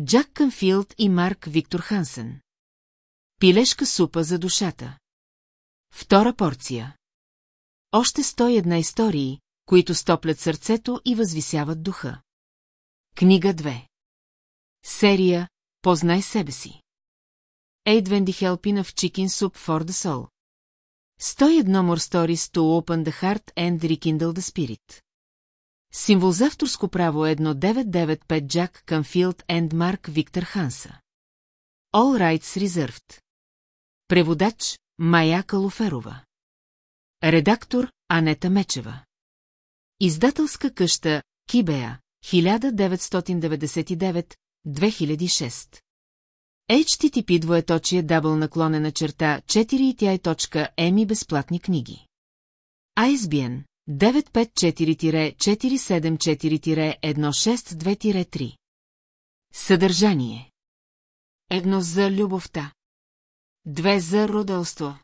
Джак Канфилд и Марк Виктор Хансен. Пилешка супа за душата. Втора порция. Още 101 истории, които стоплят сърцето и възвисяват духа. Книга 2. Серия Познай себе си. Ейдвенди Хелпина в Chicken Soup for the Soul. 101 more stories to open the heart and rekindle the spirit. Символ за авторско право е 1995 Джак Канфилд енд Марк Виктор Ханса. All rights reserved. Преводач Майя Калуферова. Редактор Анета Мечева. Издателска къща Кибея 1999-2006. HTTP двоеточие дабл наклонена черта 4 безплатни книги. ISBN 954-474-162-3 Съдържание Едно за любовта. Две за родълство.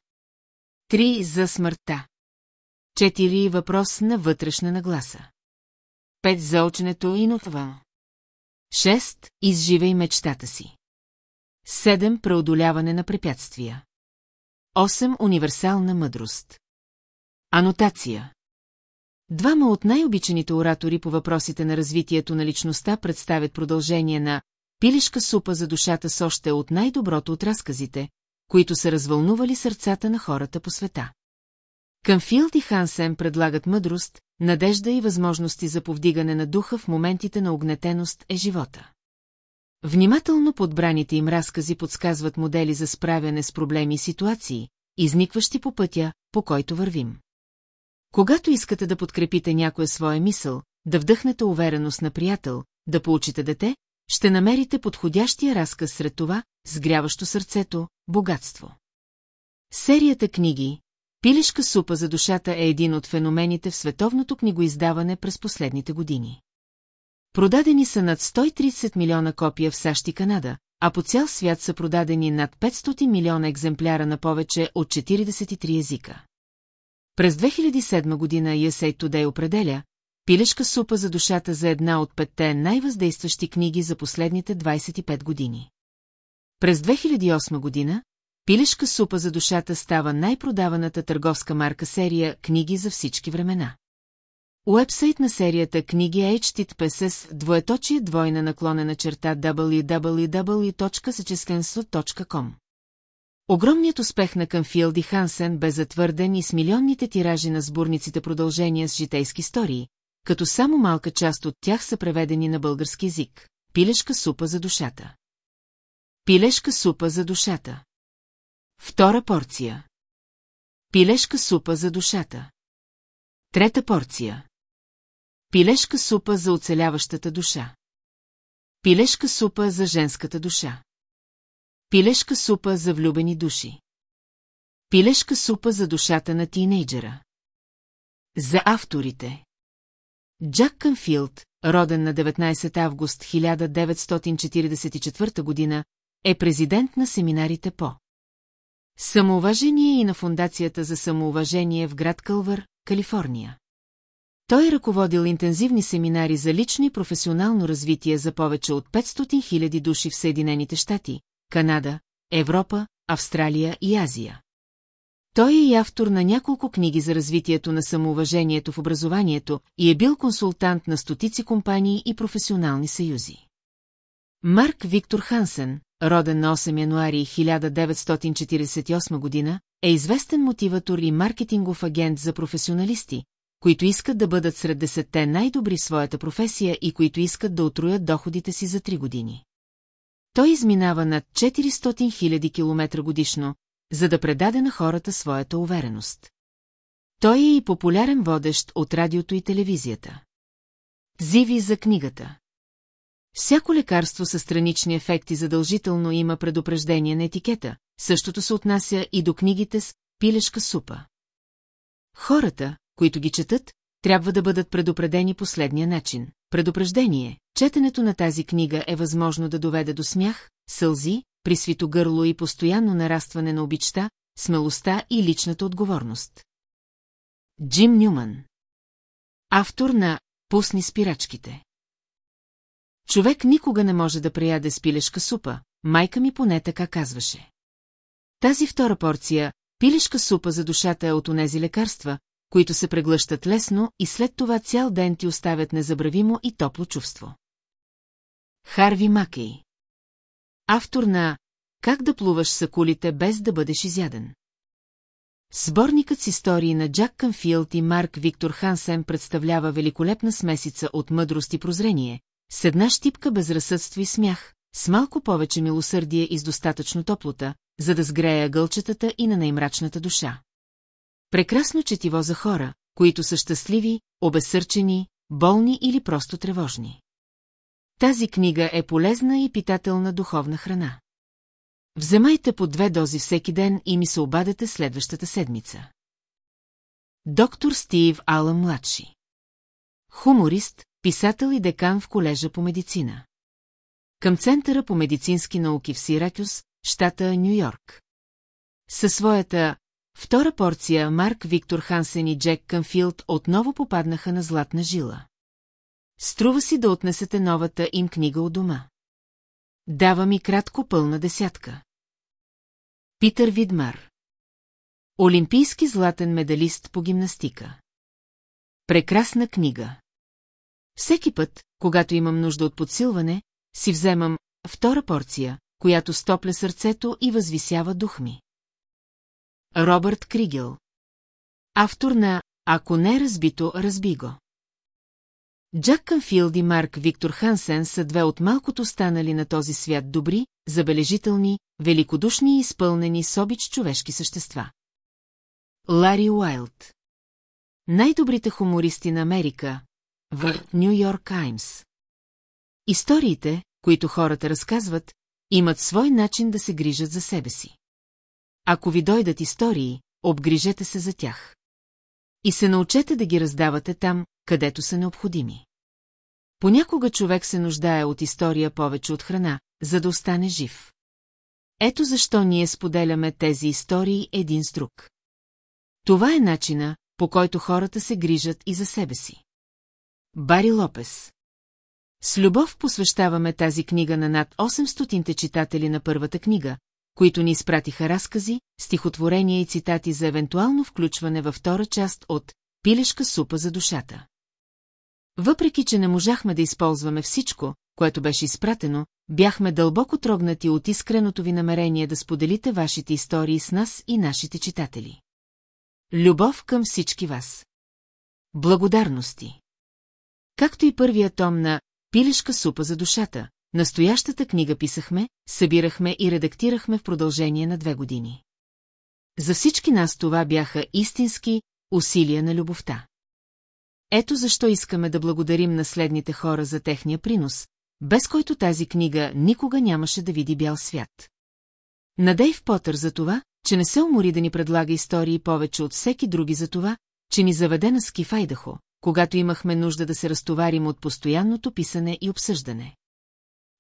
Три за смъртта. Четири въпрос на вътрешна нагласа. Пет за ученето и нотва. Шест изживей мечтата си. Седем преодоляване на препятствия. Осем универсална мъдрост. Анотация Двама от най-обичаните оратори по въпросите на развитието на личността представят продължение на «Пилешка супа за душата с още от най-доброто от разказите», които са развълнували сърцата на хората по света. Канфилд и Хансен предлагат мъдрост, надежда и възможности за повдигане на духа в моментите на огнетеност е живота. Внимателно подбраните им разкази подсказват модели за справяне с проблеми и ситуации, изникващи по пътя, по който вървим. Когато искате да подкрепите някоя своя мисъл, да вдъхнете увереност на приятел, да получите дете, ще намерите подходящия разказ сред това, сгряващо сърцето, богатство. Серията книги «Пилешка супа за душата» е един от феномените в световното книгоиздаване през последните години. Продадени са над 130 милиона копия в САЩ и Канада, а по цял свят са продадени над 500 милиона екземпляра на повече от 43 езика. През 2007 година USA Today определя «Пилешка супа за душата» за една от петте най-въздействащи книги за последните 25 години. През 2008 година «Пилешка супа за душата» става най-продаваната търговска марка серия «Книги за всички времена». Уебсайт на серията книги https двоеточие двойна наклонена черта www.сеческенство.com Огромният успех на Канфилд и Хансен бе затвърден и с милионните тиражи на сборниците продължения с житейски истории, като само малка част от тях са преведени на български язик. Пилешка супа за душата. Пилешка супа за душата. Втора порция. Пилешка супа за душата. Трета порция. Пилешка супа за оцеляващата душа. Пилешка супа за женската душа. Пилешка супа за влюбени души. Пилешка супа за душата на тинейджера. За авторите. Джак Канфилд, роден на 19 август 1944 година, е президент на семинарите по Самоуважение и на Фундацията за самоуважение в град Кълвър, Калифорния. Той е ръководил интензивни семинари за лично и професионално развитие за повече от 500 000 души в Съединените щати, Канада, Европа, Австралия и Азия. Той е и автор на няколко книги за развитието на самоуважението в образованието и е бил консултант на стотици компании и професионални съюзи. Марк Виктор Хансен, роден на 8 януари 1948 година, е известен мотиватор и маркетингов агент за професионалисти, които искат да бъдат сред десетте най-добри в своята професия и които искат да отруят доходите си за три години. Той изминава над 400 000 км годишно, за да предаде на хората своята увереност. Той е и популярен водещ от радиото и телевизията. Зиви за книгата. Всяко лекарство със странични ефекти задължително има предупреждение на етикета, същото се отнася и до книгите с пилешка супа. Хората, които ги четат, трябва да бъдат предупредени последния начин. Предупреждение, четенето на тази книга е възможно да доведе до смях, сълзи, присвито гърло и постоянно нарастване на обичта, смелостта и личната отговорност. Джим Нюман Автор на «Пусни спирачките» Човек никога не може да прияде с пилешка супа, майка ми поне така казваше. Тази втора порция, пилешка супа за душата е от онези лекарства, които се преглъщат лесно и след това цял ден ти оставят незабравимо и топло чувство. Харви Макей Автор на «Как да плуваш с акулите без да бъдеш изяден». Сборникът с истории на Джак Канфилд и Марк Виктор Хансен представлява великолепна смесица от мъдрост и прозрение, с една щипка безразсъдство и смях, с малко повече милосърдие и с достатъчно топлота, за да сгрея гълчетата и на най-мрачната душа. Прекрасно четиво за хора, които са щастливи, обесърчени, болни или просто тревожни. Тази книга е полезна и питателна духовна храна. Вземайте по две дози всеки ден и ми се обадете следващата седмица. Доктор Стив Алън младши. Хуморист, писател и декан в колежа по медицина. Към Центъра по медицински науки в Сиракюс, щата Нью-Йорк. Със своята втора порция Марк Виктор Хансен и Джек Канфилд отново попаднаха на златна жила. Струва си да отнесете новата им книга от дома. Дава ми кратко пълна десятка. Питър Видмар Олимпийски златен медалист по гимнастика. Прекрасна книга. Всеки път, когато имам нужда от подсилване, си вземам втора порция, която стопля сърцето и възвисява дух ми. Робърт Кригел Автор на «Ако не е разбито, разби го». Джак Канфилд и Марк Виктор Хансен са две от малкото станали на този свят добри, забележителни, великодушни и изпълнени с обич човешки същества. Лари Уайлд Най-добрите хумористи на Америка в Нью Йорк Таймс. Историите, които хората разказват, имат свой начин да се грижат за себе си. Ако ви дойдат истории, обгрижете се за тях. И се научете да ги раздавате там, където са необходими. Понякога човек се нуждае от история повече от храна, за да остане жив. Ето защо ние споделяме тези истории един с друг. Това е начина, по който хората се грижат и за себе си. Бари Лопес С любов посвещаваме тази книга на над 800 читатели на първата книга, които ни изпратиха разкази, стихотворения и цитати за евентуално включване във втора част от «Пилешка супа за душата». Въпреки, че не можахме да използваме всичко, което беше изпратено, бяхме дълбоко трогнати от искреното ви намерение да споделите вашите истории с нас и нашите читатели. Любов към всички вас. Благодарности. Както и първия том на «Пилешка супа за душата», настоящата книга писахме, събирахме и редактирахме в продължение на две години. За всички нас това бяха истински усилия на любовта. Ето защо искаме да благодарим на следните хора за техния принос, без който тази книга никога нямаше да види бял свят. На Дейв Потър за това, че не се умори да ни предлага истории повече от всеки други за това, че ни заведе на ски Файдахо, когато имахме нужда да се разтоварим от постоянното писане и обсъждане.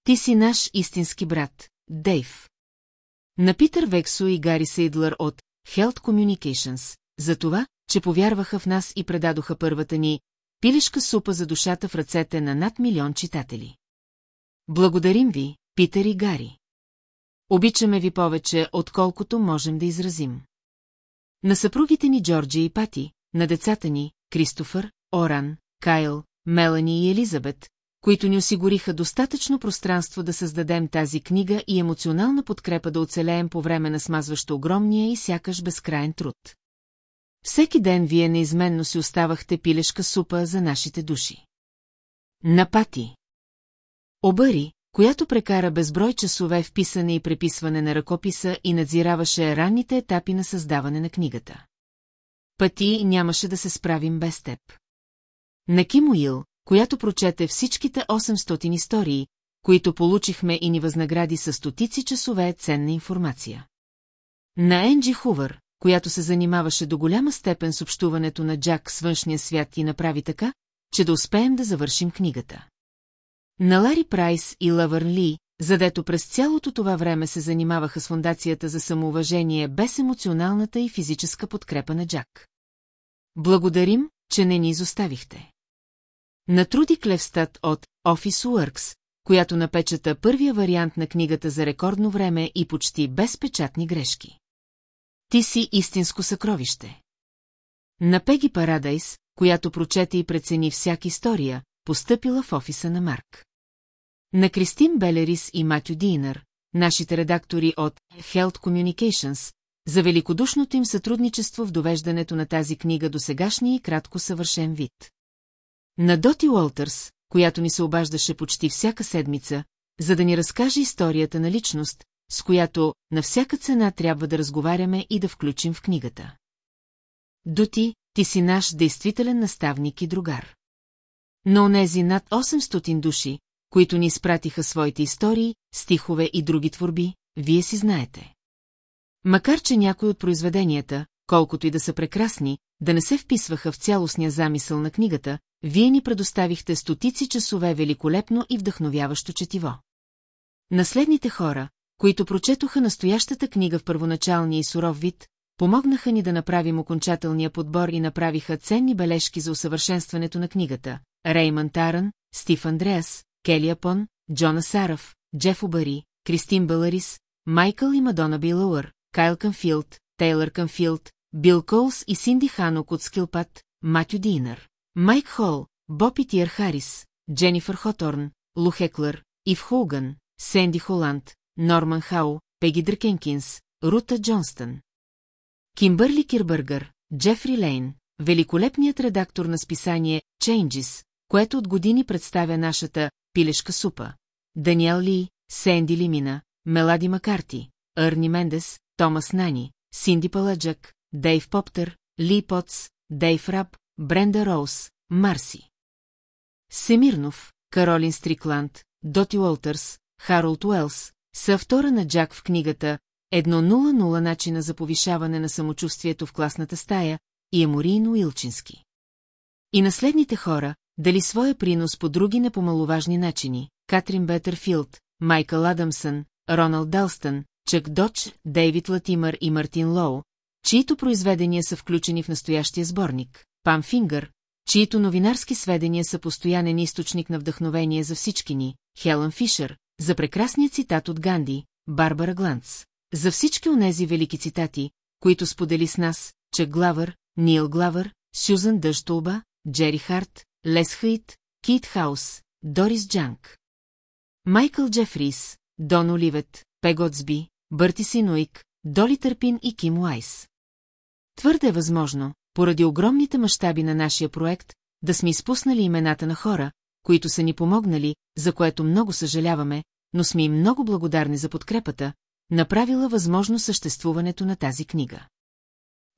Ти си наш истински брат, Дейв. На Питър Вексо и Гари Сейдлър от Health Communications, за това, че повярваха в нас и предадоха първата ни пилешка супа за душата в ръцете на над милион читатели. Благодарим ви, Питър и Гари. Обичаме ви повече, отколкото можем да изразим. На съпругите ни Джорджи и Пати, на децата ни, Кристофър, Оран, Кайл, Мелани и Елизабет, които ни осигуриха достатъчно пространство да създадем тази книга и емоционална подкрепа да оцелеем по време на смазващо огромния и сякаш безкрайен труд. Всеки ден вие неизменно си оставахте пилешка супа за нашите души. Напати. Обари, която прекара безброй часове в писане и преписване на ръкописа и надзираваше ранните етапи на създаване на книгата. Пъти нямаше да се справим без теб. На Кимуил, която прочете всичките 800 истории, които получихме и ни възнагради с стотици часове ценна информация. На Енджи Хувър, която се занимаваше до голяма степен с общуването на Джак с външния свят и направи така, че да успеем да завършим книгата. На Лари Прайс и Лавърн Ли, задето през цялото това време се занимаваха с фундацията за самоуважение без емоционалната и физическа подкрепа на Джак. Благодарим, че не ни изоставихте. На Труди Клевстат от Office Works, която напечата първия вариант на книгата за рекордно време и почти без печатни грешки. Ти си истинско съкровище. На Пеги Парадайс, която прочете и прецени всяка история, постъпила в офиса на Марк. На Кристин Белерис и Матю Динър, нашите редактори от Health Communications, за великодушното им сътрудничество в довеждането на тази книга до сегашния и кратко съвършен вид. На Доти Уолтърс, която ни се обаждаше почти всяка седмица, за да ни разкаже историята на личност, с която на всяка цена трябва да разговаряме и да включим в книгата. Доти, ти си наш действителен наставник и другар. Но онези над 800 души, които ни изпратиха своите истории, стихове и други творби, вие си знаете. Макар, че някои от произведенията, колкото и да са прекрасни, да не се вписваха в цялостния замисъл на книгата, вие ни предоставихте стотици часове великолепно и вдъхновяващо четиво. Наследните хора, които прочетоха настоящата книга в първоначалния и суров вид, помогнаха ни да направим окончателния подбор и направиха ценни бележки за усъвършенстването на книгата. Реймън Таран, Стив Андреас, Кели Апон, Джона Сараф, Джеф Обари, Кристин Беларис, Майкъл и Мадона Билауър, Кайл Канфилд, Тейлър Канфилд, Бил Коулс и Синди Ханок от Скилпат, Матю Динър, Майк Хол, Боб и Тиер Харис, Дженифър Хоторн, Лу Хеклър, Ив Хоуган, Сенди Холанд, Норман Хау, Пеги Дркенкинс, Рута Джонстън. Кимбърли Кирбъргър, Джефри Лейн, великолепният редактор на списание Changes, което от години представя нашата пилешка супа. Даниел Ли, Сенди Лимина, Мелади Макарти, Арни Мендес, Томас Нани, Синди Паладжак, Дейв Поптер, Ли Потс, Дейв Раб, Бренда Роуз, Марси. Семирнов, Каролин Стрикланд, Доти Уолтърс, Харолд Уелс, са автора на Джак в книгата «Едно 0-0 начина за повишаване на самочувствието в класната стая» и Еморийно Илчински. И наследните хора, дали своя принос по други непомаловажни начини, Катрин Бетърфилд, Майкъл Адамсън, Роналд Далстън, Чък Додж, Дейвид Латимър и Мартин Лоу, чието произведения са включени в настоящия сборник, Пам Фингър, чието новинарски сведения са постоянен източник на вдъхновение за всички ни, Хелън Фишер, за прекрасния цитат от Ганди, Барбара Гланц, за всички онези велики цитати, които сподели с нас, Чък Главър, Нил Главър, Сюзан Дъщолба, Джери Харт, Лес Хейт, Кит Хаус, Дорис Джанк. Майкъл Джефрис, Дон Оливет, Пеготсби, Бърти Синуик, Доли Търпин и Ким Уайс. Твърде е възможно, поради огромните мащаби на нашия проект, да сме изпуснали имената на хора, които са ни помогнали, за което много съжаляваме, но сме им много благодарни за подкрепата, направила възможно съществуването на тази книга.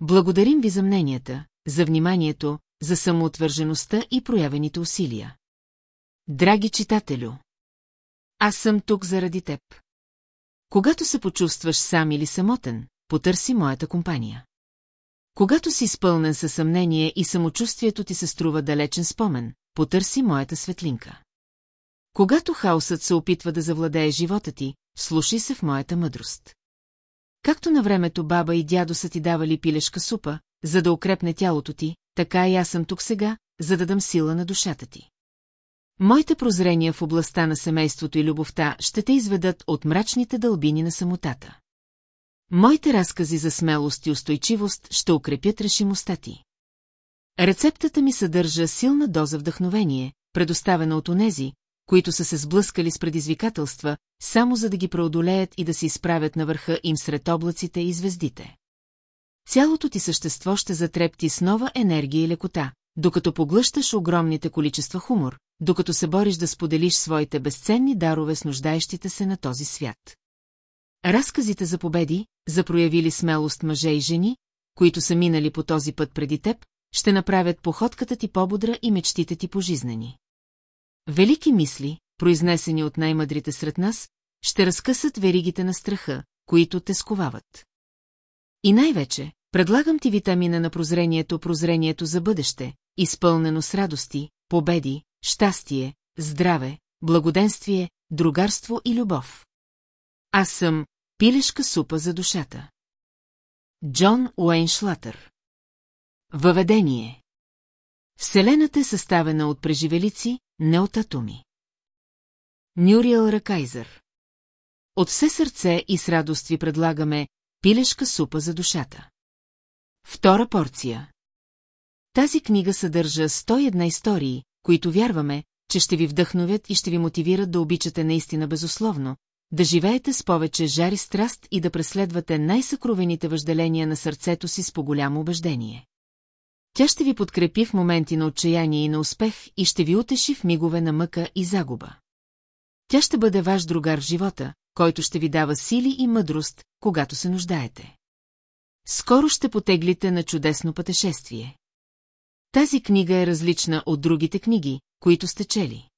Благодарим ви за мненията, за вниманието, за самоотвържеността и проявените усилия. Драги читателю! Аз съм тук заради теб. Когато се почувстваш сам или самотен, потърси моята компания. Когато си изпълнен със съмнение и самочувствието ти се струва далечен спомен, потърси моята светлинка. Когато хаосът се опитва да завладее живота ти, слушай се в моята мъдрост. Както на времето баба и дядо са ти давали пилешка супа, за да укрепне тялото ти, така и аз съм тук сега, за да дам сила на душата ти. Моите прозрения в областта на семейството и любовта ще те изведат от мрачните дълбини на самотата. Моите разкази за смелост и устойчивост ще укрепят решимостта ти. Рецептата ми съдържа силна доза вдъхновение, предоставена от онези, които са се сблъскали с предизвикателства, само за да ги преодолеят и да се изправят на върха им сред облаците и звездите. Цялото ти същество ще затрепти с нова енергия и лекота, докато поглъщаш огромните количества хумор, докато се бориш да споделиш своите безценни дарове с нуждаещите се на този свят. Разказите за победи, за проявили смелост мъже и жени, които са минали по този път преди теб, ще направят походката ти по-бодра и мечтите ти пожизнени. Велики мисли, произнесени от най-мъдрите сред нас, ще разкъсат веригите на страха, които те сковават. И най-вече, предлагам ти витамина на прозрението, прозрението за бъдеще, изпълнено с радости, победи, щастие, здраве, благоденствие, другарство и любов. Аз съм пилешка супа за душата. Джон Уейн Шлатър Въведение Вселената е съставена от преживелици, не от атоми. Нюриел Ракайзър. От все сърце и с радост ви предлагаме пилешка супа за душата. Втора порция. Тази книга съдържа 101 истории, които вярваме, че ще ви вдъхновят и ще ви мотивират да обичате наистина безусловно, да живеете с повече жар и страст и да преследвате най-съкровените въжделения на сърцето си с по-голямо убеждение. Тя ще ви подкрепи в моменти на отчаяние и на успех и ще ви утеши в мигове на мъка и загуба. Тя ще бъде ваш другар в живота, който ще ви дава сили и мъдрост, когато се нуждаете. Скоро ще потеглите на чудесно пътешествие. Тази книга е различна от другите книги, които сте чели.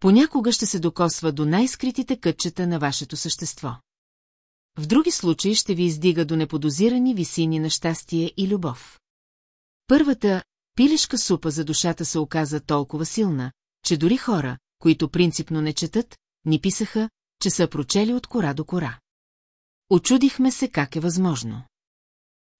Понякога ще се докосва до най-скритите кътчета на вашето същество. В други случаи ще ви издига до неподозирани висини на щастие и любов. Първата пилешка супа за душата се оказа толкова силна, че дори хора, които принципно не четат, ни писаха, че са прочели от кора до кора. Очудихме се как е възможно.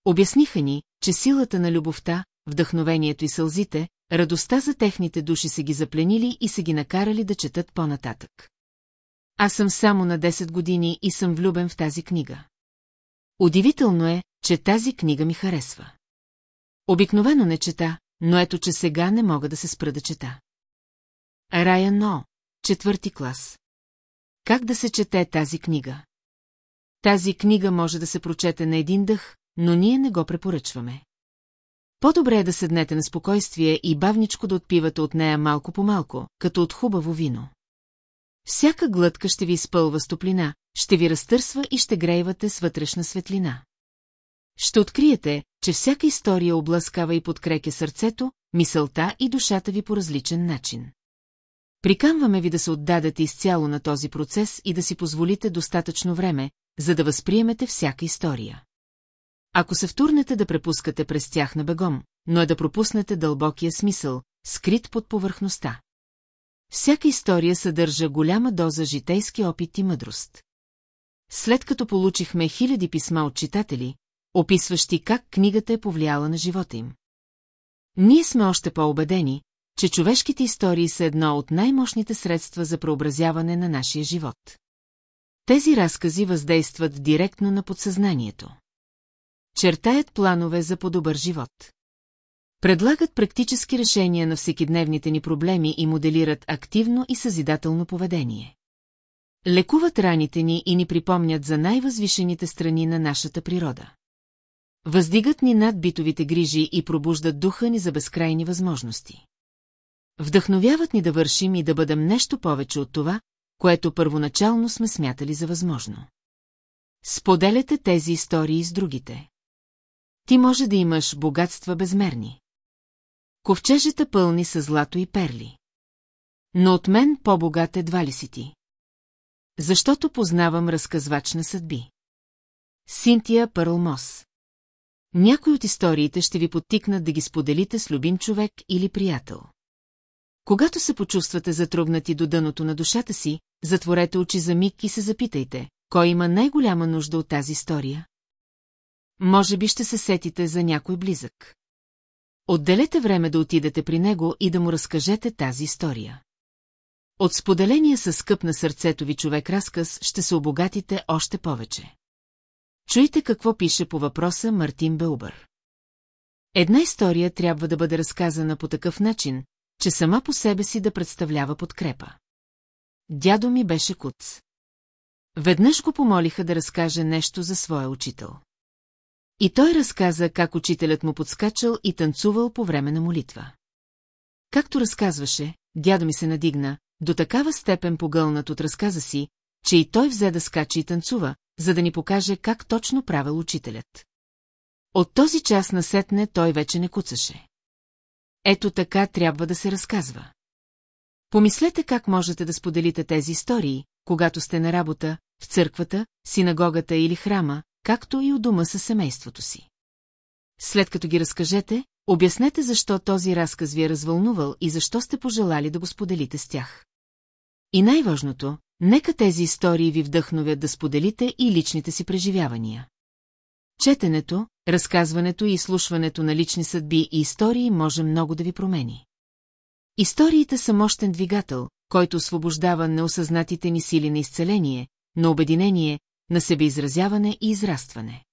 Обясниха ни, че силата на любовта, вдъхновението и сълзите, радостта за техните души се ги запленили и се ги накарали да четат по-нататък. Аз съм само на 10 години и съм влюбен в тази книга. Удивително е, че тази книга ми харесва. Обикновено не чета, но ето, че сега не мога да се спра да чета. Рая Но, четвърти клас. Как да се чете тази книга? Тази книга може да се прочете на един дъх, но ние не го препоръчваме. По-добре е да седнете на спокойствие и бавничко да отпивате от нея малко по малко, като от хубаво вино. Всяка глътка ще ви изпълва стоплина, ще ви разтърсва и ще грейвате с вътрешна светлина. Ще откриете, че всяка история облъскава и подкрепя сърцето, мисълта и душата ви по различен начин. Приканваме ви да се отдадете изцяло на този процес и да си позволите достатъчно време, за да възприемете всяка история. Ако се втурнете да препускате през тях на бегом, но е да пропуснете дълбокия смисъл, скрит под повърхността. Всяка история съдържа голяма доза житейски опит и мъдрост. След като получихме хиляди писма от читатели, описващи как книгата е повлияла на живота им. Ние сме още по-убедени, че човешките истории са едно от най-мощните средства за преобразяване на нашия живот. Тези разкази въздействат директно на подсъзнанието. Чертаят планове за по-добър живот. Предлагат практически решения на всекидневните ни проблеми и моделират активно и съзидателно поведение. Лекуват раните ни и ни припомнят за най-възвишените страни на нашата природа. Въздигат ни над битовите грижи и пробуждат духа ни за безкрайни възможности. Вдъхновяват ни да вършим и да бъдем нещо повече от това, което първоначално сме смятали за възможно. Споделяте тези истории с другите. Ти може да имаш богатства безмерни. Ковчежета пълни с злато и перли. Но от мен по-богат едва ли си ти. Защото познавам разказвач на съдби. Синтия Пърлмос Някой от историите ще ви подтикнат да ги споделите с любим човек или приятел. Когато се почувствате затруднати до дъното на душата си, затворете очи за миг и се запитайте, кой има най-голяма нужда от тази история? Може би ще се сетите за някой близък. Отделете време да отидете при него и да му разкажете тази история. От споделения със скъп на сърцето ви човек разказ ще се обогатите още повече. Чуйте какво пише по въпроса Мартин Белбър. Една история трябва да бъде разказана по такъв начин, че сама по себе си да представлява подкрепа. Дядо ми беше куц. Веднъж го помолиха да разкаже нещо за своя учител. И той разказа как учителят му подскачал и танцувал по време на молитва. Както разказваше, дядо ми се надигна, до такава степен погълнат от разказа си, че и той взе да скача и танцува, за да ни покаже как точно правил учителят. От този час насетне той вече не куцаше. Ето така трябва да се разказва. Помислете как можете да споделите тези истории, когато сте на работа, в църквата, синагогата или храма, както и у дома със семейството си. След като ги разкажете, обяснете защо този разказ ви е развълнувал и защо сте пожелали да го споделите с тях. И най-важното, нека тези истории ви вдъхновят да споделите и личните си преживявания. Четенето, разказването и изслушването на лични съдби и истории може много да ви промени. Историите са мощен двигател, който освобождава неосъзнатите ни сили на изцеление, на обединение, на себеизразяване и израстване.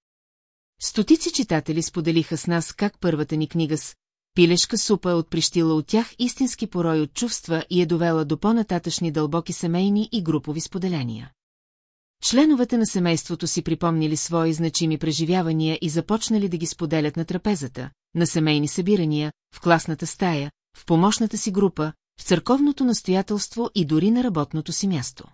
Стотици читатели споделиха с нас как първата ни книга с пилешка супа е отприщила от тях истински порой от чувства и е довела до по-нататъчни дълбоки семейни и групови споделяния. Членовете на семейството си припомнили свои значими преживявания и започнали да ги споделят на трапезата, на семейни събирания, в класната стая, в помощната си група, в църковното настоятелство и дори на работното си място.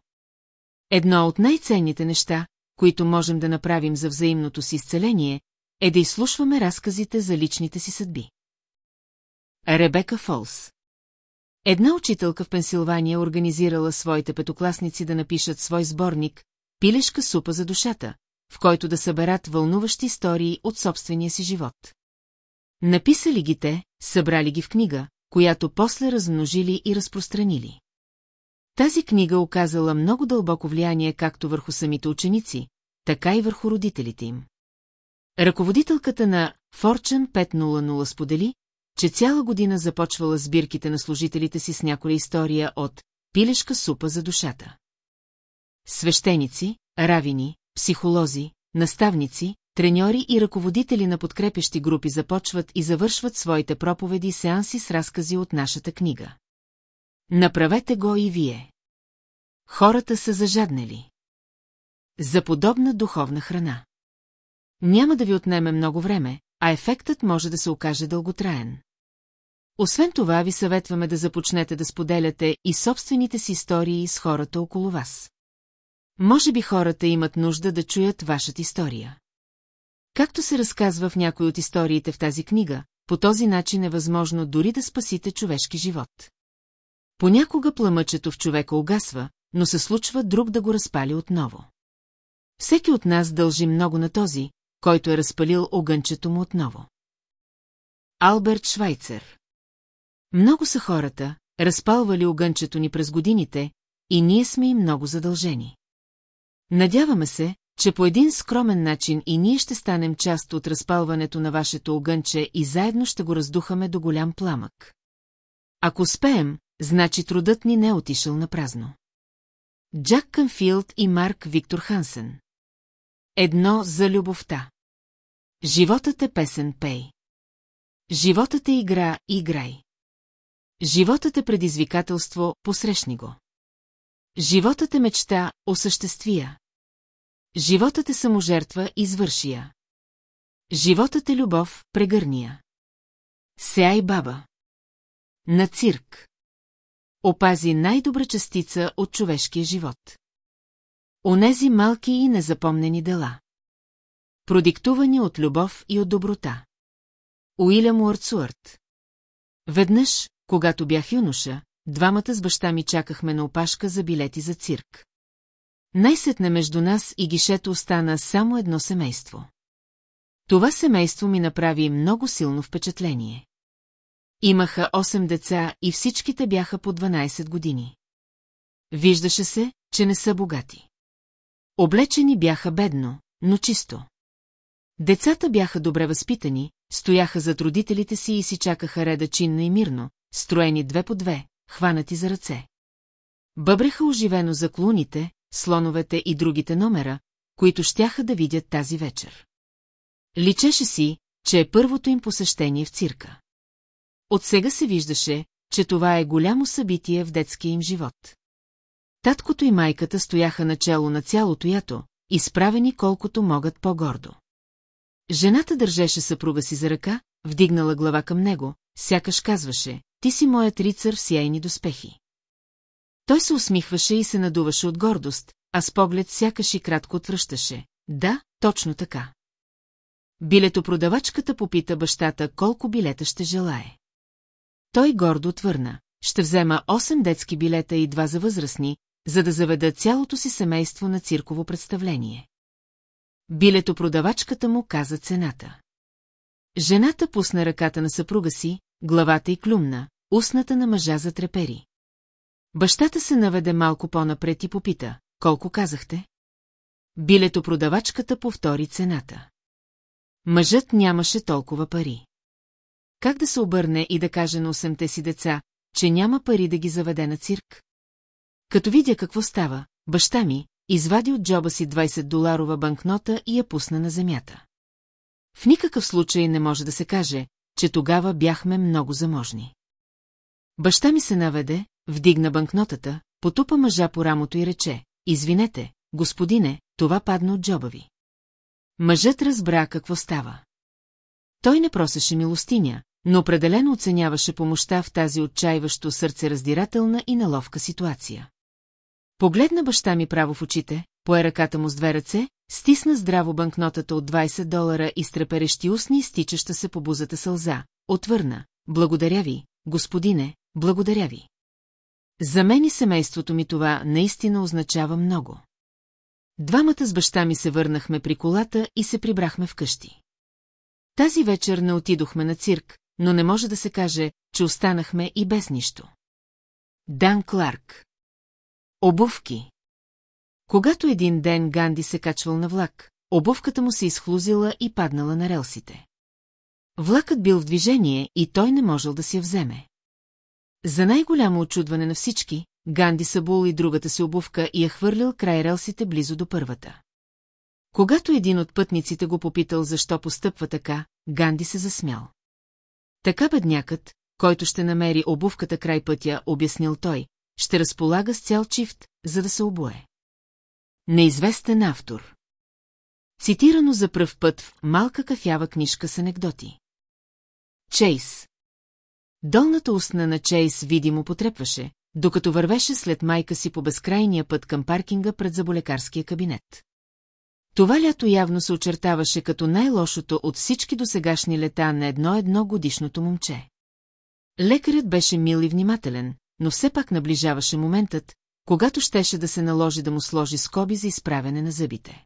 Едно от най-ценните неща, които можем да направим за взаимното си изцеление, е да изслушваме разказите за личните си съдби. Ребека Фолс Една учителка в Пенсилвания организирала своите петокласници да напишат свой сборник «Пилешка супа за душата», в който да съберат вълнуващи истории от собствения си живот. Написали ги те, събрали ги в книга, която после размножили и разпространили. Тази книга оказала много дълбоко влияние както върху самите ученици, така и върху родителите им. Ръководителката на Fortune 500 сподели, че цяла година започвала сбирките на служителите си с някоя история от «Пилешка супа за душата». Свещеници, равини, психолози, наставници, треньори и ръководители на подкрепещи групи започват и завършват своите проповеди и сеанси с разкази от нашата книга. Направете го и вие. Хората са зажаднели. За подобна духовна храна. Няма да ви отнеме много време, а ефектът може да се окаже дълготраен. Освен това ви съветваме да започнете да споделяте и собствените си истории с хората около вас. Може би хората имат нужда да чуят вашата история. Както се разказва в някои от историите в тази книга, по този начин е възможно дори да спасите човешки живот. Понякога пламъчето в човека угасва, но се случва друг да го разпали отново. Всеки от нас дължи много на този, който е разпалил огънчето му отново. Алберт Швайцер Много са хората, разпалвали огънчето ни през годините, и ние сме им много задължени. Надяваме се, че по един скромен начин и ние ще станем част от разпалването на вашето огънче и заедно ще го раздухаме до голям пламък. Ако успеем, значи трудът ни не е отишъл на празно. Джак Канфилд и Марк Виктор Хансен Едно за любовта. Животът е песен пей. Животът е игра играй. Животът е предизвикателство, посрещни го. Животът е мечта, осъществия. Животът е саможертва, извършия. Животът е любов, прегърния. Сеай баба. На цирк. Опази най-добра частица от човешкия живот. Онези малки и незапомнени дела. Продиктувани от любов и от доброта. Уилям Уърцуърт. Веднъж, когато бях юноша, двамата с баща ми чакахме на опашка за билети за цирк. Най-сетне между нас и гишето остана само едно семейство. Това семейство ми направи много силно впечатление. Имаха 8 деца и всичките бяха по 12 години. Виждаше се, че не са богати. Облечени бяха бедно, но чисто. Децата бяха добре възпитани, стояха зад родителите си и си чакаха реда чинно и мирно, строени две по две, хванати за ръце. Бъбреха оживено за клуните, слоновете и другите номера, които щяха да видят тази вечер. Личеше си, че е първото им посещение в цирка. От сега се виждаше, че това е голямо събитие в детския им живот. Таткото и майката стояха начало на цялото ято, изправени колкото могат по-гордо. Жената държеше съпруга си за ръка, вдигнала глава към него, сякаш казваше, ти си моят рицар в сияйни доспехи. Той се усмихваше и се надуваше от гордост, а с поглед сякаш и кратко отвръщаше. Да, точно така. Билетопродавачката попита бащата колко билета ще желае. Той гордо отвърна. Ще взема 8 детски билета и два за възрастни, за да заведа цялото си семейство на цирково представление. Билетопродавачката му каза цената. Жената пусна ръката на съпруга си, главата й клюмна, устната на мъжа затрепери. Бащата се наведе малко по-напред и попита, колко казахте? Билетопродавачката повтори цената. Мъжът нямаше толкова пари. Как да се обърне и да каже на осемте си деца, че няма пари да ги заведе на цирк? Като видя какво става, баща ми извади от джоба си 20-доларова банкнота и я пусна на земята. В никакъв случай не може да се каже, че тогава бяхме много заможни. Баща ми се наведе, вдигна банкнотата, потупа мъжа по рамото и рече, извинете, господине, това падна от джоба ви. Мъжът разбра какво става. Той не просеше милостиня, но определено оценяваше помощта в тази отчаиващо сърцераздирателна и наловка ситуация. Погледна баща ми право в очите, пое ръката му с две ръце, стисна здраво банкнотата от 20 долара и с треперещи устни изтичаща се по бузата сълза. Отвърна. Благодаря ви, господине, благодаря ви. За мен и семейството ми това наистина означава много. Двамата с баща ми се върнахме при колата и се прибрахме вкъщи. Тази вечер не отидохме на цирк, но не може да се каже, че останахме и без нищо. Дан Кларк Обувки Когато един ден Ганди се качвал на влак, обувката му се изхлузила и паднала на релсите. Влакът бил в движение и той не можел да си я вземе. За най-голямо очудване на всички, Ганди събул и другата си обувка и я хвърлил край релсите близо до първата. Когато един от пътниците го попитал защо постъпва така, Ганди се засмял. Така беднякът, който ще намери обувката край пътя, обяснил той, ще разполага с цял чифт, за да се обое. Неизвестен автор Цитирано за пръв път в малка кафява книжка с анекдоти. Чейс Долната устна на Чейс видимо потрепваше, докато вървеше след майка си по безкрайния път към паркинга пред заболекарския кабинет. Това лято явно се очертаваше като най-лошото от всички досегашни лета на едно-едно годишното момче. Лекарят беше мил и внимателен, но все пак наближаваше моментът, когато щеше да се наложи да му сложи скоби за изправяне на зъбите.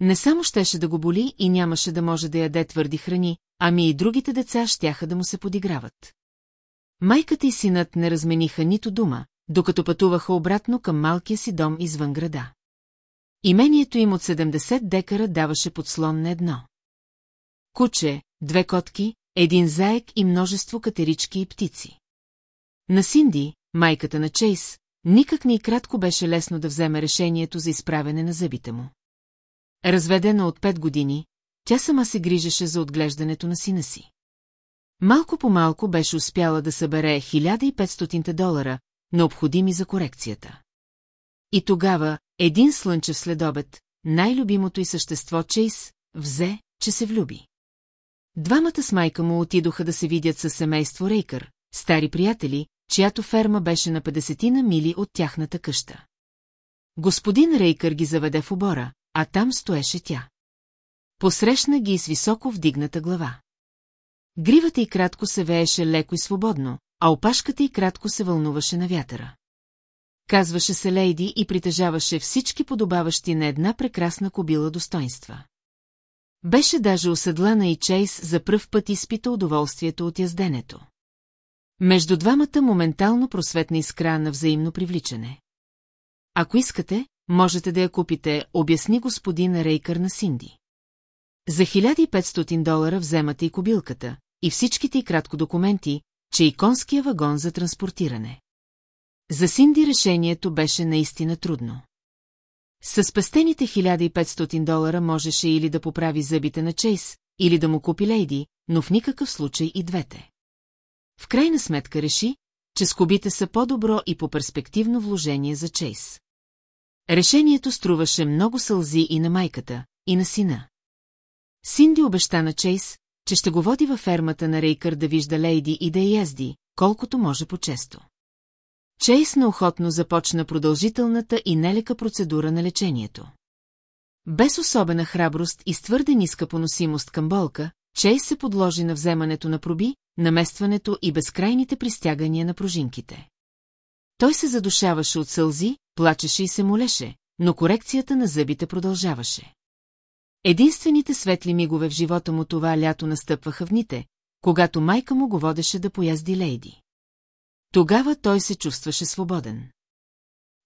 Не само щеше да го боли и нямаше да може да яде твърди храни, ами и другите деца щяха да му се подиграват. Майката и синът не размениха нито дума, докато пътуваха обратно към малкия си дом извън града. Имението им от 70 декара даваше подслон на едно. Куче, две котки, един заек и множество катерички и птици. На Синди, майката на Чейс, никак не и кратко беше лесно да вземе решението за изправене на зъбите му. Разведена от пет години, тя сама се грижеше за отглеждането на сина си. Малко по малко беше успяла да събере 1500 долара, необходими за корекцията. И тогава, един слънчев следобед, най-любимото й същество Чейс, взе, че се влюби. Двамата с майка му отидоха да се видят със семейство Рейкър, стари приятели, чиято ферма беше на 50 на мили от тяхната къща. Господин Рейкър ги заведе в обора, а там стоеше тя. Посрещна ги с високо вдигната глава. Гривата й кратко се вееше леко и свободно, а опашката й кратко се вълнуваше на вятъра. Казваше се Лейди и притежаваше всички подобаващи на една прекрасна кобила достоинства. Беше даже оседлана и Чейс за пръв път изпита удоволствието от язденето. Между двамата моментално просветна искра на взаимно привличане. Ако искате, можете да я купите, обясни господин Рейкър на Синди. За 1500 долара вземате и кобилката, и всичките и кратко документи, че и конския вагон за транспортиране. За Синди решението беше наистина трудно. С спестените 1500 долара можеше или да поправи зъбите на Чейс, или да му купи Лейди, но в никакъв случай и двете. В крайна сметка реши, че скобите са по-добро и по-перспективно вложение за Чейс. Решението струваше много сълзи и на майката, и на сина. Синди обеща на Чейс, че ще го води във фермата на Рейкър да вижда Лейди и да я язди, колкото може по-често. Чейс неохотно започна продължителната и нелека процедура на лечението. Без особена храброст и с твърде ниска поносимост към болка, Чейс се подложи на вземането на проби, наместването и безкрайните пристягания на пружинките. Той се задушаваше от сълзи, плачеше и се молеше, но корекцията на зъбите продължаваше. Единствените светли мигове в живота му това лято настъпваха в дните, когато майка му го водеше да поязди Лейди. Тогава той се чувстваше свободен.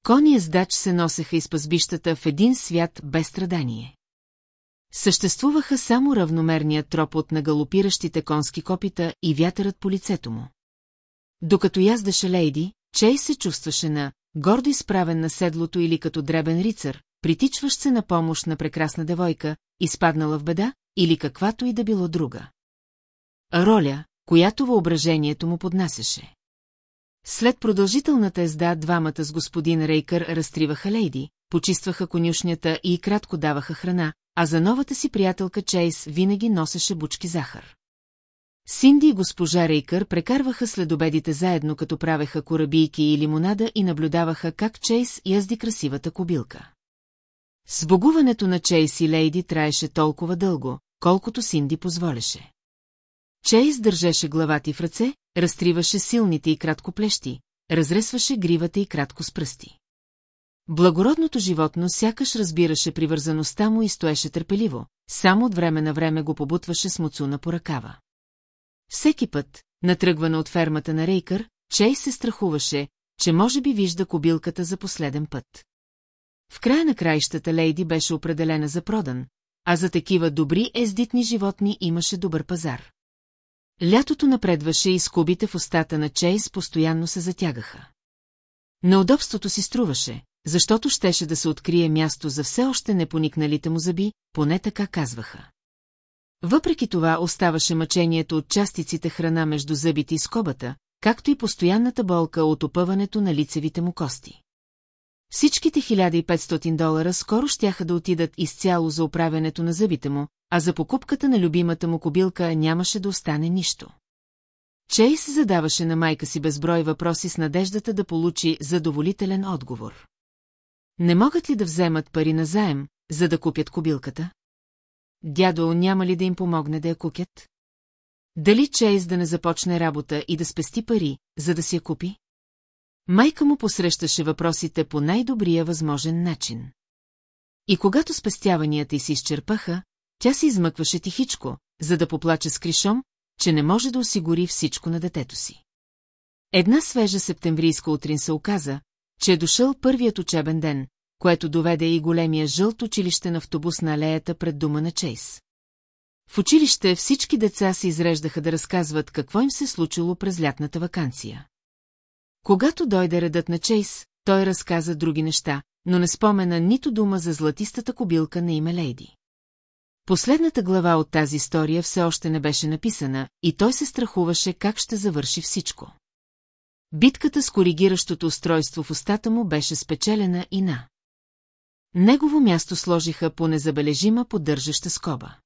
Кони ездач се носеха из пазбищата в един свят без страдание. Съществуваха само равномерният тропот на галопиращите конски копита и вятърът по лицето му. Докато яздаше Лейди, Чей се чувстваше на гордо изправен на седлото или като дребен рицар, притичващ се на помощ на прекрасна девойка, изпаднала в беда, или каквато и да било друга. Роля, която въображението му поднасяше. След продължителната езда двамата с господин Рейкър разтриваха лейди, почистваха конюшнята и кратко даваха храна, а за новата си приятелка Чейс винаги носеше бучки захар. Синди и госпожа Рейкър прекарваха следобедите заедно, като правеха корабийки и лимонада и наблюдаваха как Чейс язди красивата кобилка. Сбогуването на Чейс и Лейди траеше толкова дълго, колкото Синди позволеше. Чейс държеше главата в ръце, разтриваше силните и кратко плещи, разресваше гривата и кратко с пръсти. Благородното животно сякаш разбираше привързаността му и стоеше търпеливо, само от време на време го побутваше с муцуна по ръкава. Всеки път, натръгвана от фермата на Рейкър, Чей се страхуваше, че може би вижда кобилката за последен път. В края на краищата Лейди беше определена за продан, а за такива добри ездитни животни имаше добър пазар. Лятото напредваше и скобите в устата на Чейз постоянно се затягаха. На удобството си струваше, защото щеше да се открие място за все още непоникналите му зъби, поне така казваха. Въпреки това оставаше мъчението от частиците храна между зъбите и скобата, както и постоянната болка от опъването на лицевите му кости. Всичките 1500 долара скоро щяха да отидат изцяло за оправянето на зъбите му, а за покупката на любимата му кобилка нямаше да остане нищо. Чейс задаваше на майка си безброй въпроси с надеждата да получи задоволителен отговор. Не могат ли да вземат пари на заем, за да купят кобилката? Дядо няма ли да им помогне да я кукят? Дали Чейз да не започне работа и да спести пари, за да си я купи? Майка му посрещаше въпросите по най-добрия възможен начин. И когато спестяванията й се изчерпаха, тя се измъкваше тихичко, за да поплаче с кришом, че не може да осигури всичко на детето си. Една свежа септемврийска утрин се оказа, че е дошъл първият учебен ден, което доведе и големия жълт училище на автобус на алеята пред дома на Чейс. В училище всички деца се изреждаха да разказват какво им се случило през лятната вакансия. Когато дойде редът на Чейс, той разказа други неща, но не спомена нито дума за златистата кобилка на име Лейди. Последната глава от тази история все още не беше написана и той се страхуваше как ще завърши всичко. Битката с коригиращото устройство в устата му беше спечелена и на. Негово място сложиха по незабележима поддържаща скоба.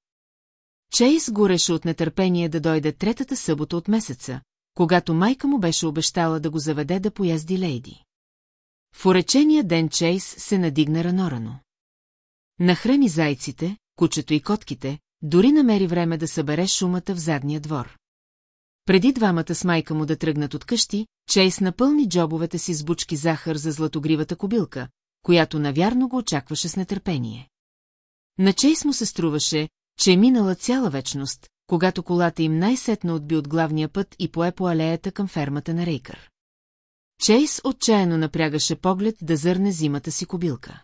Чейс гореше от нетърпение да дойде третата събота от месеца, когато майка му беше обещала да го заведе да поязди Лейди. В уречения ден Чейс се надигна рано-рано. Нахрани зайците, кучето и котките, дори намери време да събере шумата в задния двор. Преди двамата с майка му да тръгнат от къщи, Чейс напълни джобовете си с бучки захар за златогривата кобилка, която навярно го очакваше с нетърпение. На Чейс му се струваше, че е минала цяла вечност, когато колата им най-сетно отби от главния път и пое по алеята към фермата на Рейкър. Чейс отчаяно напрягаше поглед да зърне зимата си кобилка.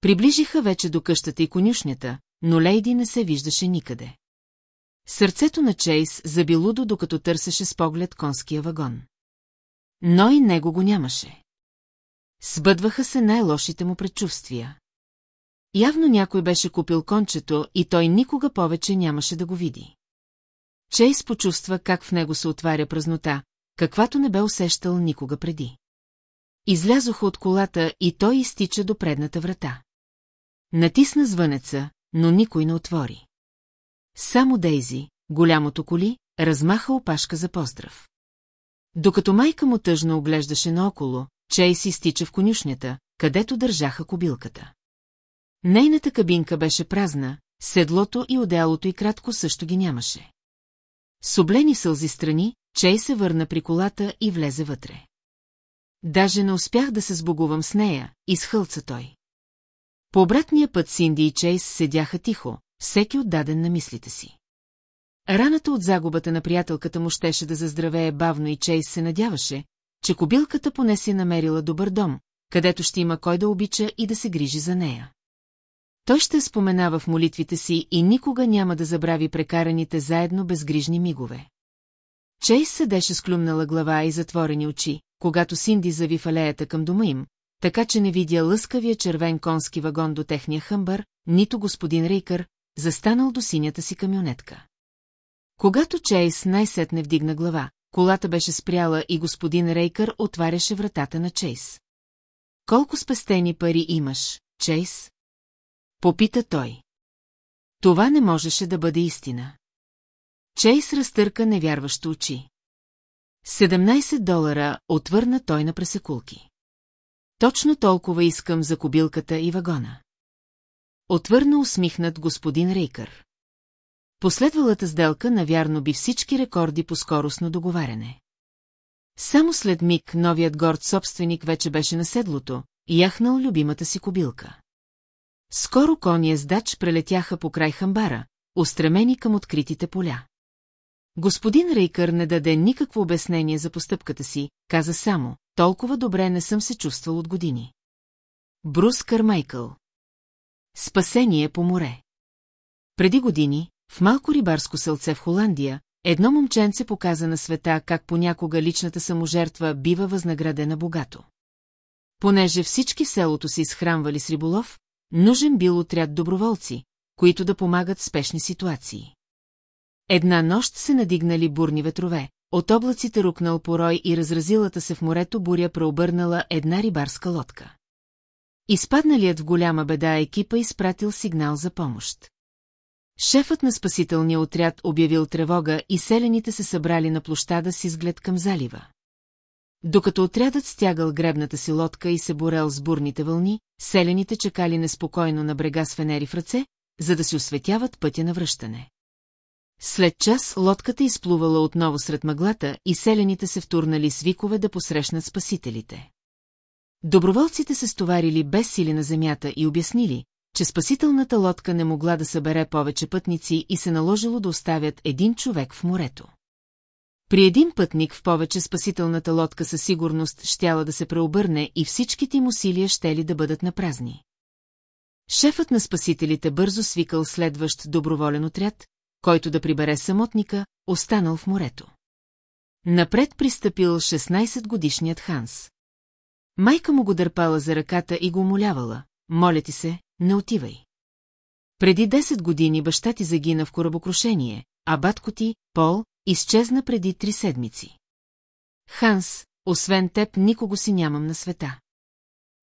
Приближиха вече до къщата и конюшнята, но Лейди не се виждаше никъде. Сърцето на Чейс заби лудо, докато търсеше с поглед конския вагон. Но и него го нямаше. Сбъдваха се най-лошите му предчувствия. Явно някой беше купил кончето и той никога повече нямаше да го види. Чейс почувства как в него се отваря празнота, каквато не бе усещал никога преди. Излязоха от колата и той изтича до предната врата. Натисна звънеца, но никой не отвори. Само Дейзи, голямото коли, размаха опашка за поздрав. Докато майка му тъжно оглеждаше наоколо, Чейс изтича в конюшнята, където държаха кобилката. Нейната кабинка беше празна, седлото и одеялото и кратко също ги нямаше. С облени сълзи страни, Чей се върна при колата и влезе вътре. Даже не успях да се сбогувам с нея, изхълца той. По обратния път Синди и Чейс седяха тихо, всеки отдаден на мислите си. Раната от загубата на приятелката му щеше да заздравее бавно и Чейс се надяваше, че кобилката поне си намерила добър дом, където ще има кой да обича и да се грижи за нея. Той ще споменава в молитвите си и никога няма да забрави прекараните заедно безгрижни мигове. Чейс седеше с клюмнала глава и затворени очи, когато Синди зави в алеята към дома им, така че не видя лъскавия червен конски вагон до техния хъмбър, нито господин Рейкър, застанал до синята си камионетка. Когато Чейс най-сетне вдигна глава, колата беше спряла и господин Рейкър отваряше вратата на Чейс. Колко спестени пари имаш, Чейс? Попита той. Това не можеше да бъде истина. Чейс разтърка невярващо очи. 17 долара отвърна той на пресекулки. Точно толкова искам за кобилката и вагона. Отвърна усмихнат господин Рейкър. Последвалата сделка навярно би всички рекорди по скоростно договаряне. Само след миг новият горд собственик вече беше на седлото и яхнал любимата си кобилка. Скоро кония с дач прелетяха по край хамбара, устремени към откритите поля. Господин Рейкър не даде никакво обяснение за постъпката си, каза само, толкова добре не съм се чувствал от години. Брус Кармайкъл Спасение по море Преди години, в малко рибарско селце в Холандия, едно момченце показа на света как понякога личната саможертва бива възнаградена богато. Понеже всички селото се изхранвали с риболов, нужен бил отряд доброволци, които да помагат в спешни ситуации. Една нощ се надигнали бурни ветрове, от облаците рукнал порой и разразилата се в морето буря преобърнала една рибарска лодка. Изпадналият в голяма беда екипа изпратил сигнал за помощ. Шефът на спасителния отряд обявил тревога и селените се събрали на площада с изглед към залива. Докато отрядът стягал гребната си лодка и се борел с бурните вълни, селените чекали неспокойно на брега с фенери в ръце, за да си осветяват пътя на връщане. След час лодката изплувала отново сред мъглата и селените се втурнали с викове да посрещнат спасителите. Доброволците се стоварили без сили на земята и обяснили, че спасителната лодка не могла да събере повече пътници и се наложило да оставят един човек в морето. При един пътник в повече спасителната лодка със сигурност щяла да се преобърне и всичките им усилия щели да бъдат напразни. Шефът на спасителите бързо свикал следващ доброволен отряд, който да прибере самотника, останал в морето. Напред пристъпил 16-годишният Ханс. Майка му го дърпала за ръката и го умолявала. Моля ти се, не отивай. Преди 10 години баща ти загина в корабокрушение, а батко ти, Пол, изчезна преди три седмици. Ханс, освен теб никого си нямам на света.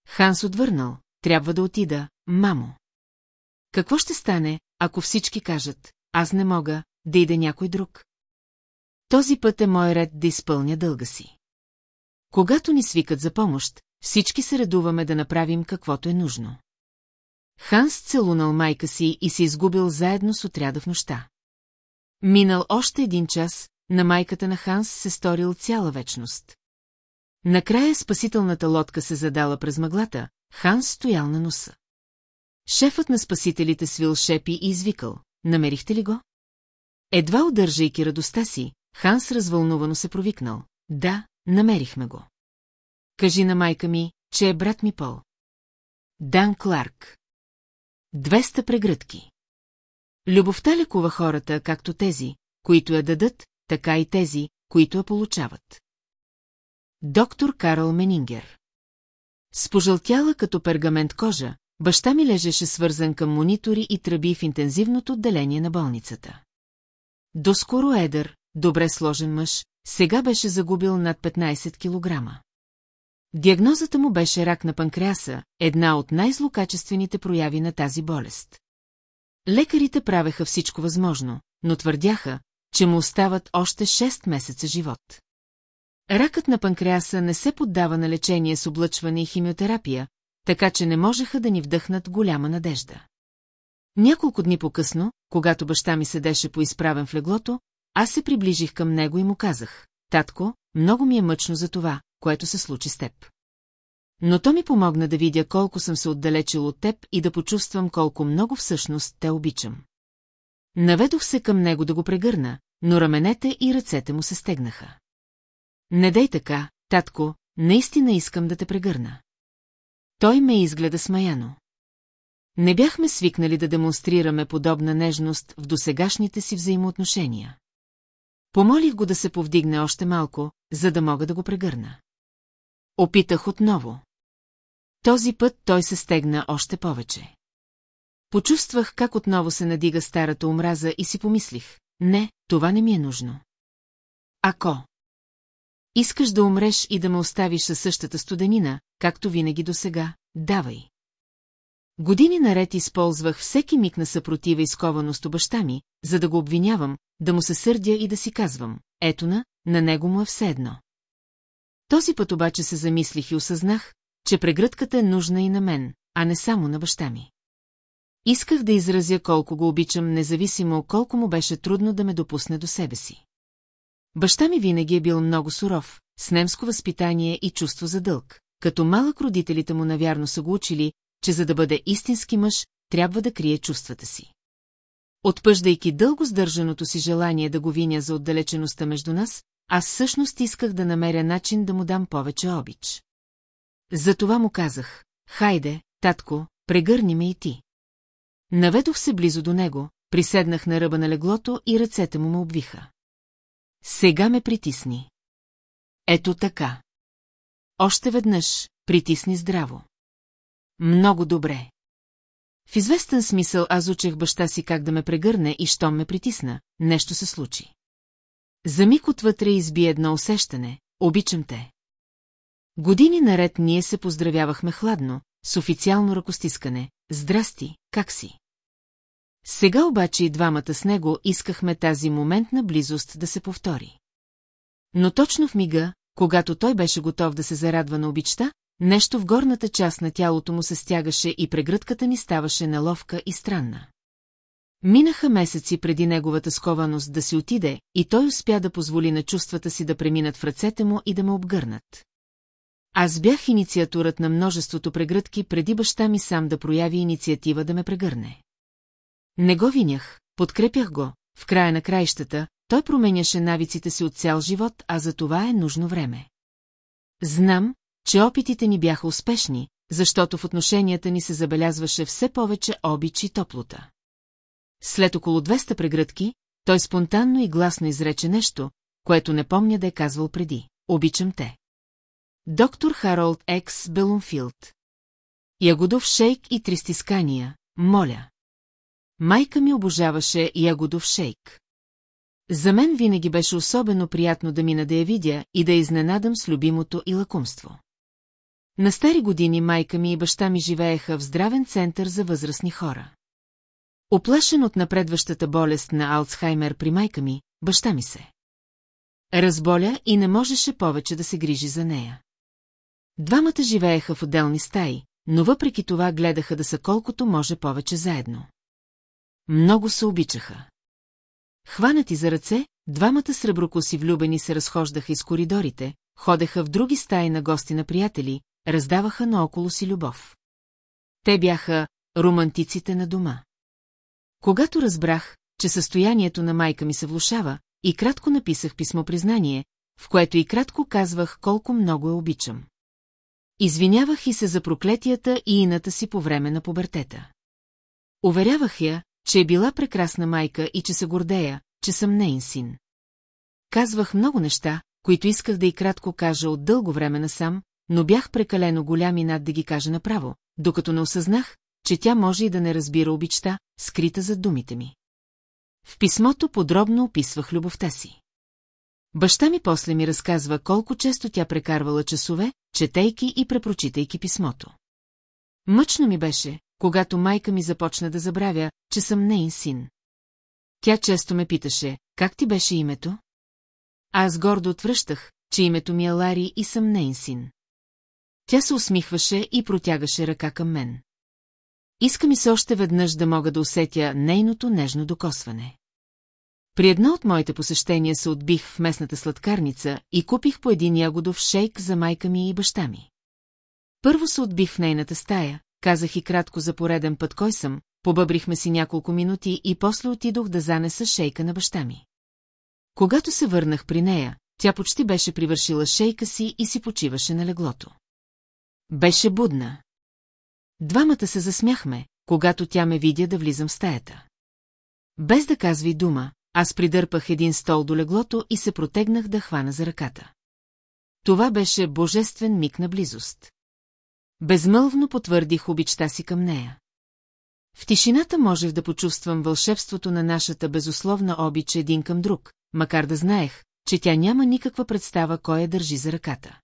Ханс отвърнал, трябва да отида, мамо. Какво ще стане, ако всички кажат, аз не мога, да иде някой друг? Този път е мой ред да изпълня дълга си. Когато ни свикат за помощ, всички се редуваме да направим каквото е нужно. Ханс целунал майка си и се изгубил заедно с отряда в нощта. Минал още един час, на майката на Ханс се сторил цяла вечност. Накрая спасителната лодка се задала през мъглата, Ханс стоял на носа. Шефът на спасителите свил шепи и извикал. Намерихте ли го? Едва удържайки радостта си, Ханс развълнувано се провикнал. Да, намерихме го. Кажи на майка ми, че е брат ми Пол. Дан Кларк. 200 прегръдки. Любовта лекува хората, както тези, които я дадат, така и тези, които я получават. Доктор Карл Менингер С пожълтяла като пергамент кожа, баща ми лежеше свързан към монитори и тръби в интензивното отделение на болницата. Доскоро едър, добре сложен мъж, сега беше загубил над 15 килограма. Диагнозата му беше рак на панкреаса, една от най-злокачествените прояви на тази болест. Лекарите правеха всичко възможно, но твърдяха, че му остават още 6 месеца живот. Ракът на панкреаса не се поддава на лечение с облъчване и химиотерапия, така че не можеха да ни вдъхнат голяма надежда. Няколко дни по-късно, когато баща ми седеше по изправен в леглото, аз се приближих към него и му казах, татко, много ми е мъчно за това, което се случи с теб. Но то ми помогна да видя колко съм се отдалечил от теб и да почувствам колко много всъщност те обичам. Наведох се към него да го прегърна, но раменете и ръцете му се стегнаха. Не дай така, татко, наистина искам да те прегърна. Той ме изгледа смаяно. Не бяхме свикнали да демонстрираме подобна нежност в досегашните си взаимоотношения. Помолих го да се повдигне още малко, за да мога да го прегърна. Опитах отново. Този път той се стегна още повече. Почувствах как отново се надига старата омраза и си помислих, не, това не ми е нужно. Ако искаш да умреш и да ме оставиш със същата студенина, както винаги до сега, давай. Години наред използвах всеки миг на съпротива и скованост баща ми, за да го обвинявам, да му се сърдя и да си казвам, ето на, на него му е все едно. Този път обаче се замислих и осъзнах, че прегръдката е нужна и на мен, а не само на баща ми. Исках да изразя колко го обичам, независимо колко му беше трудно да ме допусне до себе си. Баща ми винаги е бил много суров, с немско възпитание и чувство за дълг. Като малък родителите му навярно са го учили, че за да бъде истински мъж, трябва да крие чувствата си. Отпъждайки дълго сдържаното си желание да го виня за отдалечеността между нас, аз всъщност исках да намеря начин да му дам повече обич. Затова му казах, хайде, татко, прегърни ме и ти. Наведох се близо до него, приседнах на ръба на леглото и ръцете му ме обвиха. Сега ме притисни. Ето така. Още веднъж, притисни здраво. Много добре. В известен смисъл аз учех баща си как да ме прегърне и щом ме притисна, нещо се случи. За миг отвътре изби едно усещане, обичам те. Години наред ние се поздравявахме хладно, с официално ръкостискане. Здрасти, как си? Сега обаче и двамата с него искахме тази моментна близост да се повтори. Но точно в мига, когато той беше готов да се зарадва на обичта, нещо в горната част на тялото му се стягаше и прегръдката ни ставаше неловка и странна. Минаха месеци преди неговата скованост да си отиде и той успя да позволи на чувствата си да преминат в ръцете му и да ме обгърнат. Аз бях инициатурът на множеството прегръдки преди баща ми сам да прояви инициатива да ме прегърне. Не го винях, подкрепях го, в края на краищата, той променяше навиците си от цял живот, а за това е нужно време. Знам, че опитите ни бяха успешни, защото в отношенията ни се забелязваше все повече обич и топлота. След около 200 прегръдки, той спонтанно и гласно изрече нещо, което не помня да е казвал преди. Обичам те. Доктор Харолд Екс Белумфилд. Ягодов шейк и тристискания, моля. Майка ми обожаваше ягодов шейк. За мен винаги беше особено приятно да мина да я видя и да изненадам с любимото и лакумство. На стари години майка ми и баща ми живееха в здравен център за възрастни хора. Оплашен от напредващата болест на Алцхаймер при майка ми, баща ми се. Разболя и не можеше повече да се грижи за нея. Двамата живееха в отделни стаи, но въпреки това гледаха да са колкото може повече заедно. Много се обичаха. Хванати за ръце, двамата среброкоси влюбени се разхождаха из коридорите, ходеха в други стаи на гости на приятели, раздаваха наоколо си любов. Те бяха романтиците на дома. Когато разбрах, че състоянието на майка ми се влушава, и кратко написах писмо признание, в което и кратко казвах колко много я обичам. Извинявах и се за проклетията и ината си по време на пубертета. Уверявах я, че е била прекрасна майка и че се гордея, че съм нейн син. Казвах много неща, които исках да и кратко кажа от дълго време насам, но бях прекалено голям и над да ги кажа направо, докато не осъзнах, че тя може и да не разбира обичта, скрита зад думите ми. В писмото подробно описвах любовта си. Баща ми после ми разказва колко често тя прекарвала часове, четейки и препрочитайки писмото. Мъчно ми беше, когато майка ми започна да забравя, че съм нейн син. Тя често ме питаше, как ти беше името? Аз гордо отвръщах, че името ми е Лари и съм нейн син. Тя се усмихваше и протягаше ръка към мен. Иска ми се още веднъж да мога да усетя нейното нежно докосване. При едно от моите посещения се отбих в местната сладкарница и купих по един ягодов шейк за майка ми и баща ми. Първо се отбих в нейната стая, казах и кратко за пореден път кой съм, побъбрихме си няколко минути и после отидох да занеса шейка на баща ми. Когато се върнах при нея, тя почти беше привършила шейка си и си почиваше на леглото. Беше будна. Двамата се засмяхме, когато тя ме видя да влизам в стаята. Без да казва и дума, аз придърпах един стол до леглото и се протегнах да хвана за ръката. Това беше божествен миг на близост. Безмълвно потвърдих обичта си към нея. В тишината можех да почувствам вълшебството на нашата безусловна обич един към друг, макар да знаех, че тя няма никаква представа кой я държи за ръката.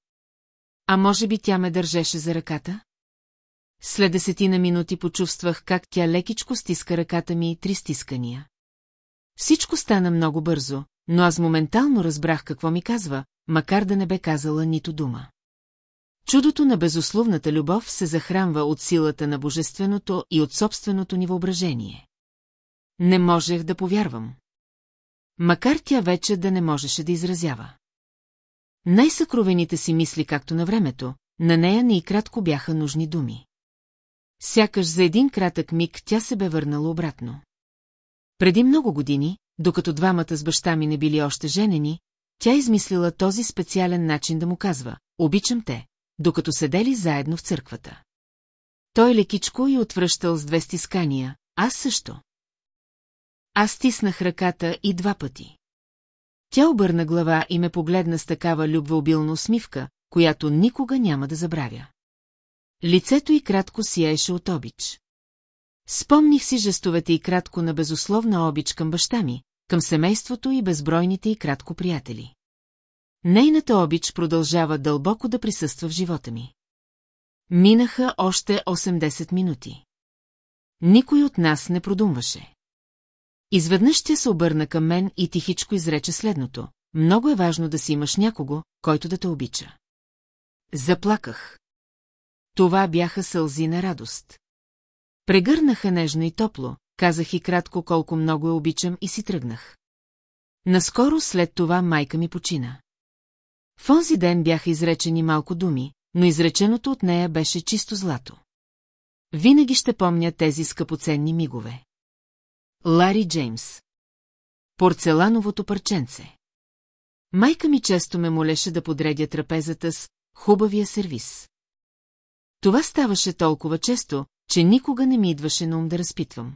А може би тя ме държеше за ръката? След десетина минути почувствах как тя лекичко стиска ръката ми и три стискания. Всичко стана много бързо, но аз моментално разбрах какво ми казва, макар да не бе казала нито дума. Чудото на безусловната любов се захранва от силата на божественото и от собственото ни въображение. Не можех да повярвам. Макар тя вече да не можеше да изразява. Най-съкровените си мисли както на времето, на нея не и кратко бяха нужни думи. Сякаш за един кратък миг тя се бе върнала обратно. Преди много години, докато двамата с баща ми не били още женени, тя измислила този специален начин да му казва «Обичам те», докато седели заедно в църквата. Той лекичко и отвръщал с две стискания, аз също. Аз стиснах ръката и два пъти. Тя обърна глава и ме погледна с такава любвеобилна усмивка, която никога няма да забравя. Лицето й кратко сияеше от обич. Спомних си жестовете и кратко на безусловна обич към баща ми, към семейството и безбройните и кратко приятели. Нейната обич продължава дълбоко да присъства в живота ми. Минаха още 80 минути. Никой от нас не продумваше. Изведнъж тя се обърна към мен и тихичко изрече следното. Много е важно да си имаш някого, който да те обича. Заплаках. Това бяха сълзи на радост. Прегърнаха нежно и топло, казах и кратко колко много я обичам и си тръгнах. Наскоро след това майка ми почина. В онзи ден бяха изречени малко думи, но изреченото от нея беше чисто злато. Винаги ще помня тези скъпоценни мигове. Лари Джеймс Порцелановото парченце Майка ми често ме молеше да подредя трапезата с хубавия сервис. Това ставаше толкова често, че никога не ми идваше на ум да разпитвам.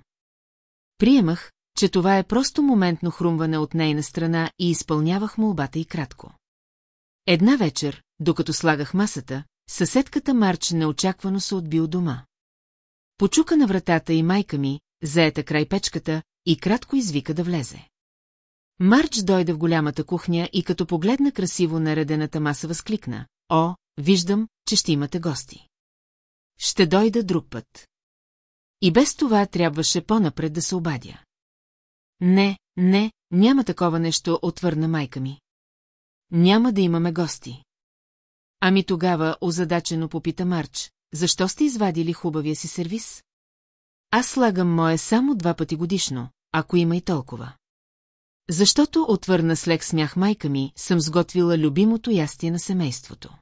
Приемах, че това е просто моментно хрумване от нейна страна и изпълнявах молбата и кратко. Една вечер, докато слагах масата, съседката Марч неочаквано се отби от дома. Почука на вратата и майка ми, заета край печката, и кратко извика да влезе. Марч дойде в голямата кухня и като погледна красиво наредената маса възкликна. О, виждам, че ще имате гости. Ще дойда друг път. И без това трябваше по-напред да се обадя. Не, не, няма такова нещо, отвърна майка ми. Няма да имаме гости. Ами тогава озадачено попита Марч, защо сте извадили хубавия си сервис? Аз слагам мое само два пъти годишно, ако има и толкова. Защото отвърна с лек смях майка ми, съм сготвила любимото ястие на семейството.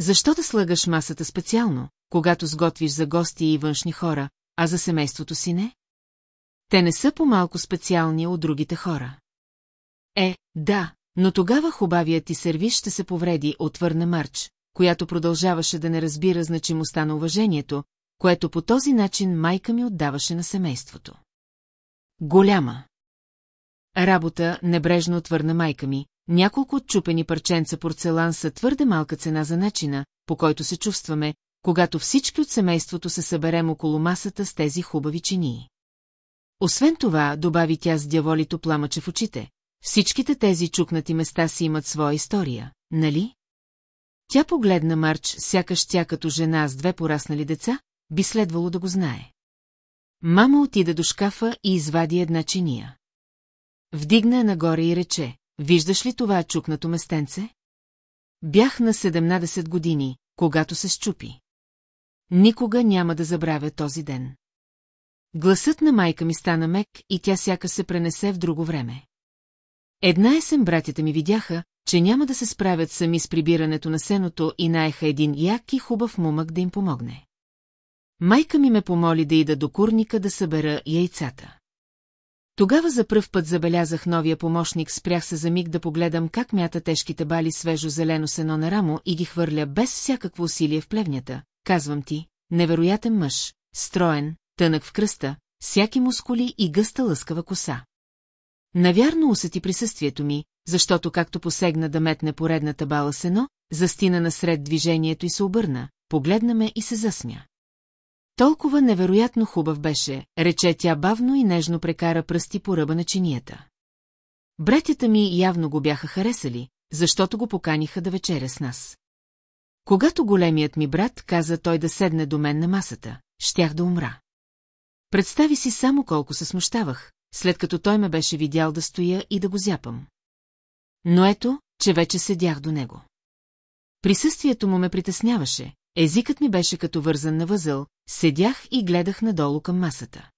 Защо да слагаш масата специално, когато сготвиш за гости и външни хора, а за семейството си не? Те не са по-малко специални от другите хора. Е, да, но тогава хубавият ти сервис ще се повреди, отвърна Марч, която продължаваше да не разбира значимостта на уважението, което по този начин майка ми отдаваше на семейството. Голяма. Работа, небрежно отвърна майка ми, няколко отчупени парченца порцелан са твърде малка цена за начина, по който се чувстваме, когато всички от семейството се съберем около масата с тези хубави чинии. Освен това, добави тя с дяволито пламъче в очите, всичките тези чукнати места си имат своя история, нали? Тя погледна Марч, сякаш тя като жена с две пораснали деца, би следвало да го знае. Мама отида до шкафа и извади една чиния. Вдигна я нагоре и рече, виждаш ли това чукнато местенце? Бях на 17 години, когато се щупи. Никога няма да забравя този ден. Гласът на майка ми стана мек и тя сяка се пренесе в друго време. Една есен братята ми видяха, че няма да се справят сами с прибирането на сеното и наеха един як и хубав мумък да им помогне. Майка ми ме помоли да ида до курника да събера яйцата. Тогава за пръв път забелязах новия помощник, спрях се за миг да погледам как мята тежките бали свежо зелено сено на рамо и ги хвърля без всякакво усилие в плевнята. Казвам ти, невероятен мъж, строен, тънък в кръста, всяки мускули и гъста лъскава коса. Навярно усети присъствието ми, защото както посегна да метне поредната бала сено, застина насред движението и се обърна, погледна ме и се засмя. Толкова невероятно хубав беше, рече тя бавно и нежно прекара пръсти по ръба на чинията. Братята ми явно го бяха харесали, защото го поканиха да вечеря с нас. Когато големият ми брат каза той да седне до мен на масата, щях да умра. Представи си само колко се смущавах, след като той ме беше видял да стоя и да го зяпам. Но ето, че вече седях до него. Присъствието му ме притесняваше, езикът ми беше като вързан на възъл, седях и гледах надолу към масата.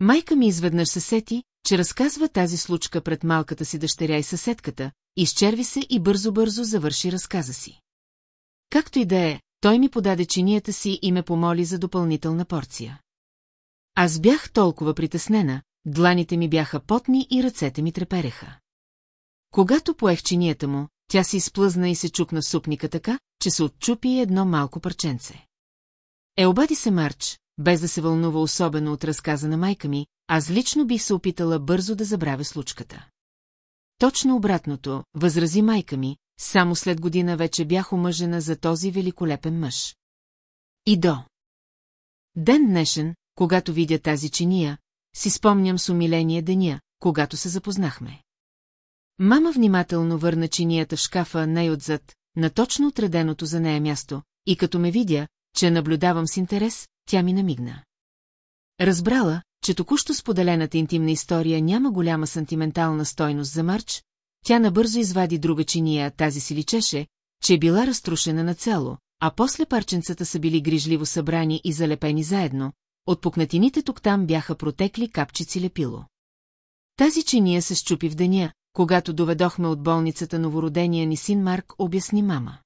Майка ми изведнъж се сети, че разказва тази случка пред малката си дъщеря и съседката, изчерви се и бързо-бързо завърши разказа си. Както и да е, той ми подаде чинията си и ме помоли за допълнителна порция. Аз бях толкова притеснена, дланите ми бяха потни и ръцете ми трепереха. Когато поех чинията му, тя се изплъзна и се чупна супника така, че се отчупи едно малко парченце. Е, обади се Марч, без да се вълнува особено от разказа на майка ми, аз лично бих се опитала бързо да забравя случката. Точно обратното, възрази майка ми, само след година вече бях омъжена за този великолепен мъж. И до. Ден днешен, когато видя тази чиния, си спомням с умиление деня, когато се запознахме. Мама внимателно върна чинията в шкафа най-отзад, на точно отреденото за нея място, и като ме видя, че наблюдавам с интерес, тя ми намигна. Разбрала, че току-що споделената интимна история няма голяма сантиментална стойност за Марч, тя набързо извади друга чиния, тази си личеше, че е била разтрушена на цяло, а после парченцата са били грижливо събрани и залепени заедно, от пукнатините тук-там бяха протекли капчици лепило. Тази чиния се щупи в деня, когато доведохме от болницата новородения ни син Марк, обясни мама.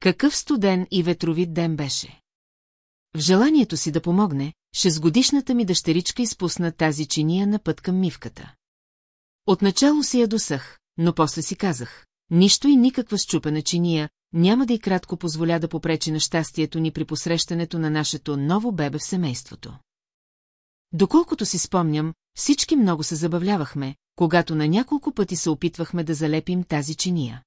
Какъв студен и ветровит ден беше. В желанието си да помогне, шестгодишната ми дъщеричка изпусна тази чиния на път към мивката. Отначало си я досъх, но после си казах, нищо и никаква щупена чиния, няма да и кратко позволя да попречи на щастието ни при посрещането на нашето ново бебе в семейството. Доколкото си спомням, всички много се забавлявахме, когато на няколко пъти се опитвахме да залепим тази чиния.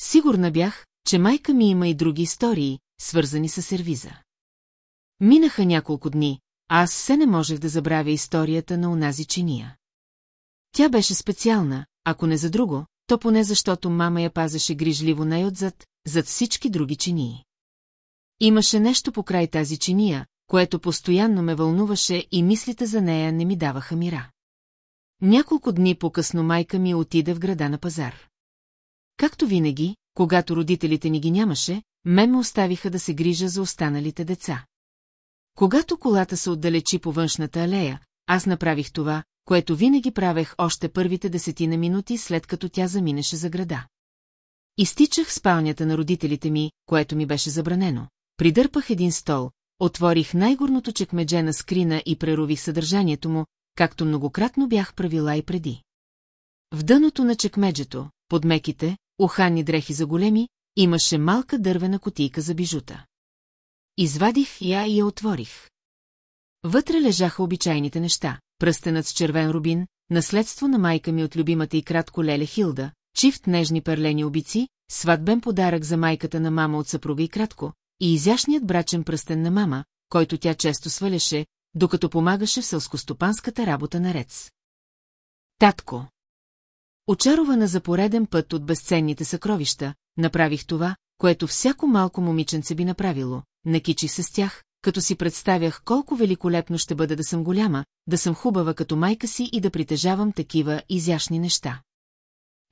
Сигурна бях, че майка ми има и други истории, свързани с сервиза. Минаха няколко дни, а аз все не можех да забравя историята на онази чиния. Тя беше специална, ако не за друго, то поне защото мама я пазеше грижливо най-отзад, зад всички други чинии. Имаше нещо покрай тази чиния, което постоянно ме вълнуваше и мислите за нея не ми даваха мира. Няколко дни по-късно майка ми отиде в града на пазар. Както винаги, когато родителите ни ги нямаше, ме ме оставиха да се грижа за останалите деца. Когато колата се отдалечи по външната алея, аз направих това, което винаги правех още първите десетина минути, след като тя заминеше за града. Изтичах спалнята на родителите ми, което ми беше забранено. Придърпах един стол, отворих най-горното чекмедже на скрина и прерових съдържанието му, както многократно бях правила и преди. В дъното на чекмеджето, под меките, уханни дрехи за големи, имаше малка дървена котийка за бижута. Извадих я и я отворих. Вътре лежаха обичайните неща, пръстенът с червен рубин, наследство на майка ми от любимата и кратко леле Хилда, чифт нежни перлени обици, сватбен подарък за майката на мама от съпруга и кратко, и изящният брачен пръстен на мама, който тя често сваляше, докато помагаше в сълскостопанската работа на Рец. Татко. Очарована за пореден път от безценните съкровища, направих това, което всяко малко момиченце би направило, накичих се с тях, като си представях колко великолепно ще бъде да съм голяма, да съм хубава като майка си и да притежавам такива изящни неща.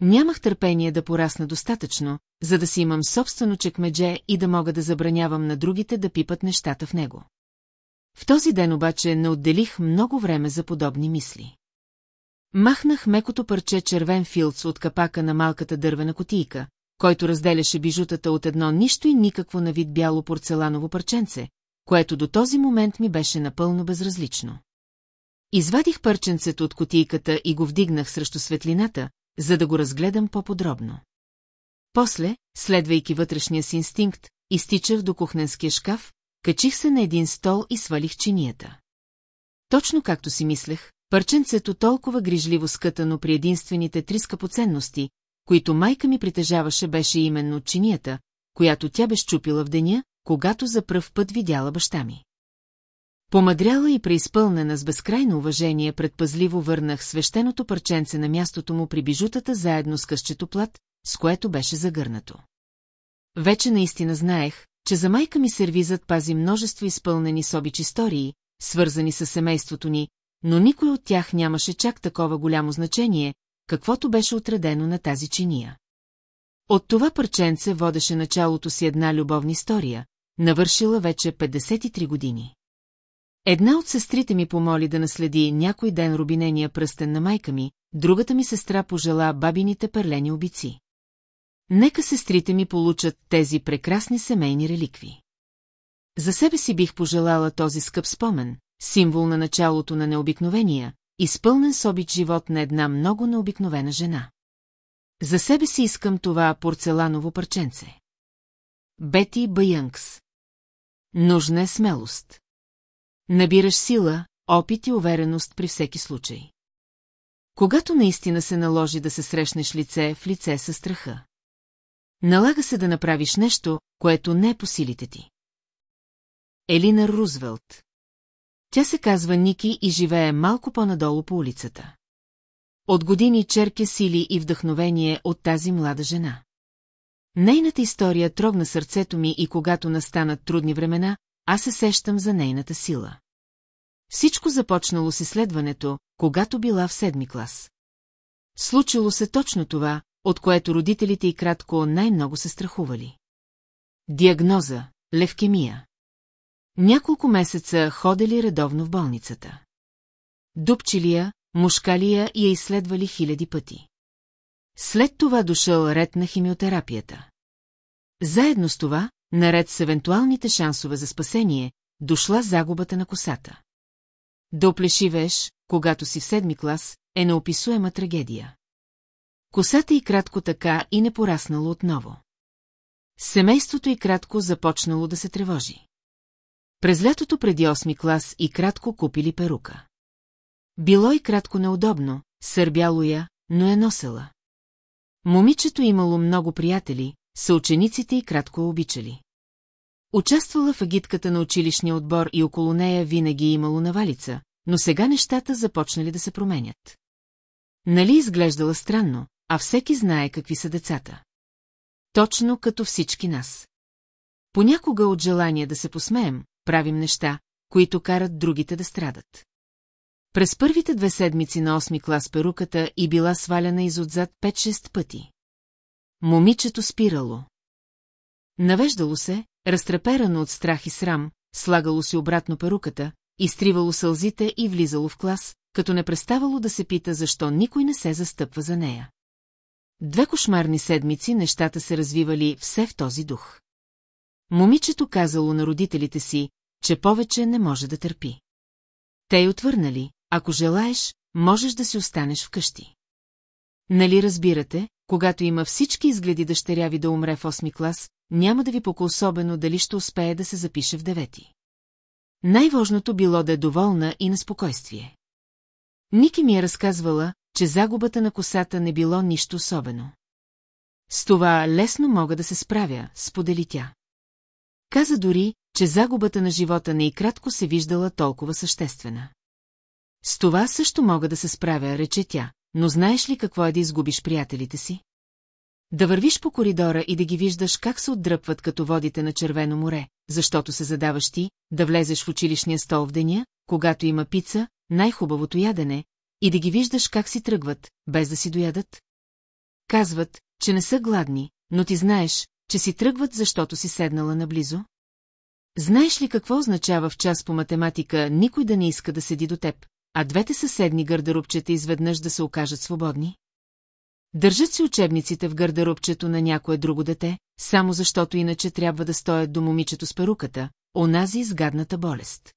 Нямах търпение да порасна достатъчно, за да си имам собствено чекмедже и да мога да забранявам на другите да пипат нещата в него. В този ден обаче не отделих много време за подобни мисли. Махнах мекото парче червен филц от капака на малката дървена котийка, който разделяше бижутата от едно нищо и никакво на вид бяло порцеланово парченце, което до този момент ми беше напълно безразлично. Извадих парченцето от котийката и го вдигнах срещу светлината, за да го разгледам по-подробно. После, следвайки вътрешния си инстинкт, изтичах до кухненския шкаф, качих се на един стол и свалих чинията. Точно както си мислех, парченцето толкова грижливо скътано при единствените три скъпоценности, които майка ми притежаваше, беше именно чинията, която тя бе щупила в деня, когато за пръв път видяла баща ми. Помадряла и преизпълнена с безкрайно уважение предпазливо върнах свещеното парченце на мястото му при бижутата заедно с къщето плат, с което беше загърнато. Вече наистина знаех, че за майка ми сервизът пази множество изпълнени с обич истории, свързани с семейството ни, но никой от тях нямаше чак такова голямо значение, каквото беше отредено на тази чиния. От това парченце водеше началото си една любовна история, навършила вече 53 години. Една от сестрите ми помоли да наследи някой ден рубинения пръстен на майка ми, другата ми сестра пожела бабините перлени обици. Нека сестрите ми получат тези прекрасни семейни реликви. За себе си бих пожелала този скъп спомен, символ на началото на необикновения, изпълнен с обич живот на една много необикновена жена. За себе си искам това порцеланово парченце. Бети Баянкс Нужна е смелост. Набираш сила, опит и увереност при всеки случай. Когато наистина се наложи да се срещнеш лице в лице със страха. Налага се да направиш нещо, което не е по силите ти. Елина Рузвелт Тя се казва Ники и живее малко по-надолу по улицата. От години черпя сили и вдъхновение от тази млада жена. Нейната история трогна сърцето ми и когато настанат трудни времена, аз се сещам за нейната сила. Всичко започнало с изследването, когато била в седми клас. Случило се точно това, от което родителите и кратко най-много се страхували. Диагноза – левкемия. Няколко месеца ходели редовно в болницата. Дупчили я, мушкали я и я изследвали хиляди пъти. След това дошъл ред на химиотерапията. Заедно с това, наред с евентуалните шансове за спасение, дошла загубата на косата. Да оплешивеш, когато си в седми клас, е неописуема трагедия. Косата и кратко така и не пораснало отново. Семейството и кратко започнало да се тревожи. През лятото преди 8 клас и кратко купили перука. Било и кратко неудобно, сърбяло я, но е носела. Момичето имало много приятели, съучениците и кратко обичали. Участвала в агитката на училищния отбор и около нея винаги е имало навалица, но сега нещата започнали да се променят. Нали изглеждала странно, а всеки знае какви са децата. Точно като всички нас. Понякога от желание да се посмеем, правим неща, които карат другите да страдат. През първите две седмици на 8 клас перуката и била сваляна изотзад 5-6 пъти. Момичето спирало. Навеждало се, разтреперано от страх и срам, слагало си обратно перуката, изтривало сълзите и влизало в клас, като не преставало да се пита защо никой не се застъпва за нея. Две кошмарни седмици нещата се развивали все в този дух. Момичето казало на родителите си, че повече не може да търпи. Те й отвърнали, ако желаеш, можеш да си останеш вкъщи. Нали разбирате, когато има всички изгледи дъщеря ви да умре в 8 клас, няма да ви пока особено дали ще успее да се запише в девети. Най-важното било да е доволна и на спокойствие. Ники ми е разказвала, че загубата на косата не било нищо особено. С това лесно мога да се справя, сподели тя. Каза дори, че загубата на живота не и кратко се виждала толкова съществена. С това също мога да се справя, рече тя, но знаеш ли какво е да изгубиш приятелите си? Да вървиш по коридора и да ги виждаш как се отдръпват като водите на червено море, защото се задаваш ти, да влезеш в училищния стол в деня, когато има пица, най-хубавото ядене, и да ги виждаш как си тръгват, без да си доядат? Казват, че не са гладни, но ти знаеш, че си тръгват, защото си седнала наблизо? Знаеш ли какво означава в час по математика никой да не иска да седи до теб, а двете съседни гардеробчета изведнъж да се окажат свободни? Държат си учебниците в гардеробчето на някое друго дете, само защото иначе трябва да стоят до момичето с перуката, онази изгадната болест.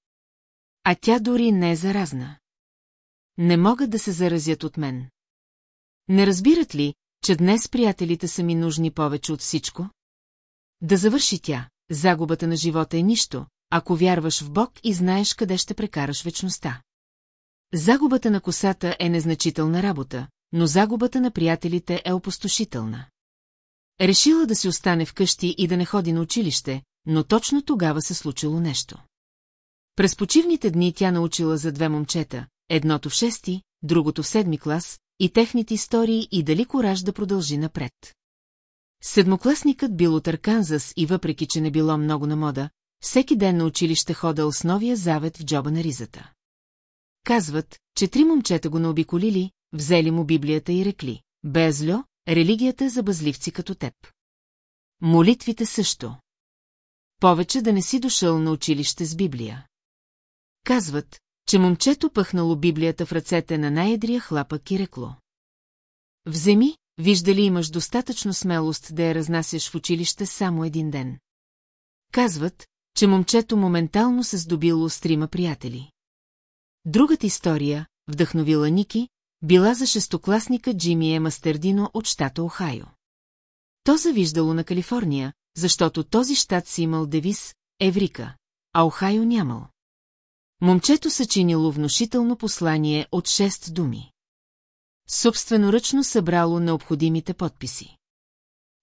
А тя дори не е заразна. Не могат да се заразят от мен. Не разбират ли, че днес приятелите са ми нужни повече от всичко? Да завърши тя, загубата на живота е нищо, ако вярваш в Бог и знаеш къде ще прекараш вечността. Загубата на косата е незначителна работа, но загубата на приятелите е опустошителна. Решила да си остане вкъщи и да не ходи на училище, но точно тогава се случило нещо. През почивните дни тя научила за две момчета, едното в шести, другото в седми клас, и техните истории и дали кораж да продължи напред. Седмокласникът бил от Арканзас и въпреки, че не било много на мода, всеки ден на училище ходил с новия завет в джоба на ризата. Казват, че три момчета го наобиколили, взели му Библията и рекли. Безльо, религията е за бъзливци като теб. Молитвите също. Повече да не си дошъл на училище с Библия. Казват, че момчето пъхнало Библията в ръцете на най-едрия хлапък и рекло. Вземи, вижда ли имаш достатъчно смелост да я разнасяш в училище само един ден. Казват, че момчето моментално се здобило с трима приятели. Другата история, вдъхновила Ники, била за шестокласника Джимми Е. Мастердино от щата Охайо. То завиждало на Калифорния, защото този щат си имал девиз Еврика, а Охайо нямал. Момчето съчинило внушително послание от шест думи. Собственоръчно събрало необходимите подписи.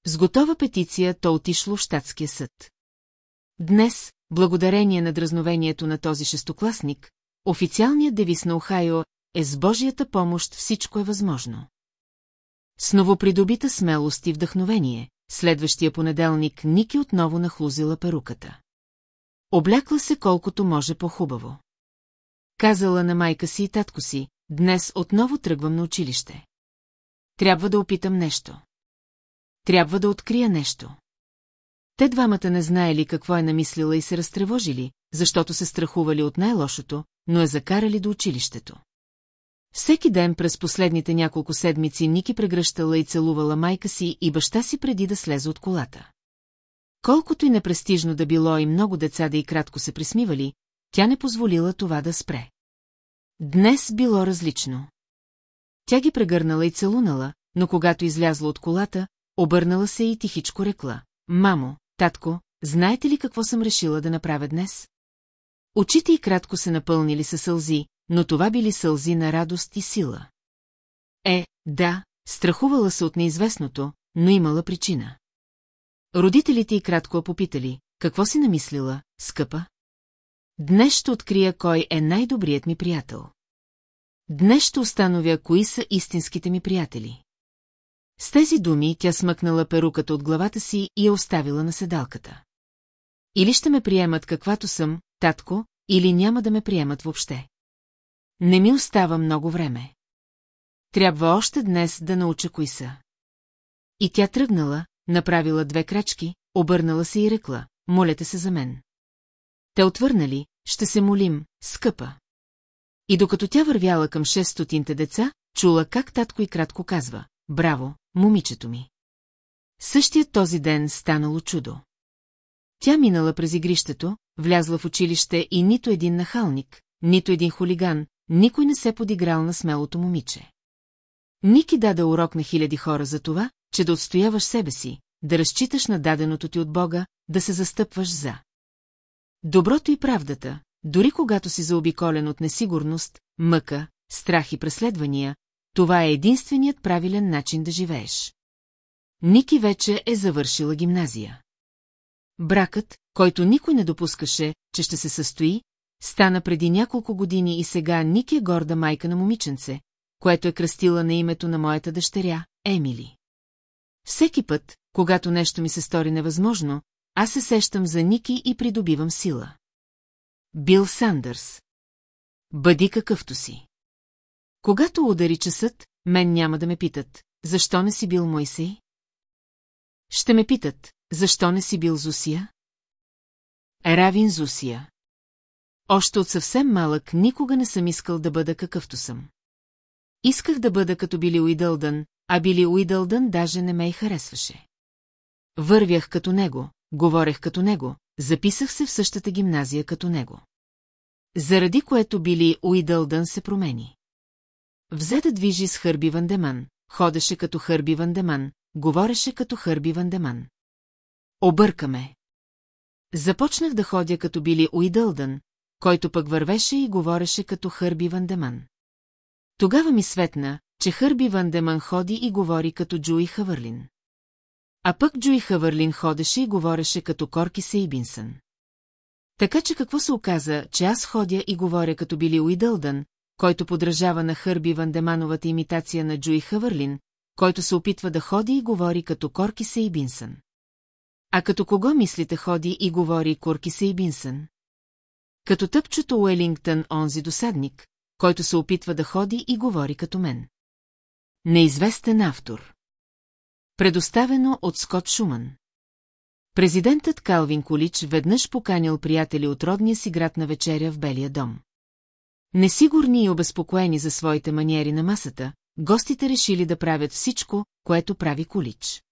С готова петиция то отишло в щатския съд. Днес, благодарение на дразновението на този шестокласник, официалният девиз на Охайо е с Божията помощ всичко е възможно. С новопридобита смелост и вдъхновение, следващия понеделник Ники отново нахлузила перуката. Облякла се колкото може по-хубаво. Казала на майка си и татко си, днес отново тръгвам на училище. Трябва да опитам нещо. Трябва да открия нещо. Те двамата не знаели какво е намислила и се разтревожили, защото се страхували от най-лошото, но е закарали до училището. Всеки ден през последните няколко седмици Ники прегръщала и целувала майка си и баща си преди да слезе от колата. Колкото и непрестижно да било и много деца да и кратко се присмивали, тя не позволила това да спре. Днес било различно. Тя ги прегърнала и целунала, но когато излязла от колата, обърнала се и тихичко рекла. Мамо, татко, знаете ли какво съм решила да направя днес? Очите й кратко се напълнили със сълзи, но това били сълзи на радост и сила. Е, да, страхувала се от неизвестното, но имала причина. Родителите й кратко попитали, какво си намислила, скъпа? Днес ще открия кой е най-добрият ми приятел. Днес ще установя кои са истинските ми приятели. С тези думи тя смъкнала перуката от главата си и я оставила на седалката. Или ще ме приемат каквато съм, татко, или няма да ме приемат въобще. Не ми остава много време. Трябва още днес да науча кои са. И тя тръгнала, направила две крачки, обърнала се и рекла, молете се за мен. Те отвърнали, ще се молим, скъпа. И докато тя вървяла към шестотинте деца, чула как татко и кратко казва, браво, момичето ми. Същият този ден станало чудо. Тя минала през игрището, влязла в училище и нито един нахалник, нито един хулиган, никой не се подиграл на смелото момиче. Ники даде урок на хиляди хора за това, че да отстояваш себе си, да разчиташ на даденото ти от Бога, да се застъпваш за. Доброто и правдата, дори когато си заобиколен от несигурност, мъка, страх и преследвания, това е единственият правилен начин да живееш. Ники вече е завършила гимназия. Бракът, който никой не допускаше, че ще се състои, стана преди няколко години и сега Ники е горда майка на момиченце, което е кръстила на името на моята дъщеря, Емили. Всеки път, когато нещо ми се стори невъзможно, аз се сещам за Ники и придобивам сила. Бил Сандърс. Бъди какъвто си. Когато удари часът, мен няма да ме питат, защо не си бил Мойсей? Ще ме питат, защо не си бил Зусия? Равин Зусия. Още от съвсем малък никога не съм искал да бъда какъвто съм. Исках да бъда като Били Уидълдън, а Били Уидълдън даже не ме и харесваше. Вървях като него, говорех като него, записах се в същата гимназия като него. Заради което Били Уидълдън се промени. Взе да движи с Хърби Вандеман, ходеше като Хърби Вандеман, говореше като Хърби Вандеман. Объркаме. Започнах да ходя като Били Уидълдън, който пък вървеше и говореше като Хърби Вандеман. Тогава ми светна, че Хърби Вандеман ходи и говори като Джуи Хавърлин. А пък Джуи Хавърлин ходеше и говореше като Корки Сейбинсън. Така че какво се оказа, че аз ходя и говоря като Били Уидълдън, който подражава на Хърби Вандемановата имитация на Джуи Хавърлин, който се опитва да ходи и говори като Корки Сейбинсън. А като кого мислите ходи и говори Корки Сейбинсън? Като тъпчото Уелингтън онзи досадник, който се опитва да ходи и говори като мен. Неизвестен автор. Предоставено от Скот Шуман. Президентът Калвин Колич веднъж поканил приятели от родния си град на вечеря в Белия дом. Несигурни и обезпокоени за своите маниери на масата, гостите решили да правят всичко, което прави Колич.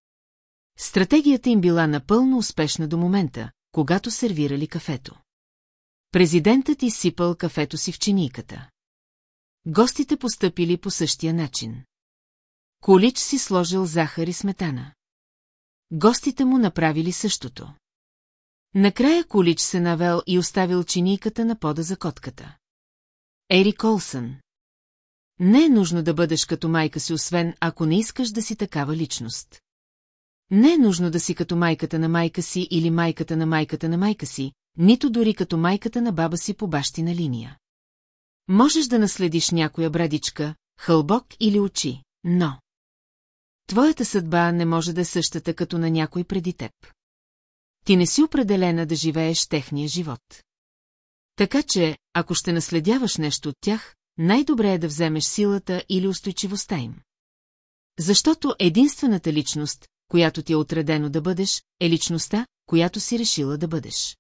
Стратегията им била напълно успешна до момента, когато сервирали кафето. Президентът изсипал кафето си в чинийката. Гостите постъпили по същия начин. Колич си сложил захар и сметана. Гостите му направили същото. Накрая Колич се навел и оставил чинийката на пода за котката. Ери Колсън. Не е нужно да бъдеш като майка си, освен ако не искаш да си такава личност. Не е нужно да си като майката на майка си или майката на майката на майка си, нито дори като майката на баба си по бащина линия. Можеш да наследиш някоя брадичка, хълбок или очи, но... Твоята съдба не може да е същата като на някой преди теб. Ти не си определена да живееш техния живот. Така че, ако ще наследяваш нещо от тях, най-добре е да вземеш силата или устойчивостта им. Защото единствената личност, която ти е отредено да бъдеш, е личността, която си решила да бъдеш.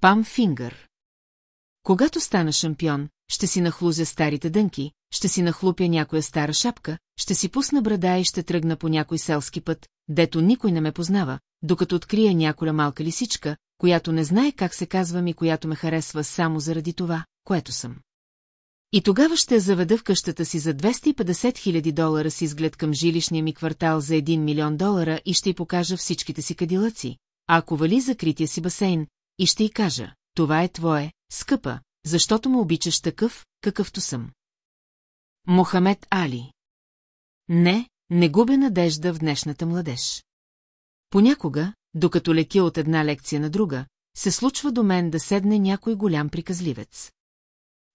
Пам Фингър Когато стана шампион, ще си нахлузя старите дънки, ще си нахлупя някоя стара шапка, ще си пусна брада и ще тръгна по някой селски път, дето никой не ме познава, докато открия някоя малка лисичка, която не знае как се казвам и която ме харесва само заради това, което съм. И тогава ще я заведа в къщата си за 250 хиляди долара с изглед към жилищния ми квартал за 1 милион долара и ще й покажа всичките си кадилъци, а ако вали закрития си басейн, и ще й кажа, това е твое, скъпа, защото ме обичаш такъв, какъвто съм. Мохамед Али Не, не губя надежда в днешната младеж. Понякога, докато лекя от една лекция на друга, се случва до мен да седне някой голям приказливец.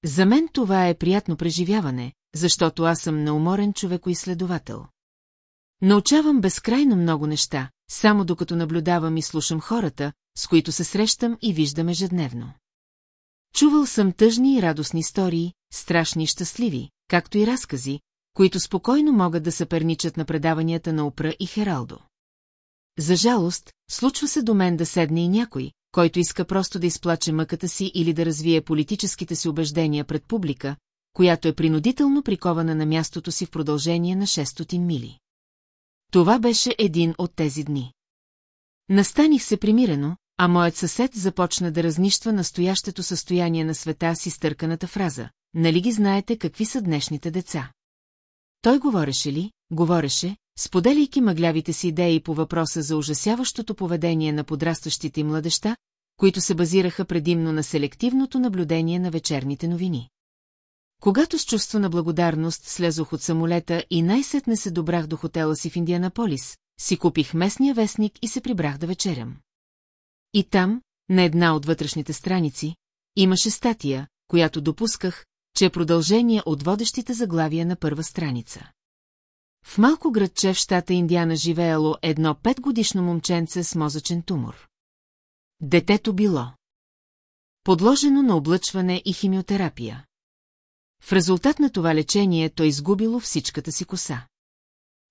За мен това е приятно преживяване, защото аз съм неуморен човек и изследовател. Научавам безкрайно много неща, само докато наблюдавам и слушам хората, с които се срещам и виждам ежедневно. Чувал съм тъжни и радостни истории, страшни и щастливи, както и разкази, които спокойно могат да съперничат на предаванията на Опра и Хералдо. За жалост, случва се до мен да седне и някой, който иска просто да изплаче мъката си или да развие политическите си убеждения пред публика, която е принудително прикована на мястото си в продължение на 600 мили. Това беше един от тези дни. Настаних се примирено, а моят съсед започна да разнищва настоящето състояние на света с изтърканата фраза. Нали ги знаете какви са днешните деца? Той говореше ли, говореше, споделяйки мъглявите си идеи по въпроса за ужасяващото поведение на подрастващите младеща, които се базираха предимно на селективното наблюдение на вечерните новини. Когато с чувство на благодарност слезох от самолета и най-сетне се добрах до хотела си в Индианаполис, си купих местния вестник и се прибрах да вечерям. И там, на една от вътрешните страници, имаше статия, която допусках, че е продължение от водещите заглавия на първа страница. В малко градче в щата Индиана живеело едно петгодишно момченце с мозъчен тумор. Детето било. Подложено на облъчване и химиотерапия. В резултат на това лечение той изгубило всичката си коса.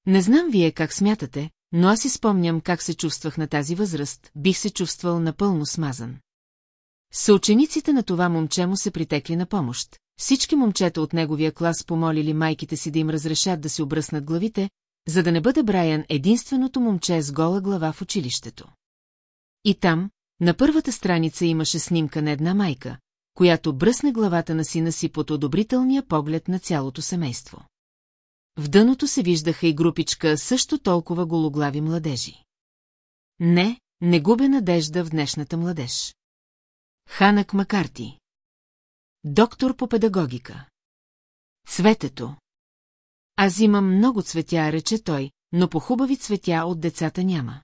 Не знам вие как смятате, но аз си спомням как се чувствах на тази възраст, бих се чувствал напълно смазан. Съучениците на това момче му се притекли на помощ. Всички момчета от неговия клас помолили майките си да им разрешат да си обръснат главите, за да не бъде Брайан единственото момче с гола глава в училището. И там, на първата страница имаше снимка на една майка, която бръсне главата на сина си под одобрителния поглед на цялото семейство. В дъното се виждаха и групичка също толкова гологлави младежи. Не, не губя надежда в днешната младеж. Ханак Макарти Доктор по педагогика Цветето Аз имам много цветя, рече той, но по хубави цветя от децата няма.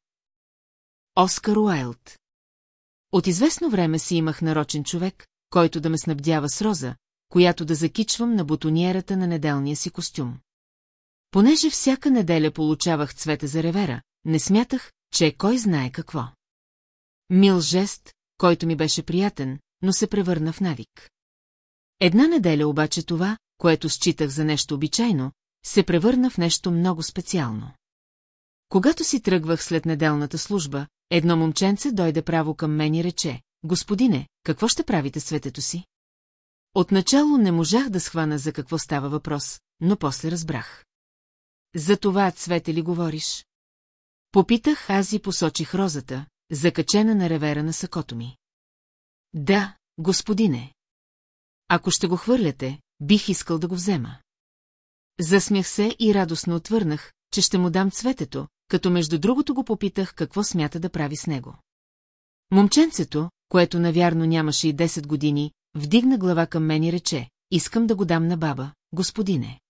Оскар Уайлд От известно време си имах нарочен човек, който да ме снабдява с роза, която да закичвам на бутониерата на неделния си костюм. Понеже всяка неделя получавах цвете за ревера, не смятах, че е кой знае какво. Мил жест, който ми беше приятен, но се превърна в навик. Една неделя обаче това, което считах за нещо обичайно, се превърна в нещо много специално. Когато си тръгвах след неделната служба, едно момченце дойде право към мен и рече, Господине, какво ще правите светето си? Отначало не можах да схвана за какво става въпрос, но после разбрах. За това цвете ли говориш? Попитах аз и посочих розата, закачена на ревера на сакото ми. Да, господине. Ако ще го хвърляте, бих искал да го взема. Засмях се и радостно отвърнах, че ще му дам цветето, като между другото го попитах какво смята да прави с него. Момченцето, което навярно нямаше и 10 години, вдигна глава към мен и рече, искам да го дам на баба, господине.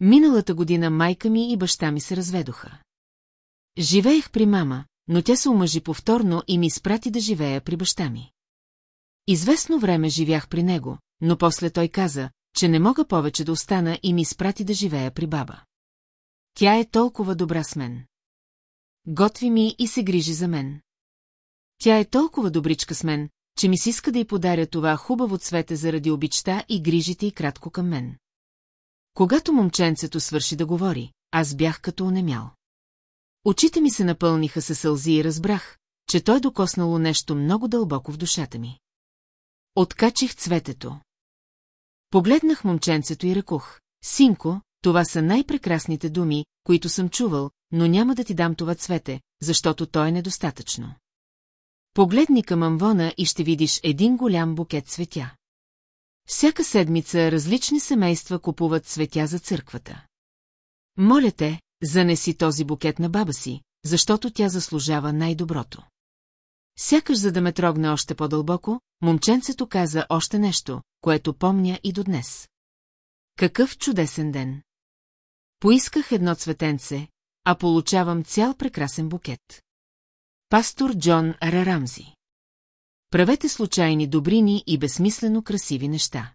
Миналата година майка ми и баща ми се разведоха. Живеех при мама, но тя се омъжи повторно и ми спрати да живея при баща ми. Известно време живях при него, но после той каза, че не мога повече да остана и ми спрати да живея при баба. Тя е толкова добра с мен. Готви ми и се грижи за мен. Тя е толкова добричка с мен, че ми се иска да й подаря това хубаво цвете заради обичта и грижите и кратко към мен. Когато момченцето свърши да говори, аз бях като онемял. Очите ми се напълниха със сълзи и разбрах, че той докоснало нещо много дълбоко в душата ми. Откачих цветето. Погледнах момченцето и рекох, синко, това са най-прекрасните думи, които съм чувал, но няма да ти дам това цвете, защото то е недостатъчно. Погледни към амвона и ще видиш един голям букет цветя. Всяка седмица различни семейства купуват цветя за църквата. Моля те, занеси този букет на баба си, защото тя заслужава най-доброто. Сякаш за да ме трогне още по-дълбоко, момченцето каза още нещо, което помня и до днес. Какъв чудесен ден! Поисках едно цветенце, а получавам цял прекрасен букет. Пастор Джон Рарамзи Правете случайни добрини и безсмислено красиви неща.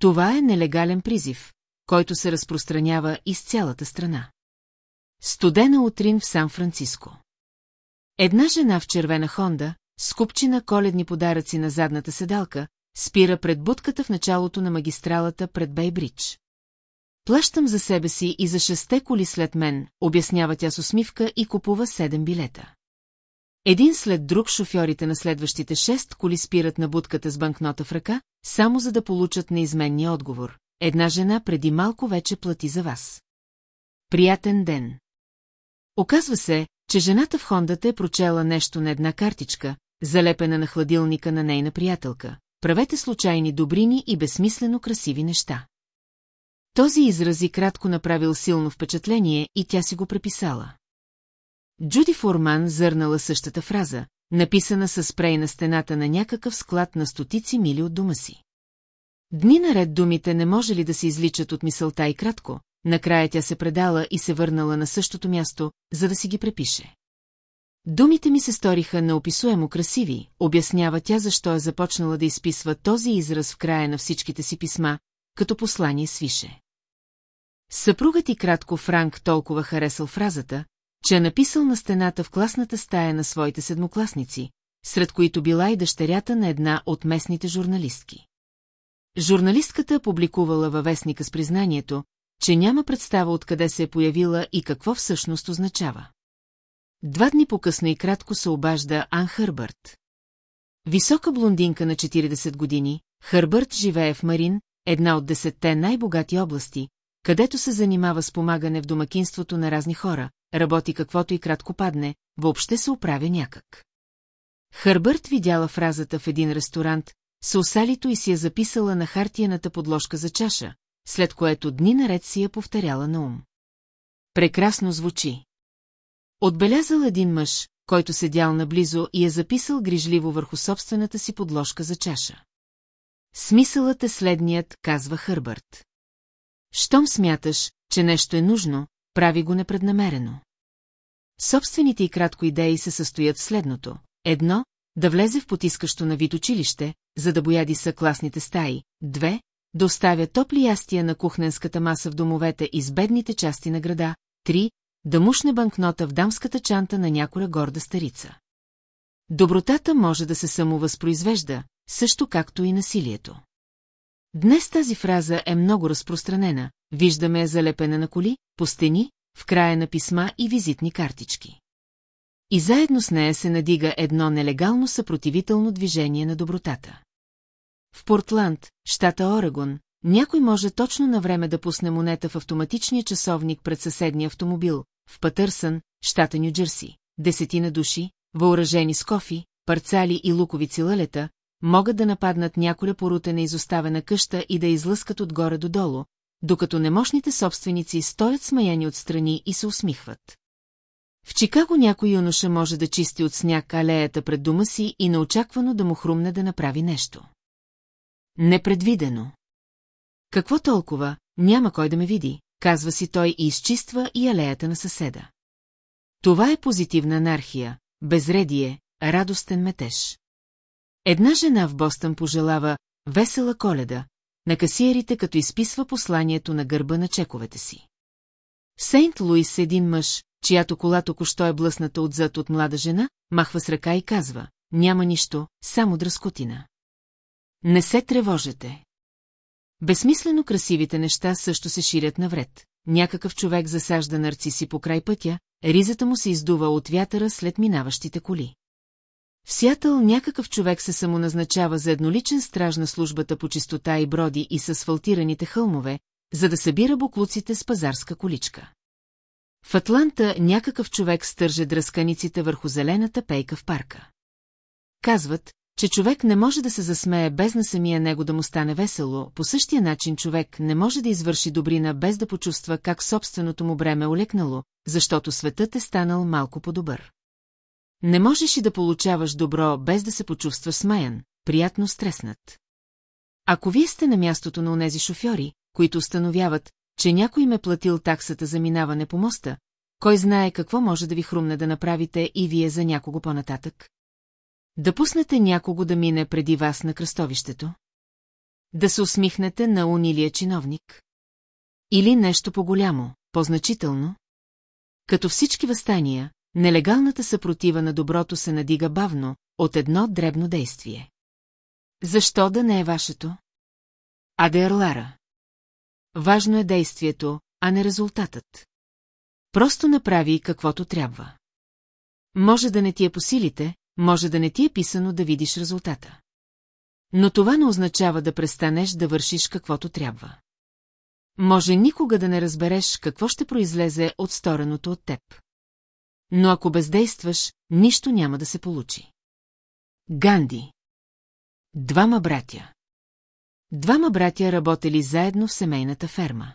Това е нелегален призив, който се разпространява из цялата страна. Студена утрин в Сан-Франциско. Една жена в червена Хонда, с купчина коледни подаръци на задната седалка, спира пред будката в началото на магистралата пред Бейбридж. Плащам за себе си и за шесте коли след мен, обяснява тя с усмивка и купува седем билета. Един след друг шофьорите на следващите шест коли спират на будката с банкнота в ръка, само за да получат неизменния отговор. Една жена преди малко вече плати за вас. Приятен ден. Оказва се, че жената в Хондата е прочела нещо на една картичка, залепена на хладилника на нейна приятелка. Правете случайни добрини и безсмислено красиви неща. Този изрази кратко направил силно впечатление и тя си го преписала. Джуди Форман зърнала същата фраза, написана със спрей на стената на някакъв склад на стотици мили от дома си. Дни наред думите не може ли да се изличат от мисълта и кратко, накрая тя се предала и се върнала на същото място, за да си ги препише. Думите ми се сториха неописуемо красиви, обяснява тя защо е започнала да изписва този израз в края на всичките си писма, като послание свише. Съпругът и кратко Франк толкова харесал фразата, че е написал на стената в класната стая на своите седмокласници, сред които била и дъщерята на една от местните журналистки. Журналистката публикувала във вестника с признанието, че няма представа откъде се е появила и какво всъщност означава. Два дни по-късно и кратко се обажда Ан Хърбърт. Висока блондинка на 40 години, Хърбърт живее в Марин, една от десетте най-богати области, където се занимава с помагане в домакинството на разни хора, работи каквото и кратко падне, въобще се оправя някак. Хърбърт видяла фразата в един ресторант, усалито и си я записала на хартияната подложка за чаша, след което дни наред си я повторяла на ум. Прекрасно звучи. Отбелязал един мъж, който седял наблизо и е записал грижливо върху собствената си подложка за чаша. Смисълът е следният, казва Хърбърт. Щом смяташ, че нещо е нужно, прави го непреднамерено. Собствените и кратко идеи се състоят в следното. Едно, да влезе в потискащо на вид училище, за да бояди са класните стаи. Две, да оставя топли ястия на кухненската маса в домовете и с бедните части на града. Три, да мушне банкнота в дамската чанта на някоя горда старица. Добротата може да се самовъзпроизвежда, също както и насилието. Днес тази фраза е много разпространена, виждаме я залепена на коли, по стени, в края на писма и визитни картички. И заедно с нея се надига едно нелегално съпротивително движение на добротата. В Портланд, щата Орегон, някой може точно на време да пусне монета в автоматичния часовник пред съседния автомобил, в Патърсън, щата Нью-Джерси. Десетина души, въоръжени с кофи, парцали и луковици лълета, могат да нападнат няколя порутена изоставена къща и да излъскат отгоре до долу, докато немощните собственици стоят смаяни отстрани и се усмихват. В Чикаго някой юноша може да чисти от сняг алеята пред дома си и неочаквано да му хрумне да направи нещо. Непредвидено. Какво толкова, няма кой да ме види, казва си той и изчиства и алеята на съседа. Това е позитивна анархия, безредие, радостен метеж. Една жена в Бостън пожелава весела коледа, на касиерите като изписва посланието на гърба на чековете си. Сейнт Луис един мъж, чиято кола току-що е блъсната отзад от млада жена, махва с ръка и казва, няма нищо, само дръскотина. Не се тревожете. Безсмислено красивите неща също се ширят навред. Някакъв човек засажда нарциси по край пътя, ризата му се издува от вятъра след минаващите коли. В Сиатъл някакъв човек се самоназначава за едноличен страж на службата по чистота и броди и с асфалтираните хълмове, за да събира буклуците с пазарска количка. В Атланта някакъв човек стърже дръсканиците върху зелената пейка в парка. Казват, че човек не може да се засмее без на самия него да му стане весело, по същия начин човек не може да извърши добрина без да почувства как собственото му бреме е олекнало, защото светът е станал малко по-добър. Не можеш и да получаваш добро без да се почувстваш смаян, приятно стреснат. Ако вие сте на мястото на онези шофьори, които установяват, че някой ме платил таксата за минаване по моста, кой знае какво може да ви хрумне да направите и вие за някого по-нататък? Да пуснете някого да мине преди вас на кръстовището? Да се усмихнете на унилия чиновник? Или нещо по-голямо, по-значително? Като всички възстания, нелегалната съпротива на доброто се надига бавно, от едно дребно действие. Защо да не е вашето? Адерлара. Важно е действието, а не резултатът. Просто направи каквото трябва. Може да не ти е по силите, може да не ти е писано да видиш резултата. Но това не означава да престанеш да вършиш каквото трябва. Може никога да не разбереш какво ще произлезе от стореното от теб. Но ако бездействаш, нищо няма да се получи. Ганди Двама братя Двама братя работели заедно в семейната ферма.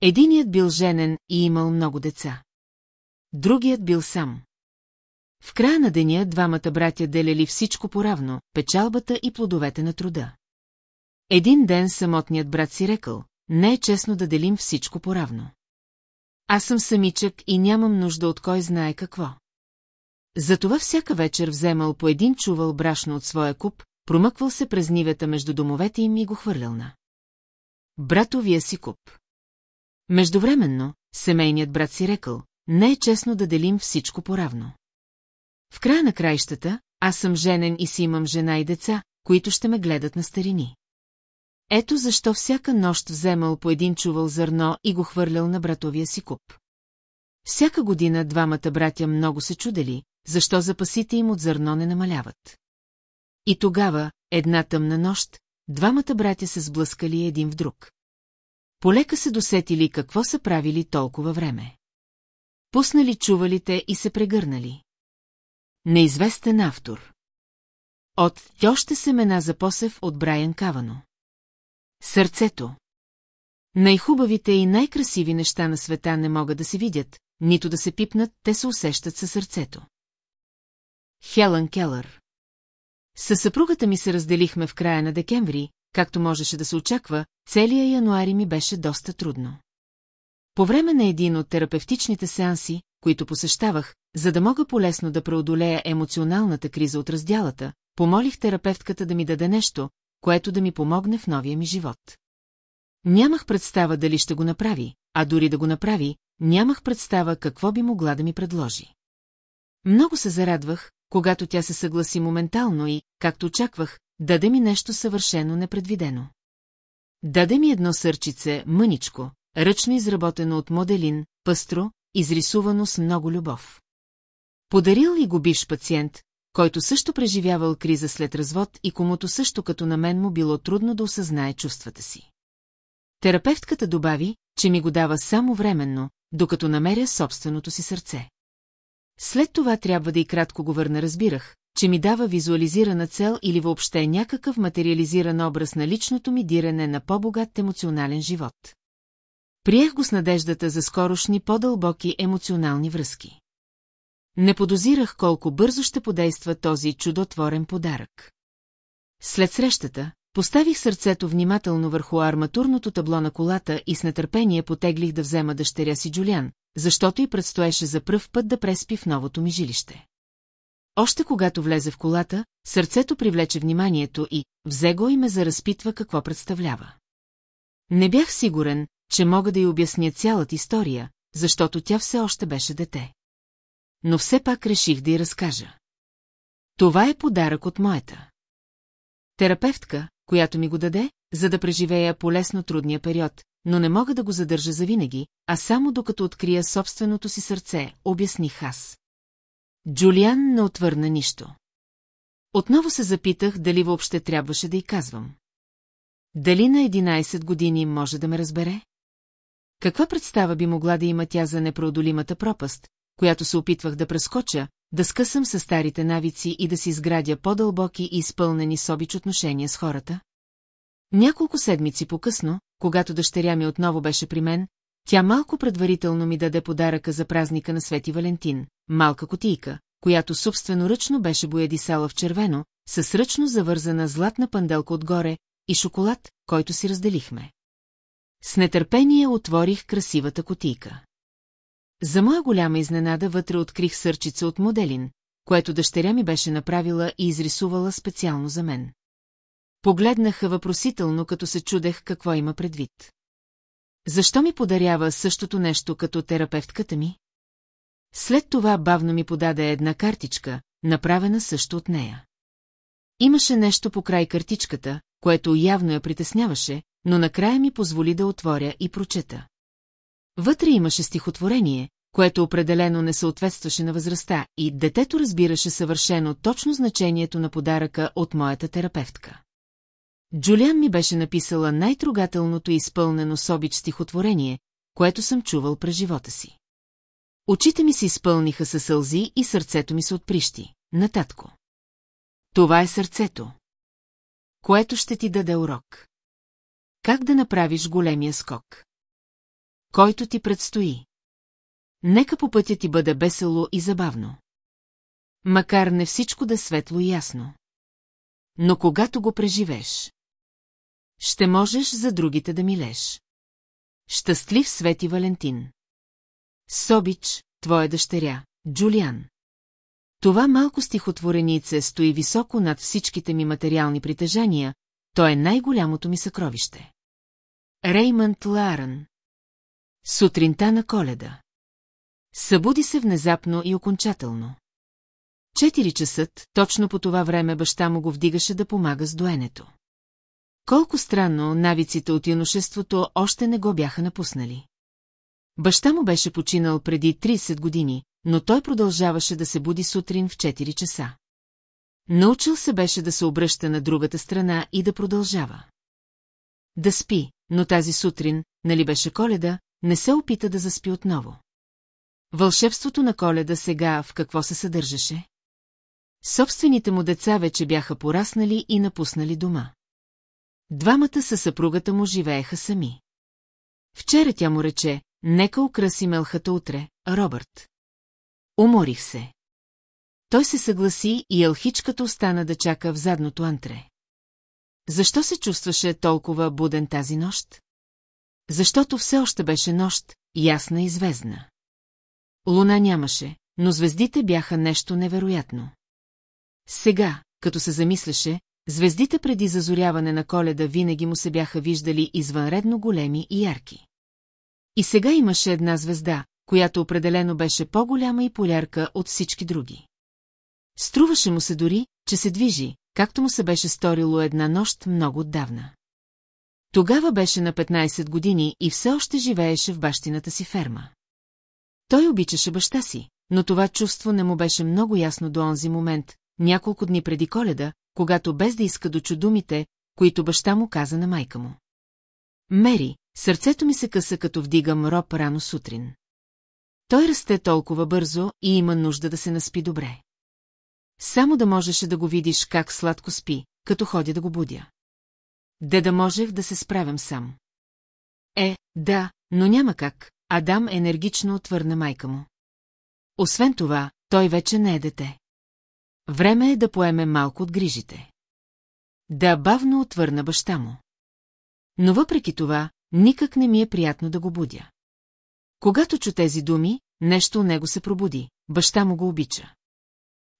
Единият бил женен и имал много деца. Другият бил сам. В края на деня двамата братя делели всичко поравно, печалбата и плодовете на труда. Един ден самотният брат си рекал, не е честно да делим всичко поравно. Аз съм самичък и нямам нужда от кой знае какво. Затова всяка вечер вземал по един чувал брашно от своя куп, промъквал се през нивета между домовете им и го хвърлял на. Братовия си куп. Междувременно, семейният брат си рекал, не е честно да делим всичко поравно. В края на краищата, аз съм женен и си имам жена и деца, които ще ме гледат на старини. Ето защо всяка нощ вземал по един чувал зърно и го хвърлял на братовия си куп. Всяка година двамата братя много се чудели, защо запасите им от зърно не намаляват. И тогава, една тъмна нощ, двамата братя се сблъскали един в друг. Полека се досетили какво са правили толкова време. Пуснали чувалите и се прегърнали. Неизвестен автор. От още семена за посев от Брайан Кавано. Сърцето. Най-хубавите и най-красиви неща на света не могат да се видят, нито да се пипнат, те се усещат със сърцето. Хелън Келър Със съпругата ми се разделихме в края на декември, както можеше да се очаква, целия януари ми беше доста трудно. По време на един от терапевтичните сеанси, които посещавах, за да мога полесно да преодолея емоционалната криза от разделата, помолих терапевтката да ми даде нещо, което да ми помогне в новия ми живот. Нямах представа дали ще го направи, а дори да го направи, нямах представа какво би могла да ми предложи. Много се зарадвах, когато тя се съгласи моментално и, както очаквах, даде ми нещо съвършено непредвидено. Даде ми едно сърчице, мъничко, ръчно изработено от моделин, пъстро, изрисувано с много любов. Подарил ли го бивш пациент, който също преживявал криза след развод и комуто също като на мен му било трудно да осъзнае чувствата си. Терапевтката добави, че ми го дава само временно, докато намеря собственото си сърце. След това трябва да и кратко го върна разбирах, че ми дава визуализирана цел или въобще някакъв материализиран образ на личното ми дирене на по-богат емоционален живот. Приех го с надеждата за скорошни по-дълбоки емоционални връзки. Не подозирах колко бързо ще подейства този чудотворен подарък. След срещата, поставих сърцето внимателно върху арматурното табло на колата и с нетърпение потеглих да взема дъщеря си Джулиан, защото и предстоеше за пръв път да преспи в новото ми жилище. Още когато влезе в колата, сърцето привлече вниманието и взе го и ме заразпитва какво представлява. Не бях сигурен, че мога да й обясня цялата история, защото тя все още беше дете. Но все пак реших да й разкажа. Това е подарък от моята. Терапевтка, която ми го даде, за да преживея полесно трудния период, но не мога да го задържа завинаги, а само докато открия собственото си сърце, обясних аз. Джулиан не отвърна нищо. Отново се запитах дали въобще трябваше да й казвам. Дали на 11 години може да ме разбере? Каква представа би могла да има тя за непроодолимата пропаст, която се опитвах да прескоча, да скъсам със старите навици и да си изградя по-дълбоки и изпълнени с обич отношения с хората? Няколко седмици по-късно, когато дъщеря ми отново беше при мен, тя малко предварително ми даде подаръка за празника на Свети Валентин, малка котийка, която собственоръчно беше боядисала в червено, с ръчно завързана златна панделка отгоре и шоколад, който си разделихме. С нетърпение отворих красивата котийка. За моя голяма изненада вътре открих сърчица от моделин, което дъщеря ми беше направила и изрисувала специално за мен. Погледнаха въпросително, като се чудех какво има предвид. Защо ми подарява същото нещо като терапевтката ми? След това бавно ми подаде една картичка, направена също от нея. Имаше нещо по край картичката, което явно я притесняваше, но накрая ми позволи да отворя и прочета. Вътре имаше стихотворение, което определено не съответстваше на възрастта, и детето разбираше съвършено точно значението на подаръка от моята терапевтка. Джулиан ми беше написала най-трогателното и изпълнено с обич стихотворение, което съм чувал през живота си. Очите ми се изпълниха със сълзи и сърцето ми се отприщи. Нататко. Това е сърцето. Което ще ти даде урок. Как да направиш големия скок? Който ти предстои. Нека по пътя ти бъде весело и забавно. Макар не всичко да е светло и ясно. Но когато го преживееш, ще можеш за другите да милеш. Щастлив Свети Валентин. Собич, твоя дъщеря, Джулиан. Това малко стихотворенице стои високо над всичките ми материални притежания, то е най-голямото ми съкровище. Реймънд Ларън Сутринта на коледа Събуди се внезапно и окончателно. Четири часът, точно по това време баща му го вдигаше да помага с доенето. Колко странно, навиците от юношеството още не го бяха напуснали. Баща му беше починал преди 30 години, но той продължаваше да се буди сутрин в 4 часа. Научил се беше да се обръща на другата страна и да продължава. Да спи, но тази сутрин, нали беше коледа, не се опита да заспи отново. Вълшебството на коледа сега в какво се съдържаше? Собствените му деца вече бяха пораснали и напуснали дома. Двамата със съпругата му живееха сами. Вчера тя му рече, нека украси мелхата утре, Робърт. Уморих се. Той се съгласи и елхичката остана да чака в задното антре. Защо се чувстваше толкова буден тази нощ? Защото все още беше нощ, ясна и звездна. Луна нямаше, но звездите бяха нещо невероятно. Сега, като се замисляше, звездите преди зазоряване на коледа винаги му се бяха виждали извънредно големи и ярки. И сега имаше една звезда, която определено беше по-голяма и полярка от всички други. Струваше му се дори, че се движи, както му се беше сторило една нощ много отдавна. Тогава беше на 15 години и все още живееше в бащината си ферма. Той обичаше баща си, но това чувство не му беше много ясно до онзи момент, няколко дни преди коледа, когато без да иска дочу думите, които баща му каза на майка му. Мери, сърцето ми се къса като вдигам роб рано сутрин. Той расте толкова бързо и има нужда да се наспи добре. Само да можеше да го видиш как сладко спи, като ходя да го будя. Де да можех да се справям сам. Е, да, но няма как, Адам енергично отвърна майка му. Освен това, той вече не е дете. Време е да поеме малко от грижите. Да бавно отвърна баща му. Но въпреки това, никак не ми е приятно да го будя. Когато чу тези думи, нещо у него се пробуди, баща му го обича.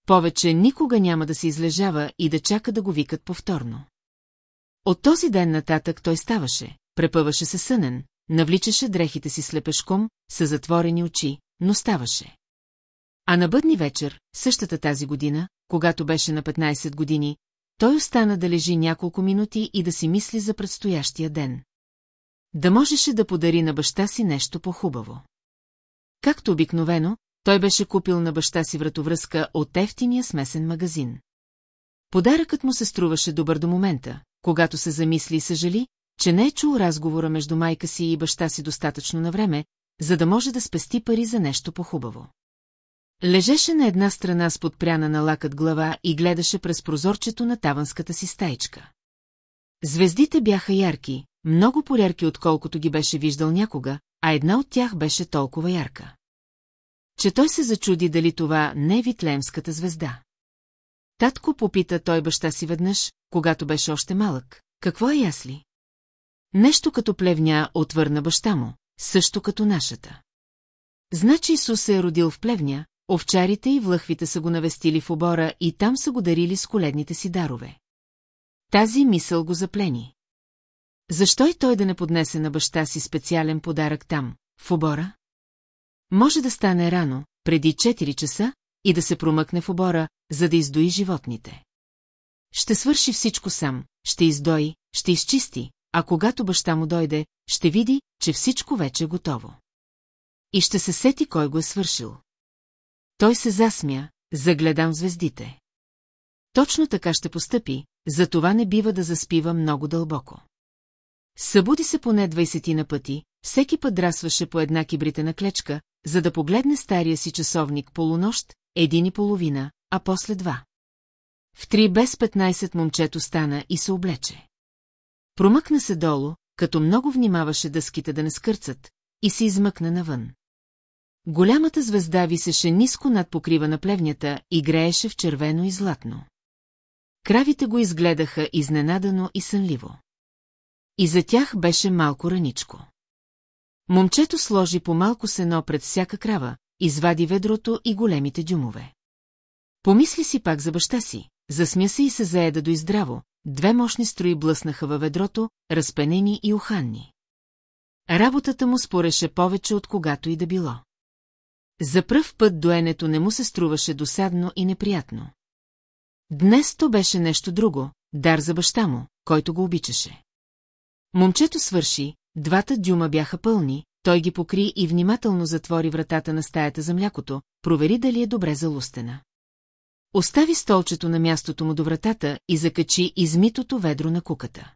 Повече никога няма да се излежава и да чака да го викат повторно. От този ден нататък той ставаше, препъваше се сънен, навличаше дрехите си слепешком, с затворени очи, но ставаше. А на бъдни вечер, същата тази година, когато беше на 15 години, той остана да лежи няколко минути и да си мисли за предстоящия ден. Да можеше да подари на баща си нещо по-хубаво. Както обикновено, той беше купил на баща си вратовръзка от ефтиния смесен магазин. Подаръкът му се струваше добър до момента, когато се замисли и съжали, че не е чул разговора между майка си и баща си достатъчно на време, за да може да спести пари за нещо по-хубаво. Лежеше на една страна с подпряна на лакът глава и гледаше през прозорчето на таванската си стаичка. Звездите бяха ярки, много по-ярки отколкото ги беше виждал някога, а една от тях беше толкова ярка. Че той се зачуди дали това не е Витлеемската звезда. Татко попита той баща си веднъж, когато беше още малък. Какво е ясли? Нещо като плевня отвърна баща му, също като нашата. Значи Исус се е родил в плевня, овчарите и влъхвите са го навестили в обора и там са го дарили с коледните си дарове. Тази мисъл го заплени. Защо и той да не поднесе на баща си специален подарък там, в обора? Може да стане рано, преди 4 часа, и да се промъкне в обора, за да издои животните. Ще свърши всичко сам, ще издои, ще изчисти, а когато баща му дойде, ще види, че всичко вече е готово. И ще се сети кой го е свършил. Той се засмя, загледам звездите. Точно така ще постъпи, затова не бива да заспива много дълбоко. Събуди се поне 20 на пъти, всеки път драсваше по една кибритена клечка, за да погледне стария си часовник полунощ, един и половина, а после два. В три без 15 момчето стана и се облече. Промъкна се долу, като много внимаваше дъските да не скърцат, и се измъкна навън. Голямата звезда висеше ниско над покрива на плевнята и грееше в червено и златно. Кравите го изгледаха изненадано и сънливо. И за тях беше малко раничко. Момчето сложи по малко сено пред всяка крава, извади ведрото и големите дюмове. Помисли си пак за баща си, засмя се и се заеда до издраво, две мощни строи блъснаха във ведрото, разпенени и уханни. Работата му спореше повече от когато и да било. За пръв път доенето не му се струваше досадно и неприятно. Днес то беше нещо друго, дар за баща му, който го обичаше. Момчето свърши, двата дюма бяха пълни, той ги покри и внимателно затвори вратата на стаята за млякото, провери дали е добре залустена. Остави столчето на мястото му до вратата и закачи измитото ведро на куката.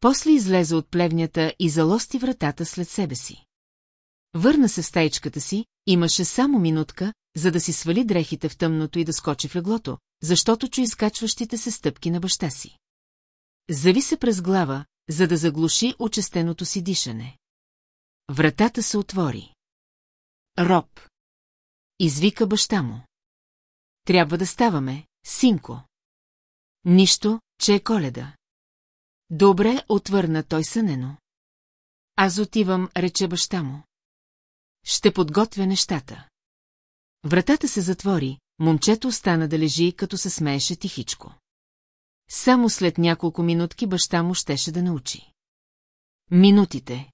После излезе от плевнята и залости вратата след себе си. Върна се в стаичката си, имаше само минутка, за да си свали дрехите в тъмното и да скочи в леглото, защото чу изкачващите се стъпки на баща си. Зави се през глава, за да заглуши очестеното си дишане. Вратата се отвори. Роб. Извика баща му. Трябва да ставаме, синко. Нищо, че е коледа. Добре, отвърна той сънено. Аз отивам, рече баща му. Ще подготвя нещата. Вратата се затвори, момчето остана да лежи, като се смееше тихичко. Само след няколко минутки баща му щеше да научи. Минутите.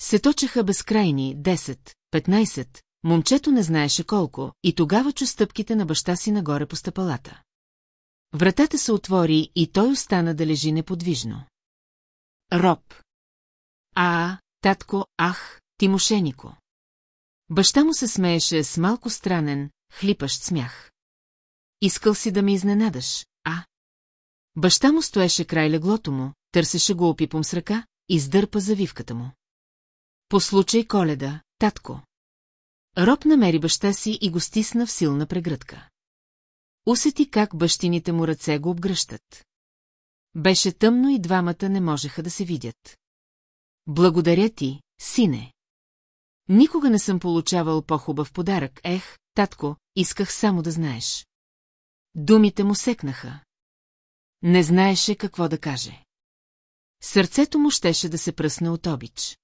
Се точеха безкрайни, 10, 15, момчето не знаеше колко, и тогава чу стъпките на баща си нагоре по стъпалата. Вратата се отвори и той остана да лежи неподвижно. Роб. А, татко, ах, Тимошенико. Баща му се смееше с малко странен, хлипащ смях. Искал си да ме изненадаш, а? Баща му стоеше край леглото му, търсеше го опипом с ръка, издърпа завивката му. По случай коледа, татко. Роб намери баща си и го стисна в силна прегръдка. Усети как бащините му ръце го обгръщат. Беше тъмно и двамата не можеха да се видят. Благодаря ти, сине. Никога не съм получавал по-хубав подарък, ех, татко, исках само да знаеш. Думите му секнаха. Не знаеше какво да каже. Сърцето му щеше да се пръсне от обич.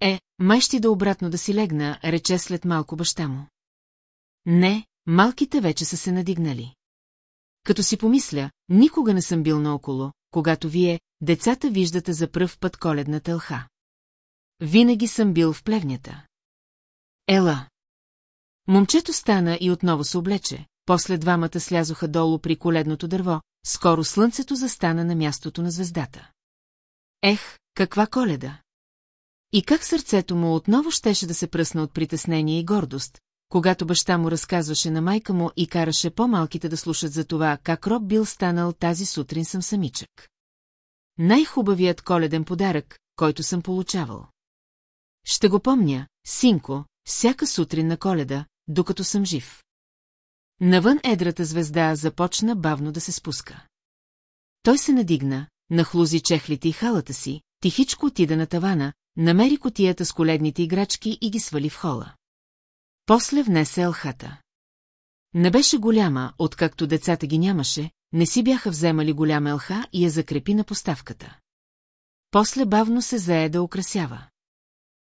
Е, май ще да обратно да си легна, рече след малко баща му. Не, малките вече са се надигнали. Като си помисля, никога не съм бил наоколо, когато вие, децата, виждате за пръв път коледната лха. Винаги съм бил в плевнята. Ела. Момчето стана и отново се облече, после двамата слязоха долу при коледното дърво, скоро слънцето застана на мястото на звездата. Ех, каква коледа! И как сърцето му отново щеше да се пръсна от притеснение и гордост, когато баща му разказваше на майка му и караше по-малките да слушат за това, как Роб бил станал тази сутрин съм самичък. Най-хубавият коледен подарък, който съм получавал. Ще го помня, синко, всяка сутрин на коледа, докато съм жив. Навън едрата звезда започна бавно да се спуска. Той се надигна, нахлузи чехлите и халата си, тихичко отида на тавана, намери котията с коледните играчки и ги свали в хола. После внесе елхата. Не беше голяма, откакто децата ги нямаше, не си бяха вземали голяма елха и я закрепи на поставката. После бавно се зае да украсява.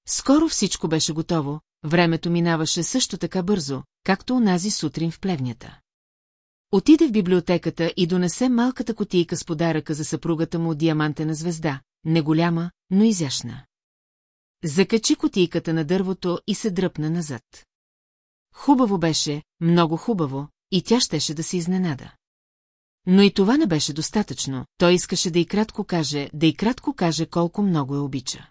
Скоро всичко беше готово, времето минаваше също така бързо, както онази сутрин в плевнята. Отиде в библиотеката и донесе малката котийка с подаръка за съпругата му диамантена звезда, не голяма, но изящна. Закачи котийката на дървото и се дръпна назад. Хубаво беше, много хубаво, и тя щеше да се изненада. Но и това не беше достатъчно, той искаше да и кратко каже, да и кратко каже колко много я обича.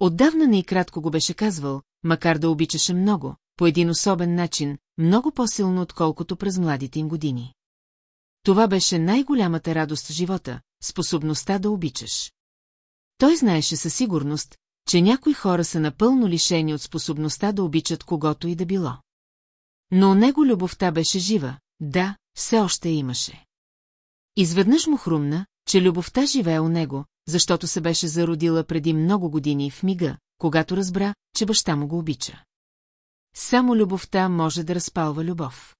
Отдавна не и кратко го беше казвал, макар да обичаше много, по един особен начин, много по-силно отколкото през младите им години. Това беше най-голямата радост в живота, способността да обичаш. Той знаеше със сигурност, че някои хора са напълно лишени от способността да обичат когото и да било. Но у него любовта беше жива, да, все още имаше. Изведнъж му хрумна, че любовта живее у него, защото се беше зародила преди много години в мига, когато разбра, че баща му го обича. Само любовта може да разпалва любов.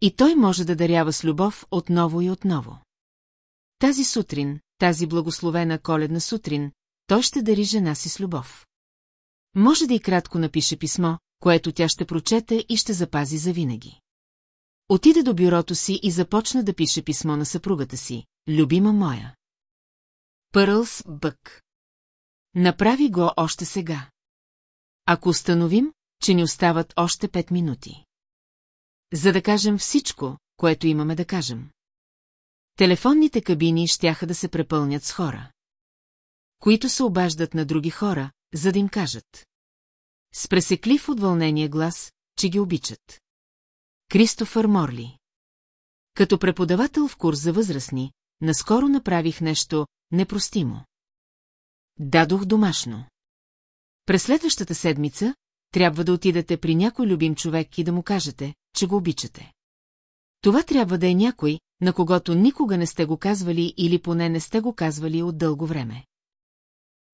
И той може да дарява с любов отново и отново. Тази сутрин, тази благословена коледна сутрин, той ще дари жена си с любов. Може да и кратко напише писмо, което тя ще прочете и ще запази завинаги. Отиде до бюрото си и започна да пише писмо на съпругата си, любима моя. Пърлс Бък. Направи го още сега. Ако установим, че ни остават още пет минути. За да кажем всичко, което имаме да кажем. Телефонните кабини щяха да се препълнят с хора. Които се обаждат на други хора, за да им кажат. С пресеклив от вълнение глас, че ги обичат. Кристофър Морли. Като преподавател в курс за възрастни, наскоро направих нещо непростимо. Дадох домашно. През следващата седмица трябва да отидете при някой любим човек и да му кажете, че го обичате. Това трябва да е някой, на когото никога не сте го казвали или поне не сте го казвали от дълго време.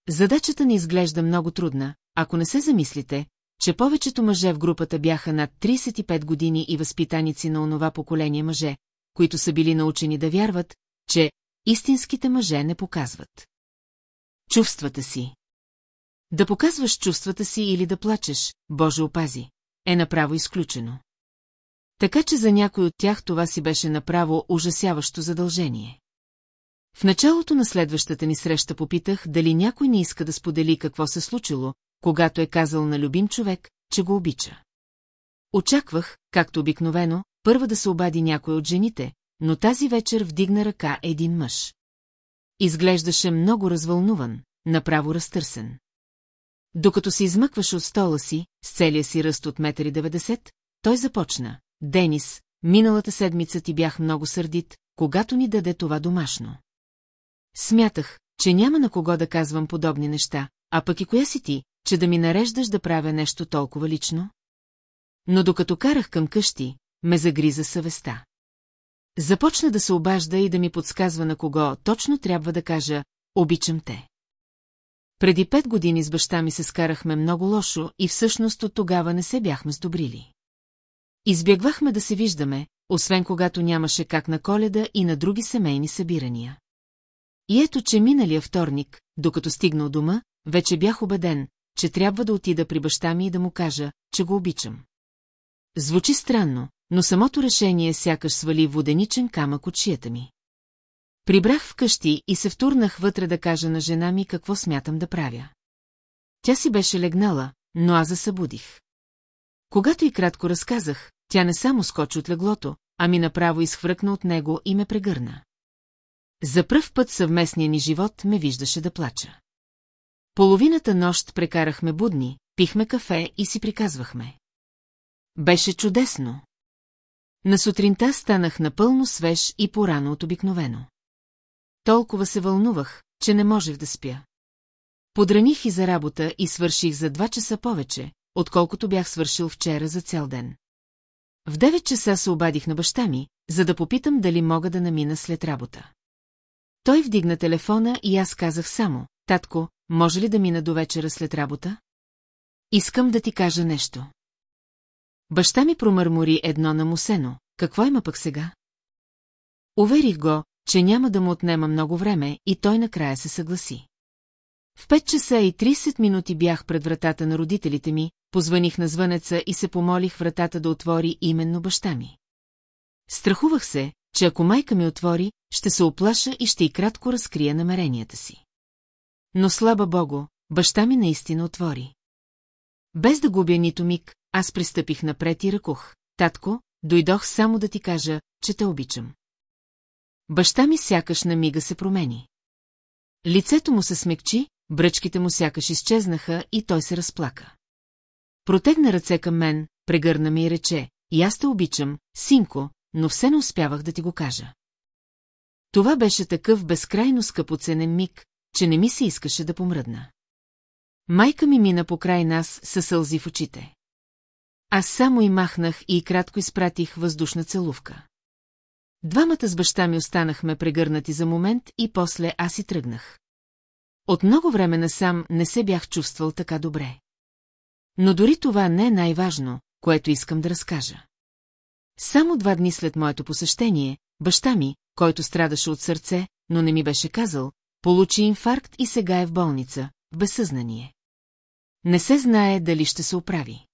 Задачата ни изглежда много трудна, ако не се замислите, че повечето мъже в групата бяха над 35 години и възпитаници на онова поколение мъже, които са били научени да вярват, че истинските мъже не показват. Чувствата си. Да показваш чувствата си или да плачеш, Боже опази, е направо изключено. Така че за някой от тях това си беше направо ужасяващо задължение. В началото на следващата ни среща попитах дали някой не иска да сподели какво се случило, когато е казал на любим човек, че го обича. Очаквах, както обикновено, първа да се обади някой от жените, но тази вечер вдигна ръка един мъж. Изглеждаше много развълнуван, направо разтърсен. Докато се измъкваше от стола си, с целия си ръст от 1,90 той започна. Денис, миналата седмица ти бях много сърдит, когато ни даде това домашно. Смятах, че няма на кого да казвам подобни неща, а пък и коя си ти, че да ми нареждаш да правя нещо толкова лично? Но докато карах към къщи, ме загриза съвестта. Започна да се обажда и да ми подсказва на кого точно трябва да кажа «Обичам те». Преди пет години с баща ми се скарахме много лошо и всъщност от тогава не се бяхме сдобрили. Избягвахме да се виждаме, освен когато нямаше как на коледа и на други семейни събирания. И ето, че миналия вторник, докато стигнал дома, вече бях убеден, че трябва да отида при баща ми и да му кажа, че го обичам. Звучи странно, но самото решение сякаш свали воденичен камък от шията ми. Прибрах вкъщи и се втурнах вътре да кажа на жена ми какво смятам да правя. Тя си беше легнала, но аз засъбудих. Когато и кратко разказах, тя не само скочи от леглото, ами направо изхвръкна от него и ме прегърна. За пръв път съвместния ни живот ме виждаше да плача. Половината нощ прекарахме будни, пихме кафе и си приказвахме. Беше чудесно. На сутринта станах напълно свеж и порано от обикновено. Толкова се вълнувах, че не можех да спя. Подраних и за работа и свърших за два часа повече, отколкото бях свършил вчера за цял ден. В 9 часа се обадих на баща ми, за да попитам дали мога да намина след работа. Той вдигна телефона и аз казах само, татко, може ли да мина до вечера след работа? Искам да ти кажа нещо. Баща ми промърмори едно на мусено, какво има пък сега? Уверих го, че няма да му отнема много време и той накрая се съгласи. В 5 часа и 30 минути бях пред вратата на родителите ми, позваних на звънеца и се помолих вратата да отвори именно баща ми. Страхувах се, че ако майка ми отвори, ще се оплаша и ще и кратко разкрия намеренията си. Но слава богу, баща ми наистина отвори. Без да губя нито миг, аз пристъпих напред и ръкох. Татко, дойдох само да ти кажа, че те обичам. Баща ми сякаш на мига се промени. Лицето му се смекчи, бръчките му сякаш изчезнаха и той се разплака. Протегна ръце към мен, прегърна ми и рече, и аз те обичам, синко, но все не успявах да ти го кажа. Това беше такъв безкрайно скъпоценен миг, че не ми се искаше да помръдна. Майка ми мина покрай нас със сълзи в очите. Аз само и махнах и кратко изпратих въздушна целувка. Двамата с баща ми останахме прегърнати за момент и после аз и тръгнах. От много време насам не се бях чувствал така добре. Но дори това не е най-важно, което искам да разкажа. Само два дни след моето посещение, баща ми, който страдаше от сърце, но не ми беше казал, получи инфаркт и сега е в болница, в безсъзнание. Не се знае дали ще се оправи.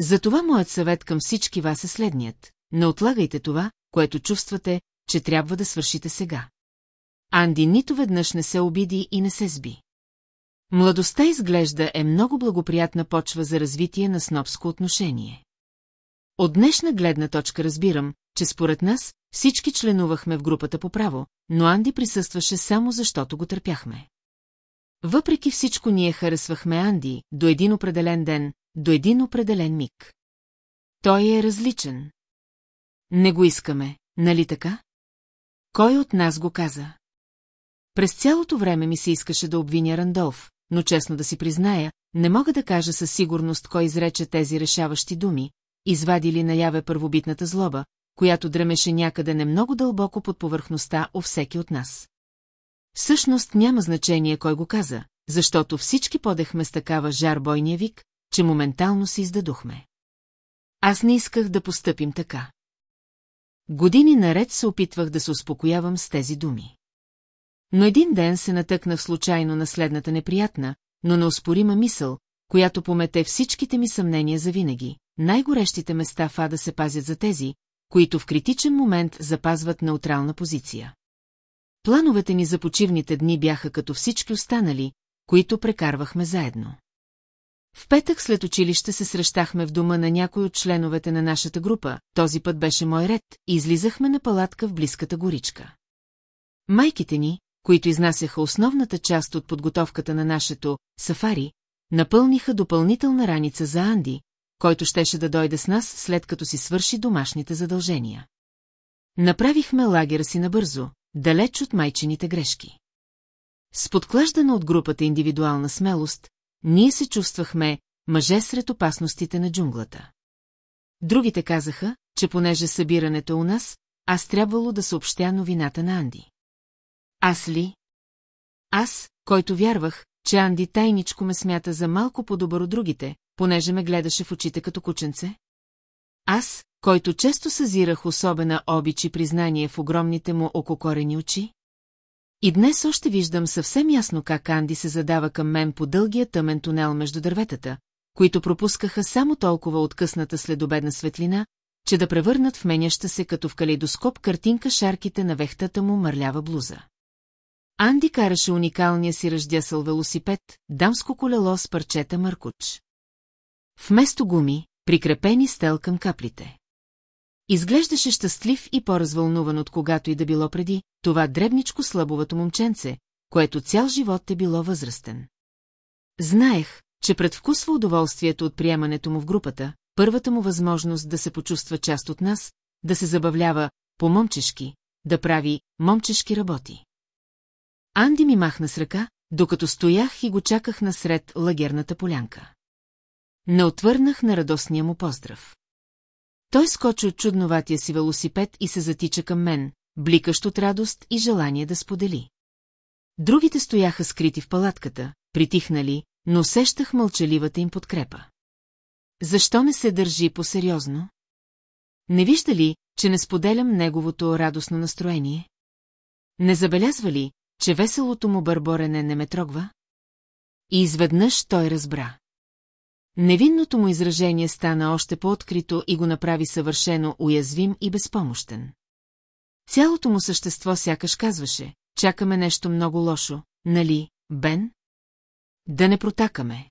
Затова моят съвет към всички вас е следният. Не отлагайте това, което чувствате, че трябва да свършите сега. Анди нито веднъж не се обиди и не се сби. Младостта изглежда е много благоприятна почва за развитие на снобско отношение. От днешна гледна точка разбирам, че според нас всички членувахме в групата по право, но Анди присъстваше само защото го търпяхме. Въпреки всичко ние харесвахме Анди до един определен ден, до един определен миг. Той е различен. Не го искаме, нали така? Кой от нас го каза? През цялото време ми се искаше да обвиня Рандолф, но честно да си призная, не мога да кажа със сигурност кой изрече тези решаващи думи, извадили наяве първобитната злоба, която дремеше някъде не много дълбоко под повърхността у всеки от нас. Всъщност няма значение кой го каза, защото всички подехме с такава жар бойния вик, че моментално се издадохме. Аз не исках да постъпим така. Години наред се опитвах да се успокоявам с тези думи. Но един ден се натъкнах случайно на следната неприятна, но неоспорима мисъл, която помете всичките ми съмнения за винаги. Най-горещите места в Ада се пазят за тези, които в критичен момент запазват неутрална позиция. Плановете ни за почивните дни бяха като всички останали, които прекарвахме заедно. В петък след училище се срещахме в дома на някой от членовете на нашата група, този път беше мой ред, и излизахме на палатка в близката горичка. Майките ни, които изнасяха основната част от подготовката на нашето сафари, напълниха допълнителна раница за Анди, който щеше да дойде с нас, след като си свърши домашните задължения. Направихме лагера си набързо, далеч от майчините грешки. С подклаждана от групата индивидуална смелост, ние се чувствахме мъже сред опасностите на джунглата. Другите казаха, че понеже събирането у нас, аз трябвало да съобщя новината на Анди. Аз ли? Аз, който вярвах, че Анди тайничко ме смята за малко по-добър от другите, понеже ме гледаше в очите като кученце? Аз, който често съзирах особена обич и признание в огромните му ококорени очи? И днес още виждам съвсем ясно как Анди се задава към мен по дългия тъмен тунел между дърветата, които пропускаха само толкова от късната следобедна светлина, че да превърнат в меняща се като в калейдоскоп картинка шарките на вехтата му мърлява блуза. Анди караше уникалния си ръждясъл велосипед, дамско колело с парчета мъркуч. Вместо гуми, прикрепени стел към каплите. Изглеждаше щастлив и по-развълнуван от когато и да било преди, това дребничко слабовато момченце, което цял живот е било възрастен. Знаех, че предвкусва удоволствието от приемането му в групата, първата му възможност да се почувства част от нас, да се забавлява по-момчешки, да прави момчешки работи. Анди ми махна с ръка, докато стоях и го чаках насред лагерната полянка. Не отвърнах на радостния му поздрав. Той скочи от чудноватия си велосипед и се затича към мен, бликащ от радост и желание да сподели. Другите стояха скрити в палатката, притихнали, но усещах мълчаливата им подкрепа. Защо не се държи по-сериозно? Не вижда ли, че не споделям неговото радостно настроение? Не забелязва ли, че веселото му бърборене не ме трогва? И изведнъж той разбра. Невинното му изражение стана още по-открито и го направи съвършено уязвим и безпомощен. Цялото му същество сякаш казваше, чакаме нещо много лошо, нали, Бен? Да не протакаме.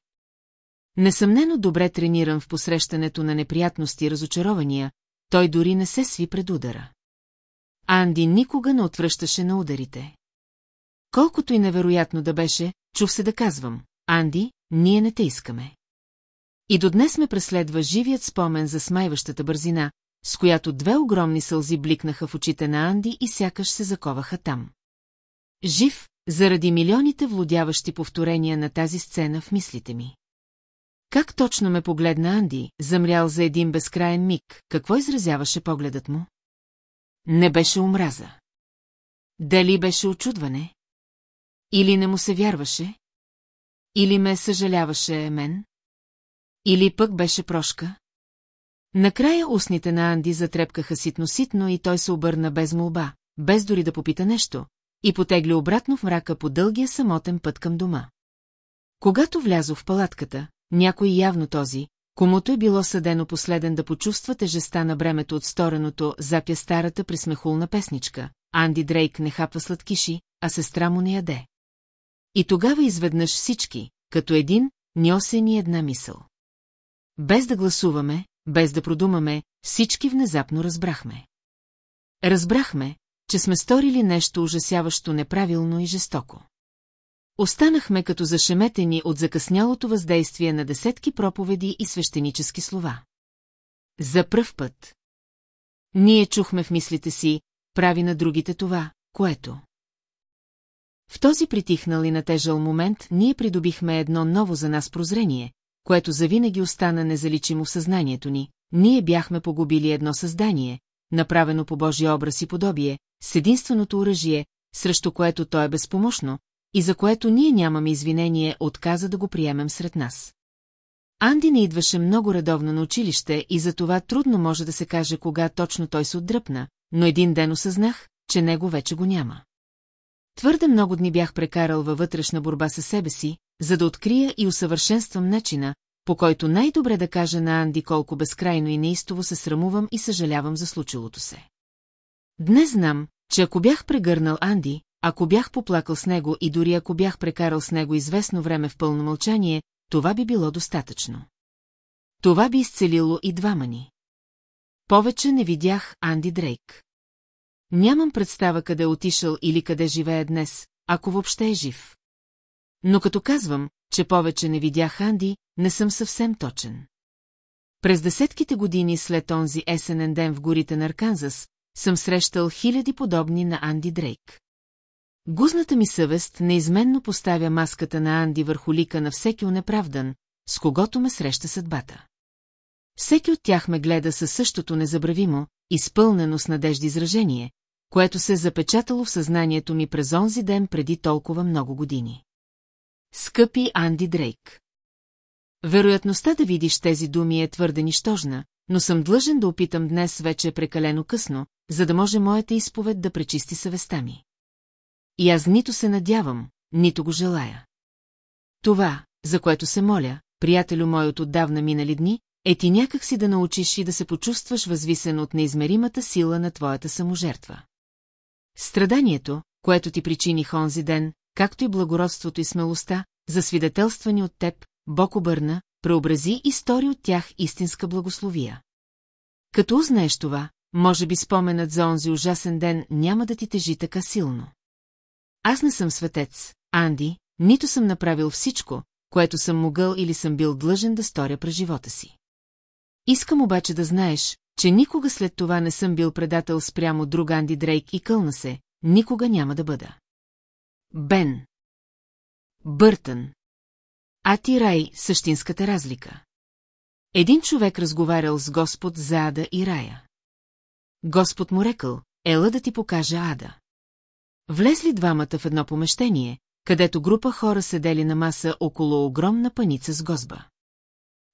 Несъмнено добре трениран в посрещането на неприятности и разочарования, той дори не се сви пред удара. Анди никога не отвръщаше на ударите. Колкото и невероятно да беше, чух се да казвам, Анди, ние не те искаме. И до днес ме преследва живият спомен за смайващата бързина, с която две огромни сълзи бликнаха в очите на Анди и сякаш се заковаха там. Жив, заради милионите влудяващи повторения на тази сцена в мислите ми. Как точно ме погледна Анди, замрял за един безкраен миг, какво изразяваше погледът му? Не беше омраза. Дали беше очудване? Или не му се вярваше? Или ме съжаляваше мен? Или пък беше прошка? Накрая устните на Анди затрепкаха ситно-ситно и той се обърна без молба, без дори да попита нещо, и потегли обратно в мрака по дългия самотен път към дома. Когато влязох в палатката, някой явно този, комуто е било съдено последен да почувства тежеста на бремето от стореното, запя старата присмехулна песничка. Анди Дрейк не хапва сладкиши, а сестра му не яде. И тогава изведнъж всички, като един, ньосе ни една мисъл. Без да гласуваме, без да продумаме, всички внезапно разбрахме. Разбрахме, че сме сторили нещо ужасяващо неправилно и жестоко. Останахме като зашеметени от закъснялото въздействие на десетки проповеди и свещенически слова. За пръв път. Ние чухме в мислите си, прави на другите това, което. В този притихнал и натежал момент ние придобихме едно ново за нас прозрение, което завинаги остана незаличимо в съзнанието ни, ние бяхме погубили едно създание, направено по Божия образ и подобие, с единственото оръжие, срещу което то е безпомощно, и за което ние нямаме извинение отказа да го приемем сред нас. Анди не идваше много редовно на училище и за това трудно може да се каже кога точно той се отдръпна, но един ден осъзнах, че него вече го няма. Твърде много дни бях прекарал във вътрешна борба със себе си, за да открия и усъвършенствам начина, по който най-добре да кажа на Анди колко безкрайно и неистово се срамувам и съжалявам за случилото се. Днес знам, че ако бях прегърнал Анди, ако бях поплакал с него и дори ако бях прекарал с него известно време в пълно мълчание, това би било достатъчно. Това би изцелило и двама ни. Повече не видях Анди Дрейк. Нямам представа къде е отишъл или къде живее днес, ако въобще е жив. Но като казвам, че повече не видях Анди, не съм съвсем точен. През десетките години след онзи есенен ден в горите на Арканзас, съм срещал хиляди подобни на Анди Дрейк. Гузната ми съвест неизменно поставя маската на Анди върху лика на всеки унеправдан, с когото ме среща съдбата. Всеки от тях ме гледа със същото незабравимо, изпълнено с надежди изражение, което се е запечатало в съзнанието ми през онзи ден преди толкова много години. Скъпи Анди Дрейк. Вероятността да видиш тези думи е твърде нищожна, но съм длъжен да опитам днес вече прекалено късно, за да може моята изповед да пречисти съвестта ми. И аз нито се надявам, нито го желая. Това, за което се моля, приятелю мой от отдавна минали дни, е ти някак си да научиш и да се почувстваш възвисен от неизмеримата сила на твоята саможертва. Страданието, което ти причини онзи ден, както и благородството и смелостта, засвидетелствани от теб, Бог обърна, преобрази и стори от тях истинска благословия. Като узнаеш това, може би споменът за онзи ужасен ден няма да ти тежи така силно. Аз не съм светец, Анди, нито съм направил всичко, което съм могъл или съм бил длъжен да сторя през живота си. Искам обаче да знаеш, че никога след това не съм бил предател спрямо друг Анди Дрейк и кълна се, никога няма да бъда. Бен. Бъртън. Ти рай, същинската разлика. Един човек разговарял с Господ за Ада и Рая. Господ му рекал, ела да ти покажа Ада. Влезли двамата в едно помещение, където група хора седели на маса около огромна паница с гозба.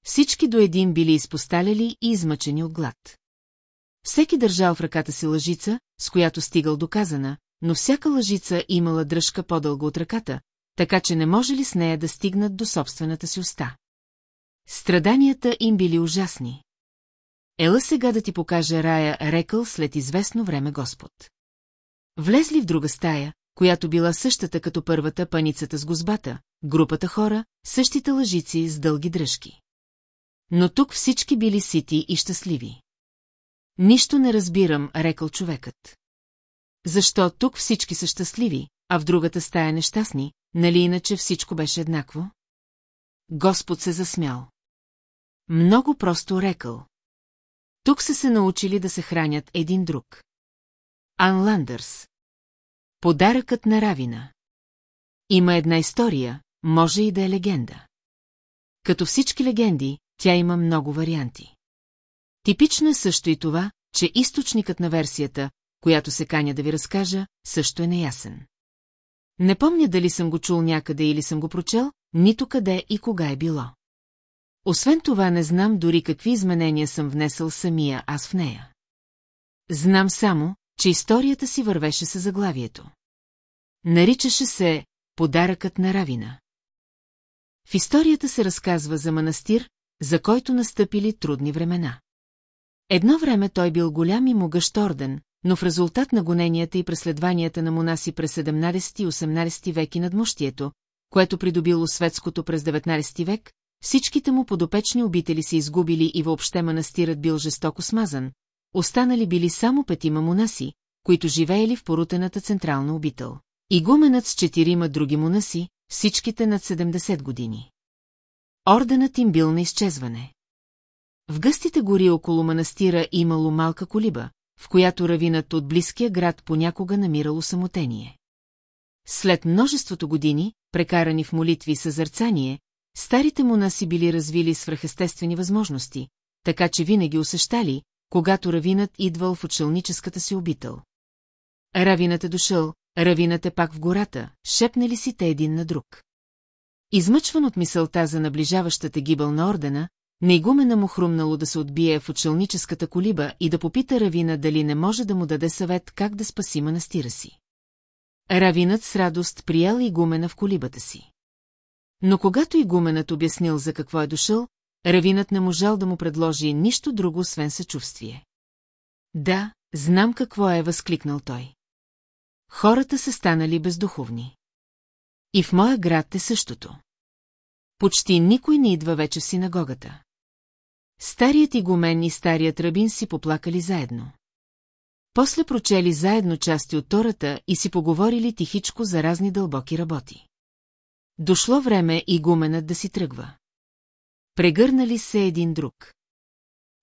Всички до един били изпосталяли и измъчени от глад. Всеки държал в ръката си лъжица, с която стигал доказана, но всяка лъжица имала дръжка по-дълго от ръката, така че не може ли с нея да стигнат до собствената си уста. Страданията им били ужасни. Ела сега да ти покаже рая, рекал след известно време Господ. Влезли в друга стая, която била същата като първата паницата с гозбата, групата хора, същите лъжици с дълги дръжки. Но тук всички били сити и щастливи. Нищо не разбирам, рекал човекът. Защо тук всички са щастливи, а в другата стая нещастни, нали иначе всичко беше еднакво? Господ се засмял. Много просто рекал. Тук са се научили да се хранят един друг. Анландърс. Подаръкът на Равина. Има една история, може и да е легенда. Като всички легенди, тя има много варианти. Типично е също и това, че източникът на версията, която се каня да ви разкажа, също е неясен. Не помня дали съм го чул някъде или съм го прочел, нито къде и кога е било. Освен това не знам дори какви изменения съм внесъл самия аз в нея. Знам само, че историята си вървеше с заглавието. Наричаше се «Подаръкът на Равина». В историята се разказва за манастир, за който настъпили трудни времена. Едно време той бил голям и могъщ орден, но в резултат на гоненията и преследванията на монаси през 17 и 18 век и надмощието, което придобило светското през 19 век, всичките му подопечни обители се изгубили и въобще манастирът бил жестоко смазан, останали били само петима монаси, които живеели в порутената централна обител. Игуменът с четирима други монаси, всичките над 70 години. Орденът им бил на изчезване. В гъстите гори около манастира имало малка колиба, в която равинът от близкия град понякога намирало самотение. След множеството години, прекарани в молитви и съзърцание, старите монаси били развили свръхестествени възможности, така че винаги усещали, когато равинът идвал в учелническата си обител. Равинът е дошъл, равинът е пак в гората, шепнали си те един на друг. Измъчван от мисълта за наближаващата гибъл на ордена, на игумена му хрумнало да се отбие в учелническата колиба и да попита Равина дали не може да му даде съвет как да спаси манастира си. Равинът с радост приял игумена в колибата си. Но когато игуменът обяснил за какво е дошъл, Равинът не можал да му предложи нищо друго, освен съчувствие. Да, знам какво е, възкликнал той. Хората са станали бездуховни. И в моя град е същото. Почти никой не идва вече в синагогата. Старият игумен и старият рабин си поплакали заедно. После прочели заедно части от Тората и си поговорили тихичко за разни дълбоки работи. Дошло време игуменът да си тръгва. Прегърнали се един друг.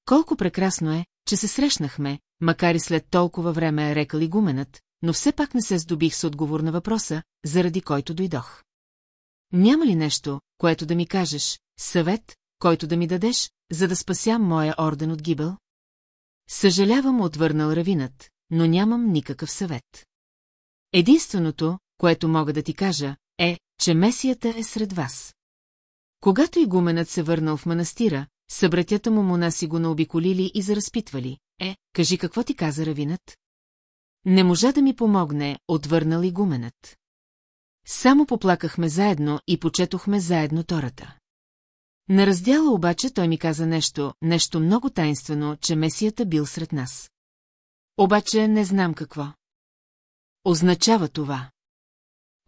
Колко прекрасно е, че се срещнахме, макар и след толкова време е рекал игуменът, но все пак не се здобих с отговор на въпроса, заради който дойдох. Няма ли нещо, което да ми кажеш, съвет, който да ми дадеш, за да спася моя орден от гибел? Съжалявам, отвърнал равинът, но нямам никакъв съвет. Единственото, което мога да ти кажа, е, че месията е сред вас. Когато игуменът се върнал в манастира, събратята му монаси го наобиколили и заразпитвали. Е, кажи какво ти каза равинът? Не можа да ми помогне, отвърнал игуменът. Само поплакахме заедно и почетохме заедно Тората. На раздяла обаче той ми каза нещо, нещо много тайнствено, че Месията бил сред нас. Обаче не знам какво. Означава това.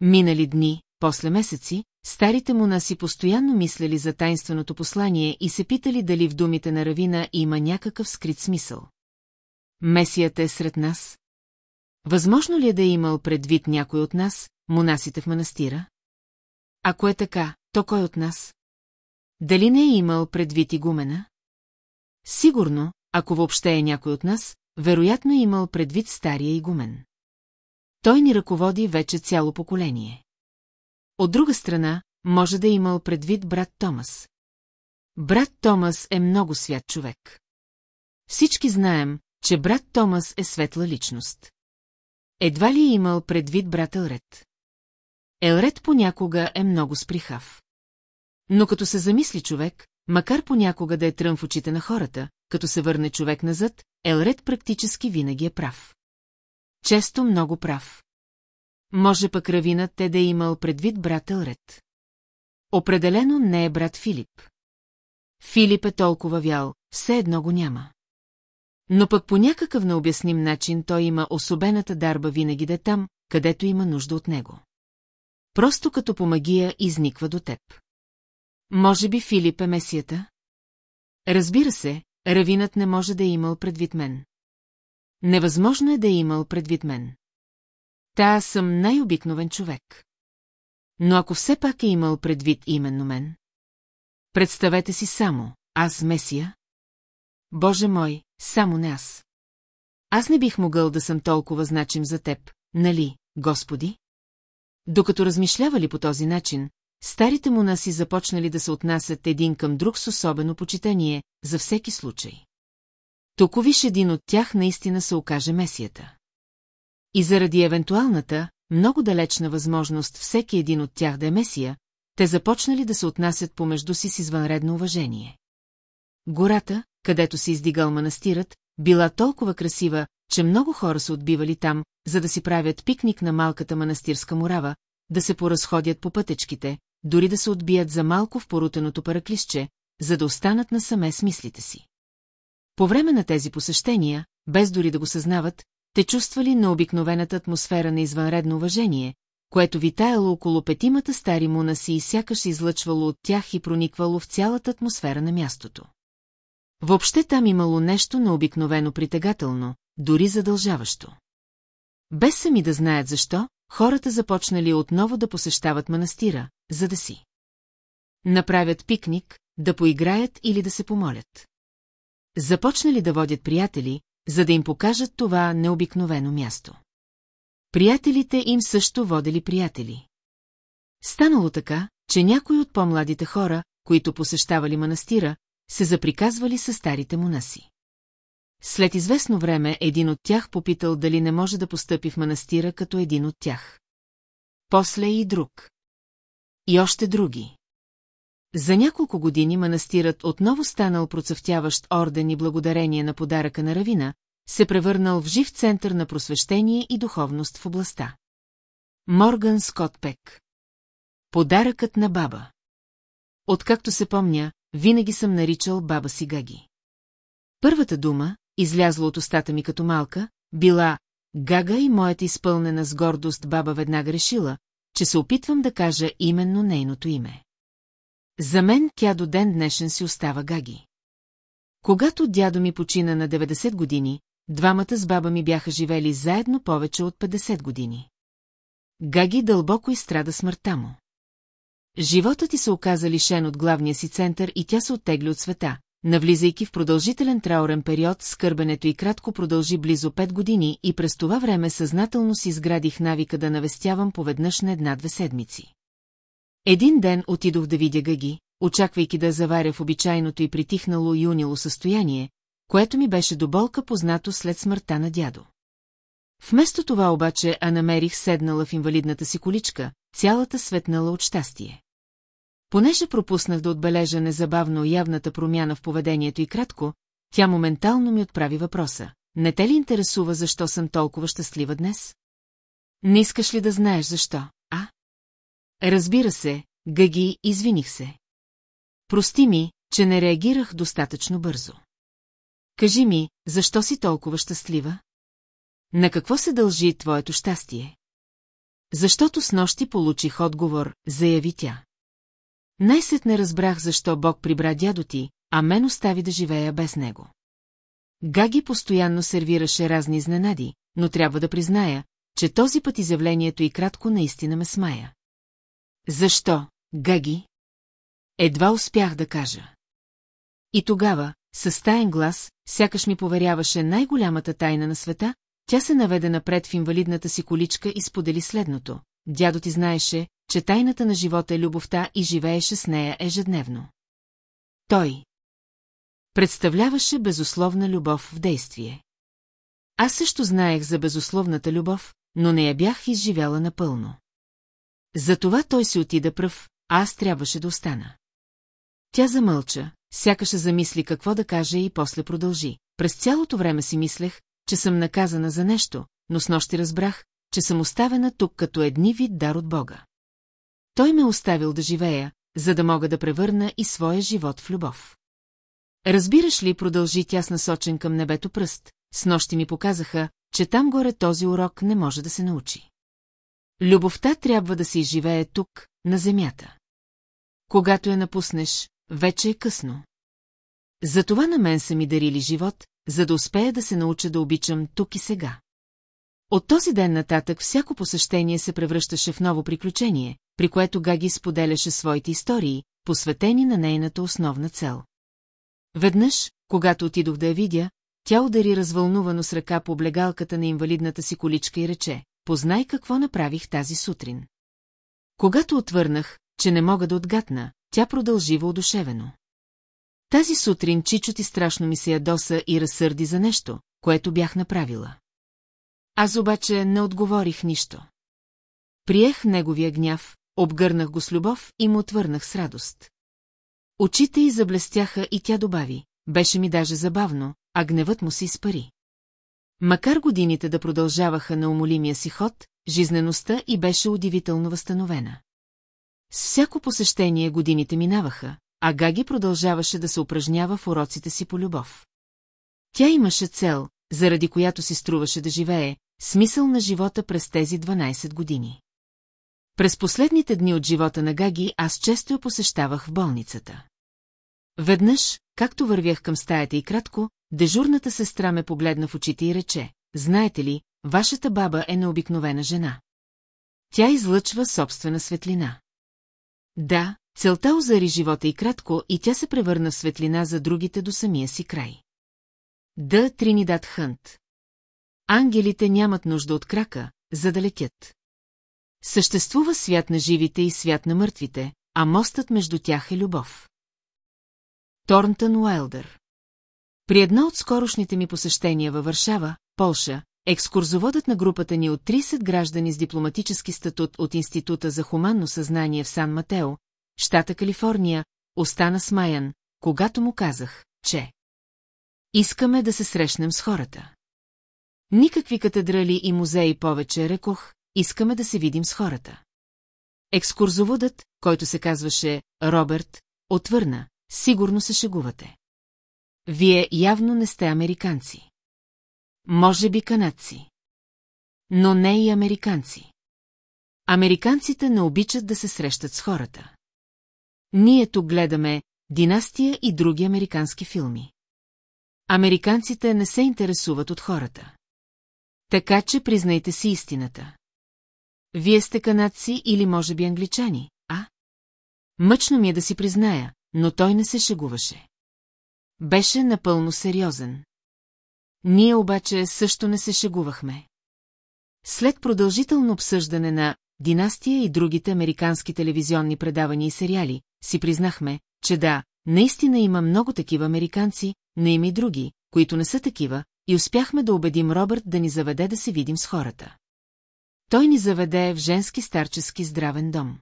Минали дни, после месеци, старите му наси постоянно мислели за тайнственото послание и се питали дали в думите на Равина има някакъв скрит смисъл. Месията е сред нас? Възможно ли е да е имал предвид някой от нас, монасите в манастира? Ако е така, то кой от нас? Дали не е имал предвид игумена? Сигурно, ако въобще е някой от нас, вероятно е имал предвид стария игумен. Той ни ръководи вече цяло поколение. От друга страна, може да е имал предвид брат Томас. Брат Томас е много свят човек. Всички знаем, че брат Томас е светла личност. Едва ли е имал предвид брат Елред? Елред понякога е много сприхав. Но като се замисли човек, макар понякога да е трън в очите на хората, като се върне човек назад, Елред практически винаги е прав. Често много прав. Може пък равинът те да е имал предвид брат Елред. Определено не е брат Филип. Филип е толкова вял, все едно го няма. Но пък по някакъв необясним начин той има особената дарба винаги да е там, където има нужда от него. Просто като по магия изниква до теб. Може би Филип е месията? Разбира се, равинът не може да е имал предвид мен. Невъзможно е да е имал предвид мен. Та аз съм най-обикновен човек. Но ако все пак е имал предвид именно мен... Представете си само, аз Месия? Боже мой, само не аз. Аз не бих могъл да съм толкова значим за теб, нали, Господи? Докато размишлявали по този начин, старите му наси започнали да се отнасят един към друг с особено почитание, за всеки случай. Току виж един от тях наистина се окаже месията. И заради евентуалната, много далечна възможност всеки един от тях да е месия, те започнали да се отнасят помежду си с извънредно уважение. Гората, където се издигал манастирът, била толкова красива, че много хора се отбивали там, за да си правят пикник на малката манастирска морава, да се поразходят по пътечките, дори да се отбият за малко в порутеното параклисче, за да останат насаме с мислите си. По време на тези посещения, без дори да го съзнават, те чувствали на обикновената атмосфера на извънредно уважение, което витаяло около петимата стари мунаси и сякаш излъчвало от тях и прониквало в цялата атмосфера на мястото. Въобще там имало нещо необикновено притегателно, дори задължаващо. Без сами да знаят защо, хората започнали отново да посещават манастира, за да си направят пикник, да поиграят или да се помолят. Започнали да водят приятели, за да им покажат това необикновено място. Приятелите им също водели приятели. Станало така, че някои от по-младите хора, които посещавали манастира, се заприказвали с старите монаси. След известно време един от тях попитал дали не може да постъпи в манастира като един от тях. После и друг. И още други. За няколко години манастирът отново станал процъфтяващ орден и благодарение на подаръка на Равина, се превърнал в жив център на просвещение и духовност в областта. Морган Скот Пек. Подаръкът на баба. Откакто се помня, винаги съм наричал баба си Гаги. Първата дума, излязла от устата ми като малка, била Гага и моята изпълнена с гордост баба веднага решила, че се опитвам да кажа именно нейното име. За мен тя до ден днешен си остава Гаги. Когато дядо ми почина на 90 години, двамата с баба ми бяха живели заедно повече от 50 години. Гаги дълбоко изстрада смъртта му. Животът ти се оказа лишен от главния си център и тя се оттегли от света. Навлизайки в продължителен траурен период, скърбенето и кратко продължи близо 5 години и през това време съзнателно си изградих навика да навестявам поведнъж на една-две седмици. Един ден отидох да видя Гаги, очаквайки да заваря в обичайното и притихнало и унило състояние, което ми беше до болка познато след смъртта на дядо. Вместо това обаче а намерих седнала в инвалидната си количка, цялата светнала от щастие. Понеже пропуснах да отбележа незабавно явната промяна в поведението и кратко, тя моментално ми отправи въпроса. Не те ли интересува защо съм толкова щастлива днес? Не искаш ли да знаеш защо, а? Разбира се, Гаги, извиних се. Прости ми, че не реагирах достатъчно бързо. Кажи ми, защо си толкова щастлива? На какво се дължи твоето щастие? Защото с нощи получих отговор, заяви тя. Най-сетне разбрах защо Бог прибра дядо ти, а мен остави да живея без него. Гаги постоянно сервираше разни изненади, но трябва да призная, че този път изявлението и кратко наистина ме смая. Защо, Гаги? Едва успях да кажа. И тогава, със таен глас, сякаш ми поверяваше най-голямата тайна на света, тя се наведе напред в инвалидната си количка и сподели следното. Дядо ти знаеше, че тайната на живота е любовта и живееше с нея ежедневно. Той представляваше безусловна любов в действие. Аз също знаех за безусловната любов, но не я бях изживяла напълно. Затова той си отида пръв, а аз трябваше да остана. Тя замълча, сякаше замисли какво да каже и после продължи. През цялото време си мислех, че съм наказана за нещо, но с нощи разбрах, че съм оставена тук като едни вид дар от Бога. Той ме оставил да живея, за да мога да превърна и своя живот в любов. Разбираш ли, продължи тя с насочен към небето пръст, с нощи ми показаха, че там горе този урок не може да се научи. Любовта трябва да се изживее тук, на земята. Когато я напуснеш, вече е късно. Затова на мен са ми дарили живот, за да успея да се науча да обичам тук и сега. От този ден нататък всяко посещение се превръщаше в ново приключение, при което Гаги споделяше своите истории, посветени на нейната основна цел. Веднъж, когато отидох да я видя, тя удари развълнувано с ръка по облегалката на инвалидната си количка и рече, познай какво направих тази сутрин. Когато отвърнах, че не мога да отгатна, тя продължи воодушевено. Тази сутрин Чичо ти страшно ми се ядоса и разсърди за нещо, което бях направила. Аз обаче не отговорих нищо. Приех неговия гняв, обгърнах го с любов и му отвърнах с радост. Очите й заблестяха и тя добави, беше ми даже забавно, а гневът му се изпари. Макар годините да продължаваха на умолимия си ход, жизнеността и беше удивително възстановена. С всяко посещение годините минаваха, а Гаги продължаваше да се упражнява в уроците си по любов. Тя имаше цел, заради която си струваше да живее, смисъл на живота през тези 12 години. През последните дни от живота на Гаги аз често я посещавах в болницата. Веднъж, както вървях към стаята и кратко, дежурната сестра ме погледна в очите и рече, знаете ли, вашата баба е необикновена жена. Тя излъчва собствена светлина. Да, целта озари живота и кратко и тя се превърна в светлина за другите до самия си край. Д. Тринидад Хънт Ангелите нямат нужда от крака, за да летят. Съществува свят на живите и свят на мъртвите, а мостът между тях е любов. Торнтън Уайлдър При едно от скорошните ми посещения във Варшава, Полша, екскурзоводът на групата ни от 30 граждани с дипломатически статут от Института за хуманно съзнание в Сан Матео, щата Калифорния, остана смаян, когато му казах, че искаме да се срещнем с хората. Никакви катедрали и музеи повече рекох, искаме да се видим с хората. Екскурзоводът, който се казваше Робърт, отвърна, сигурно се шегувате. Вие явно не сте американци. Може би канадци. Но не и американци. Американците не обичат да се срещат с хората. Ние тук гледаме Династия и други американски филми. Американците не се интересуват от хората. Така че признайте си истината. Вие сте канадци или може би англичани, а? Мъчно ми е да си призная, но той не се шегуваше. Беше напълно сериозен. Ние обаче също не се шегувахме. След продължително обсъждане на «Династия» и другите американски телевизионни предавания и сериали, си признахме, че да, наистина има много такива американци, но има и други, които не са такива, и успяхме да убедим Робърт да ни заведе да се видим с хората. Той ни заведе в женски старчески здравен дом.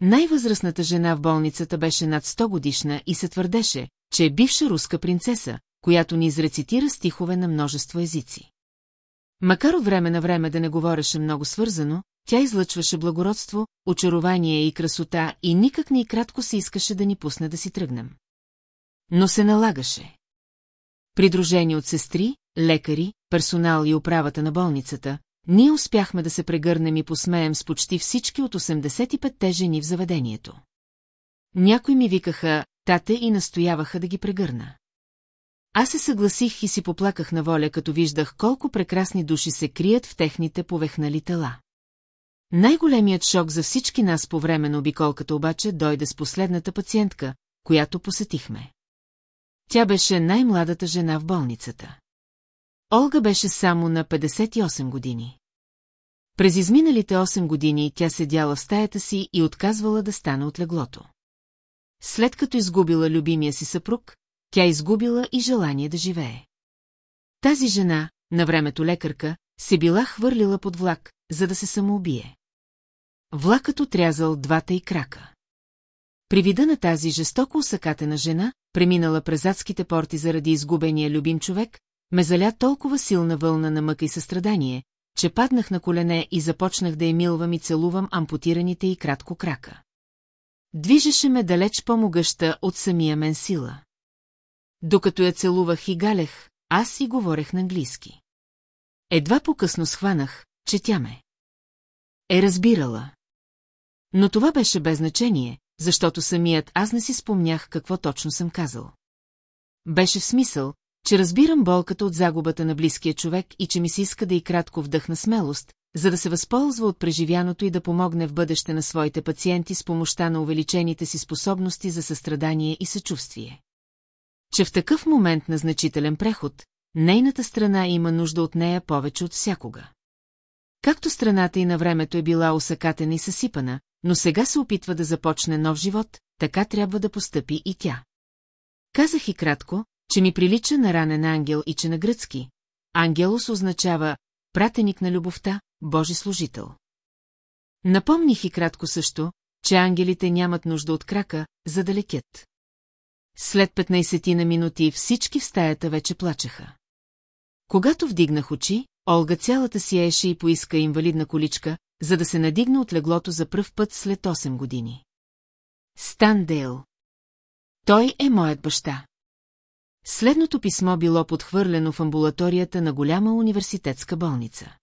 Най-възрастната жена в болницата беше над 100 годишна и се твърдеше, че е бивша руска принцеса, която ни изрецитира стихове на множество езици. Макар от време на време да не говореше много свързано, тя излъчваше благородство, очарование и красота и никак не и кратко се искаше да ни пусне да си тръгнем. Но се налагаше. Придружени от сестри, лекари, персонал и управата на болницата, ние успяхме да се прегърнем и посмеем с почти всички от 85-те жени в заведението. Някои ми викаха тате и настояваха да ги прегърна. Аз се съгласих и си поплаках на воля, като виждах колко прекрасни души се крият в техните повехнали тела. Най-големият шок за всички нас по време на обиколката обаче дойде с последната пациентка, която посетихме. Тя беше най-младата жена в болницата. Олга беше само на 58 години. През изминалите 8 години тя седяла в стаята си и отказвала да стане от леглото. След като изгубила любимия си съпруг, тя изгубила и желание да живее. Тази жена, на времето лекарка, се била хвърлила под влак, за да се самоубие. Влакът отрязал двата й крака. При вида на тази жестоко усъкатена жена, преминала през адските порти заради изгубения любим човек, ме заля толкова силна вълна на мъка и състрадание, че паднах на колене и започнах да я милвам и целувам ампутираните и кратко крака. Движеше ме далеч по-могъща от самия мен сила. Докато я целувах и галех, аз си говорех на английски. Едва по-късно схванах, че тя ме. Е разбирала. Но това беше без значение, защото самият аз не си спомнях какво точно съм казал. Беше в смисъл, че разбирам болката от загубата на близкия човек и че ми се иска да и кратко вдъхна смелост, за да се възползва от преживяното и да помогне в бъдеще на своите пациенти с помощта на увеличените си способности за състрадание и съчувствие. Че в такъв момент на значителен преход, нейната страна има нужда от нея повече от всякога. Както страната и на времето е била усъкатена и съсипана, но сега се опитва да започне нов живот, така трябва да постъпи и тя. Казах и кратко, че ми прилича на ранен ангел и че на гръцки. Ангелос означава пратеник на любовта, Божи служител. Напомних и кратко също, че ангелите нямат нужда от крака, за да лекят. След 15 на минути всички в стаята вече плачеха. Когато вдигнах очи, Олга цялата си еше и поиска инвалидна количка, за да се надигне от леглото за пръв път след 8 години. Стан Дейл. Той е моят баща. Следното писмо било подхвърлено в амбулаторията на голяма университетска болница.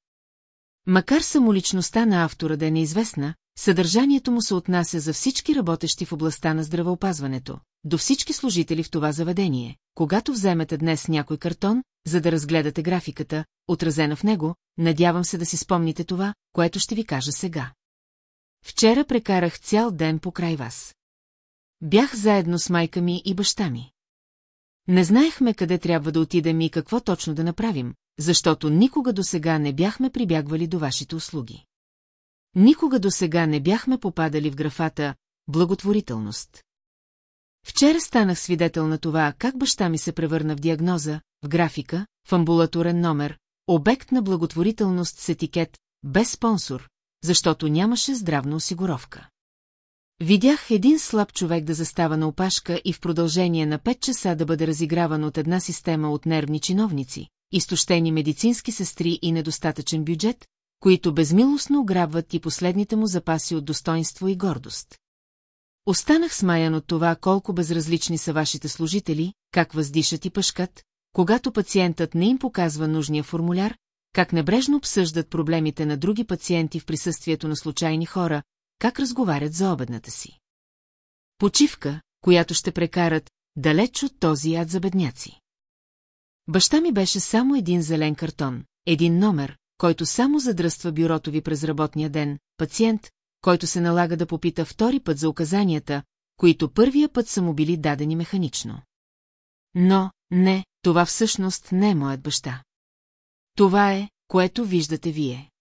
Макар самоличността на автора да е неизвестна, съдържанието му се отнася за всички работещи в областта на здравеопазването, до всички служители в това заведение. Когато вземете днес някой картон, за да разгледате графиката, отразена в него, надявам се да си спомните това, което ще ви кажа сега. Вчера прекарах цял ден покрай вас. Бях заедно с майка ми и баща ми. Не знаехме къде трябва да отидем и какво точно да направим, защото никога до сега не бяхме прибягвали до вашите услуги. Никога до сега не бяхме попадали в графата «благотворителност». Вчера станах свидетел на това, как баща ми се превърна в диагноза, в графика, в амбулаторен номер, обект на благотворителност с етикет, без спонсор, защото нямаше здравна осигуровка. Видях един слаб човек да застава на опашка и в продължение на 5 часа да бъде разиграван от една система от нервни чиновници, изтощени медицински сестри и недостатъчен бюджет, които безмилостно ограбват и последните му запаси от достоинство и гордост. Останах смаян от това колко безразлични са вашите служители, как въздишат и пъшкат, когато пациентът не им показва нужния формуляр, как небрежно обсъждат проблемите на други пациенти в присъствието на случайни хора, как разговарят за обедната си. Почивка, която ще прекарат далеч от този ад за бедняци. Баща ми беше само един зелен картон, един номер, който само задръства бюрото ви през работния ден, пациент, който се налага да попита втори път за указанията, които първия път са му били дадени механично. Но, не, това всъщност не е моят баща. Това е, което виждате вие.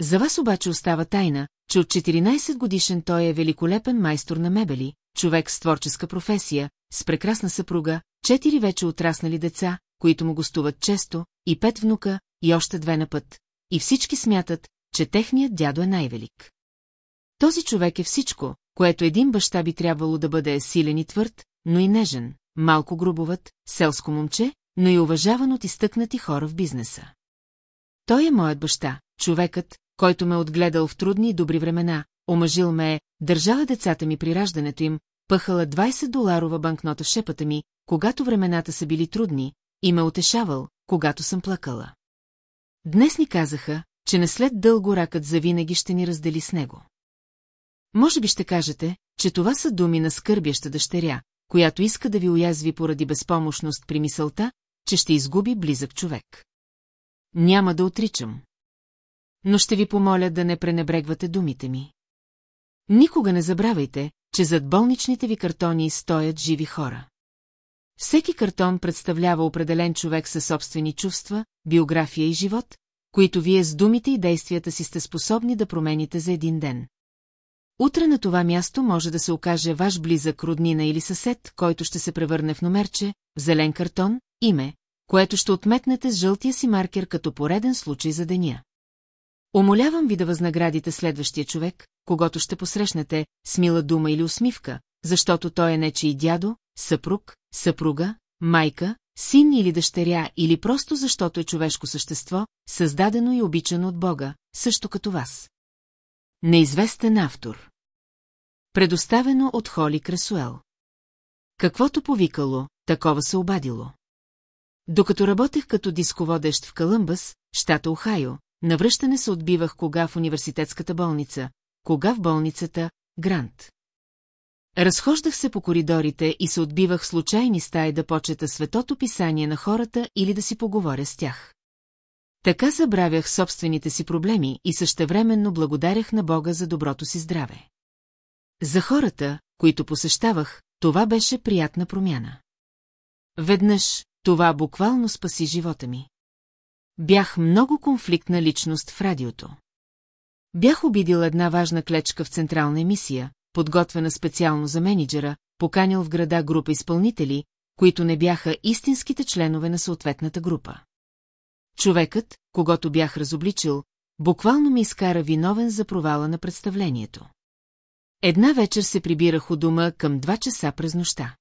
За вас обаче остава тайна, че от 14 годишен той е великолепен майстор на мебели, човек с творческа професия, с прекрасна съпруга, четири вече отраснали деца, които му гостуват често, и пет внука, и още две на път, и всички смятат, че техният дядо е най-велик. Този човек е всичко, което един баща би трябвало да бъде силен и твърд, но и нежен, малко грубоват, селско момче, но и уважаван от изтъкнати хора в бизнеса. Той е моят баща, човекът, който ме отгледал в трудни и добри времена, омъжил ме е, държала децата ми при раждането им, пъхала 20 доларова банкнота в шепата ми, когато времената са били трудни, и ме утешавал, когато съм плакала. Днес ни казаха, че не след дълго ракът завинаги ще ни раздели с него. Може би ще кажете, че това са думи на скърбяща дъщеря, която иска да ви уязви поради безпомощност при мисълта, че ще изгуби близък човек. Няма да отричам. Но ще ви помоля да не пренебрегвате думите ми. Никога не забравяйте, че зад болничните ви картони стоят живи хора. Всеки картон представлява определен човек със собствени чувства, биография и живот, които вие с думите и действията си сте способни да промените за един ден. Утре на това място може да се окаже ваш близък роднина или съсед, който ще се превърне в номерче, в зелен картон, име, което ще отметнете с жълтия си маркер като пореден случай за деня. Умолявам ви да възнаградите следващия човек, когато ще посрещнете, с мила дума или усмивка, защото той е нечи и дядо, съпруг, съпруга, майка, син или дъщеря, или просто защото е човешко същество, създадено и обичано от Бога, също като вас. Неизвестен автор Предоставено от Холи Кресуел Каквото повикало, такова се обадило. Докато работех като дисководещ в Калъмбъс, щата Охайо, навръщане се отбивах кога в университетската болница, кога в болницата Грант. Разхождах се по коридорите и се отбивах случайни стаи да почета светото писание на хората или да си поговоря с тях. Така забравях собствените си проблеми и същевременно благодарях на Бога за доброто си здраве. За хората, които посещавах, това беше приятна промяна. Веднъж това буквално спаси живота ми. Бях много конфликтна личност в радиото. Бях обидил една важна клечка в централна емисия, подготвена специално за менеджера, поканил в града група изпълнители, които не бяха истинските членове на съответната група. Човекът, когато бях разобличил, буквално ми изкара виновен за провала на представлението. Една вечер се прибирах у дома към два часа през нощта.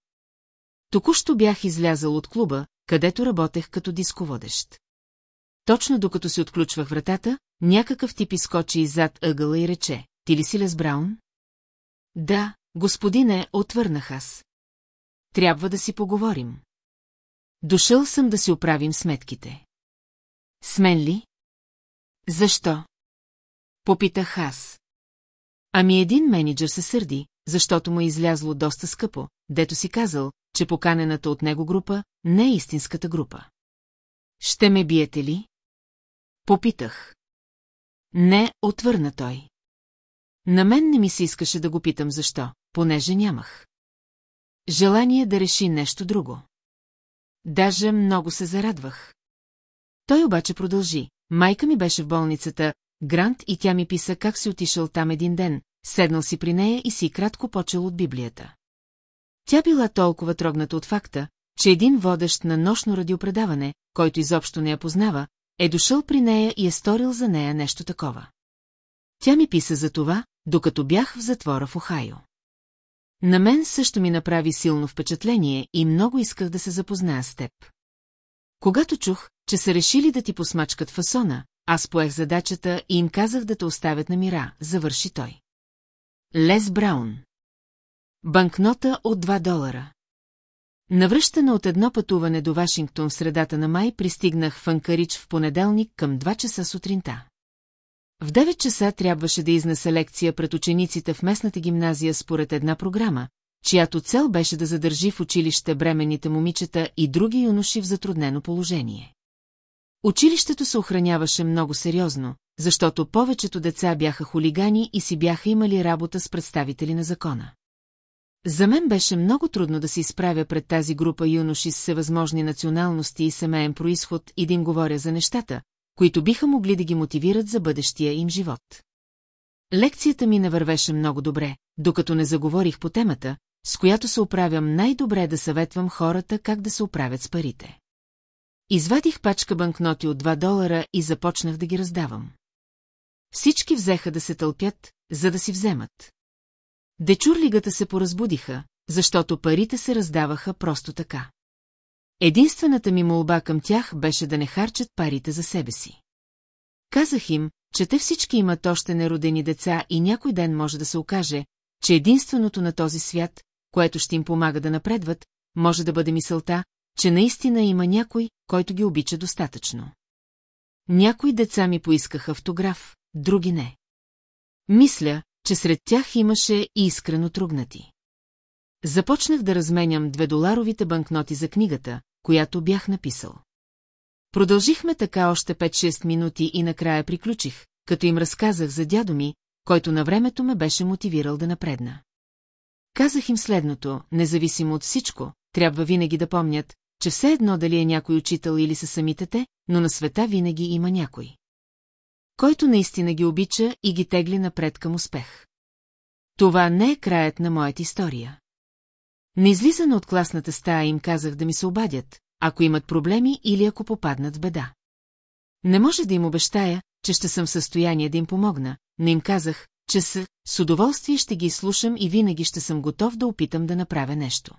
Току-що бях излязал от клуба, където работех като дисководещ. Точно докато се отключвах вратата, някакъв тип изкочи иззад ъгъла и рече, ти ли си Лес Браун? Да, господине, отвърнах аз. Трябва да си поговорим. Дошъл съм да си оправим сметките. С мен ли? Защо? Попитах аз. Ами един менеджер се сърди, защото му е излязло доста скъпо, дето си казал, че поканената от него група не е истинската група. Ще ме биете ли? Попитах. Не, отвърна той. На мен не ми се искаше да го питам защо, понеже нямах. Желание да реши нещо друго. Даже много се зарадвах. Той обаче продължи. Майка ми беше в болницата, Грант и тя ми писа как си отишъл там един ден, седнал си при нея и си кратко почел от Библията. Тя била толкова трогната от факта, че един водещ на нощно радиопредаване, който изобщо не я познава, е дошъл при нея и е сторил за нея нещо такова. Тя ми писа за това, докато бях в затвора в Охайо. На мен също ми направи силно впечатление и много исках да се запозная с теб. Когато чух, че са решили да ти посмачкат фасона, аз поех задачата и им казах да те оставят на мира, завърши той. Лес Браун. Банкнота от 2 долара. Навръщана от едно пътуване до Вашингтон в средата на май, пристигнах в Анкарич в понеделник към 2 часа сутринта. В 9 часа трябваше да изнеса лекция пред учениците в местната гимназия според една програма, чиято цел беше да задържи в училище бременните момичета и други юноши в затруднено положение. Училището се охраняваше много сериозно, защото повечето деца бяха хулигани и си бяха имали работа с представители на закона. За мен беше много трудно да се изправя пред тази група юноши с всевъзможни националности и семейен происход и да им говоря за нещата, които биха могли да ги мотивират за бъдещия им живот. Лекцията ми не вървеше много добре, докато не заговорих по темата, с която се оправям най-добре да съветвам хората как да се оправят с парите. Извадих пачка банкноти от 2 долара и започнах да ги раздавам. Всички взеха да се тълпят, за да си вземат. Дечурлигата се поразбудиха, защото парите се раздаваха просто така. Единствената ми молба към тях беше да не харчат парите за себе си. Казах им, че те всички имат още неродени деца и някой ден може да се окаже, че единственото на този свят, което ще им помага да напредват, може да бъде мисълта, че наистина има някой, който ги обича достатъчно. Някои деца ми поискаха автограф, други не. Мисля, че сред тях имаше и искрено трогнати. Започнах да разменям дведоларовите банкноти за книгата, която бях написал. Продължихме така още 5-6 минути и накрая приключих, като им разказах за дядо ми, който на времето ме беше мотивирал да напредна. Казах им следното, независимо от всичко, трябва винаги да помнят, че все едно дали е някой учител или са самите те, но на света винаги има някой. Който наистина ги обича и ги тегли напред към успех. Това не е краят на моята история. На излизане от класната стая им казах да ми се обадят, ако имат проблеми или ако попаднат в беда. Не може да им обещая, че ще съм в състояние да им помогна, но им казах, че с, с удоволствие ще ги слушам и винаги ще съм готов да опитам да направя нещо.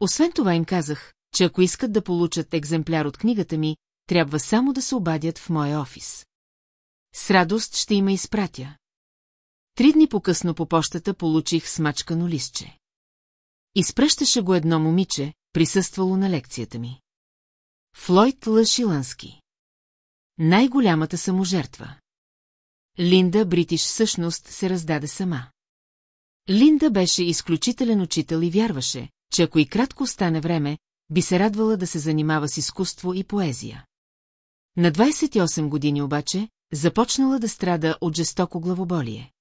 Освен това им казах, че ако искат да получат екземпляр от книгата ми, трябва само да се обадят в моя офис. С радост ще има изпратя. Три дни по-късно по почтата получих смачкано листче. Изпръщаше го едно момиче, присъствало на лекцията ми. Флойд Лашилански. Най-голямата саможертва. Линда Бритиш всъщност се раздаде сама. Линда беше изключителен учител и вярваше, че ако и кратко остане време, би се радвала да се занимава с изкуство и поезия. На 28 години обаче започнала да страда от жестоко главоболие.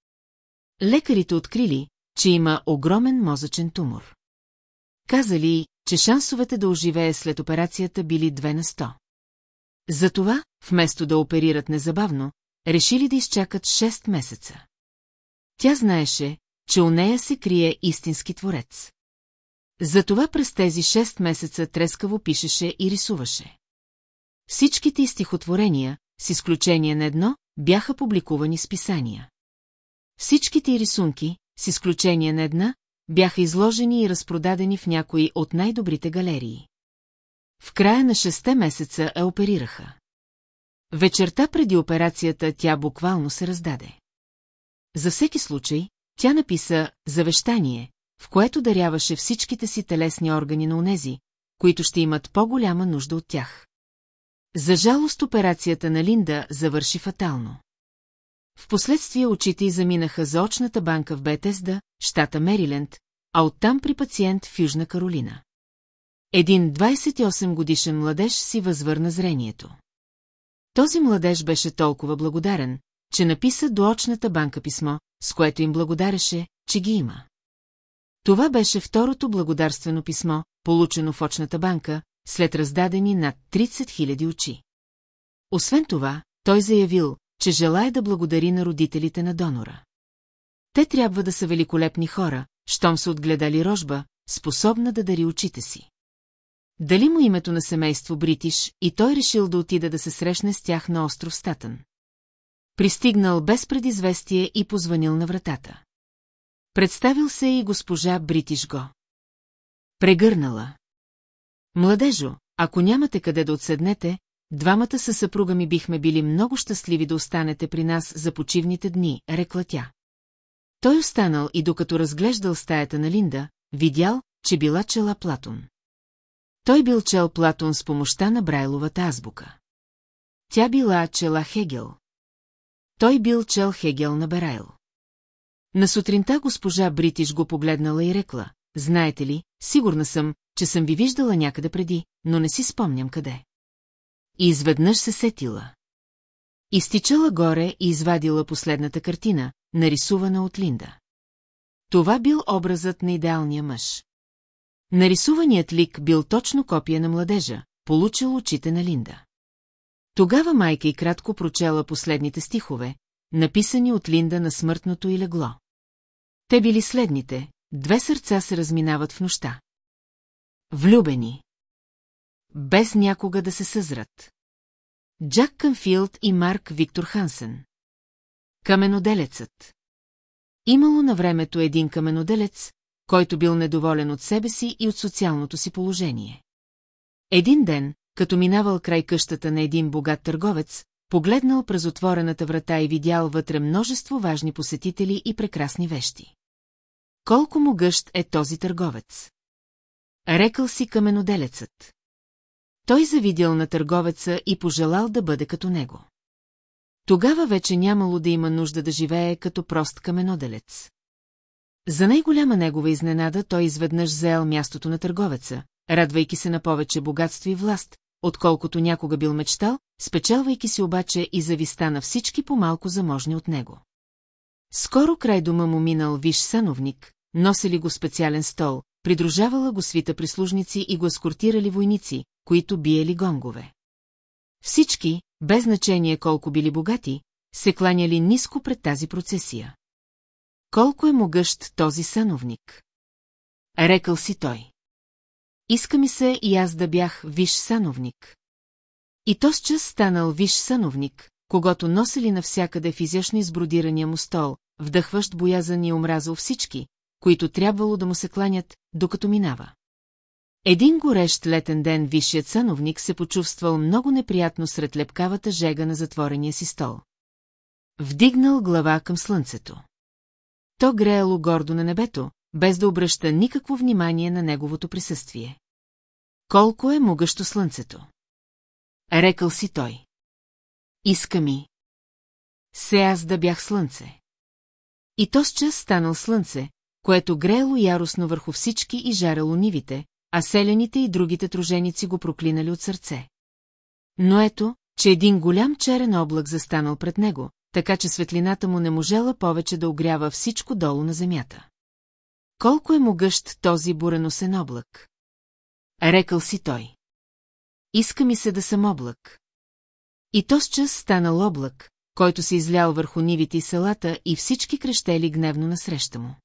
Лекарите открили, че има огромен мозъчен тумор. Казали, че шансовете да оживее след операцията били 2 на 100. Затова, вместо да оперират незабавно, решили да изчакат 6 месеца. Тя знаеше, че у нея се крие истински творец. Затова през тези 6 месеца трескаво пишеше и рисуваше. Всичките стихотворения, с изключение на едно, бяха публикувани с писания. Всичките рисунки, с изключение на една, бяха изложени и разпродадени в някои от най-добрите галерии. В края на шесте месеца я оперираха. Вечерта преди операцията тя буквално се раздаде. За всеки случай, тя написа завещание, в което даряваше всичките си телесни органи на унези, които ще имат по-голяма нужда от тях. За жалост операцията на Линда завърши фатално. Впоследствие очите й заминаха за очната банка в Бетезда, щата Мериленд, а оттам при пациент в Южна Каролина. Един 28 годишен младеж си възвърна зрението. Този младеж беше толкова благодарен, че написа до очната банка писмо, с което им благодареше, че ги има. Това беше второто благодарствено писмо, получено в очната банка, след раздадени над 30 000 очи. Освен това, той заявил, че желая да благодари на родителите на донора. Те трябва да са великолепни хора, щом са отгледали рожба, способна да дари очите си. Дали му името на семейство Бритиш и той решил да отида да се срещне с тях на остров Статън. Пристигнал без предизвестие и позванил на вратата. Представил се и госпожа Бритиш го. Прегърнала. Младежо, ако нямате къде да отседнете, двамата със съпруга ми бихме били много щастливи да останете при нас за почивните дни, рекла тя. Той останал и докато разглеждал стаята на Линда, видял, че била чела Платон. Той бил чел Платон с помощта на Брайловата азбука. Тя била чела Хегел. Той бил чел Хегел на Берайл. На сутринта госпожа Бритиш го погледнала и рекла, знаете ли, сигурна съм, че съм ви виждала някъде преди, но не си спомням къде. И изведнъж се сетила. Изтичала горе и извадила последната картина, нарисувана от Линда. Това бил образът на идеалния мъж. Нарисуваният лик бил точно копия на младежа, получил очите на Линда. Тогава майка и кратко прочела последните стихове, написани от Линда на смъртното и легло. Те били следните, две сърца се разминават в нощта. Влюбени. Без някога да се съзрат. Джак Кънфилд и Марк Виктор Хансен. Каменоделецът. Имало на времето един каменоделец, който бил недоволен от себе си и от социалното си положение. Един ден, като минавал край къщата на един богат търговец, погледнал през отворената врата и видял вътре множество важни посетители и прекрасни вещи. Колко му гъщ е този търговец? Рекал си каменоделецът. Той завидял на търговеца и пожелал да бъде като него. Тогава вече нямало да има нужда да живее като прост каменоделец. За най-голяма негова изненада той изведнъж заел мястото на търговеца, радвайки се на повече богатство и власт, отколкото някога бил мечтал, спечелвайки си обаче и зависта на всички по-малко заможни от него. Скоро край дома му минал виш сановник, носили го специален стол, придружавала го свита прислужници и го ескортирали войници, които биели гонгове. Всички, без значение колко били богати, се кланяли ниско пред тази процесия. Колко е могъщ този сановник? Рекал си той. Иска ми се и аз да бях виш сановник. И то с час станал виш сановник, когато носили навсякъде в изящно избродирания му стол, вдъхващ боязън и омразал всички, които трябвало да му се кланят, докато минава. Един горещ летен ден висшият сановник се почувствал много неприятно сред лепкавата жега на затворения си стол. Вдигнал глава към слънцето. То греело гордо на небето, без да обръща никакво внимание на неговото присъствие. Колко е могъщо слънцето? Рекал си той. Иска ми. Се аз да бях слънце. И то с час станал слънце, което греело яростно върху всички и жарело нивите, а селените и другите труженици го проклинали от сърце. Но ето, че един голям черен облак застанал пред него, така че светлината му не можела повече да огрява всичко долу на земята. Колко е могъщ този буреносен облак? Рекал си той. Иска ми се да съм облак. И то с час станал облак, който се излял върху нивите и селата и всички крещели гневно насреща му.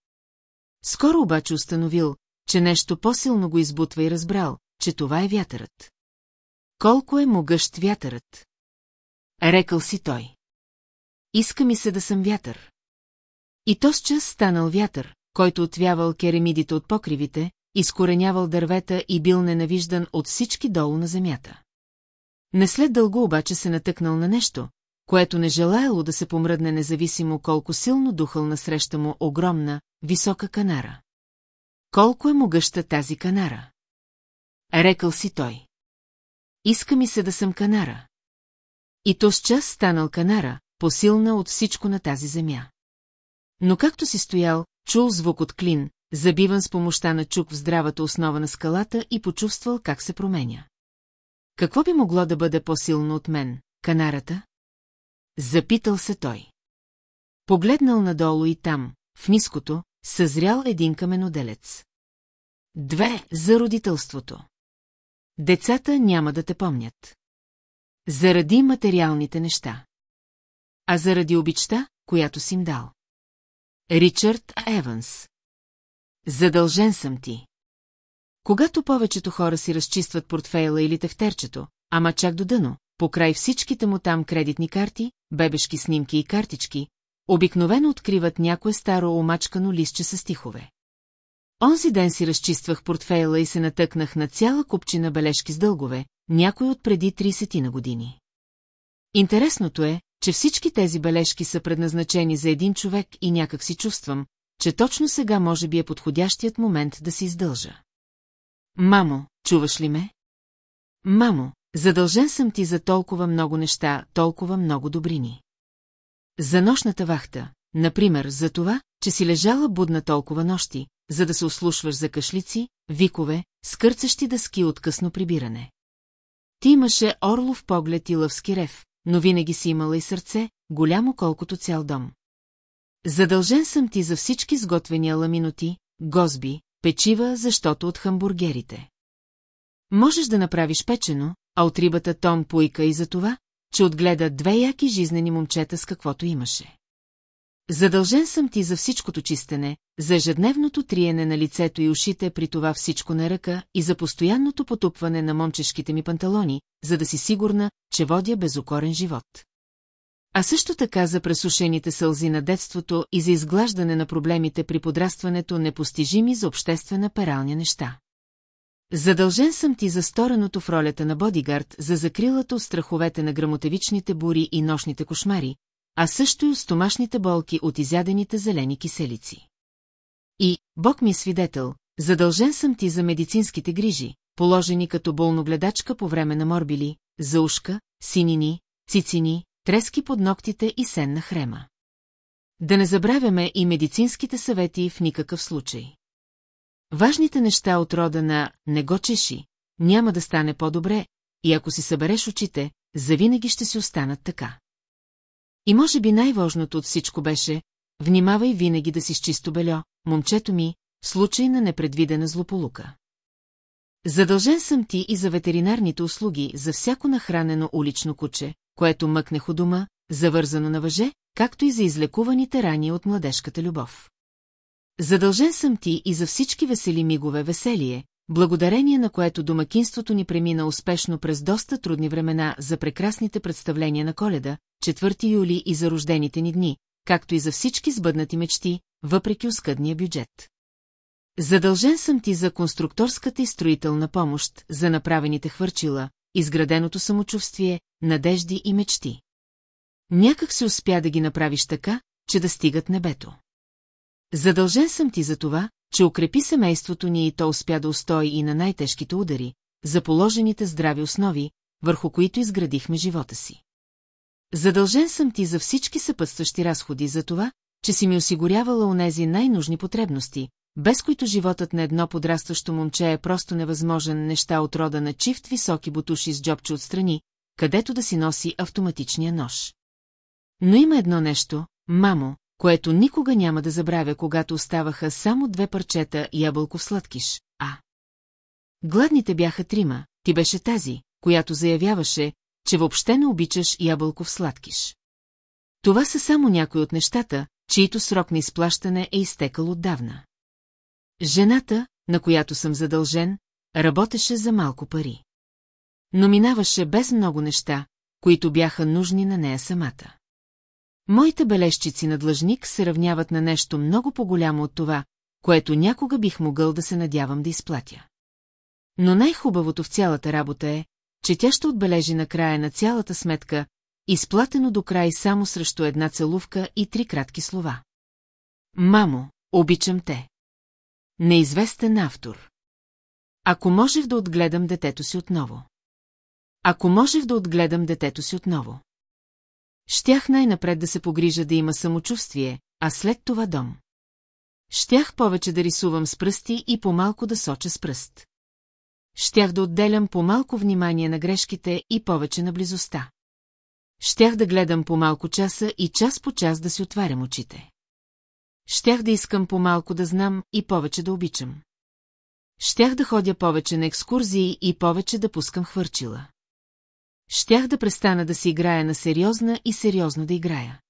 Скоро обаче установил, че нещо по-силно го избутва и разбрал, че това е вятърът. Колко е могъщ вятърът? Рекал си той. Иска ми се да съм вятър. И то с час станал вятър, който отвявал керемидите от покривите, изкоренявал дървета и бил ненавиждан от всички долу на земята. Не след дълго обаче се натъкнал на нещо, което не желаяло да се помръдне независимо колко силно духал насреща му огромна, висока канара. Колко е могъща тази канара? Рекал си той. Иска ми се да съм канара. И то с час станал канара, посилна от всичко на тази земя. Но както си стоял, чул звук от клин, забиван с помощта на чук в здравата основа на скалата и почувствал как се променя. Какво би могло да бъде по-силно от мен, канарата? Запитал се той. Погледнал надолу и там, в ниското, съзрял един каменоделец. Две за родителството. Децата няма да те помнят. Заради материалните неща. А заради обичта, която си им дал. Ричард Еванс. Задължен съм ти. Когато повечето хора си разчистват портфейла или тефтерчето, ама чак до дъно, покрай всичките му там кредитни карти, бебешки снимки и картички, обикновено откриват някое старо омачкано листче с стихове. Онзи ден си разчиствах портфейла и се натъкнах на цяла купчина бележки с дългове, някой от преди 30 на години. Интересното е, че всички тези бележки са предназначени за един човек и някак си чувствам, че точно сега може би е подходящият момент да се издължа. Мамо, чуваш ли ме? Мамо, задължен съм ти за толкова много неща, толкова много добрини. За нощната вахта, например, за това, че си лежала будна толкова нощи, за да се ослушваш за кашлици, викове, скърцащи дъски от късно прибиране. Ти имаше орлов поглед и лъвски рев, но винаги си имала и сърце, голямо колкото цял дом. Задължен съм ти за всички сготвени аламиноти, гозби, печива, защото от хамбургерите. Можеш да направиш печено, а от рибата Том поика и за това, че отгледа две яки жизнени момчета с каквото имаше. Задължен съм ти за всичкото чистене, за ежедневното триене на лицето и ушите при това всичко на ръка и за постоянното потупване на момчешките ми панталони, за да си сигурна, че водя безокорен живот. А също така за пресушените сълзи на детството и за изглаждане на проблемите при подрастването непостижими за обществена пералня неща. Задължен съм ти за стореното в ролята на бодигард за закрилата от страховете на грамотевичните бури и нощните кошмари, а също и стомашните болки от изядените зелени киселици. И, Бог ми е свидетел, задължен съм ти за медицинските грижи, положени като болногледачка по време на морбили, за ушка, синини, цицини, трески под ногтите и сенна хрема. Да не забравяме и медицинските съвети в никакъв случай. Важните неща от рода на «не го чеши», няма да стане по-добре, и ако си събереш очите, завинаги ще си останат така. И може би най-важното от всичко беше, внимавай винаги да си с чисто бельо, момчето ми, в случай на непредвидена злополука. Задължен съм ти и за ветеринарните услуги за всяко нахранено улично куче, което мъкне у дома, завързано на въже, както и за излекуваните рани от младежката любов. Задължен съм ти и за всички весели мигове веселие, благодарение на което домакинството ни премина успешно през доста трудни времена за прекрасните представления на коледа, 4 юли и за рождените ни дни, както и за всички сбъднати мечти, въпреки оскъдния бюджет. Задължен съм ти за конструкторската и строителна помощ, за направените хвърчила, изграденото самочувствие, надежди и мечти. Някак се успя да ги направиш така, че да стигат небето. Задължен съм ти за това, че укрепи семейството ни и то успя да устои и на най-тежките удари, за положените здрави основи, върху които изградихме живота си. Задължен съм ти за всички съпътстващи разходи за това, че си ми осигурявала онези най-нужни потребности, без които животът на едно подрастващо момче е просто невъзможен неща от рода на чифт високи бутуши с джобче отстрани, където да си носи автоматичния нож. Но има едно нещо, мамо, което никога няма да забравя, когато оставаха само две парчета ябълков сладкиш, а... Гладните бяха трима, ти беше тази, която заявяваше, че въобще не обичаш ябълков сладкиш. Това са само някои от нещата, чието срок на изплащане е изтекал отдавна. Жената, на която съм задължен, работеше за малко пари. Но минаваше без много неща, които бяха нужни на нея самата. Моите бележчици на длъжник се равняват на нещо много по-голямо от това, което някога бих могъл да се надявам да изплатя. Но най-хубавото в цялата работа е, че тя ще отбележи на края на цялата сметка, изплатено до край само срещу една целувка и три кратки слова. Мамо, обичам те. Неизвестен автор. Ако можех да отгледам детето си отново. Ако можех да отгледам детето си отново. Щях най-напред да се погрижа да има самочувствие, а след това дом. Щях повече да рисувам с пръсти и по-малко да соча с пръст. Щях да отделям по-малко внимание на грешките и повече на близостта. Щях да гледам по-малко часа и час по час да си отварям очите. Щях да искам по-малко да знам и повече да обичам. Щях да ходя повече на екскурзии и повече да пускам хвърчила. Щях да престана да си играя на сериозна и сериозно да играя.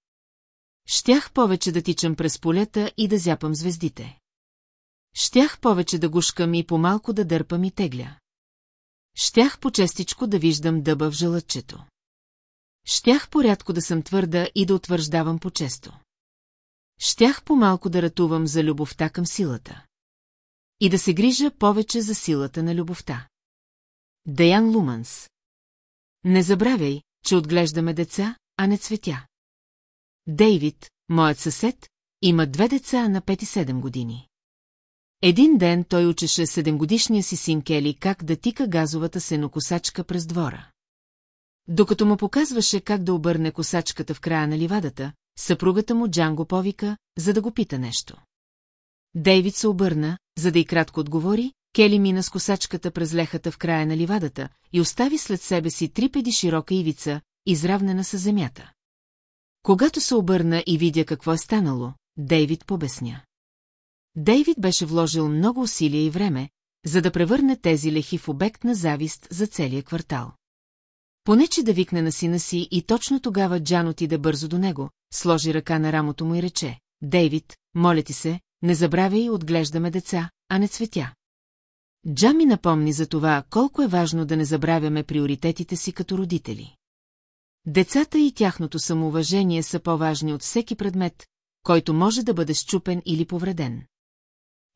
Щях повече да тичам през полета и да зяпам звездите. Щях повече да гушкам и по-малко да дърпам и тегля. Щях по-честичко да виждам дъба в желъчето. Щях порядко да съм твърда и да утвърждавам по-често. Щях по-малко да ратувам за любовта към силата. И да се грижа повече за силата на любовта. Даян Луманс. Не забравяй, че отглеждаме деца, а не цветя. Дейвид, моят съсед, има две деца на 5 и 7 години. Един ден той учеше седемгодишния си син Кели как да тика газовата сенокосачка през двора. Докато му показваше как да обърне косачката в края на ливадата, съпругата му Джанго повика, за да го пита нещо. Дейвид се обърна, за да и кратко отговори, Кели мина с косачката през лехата в края на ливадата и остави след себе си три педи широка ивица, изравнена с земята. Когато се обърна и видя какво е станало, Дейвид побесня. Дейвид беше вложил много усилия и време, за да превърне тези лехи в обект на завист за целия квартал. Понече да викне на сина си и точно тогава Джан отиде бързо до него, сложи ръка на рамото му и рече, Дейвид, моля ти се, не забравяй отглеждаме деца, а не цветя. Джан ми напомни за това, колко е важно да не забравяме приоритетите си като родители. Децата и тяхното самоуважение са по-важни от всеки предмет, който може да бъде щупен или повреден.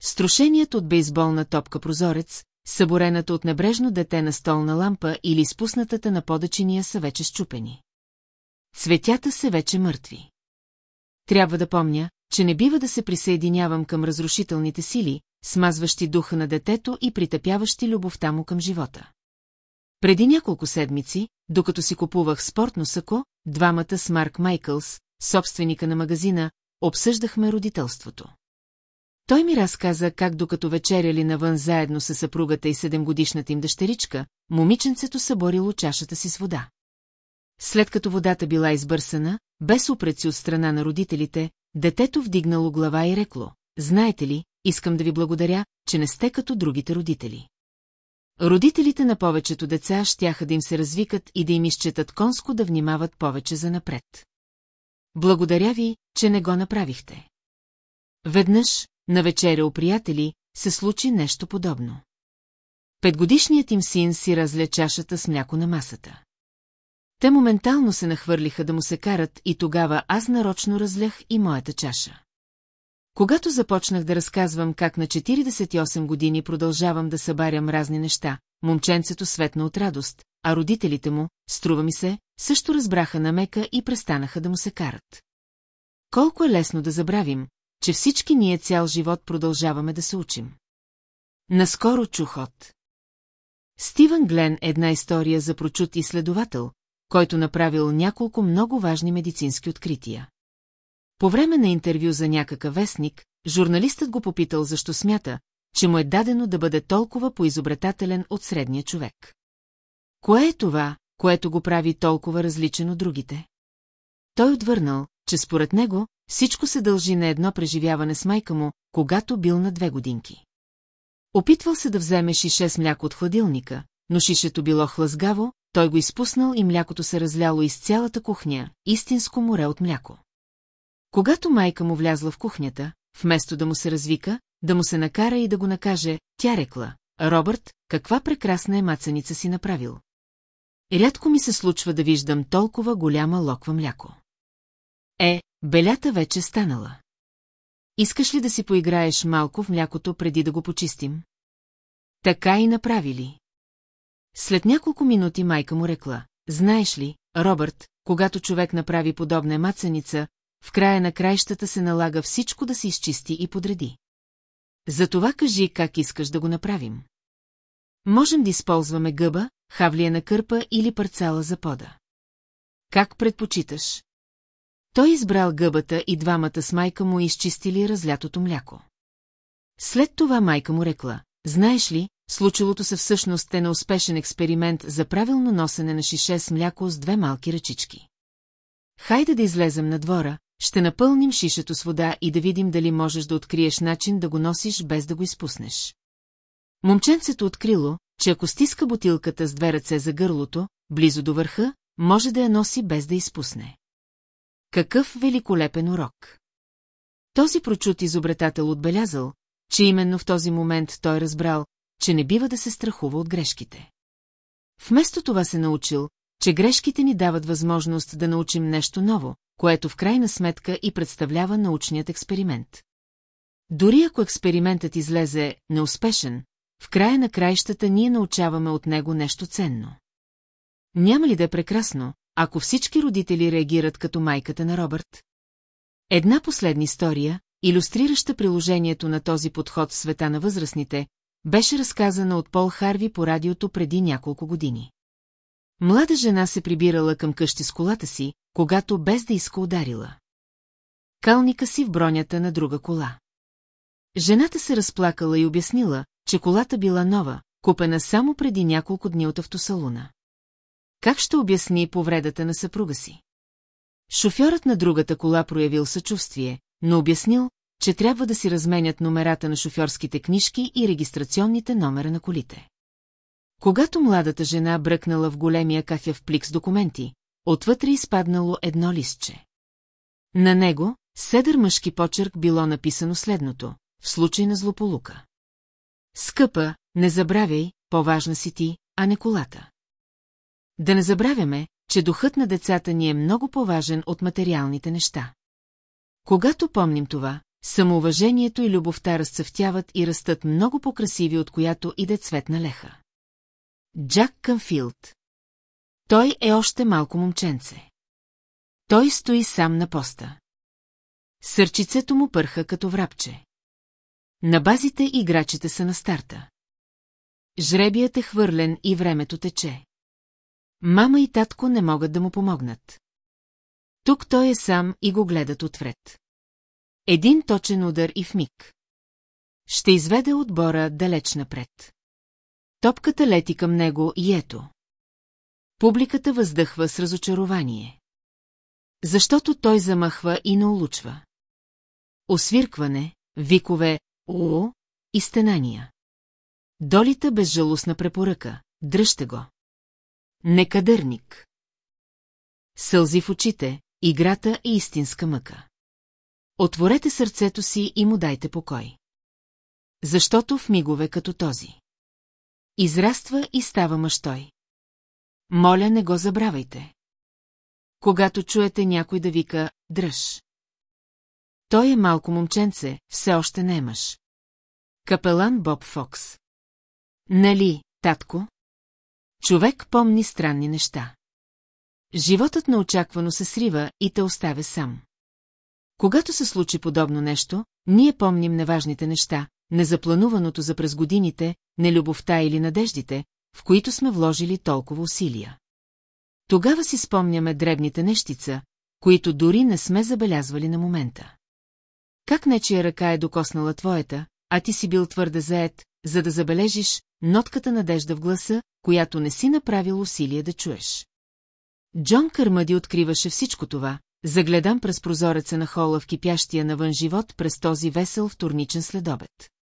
Струшеният от бейсболна топка прозорец, съборената от небрежно дете на столна лампа или изпуснатата на подачиния са вече щупени. Цветята са вече мъртви. Трябва да помня, че не бива да се присъединявам към разрушителните сили, смазващи духа на детето и притъпяващи любовта му към живота. Преди няколко седмици, докато си купувах спортно сако, двамата с Марк Майкълс, собственика на магазина, обсъждахме родителството. Той ми разказа как докато вечеряли навън заедно с съпругата и седемгодишната им дъщеричка, момиченцето съборило чашата си с вода. След като водата била избърсана, без упреци от страна на родителите, детето вдигнало глава и рекло, знаете ли, искам да ви благодаря, че не сте като другите родители. Родителите на повечето деца щяха да им се развикат и да им изчетат конско да внимават повече за напред. Благодаря ви, че не го направихте. Веднъж, на вечеря у приятели, се случи нещо подобно. Петгодишният им син си разля чашата с мляко на масата. Те моментално се нахвърлиха да му се карат и тогава аз нарочно разлях и моята чаша. Когато започнах да разказвам как на 48 години продължавам да събарям разни неща, момченцето светна от радост, а родителите му, струва ми се, също разбраха намека и престанаха да му се карат. Колко е лесно да забравим, че всички ние цял живот продължаваме да се учим. Наскоро чух от. Стивън Глен една история за прочут изследовател, който направил няколко много важни медицински открития. По време на интервю за някакъв вестник, журналистът го попитал защо смята, че му е дадено да бъде толкова поизобретателен от средния човек. Кое е това, което го прави толкова различен от другите? Той отвърнал, че според него всичко се дължи на едно преживяване с майка му, когато бил на две годинки. Опитвал се да вземе шише с мляко от хладилника, но шишето било хлъзгаво, той го изпуснал и млякото се разляло из цялата кухня, истинско море от мляко. Когато майка му влязла в кухнята, вместо да му се развика, да му се накара и да го накаже, тя рекла, Робърт, каква прекрасна емацаница си направил. Рядко ми се случва да виждам толкова голяма локва мляко. Е, белята вече станала. Искаш ли да си поиграеш малко в млякото преди да го почистим? Така и направили. След няколко минути майка му рекла, знаеш ли, Робърт, когато човек направи подобна емацаница, в края на краищата се налага всичко да се изчисти и подреди. Затова кажи как искаш да го направим. Можем да използваме гъба, хавлия на кърпа или парцала за пода. Как предпочиташ? Той избрал гъбата и двамата с майка му изчистили разлятото мляко. След това майка му рекла, знаеш ли, случилото се всъщност е на успешен експеримент за правилно носене на шише с мляко с две малки ръчички. Хайде да излезем на двора, ще напълним шишето с вода и да видим дали можеш да откриеш начин да го носиш без да го изпуснеш. Момченцето открило, че ако стиска бутилката с две ръце за гърлото, близо до върха, може да я носи без да изпусне. Какъв великолепен урок! Този прочут изобретател отбелязал, че именно в този момент той разбрал, че не бива да се страхува от грешките. Вместо това се научил, че грешките ни дават възможност да научим нещо ново, което в крайна сметка и представлява научният експеримент. Дори ако експериментът излезе неуспешен, в края на краищата ние научаваме от него нещо ценно. Няма ли да е прекрасно, ако всички родители реагират като майката на Робърт? Една последна история, иллюстрираща приложението на този подход в света на възрастните, беше разказана от Пол Харви по радиото преди няколко години. Млада жена се прибирала към къщи с колата си, когато без да иска ударила. Калника си в бронята на друга кола. Жената се разплакала и обяснила, че колата била нова, купена само преди няколко дни от автосалуна. Как ще обясни повредата на съпруга си? Шофьорът на другата кола проявил съчувствие, но обяснил, че трябва да си разменят номерата на шофьорските книжки и регистрационните номера на колите. Когато младата жена бръкнала в големия кафяв плик с документи, отвътре изпаднало едно листче. На него, седър мъжки почерк било написано следното, в случай на злополука. Скъпа, не забравяй, по-важна си ти, а не колата. Да не забравяме, че духът на децата ни е много по-важен от материалните неща. Когато помним това, самоуважението и любовта разцъфтяват и растат много по-красиви от която иде цветна леха. Джак Къмфилд Той е още малко момченце. Той стои сам на поста. Сърчицето му пърха като врабче. На базите играчите са на старта. Жребият е хвърлен и времето тече. Мама и татко не могат да му помогнат. Тук той е сам и го гледат отвред. Един точен удар и в миг. Ще изведе отбора далеч напред. Топката лети към него и ето. Публиката въздъхва с разочарование. Защото той замахва и не улучва. Освиркване, викове «О!» и стенания. Долита безжалостна препоръка, дръжте го. Некадърник. Сълзи в очите, играта е истинска мъка. Отворете сърцето си и му дайте покой. Защото в мигове като този. Израства и става мъжтой. Моля, не го забравяйте. Когато чуете някой да вика «дръж». Той е малко момченце, все още не е мъж. Капелан Боб Фокс. Нали, татко? Човек помни странни неща. Животът неочаквано се срива и те оставя сам. Когато се случи подобно нещо, ние помним неважните неща, незаплануваното за през годините, нелюбовта или надеждите, в които сме вложили толкова усилия. Тогава си спомняме дребните нещица, които дори не сме забелязвали на момента. Как нечия ръка е докоснала твоята, а ти си бил твърде заед, за да забележиш нотката надежда в гласа, която не си направил усилие да чуеш. Джон Кърмади откриваше всичко това, загледан през прозореца на хола в кипящия навън живот през този весел вторничен следобед.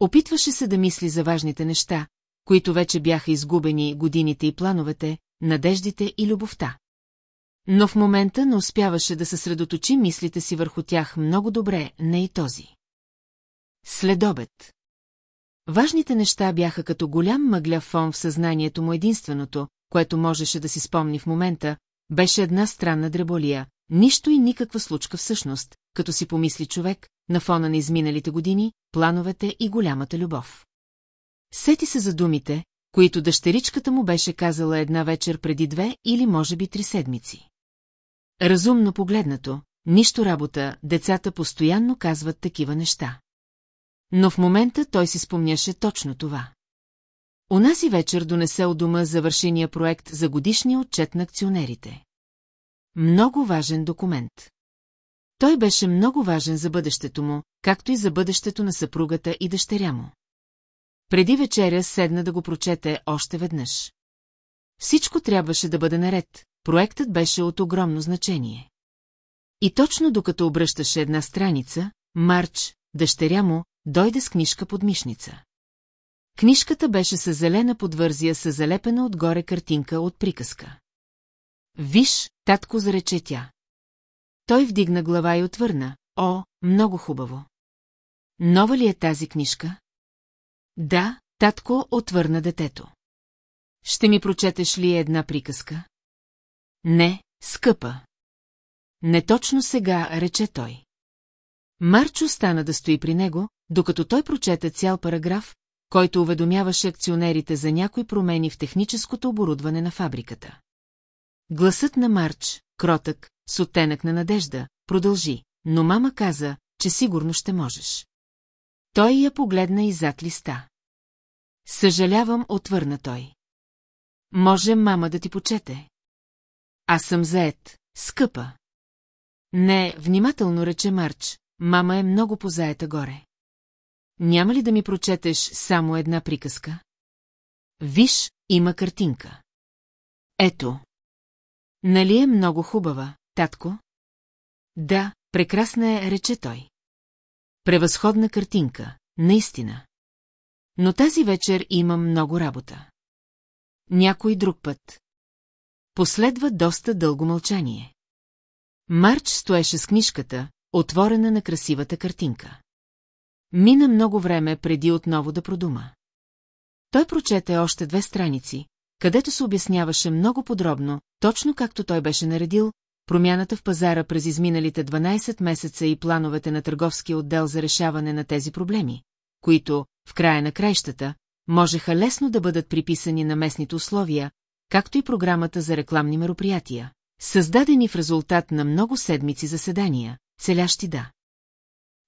Опитваше се да мисли за важните неща, които вече бяха изгубени годините и плановете, надеждите и любовта. Но в момента не успяваше да съсредоточи мислите си върху тях много добре, не и този. Следобед. Важните неща бяха като голям мъгля фон в съзнанието му единственото, което можеше да си спомни в момента, беше една странна дреболия, нищо и никаква случка всъщност, като си помисли човек, на фона на изминалите години, плановете и голямата любов. Сети се за думите, които дъщеричката му беше казала една вечер преди две или може би три седмици. Разумно погледнато, нищо работа, децата постоянно казват такива неща. Но в момента той си спомняше точно това. Унази вечер донесе от дома завършения проект за годишния отчет на акционерите. Много важен документ. Той беше много важен за бъдещето му, както и за бъдещето на съпругата и дъщеря му. Преди вечеря седна да го прочете още веднъж. Всичко трябваше да бъде наред, проектът беше от огромно значение. И точно докато обръщаше една страница, Марч, дъщеря му, дойде с книжка под мишница. Книжката беше с зелена подвързия с залепена отгоре картинка от приказка. Виж, татко зарече тя. Той вдигна глава и отвърна. О, много хубаво. Нова ли е тази книжка? Да, татко отвърна детето. Ще ми прочетеш ли една приказка? Не, скъпа. Не точно сега, рече той. Марчо стана да стои при него, докато той прочете цял параграф, който уведомяваше акционерите за някои промени в техническото оборудване на фабриката. Гласът на Марч, кротък, с оттенък на надежда, продължи, но мама каза, че сигурно ще можеш. Той я погледна и зад листа. Съжалявам, отвърна той. Може мама да ти почете. Аз съм заед, скъпа. Не, внимателно рече Марч, мама е много позаета горе. Няма ли да ми прочетеш само една приказка? Виж, има картинка. Ето. Нали е много хубава, татко? Да, прекрасна е, рече той. Превъзходна картинка, наистина. Но тази вечер имам много работа. Някой друг път. Последва доста дълго мълчание. Марч стоеше с книжката, отворена на красивата картинка. Мина много време преди отново да продума. Той прочете още две страници, където се обясняваше много подробно, точно както той беше наредил, промяната в пазара през изминалите 12 месеца и плановете на търговския отдел за решаване на тези проблеми, които, в края на краищата, можеха лесно да бъдат приписани на местните условия, както и програмата за рекламни мероприятия, създадени в резултат на много седмици заседания, целящи да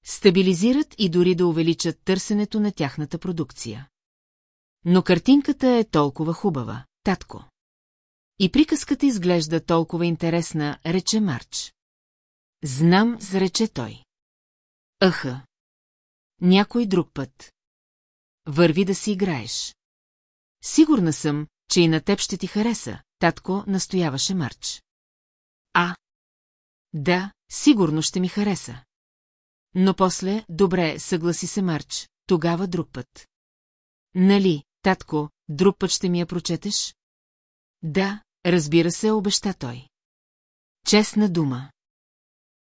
стабилизират и дори да увеличат търсенето на тяхната продукция. Но картинката е толкова хубава, татко. И приказката изглежда толкова интересна, рече Марч. Знам, зарече той. Аха. Някой друг път. Върви да си играеш. Сигурна съм, че и на теб ще ти хареса, татко, настояваше Марч. А. Да, сигурно ще ми хареса. Но после, добре, съгласи се Марч, тогава друг път. Нали, татко, друг път ще ми я прочетеш? Да, разбира се, обеща той. Честна дума.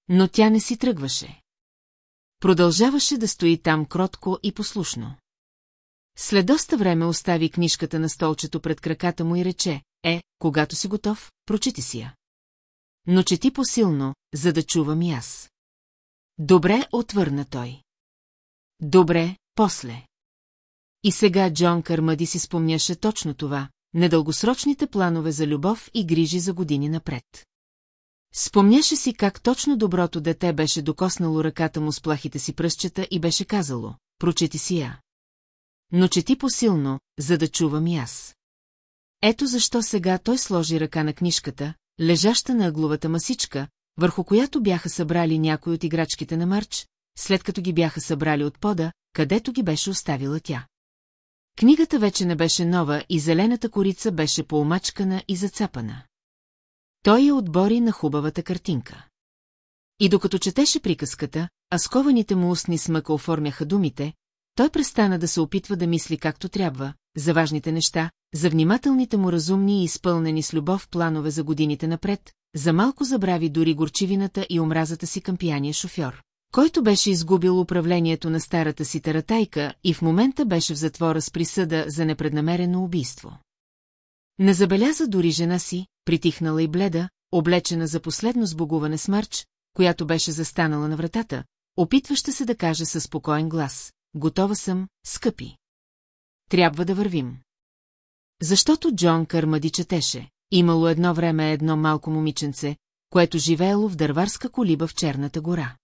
Но тя не си тръгваше. Продължаваше да стои там кротко и послушно. След доста време остави книжката на столчето пред краката му и рече, е, когато си готов, прочети си я. Но чети посилно, за да чувам и аз. Добре, отвърна той. Добре, после. И сега Джон Кърмади си спомняше точно това, недългосрочните планове за любов и грижи за години напред. Спомняше си как точно доброто дете беше докоснало ръката му с плахите си пръстчета и беше казало, прочети си я. Но чети посилно, за да чувам и аз. Ето защо сега той сложи ръка на книжката, лежаща на агловата масичка, върху която бяха събрали някои от играчките на Мърч, след като ги бяха събрали от пода, където ги беше оставила тя. Книгата вече не беше нова и зелената корица беше поомачкана и зацапана. Той я отбори на хубавата картинка. И докато четеше приказката, а скованите му устни смъка оформяха думите, той престана да се опитва да мисли както трябва, за важните неща, за внимателните му разумни и изпълнени с любов планове за годините напред, за малко забрави дори горчивината и омразата си към пияния шофьор, който беше изгубил управлението на старата си таратайка и в момента беше в затвора с присъда за непреднамерено убийство. Не забеляза дори жена си, притихнала и бледа, облечена за последно сбогуване с мърч, която беше застанала на вратата, опитваща се да каже със спокоен глас. Готова съм, скъпи. Трябва да вървим. Защото Джон Кърмади четеше. Имало едно време едно малко момиченце, което живеело в дърварска колиба в Черната гора.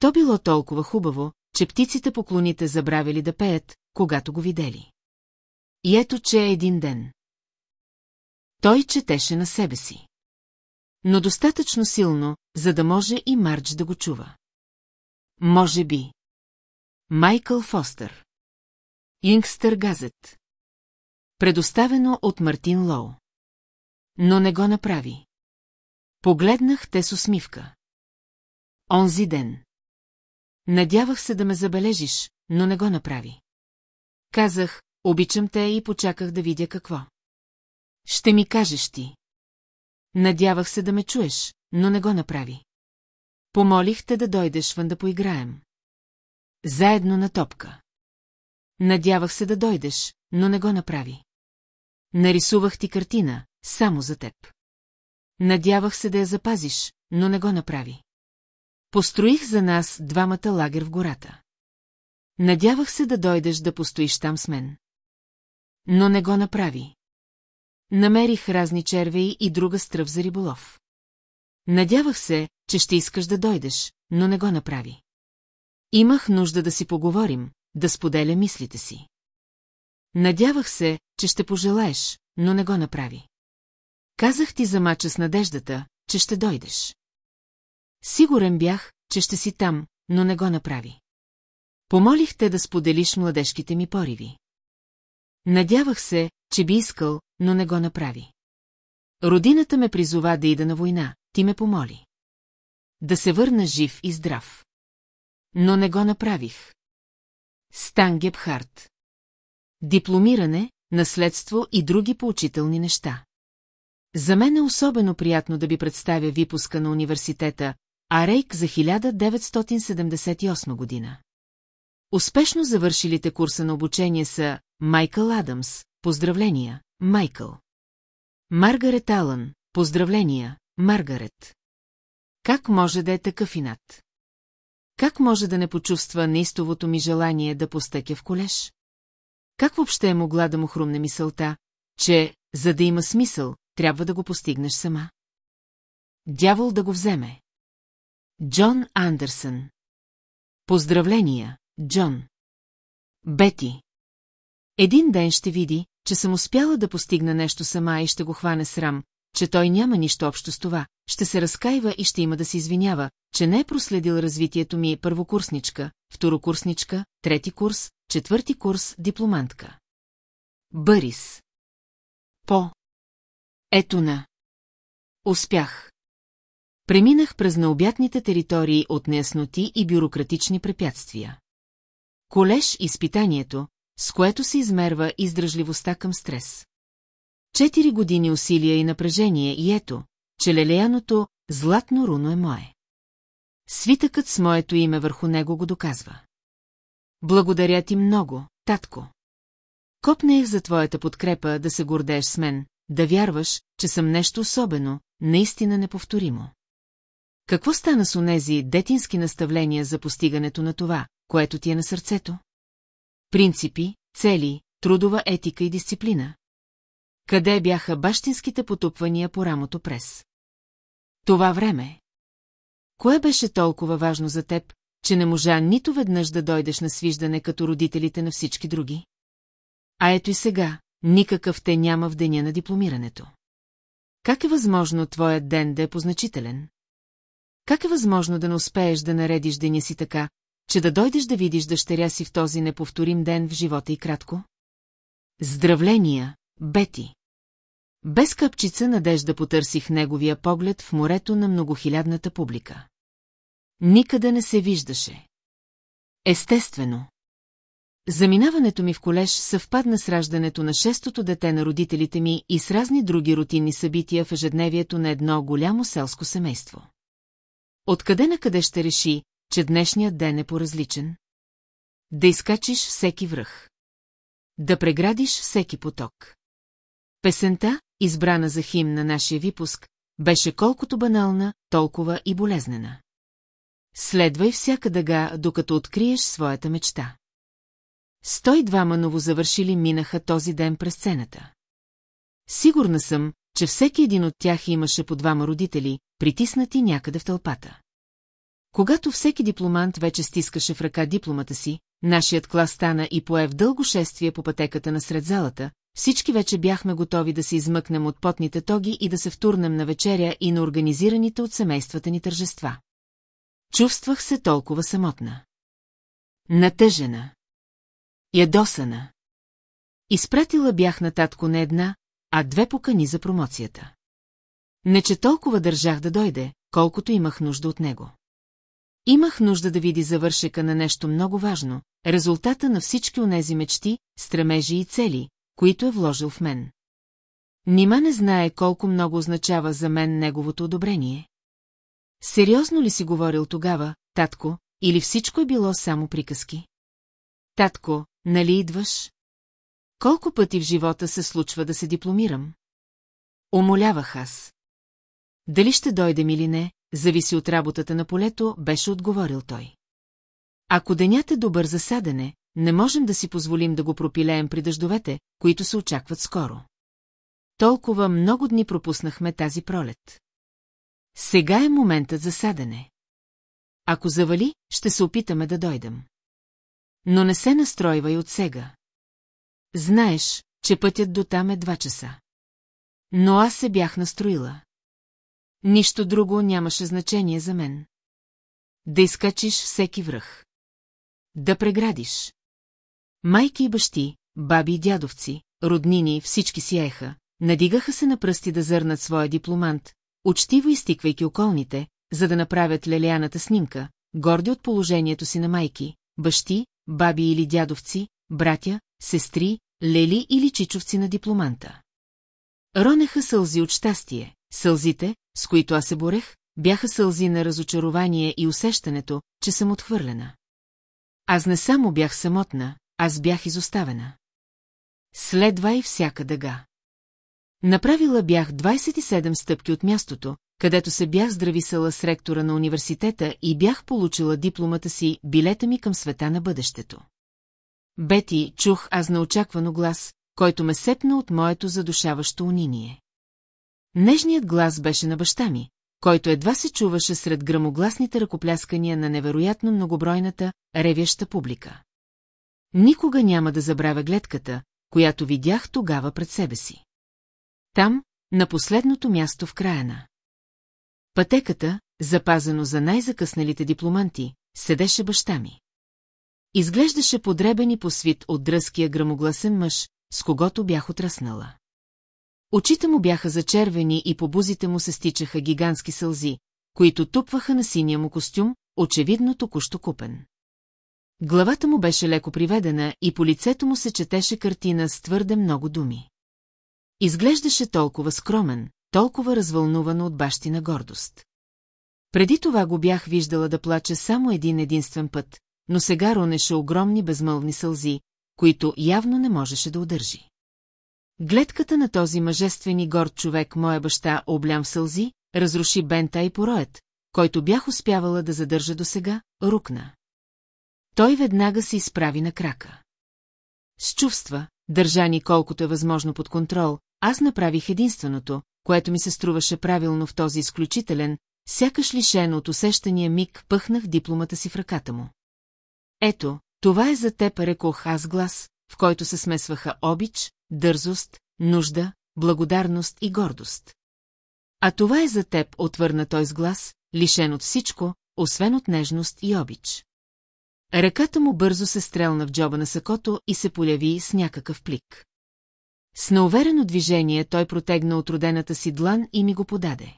То било толкова хубаво, че птиците по клоните забравили да пеят, когато го видели. И ето, че е един ден. Той четеше на себе си. Но достатъчно силно, за да може и Мардж да го чува. Може би. Майкъл Фостър. Ингстър Газет. Предоставено от Мартин Лоу. Но не го направи. Погледнах те с усмивка. Онзи ден. Надявах се да ме забележиш, но не го направи. Казах, обичам те и почаках да видя какво. Ще ми кажеш ти. Надявах се да ме чуеш, но не го направи. Помолих те да дойдеш вън да поиграем. Заедно на топка. Надявах се да дойдеш, но не го направи. Нарисувах ти картина, само за теб. Надявах се да я запазиш, но не го направи. Построих за нас двамата лагер в гората. Надявах се да дойдеш да постоиш там с мен. Но не го направи. Намерих разни червеи и друга стръв за риболов. Надявах се, че ще искаш да дойдеш, но не го направи. Имах нужда да си поговорим, да споделя мислите си. Надявах се, че ще пожелаеш, но не го направи. Казах ти за мача с надеждата, че ще дойдеш. Сигурен бях, че ще си там, но не го направи. Помолих те да споделиш младежките ми пориви. Надявах се, че би искал, но не го направи. Родината ме призова да ида на война, ти ме помоли. Да се върна жив и здрав. Но не го направих. Стан Гепхарт. Дипломиране, наследство и други поучителни неща. За мен е особено приятно да ви представя випуска на университета Арейк за 1978 година. Успешно завършилите курса на обучение са Майкъл Адамс, поздравления, Майкъл. Маргарет Алън, поздравления, Маргарет. Как може да е такъв инат? Как може да не почувства неистовото ми желание да постъкя в колеж? Как въобще е могла да му хрумне мисълта, че, за да има смисъл, трябва да го постигнеш сама? Дявол да го вземе. Джон Андерсън Поздравления, Джон. Бети. Един ден ще види, че съм успяла да постигна нещо сама и ще го хване срам, че той няма нищо общо с това, ще се разкаива и ще има да се извинява, че не е проследил развитието ми първокурсничка, второкурсничка, трети курс, четвърти курс, дипломантка. Бърис. По. Ето на. Успях. Преминах през необятните територии от неясноти и бюрократични препятствия. Колеж изпитанието, с което се измерва издръжливостта към стрес. Четири години усилия и напрежение и ето, че лелеяното златно руно е мое. Свитъкът с моето име върху него го доказва. Благодаря ти много, татко. Копнех за твоята подкрепа да се гордееш с мен, да вярваш, че съм нещо особено, наистина неповторимо. Какво стана с онези детински наставления за постигането на това, което ти е на сърцето? Принципи, цели, трудова етика и дисциплина. Къде бяха бащинските потупвания по рамото през? Това време. Кое беше толкова важно за теб, че не можа нито веднъж да дойдеш на свиждане като родителите на всички други? А ето и сега, никакъв те няма в деня на дипломирането. Как е възможно твоят ден да е позначителен? Как е възможно да не успееш да наредиш деня си така, че да дойдеш да видиш дъщеря си в този неповторим ден в живота и кратко? Здравления, Бети! Без къпчица надежда потърсих неговия поглед в морето на многохилядната публика. Никъде не се виждаше. Естествено. Заминаването ми в колеж съвпадна с раждането на шестото дете на родителите ми и с разни други рутинни събития в ежедневието на едно голямо селско семейство. Откъде на къде ще реши, че днешният ден е поразличен? Да изкачиш всеки връх. Да преградиш всеки поток. Песента, избрана за хим на нашия випуск, беше колкото банална, толкова и болезнена. Следвай всяка дъга, докато откриеш своята мечта. Стой двама новозавършили минаха този ден през сцената. Сигурна съм, че всеки един от тях имаше по двама родители, притиснати някъде в тълпата. Когато всеки дипломант вече стискаше в ръка дипломата си, нашият клас стана и пое в дълго шествие по пътеката на сред залата, всички вече бяхме готови да се измъкнем от потните тоги и да се втурнем на вечеря и на организираните от семействата ни тържества. Чувствах се толкова самотна. Натъжена. Ядосана. Изпратила бях на татко не една, а две покани за промоцията. Не че толкова държах да дойде, колкото имах нужда от него. Имах нужда да види завършека на нещо много важно, резултата на всички онези мечти, стремежи и цели, които е вложил в мен. Нима не знае колко много означава за мен неговото одобрение. Сериозно ли си говорил тогава, татко, или всичко е било само приказки? Татко, нали идваш? Колко пъти в живота се случва да се дипломирам? Умолявах аз. Дали ще дойдем или не, зависи от работата на полето, беше отговорил той. Ако денят е добър за садене, не можем да си позволим да го пропилеем при дъждовете, които се очакват скоро. Толкова много дни пропуснахме тази пролет. Сега е моментът за садене. Ако завали, ще се опитаме да дойдем. Но не се настройвай от сега. Знаеш, че пътят до там е два часа. Но аз се бях настроила. Нищо друго нямаше значение за мен. Да изкачиш всеки връх. Да преградиш. Майки и бащи, баби и дядовци, роднини, всички си еха, надигаха се на пръсти да зърнат своя дипломант, учтиво изтиквайки околните, за да направят лелияната снимка, горди от положението си на майки, бащи, баби или дядовци, братя, сестри, лели или чичовци на дипломанта. Ронеха сълзи от щастие, сълзите, с които аз се борех, бяха сълзи на разочарование и усещането, че съм отхвърлена. Аз не само бях самотна, аз бях изоставена. Следва и всяка дъга. Направила бях 27 стъпки от мястото, където се бях здрависала с ректора на университета и бях получила дипломата си, билета ми към света на бъдещето. Бети, чух аз неочаквано глас, който ме сепна от моето задушаващо униние. Нежният глас беше на баща ми, който едва се чуваше сред грамогласните ръкопляскания на невероятно многобройната, ревяща публика. Никога няма да забравя гледката, която видях тогава пред себе си. Там, на последното място в края на. Пътеката, запазено за най-закъсналите дипломанти, седеше баща ми. Изглеждаше подребен и посвит от дръзкия грамогласен мъж, с когото бях отраснала. Очите му бяха зачервени и по бузите му се стичаха гигантски сълзи, които тупваха на синия му костюм, очевидно току-що купен. Главата му беше леко приведена и по лицето му се четеше картина с твърде много думи. Изглеждаше толкова скромен, толкова развълнувано от бащина гордост. Преди това го бях виждала да плаче само един единствен път, но сега ронеше огромни безмълвни сълзи, които явно не можеше да удържи. Гледката на този мъжествен и горд човек, моя баща, облям в сълзи, разруши бента и пороят, който бях успявала да задържа досега, рукна. Той веднага се изправи на крака. С чувства, държани колкото е възможно под контрол, аз направих единственото, което ми се струваше правилно в този изключителен, сякаш лишен от усещания миг, пъхнах дипломата си в ръката му. Ето, това е за теб, рекох аз глас, в който се смесваха обич, дързост, нужда, благодарност и гордост. А това е за теб, отвърна той с глас, лишен от всичко, освен от нежност и обич. Ръката му бързо се стрелна в джоба на сакото и се поляви с някакъв плик. С неуверено движение той протегна от родената си длан и ми го подаде.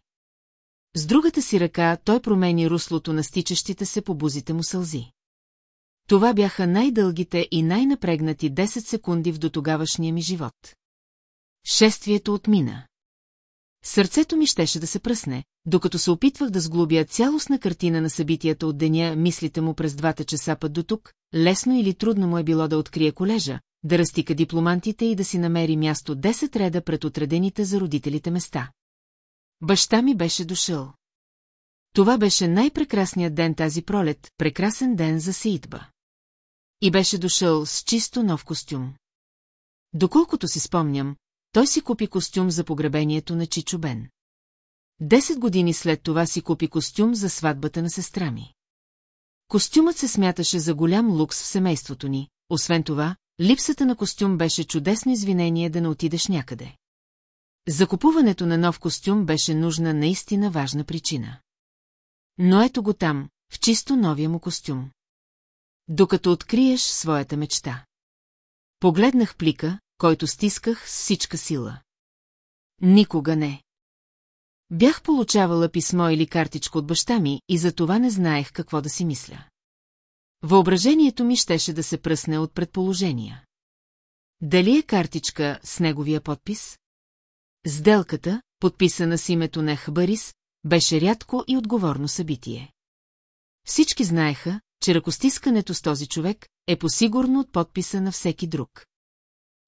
С другата си ръка той промени руслото на стичащите се по бузите му сълзи. Това бяха най-дългите и най-напрегнати 10 секунди в дотогавашния ми живот. Шествието отмина. Сърцето ми щеше да се пръсне, докато се опитвах да сглобя цялостна картина на събитията от деня, мислите му през двата часа път до тук, лесно или трудно му е било да открие колежа, да разтика дипломантите и да си намери място 10 реда пред отредените за родителите места. Баща ми беше дошъл. Това беше най-прекрасният ден тази пролет, прекрасен ден за сеитба. И беше дошъл с чисто нов костюм. Доколкото си спомням, той си купи костюм за погребението на Чичо Бен. Десет години след това си купи костюм за сватбата на сестра ми. Костюмът се смяташе за голям лукс в семейството ни, освен това, липсата на костюм беше чудесно извинение да не отидеш някъде. Закупуването на нов костюм беше нужна наистина важна причина. Но ето го там, в чисто новия му костюм. Докато откриеш своята мечта. Погледнах плика, който стисках с всичка сила. Никога не. Бях получавала писмо или картичка от баща ми и за това не знаех какво да си мисля. Въображението ми щеше да се пръсне от предположения. Дали е картичка с неговия подпис? Сделката, подписана с името на Хабарис, беше рядко и отговорно събитие. Всички знаеха, че ръкостискането с този човек е посигурно от подписа на всеки друг.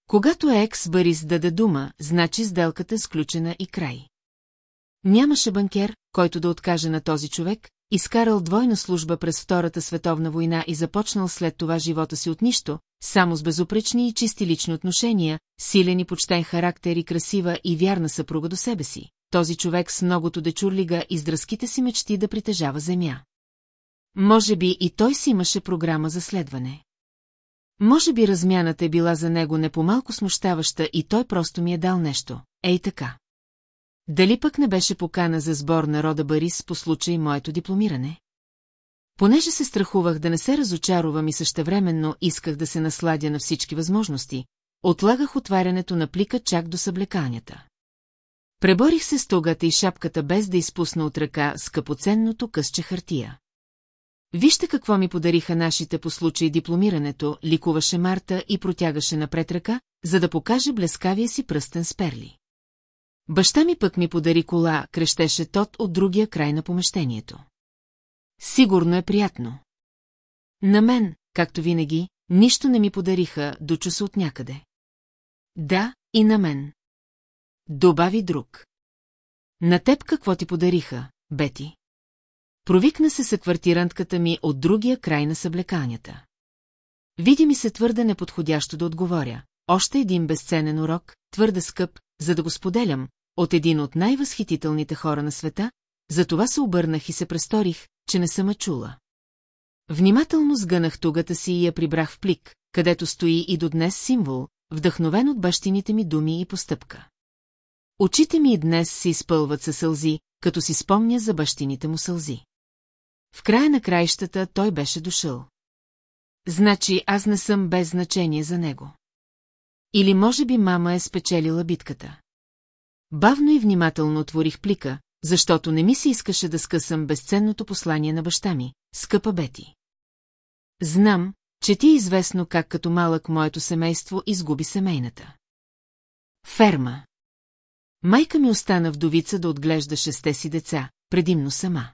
Когато екс Барис даде дума, значи сделката е сключена и край. Нямаше банкер, който да откаже на този човек, изкарал двойна служба през Втората световна война и започнал след това живота си от нищо, само с безупречни и чисти лични отношения, силен и почтен характер и красива и вярна съпруга до себе си. Този човек с многото дечурлига и с дръзките си мечти да притежава земя. Може би и той си имаше програма за следване. Може би размяната е била за него не по-малко смущаваща и той просто ми е дал нещо. Ей така. Дали пък не беше покана за сбор на рода Барис по случай моето дипломиране? Понеже се страхувах да не се разочаровам и същевременно исках да се насладя на всички възможности, отлагах отварянето на плика чак до съблеканията. Преборих се с и шапката без да изпусна от ръка скъпоценното късче хартия. Вижте какво ми подариха нашите по случай дипломирането, ликуваше Марта и протягаше напред ръка, за да покаже блескавия си пръстен с перли. Баща ми пък ми подари кола, крещеше тот от другия край на помещението. Сигурно е приятно. На мен, както винаги, нищо не ми подариха, дочу се от някъде. Да, и на мен. Добави друг. На теб какво ти подариха, Бети? Провикна се съквартирантката ми от другия край на съблеканията. Види ми се твърде неподходящо да отговоря. Още един безценен урок, твърде скъп, за да го споделям, от един от най-възхитителните хора на света, затова се обърнах и се престорих, че не съм чула. Внимателно сгънах тугата си и я прибрах в плик, където стои и до днес символ, вдъхновен от бащините ми думи и постъпка. Очите ми и днес се изпълват със сълзи, като си спомня за бащините му сълзи. В края на краищата той беше дошъл. Значи аз не съм без значение за него. Или може би мама е спечелила битката. Бавно и внимателно отворих плика, защото не ми се искаше да скъсам безценното послание на баща ми, скъпа Бети. Знам, че ти е известно как като малък моето семейство изгуби семейната. Ферма. Майка ми остана вдовица да отглежда шесте си деца, предимно сама.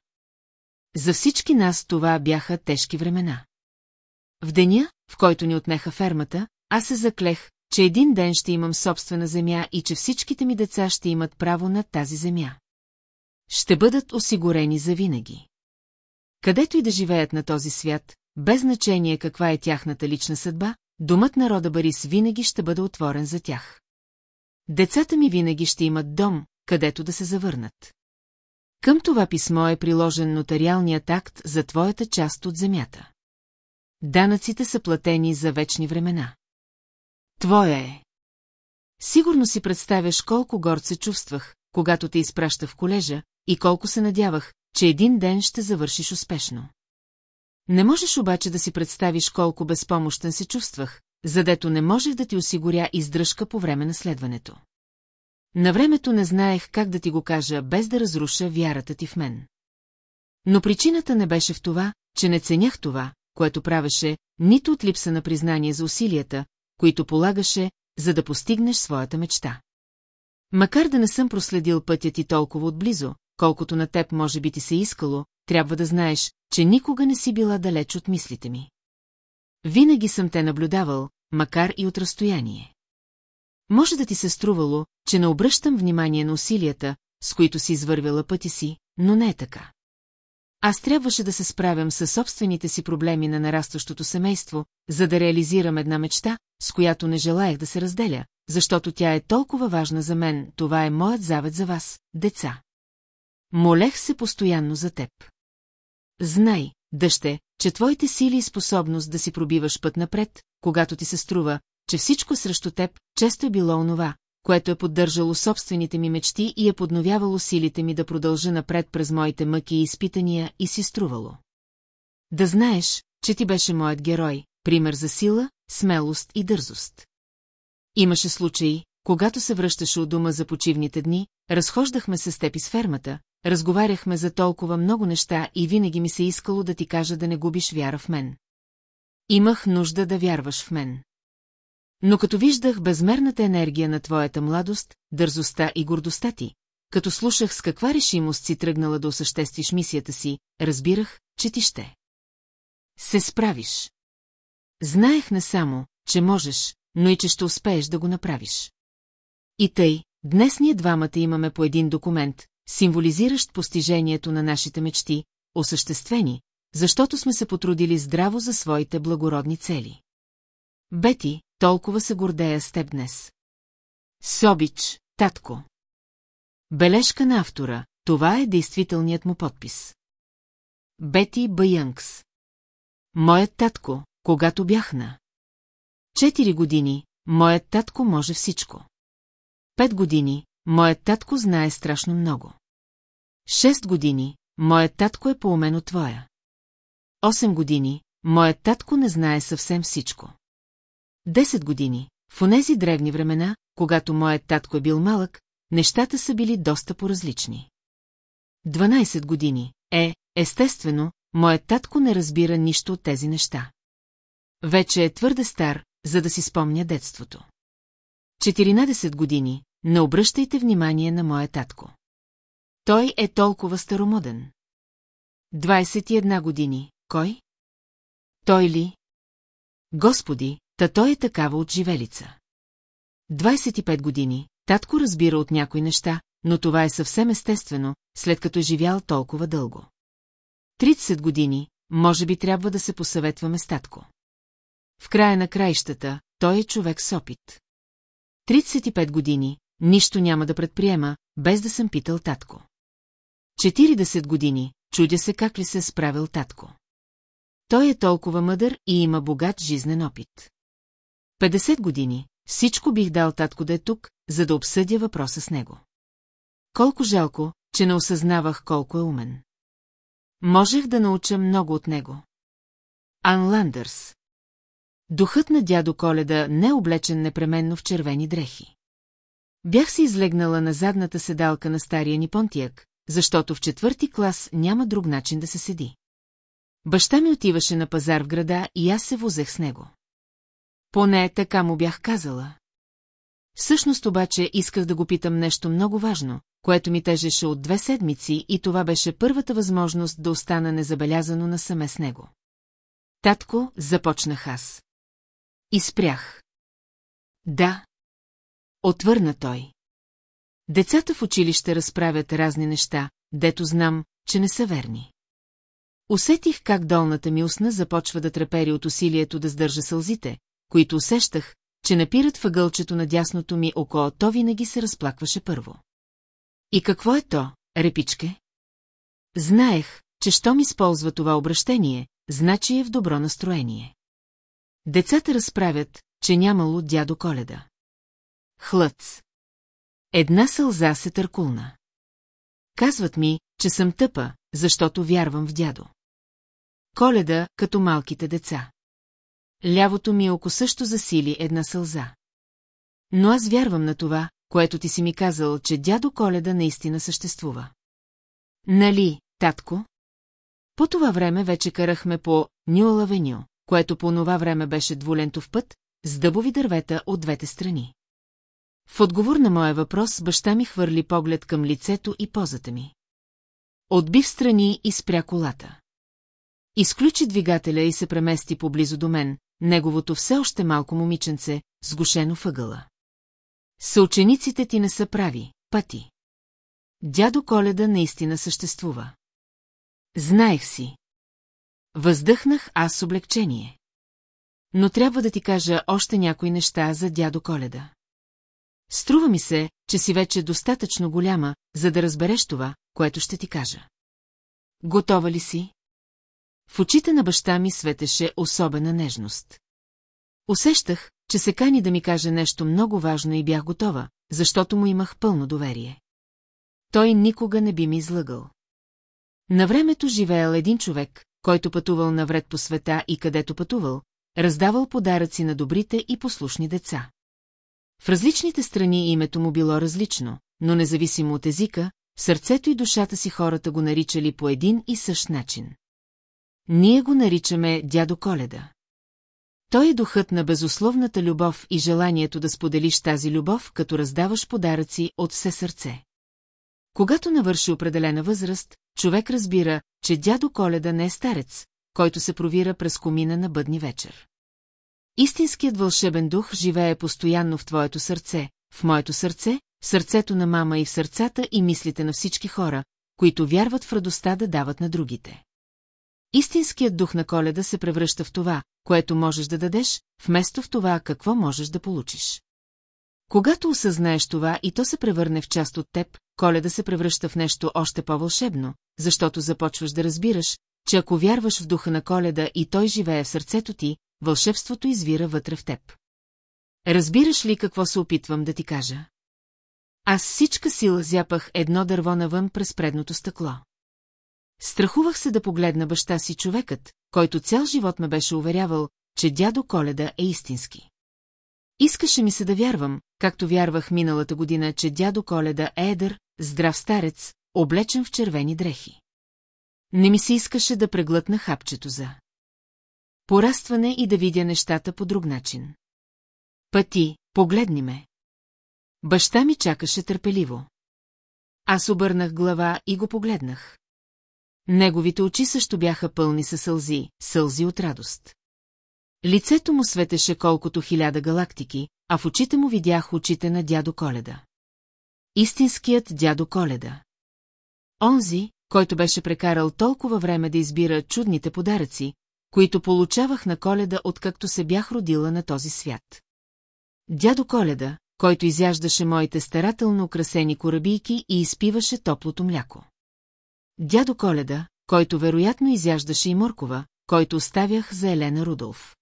За всички нас това бяха тежки времена. В деня, в който ни отнеха фермата, аз се заклех, че един ден ще имам собствена земя и че всичките ми деца ще имат право на тази земя. Ще бъдат осигурени за винаги. Където и да живеят на този свят, без значение каква е тяхната лична съдба, домът на рода Барис винаги ще бъде отворен за тях. Децата ми винаги ще имат дом, където да се завърнат. Към това писмо е приложен нотариалният акт за твоята част от земята. Данъците са платени за вечни времена. Твоя е. Сигурно си представяш колко горд се чувствах, когато те изпраща в колежа, и колко се надявах, че един ден ще завършиш успешно. Не можеш обаче да си представиш колко безпомощен се чувствах, задето не можех да ти осигуря издръжка по време на следването. На времето не знаех как да ти го кажа, без да разруша вярата ти в мен. Но причината не беше в това, че не ценях това, което правеше, нито от липса на признание за усилията, които полагаше, за да постигнеш своята мечта. Макар да не съм проследил пътя ти толкова отблизо, колкото на теб може би ти се искало, трябва да знаеш, че никога не си била далеч от мислите ми. Винаги съм те наблюдавал, макар и от разстояние. Може да ти се струвало, че не обръщам внимание на усилията, с които си извървяла пъти си, но не е така. Аз трябваше да се справям със собствените си проблеми на нарастващото семейство, за да реализирам една мечта, с която не желаях да се разделя, защото тя е толкова важна за мен, това е моят завет за вас, деца. Молех се постоянно за теб. Знай, дъще, че твоите сили и способност да си пробиваш път напред, когато ти се струва, че всичко срещу теб често е било онова, което е поддържало собствените ми мечти и е подновявало силите ми да продължа напред през моите мъки и изпитания и си струвало. Да знаеш, че ти беше моят герой, пример за сила, смелост и дързост. Имаше случаи, когато се връщаше от дома за почивните дни, разхождахме се с теб из фермата, разговаряхме за толкова много неща и винаги ми се искало да ти кажа да не губиш вяра в мен. Имах нужда да вярваш в мен. Но като виждах безмерната енергия на твоята младост, дързостта и гордостта ти, като слушах с каква решимост си тръгнала да осъществиш мисията си, разбирах, че ти ще. Се справиш. Знаех не само, че можеш, но и че ще успееш да го направиш. И тъй, днес ние двамата имаме по един документ, символизиращ постижението на нашите мечти, осъществени, защото сме се потрудили здраво за своите благородни цели. Бети, толкова се гордея с теб днес. Собич, татко. Бележка на автора, това е действителният му подпис. Бети Байънкс. Моят татко, когато бях на. Четири години, моят татко може всичко. Пет години, моят татко знае страшно много. Шест години, моят татко е по-умен от твоя. Осем години, моят татко не знае съвсем всичко. Десет години, в онези древни времена, когато моят татко е бил малък, нещата са били доста поразлични. 12 години. Е, естествено, моят татко не разбира нищо от тези неща. Вече е твърде стар, за да си спомня детството. 14 години. Не обръщайте внимание на моя татко. Той е толкова старомоден. 21 години. Кой? Той ли? Господи, та той е такава от живелица. 25 години, татко разбира от някои неща, но това е съвсем естествено, след като е живял толкова дълго. 30 години, може би трябва да се посъветваме с татко. В края на краищата, той е човек с опит. 35 години, нищо няма да предприема, без да съм питал татко. 40 години, чудя се как ли се е справил татко. Той е толкова мъдър и има богат жизнен опит. 50 години, всичко бих дал татко да е тук, за да обсъдя въпроса с него. Колко жалко, че не осъзнавах колко е умен. Можех да науча много от него. Ан Ландърс Духът на дядо Коледа не е облечен непременно в червени дрехи. Бях се излегнала на задната седалка на стария ни понтияк, защото в четвърти клас няма друг начин да се седи. Баща ми отиваше на пазар в града и аз се возех с него. Поне така му бях казала. Всъщност обаче исках да го питам нещо много важно, което ми тежеше от две седмици и това беше първата възможност да остана незабелязано насаме с него. Татко, започнах аз. И спрях. Да. Отвърна той. Децата в училище разправят разни неща, дето знам, че не са верни. Усетих как долната ми устна започва да трепери от усилието да сдържа сълзите, които усещах, че напират въгълчето на дясното ми око, то винаги се разплакваше първо. И какво е то, репичке? Знаех, че щом използва това обращение, значи е в добро настроение. Децата разправят, че нямало дядо Коледа. Хлъц. Една сълза се търкулна. Казват ми, че съм тъпа, защото вярвам в дядо. Коледа, като малките деца. Лявото ми око също засили една сълза. Но аз вярвам на това, което ти си ми казал, че дядо Коледа наистина съществува. Нали, татко? По това време вече карахме по Нюл Авеню, което по това време беше двулентов път, с дъбови дървета от двете страни. В отговор на моя въпрос баща ми хвърли поглед към лицето и позата ми. Отби в страни и спря колата. Изключи двигателя и се премести поблизо до мен, неговото все още малко момиченце, сгушено въгъла. Съучениците ти не са прави, пъти. Дядо Коледа наистина съществува. Знаех си. Въздъхнах аз с облегчение. Но трябва да ти кажа още някои неща за дядо Коледа. Струва ми се, че си вече достатъчно голяма, за да разбереш това, което ще ти кажа. Готова ли си? В очите на баща ми светеше особена нежност. Усещах, че се кани да ми каже нещо много важно и бях готова, защото му имах пълно доверие. Той никога не би ми излъгал. На времето живеел един човек, който пътувал навред по света и където пътувал, раздавал подаръци на добрите и послушни деца. В различните страни името му било различно, но независимо от езика, сърцето и душата си хората го наричали по един и същ начин. Ние го наричаме дядо Коледа. Той е духът на безусловната любов и желанието да споделиш тази любов, като раздаваш подаръци от все сърце. Когато навърши определена възраст, човек разбира, че дядо Коледа не е старец, който се провира през комина на бъдни вечер. Истинският вълшебен дух живее постоянно в твоето сърце, в моето сърце, в сърцето на мама и в сърцата и мислите на всички хора, които вярват в радостта да дават на другите. Истинският дух на коледа се превръща в това, което можеш да дадеш, вместо в това, какво можеш да получиш. Когато осъзнаеш това и то се превърне в част от теб, коледа се превръща в нещо още по-вълшебно, защото започваш да разбираш, че ако вярваш в духа на коледа и той живее в сърцето ти, вълшебството извира вътре в теб. Разбираш ли какво се опитвам да ти кажа? Аз всичка сила зяпах едно дърво навън през предното стъкло. Страхувах се да погледна баща си човекът, който цял живот ме беше уверявал, че дядо Коледа е истински. Искаше ми се да вярвам, както вярвах миналата година, че дядо Коледа е едър, здрав старец, облечен в червени дрехи. Не ми се искаше да преглътна хапчето за порастване и да видя нещата по друг начин. Пъти, погледни ме. Баща ми чакаше търпеливо. Аз обърнах глава и го погледнах. Неговите очи също бяха пълни със сълзи, сълзи от радост. Лицето му светеше колкото хиляда галактики, а в очите му видях очите на дядо Коледа. Истинският дядо Коледа. Онзи, който беше прекарал толкова време да избира чудните подаръци, които получавах на Коледа, откакто се бях родила на този свят. Дядо Коледа, който изяждаше моите старателно украсени корабийки и изпиваше топлото мляко. Дядо Коледа, който вероятно изяждаше и моркова, който оставях за Елена Рудолф.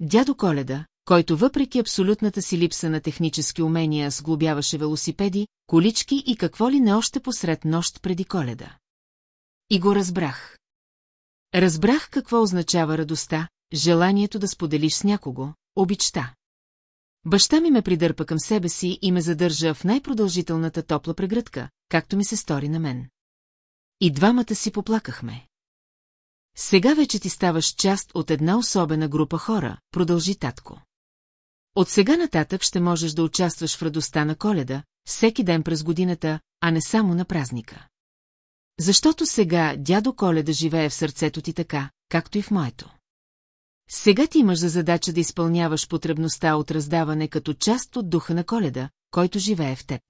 Дядо Коледа, който въпреки абсолютната си липса на технически умения сглобяваше велосипеди, колички и какво ли не още посред нощ преди Коледа. И го разбрах. Разбрах какво означава радостта, желанието да споделиш с някого, обичта. Баща ми ме придърпа към себе си и ме задържа в най-продължителната топла прегръдка, както ми се стори на мен. И двамата си поплакахме. Сега вече ти ставаш част от една особена група хора, продължи татко. От сега нататък ще можеш да участваш в радостта на коледа, всеки ден през годината, а не само на празника. Защото сега дядо Коледа живее в сърцето ти така, както и в моето. Сега ти имаш за задача да изпълняваш потребността от раздаване като част от духа на Коледа, който живее в теб.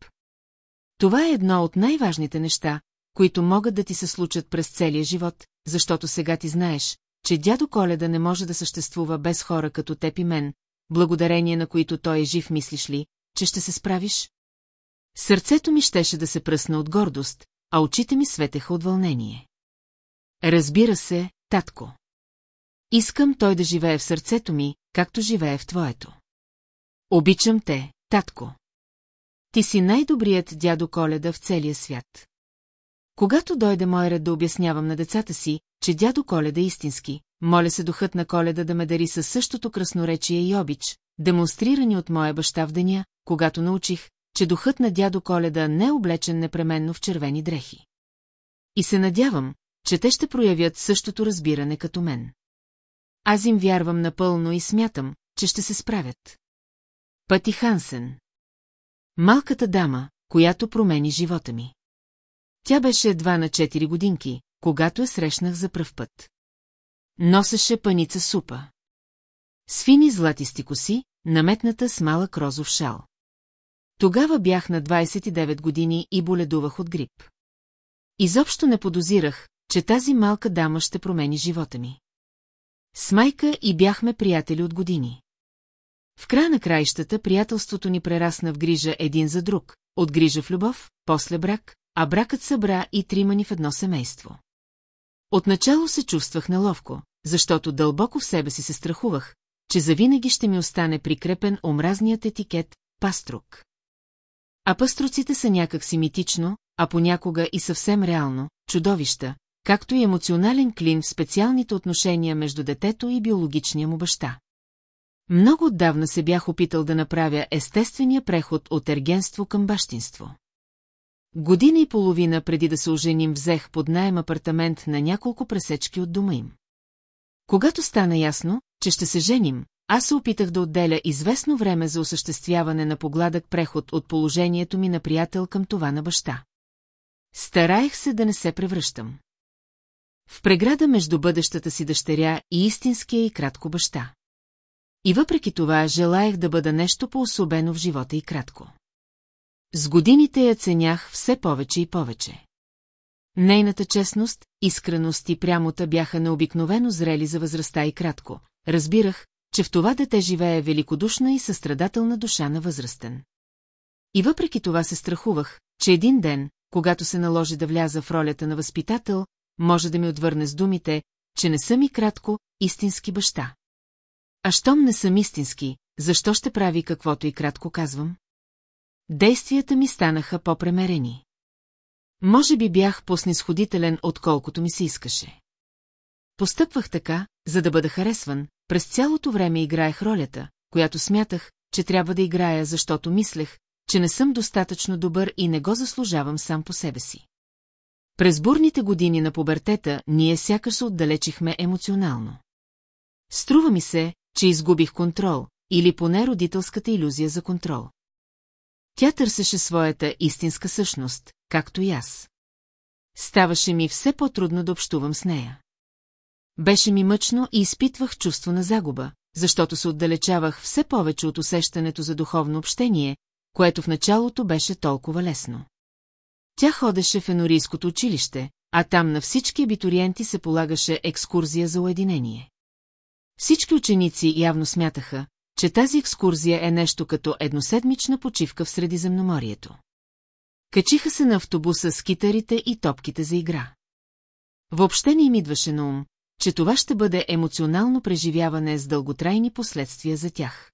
Това е едно от най-важните неща, които могат да ти се случат през целия живот, защото сега ти знаеш, че дядо Коледа не може да съществува без хора като теб и мен, благодарение на които той е жив, мислиш ли, че ще се справиш? Сърцето ми щеше да се пръсна от гордост, а очите ми светеха от вълнение. Разбира се, татко. Искам той да живее в сърцето ми, както живее в твоето. Обичам те, татко. Ти си най-добрият дядо Коледа в целия свят. Когато дойде мой ред да обяснявам на децата си, че дядо Коледа е истински, моля се духът на Коледа да ме дари със същото красноречие и обич, демонстрирани от моя баща в деня, когато научих, че духът на дядо Коледа не е облечен непременно в червени дрехи. И се надявам, че те ще проявят същото разбиране като мен. Аз им вярвам напълно и смятам, че ще се справят. Пъти Хансен Малката дама, която промени живота ми. Тя беше едва на 4 годинки, когато я срещнах за пръв път. Носеше паница супа. Свини златисти коси, наметната с малък розов шал. Тогава бях на 29 години и боледувах от грип. Изобщо не подозирах, че тази малка дама ще промени живота ми. С майка и бяхме приятели от години. В края на краищата приятелството ни прерасна в грижа един за друг, от грижа в любов, после брак, а бракът събра и трима ни в едно семейство. Отначало се чувствах неловко, защото дълбоко в себе си се страхувах, че завинаги ще ми остане прикрепен омразният етикет «паструк». А паструците са някак си митично, а понякога и съвсем реално, чудовища, както и емоционален клин в специалните отношения между детето и биологичния му баща. Много отдавна се бях опитал да направя естествения преход от ергенство към бащинство. Година и половина преди да се оженим взех под найем апартамент на няколко пресечки от дома им. Когато стана ясно, че ще се женим, аз се опитах да отделя известно време за осъществяване на погладък преход от положението ми на приятел към това на баща. Стараех се да не се превръщам. В преграда между бъдещата си дъщеря и истинския и кратко баща. И въпреки това желаях да бъда нещо по-особено в живота и кратко. С годините я ценях все повече и повече. Нейната честност, искреност и прямота бяха необикновено зрели за възрастта и кратко. Разбирах, че в това дете живее великодушна и състрадателна душа на възрастен. И въпреки това се страхувах, че един ден, когато се наложи да вляза в ролята на възпитател, може да ми отвърне с думите, че не съм и кратко истински баща. А щом не съм истински, защо ще прави каквото и кратко казвам? Действията ми станаха по-премерени. Може би бях по-снисходителен, отколкото ми се искаше. Постъпвах така, за да бъда харесван, през цялото време играех ролята, която смятах, че трябва да играя, защото мислех, че не съм достатъчно добър и не го заслужавам сам по себе си. През бурните години на пубертета ние сякаш се отдалечихме емоционално. Струва ми се, че изгубих контрол, или поне родителската иллюзия за контрол. Тя търсеше своята истинска същност, както и аз. Ставаше ми все по-трудно да общувам с нея. Беше ми мъчно и изпитвах чувство на загуба, защото се отдалечавах все повече от усещането за духовно общение, което в началото беше толкова лесно. Тя ходеше в енорийското училище, а там на всички абитуриенти се полагаше екскурзия за уединение. Всички ученици явно смятаха, че тази екскурзия е нещо като едноседмична почивка в Средиземноморието. Качиха се на автобуса с китарите и топките за игра. Въобще не им идваше на ум, че това ще бъде емоционално преживяване с дълготрайни последствия за тях.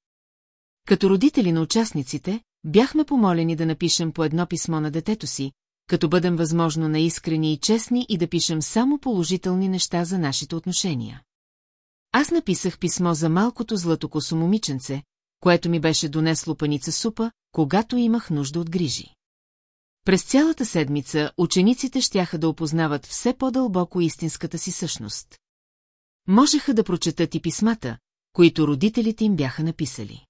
Като родители на участниците, бяхме помолени да напишем по едно писмо на детето си, като бъдем възможно наискрени и честни и да пишем само положителни неща за нашите отношения. Аз написах писмо за малкото златокосо момиченце, което ми беше донесло паница супа, когато имах нужда от грижи. През цялата седмица учениците щяха да опознават все по-дълбоко истинската си същност. Можеха да прочетат и писмата, които родителите им бяха написали.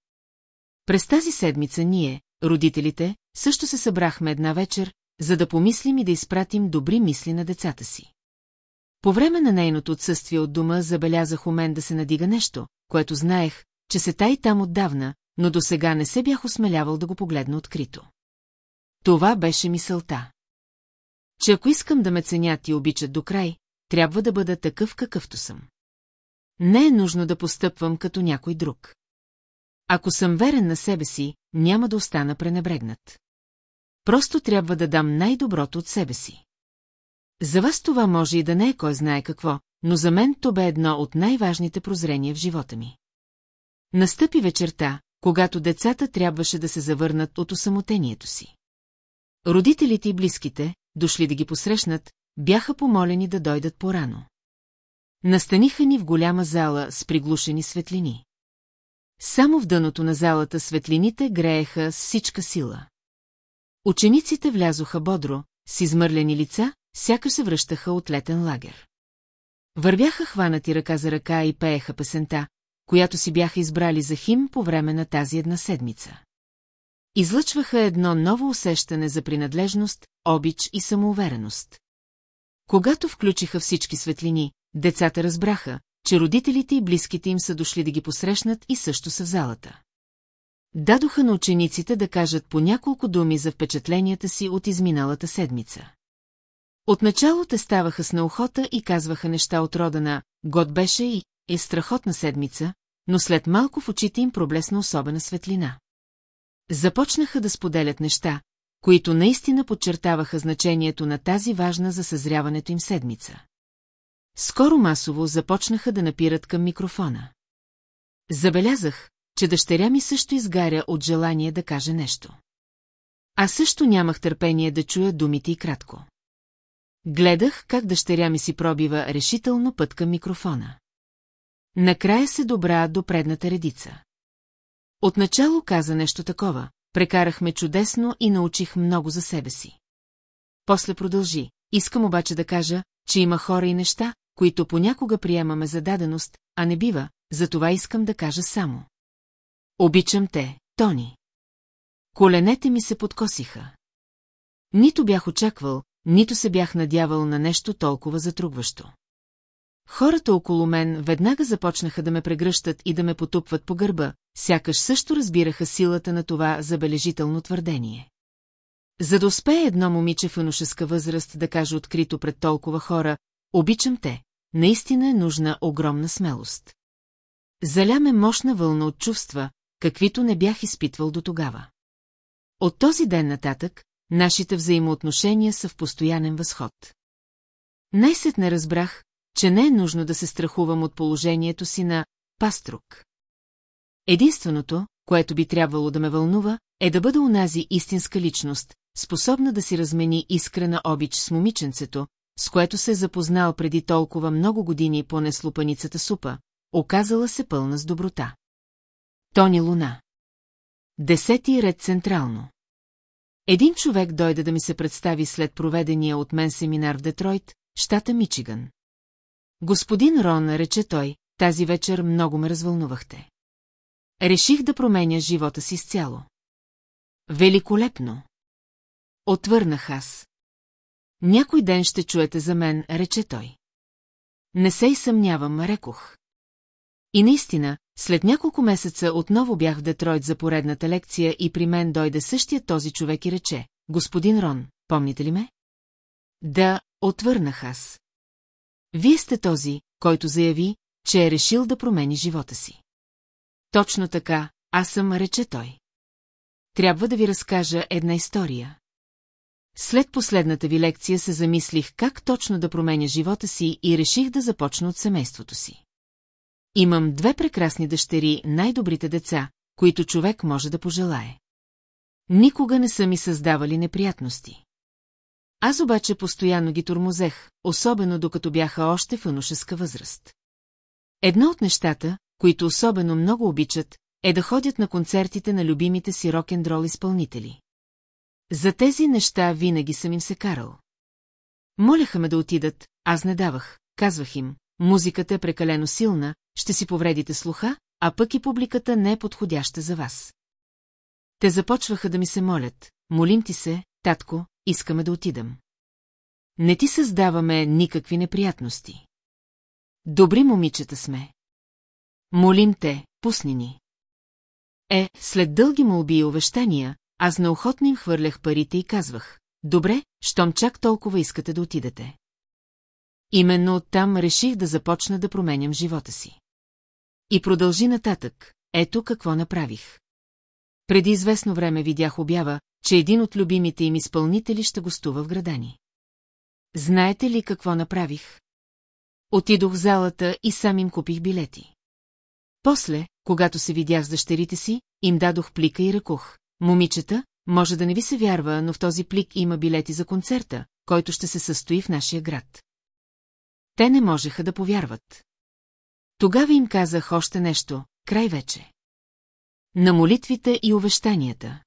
През тази седмица ние, родителите, също се събрахме една вечер, за да помислим и да изпратим добри мисли на децата си. По време на нейното отсъствие от дома забелязах у мен да се надига нещо, което знаех, че се тай там отдавна, но до сега не се бях осмелявал да го погледна открито. Това беше мисълта. Че ако искам да ме ценят и обичат до край, трябва да бъда такъв какъвто съм. Не е нужно да постъпвам като някой друг. Ако съм верен на себе си, няма да остана пренебрегнат. Просто трябва да дам най-доброто от себе си. За вас това може и да не е кой знае какво, но за мен то бе едно от най-важните прозрения в живота ми. Настъпи вечерта, когато децата трябваше да се завърнат от осамотението си. Родителите и близките, дошли да ги посрещнат, бяха помолени да дойдат порано. Настаниха ни в голяма зала с приглушени светлини. Само в дъното на залата светлините грееха с всичка сила. Учениците влязоха бодро, с измърлени лица, сякаш се връщаха от летен лагер. Вървяха хванати ръка за ръка и пееха песента, която си бяха избрали за хим по време на тази една седмица. Излъчваха едно ново усещане за принадлежност, обич и самоувереност. Когато включиха всички светлини, децата разбраха, че родителите и близките им са дошли да ги посрещнат и също са в залата. Дадоха на учениците да кажат по няколко думи за впечатленията си от изминалата седмица. Отначало те ставаха с неохота и казваха неща от рода на «Год беше и е страхотна седмица», но след малко в очите им проблесна особена светлина. Започнаха да споделят неща, които наистина подчертаваха значението на тази важна за съзряването им седмица. Скоро масово започнаха да напират към микрофона. Забелязах, че дъщеря ми също изгаря от желание да каже нещо. А също нямах търпение да чуя думите и кратко. Гледах как дъщеря ми си пробива решително път към микрофона. Накрая се добра до предната редица. Отначало каза нещо такова, прекарахме чудесно и научих много за себе си. После продължи. Искам обаче да кажа, че има хора и неща, които понякога приемаме за даденост, а не бива, затова искам да кажа само. Обичам те, Тони. Коленете ми се подкосиха. Нито бях очаквал, нито се бях надявал на нещо толкова затрудващо. Хората около мен веднага започнаха да ме прегръщат и да ме потупват по гърба, сякаш също разбираха силата на това забележително твърдение. За да успее едно момиче в юношеска възраст да каже открито пред толкова хора, обичам те, наистина е нужна огромна смелост. Заляме мощна вълна от чувства, каквито не бях изпитвал до тогава. От този ден нататък, нашите взаимоотношения са в постоянен възход. Най-сетне разбрах, че не е нужно да се страхувам от положението си на паструк. Единственото, което би трябвало да ме вълнува, е да бъда унази истинска личност, способна да си размени искрена обич с момиченцето, с което се е запознал преди толкова много години по неслупаницата супа, оказала се пълна с доброта. Тони Луна Десети ред централно Един човек дойде да ми се представи след проведения от мен семинар в Детройт, щата Мичиган. Господин Рон, рече той, тази вечер много ме развълнувахте. Реших да променя живота си с цяло. Великолепно! Отвърнах аз. Някой ден ще чуете за мен, рече той. Не се и съмнявам, рекох. И наистина, след няколко месеца отново бях в Детройт за поредната лекция и при мен дойде същия този човек и рече, господин Рон, помните ли ме? Да, отвърнах аз. Вие сте този, който заяви, че е решил да промени живота си. Точно така, аз съм, рече той. Трябва да ви разкажа една история. След последната ви лекция се замислих как точно да променя живота си и реших да започна от семейството си. Имам две прекрасни дъщери, най-добрите деца, които човек може да пожелае. Никога не са ми създавали неприятности. Аз обаче постоянно ги тормозех, особено докато бяха още в юношеска възраст. Едно от нещата, които особено много обичат, е да ходят на концертите на любимите си рок-н-дрол изпълнители. За тези неща винаги съм им се карал. Моляха ме да отидат, аз не давах, казвах им, музиката е прекалено силна, ще си повредите слуха, а пък и публиката не е подходяща за вас. Те започваха да ми се молят, молим ти се, татко, искаме да отидем. Не ти създаваме никакви неприятности. Добри момичета сме. Молим те, пусни ни. Е, след дълги молби и увещания, аз неохотно им хвърлях парите и казвах, добре, щом чак толкова искате да отидете. Именно оттам реших да започна да променям живота си. И продължи нататък, ето какво направих. Преди известно време видях обява, че един от любимите им изпълнители ще гостува в града ни. Знаете ли какво направих? Отидох в залата и сам им купих билети. После, когато се видях с дъщерите си, им дадох плика и ръкох. Момичета, може да не ви се вярва, но в този плик има билети за концерта, който ще се състои в нашия град. Те не можеха да повярват. Тогава им казах още нещо, край вече. На молитвите и увещанията.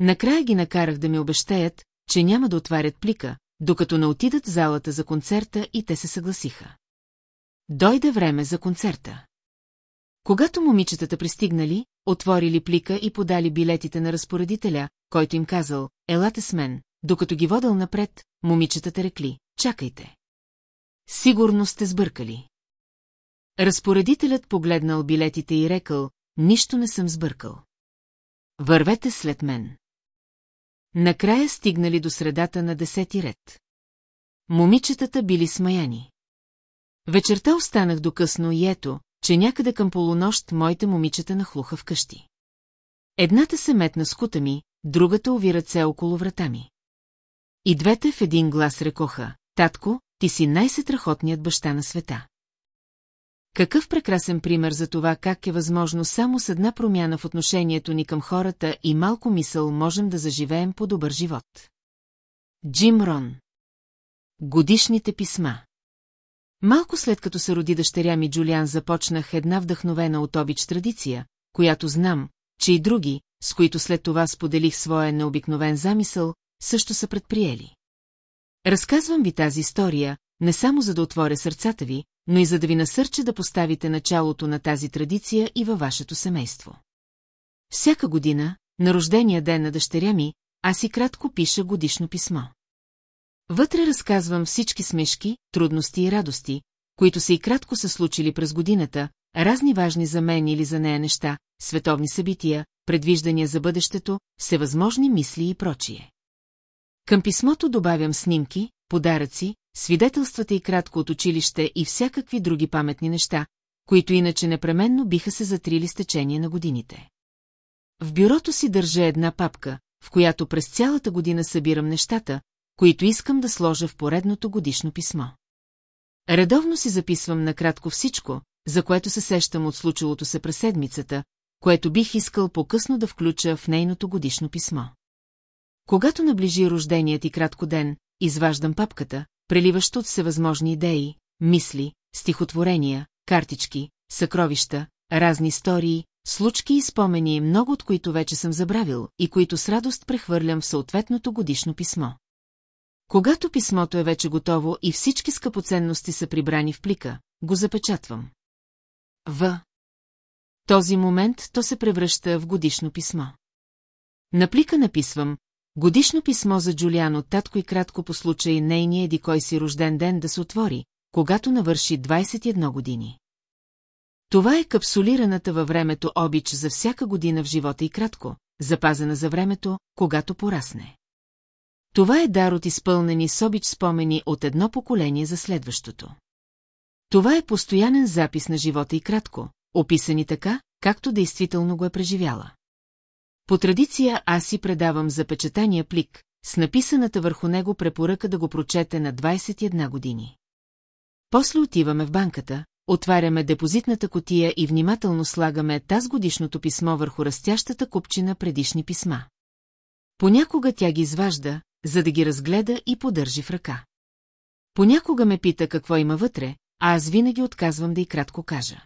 Накрая ги накарах да ми обещаят, че няма да отварят плика, докато не отидат в залата за концерта и те се съгласиха. Дойде време за концерта. Когато момичетата пристигнали, отворили плика и подали билетите на разпоредителя, който им казал, елате с мен, докато ги водал напред, момичетата рекли, чакайте. Сигурно сте сбъркали. Разпоредителят погледнал билетите и рекал, нищо не съм сбъркал. Вървете след мен. Накрая стигнали до средата на десети ред. Момичетата били смаяни. Вечерта останах докъсно и ето, че някъде към полунощ моите момичета нахлуха вкъщи. Едната се метна с кута ми, другата уви ръце около врата ми. И двете в един глас рекоха, татко, ти си най-сетрахотният баща на света. Какъв прекрасен пример за това как е възможно само с една промяна в отношението ни към хората и малко мисъл можем да заживеем по добър живот. Джим Рон Годишните писма Малко след като се роди дъщеря ми Джулиан започнах една вдъхновена от обич традиция, която знам, че и други, с които след това споделих своя необикновен замисъл, също са предприели. Разказвам ви тази история, не само за да отворя сърцата ви, но и за да ви насърча да поставите началото на тази традиция и във вашето семейство. Всяка година, на рождения ден на дъщеря ми, аз и кратко пиша годишно писмо. Вътре разказвам всички смешки, трудности и радости, които се и кратко са случили през годината, разни важни за мен или за нея неща, световни събития, предвиждания за бъдещето, всевъзможни мисли и прочие. Към писмото добавям снимки, подаръци, свидетелствата и кратко от училище и всякакви други паметни неща, които иначе непременно биха се затрили с течение на годините. В бюрото си държа една папка, в която през цялата година събирам нещата, които искам да сложа в поредното годишно писмо. Редовно си записвам накратко всичко, за което се сещам от случилото се през седмицата, което бих искал по-късно да включа в нейното годишно писмо. Когато наближи рожденият и кратко ден, изваждам папката, преливащо от всевъзможни идеи, мисли, стихотворения, картички, съкровища, разни истории, случки и спомени, много от които вече съм забравил и които с радост прехвърлям в съответното годишно писмо. Когато писмото е вече готово и всички скъпоценности са прибрани в плика, го запечатвам. В. Този момент то се превръща в годишно писмо. На плика написвам Годишно писмо за Джулиан от татко и кратко по случай нейния еди кой си рожден ден да се отвори, когато навърши 21 години. Това е капсулираната във времето обич за всяка година в живота и кратко, запазена за времето, когато порасне. Това е дар от изпълнени с обич спомени от едно поколение за следващото. Това е постоянен запис на живота и кратко, описани така, както действително го е преживяла. По традиция аз си предавам запечатания плик, с написаната върху него препоръка да го прочете на 21 години. После отиваме в банката, отваряме депозитната котия и внимателно слагаме таз годишното писмо върху растящата купчина предишни писма. Понякога тя ги изважда, за да ги разгледа и подържи в ръка. Понякога ме пита какво има вътре, а аз винаги отказвам да и кратко кажа.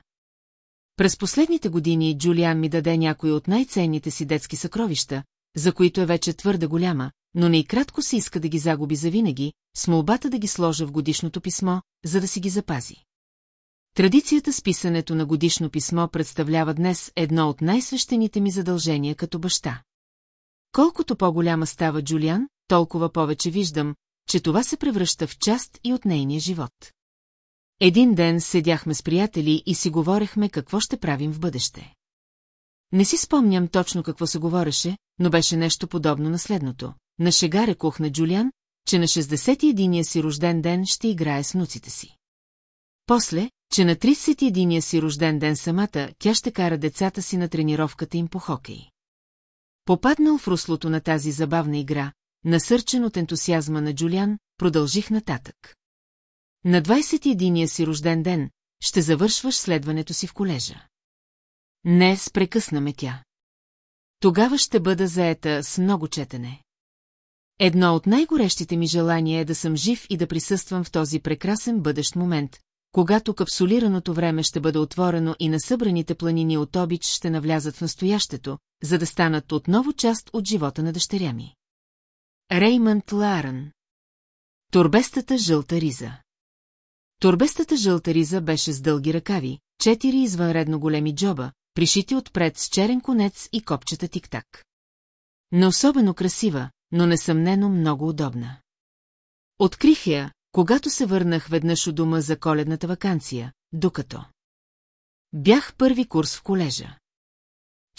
През последните години Джулиан ми даде някои от най-ценните си детски съкровища, за които е вече твърде голяма, но не и кратко се иска да ги загуби завинаги, с молбата да ги сложа в годишното писмо, за да си ги запази. Традицията с писането на годишно писмо представлява днес едно от най-свещените ми задължения като баща. Колкото по-голяма става Джулиан, толкова повече виждам, че това се превръща в част и от нейния живот. Един ден седяхме с приятели и си говорехме какво ще правим в бъдеще. Не си спомням точно какво се говореше, но беше нещо подобно на следното. На шега рекох на Джулиан, че на 61-я си рожден ден ще играе с внуците си. После, че на 31-я си рожден ден самата, тя ще кара децата си на тренировката им по хокей. Попаднал в руслото на тази забавна игра, насърчен от ентусиазма на Джулиан, продължих нататък. На 21-я си рожден ден ще завършваш следването си в колежа. Не, спрекъсна ме тя. Тогава ще бъда заета с много четене. Едно от най-горещите ми желания е да съм жив и да присъствам в този прекрасен бъдещ момент, когато капсулираното време ще бъде отворено и насъбраните планини от обич ще навлязат в настоящето, за да станат отново част от живота на дъщеря ми. Реймънд Ларън Турбестата жълта риза Турбестата жълта риза беше с дълги ръкави, четири извънредно големи джоба, пришити отпред с черен конец и копчета тик-так. Не особено красива, но несъмнено много удобна. Открих я, когато се върнах веднъж у дома за коледната вакансия, докато. Бях първи курс в колежа.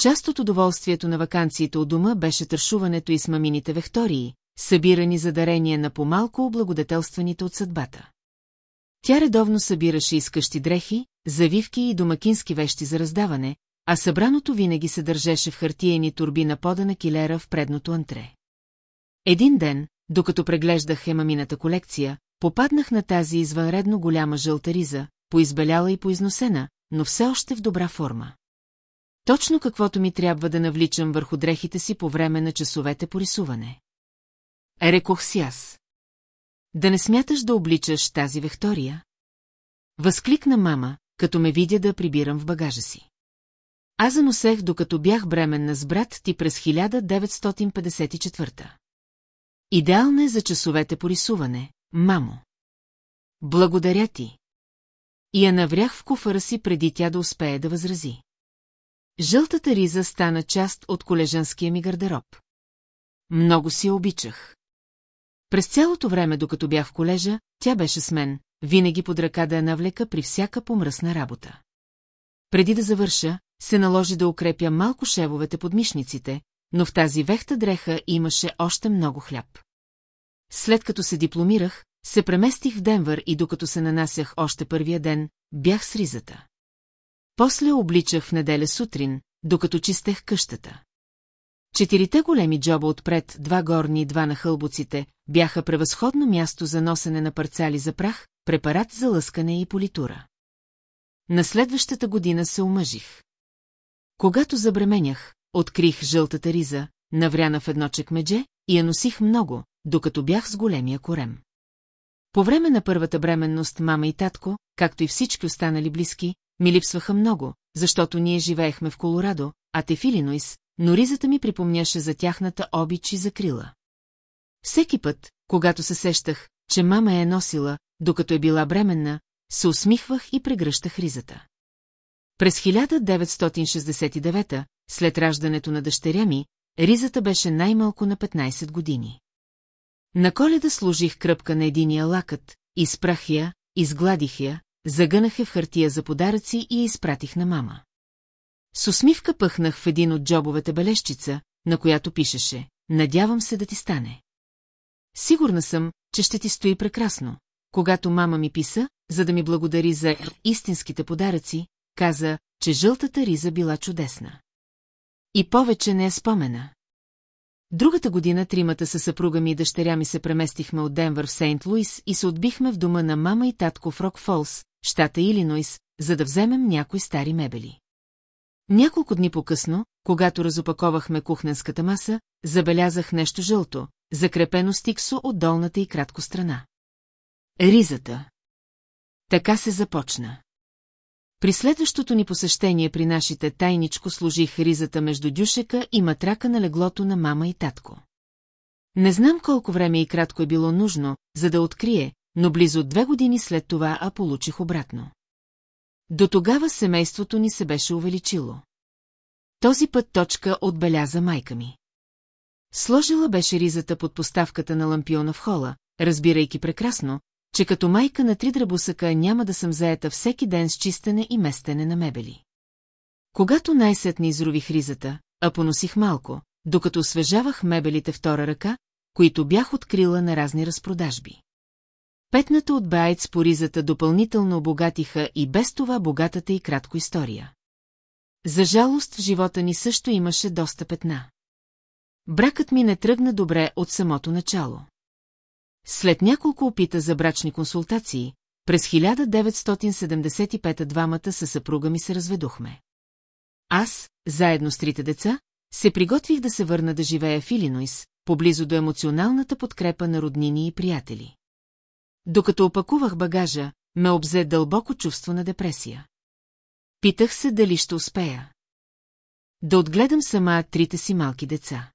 Част от удоволствието на вакансиите у дома беше тършуването и с мамините вектории, събирани за дарение на помалко облагодетелстваните от съдбата. Тя редовно събираше изкъщи дрехи, завивки и домакински вещи за раздаване, а събраното винаги се държеше в хартиени турби на пода на килера в предното антре. Един ден, докато преглеждах емамината колекция, попаднах на тази извънредно голяма жълта риза, поизбеляла и поизносена, но все още в добра форма. Точно каквото ми трябва да навличам върху дрехите си по време на часовете по рисуване. Рекох си аз. Да не смяташ да обличаш тази Вектория? Възкликна мама, като ме видя да прибирам в багажа си. Аз заносех, докато бях бременна с брат ти през 1954. Идеална е за часовете по рисуване, мамо. Благодаря ти. И я наврях в куфара си преди тя да успее да възрази. Жълтата риза стана част от колежанския ми гардероб. Много си обичах. През цялото време, докато бях в колежа, тя беше с мен, винаги под ръка да я навлека при всяка помръсна работа. Преди да завърша, се наложи да укрепя малко шевовете под мишниците, но в тази вехта дреха имаше още много хляб. След като се дипломирах, се преместих в Денвър и докато се нанасях още първия ден, бях с ризата. После обличах в неделя сутрин, докато чистех къщата. Четирите големи джоба отпред, два горни и два на хълбоците, бяха превъзходно място за носене на парцали за прах, препарат за лъскане и политура. На следващата година се омъжих. Когато забременях, открих жълтата риза, навряна в едно чекмедже и я носих много, докато бях с големия корем. По време на първата бременност мама и татко, както и всички останали близки, ми липсваха много, защото ние живеехме в Колорадо, а те в Илинойс, но ризата ми припомняше за тяхната обич и закрила. Всеки път, когато се сещах, че мама е носила, докато е била бременна, се усмихвах и прегръщах ризата. През 1969 след раждането на дъщеря ми, ризата беше най-малко на 15 години. На коледа служих кръпка на единия лакът, изпрах я, изгладих я, загънах я в хартия за подаръци и я изпратих на мама. С усмивка пъхнах в един от джобовете бележчица, на която пишеше «Надявам се да ти стане». Сигурна съм, че ще ти стои прекрасно. Когато мама ми писа, за да ми благодари за истинските подаръци, каза, че жълтата риза била чудесна. И повече не е спомена. Другата година тримата със съпруга ми и дъщеря ми се преместихме от Денвър в Сейнт Луис и се отбихме в дома на мама и татко в Рок Фолс, щата Илинойс, за да вземем някои стари мебели. Няколко дни по-късно, когато разопаковахме кухненската маса, забелязах нещо жълто, закрепено стиксо от долната и кратко страна. Ризата. Така се започна. При следващото ни посещение при нашите тайничко служих ризата между дюшека и матрака на леглото на мама и татко. Не знам колко време и кратко е било нужно, за да открие, но близо две години след това а получих обратно. До тогава семейството ни се беше увеличило. Този път точка отбеляза майка ми. Сложила беше ризата под поставката на лампиона в хола, разбирайки прекрасно, че като майка на три дръбусъка няма да съм заета всеки ден с чистене и местене на мебели. Когато най-сетне изрових ризата, а поносих малко, докато освежавах мебелите втора ръка, които бях открила на разни разпродажби. Петната от Байц по ризата допълнително обогатиха и без това богатата и кратко история. За жалост в живота ни също имаше доста петна. Бракът ми не тръгна добре от самото начало. След няколко опита за брачни консултации, през 1975 двамата със съпруга ми се разведохме. Аз, заедно с трите деца, се приготвих да се върна да живея в Илинойс, поблизо до емоционалната подкрепа на роднини и приятели. Докато опакувах багажа, ме обзе дълбоко чувство на депресия. Питах се дали ще успея. Да отгледам сама трите си малки деца.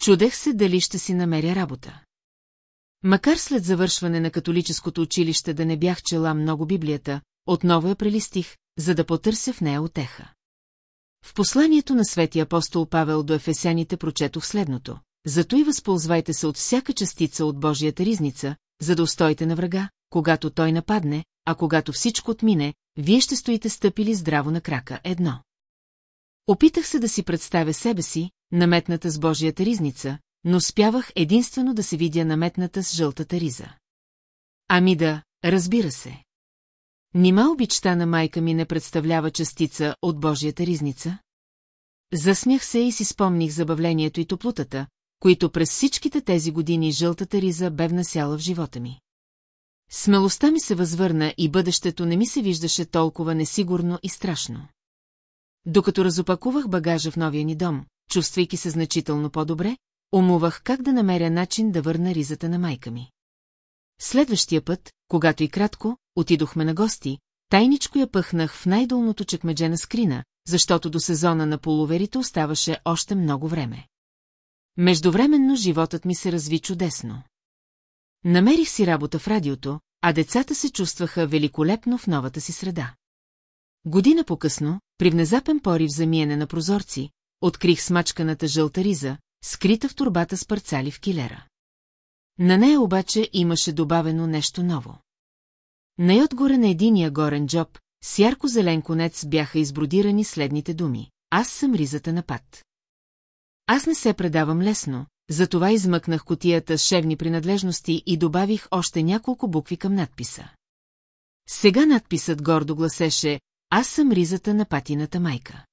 Чудех се дали ще си намеря работа. Макар след завършване на католическото училище да не бях чела много Библията, отново я прелистих, за да потърся в нея отеха. В посланието на светия апостол Павел до ефесяните прочетох следното. Зато и възползвайте се от всяка частица от Божията ризница, за да устоите на врага, когато той нападне, а когато всичко отмине, вие ще стоите стъпили здраво на крака едно. Опитах се да си представя себе си, наметната с Божията ризница, но спявах единствено да се видя наметната с жълтата риза. Ами да, разбира се. Нима обичта на майка ми не представлява частица от Божията ризница? Засмях се и си спомних забавлението и топлутата, които през всичките тези години жълтата риза бе внасяла в живота ми. Смелостта ми се възвърна и бъдещето не ми се виждаше толкова несигурно и страшно. Докато разопакувах багажа в новия ни дом, чувствайки се значително по-добре, умувах как да намеря начин да върна ризата на майка ми. Следващия път, когато и кратко, отидохме на гости, тайничко я пъхнах в най-долното чекмедже на скрина, защото до сезона на полуверите оставаше още много време. Междувременно животът ми се разви чудесно. Намерих си работа в радиото, а децата се чувстваха великолепно в новата си среда. Година по-късно, при внезапен порив за миене на прозорци, открих смачканата жълта риза, скрита в турбата с парцали в килера. На нея обаче имаше добавено нещо ново. Най-отгоре на единия горен джоб, с ярко-зелен конец бяха избродирани следните думи. Аз съм ризата на пат. Аз не се предавам лесно, затова измъкнах котията с шевни принадлежности и добавих още няколко букви към надписа. Сега надписът гордо гласеше «Аз съм ризата на патината майка».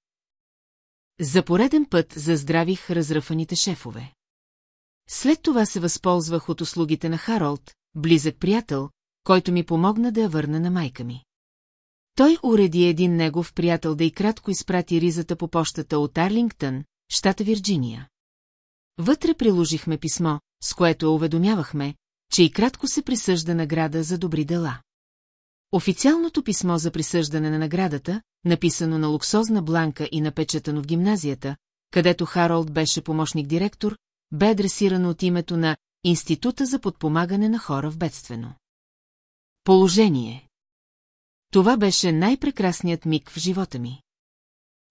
За пореден път заздравих разръфаните шефове. След това се възползвах от услугите на Харолд, близък приятел, който ми помогна да я върна на майка ми. Той уреди един негов приятел да и кратко изпрати ризата по почтата от Арлингтън, щата Вирджиния. Вътре приложихме писмо, с което уведомявахме, че и кратко се присъжда награда за добри дела. Официалното писмо за присъждане на наградата, написано на луксозна бланка и напечатано в гимназията, където Харолд беше помощник-директор, бе адресирано от името на Института за подпомагане на хора в бедствено. Положение Това беше най-прекрасният миг в живота ми.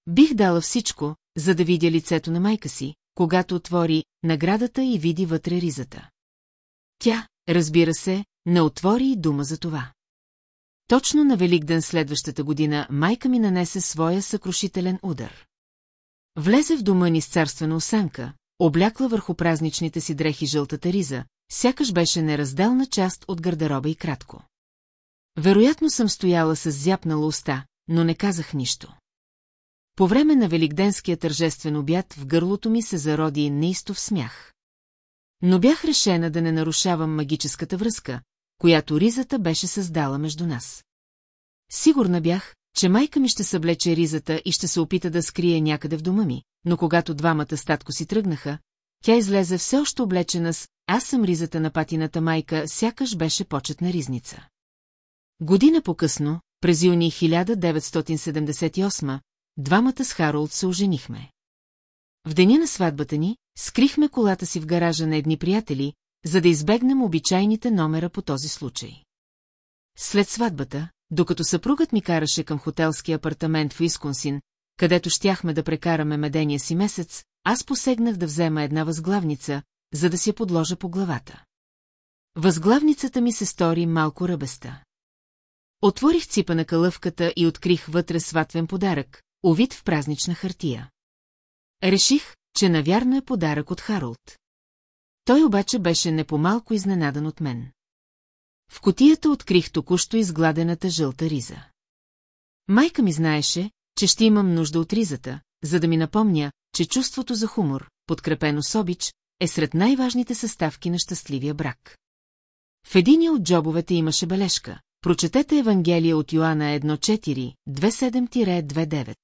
Бих дала всичко, за да видя лицето на майка си, когато отвори наградата и види вътре ризата. Тя, разбира се, не отвори и дума за това. Точно на Великден следващата година майка ми нанесе своя съкрушителен удар. Влезе в дома ни с царствена осанка, облякла върху празничните си дрехи жълтата риза, сякаш беше неразделна част от гардероба и кратко. Вероятно съм стояла с зяпнала уста, но не казах нищо. По време на великденския тържествен обяд в гърлото ми се зароди неистов смях. Но бях решена да не нарушавам магическата връзка, която ризата беше създала между нас. Сигурна бях, че майка ми ще съблече ризата и ще се опита да скрие някъде в дома ми, но когато двамата статко си тръгнаха, тя излезе все още облечена с «Аз съм ризата на патината майка», сякаш беше почетна ризница. Година по-късно, през юни 1978, двамата с Харолд се оженихме. В деня на сватбата ни, скрихме колата си в гаража на едни приятели, за да избегнем обичайните номера по този случай. След сватбата, докато съпругът ми караше към хотелски апартамент в Исконсин, където щяхме да прекараме медения си месец, аз посегнах да взема една възглавница, за да си я подложа по главата. Възглавницата ми се стори малко ръбеста. Отворих ципа на калъвката и открих вътре сватвен подарък, овид в празнична хартия. Реших, че навярно е подарък от Харолд. Той обаче беше непомалко изненадан от мен. В котията открих току-що изгладената жълта риза. Майка ми знаеше, че ще имам нужда от ризата, за да ми напомня, че чувството за хумор, подкрепено с обич, е сред най-важните съставки на щастливия брак. В единия от джобовете имаше бележка. Прочетете Евангелие от Йоанна 1.4, 27-29.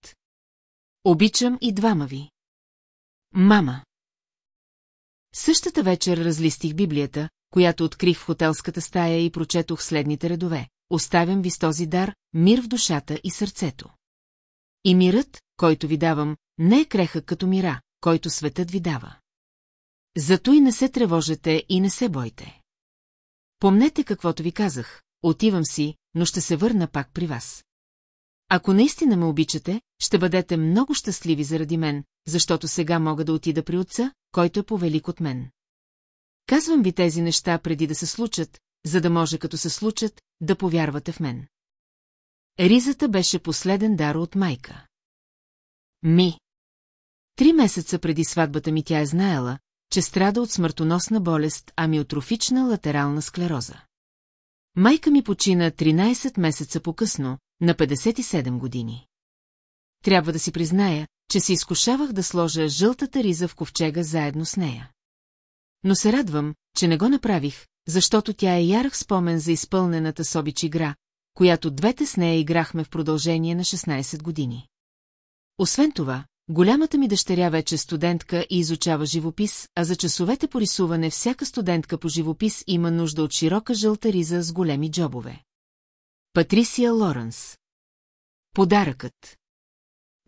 Обичам и двама ви. Мама. Същата вечер разлистих Библията, която открих в хотелската стая и прочетох следните редове. Оставям ви с този дар, мир в душата и сърцето. И мирът, който ви давам, не е крехък като мира, който светът ви дава. Зато и не се тревожете и не се бойте. Помнете каквото ви казах, отивам си, но ще се върна пак при вас. Ако наистина ме обичате, ще бъдете много щастливи заради мен, защото сега мога да отида при отца, който е повелик от мен. Казвам ви тези неща преди да се случат, за да може като се случат, да повярвате в мен. Ризата беше последен дар от майка. Ми. Три месеца преди сватбата ми тя е знаела, че страда от смъртоносна болест, амиотрофична латерална склероза. Майка ми почина 13 месеца по-късно, на 57 години. Трябва да си призная, че се изкушавах да сложа жълтата риза в ковчега заедно с нея. Но се радвам, че не го направих, защото тя е ярък спомен за изпълнената с обич игра, която двете с нея играхме в продължение на 16 години. Освен това, голямата ми дъщеря вече студентка и изучава живопис, а за часовете по рисуване всяка студентка по живопис има нужда от широка жълта риза с големи джобове. Патрисия Лоренс Подаръкът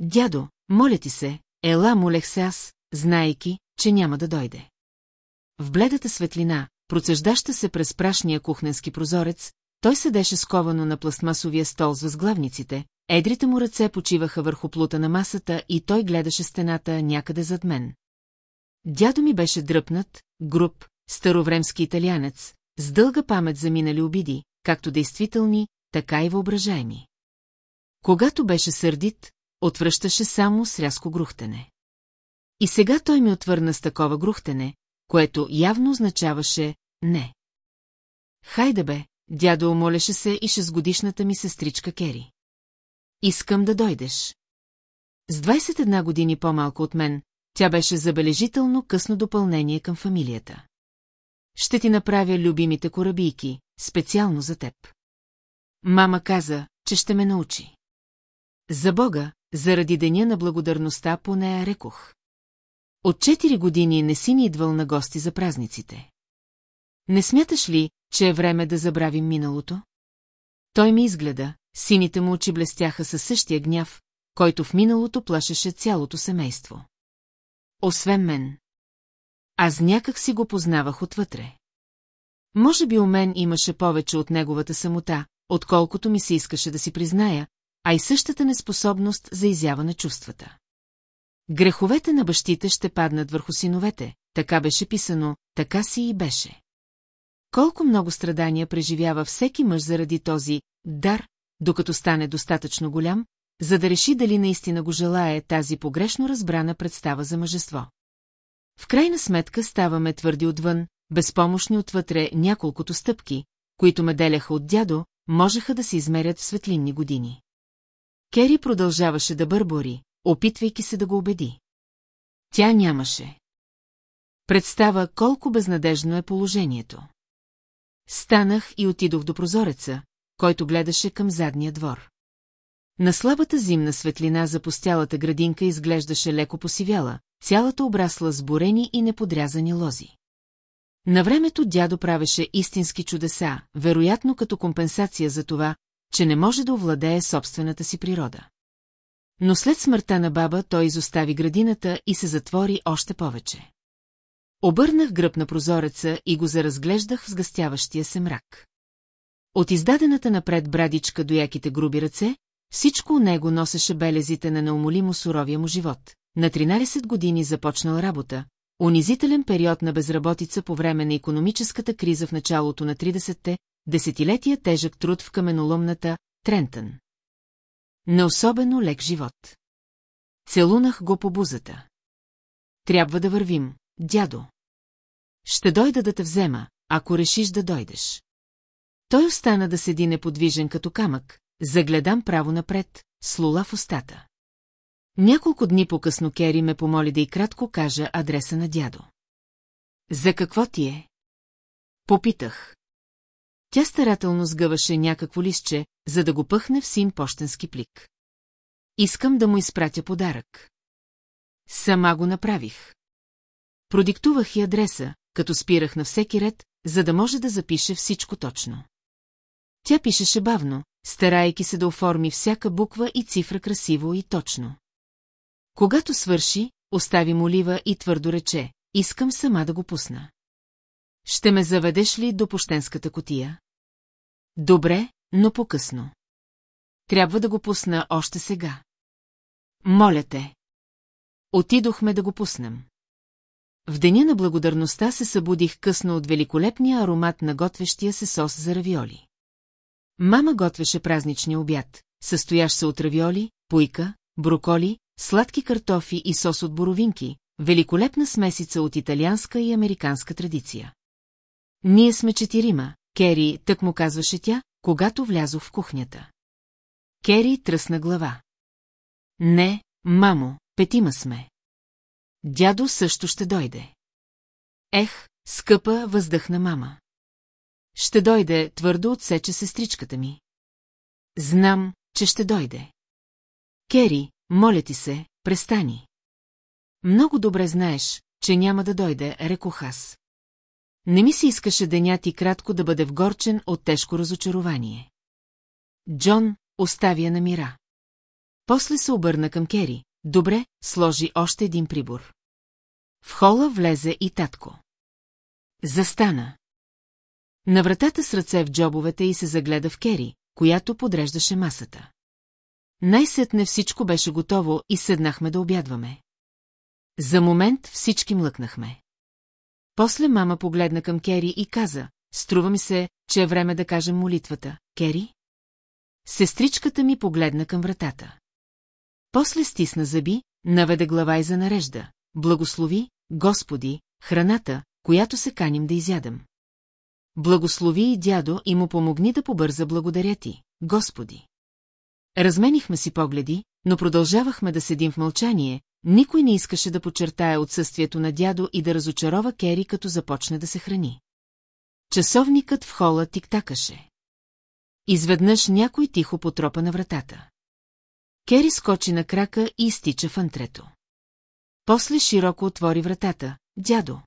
Дядо, моля ти се, ела молех се аз, знаейки, че няма да дойде. В бледата светлина, процеждаща се през прашния кухненски прозорец, той седеше сковано на пластмасовия стол с възглавниците, едрите му ръце почиваха върху плута на масата и той гледаше стената някъде зад мен. Дядо ми беше дръпнат, груб, старовремски италянец, с дълга памет за минали обиди, както действителни, така и въображаеми. Когато беше сърдит, отвръщаше само с рязко грухтене. И сега той ми отвърна с такова грухтене, което явно означаваше «не». Хайде бе, дядо умолеше се и шестгодишната ми сестричка Кери. Искам да дойдеш. С 21 години по-малко от мен, тя беше забележително късно допълнение към фамилията. Ще ти направя любимите корабийки, специално за теб. Мама каза, че ще ме научи. За Бога, заради деня на благодарността по нея рекох. От четири години не си ни идвал на гости за празниците. Не смяташ ли, че е време да забравим миналото? Той ми изгледа, сините му очи блестяха със същия гняв, който в миналото плашеше цялото семейство. Освен мен. Аз някак си го познавах отвътре. Може би у мен имаше повече от неговата самота, отколкото ми се искаше да си призная, а и същата неспособност за изява на чувствата. Греховете на бащите ще паднат върху синовете, така беше писано, така си и беше. Колко много страдания преживява всеки мъж заради този дар, докато стане достатъчно голям, за да реши дали наистина го желае тази погрешно разбрана представа за мъжество. В крайна сметка ставаме твърди отвън, безпомощни отвътре няколкото стъпки, които ме деляха от дядо, можеха да се измерят в светлинни години. Кери продължаваше да бърбори, опитвайки се да го убеди. Тя нямаше. Представа колко безнадежно е положението. Станах и отидох до прозореца, който гледаше към задния двор. На слабата зимна светлина запустялата градинка изглеждаше леко посивяла, цялата обрасла с бурени и неподрязани лози. На времето дядо правеше истински чудеса, вероятно като компенсация за това, че не може да овладее собствената си природа. Но след смъртта на баба той изостави градината и се затвори още повече. Обърнах гръб на прозореца и го заразглеждах в сгъстяващия се мрак. От издадената напред брадичка до яките груби ръце, всичко у него носеше белезите на неумолимо суровия му живот. На 13 години започнал работа, унизителен период на безработица по време на економическата криза в началото на 30-те, десетилетия тежък труд в каменоломната Трентън. Не особено лек живот. Целунах го по бузата. Трябва да вървим, дядо. Ще дойда да те взема, ако решиш да дойдеш. Той остана да седи неподвижен като камък, загледам право напред, слула в устата. Няколко дни по-късно Кери ме помоли да и кратко кажа адреса на дядо. За какво ти е? Попитах. Тя старателно сгъваше някакво листче, за да го пъхне в син почтенски плик. Искам да му изпратя подарък. Сама го направих. Продиктувах и адреса, като спирах на всеки ред, за да може да запише всичко точно. Тя пишеше бавно, старайки се да оформи всяка буква и цифра красиво и точно. Когато свърши, остави молива и твърдо рече, искам сама да го пусна. Ще ме заведеш ли до пощенската котия? Добре, но по-късно. Трябва да го пусна още сега. Моля те. Отидохме да го пуснем. В деня на благодарността се събудих късно от великолепния аромат на готвещия се сос за равиоли. Мама готвеше празничния обяд, състоящ се от равиоли, пуйка, броколи, сладки картофи и сос от боровинки, великолепна смесица от италианска и американска традиция. Ние сме четирима, Кери, так му казваше тя, когато влязох в кухнята. Кери тръсна глава. Не, мамо, петима сме. Дядо също ще дойде. Ех, скъпа, въздъхна мама. Ще дойде, твърдо отсече сестричката ми. Знам, че ще дойде. Кери, моля ти се, престани. Много добре знаеш, че няма да дойде, рекох аз. Не ми се искаше денят и кратко да бъде вгорчен от тежко разочарование. Джон оставя на мира. После се обърна към Кери. Добре, сложи още един прибор. В хола влезе и татко. Застана. На вратата с ръце в джобовете и се загледа в Кери, която подреждаше масата. Най-сетне всичко беше готово и седнахме да обядваме. За момент всички млъкнахме. После мама погледна към Кери и каза, струва ми се, че е време да кажем молитвата. Кери? Сестричката ми погледна към вратата. После стисна зъби, наведе глава и занарежда. Благослови, Господи, храната, която се каним да изядам. Благослови и дядо и му помогни да побърза благодаря ти, Господи. Разменихме си погледи, но продължавахме да седим в мълчание, никой не искаше да подчертая отсъствието на дядо и да разочарова Кери, като започне да се храни. Часовникът в хола тиктакаше. Изведнъж някой тихо потропа на вратата. Кери скочи на крака и изтича в антрето. После широко отвори вратата. Дядо.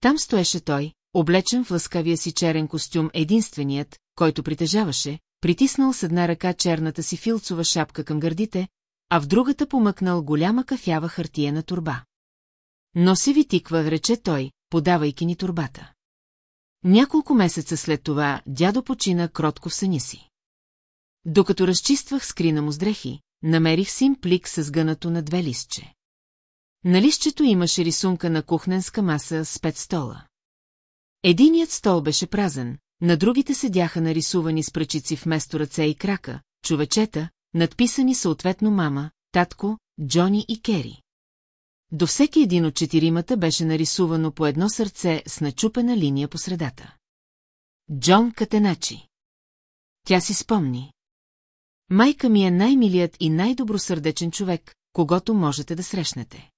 Там стоеше той, облечен в лъскавия си черен костюм единственият, който притежаваше, притиснал с една ръка черната си филцова шапка към гърдите, а в другата помъкнал голяма кафява хартия на турба. Но си ви тиква, рече той, подавайки ни турбата. Няколко месеца след това дядо почина кротко в съня си. Докато разчиствах скрина му с дрехи, намерих сим плик с гънато на две листче. На листчето имаше рисунка на кухненска маса с пет стола. Единият стол беше празен, на другите седяха нарисувани с пръчици вместо ръце и крака, човечета, надписани съответно мама, татко, Джони и Кери. До всеки един от четиримата беше нарисувано по едно сърце с начупена линия по средата. Джон Катеначи. Тя си спомни. Майка ми е най-милият и най-добросърдечен човек, когато можете да срещнете.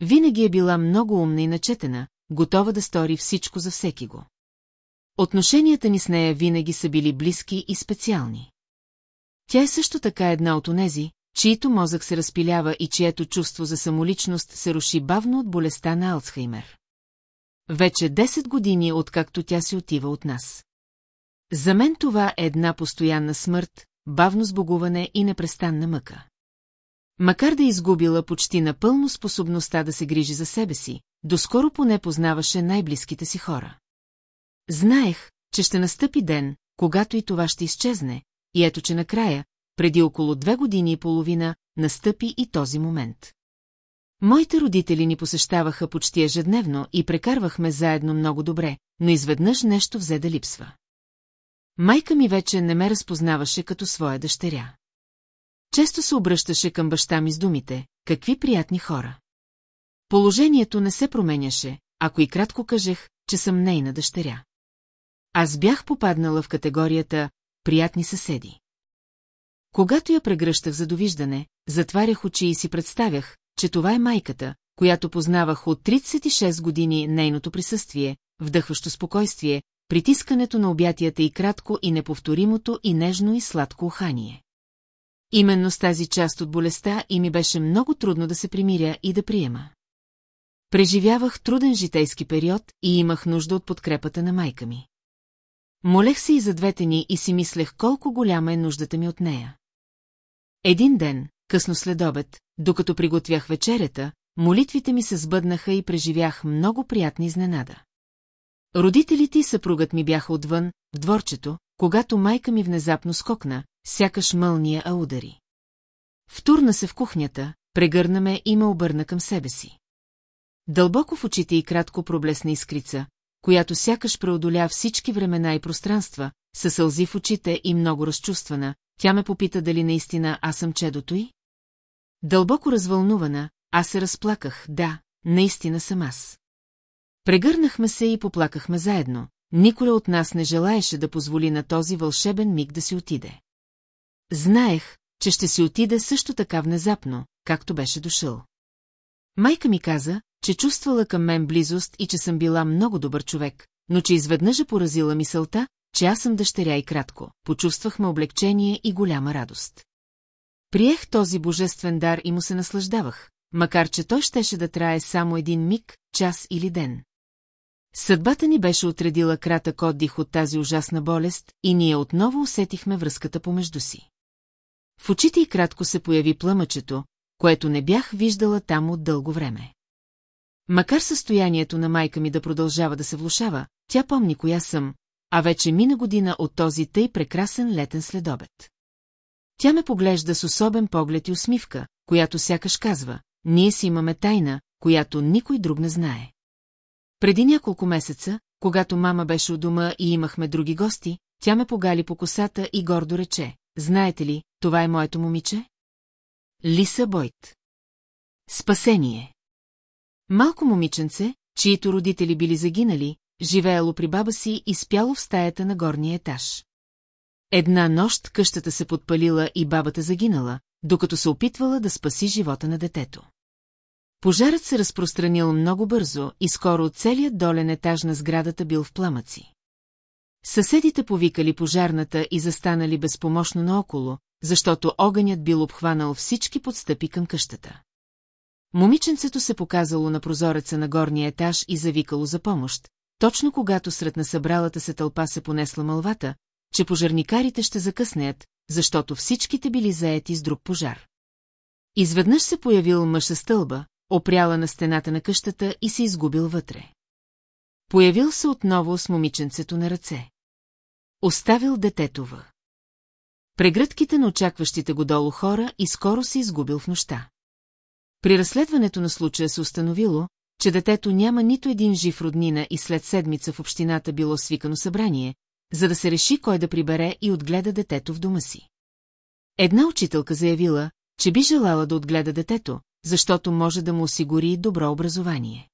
Винаги е била много умна и начетена, готова да стори всичко за всеки го. Отношенията ни с нея винаги са били близки и специални. Тя е също така една от онези, чието мозък се разпилява и чието чувство за самоличност се руши бавно от болестта на Алцхаймер. Вече 10 години, откакто тя се отива от нас. За мен това е една постоянна смърт, бавно сбогуване и непрестанна мъка. Макар да е изгубила почти напълно способността да се грижи за себе си, доскоро поне познаваше най-близките си хора. Знаех, че ще настъпи ден, когато и това ще изчезне, и ето че накрая, преди около две години и половина, настъпи и този момент. Моите родители ни посещаваха почти ежедневно и прекарвахме заедно много добре, но изведнъж нещо взе да липсва. Майка ми вече не ме разпознаваше като своя дъщеря. Често се обръщаше към баща ми с думите, какви приятни хора. Положението не се променяше, ако и кратко кажех, че съм нейна дъщеря. Аз бях попаднала в категорията «приятни съседи». Когато я прегръщах за довиждане, затварях очи и си представях, че това е майката, която познавах от 36 години нейното присъствие, вдъхващо спокойствие, притискането на обятията и кратко и неповторимото и нежно и сладко ухание. Именно с тази част от болестта и ми беше много трудно да се примиря и да приема. Преживявах труден житейски период и имах нужда от подкрепата на майка ми. Молех се и за двете ни и си мислех колко голяма е нуждата ми от нея. Един ден, късно след обед, докато приготвях вечерята, молитвите ми се сбъднаха и преживях много приятни изненада. Родителите и съпругът ми бяха отвън, в дворчето, когато майка ми внезапно скокна, сякаш мълния а удари. Втурна се в кухнята, прегърна ме и ме обърна към себе си. Дълбоко в очите и кратко проблесна искрица, която сякаш преодоля всички времена и пространства, със сълзи в очите и много разчувствана, тя ме попита дали наистина аз съм чедото й? Дълбоко развълнувана, аз се разплаках, да, наистина съм аз. Прегърнахме се и поплакахме заедно. Николя от нас не желаеше да позволи на този вълшебен миг да си отиде. Знаех, че ще си отиде също така внезапно, както беше дошъл. Майка ми каза, че чувствала към мен близост и че съм била много добър човек, но че изведнъж е поразила мисълта, че аз съм дъщеря и кратко. Почувствахме облегчение и голяма радост. Приех този божествен дар и му се наслаждавах, макар че той щеше да трае само един миг, час или ден. Съдбата ни беше отредила кратък отдих от тази ужасна болест и ние отново усетихме връзката помежду си. В очите и кратко се появи плъмъчето, което не бях виждала там от дълго време. Макар състоянието на майка ми да продължава да се влушава, тя помни коя съм, а вече мина година от този тъй прекрасен летен следобед. Тя ме поглежда с особен поглед и усмивка, която сякаш казва, ние си имаме тайна, която никой друг не знае. Преди няколко месеца, когато мама беше у дома и имахме други гости, тя ме погали по косата и гордо рече, знаете ли, това е моето момиче? Лиса Бойт. Спасение. Малко момиченце, чието родители били загинали, живеело при баба си и спяло в стаята на горния етаж. Една нощ къщата се подпалила и бабата загинала, докато се опитвала да спаси живота на детето. Пожарът се разпространил много бързо и скоро целият долен етаж на сградата бил в пламъци. Съседите повикали пожарната и застанали безпомощно наоколо, защото огънят бил обхванал всички подстъпи към къщата. Момиченцето се показало на прозореца на горния етаж и завикало за помощ, точно когато сред насъбралата се тълпа се понесла мълвата, че пожарникарите ще закъснеят, защото всичките били заети с друг пожар. Изведнъж се появил мъж стълба, опряла на стената на къщата и се изгубил вътре. Появил се отново с момиченцето на ръце. Оставил детето в. Прегръдките на очакващите го долу хора и скоро се изгубил в нощта. При разследването на случая се установило, че детето няма нито един жив роднина и след седмица в общината било свикано събрание, за да се реши кой да прибере и отгледа детето в дома си. Една учителка заявила, че би желала да отгледа детето, защото може да му осигури добро образование.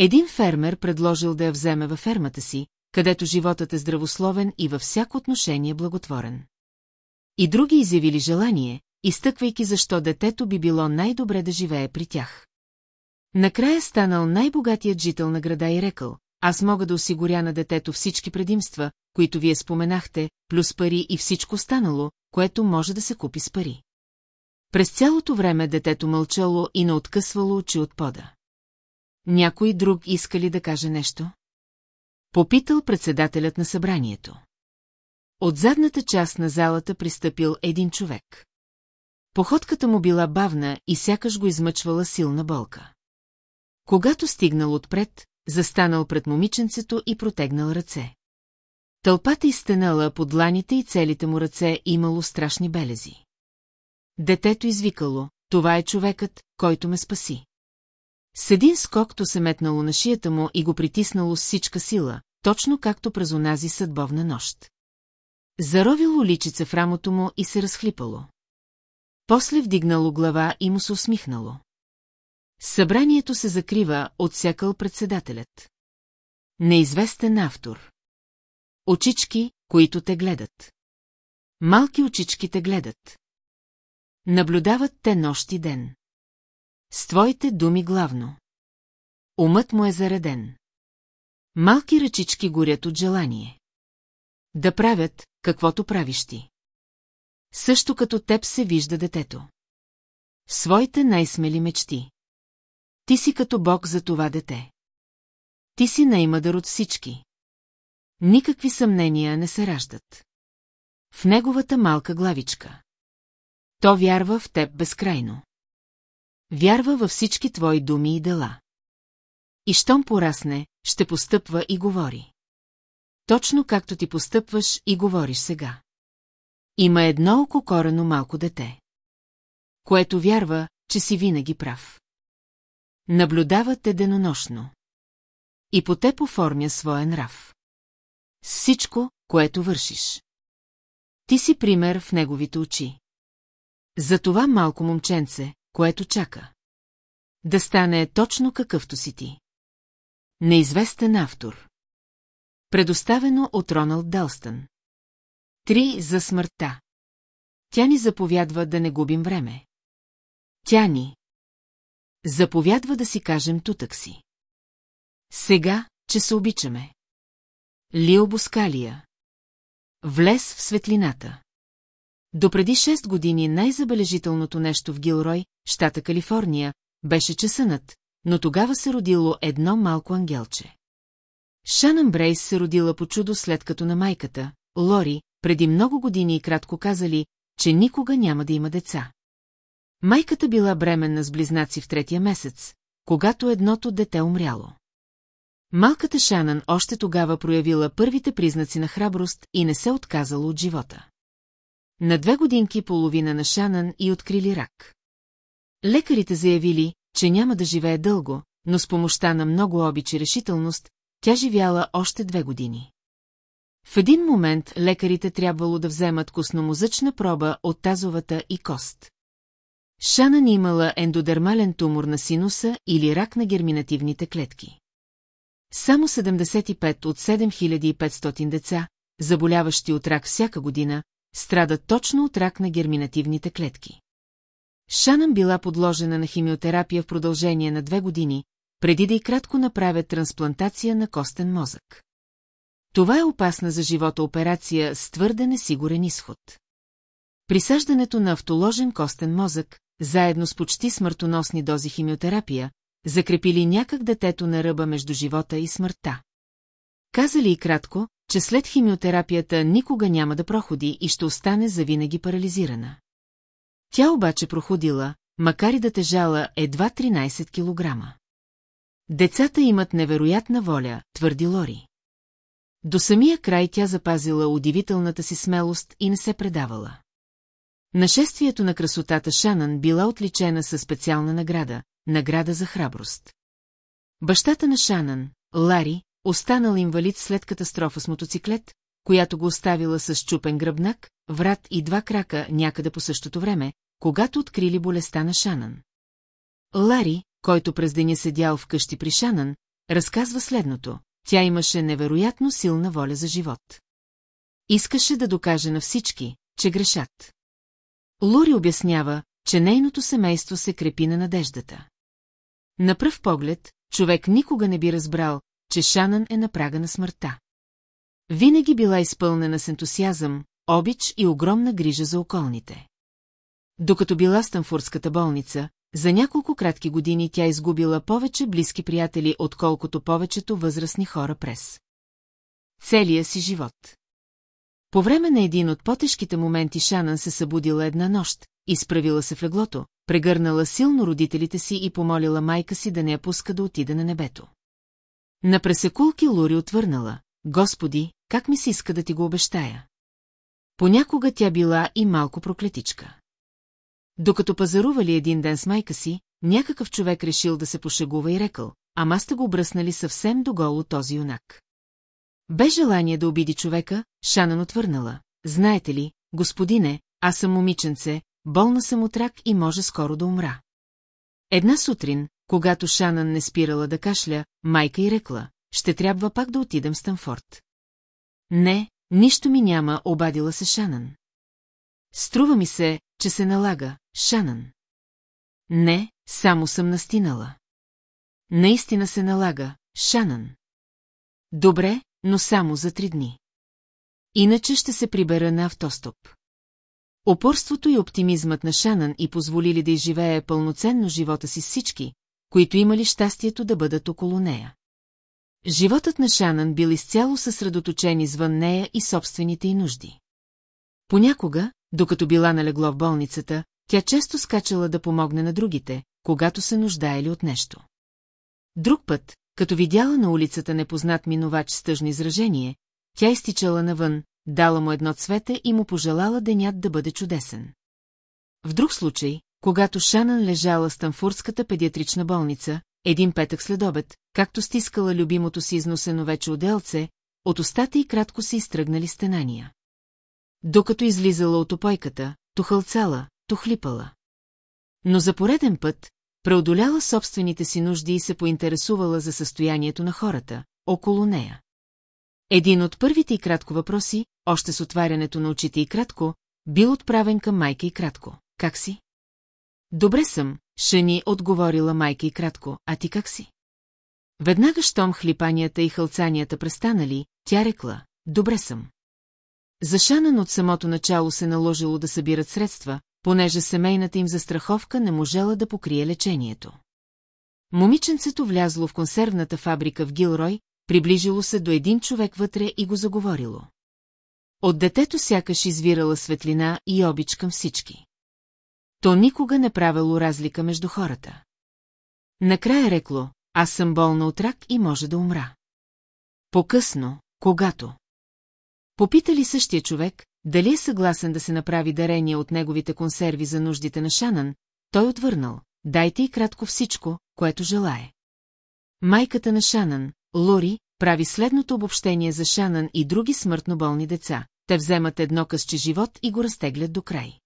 Един фермер предложил да я вземе във фермата си, където животът е здравословен и във всяко отношение благотворен. И други изявили желание, изтъквайки защо детето би било най-добре да живее при тях. Накрая станал най-богатият жител на града и рекал, аз мога да осигуря на детето всички предимства, които вие споменахте, плюс пари и всичко станало, което може да се купи с пари. През цялото време детето мълчало и не откъсвало очи от пода. Някой друг иска ли да каже нещо? Попитал председателят на събранието. От задната част на залата пристъпил един човек. Походката му била бавна и сякаш го измъчвала силна болка. Когато стигнал отпред, застанал пред момиченцето и протегнал ръце. Тълпата изтенала под дланите и целите му ръце имало страшни белези. Детето извикало, това е човекът, който ме спаси. С един скокто се метнало на шията му и го притиснало с всичка сила, точно както през онази съдбовна нощ. Заровило личица в рамото му и се разхлипало. После вдигнало глава и му се усмихнало. Събранието се закрива, отсякал председателят. Неизвестен автор. Очички, които те гледат. Малки очички те гледат. Наблюдават те нощ и ден. С твоите думи главно. Умът му е зареден. Малки ръчички горят от желание. Да правят, каквото правиш ти. Също като теб се вижда детето. Своите най-смели мечти. Ти си като бог за това дете. Ти си най-мъдър от всички. Никакви съмнения не се раждат. В неговата малка главичка. То вярва в теб безкрайно. Вярва във всички твои думи и дела. И щом порасне, ще постъпва и говори. Точно както ти постъпваш и говориш сега. Има едно ококорено малко дете. Което вярва, че си винаги прав. Наблюдава те денонощно. И по те поформя своя нрав. Всичко, което вършиш. Ти си пример в неговите очи. За това малко момченце, което чака. Да стане точно какъвто си ти. Неизвестен автор. Предоставено от Роналд Далстън. Три за смъртта. Тя ни заповядва да не губим време. Тя ни. Заповядва да си кажем тутък си. Сега, че се обичаме. Лио Бускалия. Влез в светлината. Допреди 6 години най-забележителното нещо в Гилрой, щата Калифорния, беше чесънът, но тогава се родило едно малко ангелче. Шанън Брейс се родила по чудо след като на майката, Лори, преди много години и кратко казали, че никога няма да има деца. Майката била бременна с близнаци в третия месец, когато едното дете умряло. Малката Шанън още тогава проявила първите признаци на храброст и не се отказала от живота. На две годинки половина на Шанън и открили рак. Лекарите заявили, че няма да живее дълго, но с помощта на много обич и решителност, тя живяла още две години. В един момент лекарите трябвало да вземат костномозъчна проба от тазовата и кост. Шанън имала ендодермален тумор на синуса или рак на герминативните клетки. Само 75 от 7500 деца, заболяващи от рак всяка година, страдат точно от рак на герминативните клетки. Шанън била подложена на химиотерапия в продължение на две години, преди да и кратко направят трансплантация на костен мозък. Това е опасна за живота операция с твърде несигурен изход. Присаждането на автоложен костен мозък, заедно с почти смъртоносни дози химиотерапия, закрепили някак детето на ръба между живота и смъртта. Казали и кратко, че след химиотерапията никога няма да проходи и ще остане завинаги парализирана. Тя обаче проходила, макар и да тежала едва 13 килограма. Децата имат невероятна воля, твърди Лори. До самия край тя запазила удивителната си смелост и не се предавала. Нашествието на красотата Шанан била отличена със специална награда – награда за храброст. Бащата на Шанан, Лари, останал инвалид след катастрофа с мотоциклет, която го оставила с чупен гръбнак, врат и два крака някъде по същото време, когато открили болестта на Шанан. Лари, който през деня седял вкъщи при Шанан, разказва следното. Тя имаше невероятно силна воля за живот. Искаше да докаже на всички, че грешат. Лури обяснява, че нейното семейство се крепи на надеждата. На пръв поглед, човек никога не би разбрал, че Шанан е на прага на смъртта. Винаги била изпълнена с ентусиазъм, обич и огромна грижа за околните. Докато била в болница, за няколко кратки години тя изгубила повече близки приятели, отколкото повечето възрастни хора през. Целия си живот. По време на един от по-тежките моменти Шанан се събудила една нощ, изправила се в леглото, прегърнала силно родителите си и помолила майка си да не я пуска да отида на небето. На пресекулки Лури отвърнала, Господи, как ми се иска да ти го обещая. Понякога тя била и малко проклетичка. Докато пазарували един ден с майка си, някакъв човек решил да се пошегува и рекал, ама сте го бръснали съвсем до голо този юнак. Без желание да обиди човека, Шанан отвърнала. Знаете ли, господине, аз съм момиченце, болна съм от рак и може скоро да умра. Една сутрин, когато Шанан не спирала да кашля, майка й рекла, ще трябва пак да отидем в Станфорд. Не, нищо ми няма, обадила се Шанан. Струва ми се, че се налага, Шанан. Не, само съм настинала. Наистина се налага, Шанан. Добре, но само за три дни. Иначе ще се прибера на автостоп. Опорството и оптимизмът на Шанан и позволили да изживее пълноценно живота си всички, които имали щастието да бъдат около нея. Животът на Шанан бил изцяло съсредоточен извън нея и собствените й нужди. Понякога, докато била налегло в болницата, тя често скачала да помогне на другите, когато се нуждаели от нещо. Друг път, като видяла на улицата непознат минувач с тъжно изражение, тя изтичала навън, дала му едно цвете и му пожелала денят да бъде чудесен. В друг случай, когато Шанан лежала в Станфурдската педиатрична болница, един петък след обед, както стискала любимото си износено вече отделце, от устата и кратко се изтръгнали стенания. Докато излизала от опойката, то хълцала, то хлипала. Но за пореден път, преодоляла собствените си нужди и се поинтересувала за състоянието на хората, около нея. Един от първите и кратко въпроси, още с отварянето на очите и кратко, бил отправен към майка и кратко. Как си? Добре съм, Шани отговорила майка и кратко, а ти как си? Веднага щом хлипанията и хълцанията престанали, тя рекла, добре съм. За Шанан от самото начало се наложило да събират средства, понеже семейната им застраховка не можела да покрие лечението. Момиченцето влязло в консервната фабрика в Гилрой, приближило се до един човек вътре и го заговорило. От детето сякаш извирала светлина и обич към всички. То никога не правило разлика между хората. Накрая рекло, аз съм болна от рак и може да умра. По-късно, когато... Попитали същия човек, дали е съгласен да се направи дарение от неговите консерви за нуждите на Шанан, той отвърнал, дайте и кратко всичко, което желае. Майката на Шанан, Лори, прави следното обобщение за Шанан и други смъртно болни деца. Те вземат едно късче живот и го разтеглят до край.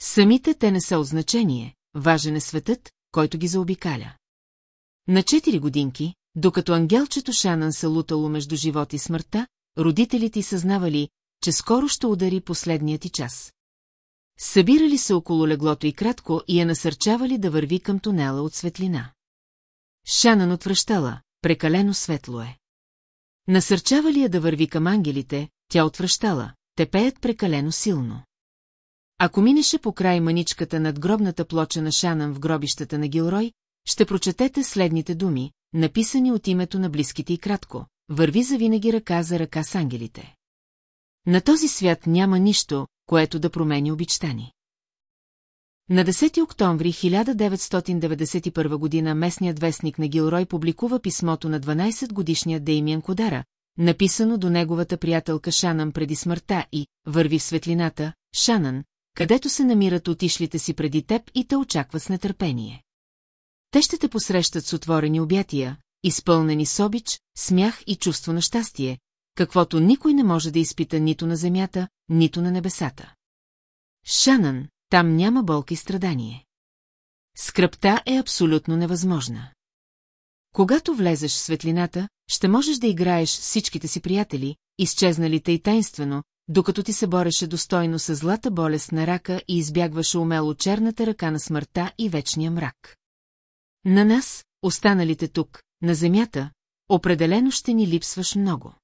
Самите те не са от значение, важен е светът, който ги заобикаля. На четири годинки, докато ангелчето Шанан се лутало между живот и смъртта, родителите съзнавали, че скоро ще удари последният ти час. Събирали се около леглото и кратко и я насърчавали да върви към тунела от светлина. Шанан отвръщала, прекалено светло е. Насърчавали я да върви към ангелите, тя отвръщала, те пеят прекалено силно. Ако минеше по край маничката над гробната плоча на Шанан в гробищата на Гилрой, ще прочетете следните думи, написани от името на близките и кратко. Върви завинаги ръка за ръка с ангелите. На този свят няма нищо, което да промени обичта ни. На 10 октомври 1991 година местният вестник на Гилрой публикува писмото на 12-годишния Деймиан Кодара, написано до неговата приятелка Шанан преди смъртта и «Върви в светлината, Шанан», където се намират отишлите си преди теб и те очакват с нетърпение. Те ще те посрещат с отворени обятия, изпълнени с обич, смях и чувство на щастие, каквото никой не може да изпита нито на земята, нито на небесата. Шанан, там няма болка и страдание. Скръпта е абсолютно невъзможна. Когато влезеш в светлината, ще можеш да играеш всичките си приятели, изчезналите и тайнствено, докато ти се бореше достойно с злата болест на рака и избягваше умело черната ръка на смъртта и вечния мрак. На нас, останалите тук, на земята, определено ще ни липсваш много.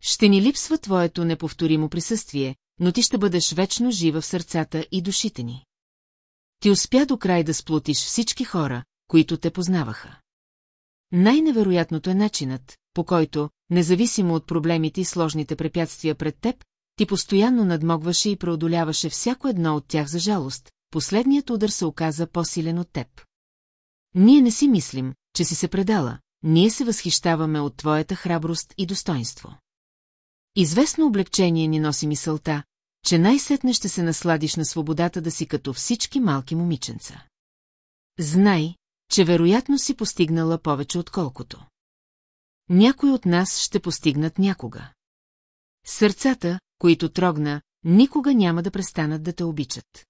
Ще ни липсва твоето неповторимо присъствие, но ти ще бъдеш вечно жива в сърцата и душите ни. Ти успя до край да сплотиш всички хора, които те познаваха. Най-невероятното е начинът, по който, независимо от проблемите и сложните препятствия пред теб, ти постоянно надмогваше и преодоляваше всяко едно от тях за жалост, последният удар се оказа по-силен от теб. Ние не си мислим, че си се предала, ние се възхищаваме от твоята храброст и достоинство. Известно облегчение ни носи мисълта, че най-сетне ще се насладиш на свободата да си като всички малки момиченца. Знай, че вероятно си постигнала повече отколкото. Някой от нас ще постигнат някога. Сърцата, които трогна, никога няма да престанат да те обичат.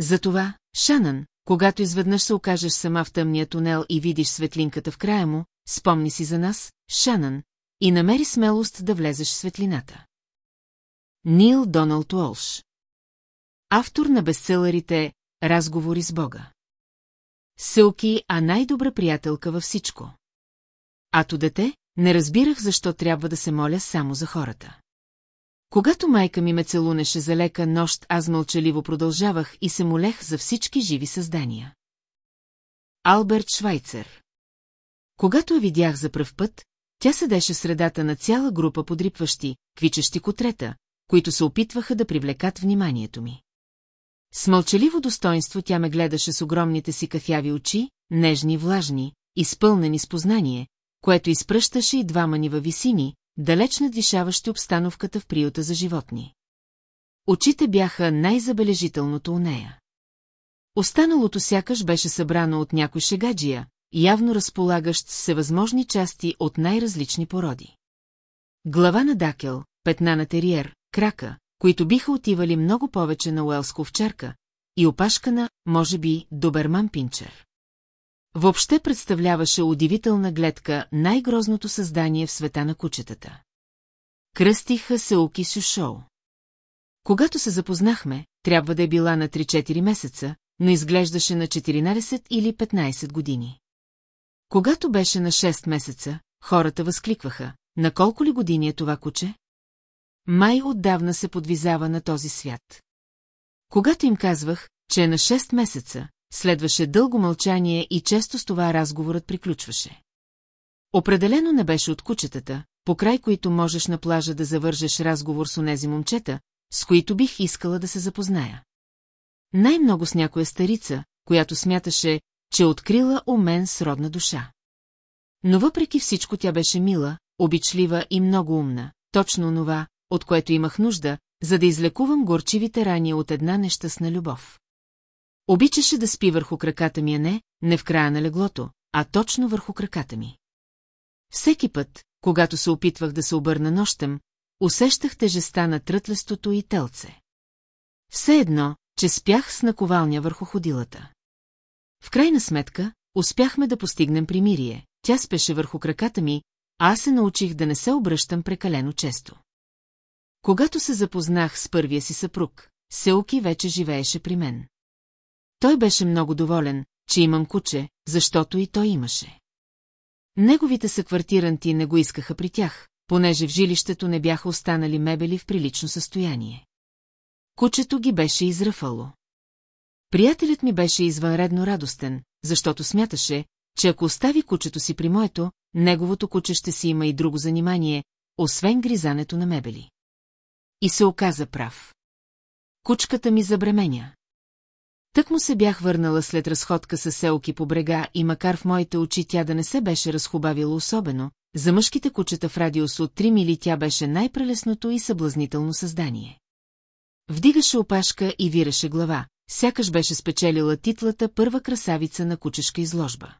Затова, Шанан, когато изведнъж се окажеш сама в тъмния тунел и видиш светлинката в края му, спомни си за нас, Шанан, и намери смелост да влезеш в светлината. Нил Доналд Уолш Автор на бестселерите «Разговори с Бога». Сълки, а най-добра приятелка във всичко. Ато дете, не разбирах защо трябва да се моля само за хората. Когато майка ми ме целунеше за лека нощ, аз мълчаливо продължавах и се молех за всички живи създания. Алберт Швайцер Когато я видях за пръв път, тя седеше средата на цяла група подрипващи, квичащи котрета, които се опитваха да привлекат вниманието ми. С мълчаливо достоинство тя ме гледаше с огромните си кафяви очи, нежни, влажни, изпълнени с познание, което изпръщаше и двама ни висини, далеч надвишаващи обстановката в приюта за животни. Очите бяха най-забележителното у нея. Останалото сякаш беше събрано от някой шегаджия, явно разполагащ с всевъзможни части от най-различни породи. Глава на дакел, петна на териер, крака, които биха отивали много повече на уелско овчарка, и опашкана, може би, доберман пинчер. Въобще представляваше удивителна гледка най-грозното създание в света на кучетата. Кръстиха се Оки Сюшоу. Когато се запознахме, трябва да е била на 3-4 месеца, но изглеждаше на 14 или 15 години. Когато беше на 6 месеца, хората възкликваха, на колко ли години е това куче? Май отдавна се подвизава на този свят. Когато им казвах, че е на 6 месеца, следваше дълго мълчание и често с това разговорът приключваше. Определено не беше от кучетата, по край които можеш на плажа да завържеш разговор с онези момчета, с които бих искала да се запозная. Най-много с някоя старица, която смяташе, че открила у мен сродна душа. Но въпреки всичко тя беше мила, обичлива и много умна, точно онова, от което имах нужда, за да излекувам горчивите рани от една нещастна любов. Обичаше да спи върху краката ми, а не, не в края на леглото, а точно върху краката ми. Всеки път, когато се опитвах да се обърна нощем, усещах тежеста на трътлестото и телце. Все едно, че спях с наковалня върху ходилата. В крайна сметка, успяхме да постигнем примирие, тя спеше върху краката ми, а аз се научих да не се обръщам прекалено често. Когато се запознах с първия си съпруг, Сеуки вече живееше при мен. Той беше много доволен, че имам куче, защото и той имаше. Неговите съквартиранти не го искаха при тях, понеже в жилището не бяха останали мебели в прилично състояние. Кучето ги беше изръфало. Приятелят ми беше извънредно радостен, защото смяташе, че ако остави кучето си при моето, неговото куче ще си има и друго занимание, освен гризането на мебели. И се оказа прав. Кучката ми забременя. Тък му се бях върнала след разходка с селки по брега и макар в моите очи тя да не се беше разхубавила особено, за мъжките кучета в радиус от 3 мили тя беше най-прелесното и съблазнително създание. Вдигаше опашка и вираше глава, сякаш беше спечелила титлата първа красавица на кучешка изложба.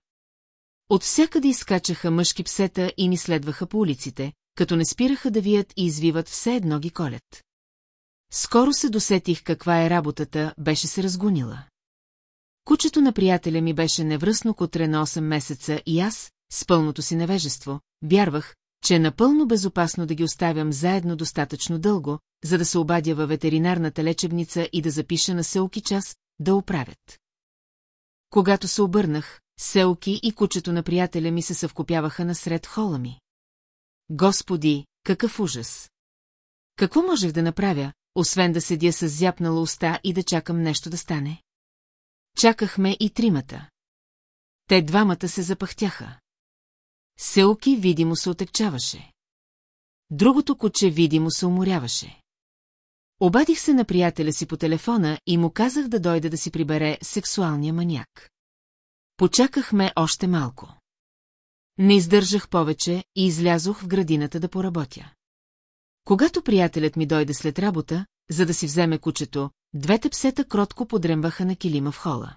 От всякъде изкачаха мъжки псета и ни следваха по улиците, като не спираха да вият и извиват все едно ги колят. Скоро се досетих каква е работата, беше се разгонила. Кучето на приятеля ми беше невръсно котре на 8 месеца и аз, с пълното си невежество, вярвах, че е напълно безопасно да ги оставям заедно достатъчно дълго, за да се обадя във ветеринарната лечебница и да запиша на селки час да оправят. Когато се обърнах, селки и кучето на приятеля ми се съвкопяваха насред хола ми. Господи, какъв ужас! Какво можех да направя, освен да седя с зяпнала уста и да чакам нещо да стане? Чакахме и тримата. Те двамата се запахтяха. Селки видимо се отекчаваше. Другото куче видимо се уморяваше. Обадих се на приятеля си по телефона и му казах да дойде да си прибере сексуалния маняк. Почакахме още малко. Не издържах повече и излязох в градината да поработя. Когато приятелят ми дойде след работа, за да си вземе кучето, двете псета кротко подремваха на килима в хола.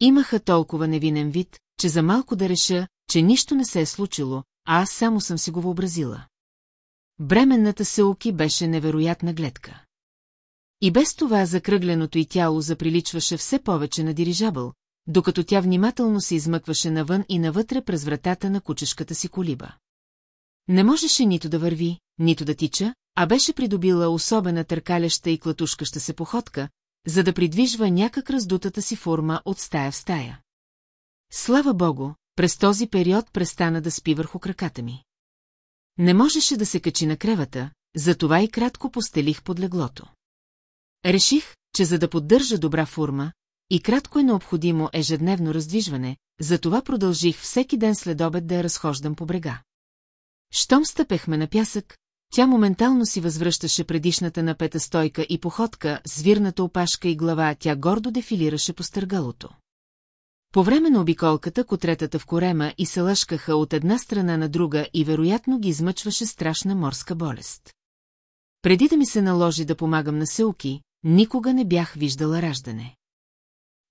Имаха толкова невинен вид, че за малко да реша, че нищо не се е случило, а аз само съм си го въобразила. Бременната Сауки беше невероятна гледка. И без това закръгленото й тяло заприличваше все повече на дирижабъл, докато тя внимателно се измъкваше навън и навътре през вратата на кучешката си колиба. Не можеше нито да върви, нито да тича, а беше придобила особена търкаляща и клатушкаща се походка, за да придвижва някак раздутата си форма от стая в стая. Слава богу, през този период престана да спи върху краката ми. Не можеше да се качи на кревата, затова и кратко постелих под леглото. Реших, че за да поддържа добра форма, и кратко е необходимо ежедневно раздвижване, затова продължих всеки ден след обед да я разхождам по брега. Щом стъпехме на пясък, тя моментално си възвръщаше предишната напета стойка и походка, свирната опашка и глава, тя гордо дефилираше по стъргалото. По време на обиколката котретата в корема и се лъшкаха от една страна на друга и вероятно ги измъчваше страшна морска болест. Преди да ми се наложи да помагам на селки, никога не бях виждала раждане.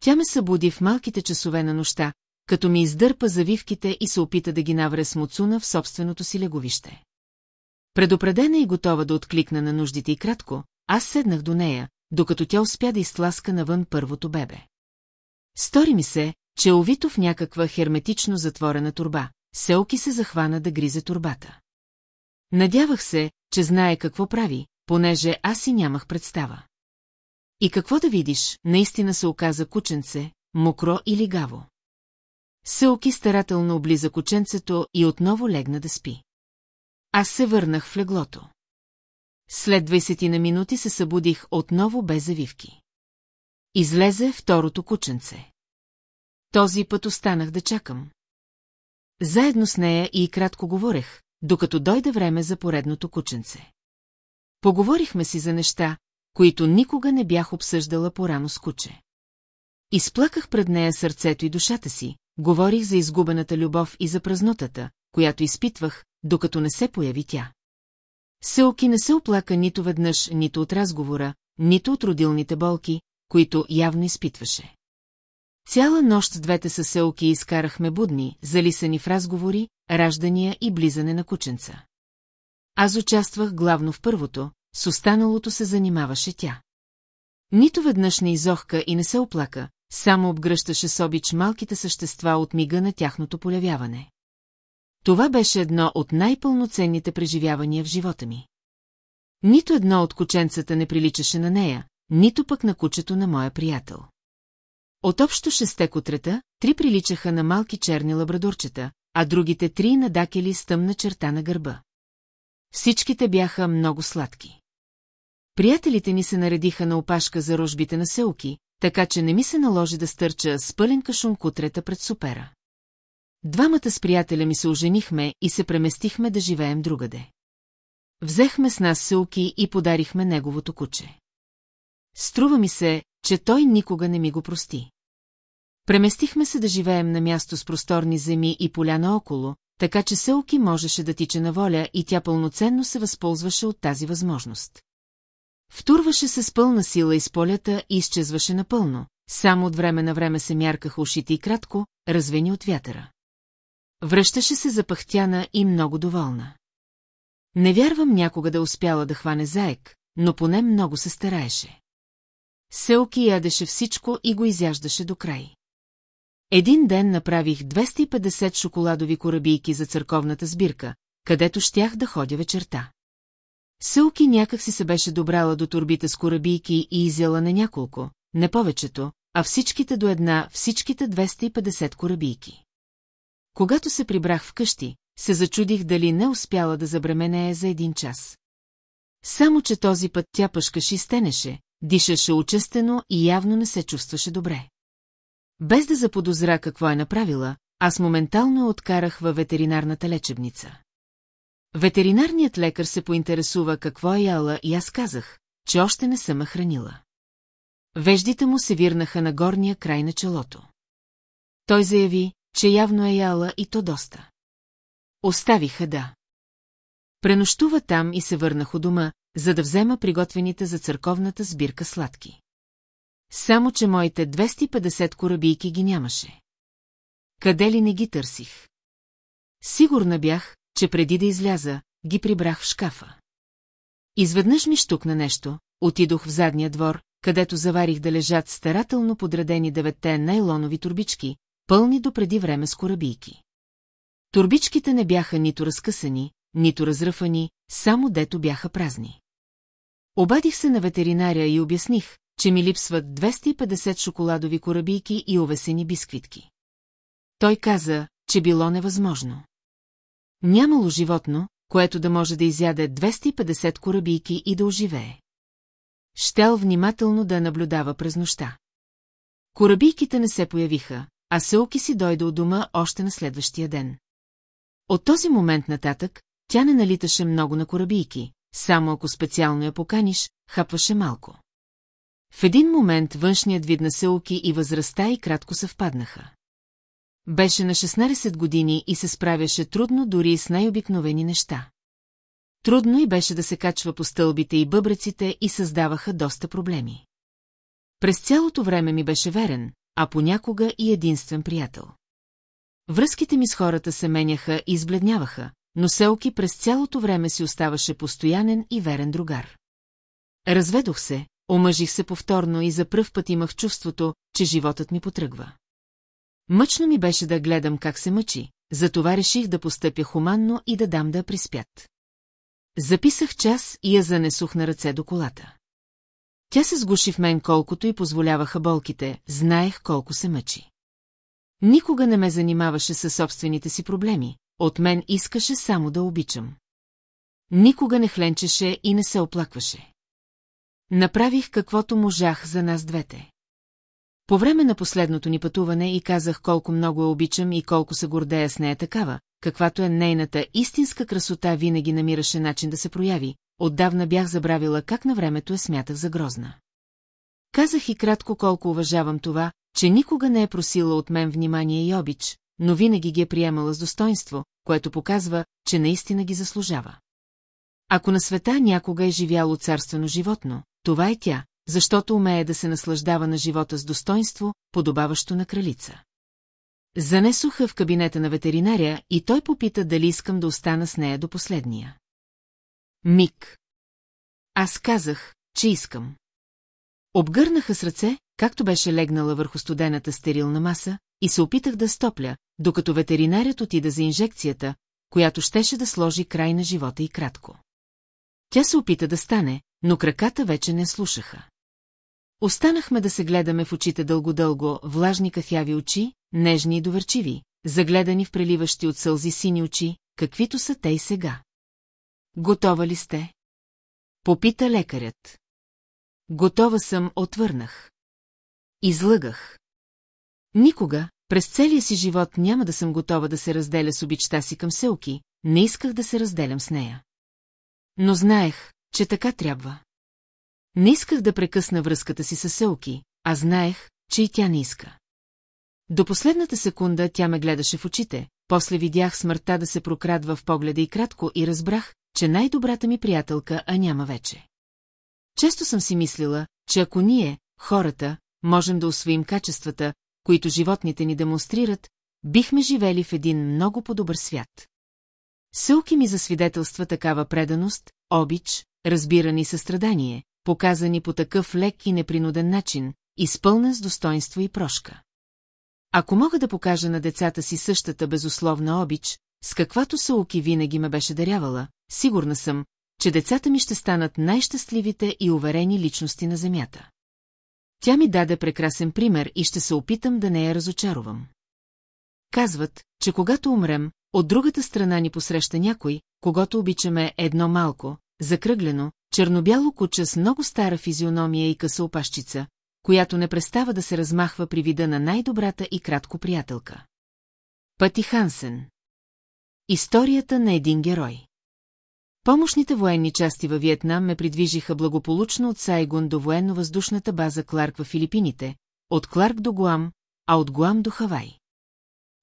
Тя ме събуди в малките часове на нощта, като ми издърпа завивките и се опита да ги навре с муцуна в собственото си леговище. Предупредена и готова да откликна на нуждите и кратко, аз седнах до нея, докато тя успя да изтласка навън първото бебе. Стори ми се, че е овито в някаква херметично затворена турба. Селки се захвана да гризе турбата. Надявах се, че знае какво прави, понеже аз и нямах представа. И какво да видиш, наистина се оказа кученце, мокро и лигаво. Селки старателно облиза кученцето и отново легна да спи. Аз се върнах в леглото. След 20 на минути се събудих отново без завивки. Излезе второто кученце. Този път останах да чакам. Заедно с нея и кратко говорех, докато дойде време за поредното кученце. Поговорихме си за неща, които никога не бях обсъждала порано с куче. Изплаках пред нея сърцето и душата си, говорих за изгубената любов и за празнотата, която изпитвах, докато не се появи тя. Селки не се оплака нито веднъж, нито от разговора, нито от родилните болки, които явно изпитваше. Цяла нощ с двете съселки изкарахме будни, залисани в разговори, раждания и близане на кученца. Аз участвах главно в първото, с останалото се занимаваше тя. Нито веднъж не изохка и не се оплака, само обгръщаше с обич малките същества от мига на тяхното полявяване. Това беше едно от най-пълноценните преживявания в живота ми. Нито едно от кученцата не приличаше на нея, нито пък на кучето на моя приятел. От общо шесте котрета, три приличаха на малки черни лабрадорчета, а другите три на дакели с тъмна черта на гърба. Всичките бяха много сладки. Приятелите ни се наредиха на опашка за рожбите на селки, така че не ми се наложи да стърча с пълен кашун кутрета пред супера. Двамата с приятеля ми се оженихме и се преместихме да живеем другаде. Взехме с нас селки и подарихме неговото куче. Струва ми се, че той никога не ми го прости. Преместихме се да живеем на място с просторни земи и поля наоколо, така че Селки можеше да тича на воля и тя пълноценно се възползваше от тази възможност. Втурваше се с пълна сила из полята и изчезваше напълно, само от време на време се мяркаха ушите и кратко, развени от вятъра. Връщаше се запахтяна и много доволна. Не вярвам някога да успяла да хване заек, но поне много се стараеше. Селки ядеше всичко и го изяждаше до край. Един ден направих 250 шоколадови корабийки за църковната сбирка, където щях да ходя вечерта. Сълки някак си се беше добрала до турбите с корабийки и изяла на няколко, не повечето, а всичките до една, всичките 250 корабийки. Когато се прибрах вкъщи, се зачудих дали не успяла да забременее за един час. Само, че този път тя пъшкаше и стенеше, дишаше учестено и явно не се чувстваше добре. Без да заподозра какво е направила, аз моментално откарах във ветеринарната лечебница. Ветеринарният лекар се поинтересува какво е яла и аз казах, че още не съм хранила. Веждите му се вирнаха на горния край на челото. Той заяви, че явно е яла и то доста. Оставиха да. Пренощува там и се върнах у дома, за да взема приготвените за църковната сбирка сладки. Само, че моите 250 корабийки ги нямаше. Къде ли не ги търсих? Сигурна бях, че преди да изляза, ги прибрах в шкафа. Изведнъж ми штукна нещо, отидох в задния двор, където заварих да лежат старателно подредени деветте найлонови турбички, пълни до преди време с корабийки. Турбичките не бяха нито разкъсани, нито разръфани, само дето бяха празни. Обадих се на ветеринаря и обясних, че ми липсват 250 шоколадови корабийки и овесени бисквитки. Той каза, че било невъзможно. Нямало животно, което да може да изяде 250 корабийки и да оживее. Щел внимателно да наблюдава през нощта. Корабийките не се появиха, а Сълки си дойде от дома още на следващия ден. От този момент нататък, тя не налиташе много на корабийки, само ако специално я поканиш, хапваше малко. В един момент външният вид на Сеуки и възрастта и кратко съвпаднаха. Беше на 16 години и се справяше трудно дори с най-обикновени неща. Трудно и беше да се качва по стълбите и бъбреците и създаваха доста проблеми. През цялото време ми беше верен, а понякога и единствен приятел. Връзките ми с хората се меняха и избледняваха, но Селки през цялото време си оставаше постоянен и верен другар. Разведох се, омъжих се повторно и за пръв път имах чувството, че животът ми потръгва. Мъчно ми беше да гледам как се мъчи, затова реших да постъпя хуманно и да дам да приспят. Записах час и я занесох на ръце до колата. Тя се сгуши в мен колкото и позволяваха болките, знаех колко се мъчи. Никога не ме занимаваше със собствените си проблеми, от мен искаше само да обичам. Никога не хленчеше и не се оплакваше. Направих каквото можах за нас двете. По време на последното ни пътуване и казах колко много я обичам и колко се гордея с нея такава, каквато е нейната истинска красота винаги намираше начин да се прояви, отдавна бях забравила как на времето я смятах за грозна. Казах и кратко колко уважавам това, че никога не е просила от мен внимание и обич, но винаги ги е приемала с достоинство, което показва, че наистина ги заслужава. Ако на света някога е живяло царствено животно, това е тя, защото умее да се наслаждава на живота с достоинство, подобаващо на кралица. Занесоха в кабинета на ветеринаря и той попита дали искам да остана с нея до последния. Мик. Аз казах, че искам. Обгърнаха с ръце, както беше легнала върху студената стерилна маса, и се опитах да стопля, докато ветеринарят отида за инжекцията, която щеше да сложи край на живота и кратко. Тя се опита да стане, но краката вече не слушаха. Останахме да се гледаме в очите дълго-дълго, влажни кафяви очи, нежни и доверчиви, загледани в преливащи от сълзи сини очи, каквито са те и сега. Готова ли сте? Попита лекарят. Готова съм, отвърнах. Излъгах. Никога, през целия си живот няма да съм готова да се разделя с обичта си към селки, не исках да се разделям с нея. Но знаех, че така трябва. Не исках да прекъсна връзката си с селки, а знаех, че и тя не иска. До последната секунда тя ме гледаше в очите, после видях смъртта да се прокрадва в погледа и кратко и разбрах, че най-добрата ми приятелка, а няма вече. Често съм си мислила, че ако ние, хората, можем да освоим качествата, които животните ни демонстрират, бихме живели в един много по-добър свят. Сълки ми засвидетелства такава преданост, обич, разбиране и състрадание, показани по такъв лек и непринуден начин, изпълнен с достоинство и прошка. Ако мога да покажа на децата си същата безусловна обич, с каквато Сауки винаги ме беше дарявала, сигурна съм, че децата ми ще станат най-щастливите и уверени личности на Земята. Тя ми даде прекрасен пример и ще се опитам да не я разочаровам. Казват, че когато умрем, от другата страна ни посреща някой, когато обичаме едно малко, закръглено, чернобяло куче с много стара физиономия и къса опашчица, която не престава да се размахва при вида на най-добрата и кратко приятелка. Пъти Хансен Историята на един герой Помощните военни части във Виетнам ме придвижиха благополучно от Сайгун до военно-въздушната база Кларк в Филипините, от Кларк до Гуам, а от Гуам до Хавай.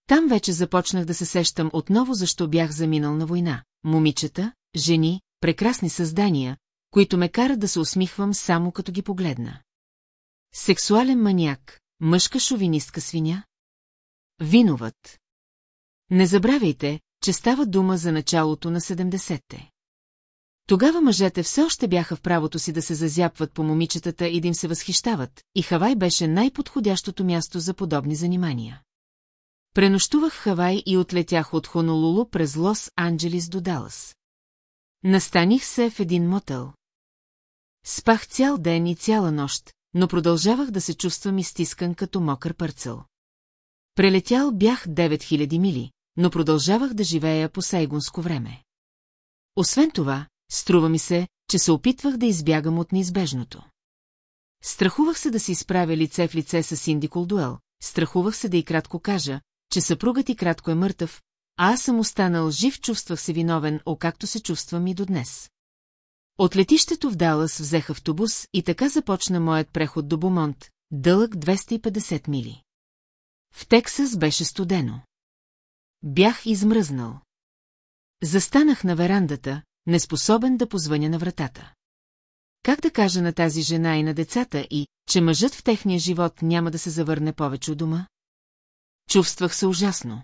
Там вече започнах да се сещам отново защо бях заминал на война. Момичета, жени, прекрасни създания, които ме карат да се усмихвам само като ги погледна. Сексуален маняк, мъжка шовинистка свиня? Виноват. Не забравяйте, че става дума за началото на 70-те. Тогава мъжете все още бяха в правото си да се зазяпват по момичетата и да им се възхищават, и Хавай беше най-подходящото място за подобни занимания. Пренощувах Хавай и отлетях от Хонолулу през Лос-Анджелис до Далас. Настаних се в един мотел. Спах цял ден и цяла нощ, но продължавах да се чувствам изтискан като мокър пърцел. Прелетял бях 9000 мили, но продължавах да живея по сейгунско време. Освен това, струва ми се, че се опитвах да избягам от неизбежното. Страхувах се да се изправя лице в лице с Синди Колдуел, страхувах се да и кратко кажа, че съпругът и кратко е мъртъв, а аз съм останал жив, чувствах се виновен, о както се чувствам и до днес. От летището в Далас взех автобус и така започна моят преход до Бомонт, дълъг 250 мили. В Тексас беше студено. Бях измръзнал. Застанах на верандата, неспособен да позвъня на вратата. Как да кажа на тази жена и на децата и, че мъжът в техния живот няма да се завърне повече от дома? Чувствах се ужасно.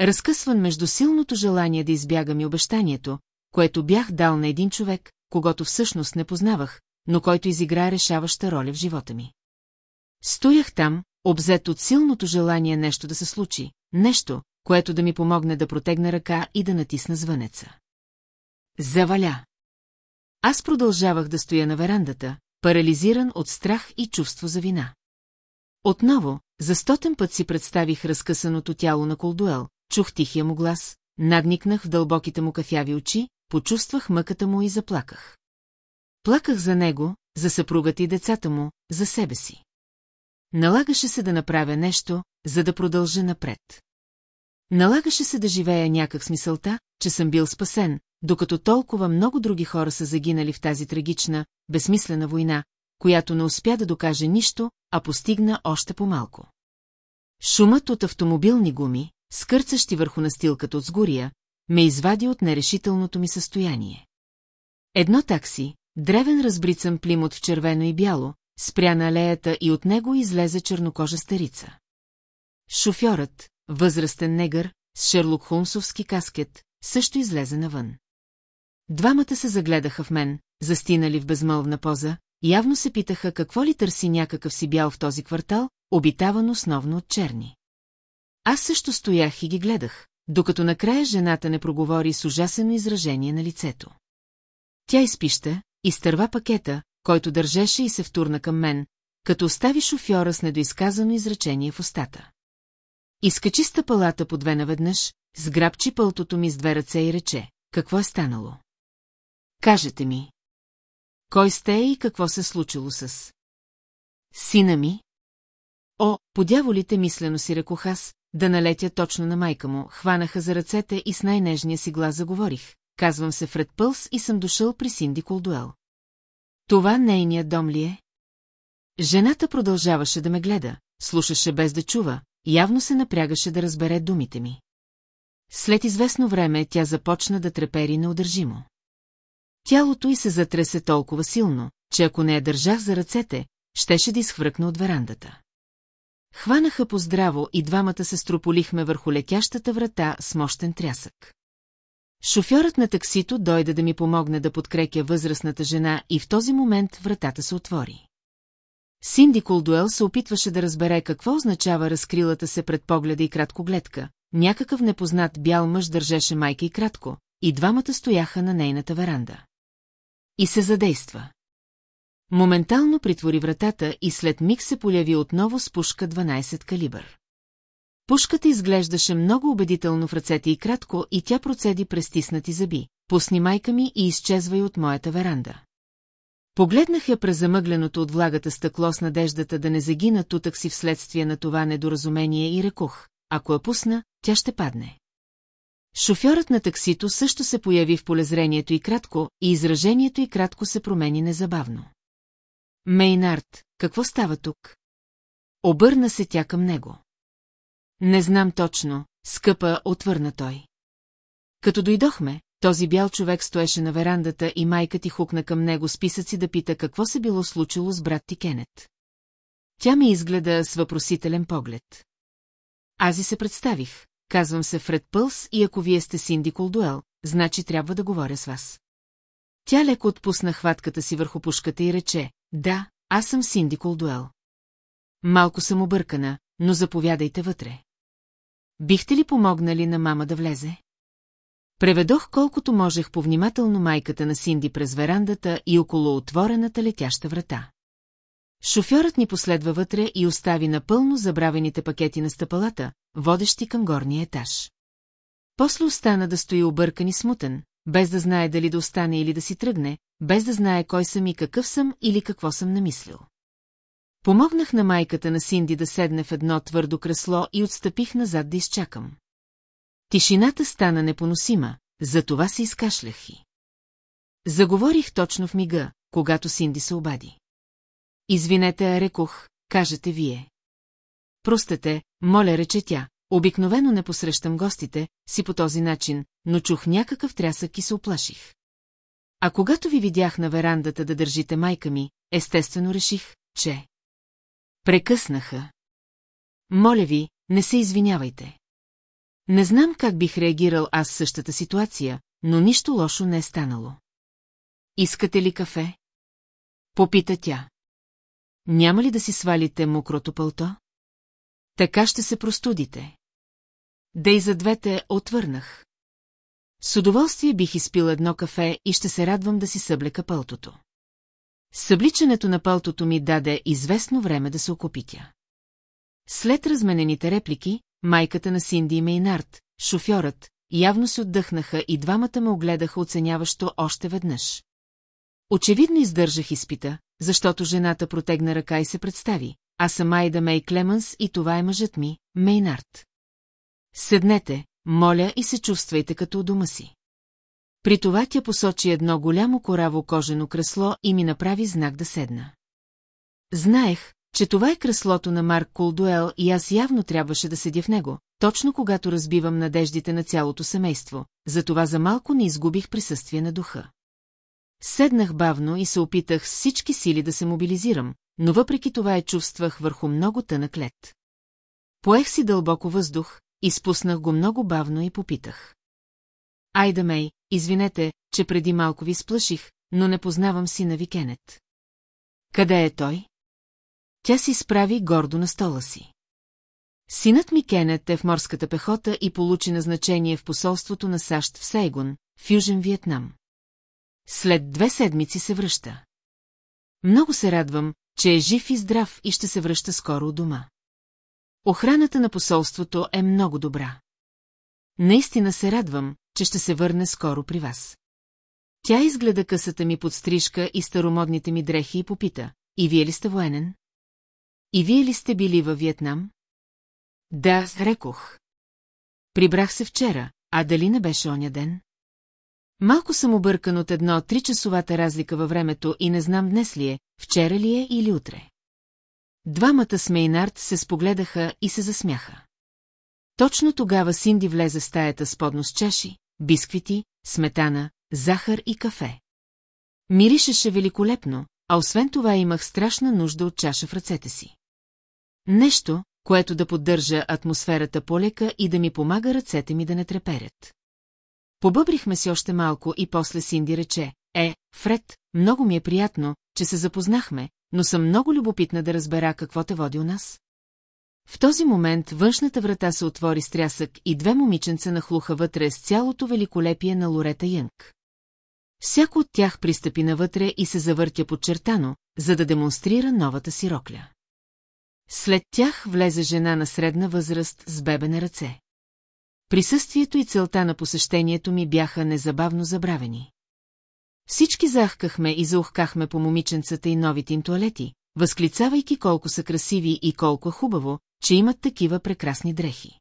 Разкъсван между силното желание да избягам и обещанието, което бях дал на един човек, когато всъщност не познавах, но който изигра решаваща роля в живота ми. Стоях там, обзет от силното желание нещо да се случи, нещо, което да ми помогне да протегна ръка и да натисна звънеца. Заваля. Аз продължавах да стоя на верандата, парализиран от страх и чувство за вина. Отново, за стотен път си представих разкъсаното тяло на Колдуел, чух тихия му глас, надникнах в дълбоките му кафяви очи, почувствах мъката му и заплаках. Плаках за него, за съпругата и децата му, за себе си. Налагаше се да направя нещо, за да продължа напред. Налагаше се да живея някак с мисълта, че съм бил спасен, докато толкова много други хора са загинали в тази трагична, безсмислена война, която не успя да докаже нищо, а постигна още по-малко. Шумът от автомобилни гуми, скърцащи върху настилката от сгория, ме извади от нерешителното ми състояние. Едно такси, древен разбрицан плимот в червено и бяло, спря на алеята и от него излезе чернокожа старица. Шофьорът, възрастен негър, с Шерлок Холмсовски каскет, също излезе навън. Двамата се загледаха в мен, застинали в безмълвна поза, явно се питаха какво ли търси някакъв си бял в този квартал, обитаван основно от черни. Аз също стоях и ги гледах, докато накрая жената не проговори с ужасено изражение на лицето. Тя изпища, изтърва пакета, който държеше и се втурна към мен, като остави шофьора с недоизказано изречение в устата. Изкачи стъпалата по две наведнъж, сграбчи пълтото ми с две ръце и рече, какво е станало? Кажете ми. Кой сте и какво се случило с... Сина ми? О, подяволите мислено си рекох аз, да налетя точно на майка му, хванаха за ръцете и с най-нежния си глас заговорих. Казвам се Фред Пълс и съм дошъл при Синди Колдуел. Това нейният дом ли е? Жената продължаваше да ме гледа, слушаше без да чува, явно се напрягаше да разбере думите ми. След известно време тя започна да трепери неудържимо. Тялото й се затресе толкова силно, че ако не я държах за ръцете, щеше да изхвъркна от верандата. Хванаха по здраво и двамата се строполихме върху летящата врата с мощен трясък. Шофьорът на таксито дойде да ми помогне да подкрепя възрастната жена и в този момент вратата се отвори. Синди Колдуел се опитваше да разбере какво означава разкрилата се пред погледа и краткогледка. Някакъв непознат бял мъж държеше майка и кратко, и двамата стояха на нейната веранда. И се задейства. Моментално притвори вратата и след миг се поляви отново с пушка 12 калибър. Пушката изглеждаше много убедително в ръцете и кратко и тя процеди през стиснати зъби. Пусни майка ми и изчезвай от моята веранда. Погледнах я през замъгленото от влагата стъкло с надеждата да не загина тутък си вследствие на това недоразумение и рекох, ако я пусна, тя ще падне. Шофьорът на таксито също се появи в полезрението и кратко, и изражението и кратко се промени незабавно. Мейнард, какво става тук? Обърна се тя към него. Не знам точно, скъпа, отвърна той. Като дойдохме, този бял човек стоеше на верандата и майка ти хукна към него списъци да пита какво се било случило с брат ти Кенет. Тя ми изгледа с въпросителен поглед. Аз и се представих, казвам се Фред Пълс и ако вие сте Синди Колдуел, значи трябва да говоря с вас. Тя леко отпусна хватката си върху пушката и рече, да, аз съм Синди Колдуел. Малко съм объркана, но заповядайте вътре. Бихте ли помогнали на мама да влезе? Преведох колкото можех повнимателно майката на Синди през верандата и около отворената летяща врата. Шофьорът ни последва вътре и остави напълно забравените пакети на стъпалата, водещи към горния етаж. После остана да стои объркан и смутен, без да знае дали да остане или да си тръгне, без да знае кой съм и какъв съм или какво съм намислил. Помогнах на майката на Синди да седне в едно твърдо кресло и отстъпих назад да изчакам. Тишината стана непоносима, затова се изкашлях и. Заговорих точно в мига, когато Синди се обади. Извинете, рекох, кажете вие. Простете, моля, рече тя, обикновено не посрещам гостите си по този начин, но чух някакъв трясък и се оплаших. А когато ви видях на верандата да държите майка ми, естествено реших, че... Прекъснаха. Моля ви, не се извинявайте. Не знам как бих реагирал аз в същата ситуация, но нищо лошо не е станало. Искате ли кафе? Попита тя. Няма ли да си свалите мокрото пълто? Така ще се простудите. Да и за двете отвърнах. С удоволствие бих изпил едно кафе и ще се радвам да си съблека пълтото. Събличането на пълтото ми даде известно време да се окопитя. След разменените реплики, майката на Синди и Мейнард, шофьорът, явно се отдъхнаха и двамата ме огледаха оценяващо още веднъж. Очевидно издържах изпита, защото жената протегна ръка и се представи. Аз съм Айда Мей Клеманс и това е мъжът ми, Мейнард. Седнете, моля и се чувствайте като у дома си. При това тя посочи едно голямо кораво кожено кресло и ми направи знак да седна. Знаех, че това е креслото на Марк Колдуел и аз явно трябваше да седя в него, точно когато разбивам надеждите на цялото семейство, затова за малко не изгубих присъствие на духа. Седнах бавно и се опитах с всички сили да се мобилизирам, но въпреки това я чувствах върху много тънък лед. Поех си дълбоко въздух, изпуснах го много бавно и попитах. Айда Мей, извинете, че преди малко ви сплаших, но не познавам сина ви Кенет. Къде е той? Тя си справи гордо на стола си. Синът ми Кенет е в морската пехота и получи назначение в посолството на САЩ в Сейгон, в Южен Виетнам. След две седмици се връща. Много се радвам, че е жив и здрав и ще се връща скоро у дома. Охраната на посолството е много добра. Наистина се радвам, че ще се върне скоро при вас. Тя изгледа късата ми под стрижка и старомодните ми дрехи и попита, и вие ли сте военен? И вие ли сте били във Виетнам? Да, рекох. Прибрах се вчера, а дали не беше оня ден? Малко съм объркан от едно три-часовата разлика във времето и не знам днес ли е, вчера ли е или утре. Двамата с Мейнард се спогледаха и се засмяха. Точно тогава Синди влезе в стаята с поднос чаши, бисквити, сметана, захар и кафе. Миришеше великолепно, а освен това имах страшна нужда от чаша в ръцете си. Нещо, което да поддържа атмосферата полека и да ми помага ръцете ми да не треперят. Побъбрихме си още малко и после Синди рече, е, Фред, много ми е приятно, че се запознахме, но съм много любопитна да разбера какво те води у нас. В този момент външната врата се отвори с трясък и две момиченца нахлуха вътре с цялото великолепие на Лорета Янг. Всяко от тях пристъпи навътре и се завъртя подчертано, за да демонстрира новата си рокля. След тях влезе жена на средна възраст с бебе на ръце. Присъствието и целта на посещението ми бяха незабавно забравени. Всички захкахме и заухкахме по момиченцата и новите им туалети, възклицавайки колко са красиви и колко хубаво, че имат такива прекрасни дрехи.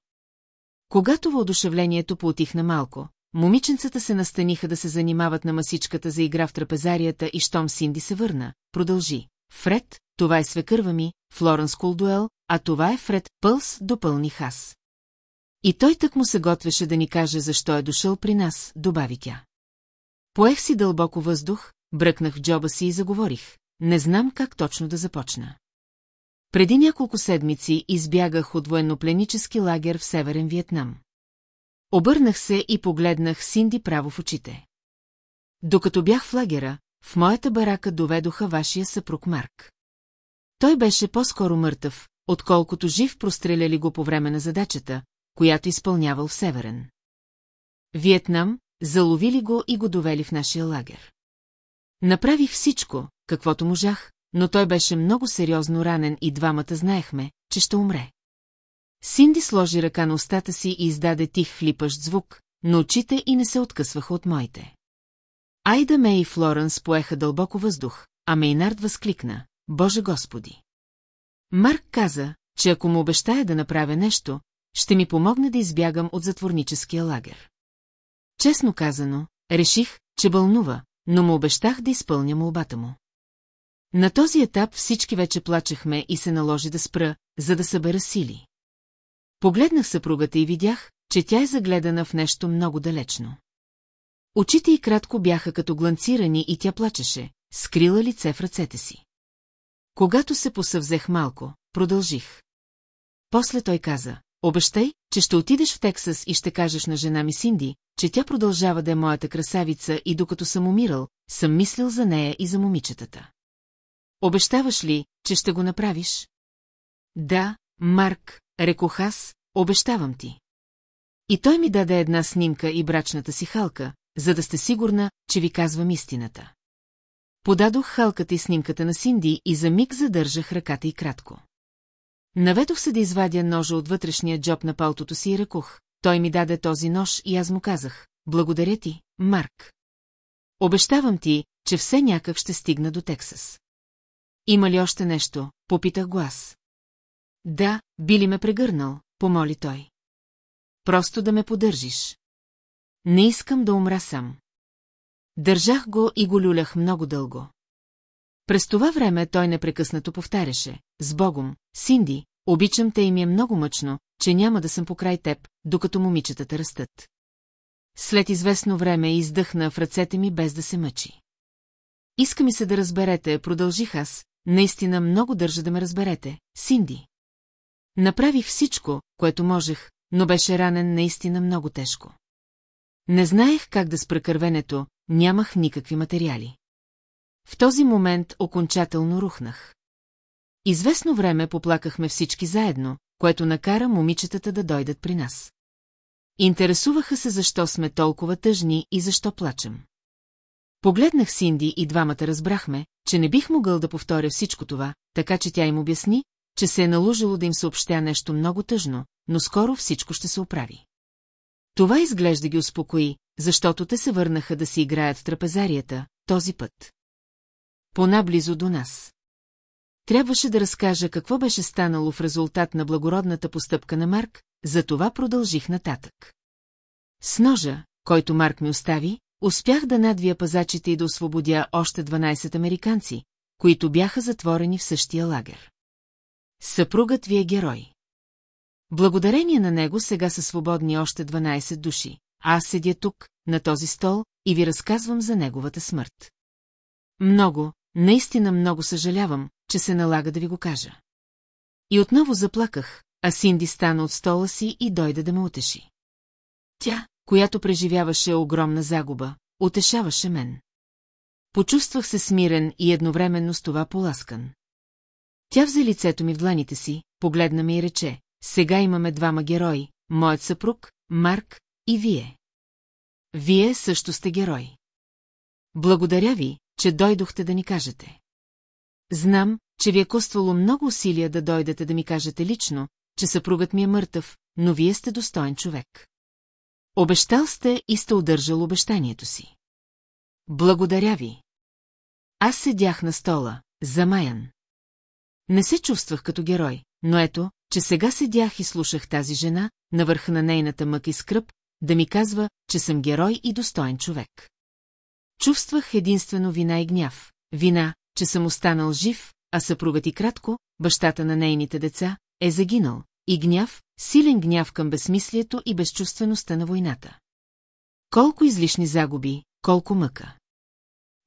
Когато въодушевлението поотихна малко, момиченцата се настаниха да се занимават на масичката за игра в трапезарията и щом Синди се върна, продължи. Фред, това е свекърва ми, Флоренс Кулдуел, а това е Фред Пълс, допълних аз. И той тък му се готвеше да ни каже защо е дошъл при нас, добави тя. Поех си дълбоко въздух, бръкнах в джоба си и заговорих. Не знам как точно да започна. Преди няколко седмици избягах от военнопленически лагер в Северен Виетнам. Обърнах се и погледнах Синди право в очите. Докато бях в лагера, в моята барака доведоха вашия съпруг Марк. Той беше по-скоро мъртъв, отколкото жив простреляли го по време на задачата, която изпълнявал в Северен. Виетнам, заловили го и го довели в нашия лагер. Направих всичко, каквото можах, но той беше много сериозно ранен и двамата знаехме, че ще умре. Синди сложи ръка на устата си и издаде тих хлипащ звук, но очите и не се откъсваха от моите. Айда Мей и Флоренс поеха дълбоко въздух, а Мейнард възкликна. Боже Господи! Марк каза, че ако му обещая да направя нещо, ще ми помогне да избягам от затворническия лагер. Честно казано, реших, че бълнува, но му обещах да изпълня молбата му. На този етап всички вече плачехме и се наложи да спра, за да събера сили. Погледнах съпругата и видях, че тя е загледана в нещо много далечно. Очите й кратко бяха като гланцирани и тя плачеше, скрила лице в ръцете си. Когато се посъвзех малко, продължих. После той каза, обещай, че ще отидеш в Тексас и ще кажеш на жена ми Синди, че тя продължава да е моята красавица и докато съм умирал, съм мислил за нея и за момичетата. Обещаваш ли, че ще го направиш? Да, Марк, рекох аз, обещавам ти. И той ми даде една снимка и брачната си халка, за да сте сигурна, че ви казвам истината. Подадох халката и снимката на Синди и за миг задържах ръката и кратко. Наведох се да извадя ножа от вътрешния джоб на палтото си и ръкох. Той ми даде този нож и аз му казах, благодаря ти, Марк. Обещавам ти, че все някак ще стигна до Тексас. Има ли още нещо? Попитах глас. Да, би ли ме прегърнал, помоли той. Просто да ме поддържиш. Не искам да умра сам. Държах го и го люлях много дълго. През това време той непрекъснато повтаряше. С Богом, Синди, обичам те и ми е много мъчно, че няма да съм покрай теб, докато момичетата растат. След известно време издъхна в ръцете ми без да се мъчи. Иска ми се да разберете, продължих аз, наистина много държа да ме разберете, Синди. Направих всичко, което можех, но беше ранен наистина много тежко. Не знаех как да спра кървенето, нямах никакви материали. В този момент окончателно рухнах. Известно време поплакахме всички заедно, което накара момичетата да дойдат при нас. Интересуваха се защо сме толкова тъжни и защо плачем. Погледнах Синди и двамата разбрахме, че не бих могъл да повторя всичко това, така че тя им обясни, че се е наложило да им съобщя нещо много тъжно, но скоро всичко ще се оправи. Това изглежда ги успокои, защото те се върнаха да си играят в трапезарията, този път. Понаблизо до нас. Трябваше да разкажа какво беше станало в резултат на благородната постъпка на Марк, затова продължих нататък. С ножа, който Марк ми остави, успях да надвия пазачите и да освободя още 12 американци, които бяха затворени в същия лагер. Съпругът ви е герой. Благодарение на него сега са свободни още 12 души, аз седя тук, на този стол, и ви разказвам за неговата смърт. Много, наистина много съжалявам, че се налага да ви го кажа. И отново заплаках, а Синди стана от стола си и дойде да ме утеши. Тя, която преживяваше огромна загуба, утешаваше мен. Почувствах се смирен и едновременно с това поласкан. Тя взе лицето ми в дланите си, погледна ми и рече, сега имаме двама герои, моят съпруг, Марк и вие. Вие също сте герой. Благодаря ви, че дойдохте да ни кажете. Знам, че ви е коствало много усилия да дойдете да ми кажете лично, че съпругът ми е мъртъв, но вие сте достоен човек. Обещал сте и сте удържал обещанието си. Благодаря ви. Аз седях на стола, замаян. Не се чувствах като герой, но ето, че сега седях и слушах тази жена, на върха на нейната мък и скръп, да ми казва, че съм герой и достоен човек. Чувствах единствено вина и гняв. Вина, че съм останал жив, а съпругът и кратко, бащата на нейните деца, е загинал. И гняв, силен гняв към безсмислието и безчувствеността на войната. Колко излишни загуби, колко мъка.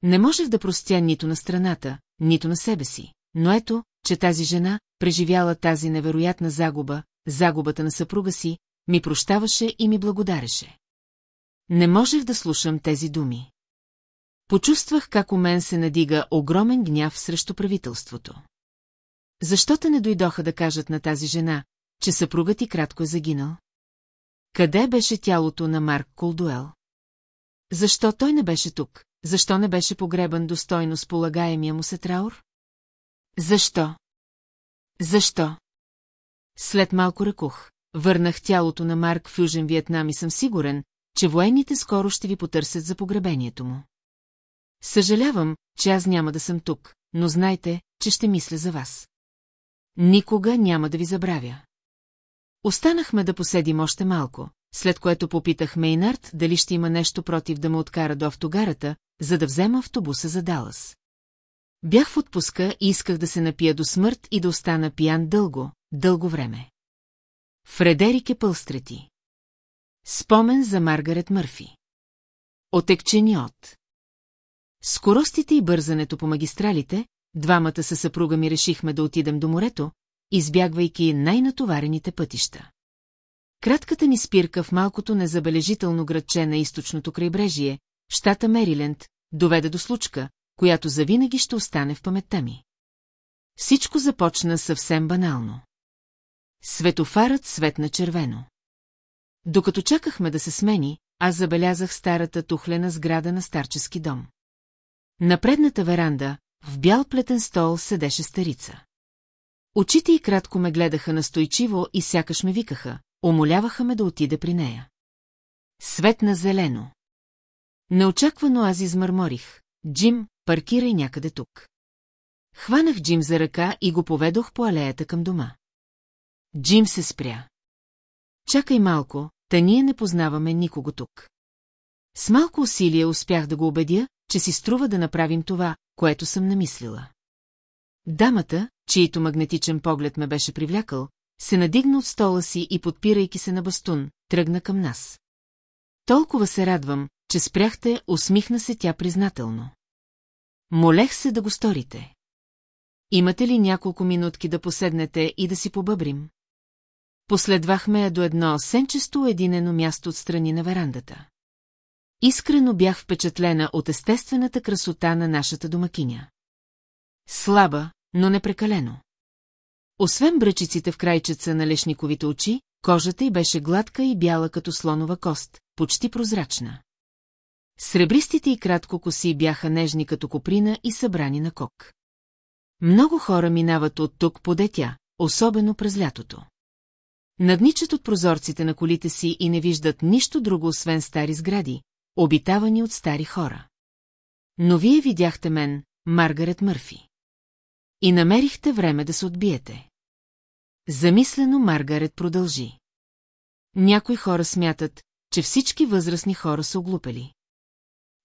Не можех да простя нито на страната, нито на себе си, но ето, че тази жена, преживяла тази невероятна загуба, загубата на съпруга си, ми прощаваше и ми благодареше. Не можех да слушам тези думи. Почувствах как у мен се надига огромен гняв срещу правителството. Защо те не дойдоха да кажат на тази жена, че съпругът ти кратко е загинал? Къде беше тялото на Марк Колдуел? Защо той не беше тук? Защо не беше погребан достойно с полагаемия му се траур? Защо? Защо? След малко ръкух. Върнах тялото на Марк в Южен Виетнам и съм сигурен, че военните скоро ще ви потърсят за погребението му. Съжалявам, че аз няма да съм тук, но знайте, че ще мисля за вас. Никога няма да ви забравя. Останахме да поседим още малко, след което попитах Мейнард дали ще има нещо против да ме откара до автогарата, за да взема автобуса за Далас. Бях в отпуска и исках да се напия до смърт и да остана пиян дълго, дълго време. Фредерик е пълстрети. Спомен за Маргарет Мърфи. Отекчени от. Скоростите и бързането по магистралите, двамата със съпруга ми решихме да отидем до морето, избягвайки най-натоварените пътища. Кратката ни спирка в малкото незабележително градче на източното крайбрежие, щата Мериленд, доведе до случка, която завинаги ще остане в паметта ми. Всичко започна съвсем банално. Светофарът светна червено. Докато чакахме да се смени, аз забелязах старата тухлена сграда на старчески дом. На предната веранда, в бял плетен стол, седеше старица. Очите й кратко ме гледаха настойчиво и сякаш ме викаха, умоляваха ме да отида при нея. Светна зелено. Неочаквано аз измърморих. Джим, паркирай някъде тук. Хванах Джим за ръка и го поведох по алеята към дома. Джим се спря. Чакай малко, та ние не познаваме никого тук. С малко усилие успях да го убедя, че си струва да направим това, което съм намислила. Дамата, чието магнетичен поглед ме беше привлякал, се надигна от стола си и, подпирайки се на бастун, тръгна към нас. Толкова се радвам, че спряхте, усмихна се тя признателно. Молех се да го сторите. Имате ли няколко минутки да поседнете и да си побъбрим? Последвахме я до едно сенчесто единено място от страни на верандата. Искрено бях впечатлена от естествената красота на нашата домакиня. Слаба, но не прекалено. Освен бръчиците в крайчеца на лешниковите очи, кожата й беше гладка и бяла като слонова кост, почти прозрачна. Сребристите и кратко коси бяха нежни като коприна и събрани на кок. Много хора минават от тук по детя, особено през лятото. Надничат от прозорците на колите си и не виждат нищо друго, освен стари сгради, обитавани от стари хора. Но вие видяхте мен, Маргарет Мърфи. И намерихте време да се отбиете. Замислено Маргарет продължи. Някои хора смятат, че всички възрастни хора са оглупели.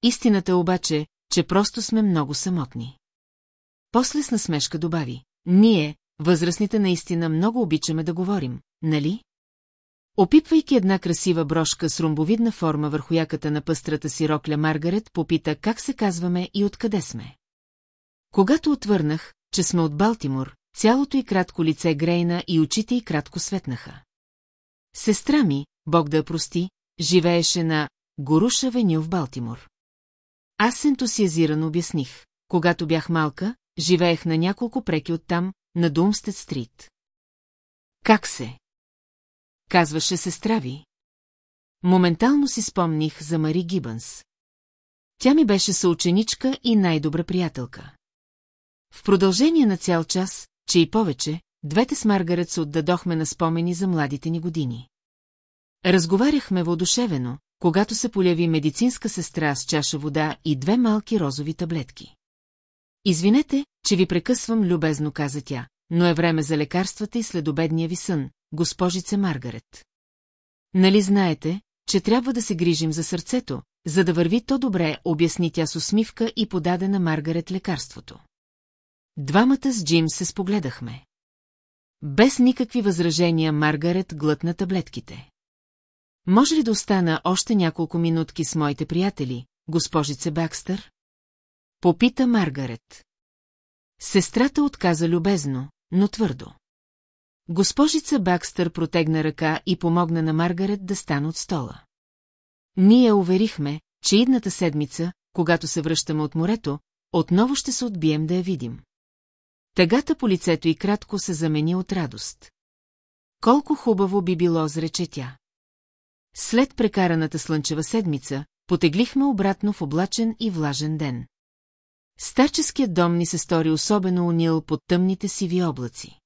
Истината обаче, че просто сме много самотни. После с насмешка добави. Ние, възрастните наистина много обичаме да говорим, нали? Опипвайки една красива брошка с ромбовидна форма върху яката на пъстрата си рокля Маргарет, попита как се казваме и откъде сме. Когато отвърнах, че сме от Балтимор, цялото и кратко лице грейна и очите й кратко светнаха. Сестра ми, Бог да я прости, живееше на Горуша Веню в Балтимор. Аз ентусиазирано обясних. Когато бях малка, живеех на няколко преки оттам, на Думстед стрит. Как се? Казваше сестра ви. Моментално си спомних за Мари Гибънс. Тя ми беше съученичка и най-добра приятелка. В продължение на цял час, че и повече, двете с Маргарет се отдадохме на спомени за младите ни години. Разговаряхме воодушевено, когато се поляви медицинска сестра с чаша вода и две малки розови таблетки. Извинете, че ви прекъсвам, любезно каза тя, но е време за лекарствата и следобедния ви сън, госпожице Маргарет. Нали знаете, че трябва да се грижим за сърцето, за да върви то добре, обясни тя с усмивка и подаде на Маргарет лекарството. Двамата с Джим се спогледахме. Без никакви възражения Маргарет глътна таблетките. Може ли да остана още няколко минутки с моите приятели, госпожице Бакстър? Попита Маргарет. Сестрата отказа любезно, но твърдо. Госпожица Бакстър протегна ръка и помогна на Маргарет да стане от стола. Ние уверихме, че идната седмица, когато се връщаме от морето, отново ще се отбием да я видим. Тъгата по лицето и кратко се замени от радост. Колко хубаво би било, зрече тя. След прекараната слънчева седмица, потеглихме обратно в облачен и влажен ден. Старческият дом ни се стори особено унил под тъмните сиви облаци.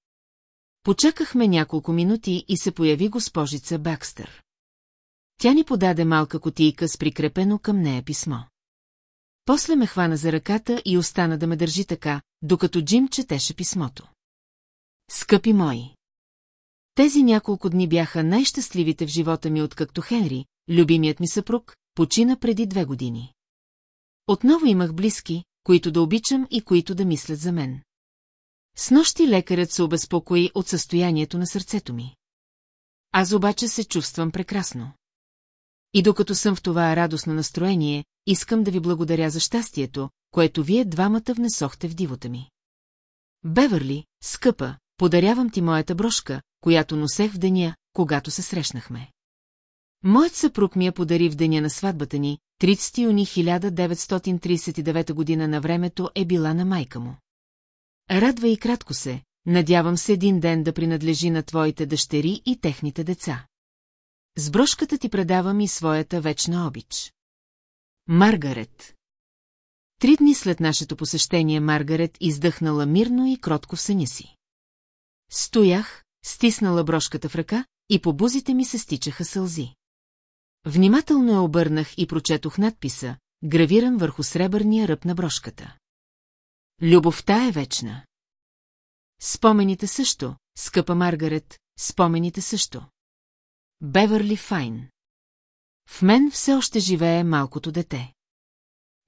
Почакахме няколко минути и се появи госпожица Бакстър. Тя ни подаде малка котийка с прикрепено към нея писмо. После ме хвана за ръката и остана да ме държи така, докато Джим четеше писмото. Скъпи мои! Тези няколко дни бяха най-щастливите в живота ми, откакто Хенри, любимият ми съпруг, почина преди две години. Отново имах близки, които да обичам и които да мислят за мен. С нощи лекарят се обезпокои от състоянието на сърцето ми. Аз обаче се чувствам прекрасно. И докато съм в това радостно настроение, искам да ви благодаря за щастието, което вие двамата внесохте в дивота ми. Бевърли, скъпа, подарявам ти моята брошка, която носех в деня, когато се срещнахме. Моят съпруг ми я подари в деня на сватбата ни, 30 юни 1939 година на времето е била на майка му. Радва и кратко се, надявам се един ден да принадлежи на твоите дъщери и техните деца. С брошката ти предавам и своята вечна обич. Маргарет Три дни след нашето посещение Маргарет издъхнала мирно и кротко в съня си. Стоях, стиснала брошката в ръка, и по бузите ми се стичаха сълзи. Внимателно я обърнах и прочетох надписа, гравиран върху сребърния ръб на брошката. Любовта е вечна. Спомените също, скъпа Маргарет, спомените също. Бевърли Файн. В мен все още живее малкото дете.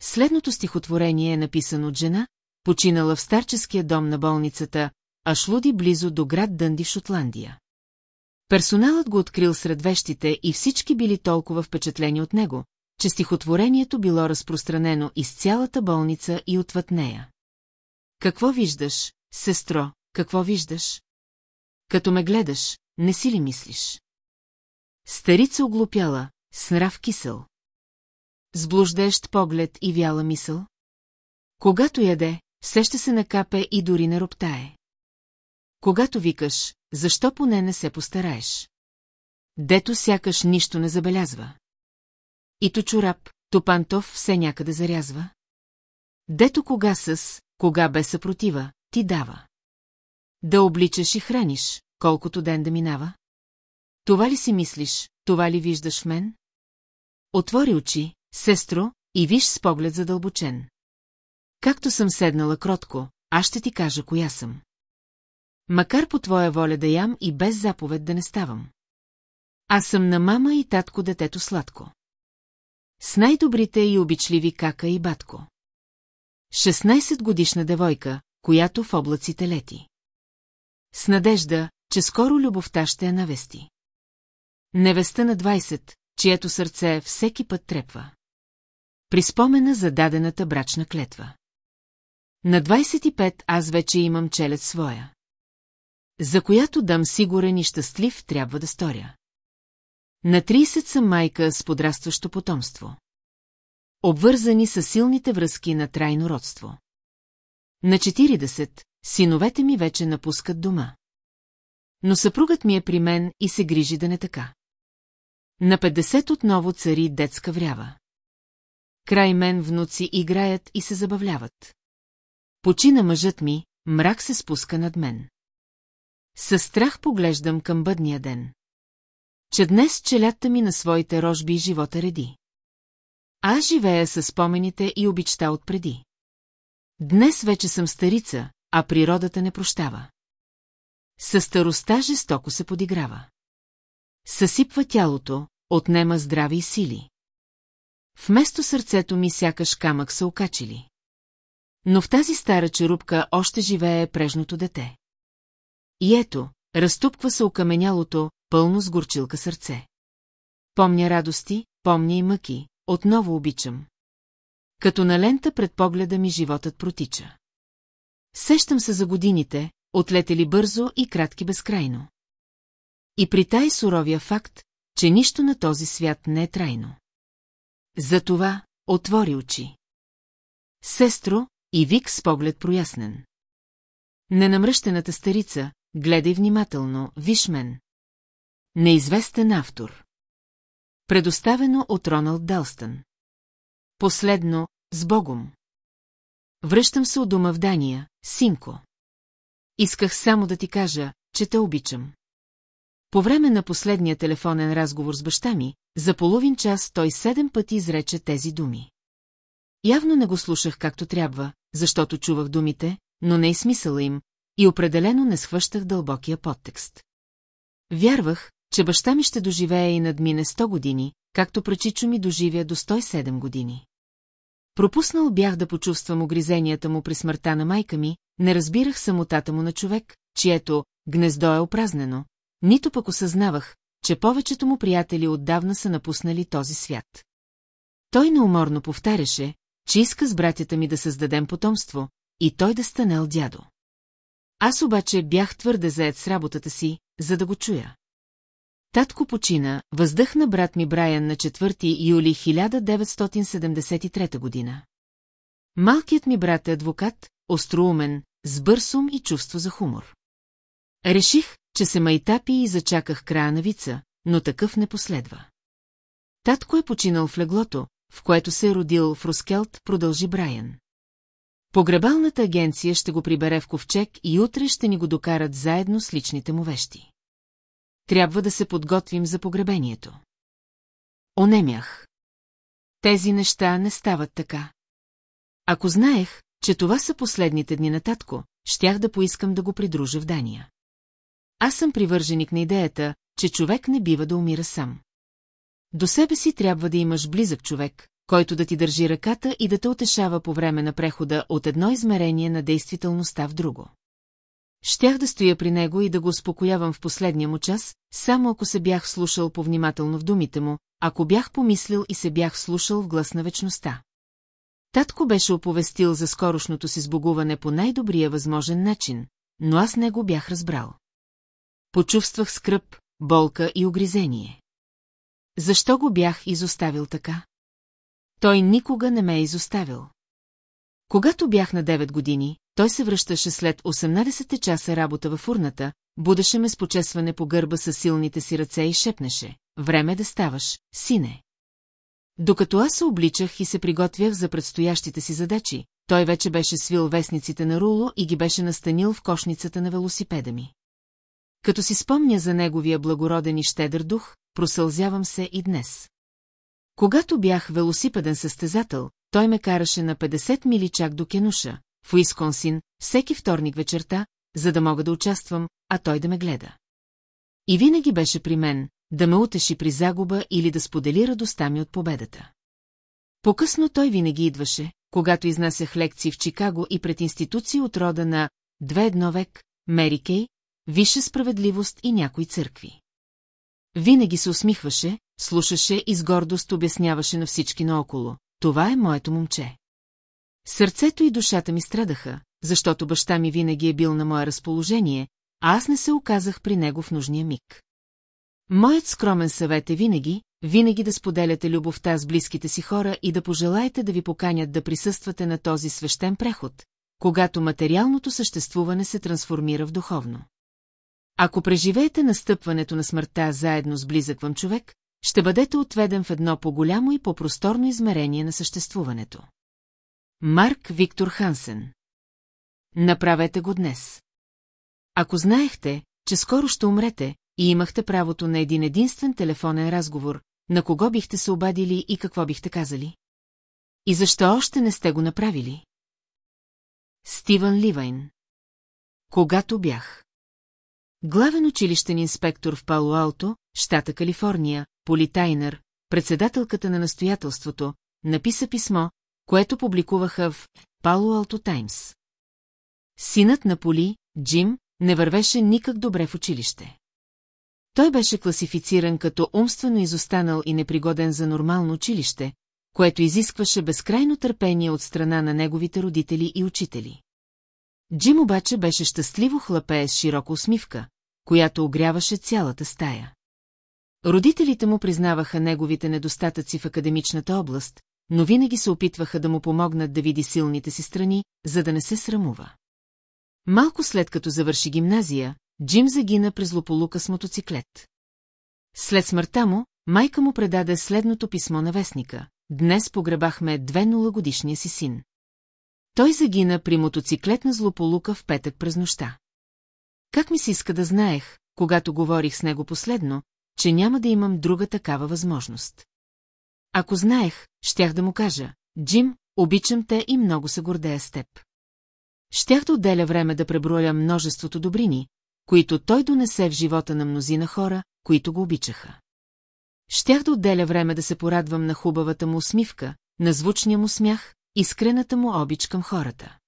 Следното стихотворение е написано от жена, починала в старческия дом на болницата, а шлуди близо до град Дънди Шотландия. Персоналът го открил сред вещите и всички били толкова впечатлени от него, че стихотворението било разпространено из цялата болница и отвъд нея. Какво виждаш, сестро, какво виждаш? Като ме гледаш, не си ли мислиш? Старица оглупяла, с нрав кисел. Сблуждещ поглед и вяла мисъл. Когато яде, все ще се накапе и дори не роптае. когато викаш, защо поне не се постараеш? Дето сякаш нищо не забелязва. И то чорап, то пантов все някъде зарязва. Дето кога с, кога без съпротива, ти дава. Да обличаш и храниш, колкото ден да минава. Това ли си мислиш, това ли виждаш в мен? Отвори очи, сестро, и виж с поглед задълбочен. Както съм седнала кротко, аз ще ти кажа коя съм. Макар по твоя воля да ям и без заповед да не ставам. Аз съм на мама и татко детето сладко. С най-добрите и обичливи кака и батко. 16 годишна девойка, която в облаците лети. С надежда, че скоро любовта ще я навести. Невеста на 20, чието сърце всеки път трепва. При спомена за дадената брачна клетва. На 25 аз вече имам челет своя. За която дам сигурен и щастлив трябва да сторя. На 30 съм майка с подрастващо потомство. Обвързани са силните връзки на трайно родство. На 40 синовете ми вече напускат дома. Но съпругът ми е при мен и се грижи да не така. На 50 отново цари детска врява. Край мен внуци играят и се забавляват. Почина мъжът ми, мрак се спуска над мен. Със страх поглеждам към бъдния ден. Че днес челята ми на своите рожби и живота реди. Аз живея с спомените и обичта отпреди. Днес вече съм старица, а природата не прощава. Със староста жестоко се подиграва. Съсипва тялото, отнема здрави и сили. Вместо сърцето ми сякаш камък са окачили. Но в тази стара черупка още живее прежното дете. И ето, разтупква се окаменялото, пълно с горчилка сърце. Помня радости, помня и мъки, отново обичам. Като на лента пред погледа ми животът протича. Сещам се за годините, отлетели бързо и кратки безкрайно. И при тай суровия факт, че нищо на този свят не е трайно. Затова отвори очи. Сестро, и вик с поглед прояснен. Ненамръщената старица, гледай внимателно, виж мен. Неизвестен автор. Предоставено от Роналд Далстън. Последно, с Богом. Връщам се от дома в Дания, синко. Исках само да ти кажа, че те обичам. По време на последния телефонен разговор с баща ми, за половин час той седем пъти изрече тези думи. Явно не го слушах както трябва, защото чувах думите, но не и смисъла им, и определено не схващах дълбокия подтекст. Вярвах, че баща ми ще доживее и надмине 100 години, както прачичо ми доживя до 107 години. Пропуснал бях да почувствам огризенията му при смъртта на майка ми, не разбирах самотата му на човек, чието гнездо е опразнено, нито пък осъзнавах, че повечето му приятели отдавна са напуснали този свят. Той неуморно повтаряше, че иска с братята ми да създадем потомство, и той да стане дядо. Аз обаче бях твърде заед с работата си, за да го чуя. Татко почина, въздъхна брат ми Брайан на 4 юли 1973 година. Малкият ми брат е адвокат, остроумен, с бърз ум и чувство за хумор. Реших, че се майтапи и зачаках края на вица, но такъв не последва. Татко е починал в леглото, в което се е родил в Рускелт, продължи Брайан. Погребалната агенция ще го прибере в ковчег и утре ще ни го докарат заедно с личните му вещи. Трябва да се подготвим за погребението. Онемях. Тези неща не стават така. Ако знаех, че това са последните дни на татко, щях да поискам да го придружа в Дания. Аз съм привърженик на идеята, че човек не бива да умира сам. До себе си трябва да имаш близък човек, който да ти държи ръката и да те утешава по време на прехода от едно измерение на действителността в друго. Щях да стоя при него и да го успокоявам в последния му час, само ако се бях слушал повнимателно в думите му, ако бях помислил и се бях слушал в глас на вечността. Татко беше оповестил за скорошното си сбогуване по най-добрия възможен начин, но аз не го бях разбрал. Почувствах скръп, болка и огризение. Защо го бях изоставил така? Той никога не ме е изоставил. Когато бях на 9 години, той се връщаше след 18 часа работа във фурната, будеше ме с почесване по гърба със силните си ръце и шепнеше. Време да ставаш, сине. Докато аз се обличах и се приготвях за предстоящите си задачи, той вече беше свил вестниците на Руло и ги беше настанил в кошницата на велосипеда ми. Като си спомня за неговия благороден и щедър дух, просълзявам се и днес. Когато бях велосипеден състезател, той ме караше на 50 мили чак до Кенуша, в Уисконсин, всеки вторник вечерта, за да мога да участвам, а той да ме гледа. И винаги беше при мен, да ме утеши при загуба или да сподели радостта ми от победата. По-късно той винаги идваше, когато изнасях лекции в Чикаго и пред институции от рода на Две едно век, Мери Кей, Висша справедливост и някои църкви. Винаги се усмихваше, слушаше и с гордост обясняваше на всички наоколо. Това е моето момче. Сърцето и душата ми страдаха, защото баща ми винаги е бил на мое разположение, а аз не се оказах при него в нужния миг. Моят скромен съвет е винаги, винаги да споделяте любовта с близките си хора и да пожелаете да ви поканят да присъствате на този свещен преход, когато материалното съществуване се трансформира в духовно. Ако преживеете настъпването на смъртта заедно с близък вам човек, ще бъдете отведен в едно по-голямо и по-просторно измерение на съществуването. Марк Виктор Хансен Направете го днес. Ако знаехте, че скоро ще умрете и имахте правото на един единствен телефонен разговор, на кого бихте се обадили и какво бихте казали? И защо още не сте го направили? Стивън Ливайн Когато бях Главен училищен инспектор в Пало-Алто, щата Калифорния, Поли Тайнер, председателката на настоятелството, написа писмо, което публикуваха в Пало-Алто Таймс. Синът на Поли, Джим, не вървеше никак добре в училище. Той беше класифициран като умствено изостанал и непригоден за нормално училище, което изискваше безкрайно търпение от страна на неговите родители и учители. Джим обаче беше щастливо хлапее с широка усмивка, която огряваше цялата стая. Родителите му признаваха неговите недостатъци в академичната област, но винаги се опитваха да му помогнат да види силните си страни, за да не се срамува. Малко след като завърши гимназия, Джим загина през злополука с мотоциклет. След смъртта му, майка му предаде следното писмо на вестника. Днес погребахме две нулагодишния си син. Той загина при мотоциклетна злополука в петък през нощта. Как ми се иска да знаех, когато говорих с него последно, че няма да имам друга такава възможност. Ако знаех, щях да му кажа, Джим, обичам те и много се гордея с теб. Щях да отделя време да преброя множеството добрини, които той донесе в живота на мнозина хора, които го обичаха. Щях да отделя време да се порадвам на хубавата му усмивка, на звучния му смях, искрената му обич към хората.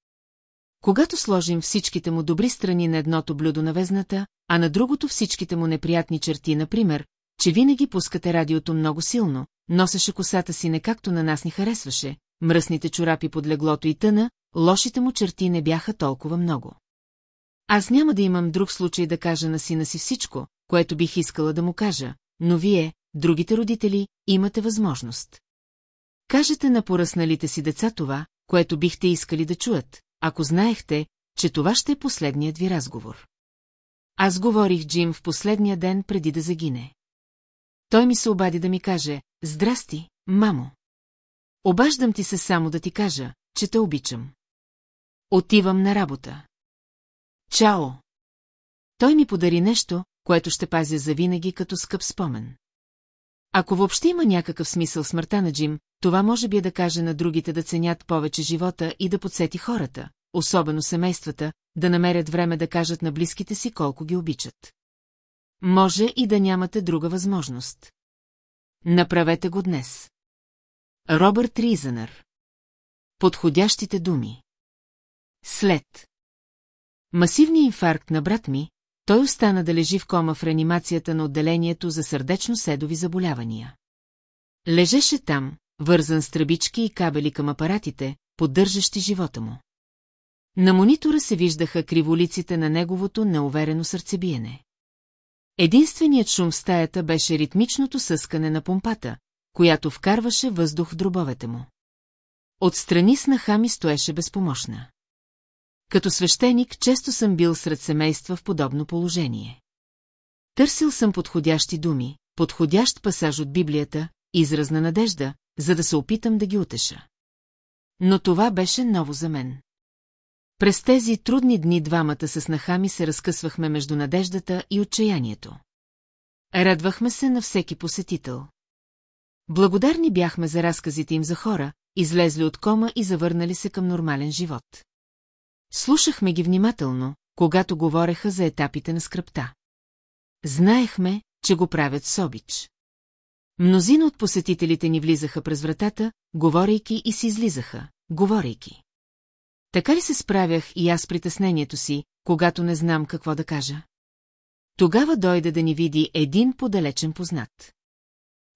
Когато сложим всичките му добри страни на едното блюдо на везната, а на другото всичките му неприятни черти, например, че винаги пускате радиото много силно, носеше косата си не както на нас ни харесваше, мръсните чорапи под леглото и тъна, лошите му черти не бяха толкова много. Аз няма да имам друг случай да кажа на сина си всичко, което бих искала да му кажа, но вие, другите родители, имате възможност. Кажете на поръсналите си деца това, което бихте искали да чуят, ако знаехте, че това ще е последният ви разговор. Аз говорих Джим в последния ден преди да загине. Той ми се обади да ми каже, здрасти, мамо. Обаждам ти се само да ти кажа, че те обичам. Отивам на работа. Чао! Той ми подари нещо, което ще пазя завинаги като скъп спомен. Ако въобще има някакъв смисъл смъртта на Джим, това може би е да каже на другите да ценят повече живота и да подсети хората, особено семействата, да намерят време да кажат на близките си колко ги обичат. Може и да нямате друга възможност. Направете го днес. Робърт Ризанър Подходящите думи След Масивния инфаркт на брат ми, той остана да лежи в кома в реанимацията на отделението за сърдечно-седови заболявания. Лежеше там, вързан с тръбички и кабели към апаратите, поддържащи живота му. На монитора се виждаха криволиците на неговото неуверено сърцебиене. Единственият шум в стаята беше ритмичното съскане на помпата, която вкарваше въздух в дробовете му. Отстрани снаха ми стоеше безпомощна. Като свещеник често съм бил сред семейства в подобно положение. Търсил съм подходящи думи, подходящ пасаж от Библията, израз на надежда, за да се опитам да ги утеша. Но това беше ново за мен. През тези трудни дни двамата с нахами се разкъсвахме между надеждата и отчаянието. Радвахме се на всеки посетител. Благодарни бяхме за разказите им за хора, излезли от кома и завърнали се към нормален живот. Слушахме ги внимателно, когато говореха за етапите на скръпта. Знаехме, че го правят с обич. Мнозина от посетителите ни влизаха през вратата, говорейки и си излизаха, говорейки. Така ли се справях и аз притеснението си, когато не знам какво да кажа? Тогава дойде да ни види един подалечен познат.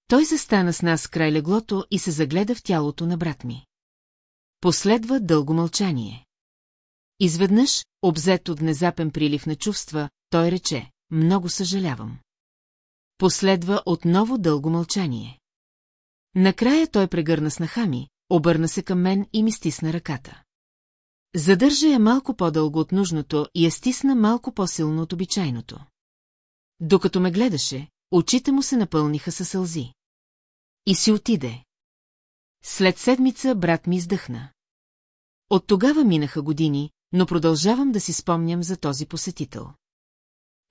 Той застана с нас край леглото и се загледа в тялото на брат ми. Последва дълго мълчание. Изведнъж, обзет от внезапен прилив на чувства, той рече, много съжалявам. Последва отново дълго мълчание. Накрая той прегърна снаха ми, обърна се към мен и ми стисна ръката. Задържа я малко по-дълго от нужното и я стисна малко по-силно от обичайното. Докато ме гледаше, очите му се напълниха със сълзи. И си отиде. След седмица брат ми издъхна. От тогава минаха години, но продължавам да си спомням за този посетител.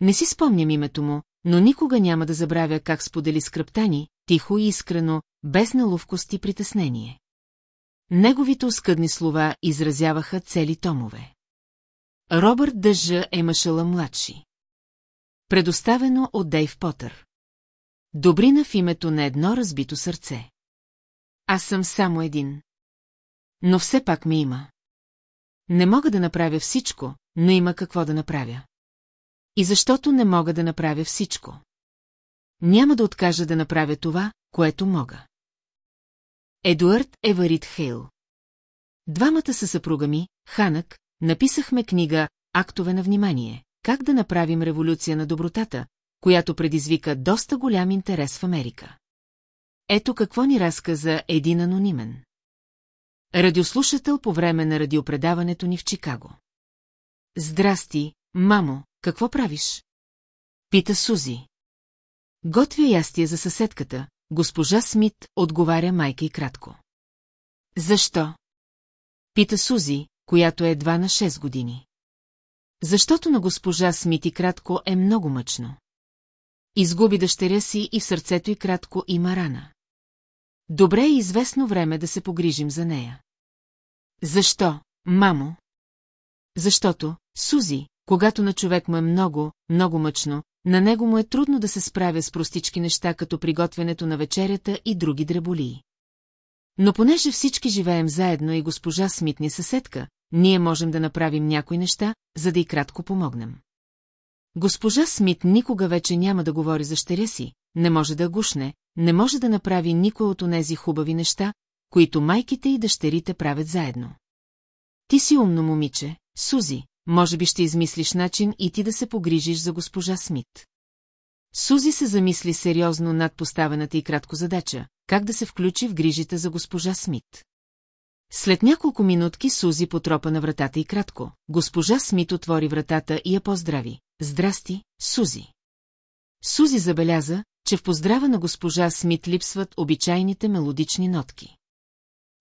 Не си спомням името му, но никога няма да забравя как сподели скръптани, тихо и искрено, без наловкост и притеснение. Неговите оскъдни слова изразяваха цели томове. Робърт Дъжа е машала младши. Предоставено от Дейв Потър. Добрина в името на едно разбито сърце. Аз съм само един. Но все пак ми има. Не мога да направя всичко, но има какво да направя. И защото не мога да направя всичко. Няма да откажа да направя това, което мога. Едуард Еварит Хейл Двамата са съпруга ми, Ханък, написахме книга «Актове на внимание. Как да направим революция на добротата», която предизвика доста голям интерес в Америка. Ето какво ни разказа един анонимен. Радиослушател по време на радиопредаването ни в Чикаго. Здрасти, мамо, какво правиш? Пита Сузи. Готвя ястие за съседката, госпожа Смит отговаря майка и кратко. Защо? Пита Сузи, която е едва на 6 години. Защото на госпожа Смит и кратко е много мъчно. Изгуби дъщеря си и в сърцето и кратко има рана. Добре е известно време да се погрижим за нея. Защо, мамо? Защото, Сузи, когато на човек му е много, много мъчно, на него му е трудно да се справя с простички неща, като приготвянето на вечерята и други дреболии. Но понеже всички живеем заедно и госпожа Смит ни съседка, ние можем да направим някои неща, за да и кратко помогнем. Госпожа Смит никога вече няма да говори за щеря си, не може да гушне, не може да направи никой от онези хубави неща, които майките и дъщерите правят заедно. Ти си умно момиче, Сузи, може би ще измислиш начин и ти да се погрижиш за госпожа Смит. Сузи се замисли сериозно над поставената и кратко задача, как да се включи в грижите за госпожа Смит. След няколко минутки Сузи потропа на вратата и кратко. Госпожа Смит отвори вратата и я поздрави. Здрасти, Сузи. Сузи забеляза, че в поздрава на госпожа Смит липсват обичайните мелодични нотки.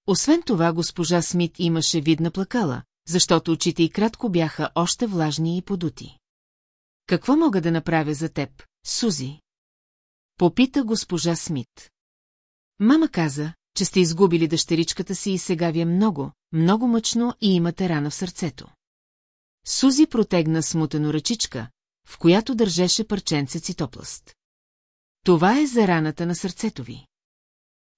Освен това, госпожа Смит имаше видна плакала, защото очите й кратко бяха още влажни и подути. Какво мога да направя за теб, Сузи? Попита госпожа Смит. Мама каза, че сте изгубили дъщеричката си и сега ви е много, много мъчно и имате рана в сърцето. Сузи протегна смутено ръчичка, в която държеше парченце цитопласт. Това е за раната на сърцето ви.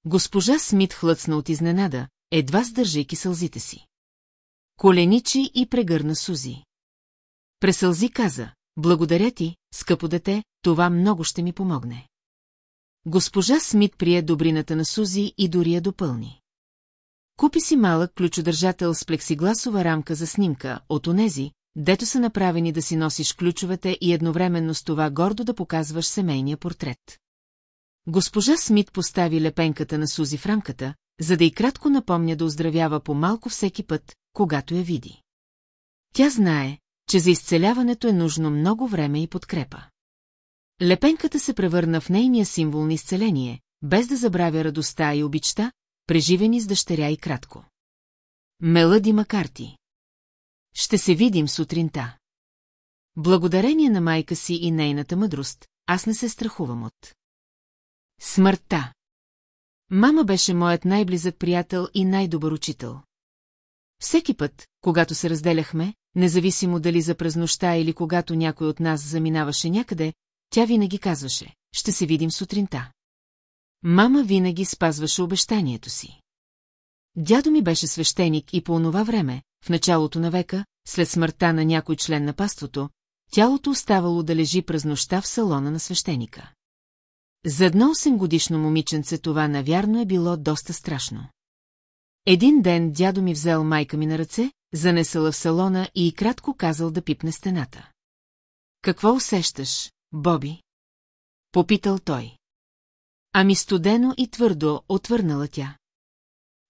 Госпожа Смит хлъцна от изненада, едва сдържайки сълзите си. Коленичи и прегърна Сузи. Пресълзи каза, благодаря ти, скъпо дете, това много ще ми помогне. Госпожа Смит прие добрината на Сузи и дори я допълни. Купи си малък ключодържател с плексигласова рамка за снимка, от онези, дето са направени да си носиш ключовете и едновременно с това гордо да показваш семейния портрет. Госпожа Смит постави лепенката на Сузи в рамката, за да и кратко напомня да оздравява по малко всеки път, когато я види. Тя знае, че за изцеляването е нужно много време и подкрепа. Лепенката се превърна в нейния символ на изцеление, без да забравя радостта и обичта, преживени с дъщеря и кратко. Мелъди Макарти. Ще се видим сутринта. Благодарение на майка си и нейната мъдрост, аз не се страхувам от. Смъртта. Мама беше моят най-близък приятел и най-добър учител. Всеки път, когато се разделяхме, независимо дали за през нощта или когато някой от нас заминаваше някъде, тя винаги казваше, ще се видим сутринта. Мама винаги спазваше обещанието си. Дядо ми беше свещеник и по онова време, в началото на века, след смъртта на някой член на паството, тялото оставало да лежи през нощта в салона на свещеника. За едно 8 годишно момиченце това навярно е било доста страшно. Един ден дядо ми взел майка ми на ръце, занесала в салона и кратко казал да пипне стената. Какво усещаш, Боби? Попитал той. Ами студено и твърдо отвърнала тя.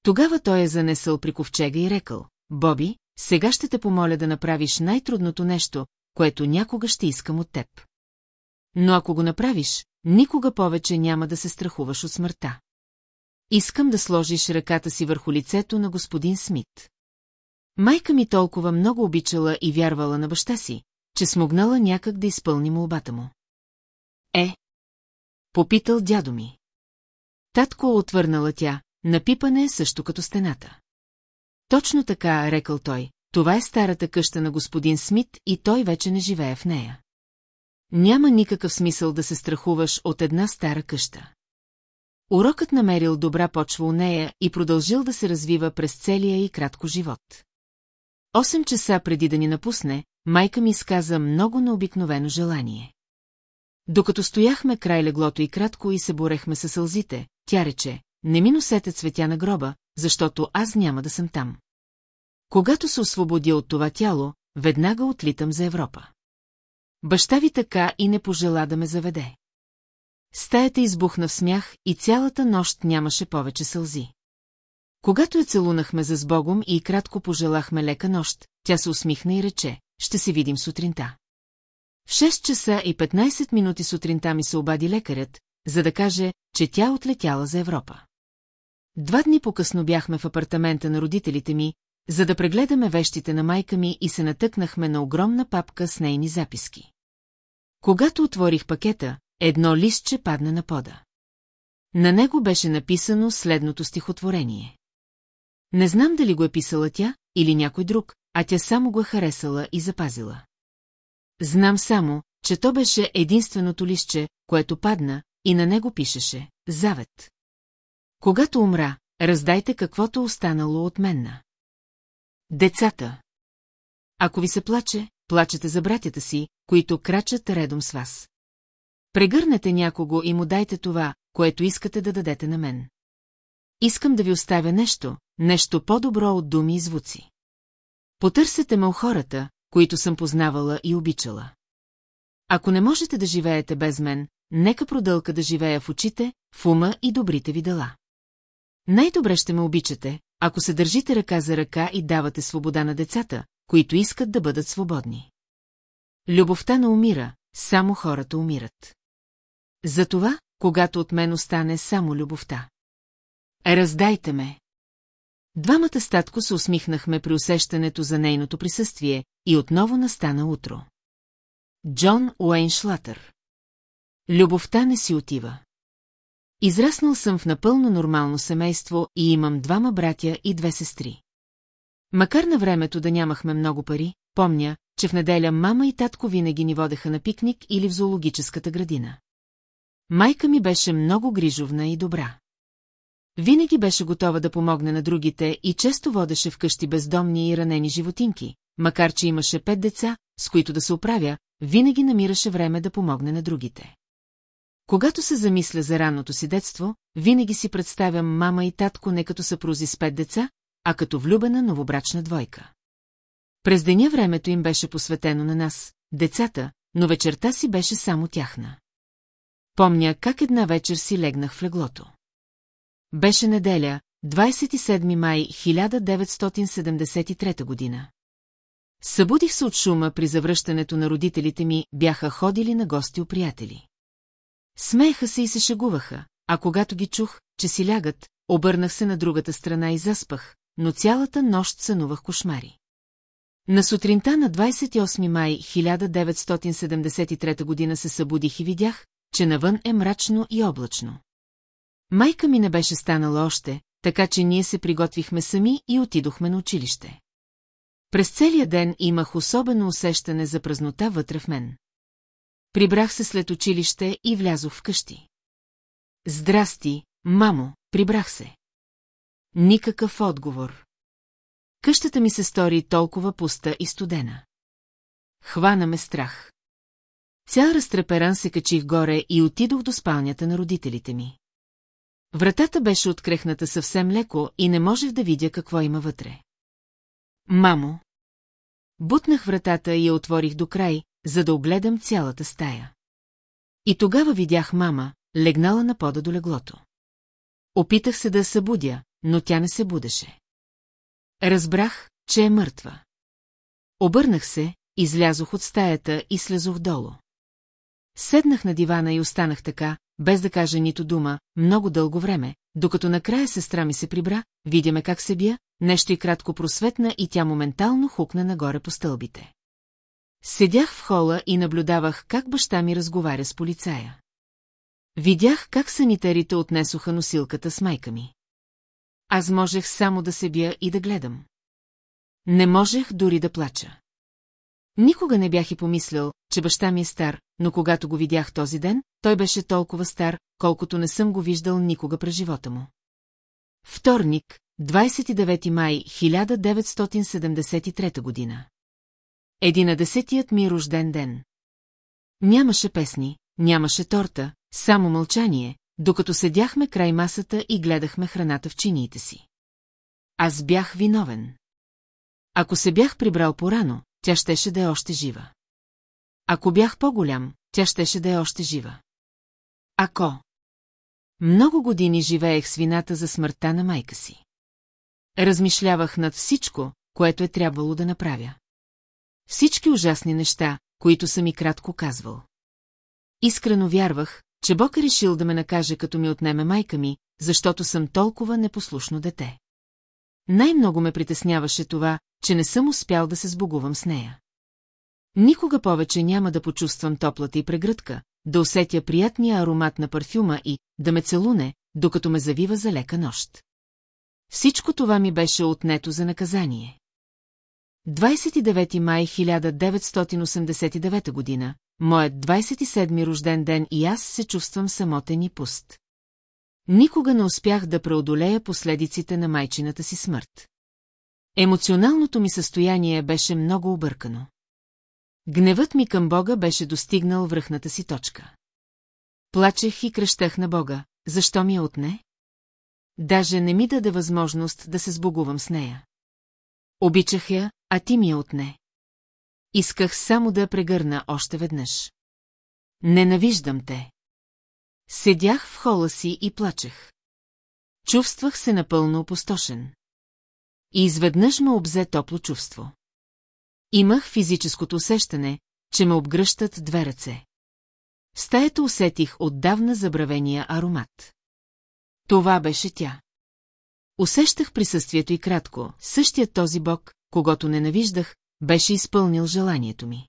Тогава той е занесъл при ковчега и рекал, Боби, сега ще те помоля да направиш най-трудното нещо, което някога ще искам от теб. Но ако го направиш, никога повече няма да се страхуваш от смъртта. Искам да сложиш ръката си върху лицето на господин Смит. Майка ми толкова много обичала и вярвала на баща си, че смогнала някак да изпълни молбата му. Е, попитал дядо ми. Татко отвърнала тя, напипане е също като стената. Точно така, рекал той, това е старата къща на господин Смит и той вече не живее в нея. Няма никакъв смисъл да се страхуваш от една стара къща. Урокът намерил добра почва у нея и продължил да се развива през целия и кратко живот. Осем часа преди да ни напусне, майка ми изказа много необикновено желание. Докато стояхме край леглото и кратко и се борехме със сълзите, тя рече, не ми носете цветя на гроба, защото аз няма да съм там. Когато се освободя от това тяло, веднага отлитам за Европа. Баща ви така и не пожела да ме заведе. Стаята избухна в смях и цялата нощ нямаше повече сълзи. Когато я целунахме за сбогом и кратко пожелахме лека нощ, тя се усмихна и рече, ще се видим сутринта. В 6 часа и 15 минути сутринта ми се обади лекарят, за да каже, че тя отлетяла за Европа. Два дни по-късно бяхме в апартамента на родителите ми, за да прегледаме вещите на майка ми и се натъкнахме на огромна папка с нейни записки. Когато отворих пакета, едно листче падна на пода. На него беше написано следното стихотворение. Не знам дали го е писала тя или някой друг, а тя само го е харесала и запазила. Знам само, че то беше единственото листче, което падна, и на него пишеше «Завет». Когато умра, раздайте каквото останало от менна. Децата. Ако ви се плаче, плачете за братята си, които крачат редом с вас. Прегърнете някого и му дайте това, което искате да дадете на мен. Искам да ви оставя нещо, нещо по-добро от думи и звуци. Потърсете ме у хората, които съм познавала и обичала. Ако не можете да живеете без мен, нека продълка да живея в очите, в ума и добрите ви дела. Най-добре ще ме обичате, ако се държите ръка за ръка и давате свобода на децата, които искат да бъдат свободни. Любовта не умира, само хората умират. Затова, когато от мен остане само любовта. Раздайте ме. Двамата статко се усмихнахме при усещането за нейното присъствие и отново настана утро. Джон Уейн Шлатър Любовта не си отива. Израснал съм в напълно нормално семейство и имам двама братя и две сестри. Макар на времето да нямахме много пари, помня, че в неделя мама и татко винаги ни водеха на пикник или в зоологическата градина. Майка ми беше много грижовна и добра. Винаги беше готова да помогне на другите и често водеше вкъщи бездомни и ранени животинки, макар че имаше пет деца, с които да се оправя, винаги намираше време да помогне на другите. Когато се замисля за ранното си детство, винаги си представям мама и татко не като съпрузи с пет деца, а като влюбена новобрачна двойка. През деня времето им беше посветено на нас, децата, но вечерта си беше само тяхна. Помня как една вечер си легнах в леглото. Беше неделя, 27 май 1973 година. Събудих се от шума при завръщането на родителите ми, бяха ходили на гости у приятели. Смееха се и се шегуваха, а когато ги чух, че си лягат, обърнах се на другата страна и заспах, но цялата нощ сънувах кошмари. На сутринта на 28 май 1973 година се събудих и видях, че навън е мрачно и облачно. Майка ми не беше станала още, така че ние се приготвихме сами и отидохме на училище. През целия ден имах особено усещане за празнота вътре в мен. Прибрах се след училище и влязох в къщи. Здрасти, мамо, прибрах се. Никакъв отговор. Къщата ми се стори толкова пуста и студена. Хвана ме страх. Цял разтреперан се качих горе и отидох до спалнята на родителите ми. Вратата беше открехната съвсем леко и не можех да видя какво има вътре. Мамо! Бутнах вратата и я отворих до край, за да огледам цялата стая. И тогава видях мама, легнала на пода до леглото. Опитах се да я събудя, но тя не се будеше. Разбрах, че е мъртва. Обърнах се, излязох от стаята и слезох долу. Седнах на дивана и останах така, без да кажа нито дума, много дълго време, докато накрая сестра ми се прибра, видяме как се бия, нещо и кратко просветна и тя моментално хукна нагоре по стълбите. Седях в хола и наблюдавах как баща ми разговаря с полицая. Видях как санитарите отнесоха носилката с майка ми. Аз можех само да се бия и да гледам. Не можех дори да плача. Никога не бях и помислял, че баща ми е стар, но когато го видях този ден, той беше толкова стар, колкото не съм го виждал никога през живота му. Вторник, 29 май 1973 година. Единадесетият ми рожден ден. Нямаше песни, нямаше торта, само мълчание, докато седяхме край масата и гледахме храната в чиниите си. Аз бях виновен. Ако се бях прибрал порано, тя щеше да е още жива. Ако бях по-голям, тя щеше да е още жива. Ако... Много години живеех с вината за смъртта на майка си. Размишлявах над всичко, което е трябвало да направя. Всички ужасни неща, които съм и кратко казвал. Искрено вярвах, че Бог е решил да ме накаже, като ми отнеме майка ми, защото съм толкова непослушно дете. Най-много ме притесняваше това, че не съм успял да се сбогувам с нея. Никога повече няма да почувствам топлата и прегръдка, да усетя приятния аромат на парфюма и да ме целуне, докато ме завива за лека нощ. Всичко това ми беше отнето за наказание. 29 май 1989 година, моят 27-ми рожден ден и аз се чувствам самотен и пуст. Никога не успях да преодолея последиците на майчината си смърт. Емоционалното ми състояние беше много объркано. Гневът ми към Бога беше достигнал връхната си точка. Плачех и кръщах на Бога, защо ми я отне? Даже не ми даде възможност да се сбогувам с нея. Обичах я, а ти ми я отне. Исках само да я прегърна още веднъж. Ненавиждам те. Седях в хола си и плачех. Чувствах се напълно опустошен. И изведнъж ме обзе топло чувство. Имах физическото усещане, че ме обгръщат две ръце. В стаята усетих отдавна забравения аромат. Това беше тя. Усещах присъствието и кратко, същият този бог, когато ненавиждах, беше изпълнил желанието ми.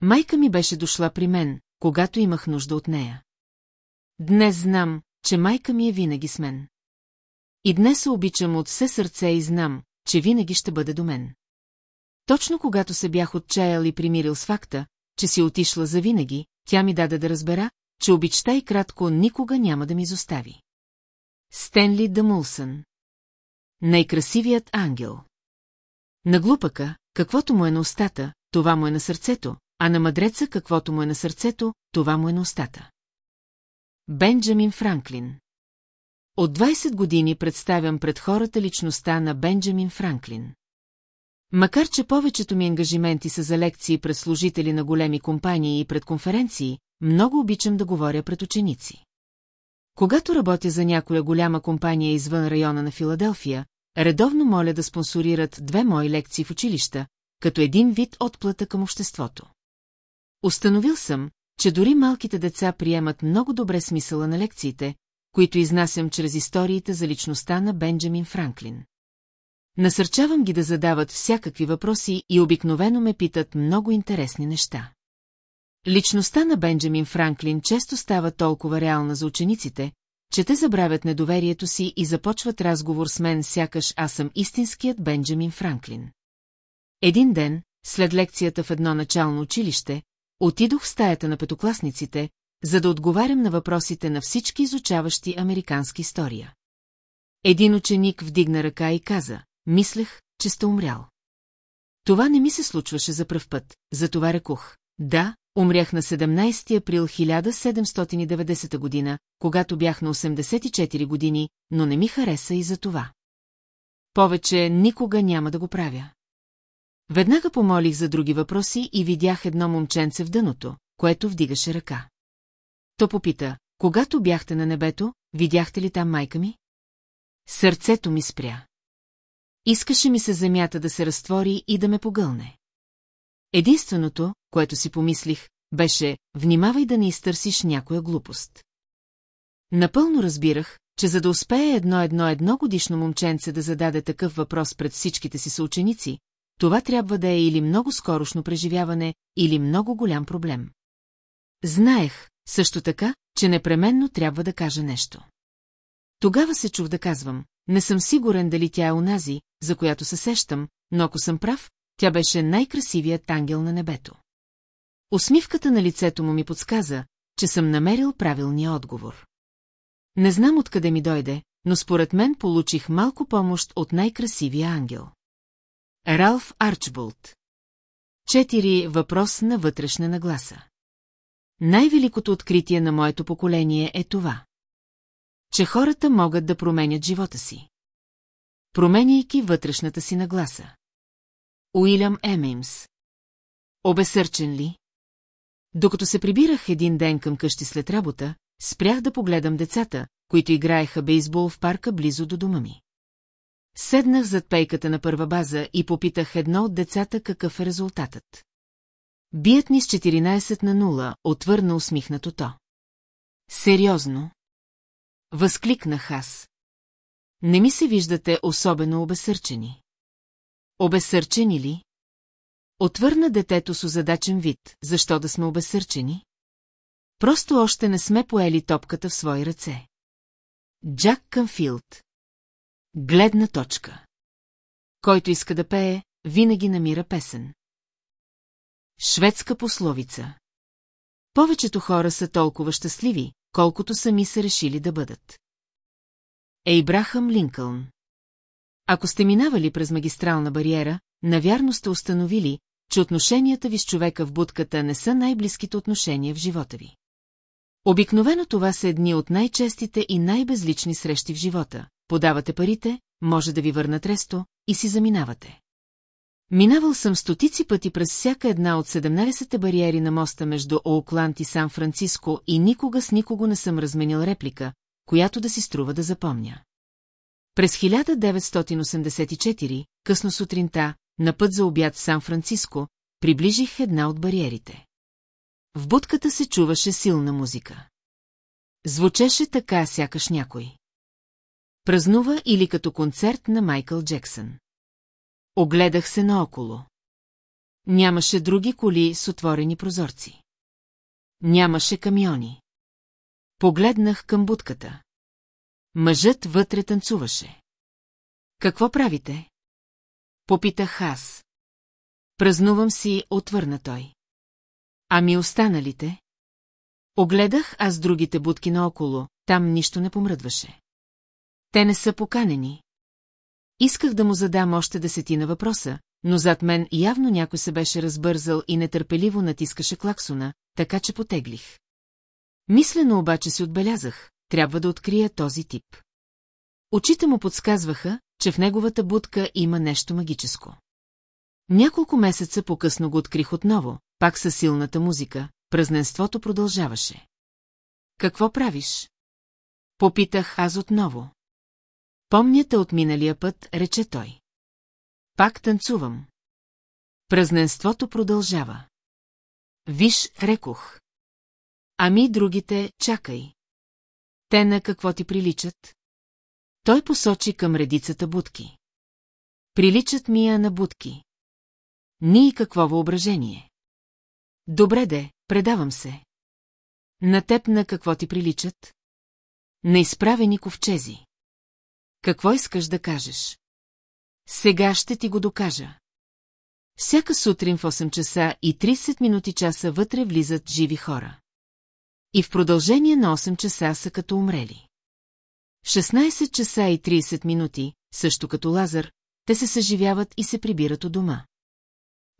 Майка ми беше дошла при мен, когато имах нужда от нея. Днес знам, че майка ми е винаги с мен. И днес се обичам от все сърце и знам, че винаги ще бъде до мен. Точно когато се бях отчаял и примирил с факта, че си отишла за винаги, тя ми даде да разбера, че обичта и кратко никога няма да ми изостави. Стенли Дамулсън Най-красивият ангел На глупака, каквото му е на устата, това му е на сърцето, а на мъдреца, каквото му е на сърцето, това му е на устата. Бенджамин Франклин От 20 години представям пред хората личността на Бенджамин Франклин. Макар, че повечето ми ангажименти са за лекции пред служители на големи компании и пред конференции, много обичам да говоря пред ученици. Когато работя за някоя голяма компания извън района на Филаделфия, редовно моля да спонсорират две мои лекции в училища, като един вид отплата към обществото. Установил съм, че дори малките деца приемат много добре смисъла на лекциите, които изнасям чрез историите за личността на Бенджамин Франклин. Насърчавам ги да задават всякакви въпроси и обикновено ме питат много интересни неща. Личността на Бенджамин Франклин често става толкова реална за учениците, че те забравят недоверието си и започват разговор с мен, сякаш аз съм истинският Бенджамин Франклин. Един ден, след лекцията в едно начално училище, отидох в стаята на петокласниците, за да отговарям на въпросите на всички изучаващи американски история. Един ученик вдигна ръка и каза, мислех, че сте умрял. Това не ми се случваше за пръв път, затова рекох. Да, умрях на 17 април 1790 година, когато бях на 84 години, но не ми хареса и за това. Повече никога няма да го правя. Веднага помолих за други въпроси и видях едно момченце в дъното, което вдигаше ръка. То попита, когато бяхте на небето, видяхте ли там майка ми? Сърцето ми спря. Искаше ми се земята да се разтвори и да ме погълне. Единственото, което си помислих, беше, внимавай да не изтърсиш някоя глупост. Напълно разбирах, че за да успее едно едно едно годишно момченце да зададе такъв въпрос пред всичките си съученици, това трябва да е или много скорошно преживяване, или много голям проблем. Знаех, също така, че непременно трябва да кажа нещо. Тогава се чух да казвам, не съм сигурен дали тя е онази, за която се сещам, но ако съм прав, тя беше най-красивият ангел на небето. Усмивката на лицето му ми подсказа, че съм намерил правилния отговор. Не знам откъде ми дойде, но според мен получих малко помощ от най-красивия ангел. Ралф Арчболт. Четири въпрос на вътрешна нагласа. Най-великото откритие на моето поколение е това. Че хората могат да променят живота си. Променяйки вътрешната си нагласа. Уилям Емеймс. Обесърчен ли? Докато се прибирах един ден към къщи след работа, спрях да погледам децата, които играеха бейсбол в парка близо до дома ми. Седнах зад пейката на първа база и попитах едно от децата какъв е резултатът. Бият ни с 14 на 0, отвърна усмихнато то. Сериозно? Възкликнах аз. Не ми се виждате особено обесърчени. Обесърчени ли? Отвърна детето с озадачен вид, защо да сме обесърчени? Просто още не сме поели топката в свои ръце. Джак Къмфилд Гледна точка. Който иска да пее, винаги намира песен. Шведска пословица. Повечето хора са толкова щастливи, колкото сами са решили да бъдат. Ейбрахам Линкълн. Ако сте минавали през магистрална бариера, навярно сте установили, че отношенията ви с човека в будката не са най-близките отношения в живота ви. Обикновено това са едни от най-честите и най-безлични срещи в живота. Подавате парите, може да ви върнат ресто и си заминавате. Минавал съм стотици пъти през всяка една от 17-те бариери на моста между Оукланд и Сан-Франциско и никога с никого не съм разменил реплика, която да си струва да запомня. През 1984, късно сутринта, на път за обяд в Сан-Франциско, приближих една от бариерите. В будката се чуваше силна музика. Звучеше така, сякаш някой. Празнува или като концерт на Майкъл Джексън. Огледах се наоколо. Нямаше други коли с отворени прозорци. Нямаше камиони. Погледнах към будката. Мъжът вътре танцуваше. Какво правите? Попитах аз. Празнувам си, отвърна той. Ами останалите? Огледах аз другите будки наоколо, там нищо не помръдваше. Те не са поканени. Исках да му задам още десетина въпроса, но зад мен явно някой се беше разбързал и нетърпеливо натискаше клаксона, така че потеглих. Мислено обаче си отбелязах, трябва да открия този тип. Очите му подсказваха, че в неговата будка има нещо магическо. Няколко месеца по-късно го открих отново, пак със силната музика, празненството продължаваше. Какво правиш? Попитах аз отново. Помняте от миналия път, рече той. Пак танцувам. Празненството продължава. Виж, рекох. Ами другите, чакай. Те на какво ти приличат? Той посочи към редицата будки. Приличат ми я на будки. Ни и какво въображение. Добре де, предавам се. На теб на какво ти приличат? На изправени ковчези. Какво искаш да кажеш? Сега ще ти го докажа. Всяка сутрин в 8 часа и 30 минути часа вътре влизат живи хора. И в продължение на 8 часа са като умрели. 16 часа и 30 минути, също като Лазар, те се съживяват и се прибират от дома.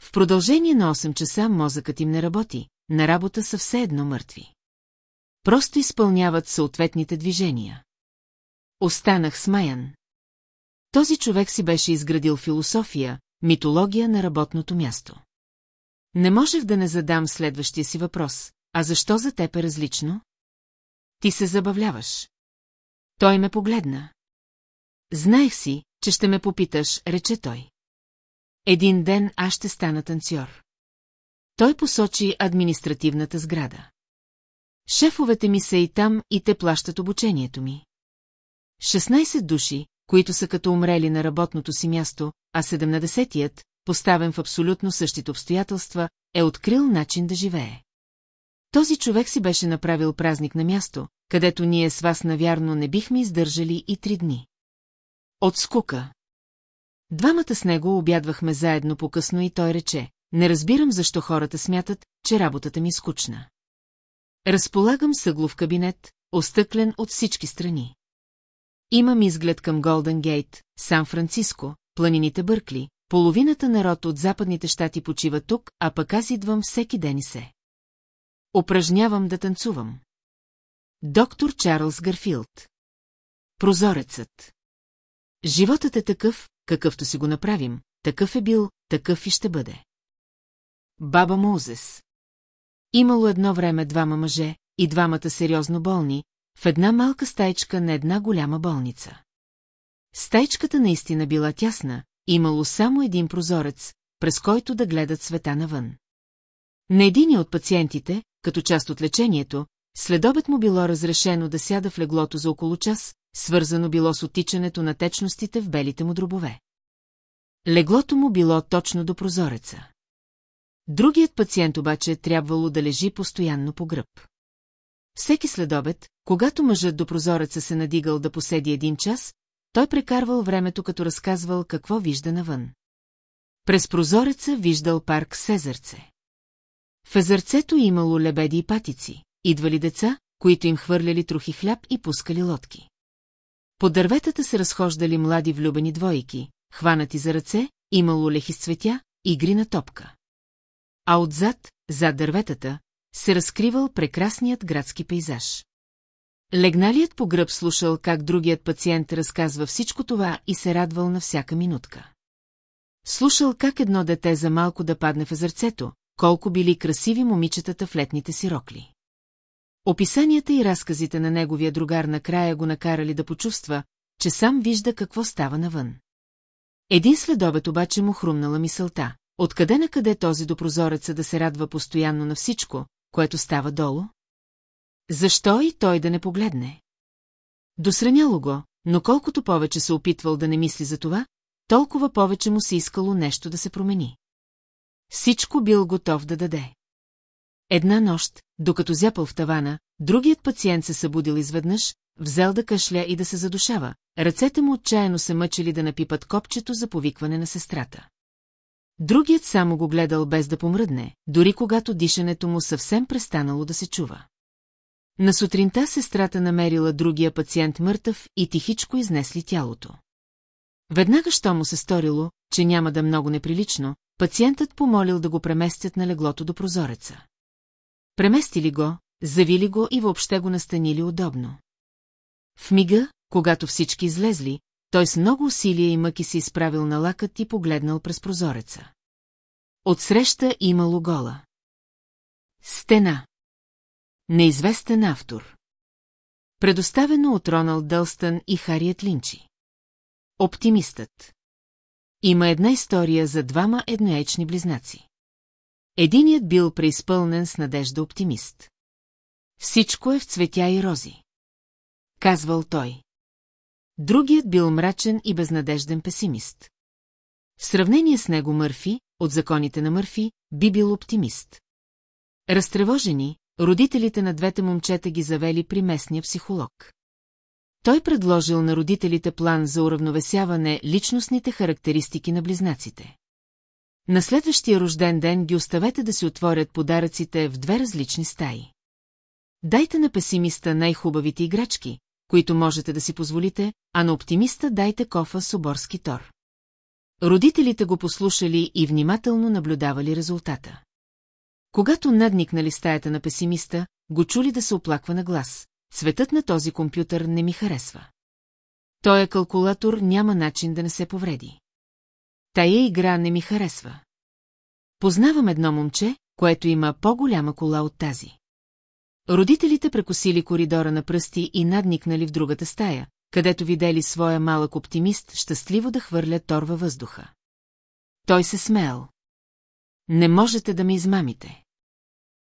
В продължение на 8 часа мозъкът им не работи, на работа са все едно мъртви. Просто изпълняват съответните движения. Останах смаян. Този човек си беше изградил философия, митология на работното място. Не можех да не задам следващия си въпрос. А защо за теб е различно? Ти се забавляваш. Той ме погледна. Знаех си, че ще ме попиташ, рече той. Един ден аз ще стана танцор. Той посочи административната сграда. Шефовете ми са и там и те плащат обучението ми. 16 души, които са като умрели на работното си място, а 17-тият, поставен в абсолютно същите обстоятелства, е открил начин да живее. Този човек си беше направил празник на място, където ние с вас навярно не бихме издържали и три дни. От скука. Двамата с него обядвахме заедно по-късно и той рече, не разбирам защо хората смятат, че работата ми скучна. Разполагам съглов кабинет, остъклен от всички страни. Имам изглед към Голден Гейт, Сан-Франциско, планините Бъркли, половината народ от западните щати почива тук, а пък аз идвам всеки ден и се. Упражнявам да танцувам. Доктор Чарлз Гарфилд. Прозорецът. Животът е такъв, какъвто си го направим, такъв е бил, такъв и ще бъде. Баба Моузес. Имало едно време двама мъже и двамата сериозно болни, в една малка стайчка на една голяма болница. Стайчката наистина била тясна, имало само един прозорец, през който да гледат света навън. На единия от пациентите, като част от лечението, следобед му било разрешено да сяда в леглото за около час, свързано било с отичането на течностите в белите му дробове. Леглото му било точно до прозореца. Другият пациент обаче трябвало да лежи постоянно по гръб. Всеки следобед, когато мъжът до прозореца се надигал да поседи един час, той прекарвал времето като разказвал какво вижда навън. През прозореца виждал парк с езерце. В езерцето имало лебеди и патици, идвали деца, които им хвърляли трохи хляб и пускали лодки. По дърветата се разхождали млади влюбени двойки, хванати за ръце, имало лехи с цветя, игри на топка. А отзад, зад дърветата, се разкривал прекрасният градски пейзаж. Легналият по гръб слушал как другият пациент разказва всичко това и се радвал на всяка минутка. Слушал как едно дете за малко да падне в езерцето, колко били красиви момичетата в летните си рокли. Описанията и разказите на неговия другар накрая го накарали да почувства, че сам вижда какво става навън. Един следобед обаче му хрумнала мисълта. Откъде на къде този до прозореца да се радва постоянно на всичко, което става долу? Защо и той да не погледне? Досраняло го, но колкото повече се опитвал да не мисли за това, толкова повече му се искало нещо да се промени. Всичко бил готов да даде. Една нощ, докато зяпал в тавана, другият пациент се събудил изведнъж, взел да кашля и да се задушава, ръцете му отчаяно се мъчили да напипат копчето за повикване на сестрата. Другият само го гледал без да помръдне, дори когато дишането му съвсем престанало да се чува. На сутринта сестрата намерила другия пациент мъртъв и тихичко изнесли тялото. Веднага, що му се сторило, че няма да много неприлично, пациентът помолил да го преместят на леглото до прозореца. Преместили го, завили го и въобще го настанили удобно. В мига, когато всички излезли, той с много усилия и мъки се изправил на лакът и погледнал през прозореца. Отсреща имало гола. Стена. Неизвестен автор. Предоставено от Роналд Дълстън и Хариет Линчи. Оптимистът. Има една история за двама едноячни близнаци. Единият бил преизпълнен с надежда оптимист. Всичко е в цветя и рози. Казвал той. Другият бил мрачен и безнадежден песимист. В сравнение с него Мърфи, от законите на Мърфи, би бил оптимист. Разтревожени, родителите на двете момчета ги завели при местния психолог. Той предложил на родителите план за уравновесяване личностните характеристики на близнаците. На следващия рожден ден ги оставете да си отворят подаръците в две различни стаи. Дайте на песимиста най-хубавите играчки, които можете да си позволите, а на оптимиста дайте кофа с оборски тор. Родителите го послушали и внимателно наблюдавали резултата. Когато надникнали стаята на песимиста, го чули да се оплаква на глас. Цветът на този компютър не ми харесва. Той е калкулатор, няма начин да не се повреди. Тая игра не ми харесва. Познавам едно момче, което има по-голяма кола от тази. Родителите прекосили коридора на пръсти и надникнали в другата стая, където видели своя малък оптимист щастливо да хвърля тор във въздуха. Той се смеял. Не можете да ме измамите.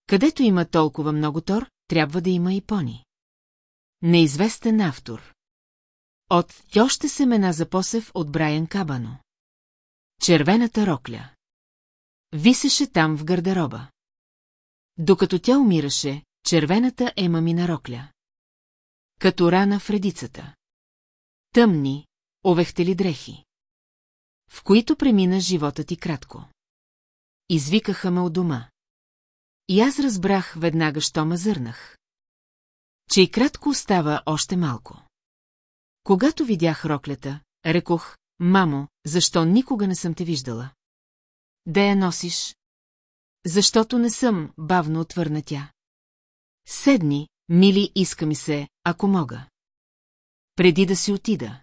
Където има толкова много тор, трябва да има и пони. Неизвестен автор. От още семена за посев от Брайан Кабано. Червената рокля. Висеше там в гардероба. Докато тя умираше, червената е мамина рокля. Като рана в редицата. Тъмни, овехтели дрехи. В които премина живота ти кратко. Извикаха ме от дома. И аз разбрах веднага, що ме зърнах. Че и кратко остава още малко. Когато видях роклята, рекох, мамо, защо никога не съм те виждала? Да я носиш? Защото не съм, бавно отвърна тя. Седни, мили, иска ми се, ако мога. Преди да си отида.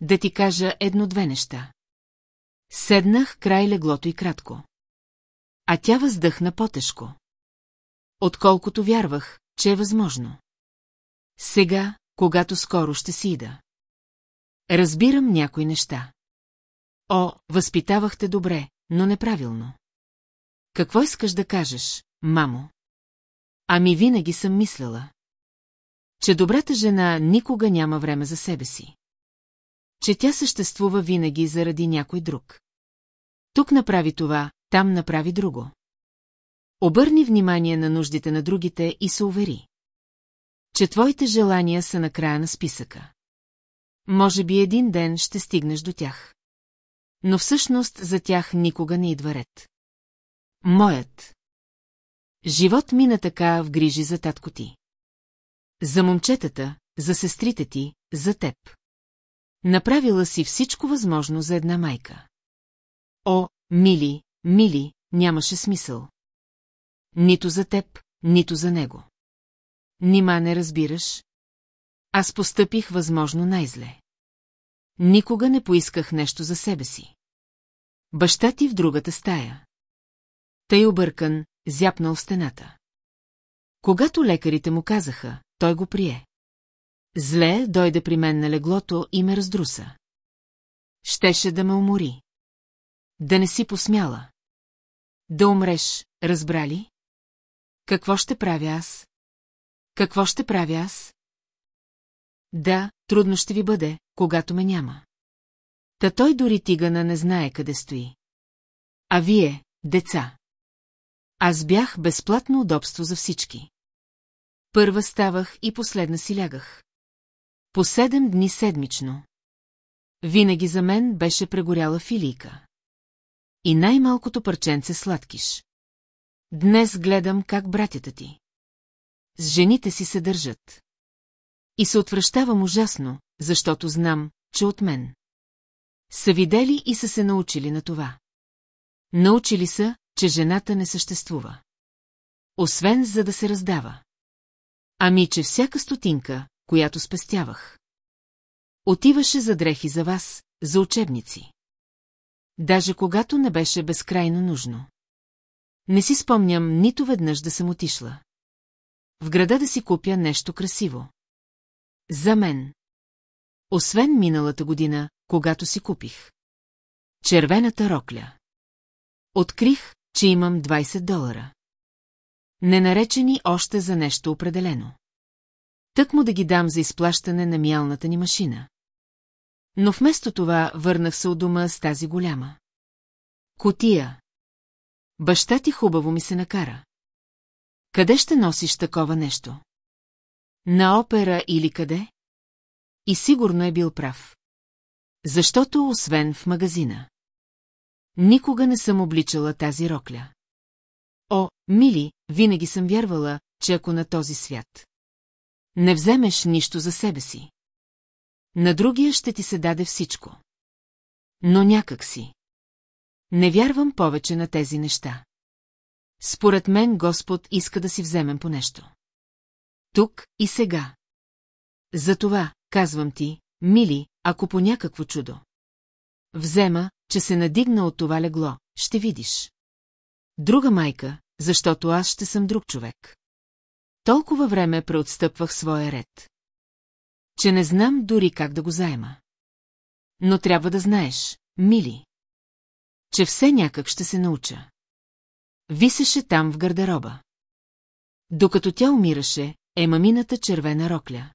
Да ти кажа едно-две неща. Седнах край леглото и кратко. А тя въздъхна по-тежко. Отколкото вярвах, че е възможно. Сега, когато скоро ще си ида. Разбирам някои неща. О, възпитавахте добре, но неправилно. Какво искаш да кажеш, мамо? Ами винаги съм мисляла. Че добрата жена никога няма време за себе си. Че тя съществува винаги заради някой друг. Тук направи това, там направи друго. Обърни внимание на нуждите на другите и се увери. Че твоите желания са на края на списъка. Може би един ден ще стигнеш до тях. Но всъщност за тях никога не идва ред. Моят. Живот мина така в грижи за татко ти. За момчетата, за сестрите ти, за теб. Направила си всичко възможно за една майка. О, мили, мили, нямаше смисъл. Нито за теб, нито за него. Нима не разбираш? Аз постъпих възможно най-зле. Никога не поисках нещо за себе си. Баща ти в другата стая. Тъй объркан, зяпнал в стената. Когато лекарите му казаха, той го прие. Зле дойде при мен на леглото и ме раздруса. Щеше да ме умори. Да не си посмяла. Да умреш, разбрали? Какво ще правя аз? Какво ще правя аз? Да, трудно ще ви бъде, когато ме няма. Та той дори тигана не знае къде стои. А вие, деца. Аз бях безплатно удобство за всички. Първа ставах и последна си лягах. По седем дни седмично. Винаги за мен беше прегоряла филийка. И най-малкото парченце сладкиш. Днес гледам как братята ти. С жените си се държат. И се отвръщавам ужасно, защото знам, че от мен. Са видели и са се научили на това. Научили са, че жената не съществува. Освен за да се раздава. Ами, че всяка стотинка, която спестявах. Отиваше за дрехи за вас, за учебници. Даже когато не беше безкрайно нужно. Не си спомням нито веднъж да съм отишла. В града да си купя нещо красиво. За мен. Освен миналата година, когато си купих. Червената рокля. Открих, че имам 20 долара. Ненаречени още за нещо определено. Тък му да ги дам за изплащане на мялната ни машина. Но вместо това върнах се от дома с тази голяма. Котия. Баща ти хубаво ми се накара. Къде ще носиш такова нещо? На опера или къде? И сигурно е бил прав. Защото освен в магазина. Никога не съм обличала тази рокля. О, мили, винаги съм вярвала, че ако на този свят не вземеш нищо за себе си, на другия ще ти се даде всичко. Но някак си. Не вярвам повече на тези неща. Според мен Господ иска да си вземем по нещо. Тук и сега. Затова, казвам ти, мили, ако по някакво чудо. Взема, че се надигна от това легло, ще видиш. Друга майка, защото аз ще съм друг човек. Толкова време преотстъпвах своя ред. Че не знам дори как да го заема. Но трябва да знаеш, мили. Че все някак ще се науча. Висеше там в гардероба. Докато тя умираше, е мамината червена рокля.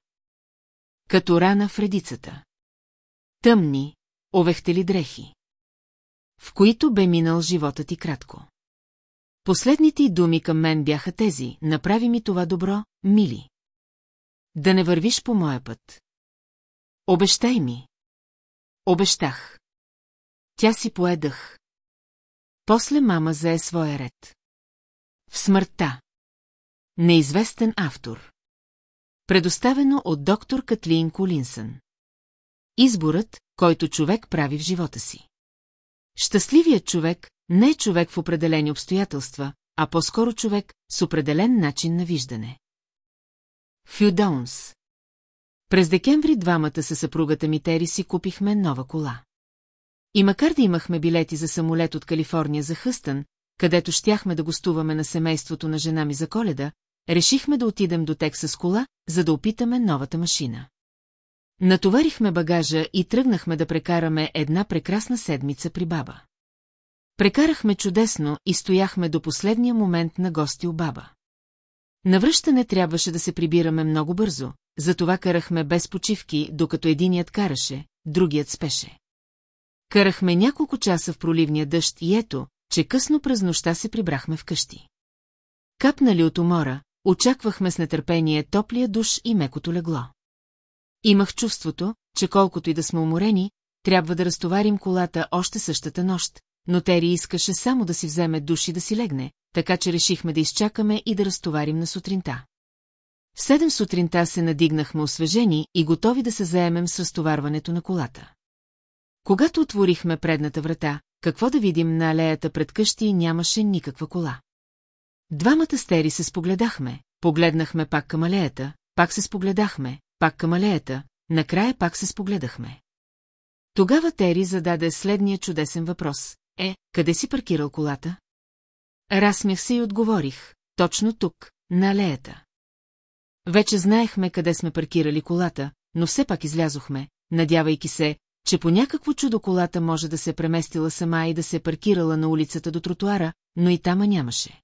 Като рана в редицата. Тъмни, овехтели дрехи. В които бе минал живота ти кратко. Последните й думи към мен бяха тези, направи ми това добро, мили. Да не вървиш по моя път. Обещай ми. Обещах. Тя си поедах. После мама зае своя ред. В смъртта. Неизвестен автор. Предоставено от доктор Катлин Колинсън. Изборът, който човек прави в живота си. Щастливият човек не е човек в определени обстоятелства, а по-скоро човек с определен начин на виждане. Фюдаунс През декември двамата със съпругата ми Тери си купихме нова кола. И макар да имахме билети за самолет от Калифорния за Хъстън, където щяхме да гостуваме на семейството на жена ми за коледа, решихме да отидем до Тексас кола, за да опитаме новата машина. Натоварихме багажа и тръгнахме да прекараме една прекрасна седмица при баба. Прекарахме чудесно и стояхме до последния момент на гости у баба. Навръщане трябваше да се прибираме много бързо, затова карахме без почивки, докато единият караше, другият спеше. Карахме няколко часа в проливния дъжд и ето, че късно през нощта се прибрахме вкъщи. Капнали от умора, очаквахме с нетърпение топлия душ и мекото легло. Имах чувството, че колкото и да сме уморени, трябва да разтоварим колата още същата нощ, но Тери искаше само да си вземе душ и да си легне, така че решихме да изчакаме и да разтоварим на сутринта. В седем сутринта се надигнахме освежени и готови да се заемем с разтоварването на колата. Когато отворихме предната врата, какво да видим на алеята пред къщи нямаше никаква кола. Двамата стери се спогледахме, погледнахме пак към алеята, пак се спогледахме, пак към алеята, накрая пак се спогледахме. Тогава Тери зададе следния чудесен въпрос. Е, къде си паркирал колата? Разсмях се и отговорих. Точно тук, на алеята. Вече знаехме къде сме паркирали колата, но все пак излязохме, надявайки се, че по някакво чудо колата може да се преместила сама и да се паркирала на улицата до тротуара, но и тама нямаше.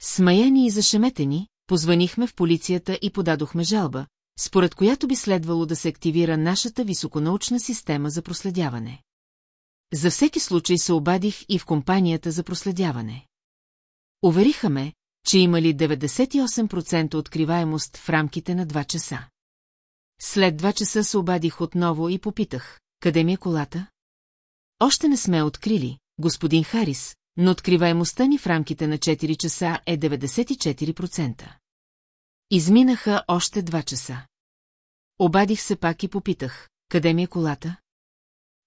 Смаяни и зашеметени, позванихме в полицията и подадохме жалба, според която би следвало да се активира нашата високонаучна система за проследяване. За всеки случай се обадих и в компанията за проследяване. Увериха ме, че имали 98% откриваемост в рамките на 2 часа. След 2 часа се обадих отново и попитах, къде ми е колата? Още не сме открили, господин Харис, но откриваемостта ни в рамките на 4 часа е 94%. Изминаха още 2 часа. Обадих се пак и попитах, къде ми е колата?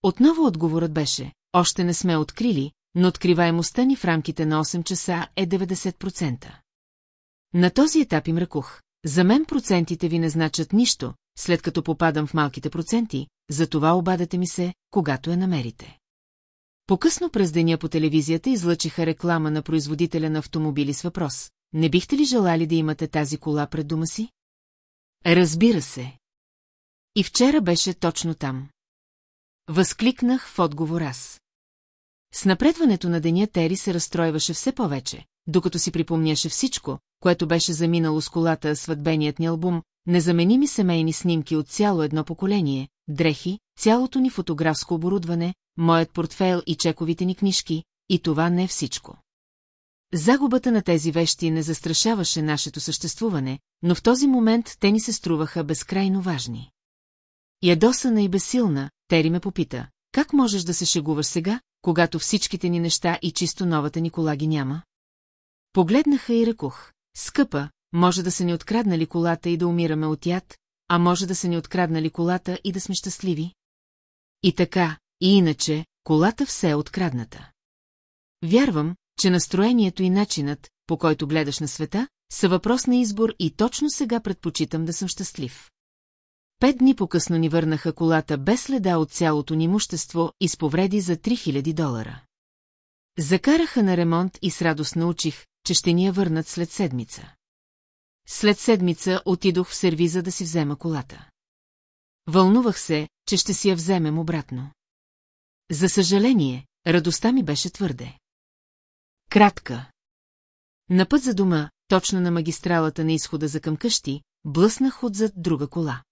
Отново отговорът беше, още не сме открили, но откриваемостта ни в рамките на 8 часа е 90%. На този етап им ръкух. За мен процентите ви не значат нищо, след като попадам в малките проценти, затова обадете ми се, когато я намерите. По-късно през деня по телевизията излъчиха реклама на производителя на автомобили с въпрос. Не бихте ли желали да имате тази кола пред дома си? Разбира се. И вчера беше точно там. Възкликнах в отговор аз. С напредването на деня Тери се разстройваше все повече, докато си припомняше всичко, което беше заминало с колата сватбеният ни албум, незаменими семейни снимки от цяло едно поколение, дрехи, цялото ни фотографско оборудване, моят портфейл и чековите ни книжки, и това не е всичко. Загубата на тези вещи не застрашаваше нашето съществуване, но в този момент те ни се струваха безкрайно важни. Ядосана и безсилна, Тери ме попита, как можеш да се шегуваш сега, когато всичките ни неща и чисто новата ни кола ги няма? Погледнаха и рекох, скъпа, може да са ни откраднали колата и да умираме от яд, а може да са ни откраднали колата и да сме щастливи. И така, и иначе, колата все е открадната. Вярвам, че настроението и начинът, по който гледаш на света, са въпрос на избор и точно сега предпочитам да съм щастлив. Пет дни по-късно ни върнаха колата без следа от цялото ни имущество и с повреди за 3000 долара. Закараха на ремонт и с радост научих, че ще ни я върнат след седмица. След седмица отидох в сервиза да си взема колата. Вълнувах се, че ще си я вземем обратно. За съжаление, радостта ми беше твърде. Кратка. На път за дома, точно на магистралата на изхода за към къщи, блъснах отзад друга кола.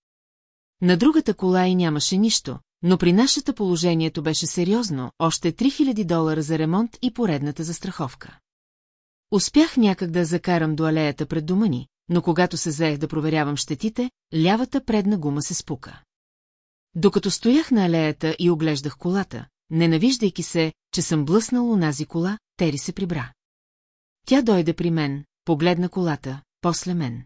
На другата кола и нямаше нищо, но при нашата положението беше сериозно, още 3000 долара за ремонт и поредната застраховка. Успях някак да закарам до алеята пред дома ни, но когато се заех да проверявам щетите, лявата предна гума се спука. Докато стоях на алеята и оглеждах колата, ненавиждайки се, че съм блъснал унази кола, Тери се прибра. Тя дойде при мен, погледна колата, после мен.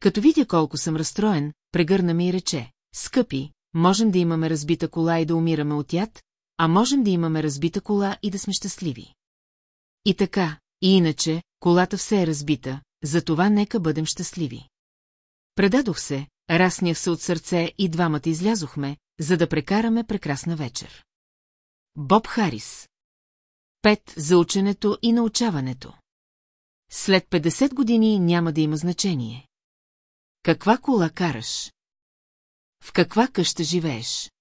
Като видя колко съм разстроен, прегърна ми и рече, скъпи, можем да имаме разбита кола и да умираме от яд, а можем да имаме разбита кола и да сме щастливи. И така, и иначе, колата все е разбита, затова нека бъдем щастливи. Предадох се, раснях се от сърце и двамата излязохме, за да прекараме прекрасна вечер. Боб Харис Пет за ученето и научаването. След 50 години няма да има значение. Каква кола караш? В каква къща живееш?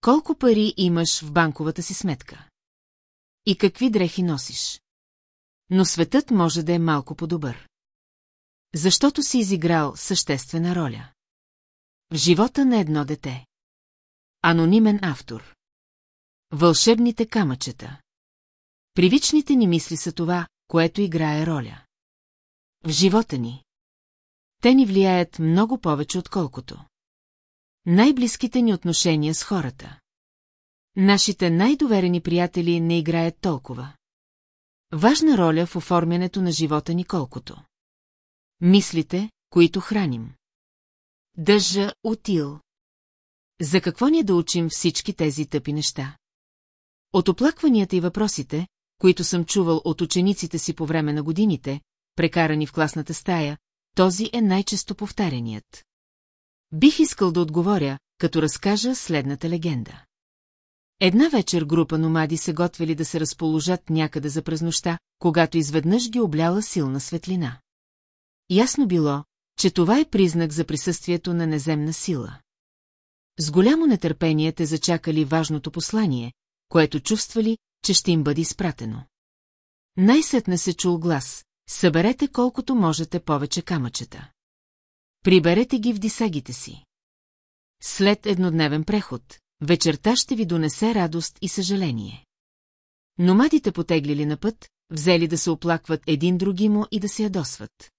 Колко пари имаш в банковата си сметка? И какви дрехи носиш? Но светът може да е малко по-добър. Защото си изиграл съществена роля. В живота на едно дете. Анонимен автор. Вълшебните камъчета. Привичните ни мисли са това, което играе роля. В живота ни. Те ни влияят много повече, отколкото. Най-близките ни отношения с хората. Нашите най-доверени приятели не играят толкова. Важна роля в оформянето на живота ни колкото. Мислите, които храним. Дъжа отил. За какво ни е да учим всички тези тъпи неща? От оплакванията и въпросите, които съм чувал от учениците си по време на годините, прекарани в класната стая, този е най-често повтаряният. Бих искал да отговоря, като разкажа следната легенда. Една вечер група номади се готвили да се разположат някъде за през нощта, когато изведнъж ги обляла силна светлина. Ясно било, че това е признак за присъствието на неземна сила. С голямо нетърпение те зачакали важното послание, което чувствали, че ще им бъде изпратено. Най-сетне се чул глас, съберете колкото можете повече камъчета. Приберете ги в дисагите си. След еднодневен преход, вечерта ще ви донесе радост и съжаление. Номадите потеглили на път, взели да се оплакват един други му и да се ядосват.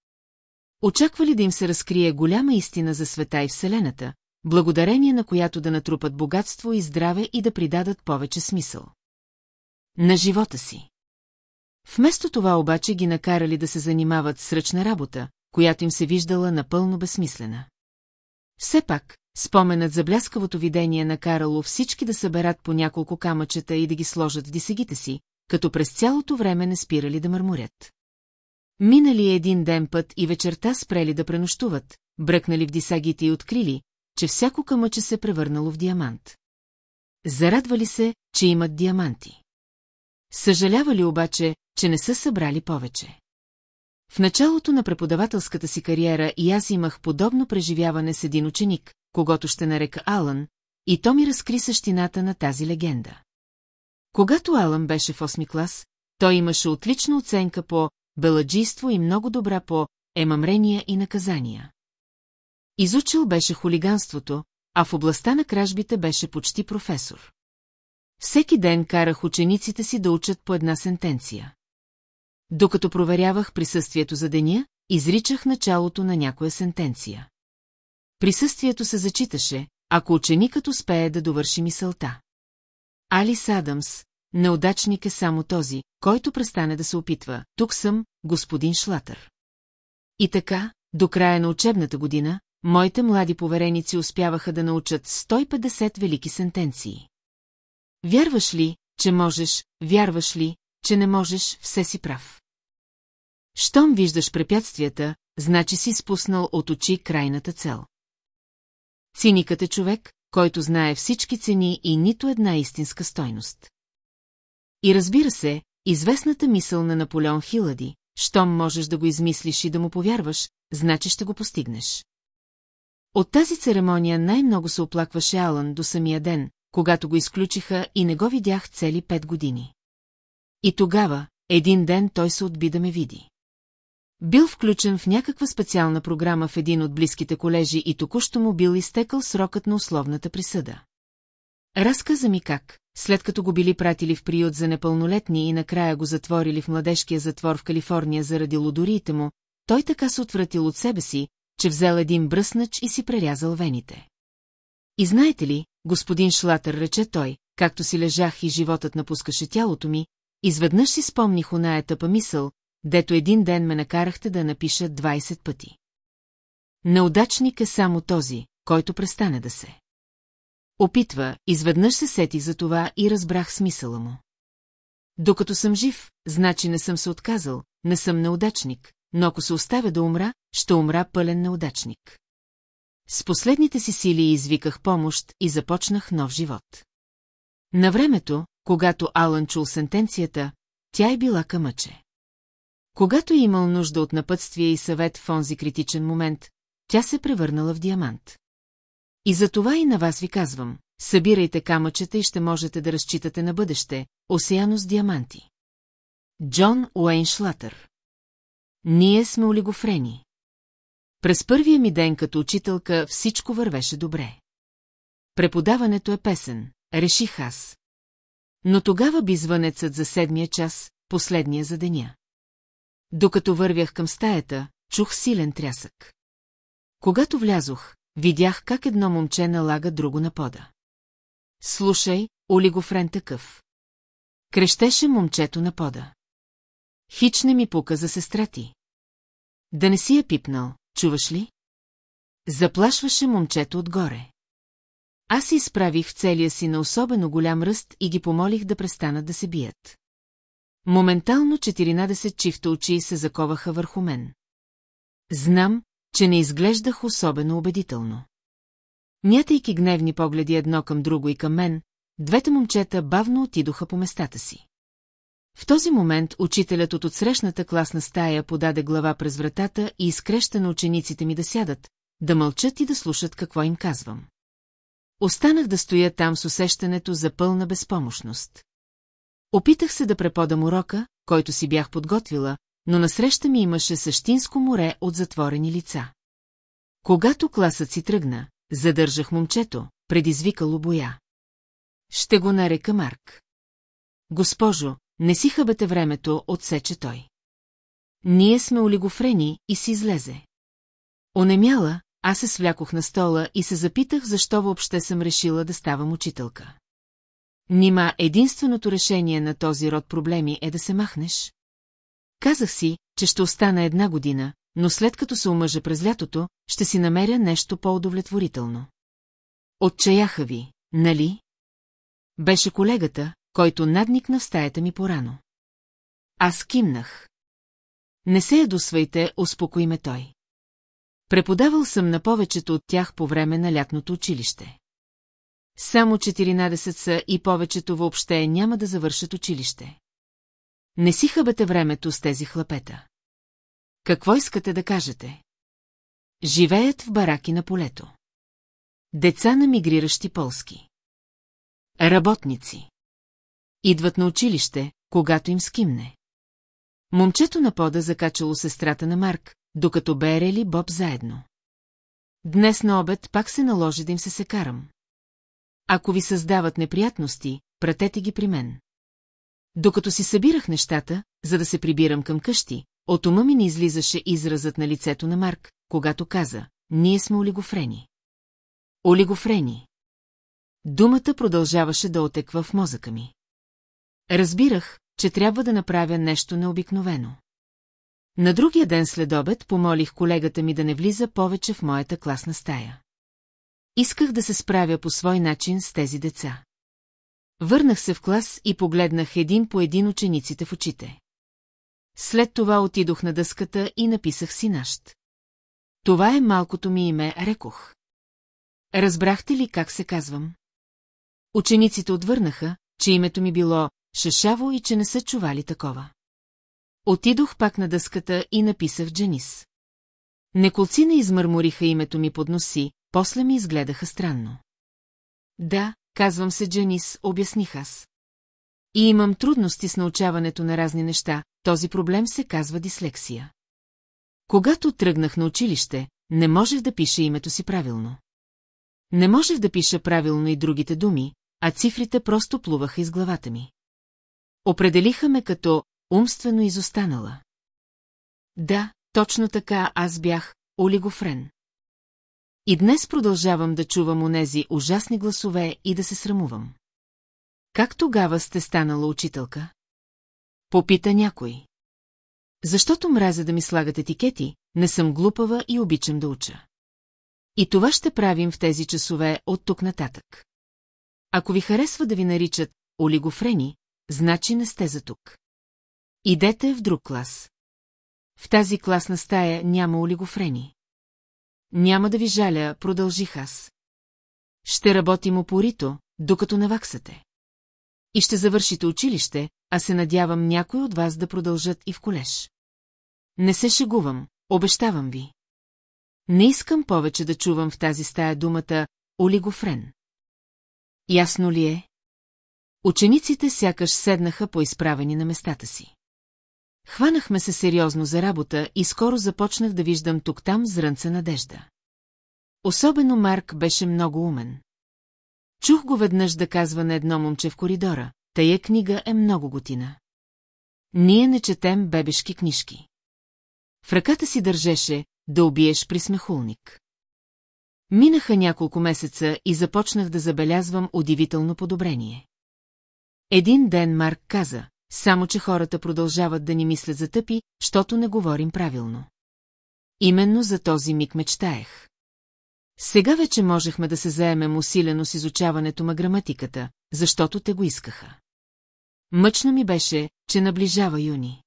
Очаквали да им се разкрие голяма истина за света и Вселената, благодарение на която да натрупат богатство и здраве и да придадат повече смисъл. На живота си. Вместо това обаче ги накарали да се занимават с ръчна работа, която им се виждала напълно безсмислена. Все пак, споменът за бляскавото видение накарало всички да съберат по няколко камъчета и да ги сложат в дисегите си, като през цялото време не спирали да мърморят. Минали един ден път и вечерта спрели да пренощуват, бръкнали в дисагите и открили, че всяко камъче се превърнало в диамант. Зарадвали се, че имат диаманти. Съжалявали обаче, че не са събрали повече. В началото на преподавателската си кариера и аз имах подобно преживяване с един ученик, когато ще нарека Алън, и то ми разкри същината на тази легенда. Когато Алън беше в 8 клас, той имаше отлична оценка по беладжийство и много добра по емамрения и наказания. Изучил беше хулиганството, а в областта на кражбите беше почти професор. Всеки ден карах учениците си да учат по една сентенция. Докато проверявах присъствието за деня, изричах началото на някоя сентенция. Присъствието се зачиташе, ако ученикът успее да довърши мисълта. Алис Адамс, неудачник е само този, който престане да се опитва. Тук съм, господин Шлатър. И така, до края на учебната година, моите млади повереници успяваха да научат 150 велики сентенции. Вярваш ли, че можеш, вярваш ли, че не можеш, все си прав. Щом виждаш препятствията, значи си спуснал от очи крайната цел. Циникът е човек, който знае всички цени и нито една истинска стойност. И разбира се, известната мисъл на Наполеон Хилади, щом можеш да го измислиш и да му повярваш, значи ще го постигнеш. От тази церемония най-много се оплакваше Алън до самия ден, когато го изключиха и не го видях цели пет години. И тогава, един ден той се отби да ме види. Бил включен в някаква специална програма в един от близките колежи и току-що му бил изтекал срокът на условната присъда. Разказа ми как, след като го били пратили в приют за непълнолетни и накрая го затворили в младежкия затвор в Калифорния заради лодориите му, той така се отвратил от себе си, че взел един бръснач и си прерязал вените. И знаете ли, господин Шлатър рече той, както си лежах и животът напускаше тялото ми, изведнъж си спомних оная тъпа мисъл, дето един ден ме накарахте да напиша 20 пъти. Неудачник е само този, който престане да се. Опитва, изведнъж се сети за това и разбрах смисъла му. Докато съм жив, значи не съм се отказал, не съм неудачник, но ако се оставя да умра, ще умра пълен неудачник. С последните си сили извиках помощ и започнах нов живот. На времето, когато Алън чул сентенцията, тя е била къмъче. Когато е имал нужда от напътствие и съвет в онзи критичен момент, тя се превърнала в диамант. И за това и на вас ви казвам, събирайте камъчета и ще можете да разчитате на бъдеще, осеяно с диаманти. Джон Уейн Шлатър Ние сме олигофрени. През първия ми ден като учителка всичко вървеше добре. Преподаването е песен, реших аз. Но тогава би звънецът за седмия час, последния за деня. Докато вървях към стаята, чух силен трясък. Когато влязох, видях как едно момче налага друго на пода. Слушай, олигофрен такъв. Крещеше момчето на пода. Хич не ми пука за сестра ти. Да не си я пипнал, чуваш ли? Заплашваше момчето отгоре. Аз изправих в целия си на особено голям ръст и ги помолих да престанат да се бият. Моментално 14 чифта очи се заковаха върху мен. Знам, че не изглеждах особено убедително. Мятайки гневни погледи едно към друго и към мен, двете момчета бавно отидоха по местата си. В този момент учителят от отсрещната класна стая подаде глава през вратата и изкреща на учениците ми да сядат, да мълчат и да слушат какво им казвам. Останах да стоя там с усещането за пълна безпомощност. Опитах се да преподам урока, който си бях подготвила, но насреща ми имаше същинско море от затворени лица. Когато класът си тръгна, задържах момчето, предизвикало боя. Ще го нарека Марк. Госпожо, не си хъбете времето, отсече той. Ние сме олигофрени и си излезе. Онемяла, аз се свлякох на стола и се запитах, защо въобще съм решила да ставам учителка. Нима единственото решение на този род проблеми е да се махнеш? Казах си, че ще остана една година, но след като се омъжа през лятото, ще си намеря нещо по-удовлетворително. Отчаяха ви, нали? Беше колегата, който надникна в стаята ми порано. Аз кимнах. Не се ядосвайте, успокои ме той. Преподавал съм на повечето от тях по време на лятното училище. Само 14 са и повечето въобще няма да завършат училище. Не си хъбете времето с тези хлапета. Какво искате да кажете? Живеят в бараки на полето. Деца на мигриращи полски. Работници. Идват на училище, когато им скимне. Момчето на пода закачало сестрата на Марк, докато Берели Боб заедно. Днес на обед пак се наложи да им се секарам. Ако ви създават неприятности, пратете ги при мен. Докато си събирах нещата, за да се прибирам към къщи, от ума ми не излизаше изразът на лицето на Марк, когато каза, ние сме олигофрени. Олигофрени. Думата продължаваше да отеква в мозъка ми. Разбирах, че трябва да направя нещо необикновено. На другия ден след обед помолих колегата ми да не влиза повече в моята класна стая. Исках да се справя по свой начин с тези деца. Върнах се в клас и погледнах един по един учениците в очите. След това отидох на дъската и написах си нащ. Това е малкото ми име, рекох. Разбрахте ли как се казвам? Учениците отвърнаха, че името ми било шашаво и че не са чували такова. Отидох пак на дъската и написах Дженис. Неколци не измърмориха името ми под носи, после ми изгледаха странно. Да, казвам се Дженис, обясних аз. И имам трудности с научаването на разни неща, този проблем се казва дислексия. Когато тръгнах на училище, не можех да пиша името си правилно. Не можех да пиша правилно и другите думи, а цифрите просто плуваха из главата ми. Определиха ме като умствено изостанала. Да, точно така аз бях олигофрен. И днес продължавам да чувам онези ужасни гласове и да се срамувам. Как тогава сте станала учителка? Попита някой. Защото мразя да ми слагат етикети, не съм глупава и обичам да уча. И това ще правим в тези часове от тук нататък. Ако ви харесва да ви наричат олигофрени, значи не сте за тук. Идете в друг клас. В тази класна стая няма олигофрени. Няма да ви жаля, продължих аз. Ще работим опорито, докато наваксате. И ще завършите училище, а се надявам някой от вас да продължат и в колеж. Не се шегувам, обещавам ви. Не искам повече да чувам в тази стая думата олигофрен. Ясно ли е? Учениците сякаш седнаха по изправени на местата си. Хванахме се сериозно за работа и скоро започнах да виждам тук-там зрънце надежда. Особено Марк беше много умен. Чух го веднъж да казва на едно момче в коридора, тая книга е много готина. Ние не четем бебешки книжки. В ръката си държеше да убиеш присмехулник. Минаха няколко месеца и започнах да забелязвам удивително подобрение. Един ден Марк каза, само че хората продължават да ни мислят за тъпи, щото не говорим правилно. Именно за този миг мечтаех. Сега вече можехме да се заемем усилено с изучаването на граматиката, защото те го искаха. Мъчно ми беше, че наближава юни.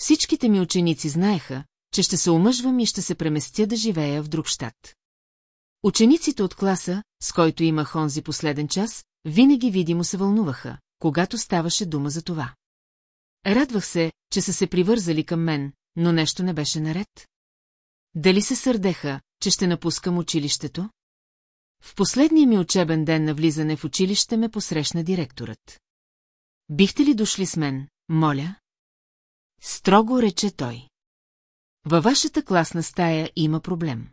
Всичките ми ученици знаеха, че ще се омъжвам и ще се преместя да живея в друг щат. Учениците от класа, с който имах онзи последен час, винаги видимо се вълнуваха, когато ставаше дума за това. Радвах се, че са се привързали към мен, но нещо не беше наред. Дали се сърдеха, че ще напускам училището? В последния ми учебен ден на влизане в училище ме посрещна директорът. Бихте ли дошли с мен, моля? Строго рече той. Във вашата класна стая има проблем.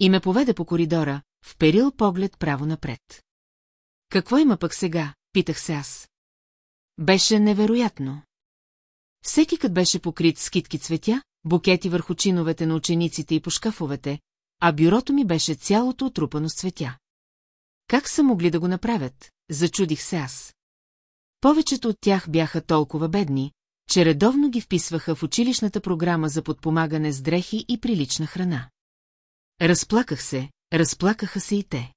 И ме поведе по коридора, вперил поглед право напред. Какво има пък сега, питах се аз. Беше невероятно. Всеки кът беше покрит с китки цветя, букети върху чиновете на учениците и по шкафовете, а бюрото ми беше цялото отрупано с цветя. Как са могли да го направят, зачудих се аз. Повечето от тях бяха толкова бедни, че редовно ги вписваха в училищната програма за подпомагане с дрехи и прилична храна. Разплаках се, разплакаха се и те.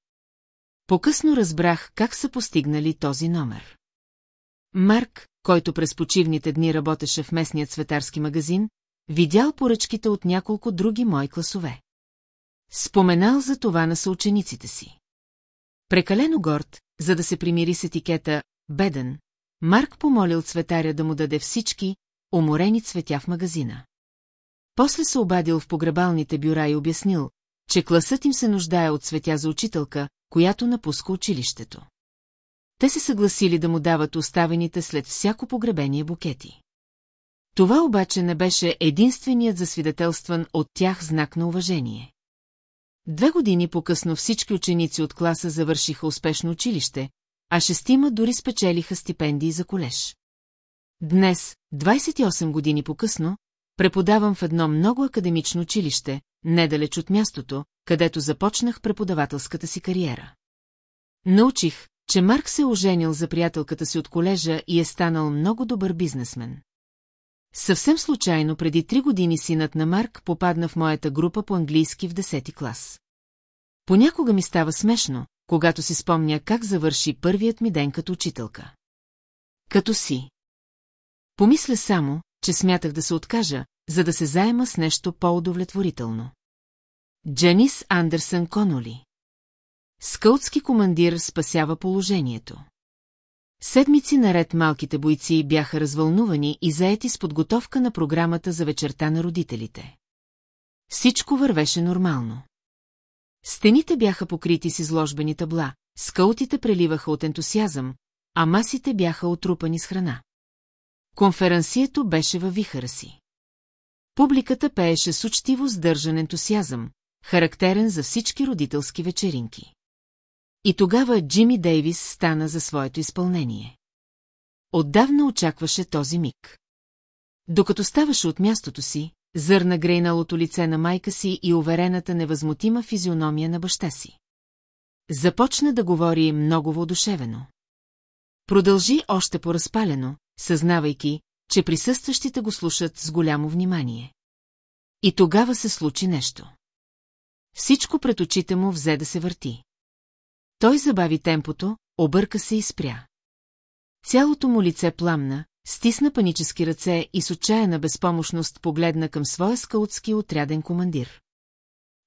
Покъсно разбрах как са постигнали този номер. Марк, който през почивните дни работеше в местния цветарски магазин, видял поръчките от няколко други мои класове. Споменал за това на съучениците си. Прекалено горд, за да се примири с етикета «беден», Марк помолил цветаря да му даде всички уморени цветя в магазина. После се обадил в погребалните бюра и обяснил, че класът им се нуждае от цветя за учителка, която напуска училището. те се съгласили да му дават оставените след всяко погребение букети. Това обаче не беше единственият засвидетелстван от тях знак на уважение. Две години по-късно всички ученици от класа завършиха успешно училище, а шестима дори спечелиха стипендии за колеж. Днес, 28 години по-късно, преподавам в едно много академично училище, недалеч от мястото, където започнах преподавателската си кариера. Научих, че Марк се е оженил за приятелката си от колежа и е станал много добър бизнесмен. Съвсем случайно преди три години синът на Марк попадна в моята група по английски в 10 клас. Понякога ми става смешно, когато си спомня как завърши първият ми ден като учителка. Като си. Помисля само, че смятах да се откажа, за да се заема с нещо по-удовлетворително. Джанис Андерсън Коноли Скълтски командир спасява положението. Седмици наред малките бойци бяха развълнувани и заети с подготовка на програмата за вечерта на родителите. Всичко вървеше нормално. Стените бяха покрити с изложбени табла, скаутите преливаха от ентусиазъм, а масите бяха отрупани с храна. Конференцието беше във вихара си. Публиката пееше с учтиво сдържан ентусиазъм, характерен за всички родителски вечеринки. И тогава Джими Дейвис стана за своето изпълнение. Отдавна очакваше този миг. Докато ставаше от мястото си, зърна грейналото лице на майка си и уверената невъзмутима физиономия на баща си. Започна да говори много воодушевено. Продължи още по-разпалено, съзнавайки, че присъстващите го слушат с голямо внимание. И тогава се случи нещо. Всичко пред очите му взе да се върти. Той забави темпото, обърка се и спря. Цялото му лице пламна, стисна панически ръце и с отчаяна безпомощност погледна към своя скаутски отряден командир.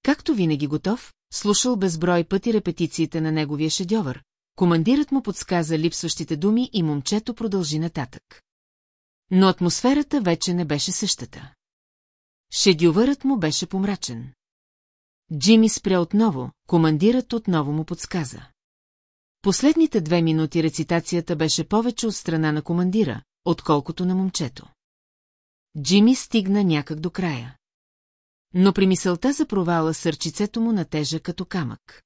Както винаги готов, слушал безброй пъти репетициите на неговия шедьовър, командирът му подсказа липсващите думи и момчето продължи нататък. Но атмосферата вече не беше същата. Шедювърът му беше помрачен. Джими спря отново, командирът отново му подсказа. Последните две минути рецитацията беше повече от страна на командира, отколкото на момчето. Джими стигна някак до края. Но при мисълта за провала сърчицето му натежа като камък.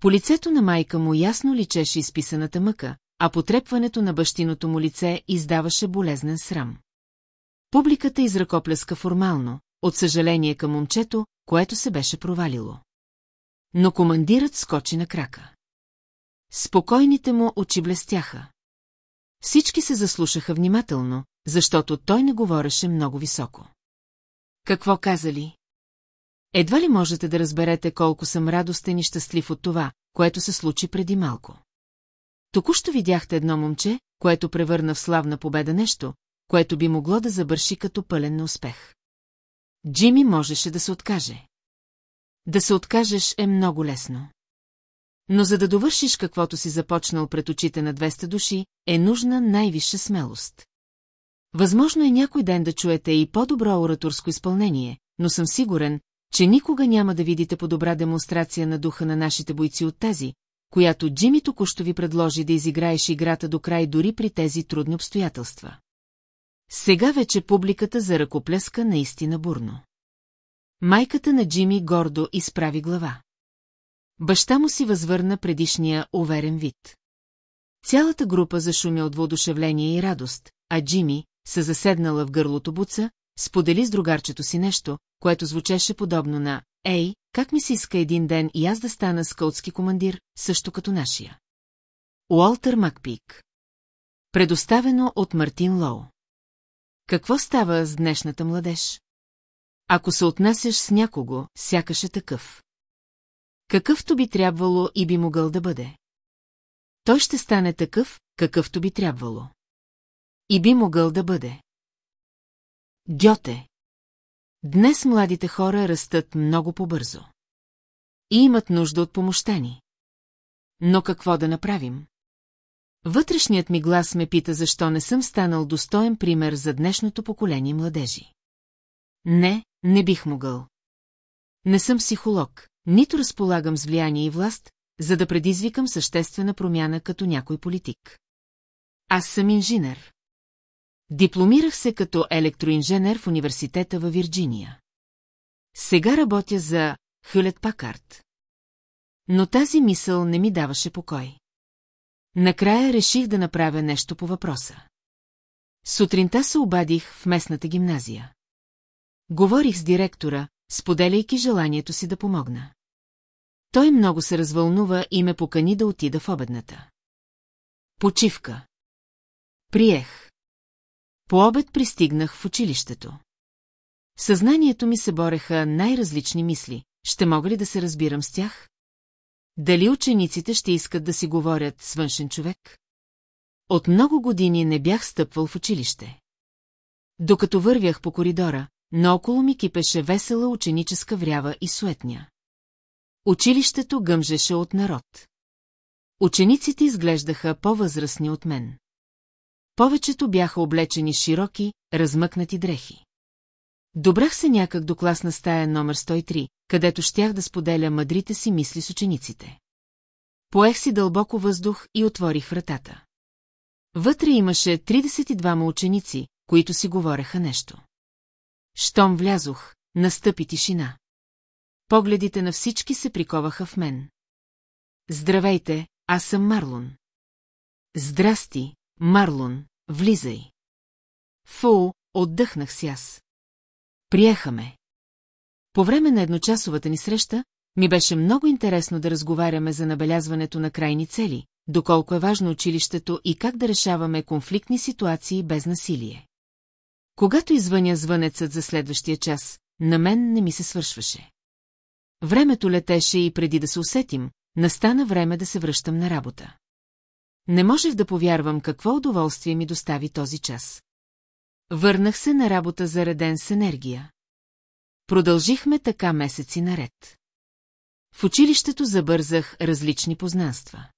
По лицето на майка му ясно личеше изписаната мъка, а потрепването на бащиното му лице издаваше болезнен срам. Публиката изръкопляска формално, от съжаление към момчето, което се беше провалило. Но командирът скочи на крака. Спокойните му очи блестяха. Всички се заслушаха внимателно, защото той не говореше много високо. Какво казали? Едва ли можете да разберете колко съм радостен и щастлив от това, което се случи преди малко. Току-що видяхте едно момче, което превърна в славна победа нещо, което би могло да завърши като пълен неуспех. Джими можеше да се откаже. Да се откажеш е много лесно. Но за да довършиш каквото си започнал пред очите на 200 души, е нужна най-висша смелост. Възможно е някой ден да чуете и по-добро ораторско изпълнение, но съм сигурен, че никога няма да видите по-добра демонстрация на духа на нашите бойци от тази, която Джими току-що ви предложи да изиграеш играта до край дори при тези трудни обстоятелства. Сега вече публиката за ръкопляска наистина бурно. Майката на Джими гордо изправи глава. Баща му си възвърна предишния уверен вид. Цялата група зашумя от воодушевление и радост, а Джими, се заседнала в гърлото буца, сподели с другарчето си нещо, което звучеше подобно на «Ей, как ми се иска един ден и аз да стана скаутски командир, също като нашия». Уолтер Макпик Предоставено от Мартин Лоу Какво става с днешната младеж? Ако се отнасяш с някого, сякаш е такъв. Какъвто би трябвало и би могъл да бъде. Той ще стане такъв, какъвто би трябвало. И би могъл да бъде. Гьоте. Днес младите хора растат много по-бързо. И имат нужда от помощта ни. Но какво да направим? Вътрешният ми глас ме пита защо не съм станал достоен пример за днешното поколение младежи. Не, не бих могъл. Не съм психолог, нито разполагам с влияние и власт, за да предизвикам съществена промяна като някой политик. Аз съм инженер. Дипломирах се като електроинженер в университета във Вирджиния. Сега работя за Хюлет Пакарт. Но тази мисъл не ми даваше покой. Накрая реших да направя нещо по въпроса. Сутринта се обадих в местната гимназия. Говорих с директора, споделяйки желанието си да помогна. Той много се развълнува и ме покани да отида в обедната. Почивка. Приех. По обед пристигнах в училището. В съзнанието ми се бореха най-различни мисли. Ще мога ли да се разбирам с тях? Дали учениците ще искат да си говорят с външен човек? От много години не бях стъпвал в училище. Докато вървях по коридора, наоколо ми кипеше весела ученическа врява и суетня. Училището гъмжеше от народ. Учениците изглеждаха по-възрастни от мен. Повечето бяха облечени широки, размъкнати дрехи. Добрах се някак до класна стая номер 103, където щях да споделя мъдрите си мисли с учениците. Поех си дълбоко въздух и отворих вратата. Вътре имаше 32 ученици, които си говореха нещо. Щом влязох, настъпи тишина. Погледите на всички се приковаха в мен. Здравейте, аз съм Марлон. Здрасти, Марлон, влизай. Фу, отдъхнах си аз. Приехаме. По време на едночасовата ни среща, ми беше много интересно да разговаряме за набелязването на крайни цели, доколко е важно училището и как да решаваме конфликтни ситуации без насилие. Когато извъня звънецът за следващия час, на мен не ми се свършваше. Времето летеше и преди да се усетим, настана време да се връщам на работа. Не можех да повярвам какво удоволствие ми достави този час. Върнах се на работа зареден с енергия. Продължихме така месеци наред. В училището забързах различни познанства.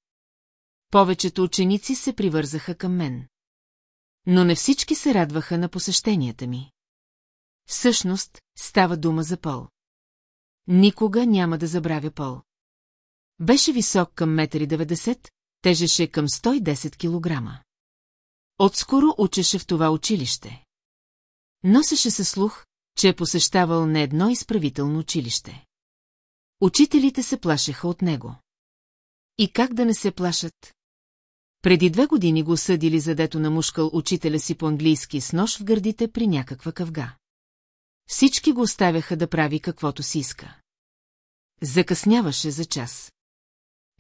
Повечето ученици се привързаха към мен. Но не всички се радваха на посещенията ми. Всъщност, става дума за Пол. Никога няма да забравя Пол. Беше висок към 1,90 тежеше към 110 килограма. Отскоро учеше в това училище. Носеше се слух, че е посещавал не едно изправително училище. Учителите се плашеха от него. И как да не се плашат? Преди две години го съдили, задето намушкал учителя си по-английски с нож в гърдите при някаква къвга. Всички го оставяха да прави каквото си иска. Закъсняваше за час.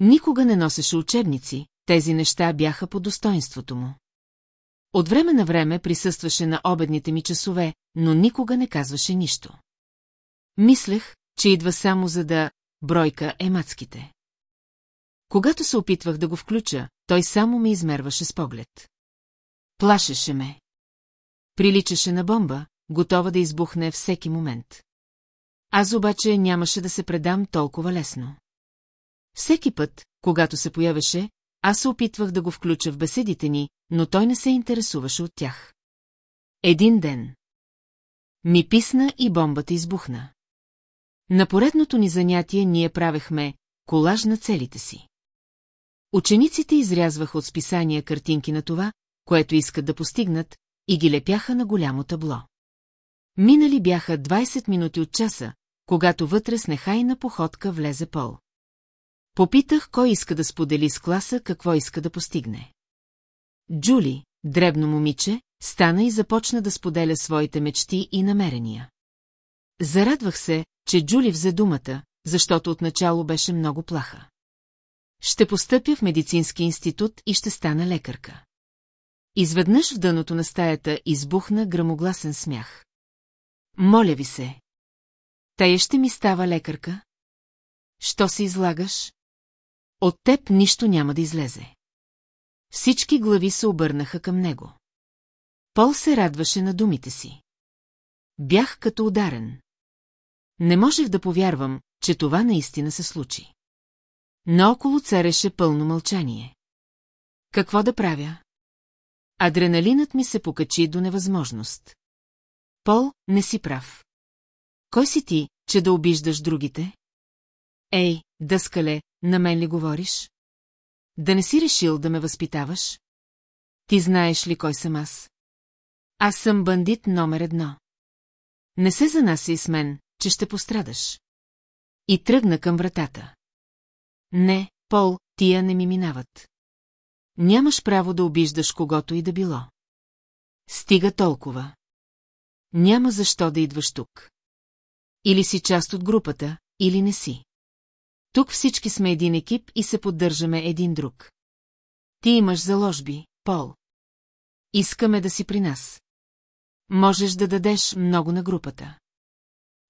Никога не носеше учебници, тези неща бяха по достоинството му. От време на време присъстваше на обедните ми часове, но никога не казваше нищо. Мислех, че идва само за да бройка емацките. Когато се опитвах да го включа, той само ме измерваше с поглед. Плашеше ме. Приличаше на бомба, готова да избухне всеки момент. Аз обаче нямаше да се предам толкова лесно. Всеки път, когато се появеше, аз се опитвах да го включа в беседите ни, но той не се интересуваше от тях. Един ден. Ми писна и бомбата избухна. На поредното ни занятие ние правехме колаж на целите си. Учениците изрязваха от списания картинки на това, което искат да постигнат, и ги лепяха на голямо табло. Минали бяха 20 минути от часа, когато вътре с нехайна походка влезе Пол. Попитах, кой иска да сподели с класа какво иска да постигне. Джули, дребно момиче, стана и започна да споделя своите мечти и намерения. Зарадвах се, че Джули взе думата, защото отначало беше много плаха. Ще постъпя в медицински институт и ще стана лекарка. Изведнъж в дъното на стаята избухна грамогласен смях. Моля ви се. Тая ще ми става лекарка? Що се излагаш? От теб нищо няма да излезе. Всички глави се обърнаха към него. Пол се радваше на думите си. Бях като ударен. Не можех да повярвам, че това наистина се случи. Наоколо цареше пълно мълчание. Какво да правя? Адреналинът ми се покачи до невъзможност. Пол, не си прав. Кой си ти, че да обиждаш другите? Ей, дъскале, на мен ли говориш? Да не си решил да ме възпитаваш? Ти знаеш ли кой съм аз? Аз съм бандит номер едно. Не се занася и с мен, че ще пострадаш. И тръгна към вратата. Не, Пол, тия не ми минават. Нямаш право да обиждаш когото и да било. Стига толкова. Няма защо да идваш тук. Или си част от групата, или не си. Тук всички сме един екип и се поддържаме един друг. Ти имаш заложби, Пол. Искаме да си при нас. Можеш да дадеш много на групата.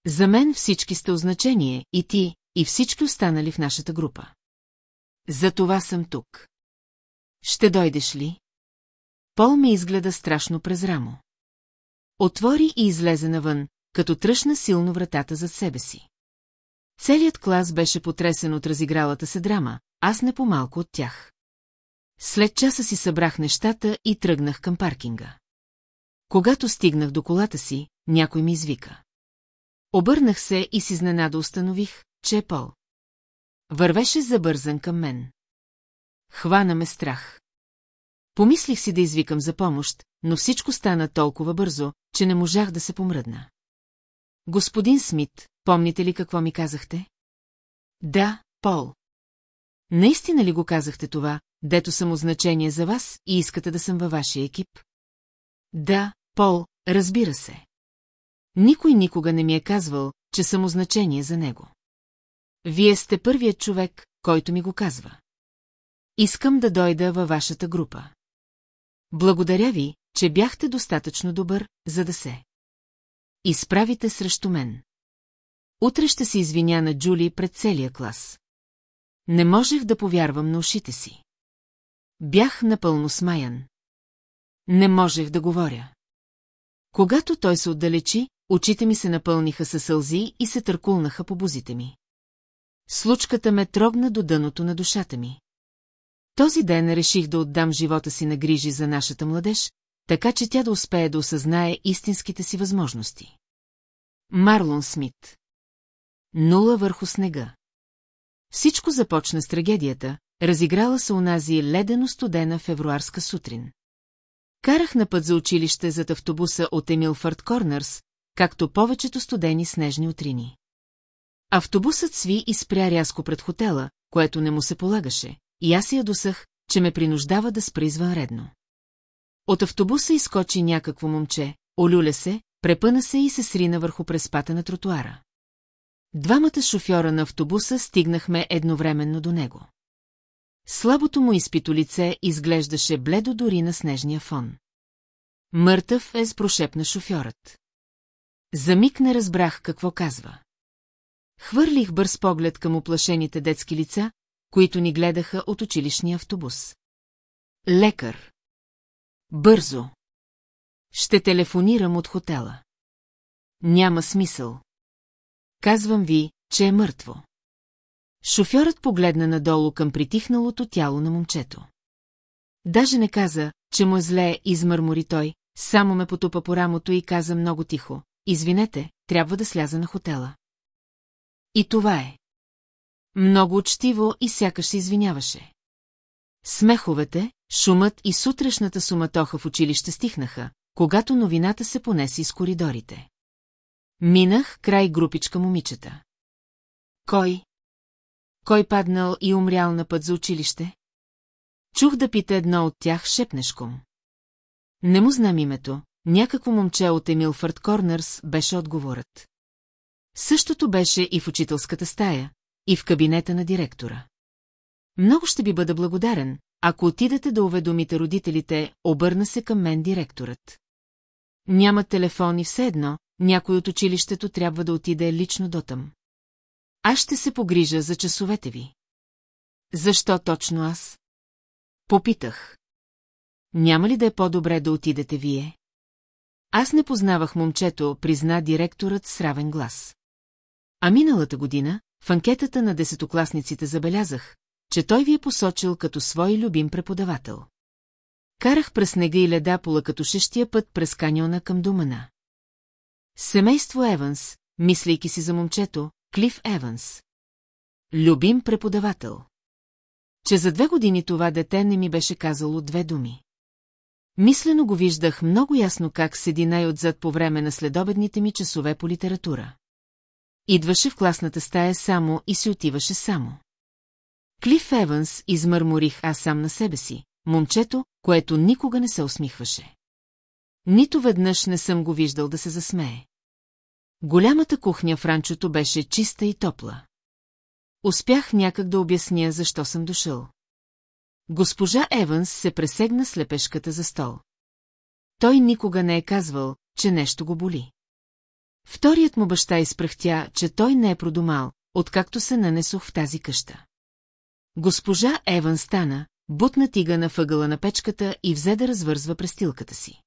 За мен всички сте означение, и ти, и всички останали в нашата група. За това съм тук. Ще дойдеш ли? Пол ме изгледа страшно през рамо. Отвори и излезе навън, като тръщна силно вратата зад себе си. Целият клас беше потресен от разигралата се драма, аз не по-малко от тях. След часа си събрах нещата и тръгнах към паркинга. Когато стигнах до колата си, някой ми извика. Обърнах се и си изненада установих, че е Пол. Вървеше забързан към мен. Хвана ме страх. Помислих си да извикам за помощ, но всичко стана толкова бързо, че не можах да се помръдна. Господин Смит, помните ли какво ми казахте? Да, Пол. Наистина ли го казахте това, дето съм значение за вас и искате да съм във вашия екип? Да, Пол, разбира се. Никой никога не ми е казвал, че съм значение за него. Вие сте първият човек, който ми го казва. Искам да дойда във вашата група. Благодаря ви, че бяхте достатъчно добър, за да се. Изправите срещу мен. Утре ще се извиня на Джули пред целия клас. Не можех да повярвам на ушите си. Бях напълно смаян. Не можех да говоря. Когато той се отдалечи, очите ми се напълниха със сълзи и се търкулнаха по бузите ми. Случката ме трогна до дъното на душата ми. Този ден реших да отдам живота си на грижи за нашата младеж, така че тя да успее да осъзнае истинските си възможности. Марлон Смит Нула върху снега Всичко започна с трагедията, разиграла се унази ледено-студена февруарска сутрин. Карах на път за училище зад автобуса от Емилфърд Корнърс, както повечето студени снежни утрини. Автобусът сви и спря рязко пред хотела, което не му се полагаше, и аз я досах, че ме принуждава да спра извънредно. От автобуса изкочи някакво момче, олюля се, препъна се и се срина върху преспата на тротуара. Двамата шофьора на автобуса стигнахме едновременно до него. Слабото му изпито лице изглеждаше бледо дори на снежния фон. Мъртъв е спрошепна шофьорът. За миг не разбрах какво казва. Хвърлих бърз поглед към оплашените детски лица, които ни гледаха от училищния автобус. Лекар. Бързо. Ще телефонирам от хотела. Няма смисъл. Казвам ви, че е мъртво. Шофьорът погледна надолу към притихналото тяло на момчето. Даже не каза, че му е зле, измърмори той, само ме потупа по рамото и каза много тихо. Извинете, трябва да сляза на хотела. И това е. Много учтиво и сякаш извиняваше. Смеховете, шумът и сутрешната суматоха в училище стихнаха, когато новината се понеси из коридорите. Минах край групичка момичета. Кой? Кой паднал и умрял на път за училище? Чух да пита едно от тях шепнешком. Не му знам името, някакво момче от Емилфърд Корнърс беше отговорът. Същото беше и в учителската стая, и в кабинета на директора. Много ще би бъда благодарен, ако отидете да уведомите родителите, обърна се към мен директорът. Няма телефон и все едно, някой от училището трябва да отиде лично дотъм. Аз ще се погрижа за часовете ви. Защо точно аз? Попитах. Няма ли да е по-добре да отидете вие? Аз не познавах момчето, призна директорът с равен глас. А миналата година, в анкетата на десетокласниците забелязах, че той ви е посочил като свой любим преподавател. Карах през снега и леда по лъкатушещия път през каньона към домана. Семейство Еванс, мислейки си за момчето, Клиф Еванс. любим преподавател. Че за две години това дете не ми беше казало две думи. Мислено го виждах много ясно как седи най-отзад по време на следобедните ми часове по литература. Идваше в класната стая само и си отиваше само. Клиф Еванс измърморих аз сам на себе си, момчето, което никога не се усмихваше. Нито веднъж не съм го виждал да се засмее. Голямата кухня в ранчото беше чиста и топла. Успях някак да обясня защо съм дошъл. Госпожа Еванс се пресегна с лепешката за стол. Той никога не е казвал, че нещо го боли. Вторият му баща изпрахтя, че той не е продумал, откакто се нанесох в тази къща. Госпожа Еван стана, бутна тига на въгъла на печката и взе да развързва престилката си.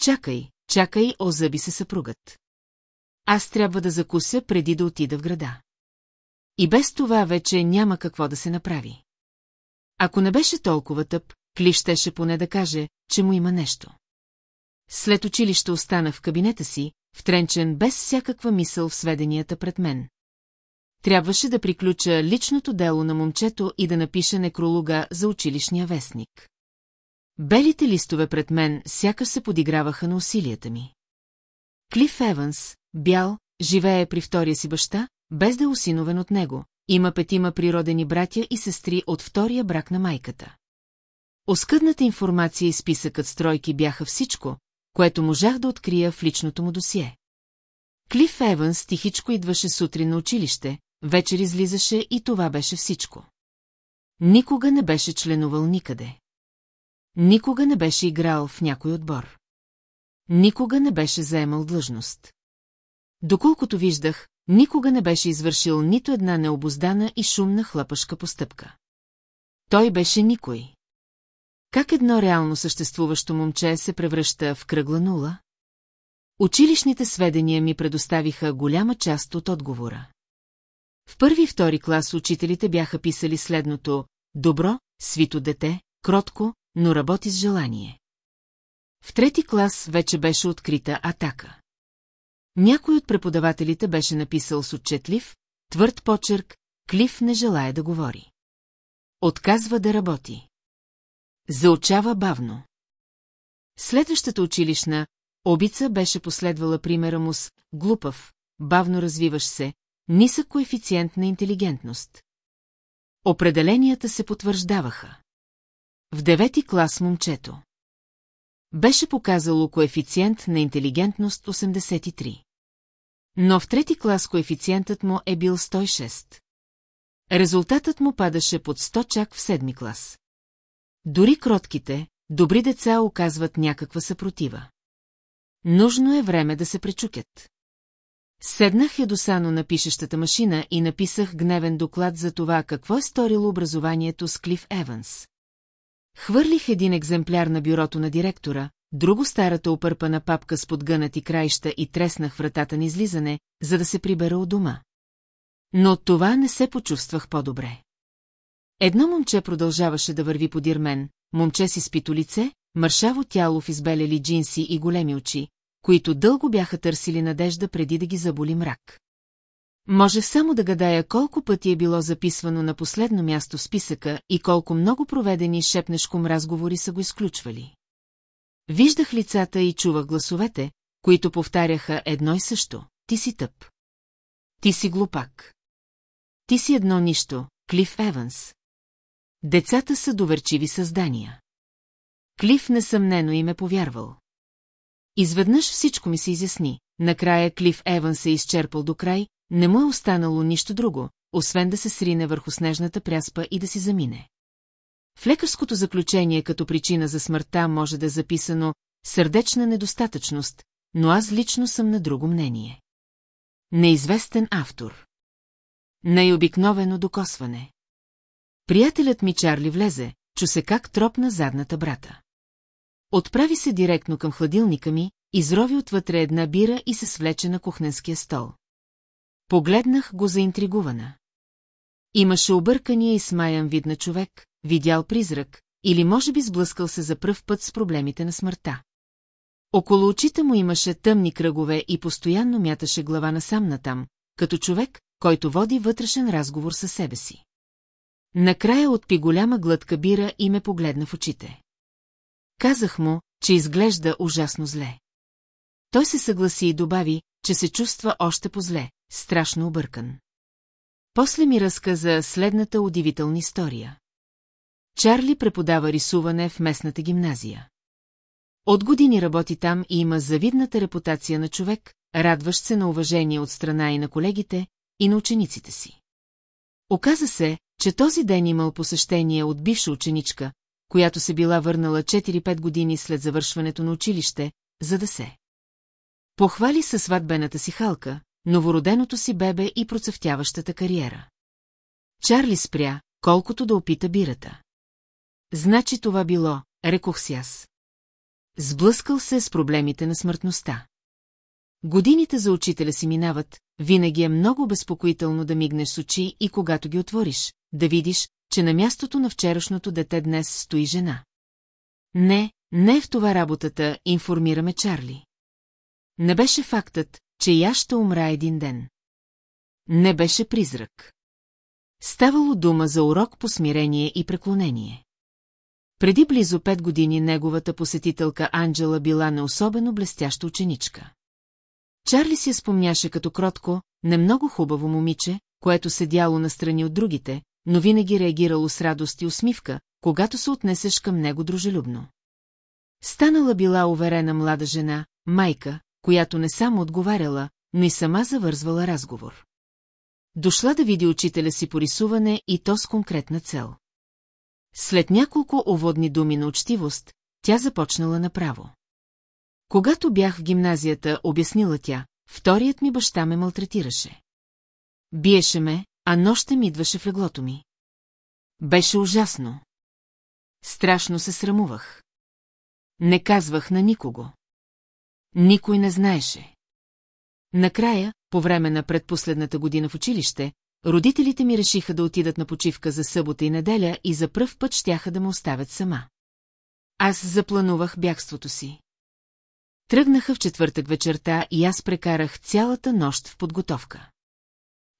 Чакай, чакай, озъби се съпругът. Аз трябва да закуся преди да отида в града. И без това вече няма какво да се направи. Ако не беше толкова тъп, Кли щеше поне да каже, че му има нещо. След училище остана в кабинета си, втренчен без всякаква мисъл в сведенията пред мен. Трябваше да приключа личното дело на момчето и да напиша некролога за училищния вестник. Белите листове пред мен сякаш се подиграваха на усилията ми. Клиф Еванс, бял, живее при втория си баща, без да е усиновен от него, има петима природени братя и сестри от втория брак на майката. Оскъдната информация и списъкът стройки бяха всичко, което можах да открия в личното му досие. Клиф Еванс тихичко идваше сутрин на училище, вечер излизаше и това беше всичко. Никога не беше членувал никъде. Никога не беше играл в някой отбор. Никога не беше заемал длъжност. Доколкото виждах, никога не беше извършил нито една необоздана и шумна хлъпашка постъпка. Той беше никой. Как едно реално съществуващо момче се превръща в кръгла нула? Училищните сведения ми предоставиха голяма част от отговора. В първи и втори клас учителите бяха писали следното «Добро, свито дете, кротко, но работи с желание». В трети клас вече беше открита атака. Някой от преподавателите беше написал с отчетлив, твърд почерк, Клиф не желая да говори. Отказва да работи. Заучава бавно. Следващата училищна обица беше последвала примера му с глупав, бавно развиваш се, нисък коефициент на интелигентност. Определенията се потвърждаваха. В девети клас момчето. Беше показало коефициент на интелигентност 83. Но в трети клас коефициентът му е бил 106. Резултатът му падаше под 100 чак в седми клас. Дори кротките, добри деца оказват някаква съпротива. Нужно е време да се пречукят. Седнах ядосано на пишещата машина и написах гневен доклад за това какво е сторило образованието с Клиф Еванс. Хвърлих един екземпляр на бюрото на директора, друго старата опърпана папка с подгънати краища и треснах вратата на излизане, за да се прибера от дома. Но от това не се почувствах по-добре. Едно момче продължаваше да върви подир мен, момче си спито лице, мършаво тяло в избелели джинси и големи очи, които дълго бяха търсили надежда преди да ги заболи мрак. Може само да гадая колко пъти е било записвано на последно място в списъка и колко много проведени шепнешком разговори са го изключвали. Виждах лицата и чувах гласовете, които повтаряха едно и също. Ти си тъп. Ти си глупак. Ти си едно нищо, Клиф Еванс. Децата са доверчиви създания. Клиф несъмнено им е повярвал. Изведнъж всичко ми се изясни. Накрая Клиф Еван се изчерпал до край, не му е останало нищо друго, освен да се срине върху снежната пряспа и да си замине. В лекарското заключение като причина за смъртта може да е записано сърдечна недостатъчност, но аз лично съм на друго мнение. Неизвестен автор. Най-обикновено докосване. Приятелят ми Чарли влезе, чу се как тропна задната брата. Отправи се директно към хладилника ми, изрови отвътре една бира и се свлече на кухненския стол. Погледнах го заинтригувана. Имаше объркания и смаян вид на човек, видял призрак, или може би сблъскал се за пръв път с проблемите на смъртта. Около очите му имаше тъмни кръгове и постоянно мяташе глава насам натам, като човек, който води вътрешен разговор със себе си. Накрая отпи голяма глътка бира и ме погледна в очите. Казах му, че изглежда ужасно зле. Той се съгласи и добави, че се чувства още по-зле, страшно объркан. После ми разказа следната удивителна история. Чарли преподава рисуване в местната гимназия. От години работи там и има завидната репутация на човек, радващ се на уважение от страна и на колегите, и на учениците си. Оказа се, че този ден имал посещение от бивша ученичка, която се била върнала 4-5 години след завършването на училище, за да се. Похвали със сватбената си халка, новороденото си бебе и процъфтяващата кариера. Чарли спря, колкото да опита бирата. Значи това било, рекох си аз. Сблъскал се с проблемите на смъртността. Годините за учителя си минават, винаги е много безпокоително да мигнеш с очи и когато ги отвориш, да видиш, че на мястото на вчерашното дете днес стои жена. Не, не е в това работата, информираме Чарли. Не беше фактът, че я ще умра един ден. Не беше призрак. Ставало дума за урок по смирение и преклонение. Преди близо пет години неговата посетителка Анджела била не особено блестяща ученичка. Чарли си я спомняше като кротко, не много хубаво момиче, което седяло настрани от другите, но винаги реагирало с радост и усмивка, когато се отнесеш към него дружелюбно. Станала била уверена млада жена, майка, която не само отговаряла, но и сама завързвала разговор. Дошла да види учителя си по рисуване и то с конкретна цел. След няколко уводни думи на учтивост, тя започнала направо. Когато бях в гимназията, обяснила тя, вторият ми баща ме малтретираше. Биеше ме, а нощем идваше в леглото ми. Беше ужасно. Страшно се срамувах. Не казвах на никого. Никой не знаеше. Накрая, по време на предпоследната година в училище, родителите ми решиха да отидат на почивка за събота и неделя и за пръв път щяха да ме оставят сама. Аз запланувах бягството си. Тръгнаха в четвъртък вечерта и аз прекарах цялата нощ в подготовка.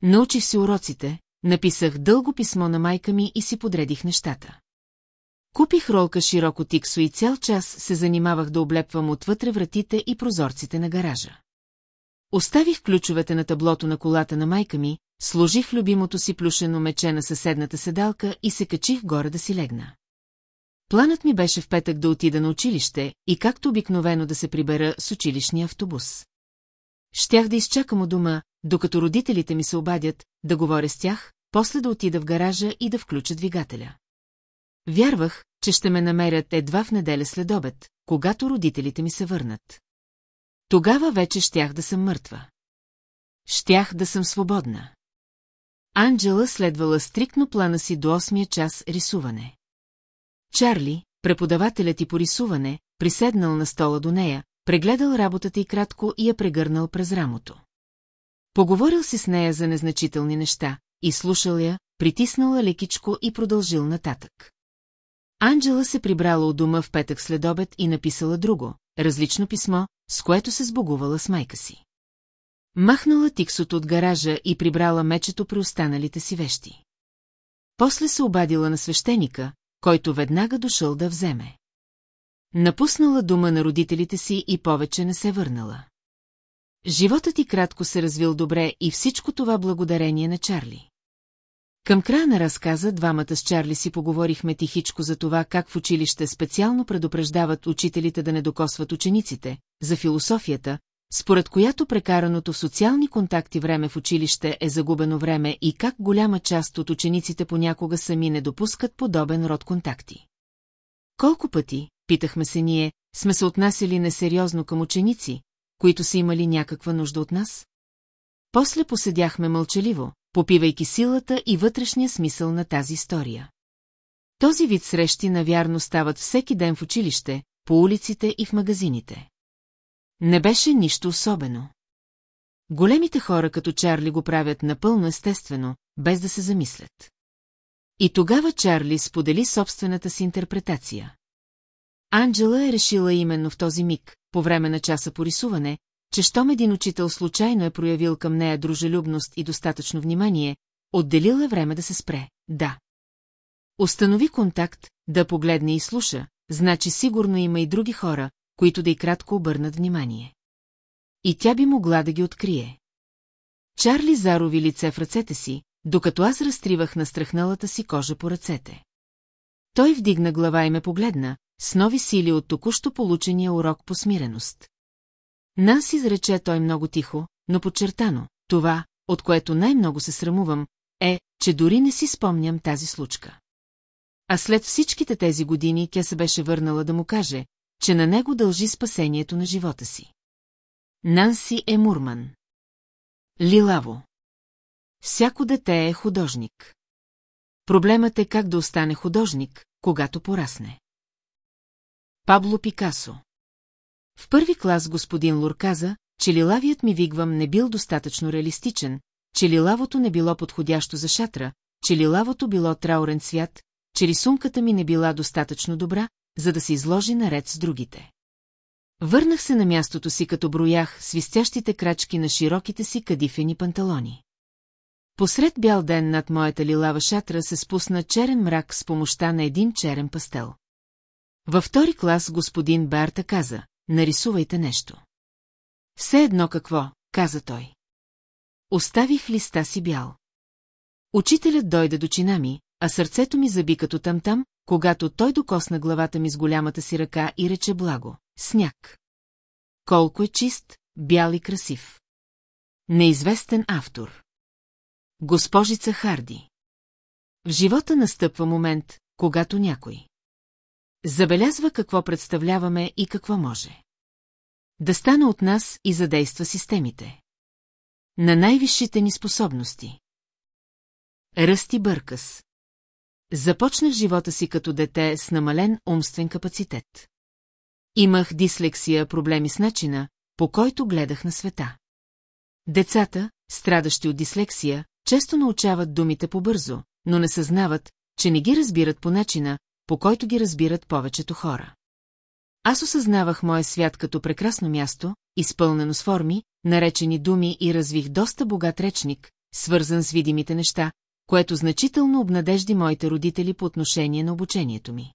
Научих си уроците, написах дълго писмо на майка ми и си подредих нещата. Купих ролка широко тиксо и цял час се занимавах да облепвам отвътре вратите и прозорците на гаража. Оставих ключовете на таблото на колата на майка ми, сложих любимото си плюшено мече на съседната седалка и се качих горе да си легна. Планът ми беше в петък да отида на училище и както обикновено да се прибера с училищния автобус. Щях да изчакам у дома, докато родителите ми се обадят, да говоря с тях, после да отида в гаража и да включа двигателя. Вярвах, че ще ме намерят едва в неделя след обед, когато родителите ми се върнат. Тогава вече щях да съм мъртва. Щях да съм свободна. Анджела следвала стриктно плана си до 8 час рисуване. Чарли, преподавателят и по рисуване, приседнал на стола до нея, прегледал работата и кратко и я прегърнал през рамото. Поговорил си с нея за незначителни неща, и слушал я, притиснала лекичко и продължил нататък. Анджела се прибрала от дома в петък след обед и написала друго, различно писмо, с което се сбогувала с майка си. Махнала тиксото от гаража и прибрала мечето при останалите си вещи. После се обадила на свещеника, който веднага дошъл да вземе. Напуснала дома на родителите си и повече не се върнала. Животът ти кратко се развил добре и всичко това благодарение на Чарли. Към края на разказа двамата с Чарли си поговорихме тихичко за това как в училище специално предупреждават учителите да не докосват учениците, за философията, според която прекараното в социални контакти време в училище е загубено време и как голяма част от учениците понякога сами не допускат подобен род контакти. Колко пъти, питахме се ние, сме се отнасяли несериозно към ученици, които са имали някаква нужда от нас? После поседяхме мълчаливо, попивайки силата и вътрешния смисъл на тази история. Този вид срещи навярно стават всеки ден в училище, по улиците и в магазините. Не беше нищо особено. Големите хора като Чарли го правят напълно естествено, без да се замислят. И тогава Чарли сподели собствената си интерпретация. Анджела е решила именно в този миг, по време на часа по рисуване, че щом един учител случайно е проявил към нея дружелюбност и достатъчно внимание, отделил е време да се спре, да. Установи контакт, да погледне и слуша, значи сигурно има и други хора, които да и кратко обърнат внимание. И тя би могла да ги открие. Чарли зарови лице в ръцете си, докато аз разтривах на страхналата си кожа по ръцете. Той вдигна глава и ме погледна, с нови сили от току-що получения урок по смиреност. Нас изрече той много тихо, но подчертано, това, от което най-много се срамувам, е, че дори не си спомням тази случка. А след всичките тези години тя се беше върнала да му каже, че на него дължи спасението на живота си. Нанси е Мурман. Лилаво. Всяко дете е художник. Проблемът е как да остане художник, когато порасне. Пабло Пикасо В първи клас господин Лур каза, че лилавият ми вигвам не бил достатъчно реалистичен, че лилавото не било подходящо за шатра, че лилавото било траурен цвят, че рисунката ми не била достатъчно добра, за да се изложи наред с другите. Върнах се на мястото си, като броях свистящите крачки на широките си кадифени панталони. Посред бял ден над моята лилава шатра се спусна черен мрак с помощта на един черен пастел. Във втори клас господин Барта каза, нарисувайте нещо. Все едно какво, каза той. Оставих листа си бял. Учителят дойде до чина ми, а сърцето ми заби като там-там, когато той докосна главата ми с голямата си ръка и рече благо. Сняг. Колко е чист, бял и красив. Неизвестен автор. Госпожица Харди. В живота настъпва момент, когато някой забелязва какво представляваме и какво може. Да стане от нас и задейства системите. На най-висшите ни способности. Ръсти бъркъс. Започнах живота си като дете с намален умствен капацитет. Имах дислексия, проблеми с начина, по който гледах на света. Децата, страдащи от дислексия, често научават думите побързо, но не съзнават, че не ги разбират по начина, по който ги разбират повечето хора. Аз осъзнавах моя свят като прекрасно място, изпълнено с форми, наречени думи и развих доста богат речник, свързан с видимите неща, което значително обнадежди моите родители по отношение на обучението ми.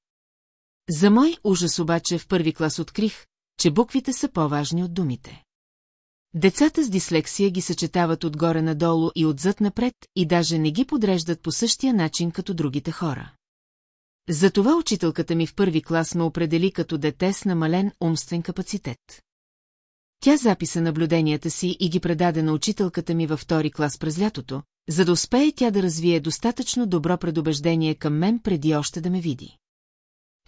За мой ужас обаче в първи клас открих, че буквите са по-важни от думите. Децата с дислексия ги съчетават отгоре надолу и отзад напред и даже не ги подреждат по същия начин като другите хора. Затова учителката ми в първи клас ме определи като дете с намален умствен капацитет. Тя записа наблюденията си и ги предаде на учителката ми във втори клас през лятото, за да успее тя да развие достатъчно добро предубеждение към мен преди още да ме види.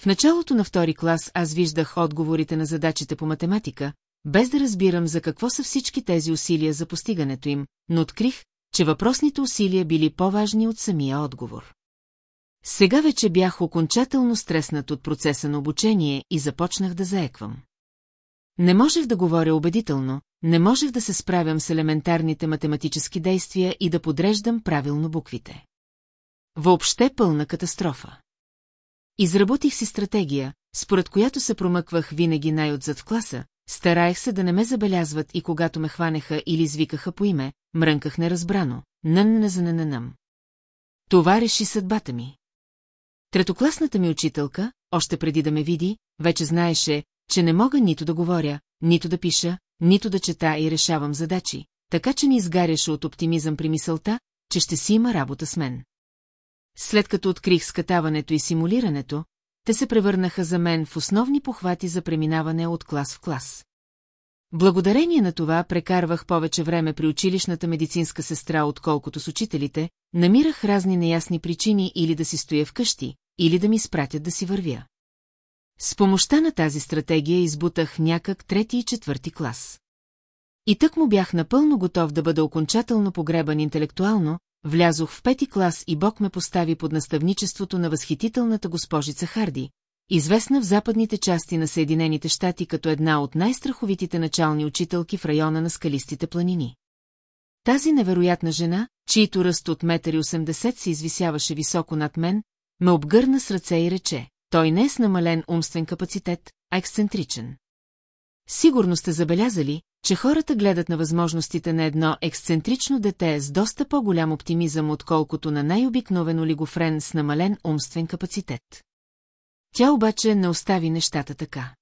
В началото на втори клас аз виждах отговорите на задачите по математика, без да разбирам за какво са всички тези усилия за постигането им, но открих, че въпросните усилия били по-важни от самия отговор. Сега вече бях окончателно стреснат от процеса на обучение и започнах да заеквам. Не можех да говоря убедително, не можех да се справям с елементарните математически действия и да подреждам правилно буквите. Въобще пълна катастрофа. Изработих си стратегия, според която се промъквах винаги най-отзад в класа, стараех се да не ме забелязват и когато ме хванеха или извикаха по име, мрънках неразбрано, нън не заненанам. Това реши съдбата ми. Третокласната ми учителка, още преди да ме види, вече знаеше, че не мога нито да говоря, нито да пиша, нито да чета и решавам задачи, така че ни изгаряше от оптимизъм при мисълта, че ще си има работа с мен. След като открих скатаването и симулирането, те се превърнаха за мен в основни похвати за преминаване от клас в клас. Благодарение на това прекарвах повече време при училищната медицинска сестра, отколкото с учителите, намирах разни неясни причини или да си стоя вкъщи, или да ми спратят да си вървя. С помощта на тази стратегия избутах някак трети и четвърти клас. И тък му бях напълно готов да бъда окончателно погребан интелектуално, влязох в пети клас и Бог ме постави под наставничеството на възхитителната госпожица Харди, известна в западните части на Съединените щати като една от най-страховитите начални учителки в района на скалистите планини. Тази невероятна жена, чието ръст от 1,80 се извисяваше високо над мен, ме обгърна с ръце и рече, той не е с намален умствен капацитет, а ексцентричен. Сигурно сте забелязали, че хората гледат на възможностите на едно ексцентрично дете с доста по-голям оптимизъм, отколкото на най-обикновен олигофрен с намален умствен капацитет. Тя обаче не остави нещата така.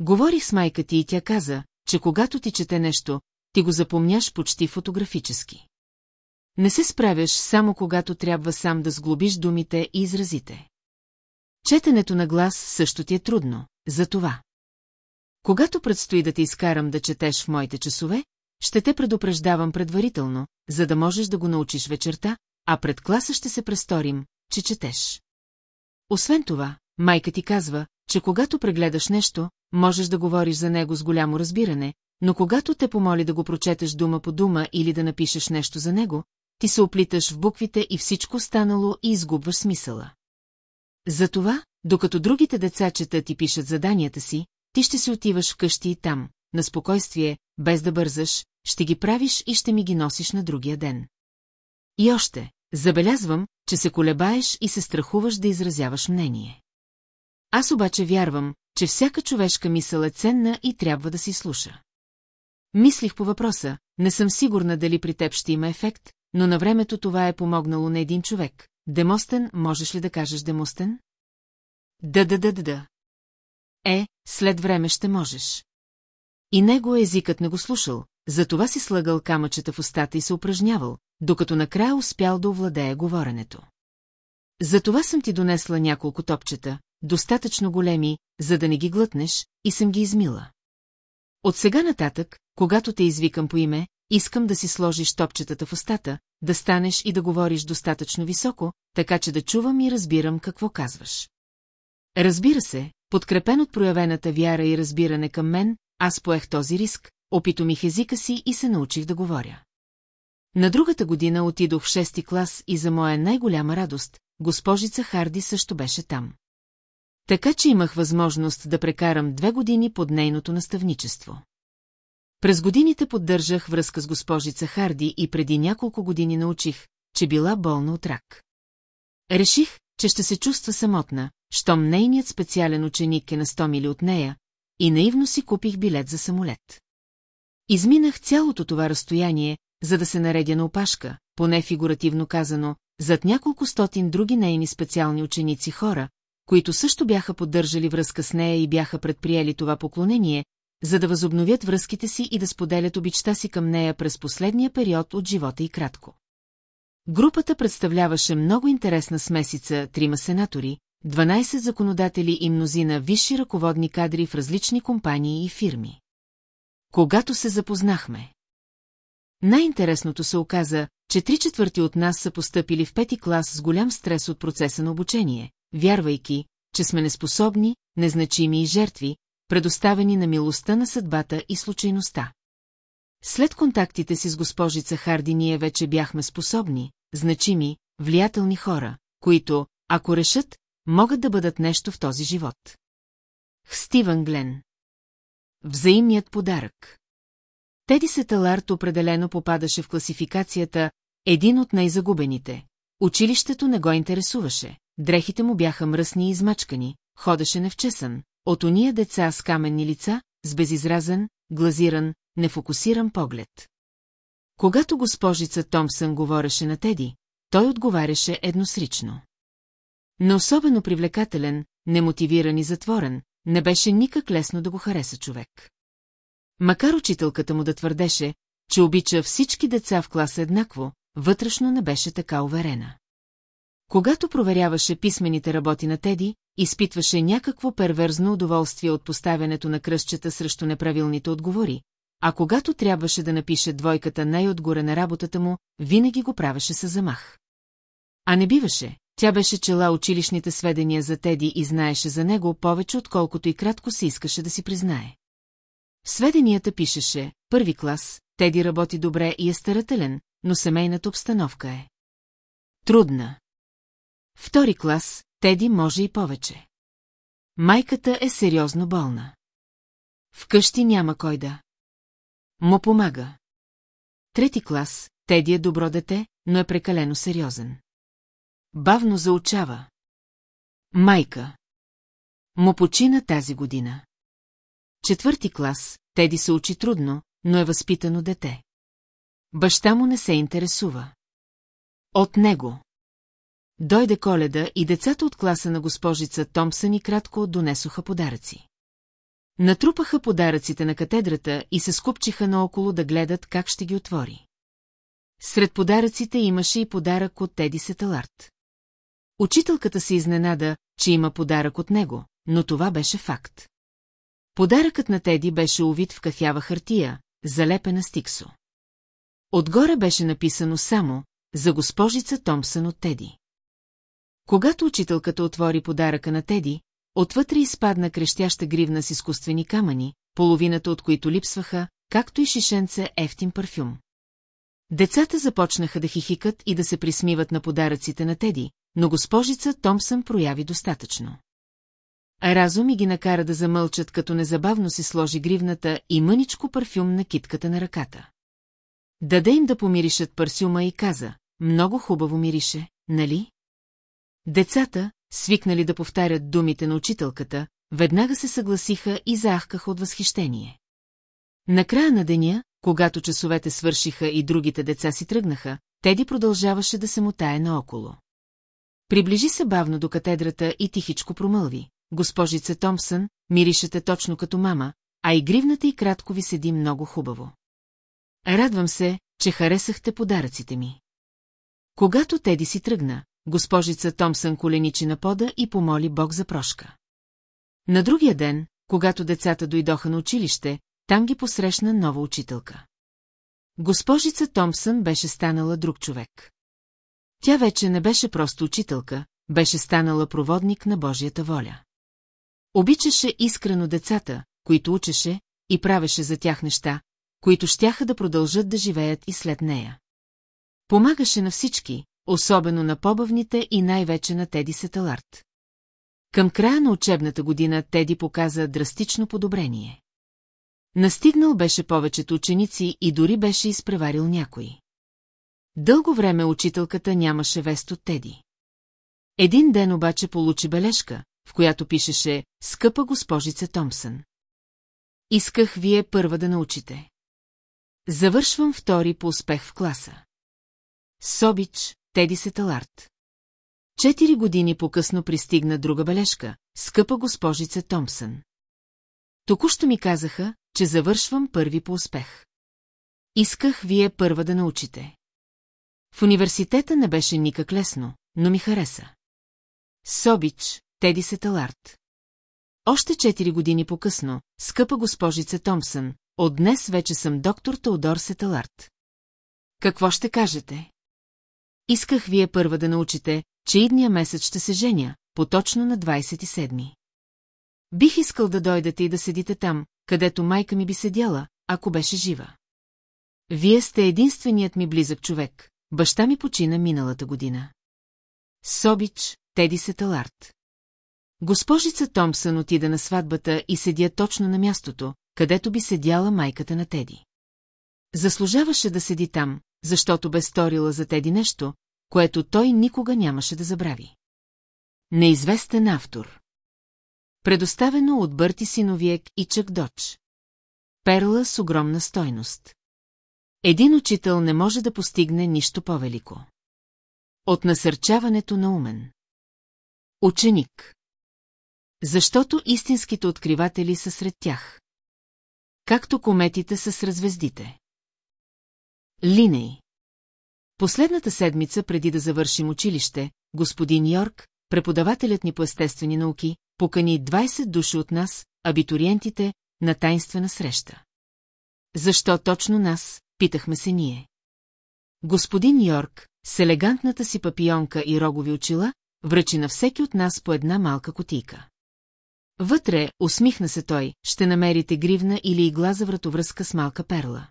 Говорих с майка ти и тя каза, че когато ти чете нещо, ти го запомняш почти фотографически. Не се справяш само когато трябва сам да сглобиш думите и изразите. Четенето на глас също ти е трудно, за това. Когато предстои да те изкарам да четеш в моите часове, ще те предупреждавам предварително, за да можеш да го научиш вечерта, а пред класа ще се престорим, че четеш. Освен това, майка ти казва, че когато прегледаш нещо, можеш да говориш за него с голямо разбиране, но когато те помоли да го прочетеш дума по дума или да напишеш нещо за него, ти се оплиташ в буквите и всичко станало и изгубваш смисъла. Затова, докато другите деца четат и пишат заданията си, ти ще си отиваш вкъщи и там, на спокойствие, без да бързаш, ще ги правиш и ще ми ги носиш на другия ден. И още, забелязвам, че се колебаеш и се страхуваш да изразяваш мнение. Аз обаче вярвам, че всяка човешка мисъл е ценна и трябва да си слуша. Мислих по въпроса, не съм сигурна дали при теб ще има ефект, но на времето това е помогнало на един човек. Демостен, можеш ли да кажеш Демостен? Да-да-да-да-да. Е, след време ще можеш. И него езикът не го слушал, затова си слагал камъчета в устата и се упражнявал, докато накрая успял да овладее говоренето. Затова съм ти донесла няколко топчета, достатъчно големи, за да не ги глътнеш, и съм ги измила. От сега нататък, когато те извикам по име, искам да си сложиш топчетата в устата, да станеш и да говориш достатъчно високо, така че да чувам и разбирам какво казваш. Разбира се, подкрепен от проявената вяра и разбиране към мен, аз поех този риск, опитомих езика си и се научих да говоря. На другата година отидох в шести клас и за моя най-голяма радост, госпожица Харди също беше там. Така че имах възможност да прекарам две години под нейното наставничество. През годините поддържах връзка с госпожица Харди и преди няколко години научих, че била болна от рак. Реших, че ще се чувства самотна, щом нейният специален ученик е на 100 мили от нея, и наивно си купих билет за самолет. Изминах цялото това разстояние, за да се наредя на опашка, поне фигуративно казано, зад няколко стотин други нейни специални ученици хора, които също бяха поддържали връзка с нея и бяха предприели това поклонение, за да възобновят връзките си и да споделят обичта си към нея през последния период от живота и кратко. Групата представляваше много интересна смесица трима сенатори, 12 законодатели и мнозина висши ръководни кадри в различни компании и фирми. Когато се запознахме. Най-интересното се оказа, че три четвърти от нас са поступили в пети клас с голям стрес от процеса на обучение, вярвайки, че сме неспособни, незначими и жертви, предоставени на милостта на съдбата и случайността. След контактите си с госпожица Харди ние вече бяхме способни, значими, влиятелни хора, които, ако решат, могат да бъдат нещо в този живот. Стивън Глен Взаимният подарък Теди Сеталарт определено попадаше в класификацията един от най-загубените. Училището не го интересуваше, дрехите му бяха мръсни и измачкани, ходеше невчесан, от ония деца с каменни лица, с безизразен, глазиран, нефокусиран поглед. Когато госпожица Томсън говореше на Теди, той отговаряше едносрично. Но особено привлекателен, немотивиран и затворен, не беше никак лесно да го хареса човек. Макар учителката му да твърдеше, че обича всички деца в класа еднакво, вътрешно не беше така уверена. Когато проверяваше писмените работи на Теди, изпитваше някакво перверзно удоволствие от поставянето на кръстчета срещу неправилните отговори, а когато трябваше да напише двойката най-отгоре на работата му, винаги го правеше с замах. А не биваше, тя беше чела училищните сведения за Теди и знаеше за него повече, отколкото и кратко се искаше да си признае. В сведенията пишеше, първи клас, Теди работи добре и е старателен, но семейната обстановка е. Трудна. Втори клас, Теди може и повече. Майката е сериозно болна. Вкъщи няма кой да. Му помага. Трети клас, Теди е добро дете, но е прекалено сериозен. Бавно заучава. Майка. Му почина тази година. четвърти клас, Теди се учи трудно, но е възпитано дете. Баща му не се интересува. От него. Дойде коледа и децата от класа на госпожица Томпсън и кратко донесоха подаръци. Натрупаха подаръците на катедрата и се скупчиха наоколо да гледат как ще ги отвори. Сред подаръците имаше и подарък от Теди Сеталарт. Учителката се изненада, че има подарък от него, но това беше факт. Подаръкът на Теди беше увит в кафява хартия, залепена с тиксо. Отгоре беше написано само за госпожица Томпсън от Теди. Когато учителката отвори подаръка на Теди, отвътре изпадна крещяща гривна с изкуствени камъни, половината от които липсваха, както и шишенце ефтин парфюм. Децата започнаха да хихикат и да се присмиват на подаръците на Теди, но госпожица Томсън прояви достатъчно. Разум и ги накара да замълчат, като незабавно си сложи гривната и мъничко парфюм на китката на ръката. Даде им да помиришат парсюма и каза, много хубаво мирише, нали? Децата, свикнали да повтарят думите на учителката, веднага се съгласиха и заахкаха от възхищение. Накрая на деня, когато часовете свършиха и другите деца си тръгнаха, Теди продължаваше да се мотае наоколо. Приближи се бавно до катедрата и тихичко промълви. Госпожица Томпсън, миришете точно като мама, а и гривната и кратко ви седи много хубаво. Радвам се, че харесахте подаръците ми. Когато Теди си тръгна, госпожица Томсън коленичи на пода и помоли Бог за прошка. На другия ден, когато децата дойдоха на училище, там ги посрещна нова учителка. Госпожица Томпсън беше станала друг човек. Тя вече не беше просто учителка, беше станала проводник на Божията воля. Обичаше искрено децата, които учеше, и правеше за тях неща, които щяха да продължат да живеят и след нея. Помагаше на всички, особено на побавните и най-вече на Теди Сеталарт. Към края на учебната година Теди показа драстично подобрение. Настигнал беше повечето ученици и дори беше изпреварил някой. Дълго време учителката нямаше вест от Теди. Един ден обаче получи бележка, в която пишеше «Скъпа госпожица Томпсън». Исках вие първа да научите. Завършвам втори по успех в класа. Собич, Теди Сеталарт. Четири години по-късно пристигна друга бележка, скъпа госпожица Томпсън. Току-що ми казаха, че завършвам първи по успех. Исках вие първа да научите. В университета не беше никак лесно, но ми хареса. Собич, Теди Сеталарт. Още четири години по-късно, скъпа госпожица Томпсън, от днес вече съм доктор Теодор Сеталарт. Какво ще кажете? Исках вие първа да научите, че идния месец ще се женя, поточно на 27-ми. Бих искал да дойдете и да седите там, където майка ми би седяла, ако беше жива. Вие сте единственият ми близък човек, баща ми почина миналата година. Собич, Теди Сеталарт. Госпожица Томпсън отида на сватбата и седя точно на мястото, където би седяла майката на Теди. Заслужаваше да седи там, защото бе сторила за Теди нещо, което той никога нямаше да забрави. Неизвестен автор Предоставено от Бърти Синовиек и Чък Доч. Перла с огромна стойност. Един учител не може да постигне нищо по-велико. От насърчаването на умен. Ученик. Защото истинските откриватели са сред тях. Както кометите са с звездите. Линей. Последната седмица преди да завършим училище, господин Йорк, преподавателят ни по естествени науки, покани 20 души от нас, абитуриентите, на тайнствена среща. Защо точно нас, питахме се ние. Господин Йорк, с елегантната си папионка и рогови очила, връчи на всеки от нас по една малка котийка. Вътре, усмихна се той, ще намерите гривна или игла за вратовръзка с малка перла.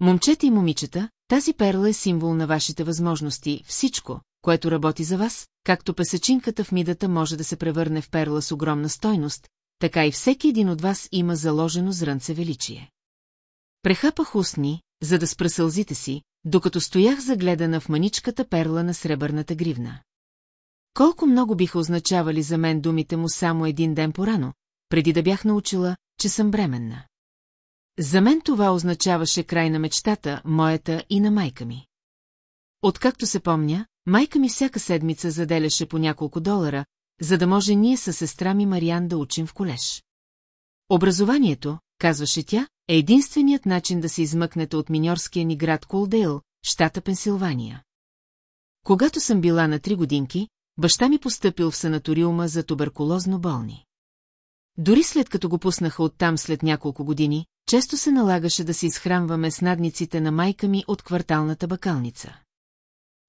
Момчета и момичета, тази перла е символ на вашите възможности, всичко, което работи за вас, както песачинката в мидата може да се превърне в перла с огромна стойност, така и всеки един от вас има заложено зрънце величие. Прехапах устни, за да спра сълзите си, докато стоях загледана в маничката перла на сребърната гривна. Колко много биха означавали за мен думите му само един ден порано, преди да бях научила, че съм бременна. За мен това означаваше край на мечтата, моята и на майка ми. Откакто се помня, майка ми всяка седмица заделяше по няколко долара, за да може ние със сестра ми Мариан да учим в колеж. Образованието, казваше тя, е единственият начин да се измъкнете от миньорския ни град Колдейл, щата Пенсилвания. Когато съм била на три годинки, баща ми постъпил в санаториума за туберкулозно болни. Дори след като го пуснаха оттам след няколко години, често се налагаше да се изхранваме с надниците на майка ми от кварталната бакалница.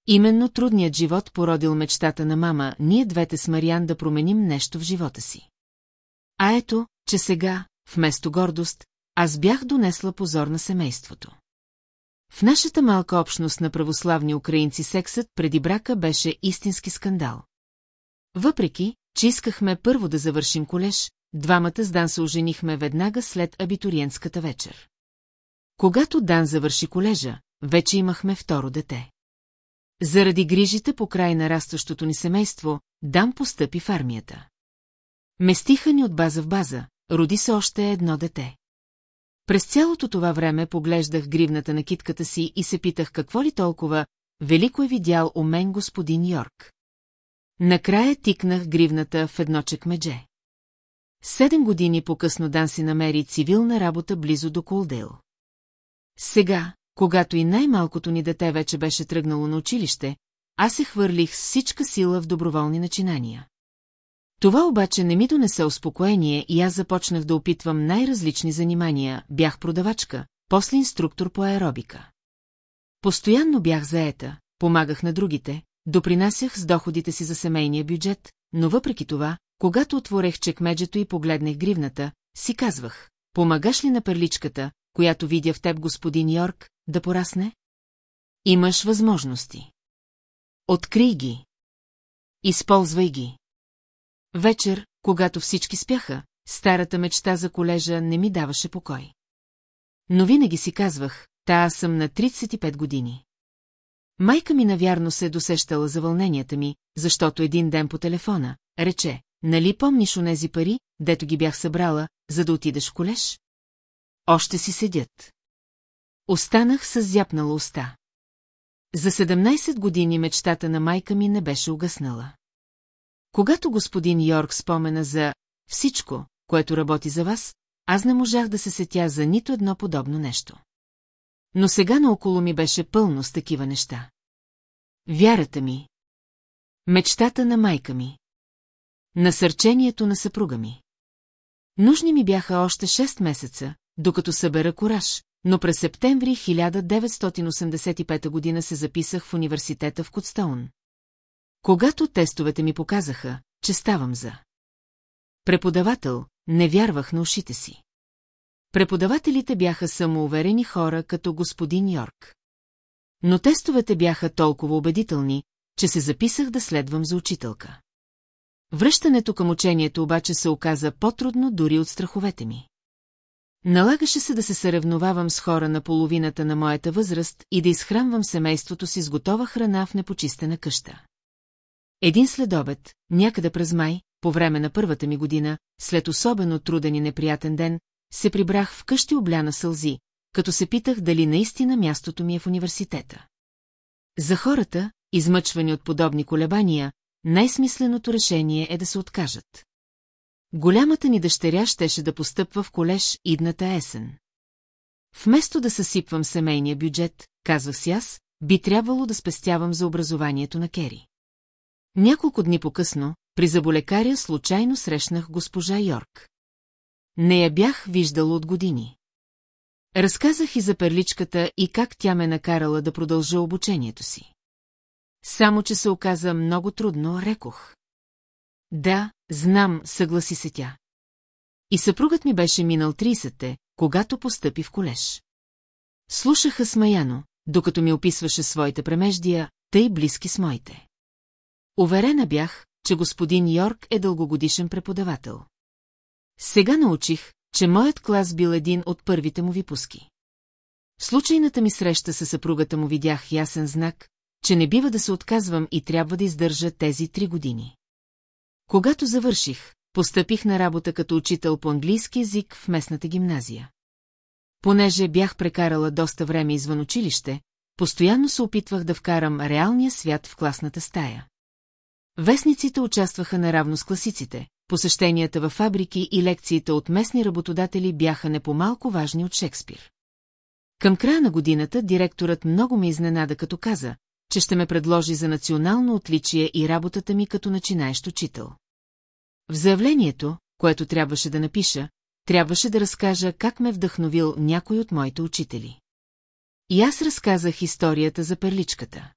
Именно трудният живот породил мечтата на мама, ние двете с Мариан да променим нещо в живота си. А ето, че сега, вместо гордост, аз бях донесла позор на семейството. В нашата малка общност на православни украинци сексът преди брака беше истински скандал. Въпреки, че искахме първо да завършим колеж, двамата с Дан се оженихме веднага след абитуриентската вечер. Когато Дан завърши колежа, вече имахме второ дете. Заради грижите по край на растващото ни семейство, Дан постъпи в армията. Местиха ни от база в база, роди се още едно дете. През цялото това време поглеждах гривната на китката си и се питах какво ли толкова велико е видял у мен господин Йорк. Накрая тикнах гривната в едно чекмедже. Седем години по-късно Дан си намери цивилна работа близо до Кулдейл. Сега, когато и най-малкото ни дете вече беше тръгнало на училище, аз се хвърлих с всичка сила в доброволни начинания. Това обаче не ми донесе успокоение и аз започнах да опитвам най-различни занимания, бях продавачка, после инструктор по аеробика. Постоянно бях заета, помагах на другите, допринасях с доходите си за семейния бюджет, но въпреки това, когато отворех чекмеджето и погледнах гривната, си казвах, помагаш ли на перличката, която видя в теб господин Йорк, да порасне? Имаш възможности. Открий ги. Използвай ги. Вечер, когато всички спяха, старата мечта за колежа не ми даваше покой. Но винаги си казвах, та аз съм на 35 години. Майка ми навярно се досещала за вълненията ми, защото един ден по телефона, рече, нали помниш онези пари, дето ги бях събрала, за да отидеш в колеж? Още си седят. Останах с зяпнала уста. За 17 години мечтата на майка ми не беше угаснала. Когато господин Йорк спомена за всичко, което работи за вас, аз не можах да се сетя за нито едно подобно нещо. Но сега наоколо ми беше пълно с такива неща. Вярата ми. Мечтата на майка ми. Насърчението на съпруга ми. Нужни ми бяха още 6 месеца, докато събера кораж, но през септември 1985 година се записах в университета в Котстоун. Когато тестовете ми показаха, че ставам за преподавател, не вярвах на ушите си. Преподавателите бяха самоуверени хора като господин Йорк. Но тестовете бяха толкова убедителни, че се записах да следвам за учителка. Връщането към учението обаче се оказа по-трудно дори от страховете ми. Налагаше се да се съревновавам с хора на половината на моята възраст и да изхранвам семейството си с готова храна в непочистена къща. Един следобед, някъде през май, по време на първата ми година, след особено труден и неприятен ден, се прибрах в къщи обляна сълзи, като се питах дали наистина мястото ми е в университета. За хората, измъчвани от подобни колебания, най-смисленото решение е да се откажат. Голямата ни дъщеря щеше да постъпва в колеж идната есен. Вместо да съсипвам семейния бюджет, казвах си аз, би трябвало да спестявам за образованието на Кери. Няколко дни по-късно, при заболекаря случайно срещнах госпожа Йорк. Не я бях виждала от години. Разказах и за перличката и как тя ме накарала да продължа обучението си. Само, че се оказа много трудно, рекох. Да, знам, съгласи се тя. И съпругът ми беше минал 30-те, когато постъпи в колеж. Слушаха смаяно, докато ми описваше своите премеждия, тъй близки с моите. Уверена бях, че господин Йорк е дългогодишен преподавател. Сега научих, че моят клас бил един от първите му випуски. В случайната ми среща с съпругата му видях ясен знак, че не бива да се отказвам и трябва да издържа тези три години. Когато завърших, постъпих на работа като учител по английски язик в местната гимназия. Понеже бях прекарала доста време извън училище, постоянно се опитвах да вкарам реалния свят в класната стая. Вестниците участваха наравно с класиците, посещенията във фабрики и лекциите от местни работодатели бяха не по-малко важни от Шекспир. Към края на годината директорът много ме изненада, като каза, че ще ме предложи за национално отличие и работата ми като начинаещ учител. В заявлението, което трябваше да напиша, трябваше да разкажа как ме вдъхновил някой от моите учители. И аз разказах историята за перличката.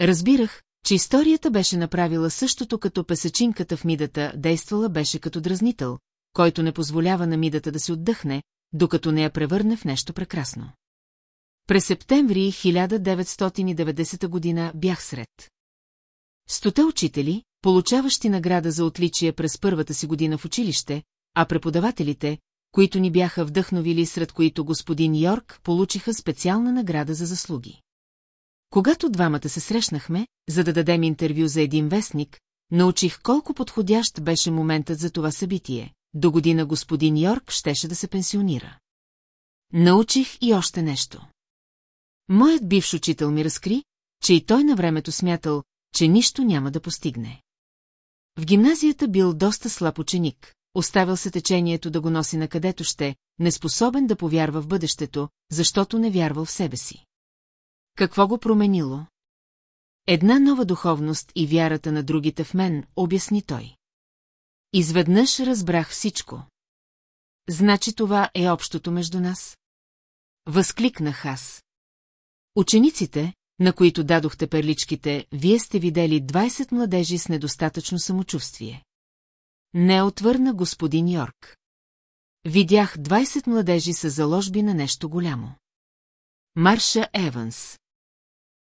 Разбирах, че историята беше направила същото като песачинката в мидата, действала беше като дразнител, който не позволява на мидата да се отдъхне, докато не я превърне в нещо прекрасно. През септември 1990 година бях сред. Стоте учители, получаващи награда за отличие през първата си година в училище, а преподавателите, които ни бяха вдъхновили, сред които господин Йорк, получиха специална награда за заслуги. Когато двамата се срещнахме, за да дадем интервю за един вестник, научих колко подходящ беше моментът за това събитие. До година господин Йорк щеше да се пенсионира. Научих и още нещо. Моят бивш учител ми разкри, че и той на времето смятал, че нищо няма да постигне. В гимназията бил доста слаб ученик, оставил се течението да го носи на където ще, неспособен да повярва в бъдещето, защото не вярвал в себе си. Какво го променило? Една нова духовност и вярата на другите в мен, обясни той. Изведнъж разбрах всичко. Значи това е общото между нас? Възкликнах аз. Учениците, на които дадохте перличките, вие сте видели 20 младежи с недостатъчно самочувствие. Не отвърна господин Йорк. Видях 20 младежи с заложби на нещо голямо. Марша Еванс.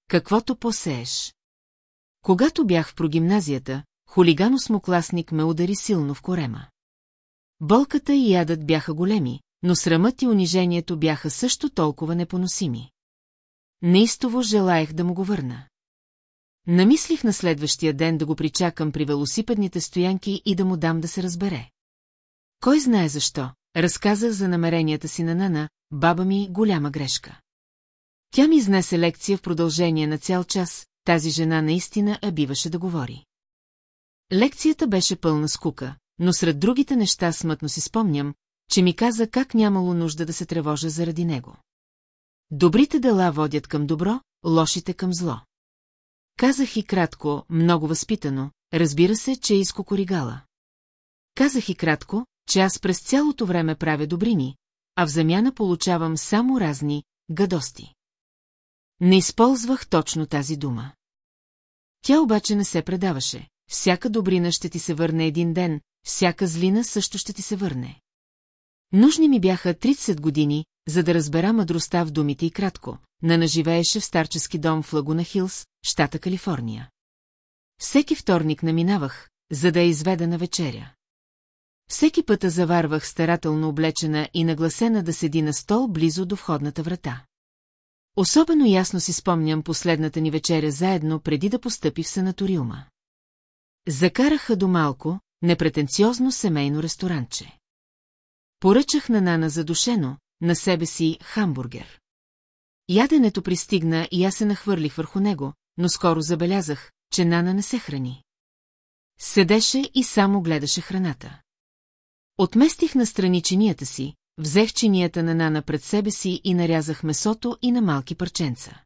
Каквото посееш. Когато бях в прогимназията, хулигано-смокласник ме удари силно в корема. Болката и ядът бяха големи, но срамът и унижението бяха също толкова непоносими. Неистово желаях да му го върна. Намислих на следващия ден да го причакам при велосипедните стоянки и да му дам да се разбере. Кой знае защо, разказах за намеренията си на Нана, баба ми голяма грешка. Тя ми изнесе лекция в продължение на цял час, тази жена наистина а биваше да говори. Лекцията беше пълна скука, но сред другите неща смътно си спомням, че ми каза как нямало нужда да се тревожа заради него. Добрите дела водят към добро, лошите към зло. Казах и кратко, много възпитано, разбира се, че е изкокоригала. Казах и кратко, че аз през цялото време правя добрини, а в замяна получавам само разни гадости. Не използвах точно тази дума. Тя обаче не се предаваше. Всяка добрина ще ти се върне един ден, всяка злина също ще ти се върне. Нужни ми бяха 30 години, за да разбера мъдростта в думите и кратко. Нана живееше в старчески дом в Лагуна Хилс, щата Калифорния. Всеки вторник наминавах, за да я изведа на вечеря. Всеки пъта заварвах старателно облечена и нагласена да седи на стол близо до входната врата. Особено ясно си спомням последната ни вечеря заедно, преди да постъпи в санаториума. Закараха до малко, непретенциозно семейно ресторанче. Поръчах на Нана задушено, на себе си хамбургер. Яденето пристигна и аз се нахвърлих върху него, но скоро забелязах, че Нана не се храни. Седеше и само гледаше храната. Отместих на страни чинията си, взех чинията на Нана пред себе си и нарязах месото и на малки парченца.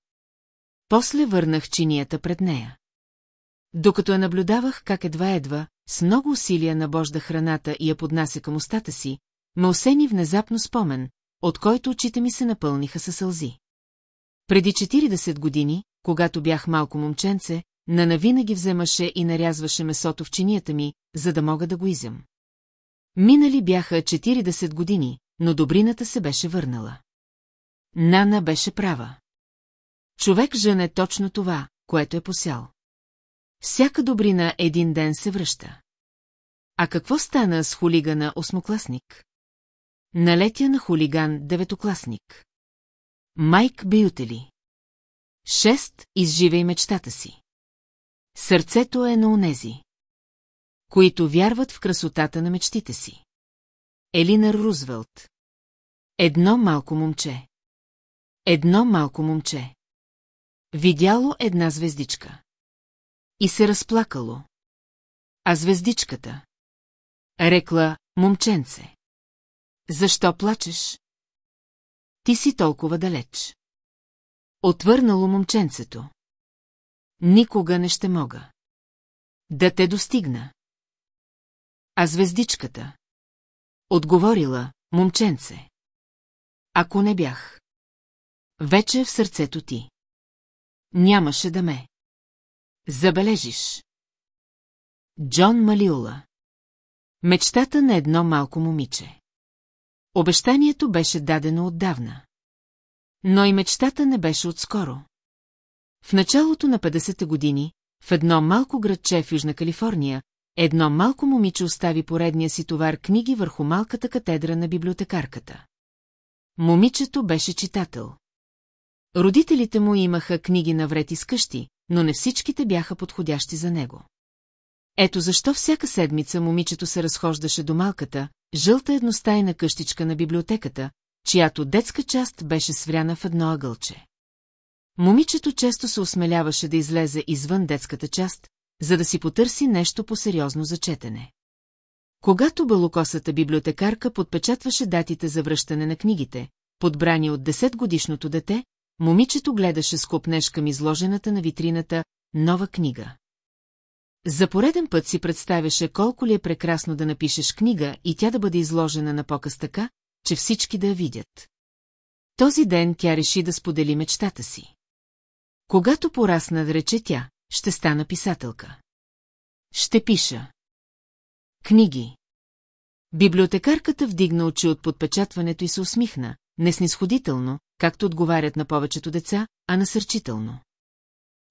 После върнах чинията пред нея. Докато я наблюдавах как едва-едва, с много усилия набожда храната и я поднася към устата си, ме осени внезапно спомен, от който очите ми се напълниха със сълзи. Преди 40 години, когато бях малко момченце, Нана винаги вземаше и нарязваше месото в чинията ми, за да мога да го изям. Минали бяха 40 години, но добрината се беше върнала. Нана беше права. Човек жене точно това, което е посял. Всяка добрина един ден се връща. А какво стана с хулигана осмокласник? Налетя на хулиган деветокласник. Майк Бютели. Шест изживей мечтата си. Сърцето е на онези. които вярват в красотата на мечтите си. Елинар Рузвелт Едно малко момче. Едно малко момче. Видяло една звездичка. И се разплакало. А звездичката? Рекла, момченце. Защо плачеш? Ти си толкова далеч. Отвърнало момченцето. Никога не ще мога. Да те достигна. А звездичката? Отговорила, момченце. Ако не бях. Вече в сърцето ти. Нямаше да ме. Забележиш. Джон Малиула. Мечтата на едно малко момиче. Обещанието беше дадено отдавна. Но и мечтата не беше отскоро. В началото на 50-те години, в едно малко градче в Южна Калифорния, едно малко момиче остави поредния си товар книги върху малката катедра на библиотекарката. Момичето беше читател. Родителите му имаха книги навред из къщи, но не всичките бяха подходящи за него. Ето защо всяка седмица момичето се разхождаше до малката, жълта едностайна къщичка на библиотеката, чиято детска част беше свряна в едно ъгълче. Момичето често се осмеляваше да излезе извън детската част, за да си потърси нещо по-сериозно за четене. Когато белокосата библиотекарка подпечатваше датите за връщане на книгите, подбрани от 10-годишното дете, момичето гледаше с към изложената на витрината нова книга. За пореден път си представяше колко ли е прекрасно да напишеш книга и тя да бъде изложена на показ така, че всички да я видят. Този ден тя реши да сподели мечтата си. Когато порасна, рече тя, ще стана писателка. Ще пиша. Книги. Библиотекарката вдигна очи от подпечатването и се усмихна, неснисходително, както отговарят на повечето деца, а насърчително.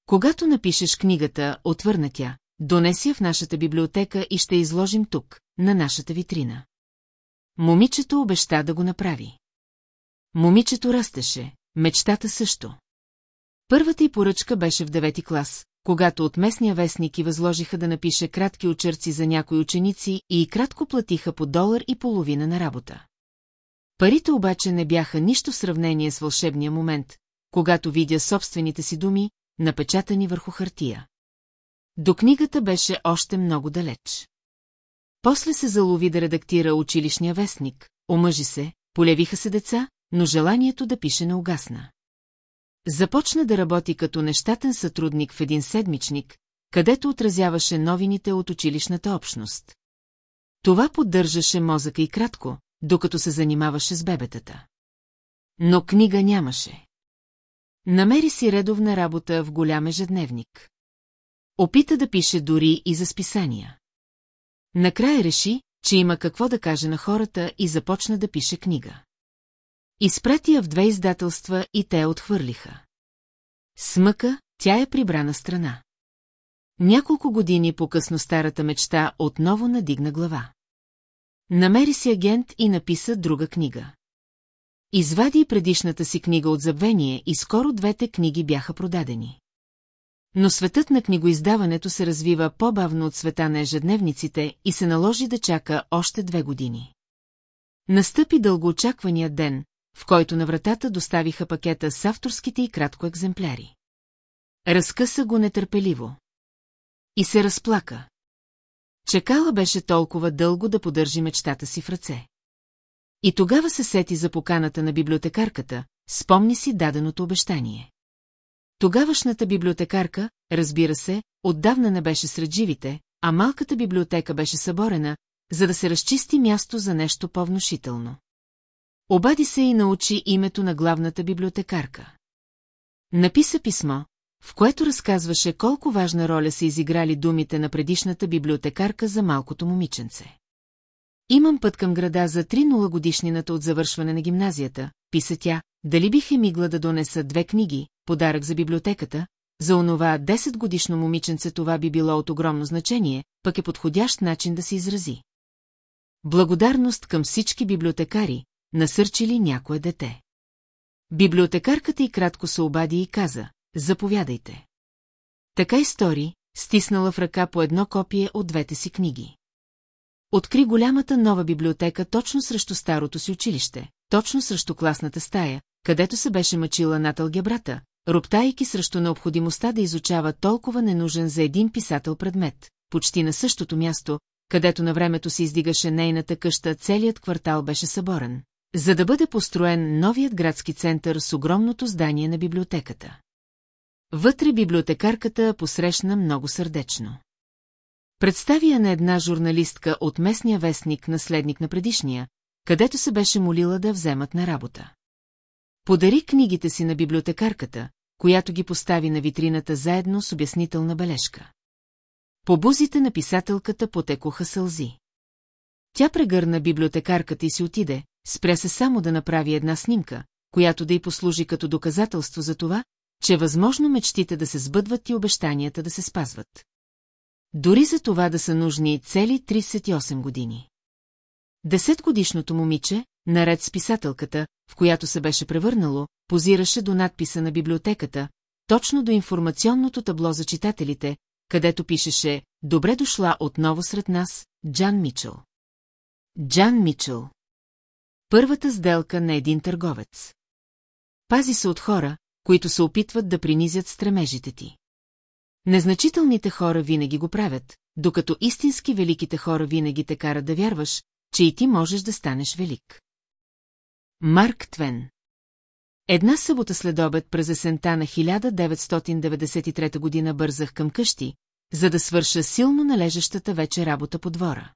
Когато напишеш книгата, отвърна тя, донеси я в нашата библиотека и ще изложим тук, на нашата витрина. Момичето обеща да го направи. Момичето растеше, мечтата също. Първата й поръчка беше в девети клас, когато от местния вестник и възложиха да напише кратки очерци за някои ученици и кратко платиха по долар и половина на работа. Парите обаче не бяха нищо в сравнение с вълшебния момент, когато видя собствените си думи, напечатани върху хартия. До книгата беше още много далеч. После се залови да редактира училищния вестник, омъжи се, полявиха се деца, но желанието да пише не угасна. Започна да работи като нещатен сътрудник в един седмичник, където отразяваше новините от училищната общност. Това поддържаше мозъка и кратко, докато се занимаваше с бебетата. Но книга нямаше. Намери си редовна работа в голям ежедневник. Опита да пише дори и за списания. Накрая реши, че има какво да каже на хората и започна да пише книга. Изпрати я в две издателства и те отхвърлиха. Смъка, тя е прибрана страна. Няколко години по-късно старата мечта отново надигна глава. Намери си агент и написа друга книга. Извади предишната си книга от забвение и скоро двете книги бяха продадени. Но светът на книгоиздаването се развива по-бавно от света на ежедневниците и се наложи да чака още две години. Настъпи дългоочаквания ден, в който на вратата доставиха пакета с авторските и кратко екземпляри. Разкъса го нетърпеливо. И се разплака. Чекала беше толкова дълго да поддържи мечтата си в ръце. И тогава се сети за поканата на библиотекарката, спомни си даденото обещание. Тогавашната библиотекарка, разбира се, отдавна не беше сред живите, а малката библиотека беше съборена, за да се разчисти място за нещо по-внушително. Обади се и научи името на главната библиотекарка. Написа писмо, в което разказваше колко важна роля са изиграли думите на предишната библиотекарка за малкото момиченце. Имам път към града за три нула годишнината от завършване на гимназията, писа тя, дали бих е мигла да донеса две книги, подарък за библиотеката, за онова 10 годишно момиченце това би било от огромно значение, пък е подходящ начин да се изрази. Благодарност към всички библиотекари, насърчили някое дете. Библиотекарката и кратко се обади и каза, заповядайте. Така и стори, стиснала в ръка по едно копие от двете си книги. Откри голямата нова библиотека точно срещу старото си училище, точно срещу класната стая, където се беше мъчила над алгебрата, роптайки срещу необходимостта да изучава толкова ненужен за един писател предмет, почти на същото място, където на времето се издигаше нейната къща, целият квартал беше съборен, за да бъде построен новият градски център с огромното здание на библиотеката. Вътре библиотекарката посрещна много сърдечно. Представи я на една журналистка от местния вестник, наследник на предишния, където се беше молила да вземат на работа. Подари книгите си на библиотекарката, която ги постави на витрината заедно с обяснителна бележка. По бузите на писателката потекоха сълзи. Тя прегърна библиотекарката и си отиде, спря се само да направи една снимка, която да й послужи като доказателство за това, че е възможно мечтите да се сбъдват и обещанията да се спазват. Дори за това да са нужни цели 38 години. Десетгодишното момиче, наред с писателката, в която се беше превърнало, позираше до надписа на библиотеката, точно до информационното табло за читателите, където пишеше «Добре дошла отново сред нас, Джан Мичел». Джан Мичел. Първата сделка на един търговец. Пази се от хора, които се опитват да принизят стремежите ти. Незначителните хора винаги го правят, докато истински великите хора винаги те карат да вярваш, че и ти можеш да станеш велик. Марк Твен Една събота след обед през есента на 1993 година бързах към къщи, за да свърша силно належащата вече работа по двора.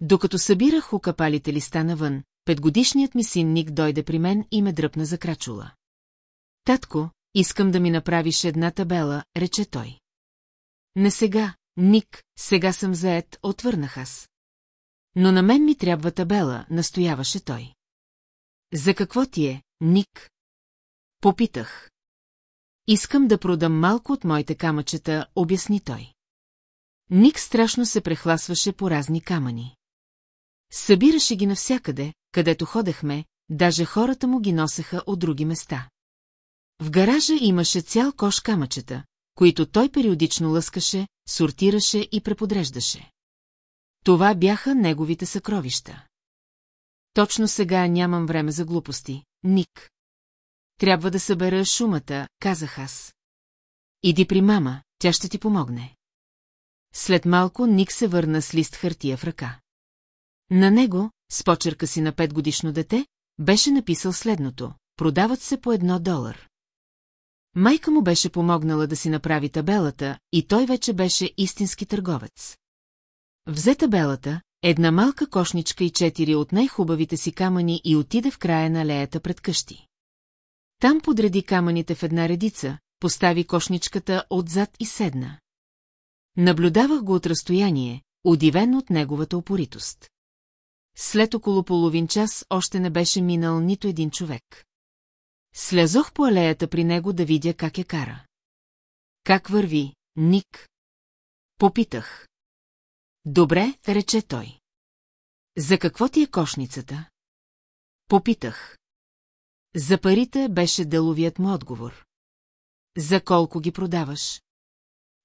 Докато събирах окапалите листа навън, петгодишният ми син Ник дойде при мен и ме дръпна за крачула. Татко, искам да ми направиш една табела, рече той. Не сега, Ник, сега съм заед, отвърнах аз. Но на мен ми трябва табела, настояваше той. За какво ти е, Ник? Попитах. Искам да продам малко от моите камъчета, обясни той. Ник страшно се прехласваше по разни камъни. Събираше ги навсякъде, където ходехме, даже хората му ги носеха от други места. В гаража имаше цял кош камъчета, които той периодично лъскаше, сортираше и преподреждаше. Това бяха неговите съкровища. Точно сега нямам време за глупости, Ник. Трябва да събера шумата, казах аз. Иди при мама, тя ще ти помогне. След малко Ник се върна с лист хартия в ръка. На него, с почерка си на петгодишно дете, беше написал следното. Продават се по едно долар. Майка му беше помогнала да си направи табелата и той вече беше истински търговец. Взе табелата, една малка кошничка и четири от най-хубавите си камъни и отиде в края на алеята пред къщи. Там подреди камъните в една редица, постави кошничката отзад и седна. Наблюдавах го от разстояние, удивен от неговата опоритост. След около половин час още не беше минал нито един човек. Слязох по алеята при него да видя как я кара. Как върви, Ник? Попитах. Добре, рече той. За какво ти е кошницата? Попитах. За парите беше деловият му отговор. За колко ги продаваш?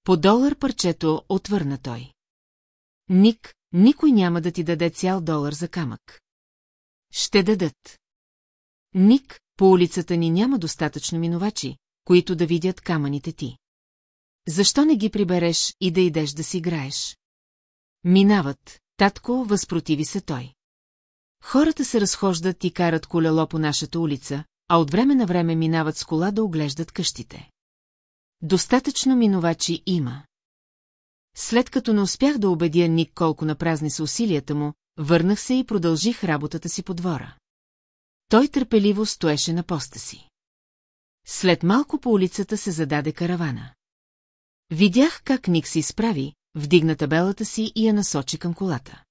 По долар парчето отвърна той. Ник, никой няма да ти даде цял долар за камък. Ще дадат. Ник, по улицата ни няма достатъчно минувачи, които да видят камъните ти. Защо не ги прибереш и да идеш да си играеш? Минават, татко, възпротиви се той. Хората се разхождат и карат колело по нашата улица, а от време на време минават с кола да оглеждат къщите. Достатъчно минувачи има. След като не успях да убедя Ник колко напразни са усилията му, върнах се и продължих работата си по двора. Той търпеливо стоеше на поста си. След малко по улицата се зададе каравана. Видях как Ник се изправи, вдигна табелата си и я насочи към колата.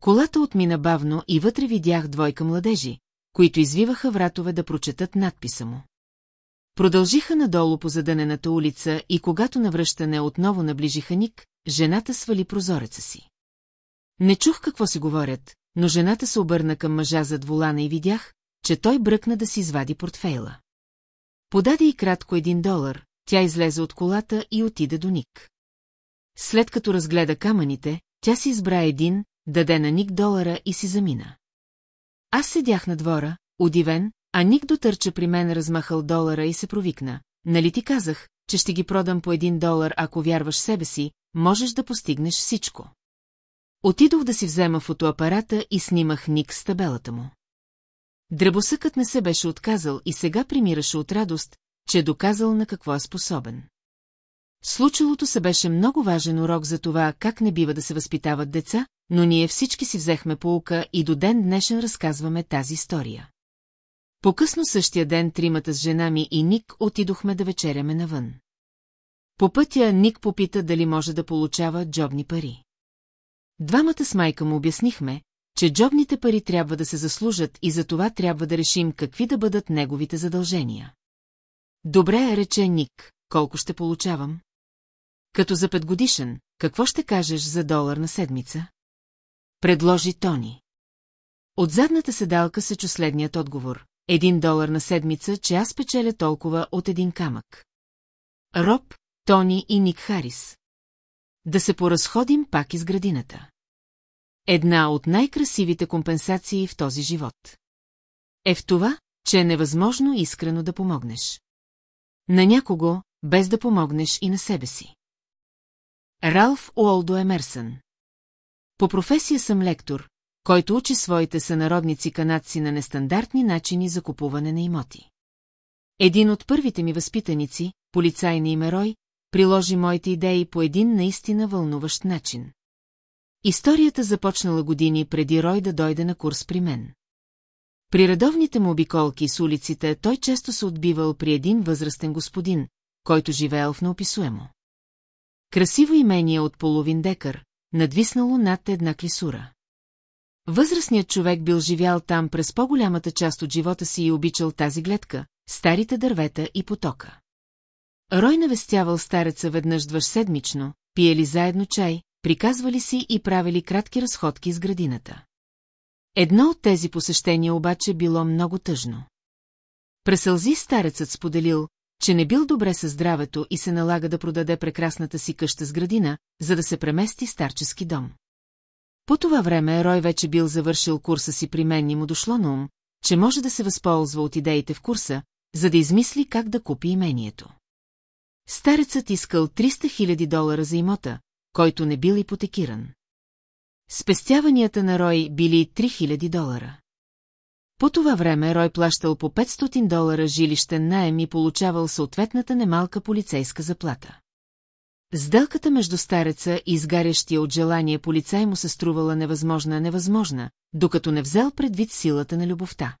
Колата отмина бавно и вътре видях двойка младежи, които извиваха вратове да прочетат надписа му. Продължиха надолу по задънената улица и когато навръщане отново наближиха Ник, жената свали прозореца си. Не чух какво си говорят, но жената се обърна към мъжа зад волана и видях, че той бръкна да си извади портфейла. Подаде и кратко един долар, тя излезе от колата и отиде до Ник. След като разгледа камъните, тя си избра един, даде на Ник долара и си замина. Аз седях на двора, удивен, а Ник дотърча при мен размахал долара и се провикна. Нали ти казах, че ще ги продам по един долар, ако вярваш себе си, можеш да постигнеш всичко. Отидох да си взема фотоапарата и снимах Ник с табелата му. Дребосъкът не се беше отказал и сега примираше от радост, че е доказал на какво е способен. Случилото се беше много важен урок за това, как не бива да се възпитават деца, но ние всички си взехме поука и до ден днешен разказваме тази история. По-късно същия ден тримата с жена ми и Ник отидохме да вечеряме навън. По пътя Ник попита дали може да получава джобни пари. Двамата с майка му обяснихме, че джобните пари трябва да се заслужат и за това трябва да решим какви да бъдат неговите задължения. Добре, рече Ник, колко ще получавам? Като за петгодишен, какво ще кажеш за долар на седмица? Предложи Тони. От задната седалка се чу следният отговор. Един долар на седмица, че аз печеля толкова от един камък. Роб, Тони и Ник Харис. Да се поразходим пак из градината. Една от най-красивите компенсации в този живот. Е в това, че е невъзможно искрено да помогнеш. На някого, без да помогнеш и на себе си. Ралф Уолдо Емерсън По професия съм лектор, който учи своите сънародници канадци на нестандартни начини за купуване на имоти. Един от първите ми възпитаници, полицай на име Рой, приложи моите идеи по един наистина вълнуващ начин. Историята започнала години преди Рой да дойде на курс при мен. При редовните му обиколки с улиците той често се отбивал при един възрастен господин, който живеел в неописуемо. Красиво имение от половин декар, надвиснало над една клисура. Възрастният човек бил живял там през по-голямата част от живота си и обичал тази гледка, старите дървета и потока. Рой навестявал стареца веднъж двъж седмично, пиели заедно чай, приказвали си и правили кратки разходки с градината. Едно от тези посещения обаче било много тъжно. Пресълзи старецът споделил, че не бил добре със здравето и се налага да продаде прекрасната си къща с градина, за да се премести старчески дом. По това време Рой вече бил завършил курса си при мен и му дошло на ум, че може да се възползва от идеите в курса, за да измисли как да купи имението. Старецът искал 300 000 долара за имота, който не бил ипотекиран. Спестяванията на Рой били 3000 долара. По това време Рой плащал по 500 долара жилищен наем и получавал съответната немалка полицейска заплата. Сделката между стареца и изгарящия от желание полицай му се струвала невъзможна невъзможна, докато не взел предвид силата на любовта.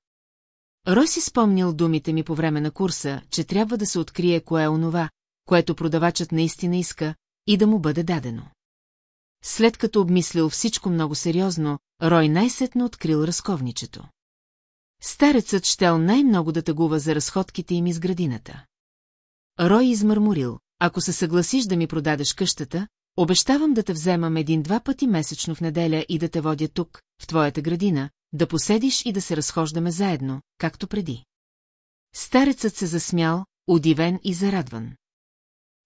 Рой си спомнил думите ми по време на курса, че трябва да се открие кое е онова, което продавачът наистина иска, и да му бъде дадено. След като обмислил всичко много сериозно, Рой най-сетно открил разковничето. Старецът щел най-много да тъгува за разходките им из градината. Рой измърморил, ако се съгласиш да ми продадеш къщата, обещавам да те вземам един-два пъти месечно в неделя и да те водя тук, в твоята градина, да поседиш и да се разхождаме заедно, както преди. Старецът се засмял, удивен и зарадван.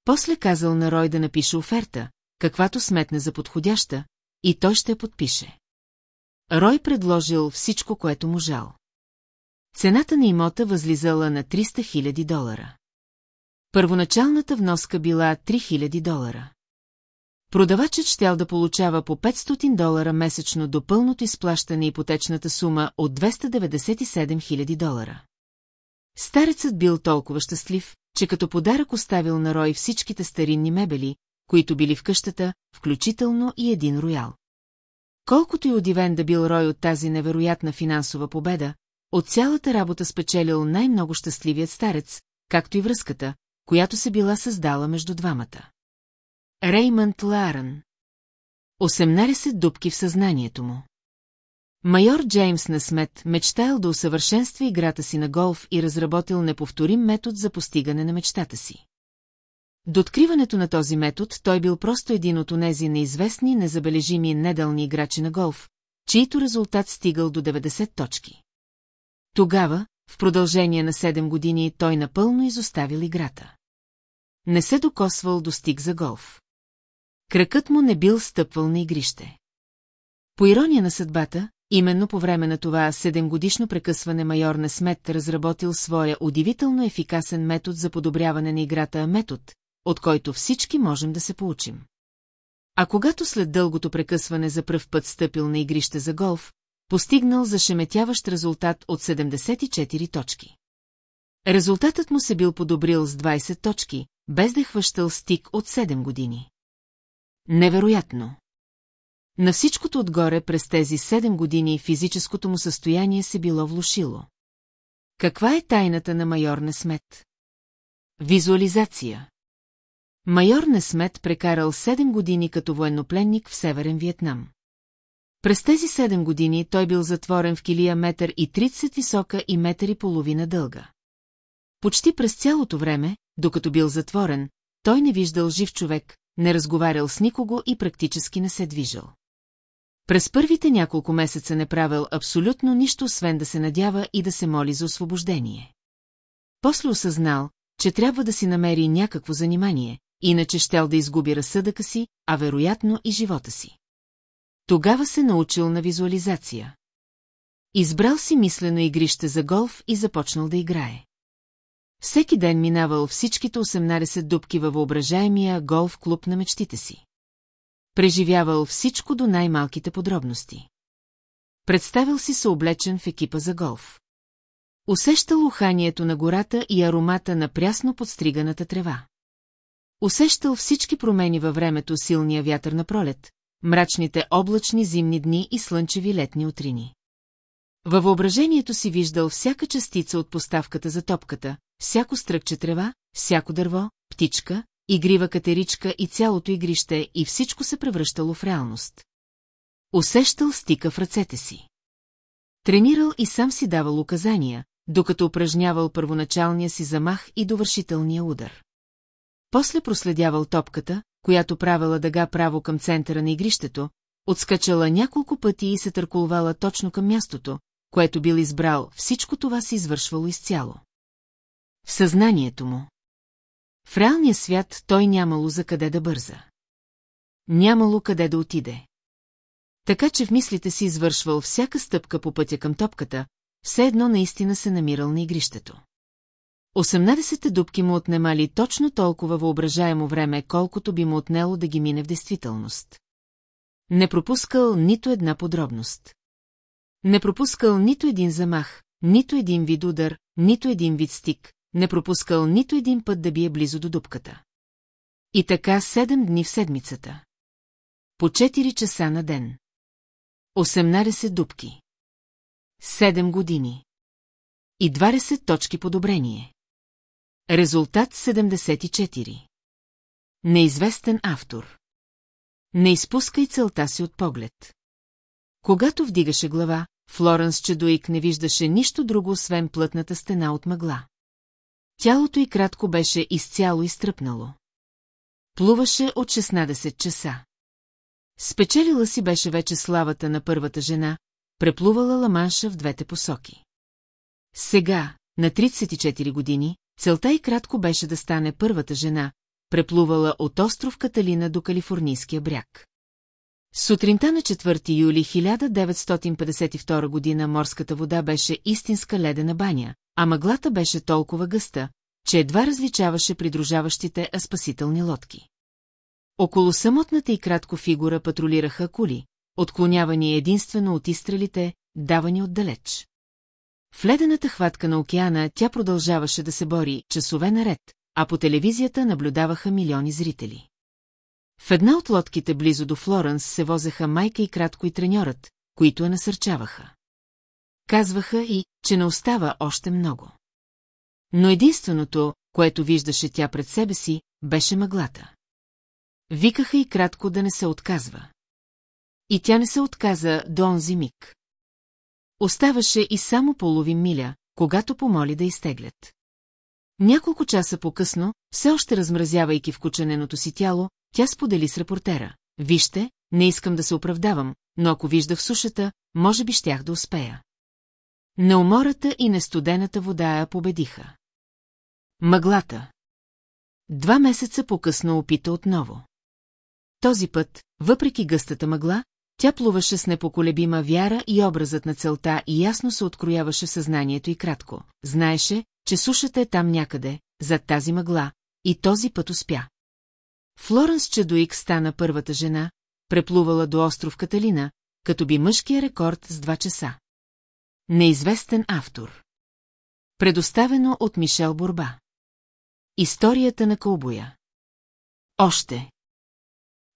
После казал на Рой да напише оферта, каквато сметне за подходяща, и той ще я подпише. Рой предложил всичко, което му жал. Цената на имота възлизала на 300 000 долара. Първоначалната вноска била 3000 долара. Продавачът щял да получава по 500 долара месечно до пълното изплащане ипотечната сума от 297 000 долара. Старецът бил толкова щастлив, че като подарък оставил на Рой всичките старинни мебели, които били в къщата, включително и един роял. Колкото и удивен да бил Рой от тази невероятна финансова победа, от цялата работа спечелил най-много щастливият старец, както и връзката, която се била създала между двамата. Реймънд Ларън 18 дубки в съзнанието му Майор Джеймс Насмет мечтаял да усъвършенства играта си на голф и разработил неповторим метод за постигане на мечтата си. До откриването на този метод той бил просто един от онези неизвестни, незабележими неделни играчи на голф, чието резултат стигал до 90 точки. Тогава, в продължение на 7 години, той напълно изоставил играта. Не се докосвал до стиг за голф. Кракът му не бил стъпвал на игрище. По ирония на съдбата, именно по време на това седемгодишно прекъсване майор Несмет разработил своя удивително ефикасен метод за подобряване на играта, метод, от който всички можем да се получим. А когато след дългото прекъсване за пръв път стъпил на игрище за голф, постигнал зашеметяващ резултат от 74 точки. Резултатът му се бил подобрил с 20 точки, без да е хващал стик от 7 години. Невероятно! На всичкото отгоре през тези 7 години физическото му състояние се било влушило. Каква е тайната на майор Несмет? Визуализация. Майор Несмет прекарал 7 години като военнопленник в Северен Виетнам. През тези 7 години той бил затворен в килия метър и 30 висока и метър и половина дълга. Почти през цялото време, докато бил затворен, той не виждал жив човек, не разговарял с никого и практически не се движил. През първите няколко месеца не правил абсолютно нищо, освен да се надява и да се моли за освобождение. После осъзнал, че трябва да си намери някакво занимание, иначе щял да изгуби разсъдъка си, а вероятно и живота си. Тогава се научил на визуализация. Избрал си мислено игрище за голф и започнал да играе. Всеки ден минавал всичките 18 дубки във въображаемия голф клуб на мечтите си. Преживявал всичко до най-малките подробности. Представил си се облечен в екипа за голф. Усещал уханието на гората и аромата на прясно подстриганата трева. Усещал всички промени във времето силния вятър на пролет, мрачните облачни зимни дни и слънчеви летни утрини. Във въображението си виждал всяка частица от поставката за топката, всяко стръкче трева, всяко дърво, птичка, игрива катеричка и цялото игрище и всичко се превръщало в реалност. Усещал стика в ръцете си. Тренирал и сам си давал указания, докато упражнявал първоначалния си замах и довършителния удар. После проследявал топката, която правила дъга право към центъра на игрището, отскачала няколко пъти и се търкулвала точно към мястото, което бил избрал, всичко това се извършвало изцяло. В съзнанието му. В реалния свят той нямало за къде да бърза. Нямало къде да отиде. Така че в мислите си извършвал всяка стъпка по пътя към топката, все едно наистина се намирал на игрището. 18 дубки му отнемали точно толкова въображаемо време, колкото би му отнело да ги мине в действителност. Не пропускал нито една подробност. Не пропускал нито един замах, нито един вид удар, нито един вид стик, не пропускал нито един път да бие близо до дупката. И така седем дни в седмицата. По 4 часа на ден. 18 дупки. 7 години. И 20 точки подобрение. Резултат 74. Неизвестен автор. Не изпускай целта си от поглед. Когато вдигаше глава, Флоренс Чедуик не виждаше нищо друго, освен плътната стена от мъгла. Тялото й кратко беше изцяло изтръпнало. Плуваше от 16 часа. Спечелила си беше вече славата на първата жена, преплувала ламанша в двете посоки. Сега, на 34 години, целта й кратко беше да стане първата жена, преплувала от остров Каталина до Калифорнийския бряг. Сутринта на 4 юли 1952 година морската вода беше истинска ледена баня, а мъглата беше толкова гъста, че едва различаваше придружаващите а спасителни лодки. Около самотната и кратко фигура патрулираха кули, отклонявани единствено от изстрелите, давани отдалеч. В ледената хватка на океана тя продължаваше да се бори часове наред, а по телевизията наблюдаваха милиони зрители. В една от лодките близо до Флоренс се возеха майка и кратко и треньорът, които я насърчаваха. Казваха и, че не остава още много. Но единственото, което виждаше тя пред себе си, беше мъглата. Викаха и кратко да не се отказва. И тя не се отказа до онзи миг. Оставаше и само половин миля, когато помоли да изтеглят. Няколко часа по-късно, все още размразявайки в кучененото си тяло, тя сподели с репортера. Вижте, не искам да се оправдавам, но ако виждах сушата, може би щях да успея. На умората и нестудената вода я победиха. Мъглата. Два месеца по-късно опита отново. този път, въпреки гъстата мъгла, тя плуваше с непоколебима вяра и образът на целта и ясно се открояваше съзнанието и кратко. Знаеше, че сушата е там някъде, зад тази мъгла, и този път успя. Флоренс Чадуик стана първата жена, преплувала до остров Каталина, като би мъжкия рекорд с два часа. Неизвестен автор. Предоставено от Мишел Борба. Историята на Кълбоя. Още.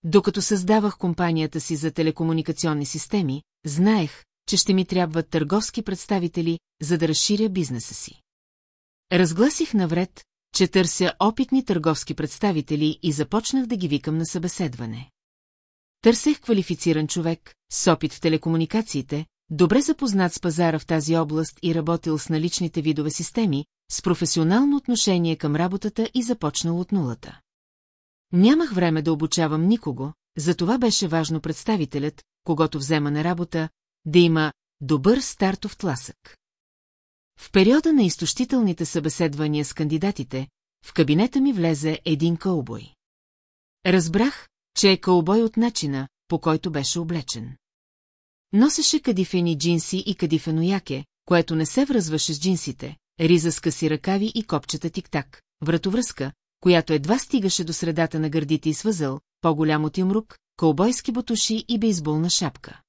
Докато създавах компанията си за телекомуникационни системи, знаех, че ще ми трябват търговски представители, за да разширя бизнеса си. Разгласих навред, че търся опитни търговски представители и започнах да ги викам на събеседване. Търсех квалифициран човек, с опит в телекомуникациите, добре запознат с пазара в тази област и работил с наличните видове системи, с професионално отношение към работата и започнал от нулата. Нямах време да обучавам никого, затова беше важно представителят, когато взема на работа, да има добър стартов тласък. В периода на изтощителните събеседвания с кандидатите, в кабинета ми влезе един кълбой. Разбрах, че е кълбой от начина, по който беше облечен. Носеше кадифени джинси и кадифено яке, което не се връзваше с джинсите, риза с къси ръкави и копчета тик-так, вратовръзка, която едва стигаше до средата на гърдите и свъзъл, по-голям от имрук, кълбойски бутуши и бейсболна шапка.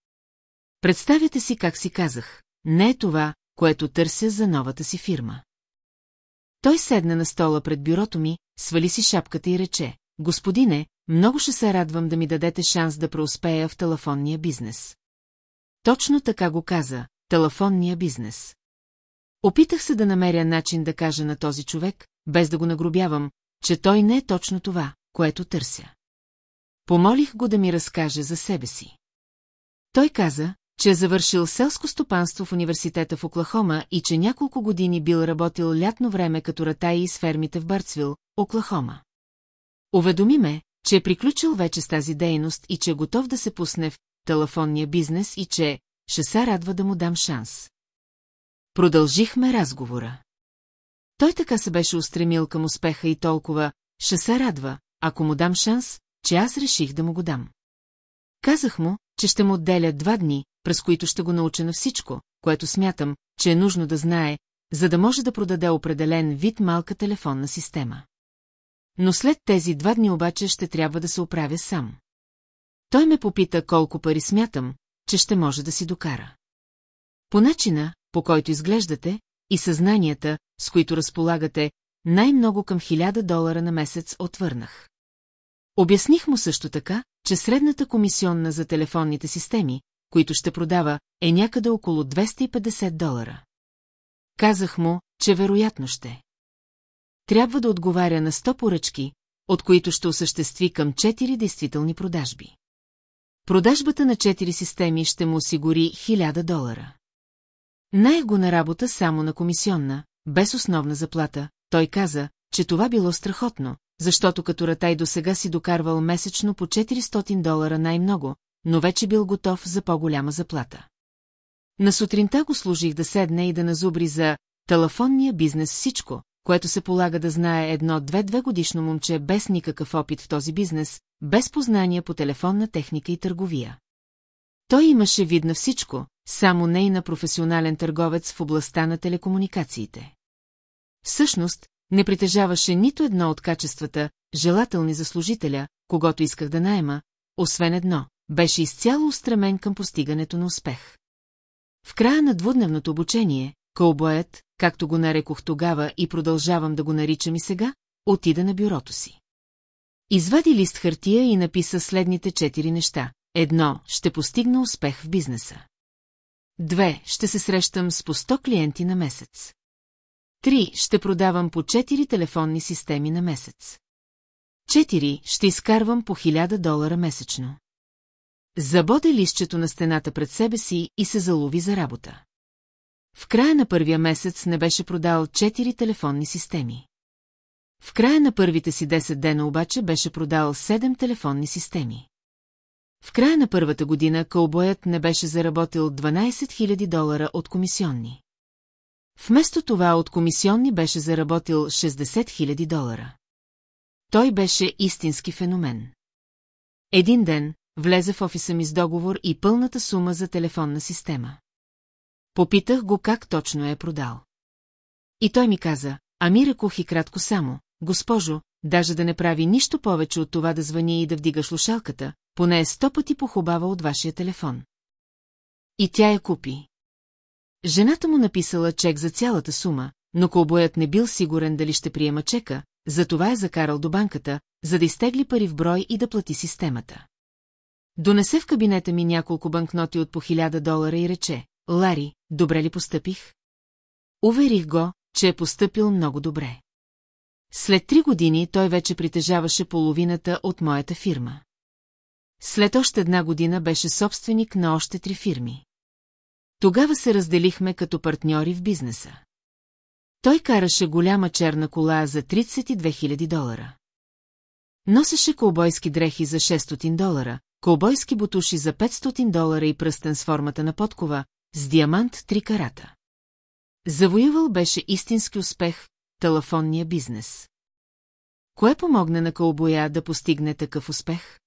Представете си как си казах, не е това, което търся за новата си фирма. Той седна на стола пред бюрото ми, свали си шапката и рече, господине, много ще се радвам да ми дадете шанс да преуспея в телефонния бизнес. Точно така го каза, телефонния бизнес. Опитах се да намеря начин да кажа на този човек, без да го нагробявам, че той не е точно това, което търся. Помолих го да ми разкаже за себе си. Той каза, че е завършил селско стопанство в университета в Оклахома и че няколко години бил работил лятно време като ратаи с фермите в Бърцвил, Оклахома. Уведоми ме, че е приключил вече с тази дейност и че е готов да се пусне в телефонния бизнес и че ще се радва да му дам шанс. Продължихме разговора. Той така се беше устремил към успеха и толкова, ще се радва, ако му дам шанс, че аз реших да му го дам. Казах му, че ще му отделя два дни, през които ще го науча на всичко, което смятам, че е нужно да знае, за да може да продаде определен вид малка телефонна система. Но след тези два дни обаче ще трябва да се оправя сам. Той ме попита колко пари смятам, че ще може да си докара. По начина, по който изглеждате, и съзнанията, с които разполагате, най-много към хиляда долара на месец отвърнах. Обясних му също така, че средната комисионна за телефонните системи, които ще продава, е някъде около 250 долара. Казах му, че вероятно ще. Трябва да отговаря на 100 поръчки, от които ще осъществи към 4 действителни продажби. Продажбата на 4 системи ще му осигури 1000 долара. Най го на работа само на комисионна, без основна заплата, той каза, че това било страхотно, защото като Ратай до сега си докарвал месечно по 400 долара най-много, но вече бил готов за по-голяма заплата. На сутринта го служих да седне и да назубри за телефонния бизнес всичко, което се полага да знае едно-две-две годишно момче без никакъв опит в този бизнес, без познания по телефонна техника и търговия. Той имаше вид на всичко, само не и на професионален търговец в областта на телекомуникациите. Всъщност, не притежаваше нито едно от качествата, желателни за служителя, когато исках да найема, освен едно, беше изцяло устремен към постигането на успех. В края на двудневното обучение, кълбоят, както го нарекох тогава и продължавам да го наричам и сега, отида на бюрото си. Извади лист хартия и написа следните четири неща. Едно, ще постигна успех в бизнеса. Две, ще се срещам с по 100 клиенти на месец. Три, ще продавам по 4 телефонни системи на месец. Четири, ще изкарвам по 1000 долара месечно. Забоде листчето на стената пред себе си и се залови за работа. В края на първия месец не беше продал 4 телефонни системи. В края на първите си 10 дена обаче беше продал 7 телефонни системи. В края на първата година кълбоят не беше заработил 12 000 долара от комисионни. Вместо това от комисионни беше заработил 60 000 долара. Той беше истински феномен. Един ден влезе в офиса ми с договор и пълната сума за телефонна система. Попитах го как точно е продал. И той ми каза, ами рекох и кратко само, госпожо, даже да не прави нищо повече от това да звъни и да вдига слушалката, поне е сто пъти похубава от вашия телефон. И тя я купи. Жената му написала чек за цялата сума, но колбоят не бил сигурен дали ще приема чека, затова е закарал до банката, за да изтегли пари в брой и да плати системата. Донесе в кабинета ми няколко банкноти от по хиляда долара и рече, Лари, добре ли постъпих? Уверих го, че е постъпил много добре. След три години той вече притежаваше половината от моята фирма. След още една година беше собственик на още три фирми. Тогава се разделихме като партньори в бизнеса. Той караше голяма черна кола за 32 000 долара. Носеше колбойски дрехи за 600 долара, колбойски бутуши за 500 долара и пръстен с формата на подкова, с диамант 3 карата. Завоювал беше истински успех телефонния бизнес. Кое помогна на кълбоя да постигне такъв успех?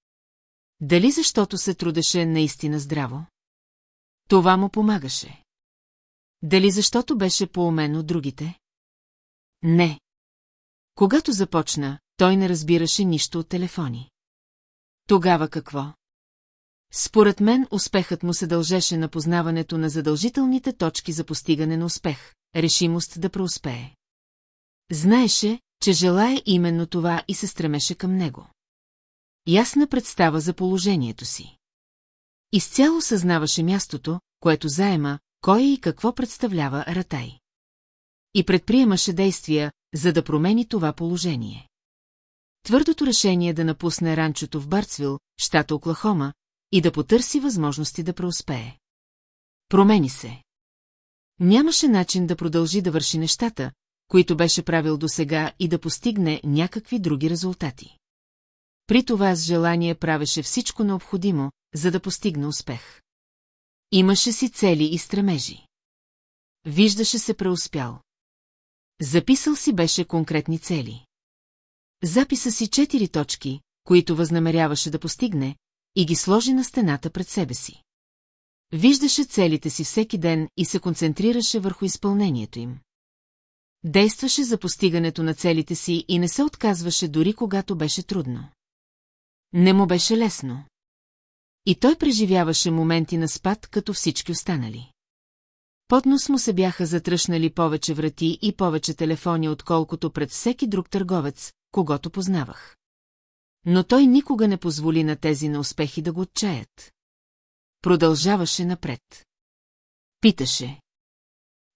Дали защото се трудеше наистина здраво? Това му помагаше. Дали защото беше по-умен от другите? Не. Когато започна, той не разбираше нищо от телефони. Тогава какво? Според мен успехът му се дължеше на познаването на задължителните точки за постигане на успех, решимост да преуспее. Знаеше, че желая именно това и се стремеше към него. Ясна представа за положението си. Изцяло съзнаваше мястото, което заема, кой и какво представлява Ратай. И предприемаше действия, за да промени това положение. Твърдото решение да напусне ранчото в Барцвил, щата Оклахома, и да потърси възможности да преуспее. Промени се. Нямаше начин да продължи да върши нещата, които беше правил досега и да постигне някакви други резултати. При това с желание правеше всичко необходимо, за да постигне успех. Имаше си цели и стремежи. Виждаше се преуспял. Записал си беше конкретни цели. Записа си четири точки, които възнамеряваше да постигне, и ги сложи на стената пред себе си. Виждаше целите си всеки ден и се концентрираше върху изпълнението им. Действаше за постигането на целите си и не се отказваше дори когато беше трудно. Не му беше лесно. И той преживяваше моменти на спад, като всички останали. Под нос му се бяха затръшнали повече врати и повече телефони, отколкото пред всеки друг търговец, когато познавах. Но той никога не позволи на тези неуспехи да го отчаят. Продължаваше напред. Питаше.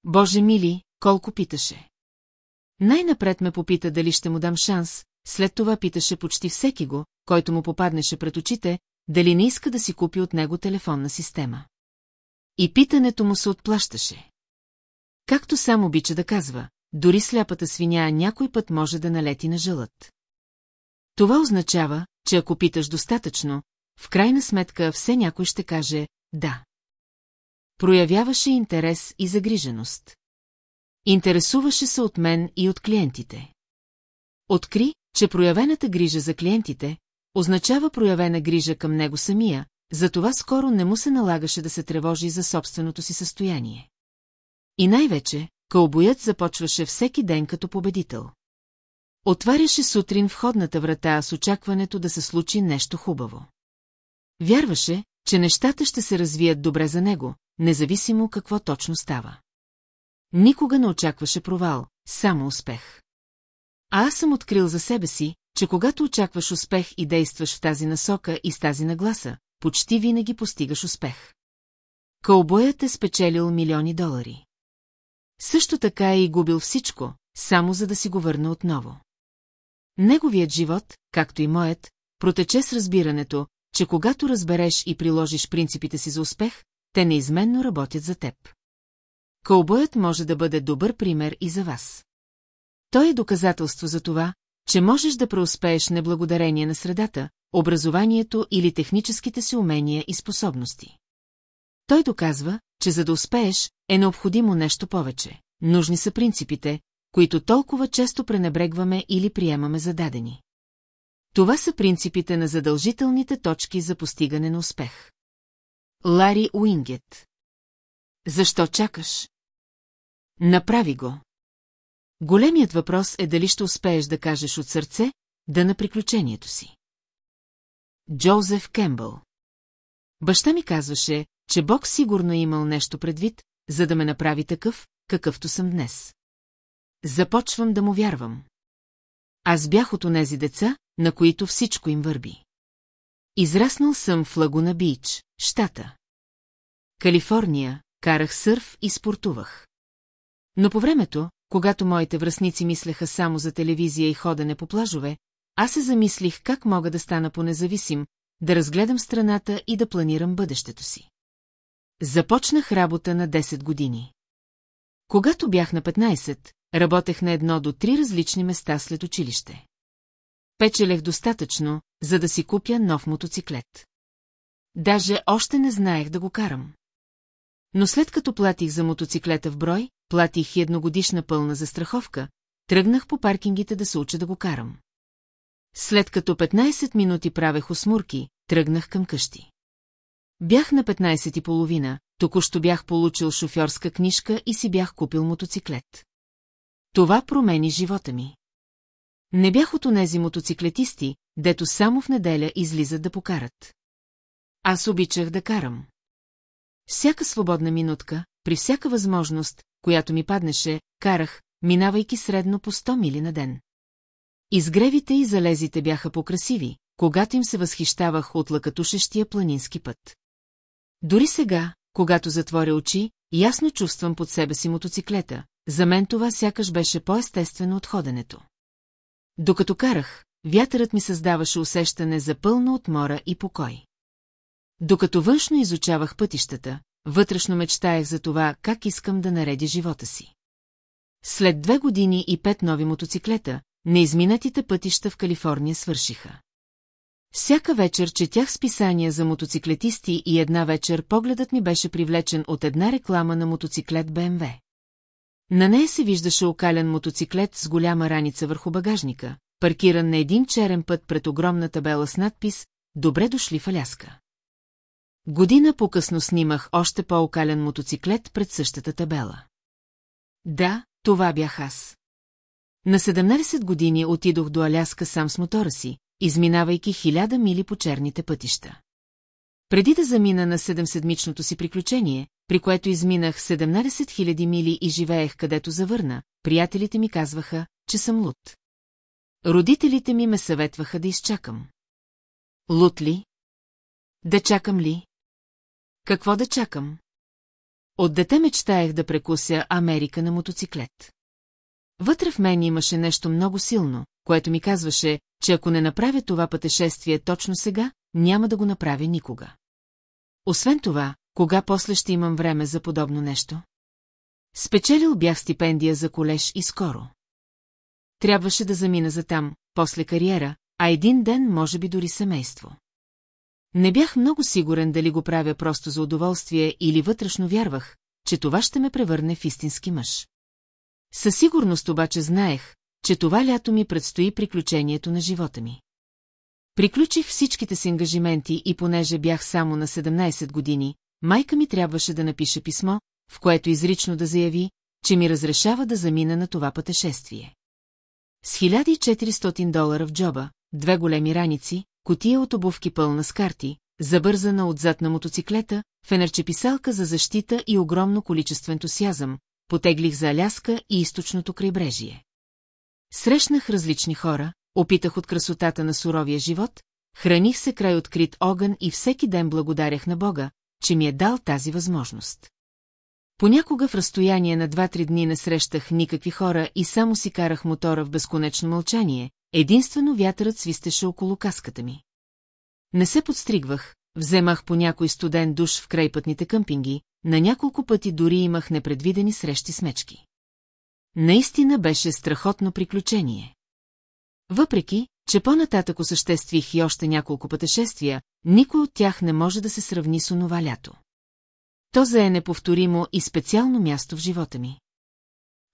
Боже мили, колко питаше. Най-напред ме попита дали ще му дам шанс, след това питаше почти всеки го, който му попаднеше пред очите, дали не иска да си купи от него телефонна система. И питането му се отплащаше. Както сам обича да казва, дори сляпата свиня някой път може да налети на жълът. Това означава, че ако питаш достатъчно, в крайна сметка все някой ще каже «да». Проявяваше интерес и загриженост. Интересуваше се от мен и от клиентите. Откри, че проявената грижа за клиентите означава проявена грижа към него самия, затова скоро не му се налагаше да се тревожи за собственото си състояние. И най-вече, кълбоят започваше всеки ден като победител. Отваряше сутрин входната врата с очакването да се случи нещо хубаво. Вярваше, че нещата ще се развият добре за него, независимо какво точно става. Никога не очакваше провал, само успех. А аз съм открил за себе си, че когато очакваш успех и действаш в тази насока и с тази нагласа, почти винаги постигаш успех. Кълбоят е спечелил милиони долари. Също така е и губил всичко, само за да си го върне отново. Неговият живот, както и моят, протече с разбирането, че когато разбереш и приложиш принципите си за успех, те неизменно работят за теб. Кълбоят може да бъде добър пример и за вас. Той е доказателство за това, че можеш да преуспееш неблагодарение на средата, образованието или техническите си умения и способности. Той доказва, че за да успееш, е необходимо нещо повече. Нужни са принципите, които толкова често пренебрегваме или приемаме за дадени. Това са принципите на задължителните точки за постигане на успех. Лари Уингет Защо чакаш? Направи го. Големият въпрос е дали ще успееш да кажеш от сърце, да на приключението си. Джозеф Кембъл Баща ми казваше, че Бог сигурно е имал нещо предвид, за да ме направи такъв, какъвто съм днес. Започвам да му вярвам. Аз бях от онези деца, на които всичко им върби. Израснал съм в Лагуна Бич, щата. Калифорния, карах сърф и спортувах. Но по времето, когато моите връзници мислеха само за телевизия и ходене по плажове, аз се замислих как мога да стана по-независим, да разгледам страната и да планирам бъдещето си. Започнах работа на 10 години. Когато бях на 15, работех на едно до три различни места след училище. Печелех достатъчно, за да си купя нов мотоциклет. Даже още не знаех да го карам. Но след като платих за мотоциклета в брой, платих едногодишна пълна застраховка, тръгнах по паркингите да се уча да го карам. След като 15 минути правех осмурки, тръгнах към къщи. Бях на 15 и половина, току-що бях получил шофьорска книжка и си бях купил мотоциклет. Това промени живота ми. Не бях от онези мотоциклетисти, дето само в неделя излизат да покарат. Аз обичах да карам. Всяка свободна минутка, при всяка възможност, която ми паднеше, карах, минавайки средно по 100 мили на ден. Изгревите и залезите бяха покрасиви, когато им се възхищавах от лъкатушещия планински път. Дори сега, когато затворя очи, ясно чувствам под себе си мотоциклета, за мен това сякаш беше по-естествено от ходенето. Докато карах, вятърът ми създаваше усещане за пълна отмора и покой. Докато външно изучавах пътищата, вътрешно мечтаях за това, как искам да наредя живота си. След две години и пет нови мотоциклета, неизминатите пътища в Калифорния свършиха. Всяка вечер четях списания за мотоциклетисти и една вечер погледът ми беше привлечен от една реклама на мотоциклет БМВ. На нея се виждаше окален мотоциклет с голяма раница върху багажника, паркиран на един черен път пред огромна табела с надпис «Добре дошли в Аляска». Година по-късно снимах още по-окален мотоциклет пред същата табела. Да, това бях аз. На 17 години отидох до Аляска сам с мотора си, изминавайки хиляда мили по черните пътища. Преди да замина на седемседмичното си приключение, при което изминах 17 000 мили и живеех където завърна, приятелите ми казваха, че съм луд. Родителите ми ме съветваха да изчакам. Луд ли? Да чакам ли? Какво да чакам? От дете мечтаех да прекуся Америка на мотоциклет. Вътре в мен имаше нещо много силно, което ми казваше, че ако не направя това пътешествие точно сега, няма да го направя никога. Освен това, кога после ще имам време за подобно нещо? Спечелил бях стипендия за колеж и скоро. Трябваше да замина за там, после кариера, а един ден може би дори семейство. Не бях много сигурен дали го правя просто за удоволствие или вътрешно вярвах, че това ще ме превърне в истински мъж. Със сигурност обаче знаех, че това лято ми предстои приключението на живота ми. Приключих всичките си ангажименти и понеже бях само на 17 години, майка ми трябваше да напише писмо, в което изрично да заяви, че ми разрешава да замина на това пътешествие. С 1400 долара в джоба, две големи раници, котия от обувки пълна с карти, забързана отзад на мотоциклета, фенерчеписалка за защита и огромно количество ентусиазъм, потеглих за Аляска и източното крайбрежие. Срещнах различни хора, опитах от красотата на суровия живот, храних се край открит огън и всеки ден благодарях на Бога, че ми е дал тази възможност. Понякога в разстояние на два-три дни не срещах никакви хора и само си карах мотора в безконечно мълчание, единствено вятърът свистеше около каската ми. Не се подстригвах, вземах по някой студен душ в крайпътните къмпинги, на няколко пъти дори имах непредвидени срещи с мечки. Наистина беше страхотно приключение. Въпреки, че по-нататък осъществих и още няколко пътешествия, никой от тях не може да се сравни с онова лято. То зае неповторимо и специално място в живота ми.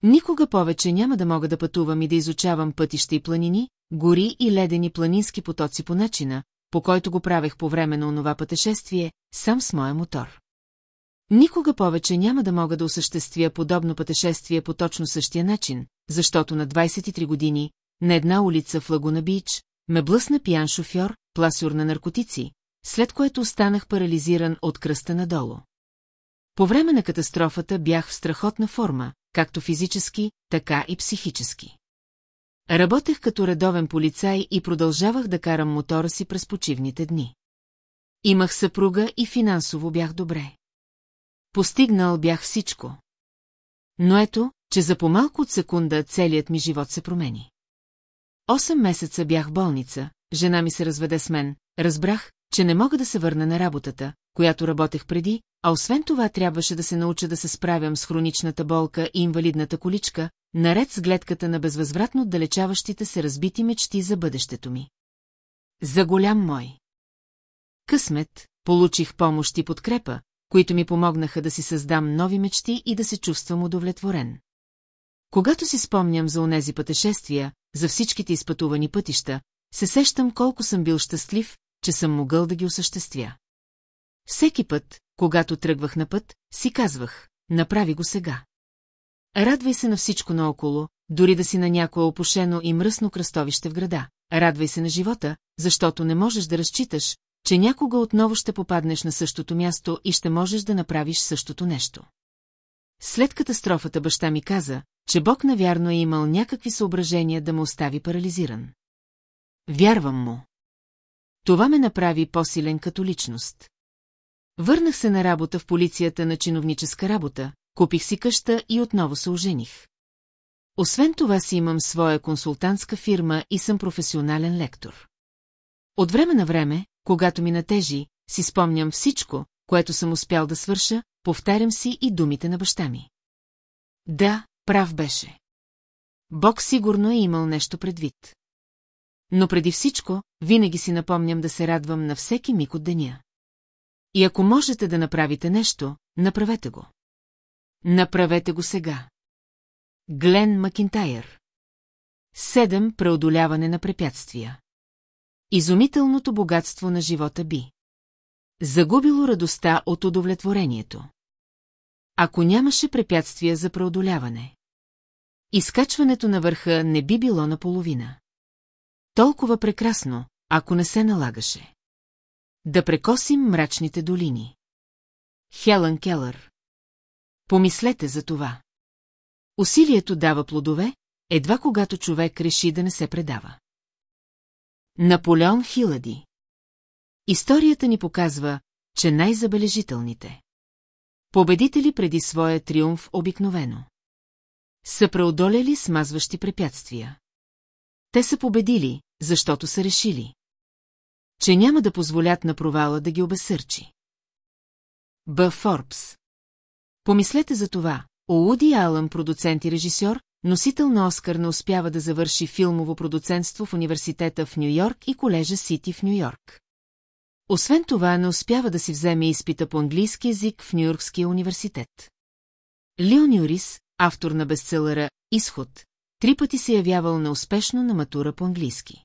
Никога повече няма да мога да пътувам и да изучавам пътища и планини, гори и ледени планински потоци по начина, по който го правех по време на онова пътешествие, сам с моя мотор. Никога повече няма да мога да осъществя подобно пътешествие по точно същия начин, защото на 23 години, на една улица в Лагуна Бич, ме блъсна пиян шофьор, пласюр на наркотици, след което останах парализиран от кръста надолу. По време на катастрофата бях в страхотна форма, както физически, така и психически. Работех като редовен полицай и продължавах да карам мотора си през почивните дни. Имах съпруга и финансово бях добре. Постигнал бях всичко. Но ето, че за по-малко от секунда целият ми живот се промени. Осем месеца бях в болница, жена ми се разведе с мен, разбрах, че не мога да се върна на работата, която работех преди, а освен това трябваше да се науча да се справям с хроничната болка и инвалидната количка, наред с гледката на безвъзвратно отдалечаващите се разбити мечти за бъдещето ми. За голям мой. Късмет, получих помощ и подкрепа, които ми помогнаха да си създам нови мечти и да се чувствам удовлетворен. Когато си спомням за онези пътешествия, за всичките изпътувани пътища, се сещам колко съм бил щастлив, че съм могъл да ги осъществя. Всеки път, когато тръгвах на път, си казвах, направи го сега. Радвай се на всичко наоколо, дори да си на някое опушено и мръсно кръстовище в града. Радвай се на живота, защото не можеш да разчиташ, че някога отново ще попаднеш на същото място и ще можеш да направиш същото нещо. След катастрофата баща ми каза, че Бог навярно е имал някакви съображения да ме остави парализиран. Вярвам му. Това ме направи по-силен като личност. Върнах се на работа в полицията на чиновническа работа, купих си къща и отново се ожених. Освен това си имам своя консултантска фирма и съм професионален лектор. От време на време, когато ми натежи, си спомням всичко, което съм успял да свърша, повтарям си и думите на баща ми. Да, прав беше. Бог сигурно е имал нещо предвид. Но преди всичко, винаги си напомням да се радвам на всеки миг от деня. И ако можете да направите нещо, направете го. Направете го сега. Глен Макинтайр Седем преодоляване на препятствия. Изумителното богатство на живота би. Загубило радостта от удовлетворението. Ако нямаше препятствия за преодоляване. Изкачването на върха не би било наполовина. Толкова прекрасно, ако не се налагаше. Да прекосим мрачните долини. Хелън Келър. Помислете за това. Усилието дава плодове, едва когато човек реши да не се предава. Наполеон Хилади Историята ни показва, че най-забележителните победители преди своя триумф обикновено са преодолели смазващи препятствия. Те са победили, защото са решили, че няма да позволят на провала да ги обесърчи. Б. Форбс Помислете за това. Оуди Алън, продуцент и режисьор, носител на Оскар не успява да завърши филмово продуцентство в университета в Нью-Йорк и колежа Сити в Нью-Йорк. Освен това, не успява да си вземе изпита по английски язик в Нью-Йоркския университет. Лио Нюрис, автор на бестселъра «Изход», три пъти се явявал неуспешно на матура по английски.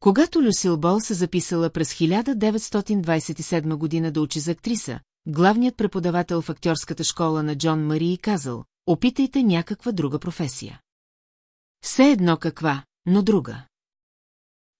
Когато Люсил Бол се записала през 1927 година да учи за актриса, главният преподавател в актьорската школа на Джон Мари и казал, опитайте някаква друга професия. Все едно каква, но друга.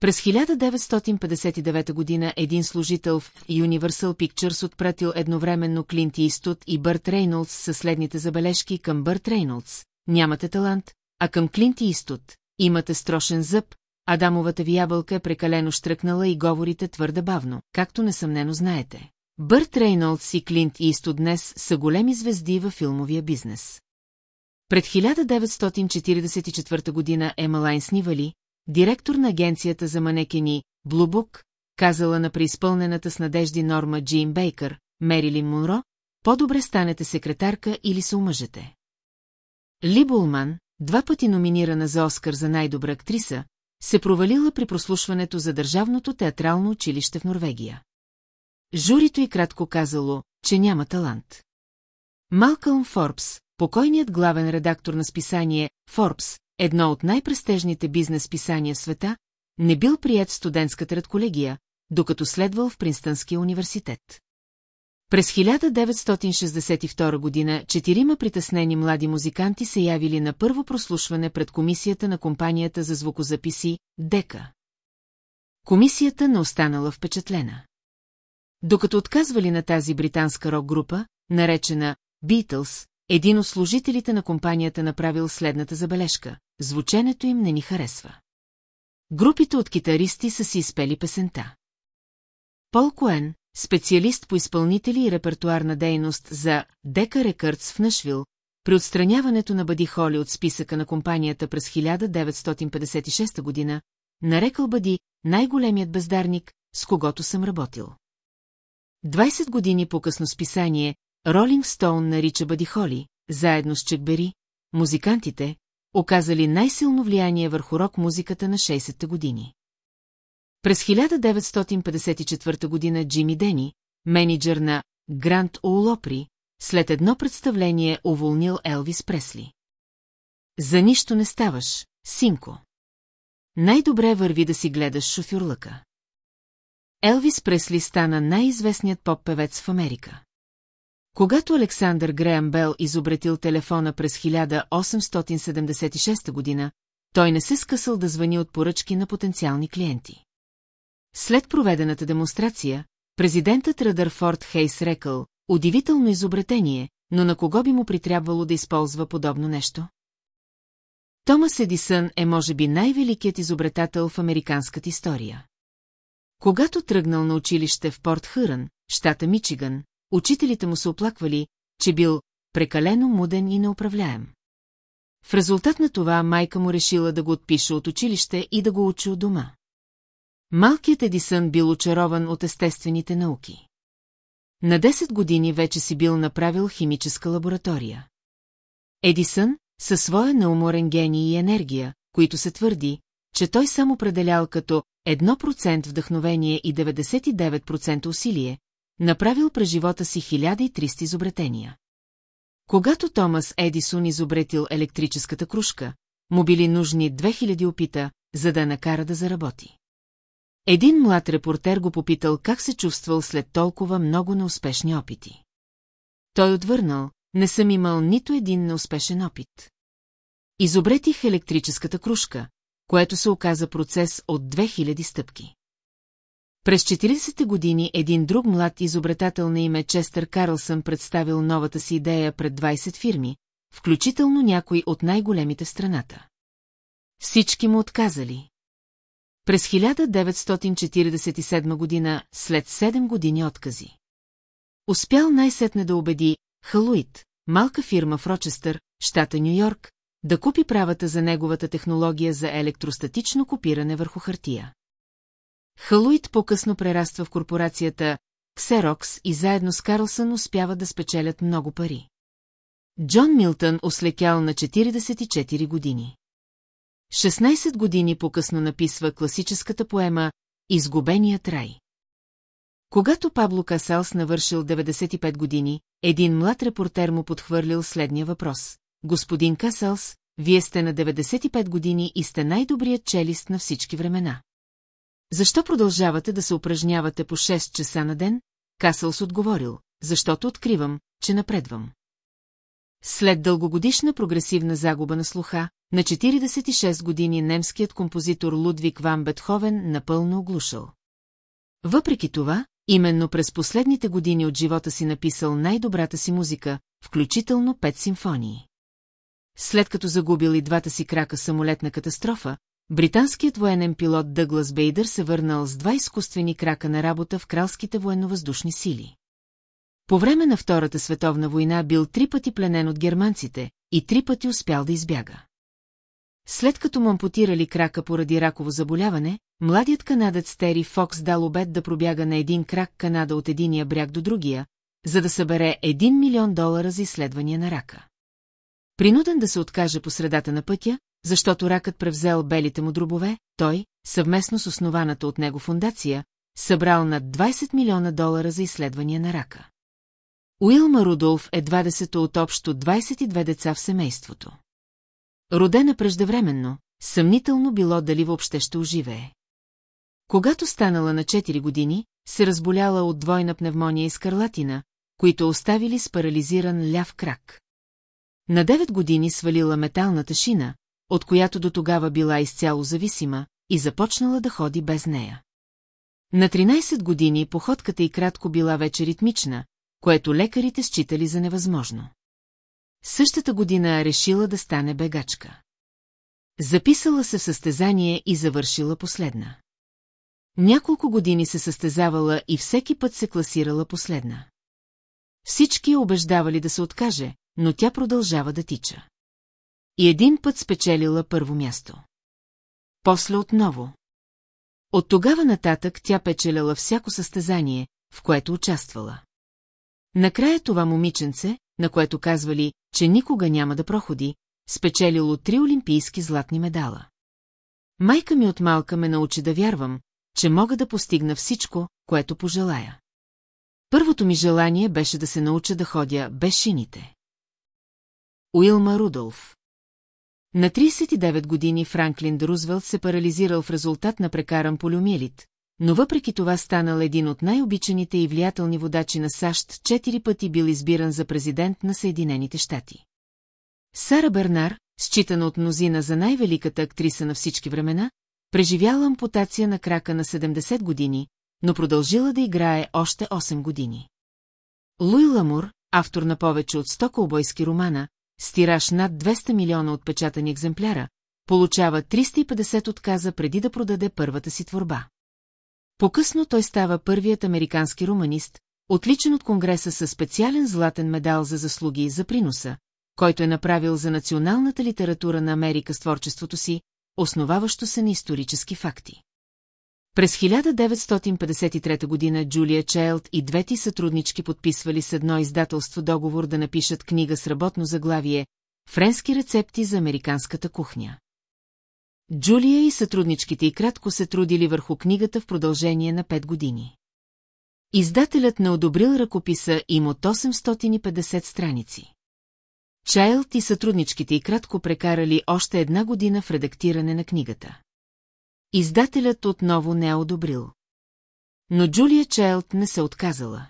През 1959 година един служител в Universal Pictures отпратил едновременно Клинт Истот и Бърт Рейнолдс със следните забележки към Бърт Рейнолдс. Нямате талант, а към Клинт Истот имате строшен зъб, Адамовата ви ябълка е прекалено штръкнала и говорите твърде бавно, както несъмнено знаете. Бърт Рейнолдс и Клинт Истот днес са големи звезди във филмовия бизнес. Пред 1944 година Емалайн Снивали, директор на агенцията за манекени Блубук, казала на преизпълнената с надежди Норма Джин Бейкър, Мерилин Монро, по-добре станете секретарка или се омъжете. Ли Булман, два пъти номинирана за Оскар за най-добра актриса, се провалила при прослушването за Държавното театрално училище в Норвегия. Журито и кратко казало, че няма талант. Малкълм Форбс, покойният главен редактор на списание Forbes, едно от най-престежните бизнес писания в света, не бил прият в студентската редколегия, докато следвал в Принстънския университет. През 1962 година четирима притеснени млади музиканти се явили на първо прослушване пред комисията на компанията за звукозаписи ДЕКА. Комисията не останала впечатлена. Докато отказвали на тази британска рок-група, наречена Beatles, един от служителите на компанията направил следната забележка. Звученето им не ни харесва. Групите от китаристи са си изпели песента. Пол Коен, специалист по изпълнители и репертуарна дейност за Дека Рекърдс в Нашвил, при отстраняването на Бъди Холи от списъка на компанията през 1956 година, нарекал Бъди най-големият бездарник, с когото съм работил. 20 години по-късно списание Ролинг Стоун нарича Бъди Холи, заедно с Чекбери, музикантите, оказали най-силно влияние върху рок-музиката на 60-те години. През 1954 година Джими Дени, менеджер на Грант Оулопри, след едно представление уволнил Елвис Пресли. За нищо не ставаш, синко. Най-добре върви да си гледаш шофюрлъка. Елвис Пресли стана най-известният поп-певец в Америка. Когато Александър Греъм Бел изобретил телефона през 1876 година, той не се скъсал да звъни от поръчки на потенциални клиенти. След проведената демонстрация, президентът Радърфорд Хейс рекал, удивително изобретение, но на кого би му притрябвало да използва подобно нещо? Томас Едисън е може би най-великият изобретател в американската история. Когато тръгнал на училище в Порт Хърън, щата Мичиган, учителите му се оплаквали, че бил прекалено муден и неуправляем. В резултат на това майка му решила да го отпише от училище и да го учи от дома. Малкият Едисън бил очарован от естествените науки. На 10 години вече си бил направил химическа лаборатория. Едисън, със своя неуморен гений и енергия, които се твърди, че той сам определял като 1% вдъхновение и 99% усилие, направил през живота си 1300 изобретения. Когато Томас Едисон изобретил електрическата кружка, му били нужни 2000 опита, за да накара да заработи. Един млад репортер го попитал как се чувствал след толкова много неуспешни опити. Той отвърнал, не съм имал нито един неуспешен опит. Изобретих електрическата кружка, което се оказа процес от 2000 стъпки. През 40-те години един друг млад изобретател на име Честър Карлсън представил новата си идея пред 20 фирми, включително някои от най-големите в страната. Всички му отказали. През 1947 година, след 7 години откази. Успял най-сетне да убеди Халуит, малка фирма в Рочестър, щата Нью-Йорк, да купи правата за неговата технология за електростатично копиране върху хартия. Халуит по-късно прераства в корпорацията Xerox и заедно с Карлсън успява да спечелят много пари. Джон Милтън ослекял на 44 години. 16 години по-късно написва класическата поема «Изгубеният рай». Когато Пабло Касалс навършил 95 години, един млад репортер му подхвърлил следния въпрос. Господин Касалс, вие сте на 95 години и сте най-добрият челист на всички времена. Защо продължавате да се упражнявате по 6 часа на ден? Касълс отговорил, защото откривам, че напредвам. След дългогодишна прогресивна загуба на слуха, на 46 години немският композитор Лудвиг Ван Бетховен напълно оглушал. Въпреки това, именно през последните години от живота си написал най-добрата си музика, включително пет симфонии. След като загубил и двата си крака самолетна катастрофа, британският военен пилот Дъглас Бейдър се върнал с два изкуствени крака на работа в кралските военновъздушни сили. По време на Втората световна война бил три пъти пленен от германците и три пъти успял да избяга. След като му ампутирали крака поради раково заболяване, младият канадец Тери Фокс дал обед да пробяга на един крак Канада от единия бряг до другия, за да събере 1 милион долара за изследвания на рака. Принуден да се откаже по средата на пътя, защото ракът превзел белите му дробове, той, съвместно с основаната от него фундация, събрал над 20 милиона долара за изследвания на рака. Уилма Рудолф е 20 от общо 22 деца в семейството. Родена преждевременно, съмнително било дали въобще ще оживее. Когато станала на 4 години, се разболяла от двойна пневмония и скарлатина, които оставили с парализиран ляв крак. На 9 години свалила металната шина, от която до тогава била изцяло зависима, и започнала да ходи без нея. На 13 години походката и кратко била вече ритмична, което лекарите считали за невъзможно. Същата година решила да стане бегачка. Записала се в състезание и завършила последна. Няколко години се състезавала и всеки път се класирала последна. Всички я убеждавали да се откаже, но тя продължава да тича. И един път спечелила първо място. После отново. От тогава нататък тя печеляла всяко състезание, в което участвала. Накрая това момиченце, на което казвали, че никога няма да проходи, спечелило три олимпийски златни медала. Майка ми от малка ме научи да вярвам, че мога да постигна всичко, което пожелая. Първото ми желание беше да се науча да ходя без шините. Уилма Рудолф На 39 години Франклин Рузвелт се парализирал в резултат на прекаран полиомиелит, но въпреки това станал един от най-обичаните и влиятелни водачи на САЩ, четири пъти бил избиран за президент на Съединените щати. Сара Бернар, считана от мнозина за най-великата актриса на всички времена, преживяла ампутация на крака на 70 години, но продължила да играе още 8 години. Луи Ламур, автор на повече от 100 колбойски романа, с тираж над 200 милиона отпечатани екземпляра, получава 350 отказа преди да продаде първата си творба. По-късно той става първият американски романист, отличен от Конгреса със специален златен медал за заслуги за приноса, който е направил за националната литература на Америка с творчеството си, основаващо се на исторически факти. През 1953 година Джулия Чайлд и двете сътруднички подписвали с едно издателство договор да напишат книга с работно заглавие «Френски рецепти за американската кухня». Джулия и сътрудничките и кратко се трудили върху книгата в продължение на 5 години. Издателят не одобрил ръкописа им от 850 страници. Чайлд и сътрудничките и кратко прекарали още една година в редактиране на книгата. Издателят отново не е одобрил. Но Джулия Чайлд не се отказала.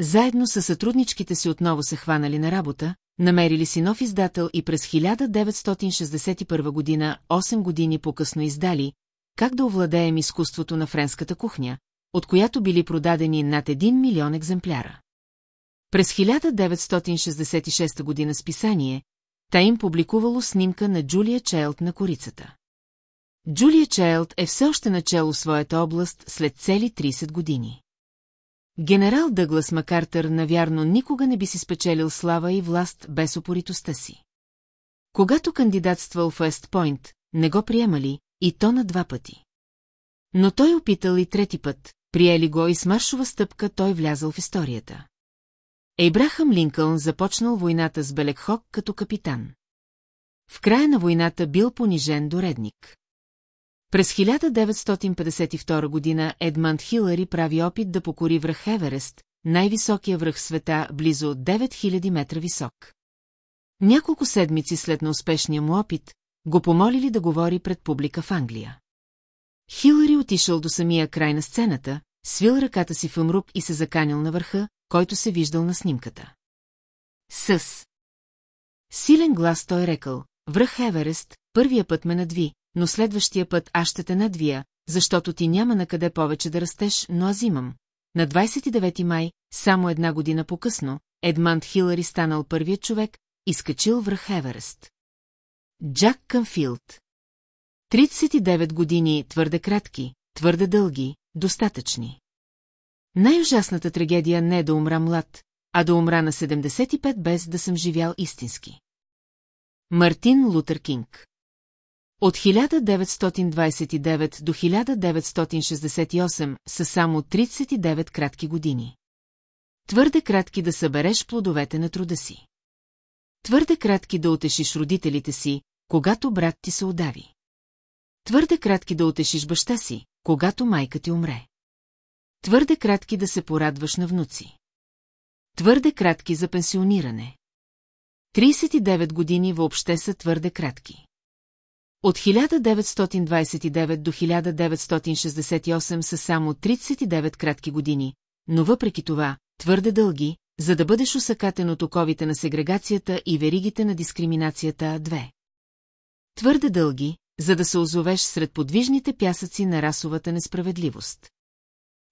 Заедно с сътрудничките си отново се хванали на работа, намерили си нов издател и през 1961 година, 8 години по-късно издали «Как да овладеем изкуството на френската кухня», от която били продадени над 1 милион екземпляра. През 1966 година списание, та им публикувало снимка на Джулия Чайлд на корицата. Джулия Чайлд е все още начало своята област след цели 30 години. Генерал Дъглас Макартър навярно никога не би си спечелил слава и власт без опоритостта си. Когато кандидатствал в Уест Пойнт, не го приемали, и то на два пъти. Но той опитал и трети път, приели го и с маршова стъпка той влязал в историята. Ейбрахам Линкълн започнал войната с Белекхок като капитан. В края на войната бил понижен до редник. През 1952 година Едманд Хилари прави опит да покори връх Еверест, най-високия връх света, близо 9000 метра висок. Няколко седмици след на успешния му опит, го помолили да говори пред публика в Англия. Хилари отишъл до самия край на сцената, свил ръката си в умрук и се заканил на върха, който се виждал на снимката. С. Силен глас той рекал, връх Еверест, първия път ме надви, но следващия път аз ще те надвия, защото ти няма на къде повече да растеш, но аз имам. На 29 май, само една година по-късно, Едманд Хилари станал първият човек, изкачил връх Еверест. Джак Къмфилд 39 години твърде кратки, твърде дълги, достатъчни. Най-ужасната трагедия не е да умра млад, а да умра на 75 без да съм живял истински. Мартин Лутер Кинг От 1929 до 1968 са само 39 кратки години. Твърде кратки да събереш плодовете на труда си. Твърде кратки да утешиш родителите си, когато брат ти се удави. Твърде кратки да утешиш баща си, когато майка ти умре. Твърде кратки да се порадваш на внуци. Твърде кратки за пенсиониране. 39 години въобще са твърде кратки. От 1929 до 1968 са само 39 кратки години, но въпреки това, твърде дълги, за да бъдеш усъкатен от оковите на сегрегацията и веригите на дискриминацията А2. Твърде дълги, за да се озовеш сред подвижните пясъци на расовата несправедливост.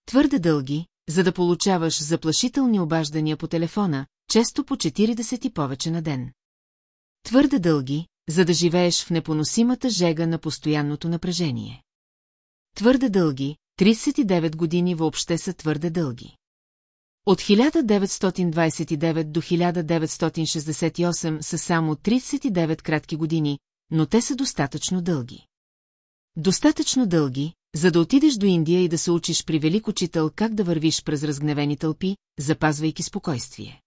Твърде дълги, за да получаваш заплашителни обаждания по телефона, често по 40 и повече на ден. Твърде дълги, за да живееш в непоносимата жега на постоянното напрежение. Твърде дълги, 39 години въобще са твърде дълги. От 1929 до 1968 са само 39 кратки години, но те са достатъчно дълги. Достатъчно дълги, за да отидеш до Индия и да се учиш при велик учител как да вървиш през разгневени тълпи, запазвайки спокойствие.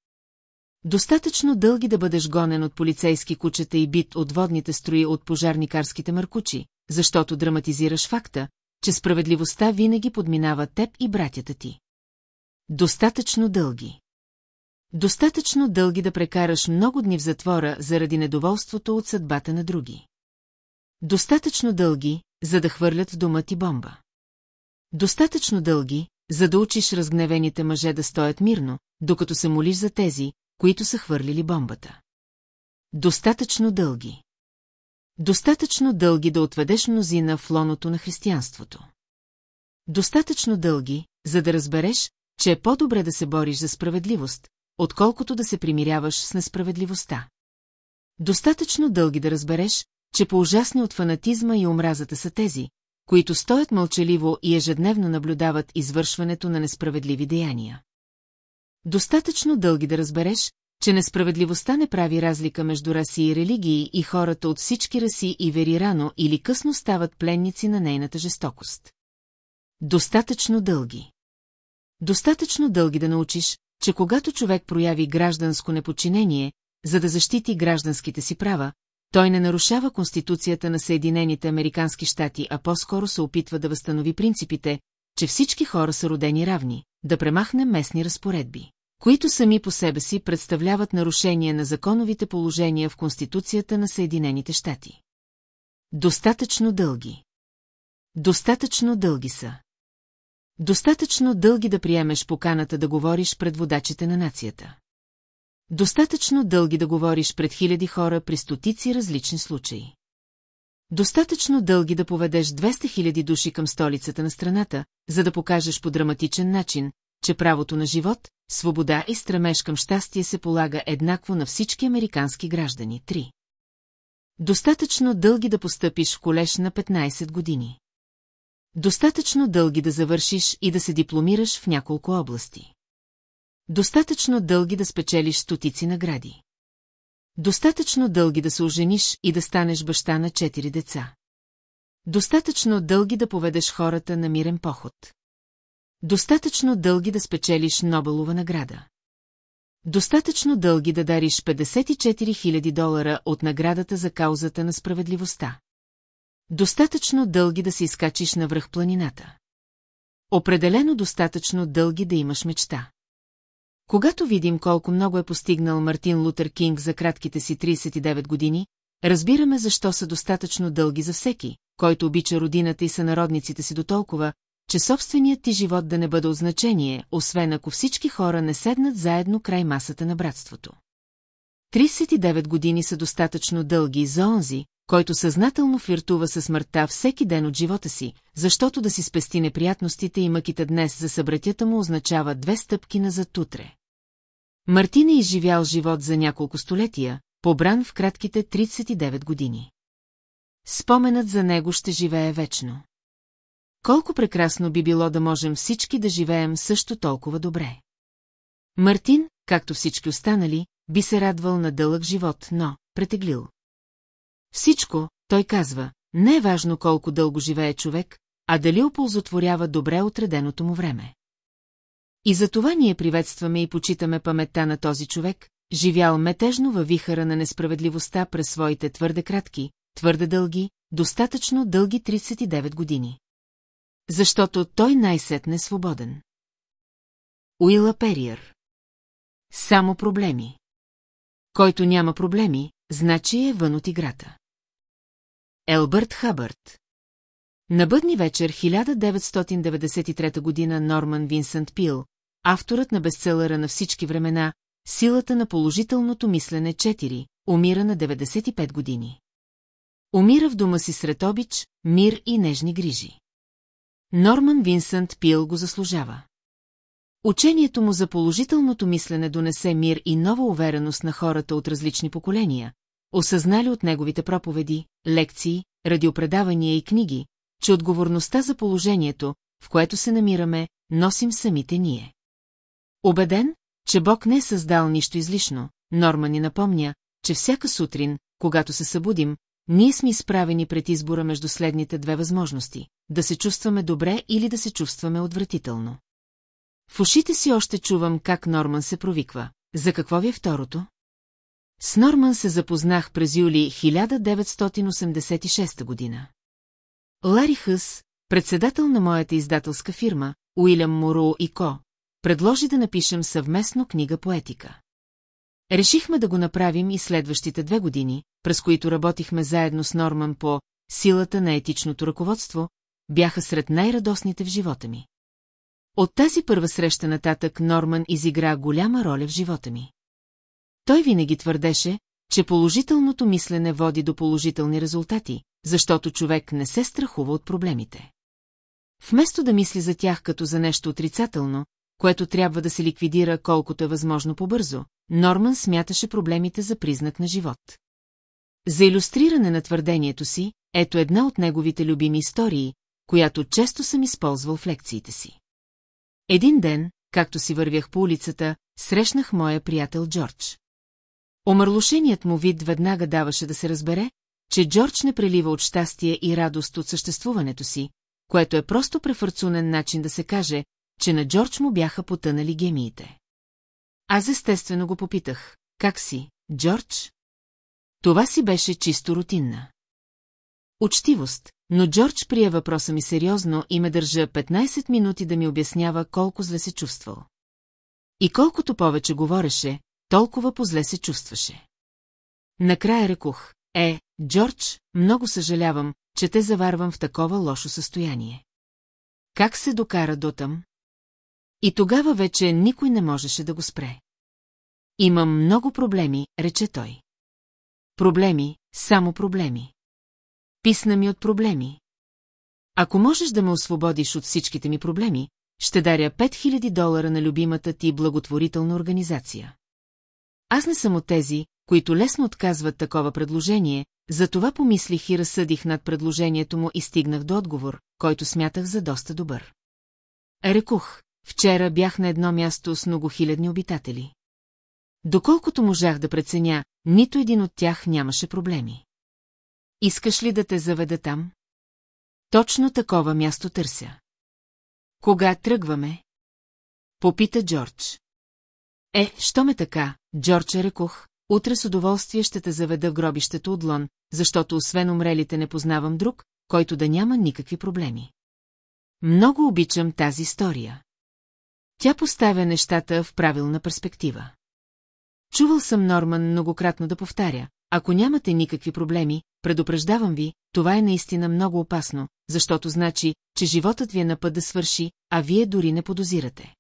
Достатъчно дълги да бъдеш гонен от полицейски кучета и бит от водните строи от пожарникарските мъркучи, защото драматизираш факта, че справедливостта винаги подминава теб и братята ти. Достатъчно дълги. Достатъчно дълги да прекараш много дни в затвора заради недоволството от съдбата на други. Достатъчно дълги, за да хвърлят в дома ти бомба. Достатъчно дълги, за да учиш разгневените мъже да стоят мирно, докато се молиш за тези, които са хвърлили бомбата. Достатъчно дълги. Достатъчно дълги да отведеш мнозина в лоното на християнството. Достатъчно дълги, за да разбереш, че е по-добре да се бориш за справедливост, отколкото да се примиряваш с несправедливостта. Достатъчно дълги да разбереш, че по-ужасни от фанатизма и омразата са тези, които стоят мълчаливо и ежедневно наблюдават извършването на несправедливи деяния. Достатъчно дълги да разбереш, че несправедливостта не прави разлика между раси и религии и хората от всички раси и вери рано или късно стават пленници на нейната жестокост. Достатъчно дълги. Достатъчно дълги да научиш, че когато човек прояви гражданско неподчинение, за да защити гражданските си права, той не нарушава Конституцията на Съединените Американски щати, а по-скоро се опитва да възстанови принципите, че всички хора са родени равни, да премахне местни разпоредби, които сами по себе си представляват нарушение на законовите положения в Конституцията на Съединените щати. Достатъчно дълги. Достатъчно дълги са. Достатъчно дълги да приемеш поканата да говориш пред водачите на нацията. Достатъчно дълги да говориш пред хиляди хора при стотици различни случаи. Достатъчно дълги да поведеш 200 000 души към столицата на страната, за да покажеш по драматичен начин, че правото на живот, свобода и стремеж към щастие се полага еднакво на всички американски граждани. 3. Достатъчно дълги да постъпиш в колеж на 15 години. Достатъчно дълги да завършиш и да се дипломираш в няколко области. Достатъчно дълги да спечелиш стотици награди. Достатъчно дълги да се ожениш и да станеш баща на четири деца. Достатъчно дълги да поведеш хората на мирен поход. Достатъчно дълги да спечелиш Нобелова награда. Достатъчно дълги да дариш 54 000 долара от наградата за каузата на справедливостта. Достатъчно дълги да се изкачиш на връх планината. Определено достатъчно дълги да имаш мечта. Когато видим колко много е постигнал Мартин Лутер Кинг за кратките си 39 години, разбираме защо са достатъчно дълги за всеки, който обича родината и сънародниците си до толкова, че собственият ти живот да не бъде от значение, освен ако всички хора не седнат заедно край масата на братството. 39 години са достатъчно дълги за онзи, който съзнателно флиртува със смъртта всеки ден от живота си, защото да си спести неприятностите и мъките днес за събратята му означава две стъпки назад утре. Мартин е изживял живот за няколко столетия, побран в кратките 39 години. Споменът за него ще живее вечно. Колко прекрасно би било да можем всички да живеем също толкова добре. Мартин, както всички останали, би се радвал на дълъг живот, но претеглил. Всичко, той казва, не е важно колко дълго живее човек, а дали оползотворява добре отреденото му време. И за това ние приветстваме и почитаме паметта на този човек, живял метежно във вихара на несправедливостта през своите твърде кратки, твърде дълги, достатъчно дълги 39 години. Защото той най-сетне е свободен. Уила Периер Само проблеми. Който няма проблеми, значи е вън от играта. Елбърт Хабърт На бъдни вечер 1993 година Норман Винсент Пил, авторът на бестселъра на всички времена, Силата на положителното мислене 4, умира на 95 години. Умира в дома си сред обич, мир и нежни грижи. Норман Винсент Пил го заслужава. Учението му за положителното мислене донесе мир и нова увереност на хората от различни поколения, осъзнали от неговите проповеди, лекции, радиопредавания и книги, че отговорността за положението, в което се намираме, носим самите ние. Обеден, че Бог не е създал нищо излишно, Норма ни напомня, че всяка сутрин, когато се събудим, ние сме изправени пред избора между следните две възможности – да се чувстваме добре или да се чувстваме отвратително. В ушите си още чувам как Норман се провиква. За какво ви е второто? С Норман се запознах през юли 1986 година. Лари Хъс, председател на моята издателска фирма, Уилям Моро и Ко, предложи да напишем съвместно книга по етика. Решихме да го направим и следващите две години, през които работихме заедно с Норман по силата на етичното ръководство, бяха сред най-радостните в живота ми. От тази първа среща нататък Норман изигра голяма роля в живота ми. Той винаги твърдеше, че положителното мислене води до положителни резултати, защото човек не се страхува от проблемите. Вместо да мисли за тях като за нещо отрицателно, което трябва да се ликвидира колкото е възможно по-бързо, Норман смяташе проблемите за признак на живот. За иллюстриране на твърдението си, ето една от неговите любими истории, която често съм използвал в лекциите си. Един ден, както си вървях по улицата, срещнах моя приятел Джордж. Омърлушеният му вид веднага даваше да се разбере, че Джордж не прелива от щастие и радост от съществуването си, което е просто префърцунен начин да се каже, че на Джордж му бяха потънали гемиите. Аз естествено го попитах, как си, Джордж? Това си беше чисто рутинна. Учтивост, но Джордж прие въпроса ми сериозно и ме държа 15 минути да ми обяснява колко зле се чувствал. И колкото повече говореше, толкова позле се чувстваше. Накрая рекох, е, Джордж, много съжалявам, че те заварвам в такова лошо състояние. Как се докара дотъм? И тогава вече никой не можеше да го спре. Имам много проблеми, рече той. Проблеми, само проблеми. Писна ми от проблеми. Ако можеш да ме освободиш от всичките ми проблеми, ще даря 5000 долара на любимата ти благотворителна организация. Аз не съм от тези, които лесно отказват такова предложение, затова помислих и разсъдих над предложението му и стигнах до отговор, който смятах за доста добър. Рекух, вчера бях на едно място с многохилядни обитатели. Доколкото можах да преценя, нито един от тях нямаше проблеми. Искаш ли да те заведа там? Точно такова място търся. Кога тръгваме? Попита Джордж. Е, що ме така, Джордж рекох, утре с удоволствие ще те заведа в гробището от Лон, защото освен умрелите не познавам друг, който да няма никакви проблеми. Много обичам тази история. Тя поставя нещата в правилна перспектива. Чувал съм Норман многократно да повтаря, ако нямате никакви проблеми, предупреждавам ви, това е наистина много опасно, защото значи, че животът ви е на път да свърши, а вие дори не подозирате.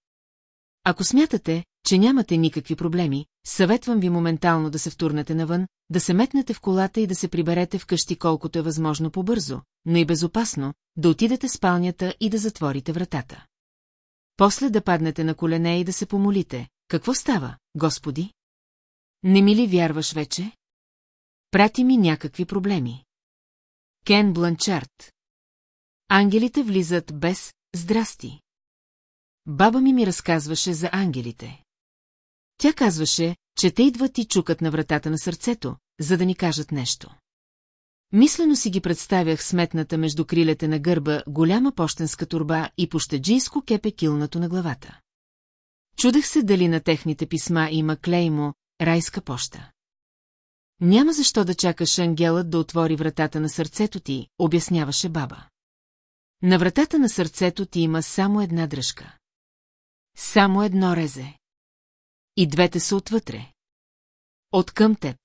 Ако смятате, че нямате никакви проблеми, съветвам ви моментално да се втурнете навън, да се метнете в колата и да се приберете вкъщи колкото е възможно по-бързо, но и безопасно, да отидете спалнята и да затворите вратата. После да паднете на колене и да се помолите. Какво става, господи? Не ми ли вярваш вече? Прати ми някакви проблеми. Кен Бланчарт. Ангелите влизат без «Здрасти». Баба ми ми разказваше за ангелите. Тя казваше, че те идват и чукат на вратата на сърцето, за да ни кажат нещо. Мислено си ги представях сметната между крилете на гърба, голяма почтенска турба и пощеджийско кепе килнато на главата. Чудех се дали на техните писма има клеймо «Райска поща». Няма защо да чакаш ангелът да отвори вратата на сърцето ти, обясняваше баба. На вратата на сърцето ти има само една дръжка. Само едно резе. И двете са отвътре. От към теб.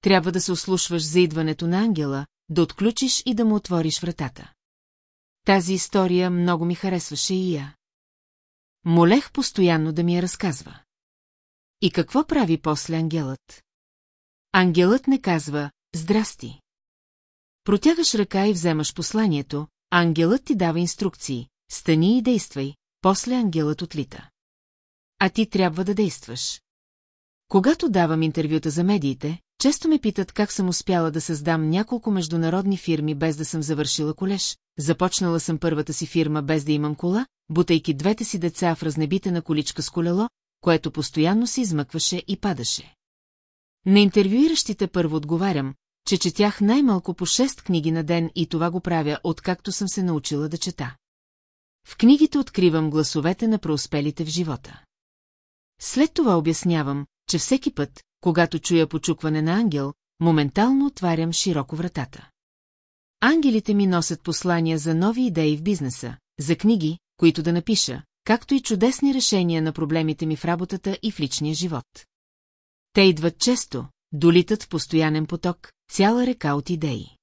Трябва да се ослушваш за идването на ангела, да отключиш и да му отвориш вратата. Тази история много ми харесваше и я. Молех постоянно да ми я разказва. И какво прави после ангелът? Ангелът не казва «Здрасти». Протягаш ръка и вземаш посланието, ангелът ти дава инструкции, стани и действай, после ангелът отлита. А ти трябва да действаш. Когато давам интервюта за медиите, често ме питат как съм успяла да създам няколко международни фирми без да съм завършила колеж, започнала съм първата си фирма без да имам кола, бутайки двете си деца в разнебитена количка с колело, което постоянно се измъкваше и падаше. На интервюиращите първо отговарям, че четях най-малко по 6 книги на ден и това го правя, откакто съм се научила да чета. В книгите откривам гласовете на преуспелите в живота. След това обяснявам, че всеки път, когато чуя почукване на ангел, моментално отварям широко вратата. Ангелите ми носят послания за нови идеи в бизнеса, за книги, които да напиша, както и чудесни решения на проблемите ми в работата и в личния живот. Те идват често, долитат в постоянен поток, цяла река от идеи.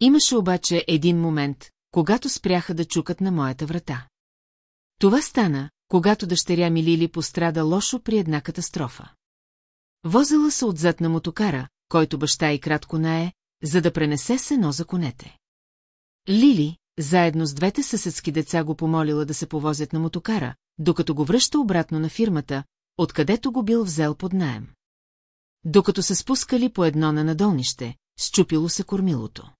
Имаше обаче един момент, когато спряха да чукат на моята врата. Това стана, когато дъщеря ми Лили пострада лошо при една катастрофа. Возела се отзад на мотокара, който баща и кратко нае, за да пренесе сено за конете. Лили, заедно с двете съседски деца го помолила да се повозят на мотокара, докато го връща обратно на фирмата, откъдето го бил взел под наем. Докато се спускали по едно на надолнище, счупило се кормилото.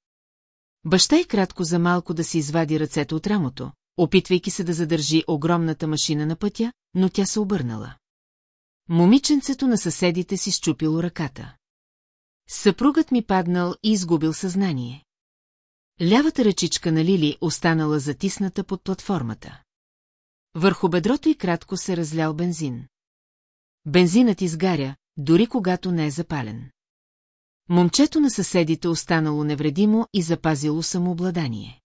Баща и кратко за малко да си извади ръцете от рамото, опитвайки се да задържи огромната машина на пътя, но тя се обърнала. Момиченцето на съседите си щупило ръката. Съпругът ми паднал и изгубил съзнание. Лявата ръчичка на Лили останала затисната под платформата. Върху бедрото и кратко се разлял бензин. Бензинът изгаря, дори когато не е запален. Момчето на съседите останало невредимо и запазило самообладание.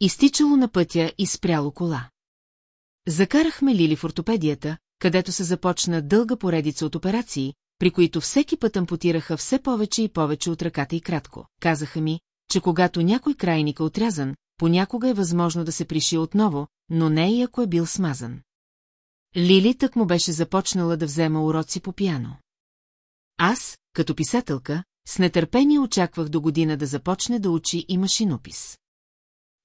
Изтичало на пътя и спряло кола. Закарахме Лили в ортопедията, където се започна дълга поредица от операции, при които всеки път ампутираха все повече и повече от ръката и кратко. Казаха ми, че когато някой крайник е отрязан, понякога е възможно да се приши отново, но не и ако е бил смазан. Лили так му беше започнала да взема уроци по пиано. Аз, като писателка, с нетърпение очаквах до година да започне да учи и машинопис.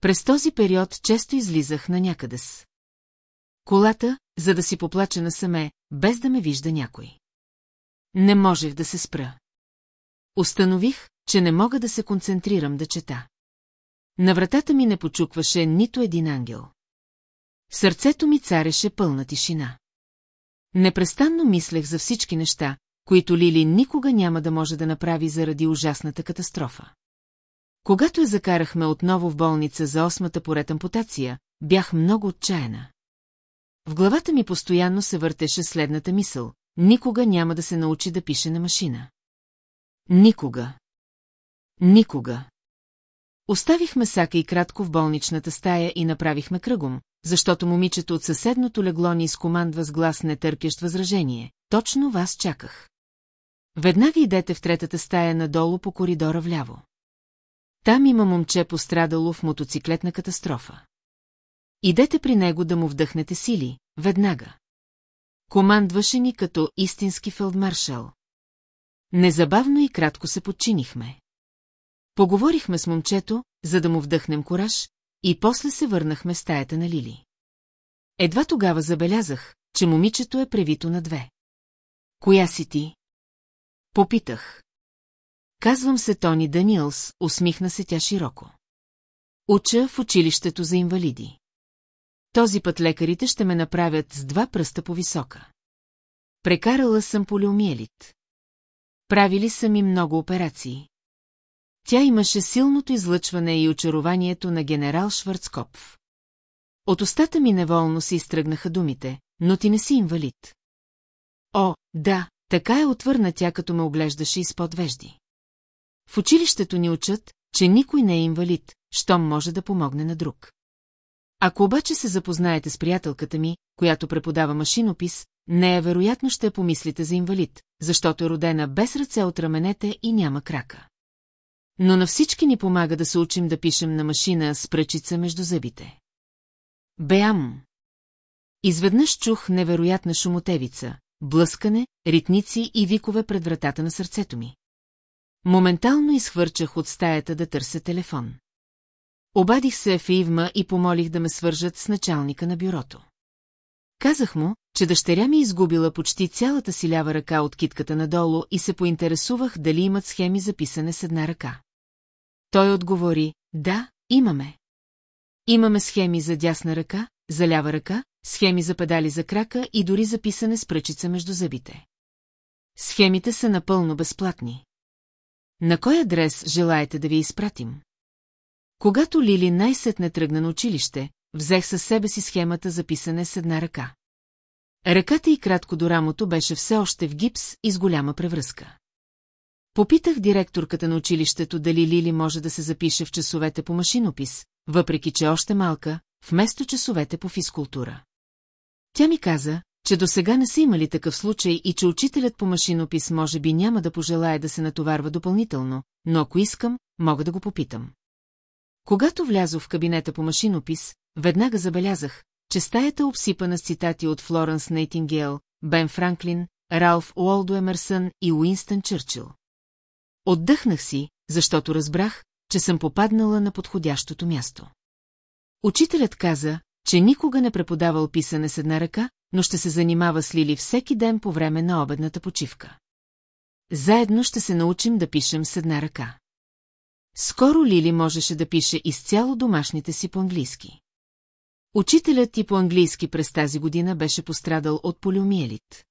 През този период често излизах на някъде с. Колата, за да си поплача насаме, без да ме вижда някой. Не можех да се спра. Установих, че не мога да се концентрирам да чета. На вратата ми не почукваше нито един ангел. Сърцето ми цареше пълна тишина. Непрестанно мислех за всички неща, които Лили никога няма да може да направи заради ужасната катастрофа. Когато я закарахме отново в болница за осмата поред ампутация, бях много отчаяна. В главата ми постоянно се въртеше следната мисъл. Никога няма да се научи да пише на машина. Никога. Никога. Оставихме Сака и кратко в болничната стая и направихме кръгом, защото момичето от съседното легло ни изкомандва с глас нетърпящ възражение. Точно вас чаках. Веднага идете в третата стая надолу по коридора вляво. Там има момче пострадало в мотоциклетна катастрофа. Идете при него да му вдъхнете сили, веднага. Командваше ни като истински фелдмаршал. Незабавно и кратко се подчинихме. Поговорихме с момчето, за да му вдъхнем кораж, и после се върнахме в стаята на Лили. Едва тогава забелязах, че момичето е превито на две. Коя си ти? Попитах. Казвам се Тони Даниелс, усмихна се тя широко. Уча в училището за инвалиди. Този път лекарите ще ме направят с два пръста по висока. Прекарала съм полиомиелит. Правили са ми много операции. Тя имаше силното излъчване и очарованието на генерал Шварцкопф. От устата ми неволно се изтръгнаха думите, но ти не си инвалид. О, да, така е отвърна тя, като ме оглеждаше изпод вежди. В училището ни учат, че никой не е инвалид, щом може да помогне на друг. Ако обаче се запознаете с приятелката ми, която преподава машинопис, нея вероятно ще помислите за инвалид, защото е родена без ръце от раменете и няма крака. Но на всички ни помага да се учим да пишем на машина с пръчица между зъбите. Беам! Изведнъж чух невероятна шумотевица, блъскане, ритници и викове пред вратата на сърцето ми. Моментално изхвърчах от стаята да търся телефон. Обадих се в Ивма и помолих да ме свържат с началника на бюрото. Казах му, че дъщеря ми изгубила почти цялата си лява ръка от китката надолу и се поинтересувах дали имат схеми за писане с една ръка. Той отговори, да, имаме. Имаме схеми за дясна ръка, за лява ръка, схеми за педали за крака и дори записане с пръчица между зъбите. Схемите са напълно безплатни. На кой адрес желаете да ви изпратим? Когато Лили най-сетне тръгна на училище, взех със себе си схемата за писане с една ръка. Ръката и кратко до рамото беше все още в гипс и с голяма превръзка. Попитах директорката на училището дали Лили може да се запише в часовете по машинопис, въпреки че още малка, вместо часовете по физкултура. Тя ми каза, че до сега не са имали такъв случай и че учителят по машинопис може би няма да пожелая да се натоварва допълнително, но ако искам, мога да го попитам. Когато влязох в кабинета по машинопис, веднага забелязах, че стаята обсипана с цитати от Флоренс Нейтингейл, Бен Франклин, Ралф Уолдо Емерсън и Уинстън Чърчил. Отдъхнах си, защото разбрах, че съм попаднала на подходящото място. Учителят каза, че никога не преподавал писане с една ръка, но ще се занимава с Лили всеки ден по време на обедната почивка. Заедно ще се научим да пишем с една ръка. Скоро Лили можеше да пише изцяло домашните си по-английски. Учителят ти по-английски през тази година беше пострадал от полиомиелит.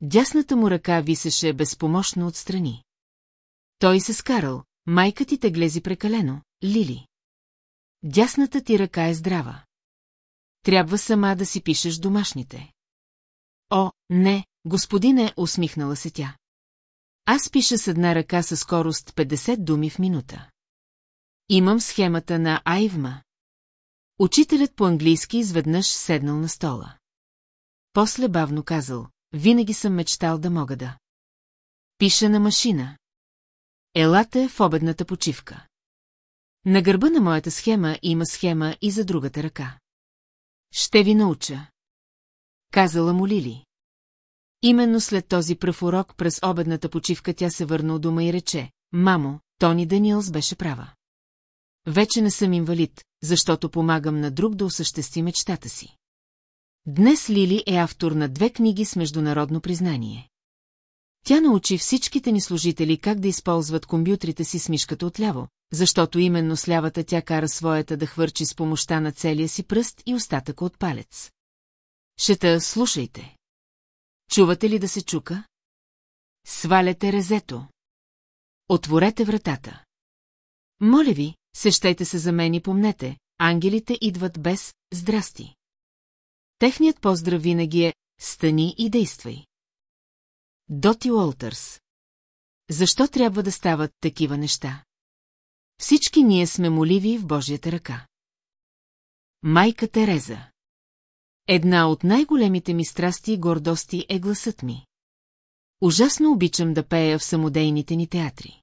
Дясната му ръка висеше безпомощно отстрани. Той се скарал, майка ти те глези прекалено, Лили. Дясната ти ръка е здрава. Трябва сама да си пишеш домашните. О, не, господине, усмихнала се тя. Аз пиша с една ръка със скорост 50 думи в минута. Имам схемата на Айвма. Учителят по английски изведнъж седнал на стола. После бавно казал, винаги съм мечтал да мога да. Пиша на машина. Елате в обедната почивка. На гърба на моята схема има схема и за другата ръка. Ще ви науча. Казала му Лили. Именно след този пръв урок през обедната почивка тя се върна от дома и рече, мамо, Тони Даниелс беше права. Вече не съм инвалид, защото помагам на друг да осъществи мечтата си. Днес Лили е автор на две книги с международно признание. Тя научи всичките ни служители как да използват компютрите си с мишката отляво, защото именно с лявата тя кара своята да хвърчи с помощта на целия си пръст и остатъка от палец. Шета, слушайте. Чувате ли да се чука? Сваляте резето. Отворете вратата. Моля ви, сещайте се за мен и помнете, ангелите идват без «Здрасти». Техният поздрав винаги е «Стани и действай». Доти Уолтърс. Защо трябва да стават такива неща? Всички ние сме моливи в Божията ръка. Майка Тереза Една от най-големите ми страсти и гордости е гласът ми. Ужасно обичам да пея в самодейните ни театри.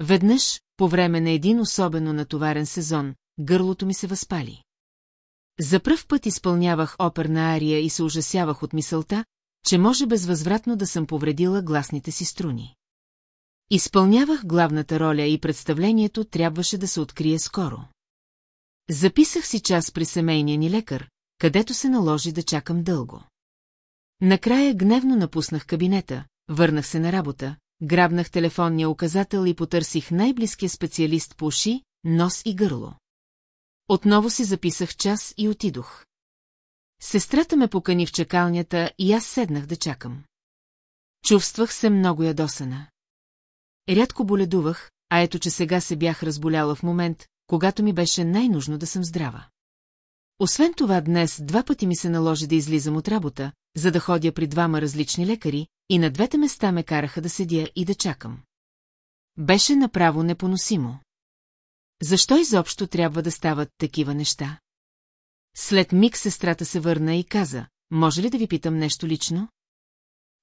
Веднъж, по време на един особено натоварен сезон, гърлото ми се възпали. За пръв път изпълнявах оперна ария и се ужасявах от мисълта, че може безвъзвратно да съм повредила гласните си струни. Изпълнявах главната роля и представлението трябваше да се открие скоро. Записах си час при семейния ни лекар, където се наложи да чакам дълго. Накрая гневно напуснах кабинета, върнах се на работа, грабнах телефонния указател и потърсих най-близкия специалист по уши, нос и гърло. Отново си записах час и отидох. Сестрата ме покани в чакалнята и аз седнах да чакам. Чувствах се много ядосана. Рядко боледувах, а ето че сега се бях разболяла в момент, когато ми беше най-нужно да съм здрава. Освен това днес два пъти ми се наложи да излизам от работа, за да ходя при двама различни лекари, и на двете места ме караха да седя и да чакам. Беше направо непоносимо. Защо изобщо трябва да стават такива неща? След миг сестрата се върна и каза, може ли да ви питам нещо лично?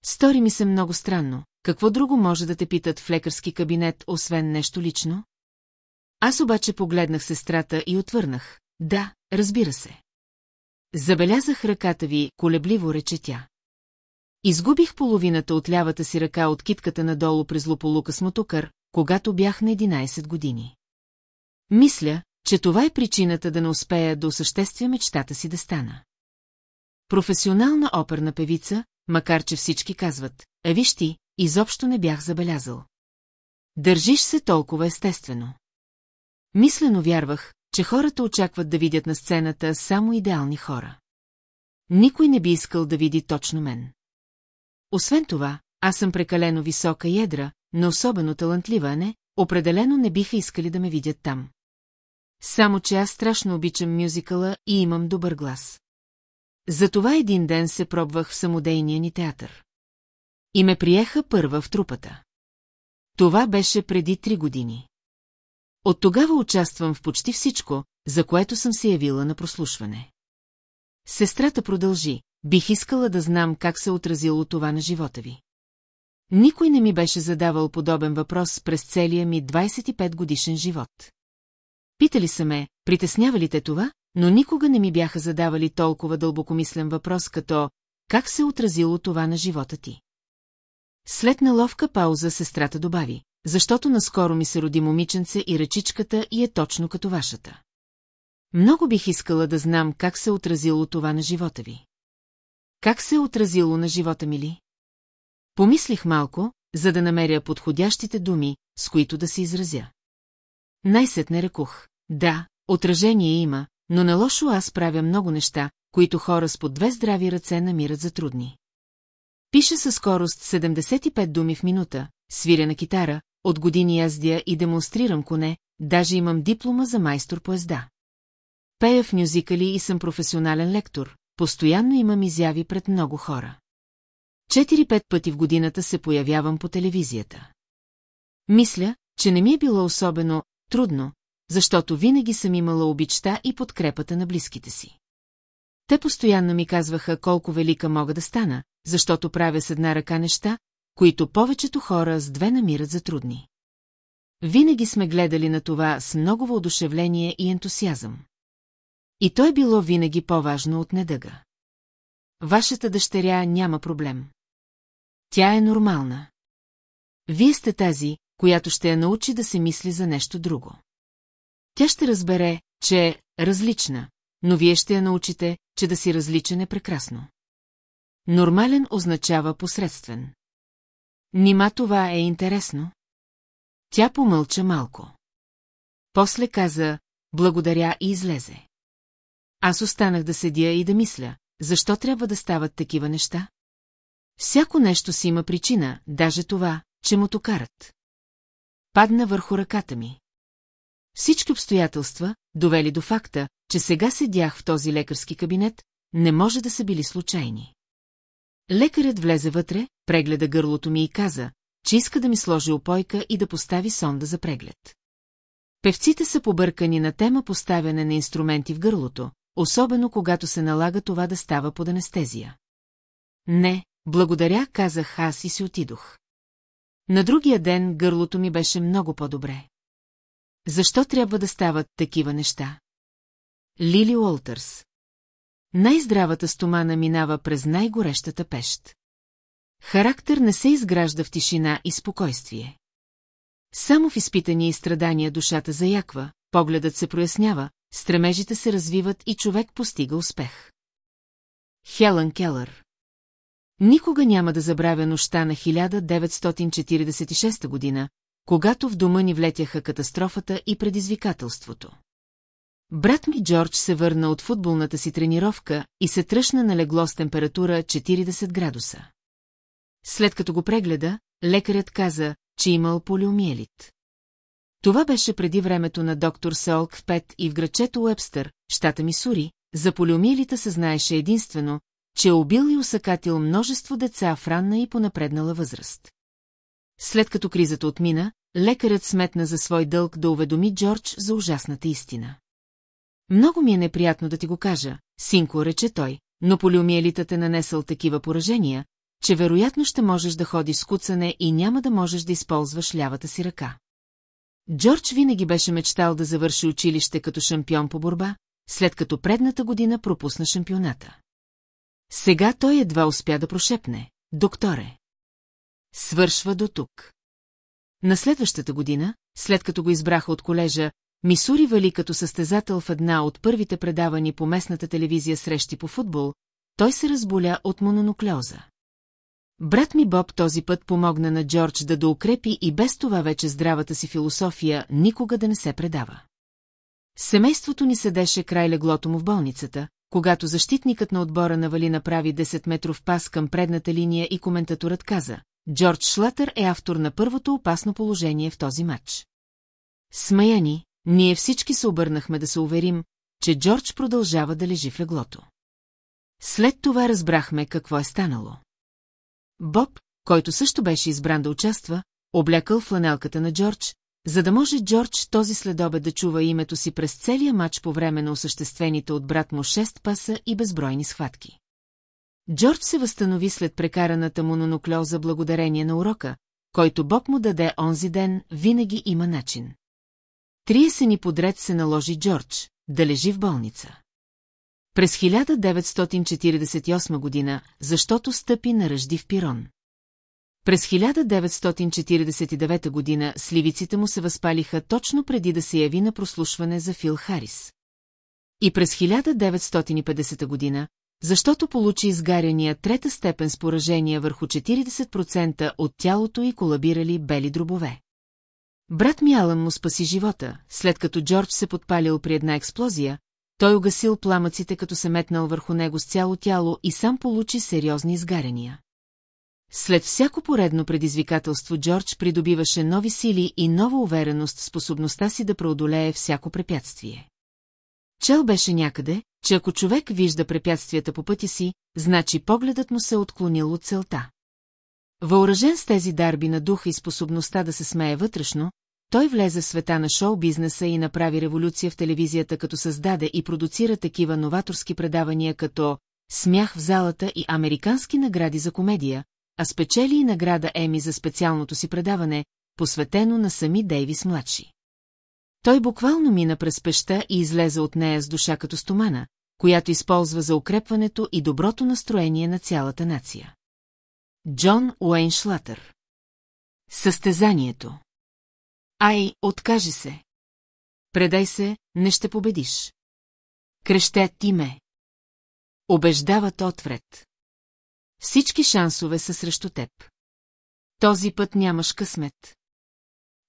Стори ми се много странно. Какво друго може да те питат в лекарски кабинет, освен нещо лично? Аз обаче погледнах сестрата и отвърнах. Да, разбира се. Забелязах ръката ви, колебливо рече тя. Изгубих половината от лявата си ръка от китката надолу през злополука с мотокър, когато бях на 11 години. Мисля, че това е причината да не успея да осъществя мечтата си да стана. Професионална оперна певица, макар че всички казват, а виж ти, изобщо не бях забелязал. Държиш се толкова естествено. Мислено вярвах, че хората очакват да видят на сцената само идеални хора. Никой не би искал да види точно мен. Освен това, аз съм прекалено висока и едра, но особено талантлива, не, определено не биха искали да ме видят там. Само, че аз страшно обичам мюзикъла и имам добър глас. Затова един ден се пробвах в самодейния ни театър. И ме приеха първа в трупата. Това беше преди три години. От тогава участвам в почти всичко, за което съм се явила на прослушване. Сестрата продължи, бих искала да знам как се отразило това на живота ви. Никой не ми беше задавал подобен въпрос през целия ми 25 годишен живот. Питали са ме, притеснява ли те това, но никога не ми бяха задавали толкова дълбокомислен въпрос, като «Как се отразило това на живота ти?» След неловка пауза сестрата добави, защото наскоро ми се роди момиченце и ръчичката и е точно като вашата. Много бих искала да знам как се отразило това на живота ви. Как се е отразило на живота ми ли? Помислих малко, за да намеря подходящите думи, с които да се изразя. Най-сетне рекох. Да, отражение има, но на лошо аз правя много неща, които хора с по две здрави ръце намират за трудни. Пиша със скорост 75 думи в минута, свиря на китара, от години яздя и демонстрирам коне, даже имам диплома за майстор по езда. Пея в мюзикали и съм професионален лектор, постоянно имам изяви пред много хора. Четири-пет пъти в годината се появявам по телевизията. Мисля, че не ми е било особено трудно, защото винаги съм имала обичта и подкрепата на близките си. Те постоянно ми казваха колко велика мога да стана, защото правя с една ръка неща, които повечето хора с две намират за трудни. Винаги сме гледали на това с много въодушевление и ентусиазъм. И то е било винаги по-важно от недъга. Вашата дъщеря няма проблем. Тя е нормална. Вие сте тази, която ще я научи да се мисли за нещо друго. Тя ще разбере, че е различна, но вие ще я научите, че да си различен е прекрасно. Нормален означава посредствен. Нима това е интересно? Тя помълча малко. После каза, благодаря и излезе. Аз останах да седя и да мисля, защо трябва да стават такива неща? Всяко нещо си има причина, даже това, че му карат. Падна върху ръката ми. Всички обстоятелства, довели до факта, че сега седях в този лекарски кабинет, не може да са били случайни. Лекарят влезе вътре, прегледа гърлото ми и каза, че иска да ми сложи опойка и да постави сонда за преглед. Певците са побъркани на тема поставяне на инструменти в гърлото, особено когато се налага това да става под анестезия. Не, благодаря, казах аз и си отидох. На другия ден гърлото ми беше много по-добре. Защо трябва да стават такива неща? Лили Уолтърс Най-здравата стомана минава през най-горещата пещ. Характер не се изгражда в тишина и спокойствие. Само в изпитания и страдания душата заяква, погледът се прояснява, стремежите се развиват и човек постига успех. Хелън Келър Никога няма да забравя нощта на 1946 година, когато в дома ни влетяха катастрофата и предизвикателството. Брат ми Джордж се върна от футболната си тренировка и се тръщна на легло с температура 40 градуса. След като го прегледа, лекарят каза, че имал полиомиелит. Това беше преди времето на доктор Сеолк в Пет и в грачето Уебстър, щата Мисури, за полиомиелита се знаеше единствено, че е убил и усъкатил множество деца в ранна и понапреднала възраст. След като кризата отмина, лекарят сметна за свой дълг да уведоми Джордж за ужасната истина. Много ми е неприятно да ти го кажа, синко, рече той, но полиомиелитът е нанесъл такива поражения, че вероятно ще можеш да ходиш с куцане и няма да можеш да използваш лявата си ръка. Джордж винаги беше мечтал да завърши училище като шампион по борба, след като предната година пропусна шампионата. Сега той едва успя да прошепне. Докторе. Свършва до тук. На следващата година, след като го избраха от колежа, Мисури вали като състезател в една от първите предавани по местната телевизия срещи по футбол, той се разболя от мононуклеоза. Брат ми Боб този път помогна на Джордж да доукрепи и без това вече здравата си философия никога да не се предава. Семейството ни седеше край леглото му в болницата, когато защитникът на отбора на Вали направи 10-метров пас към предната линия и коментаторът каза, Джордж Шлатър е автор на първото опасно положение в този матч. Смаяни, ние всички се обърнахме да се уверим, че Джордж продължава да лежи в леглото. След това разбрахме какво е станало. Боб, който също беше избран да участва, облякал фланелката на Джордж, за да може Джордж този следобед да чува името си през целия матч по време на осъществените от брат му шест паса и безбройни схватки. Джордж се възстанови след прекараната му нонуклеоза благодарение на урока, който Боб му даде онзи ден, винаги има начин. Три есени подред се наложи Джордж да лежи в болница. През 1948 година, защото стъпи на ръжди в пирон. През 1949 година сливиците му се възпалиха точно преди да се яви на прослушване за Фил Харис. И през 1950 година, защото получи изгаряния трета степен с поражения върху 40% от тялото и колабирали бели дробове. Брат ми му спаси живота, след като Джордж се подпалил при една експлозия, той угасил пламъците, като се метнал върху него с цяло тяло и сам получи сериозни изгаряния. След всяко поредно предизвикателство Джордж придобиваше нови сили и нова увереност в способността си да преодолее всяко препятствие. Чел беше някъде, че ако човек вижда препятствията по пътя си, значи погледът му се е отклонил от целта. Въоръжен с тези дарби на духа и способността да се смее вътрешно, той влезе в света на шоу-бизнеса и направи революция в телевизията, като създаде и продуцира такива новаторски предавания като «Смях в залата» и американски награди за комедия, а спечели и награда Еми за специалното си предаване, посветено на сами Дейвис младши. Той буквално мина през пеща и излезе от нея с душа като стомана, която използва за укрепването и доброто настроение на цялата нация. Джон Уейн Шлатър Състезанието Ай, откажи се. Предай се, не ще победиш. Креще ти ме. Обеждават отвред. Всички шансове са срещу теб. Този път нямаш късмет.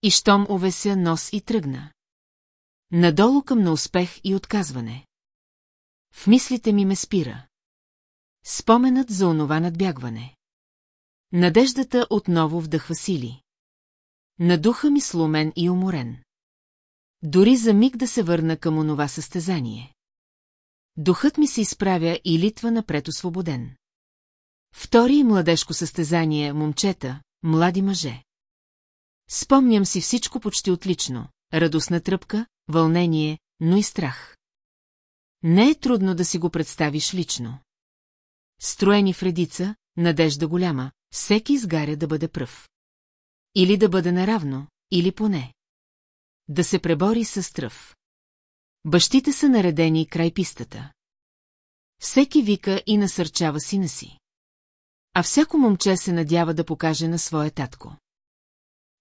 И щом увеся нос и тръгна. Надолу към на успех и отказване. В мислите ми ме спира. Споменът за онова надбягване. Надеждата отново вдъхва сили. На духа ми сломен и уморен. Дори за миг да се върна към онова състезание. Духът ми се изправя и литва напред освободен. Втори младежко състезание, момчета, млади мъже. Спомням си всичко почти отлично. Радостна тръпка, вълнение, но и страх. Не е трудно да си го представиш лично. Строени в редица, надежда голяма, всеки изгаря да бъде пръв. Или да бъде наравно, или поне. Да се пребори с тръв. Бащите са наредени край пистата. Всеки вика и насърчава сина си. А всяко момче се надява да покаже на своя татко.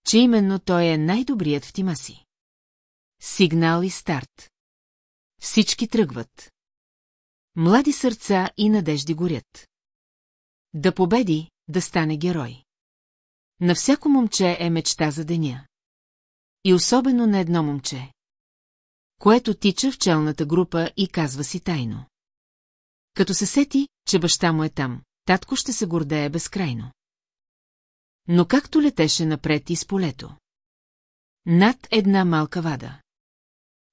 Че именно той е най-добрият в тима си. Сигнал и старт. Всички тръгват. Млади сърца и надежди горят. Да победи, да стане герой. На всяко момче е мечта за деня. И особено на едно момче. Което тича в челната група и казва си тайно. Като се сети, че баща му е там, татко ще се гордее безкрайно. Но както летеше напред из полето. Над една малка вада.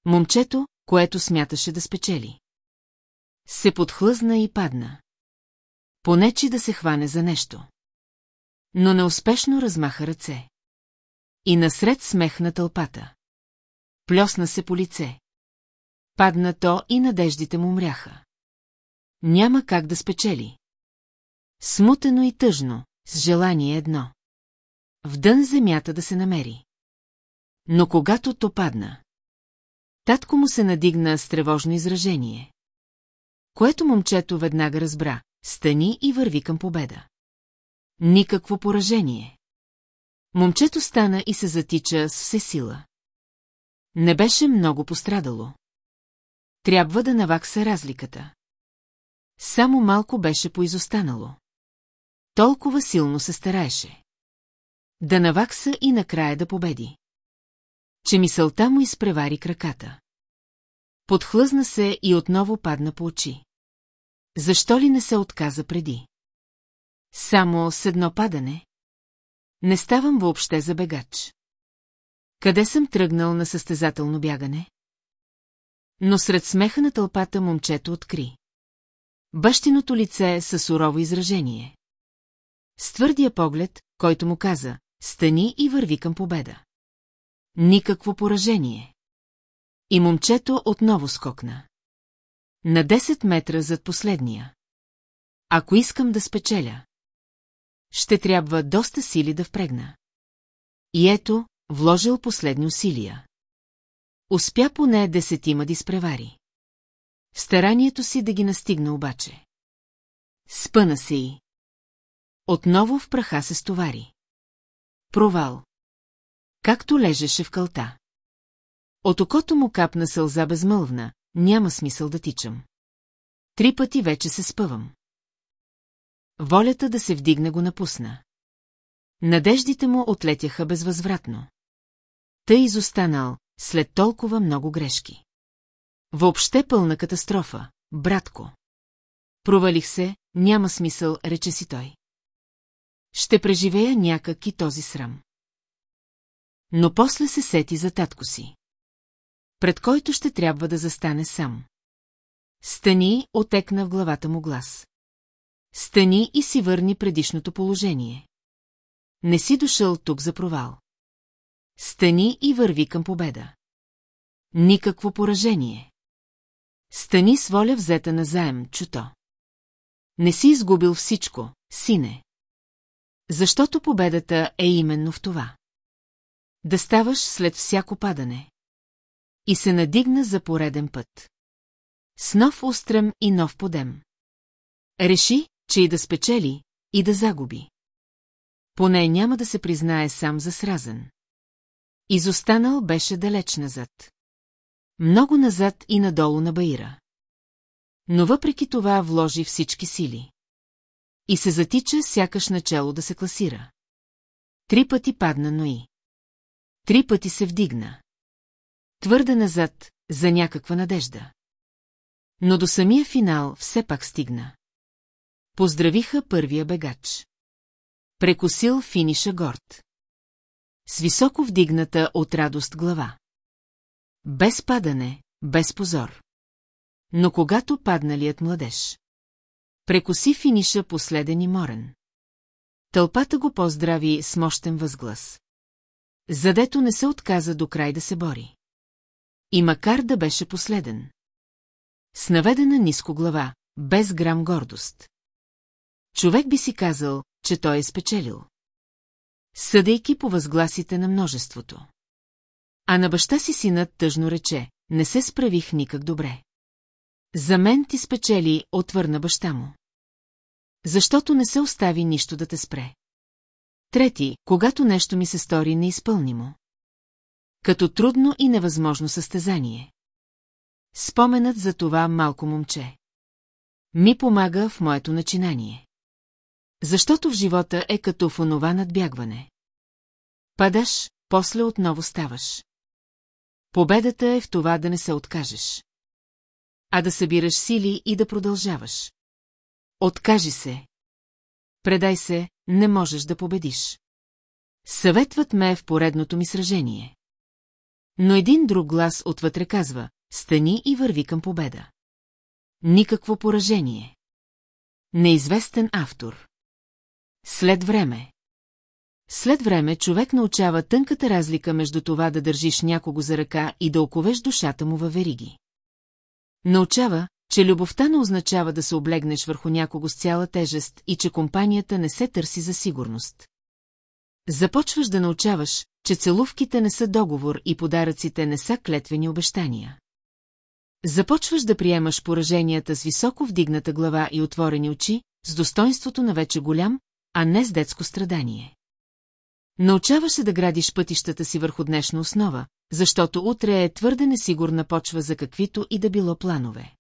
Момчето, което смяташе да спечели. Се подхлъзна и падна. Понечи да се хване за нещо. Но неуспешно размаха ръце. И насред смех на тълпата. Плесна се по лице. Падна то и надеждите му мряха. няма как да спечели. Смутено и тъжно, с желание едно. В дън земята да се намери. Но когато то падна, татко му се надигна с тревожно изражение. Което момчето веднага разбра, стани и върви към победа. Никакво поражение. Момчето стана и се затича с все сила. Не беше много пострадало. Трябва да навакса разликата. Само малко беше поизостанало. Толкова силно се стараеше. Да навакса и накрая да победи. Че мисълта му изпревари краката. Подхлъзна се и отново падна по очи. Защо ли не се отказа преди? Само с едно падане? Не ставам въобще за бегач. Къде съм тръгнал на състезателно бягане? Но сред смеха на тълпата момчето откри. Бащиното лице е със сурово изражение. С твърдия поглед, който му каза, стани и върви към победа. Никакво поражение. И момчето отново скокна. На 10 метра зад последния. Ако искам да спечеля, ще трябва доста сили да впрегна. И ето, вложил последни усилия. Успя поне десетима да изпревари. В старанието си да ги настигна обаче. Спъна се и. Отново в праха се стовари. Провал. Както лежеше в кълта. От окото му капна сълза безмълвна, няма смисъл да тичам. Три пъти вече се спъвам. Волята да се вдигне го напусна. Надеждите му отлетяха безвъзвратно. Тъй изостанал, след толкова много грешки. Въобще пълна катастрофа, братко. Провалих се, няма смисъл, рече си той. Ще преживея някак и този срам. Но после се сети за татко си. Пред който ще трябва да застане сам. Стани, отекна в главата му глас. Стани и си върни предишното положение. Не си дошъл тук за провал. Стани и върви към победа. Никакво поражение. Стани с воля взета на заем, чуто. Не си изгубил всичко, сине. Защото победата е именно в това. Да ставаш след всяко падане. И се надигна за пореден път. С нов устрем и нов подем. Реши, че и да спечели, и да загуби. Поне няма да се признае сам за сразен. Изостанал беше далеч назад. Много назад и надолу на Баира. Но въпреки това вложи всички сили. И се затича сякаш начало да се класира. Три пъти падна Нои. Три пъти се вдигна. Твърде назад, за някаква надежда. Но до самия финал все пак стигна. Поздравиха първия бегач. Прекосил финиша горд. С високо вдигната от радост глава. Без падане, без позор. Но когато падналият младеж. Прекоси финиша последен и морен. Тълпата го поздрави с мощен възглас. Задето не се отказа до край да се бори. И макар да беше последен. С наведена ниско глава, без грам гордост. Човек би си казал, че той е спечелил. Съдейки по възгласите на множеството. А на баща си синът тъжно рече, не се справих никак добре. За мен ти спечели, отвърна баща му. Защото не се остави нищо да те спре. Трети, когато нещо ми се стори неизпълнимо. Като трудно и невъзможно състезание. Споменът за това малко момче. Ми помага в моето начинание. Защото в живота е като в онова надбягване. Падаш, после отново ставаш. Победата е в това да не се откажеш. А да събираш сили и да продължаваш. Откажи се. Предай се, не можеш да победиш. Съветват ме в поредното ми сражение. Но един друг глас отвътре казва, стани и върви към победа. Никакво поражение. Неизвестен автор. След време. След време човек научава тънката разлика между това да държиш някого за ръка и да оковеш душата му във вериги. Научава, че любовта не означава да се облегнеш върху някого с цяла тежест и че компанията не се търси за сигурност. Започваш да научаваш, че целувките не са договор и подаръците не са клетвени обещания. Започваш да приемаш пораженията с високо вдигната глава и отворени очи, с достоинството на вече голям, а не с детско страдание. Научаваш се да градиш пътищата си върху днешна основа, защото утре е твърде несигурна почва за каквито и да било планове.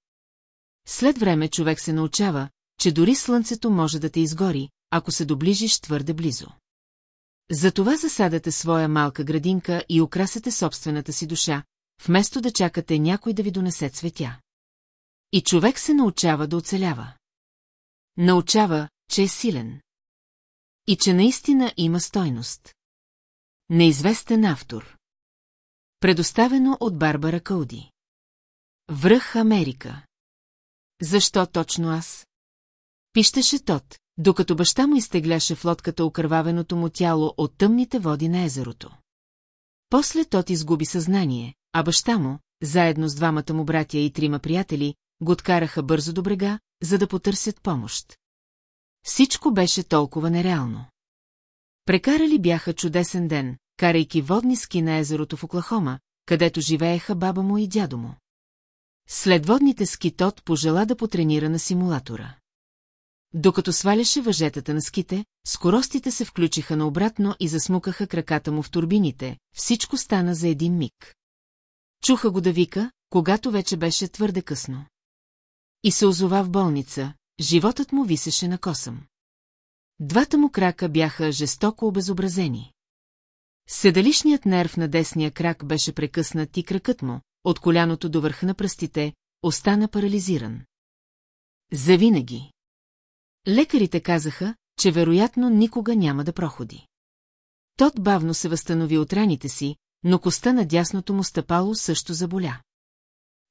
След време човек се научава, че дори слънцето може да те изгори, ако се доближиш твърде близо. Затова засадате своя малка градинка и украсете собствената си душа, вместо да чакате някой да ви донесе цветя. И човек се научава да оцелява. Научава, че е силен. И че наистина има стойност. Неизвестен автор. Предоставено от Барбара Кауди. Връх Америка. Защо точно аз? Пищеше Тот, докато баща му изтегляше в лодката окървавеното му тяло от тъмните води на езерото. После Тот изгуби съзнание, а баща му, заедно с двамата му братя и трима приятели, го откараха бързо до брега, за да потърсят помощ. Всичко беше толкова нереално. Прекарали бяха чудесен ден, карайки водни ски на езерото в Оклахома, където живееха баба му и дядо му. След водните ски Тот пожела да потренира на симулатора. Докато сваляше въжетата на ските, скоростите се включиха наобратно и засмукаха краката му в турбините, всичко стана за един миг. Чуха го да вика, когато вече беше твърде късно. И се озова в болница, животът му висеше на косъм. Двата му крака бяха жестоко обезобразени. Седалищният нерв на десния крак беше прекъснат и кракът му, от коляното до върха на пръстите, остана парализиран. Завинаги. Лекарите казаха, че вероятно никога няма да проходи. Тот бавно се възстанови от раните си, но коста на дясното му стъпало също заболя.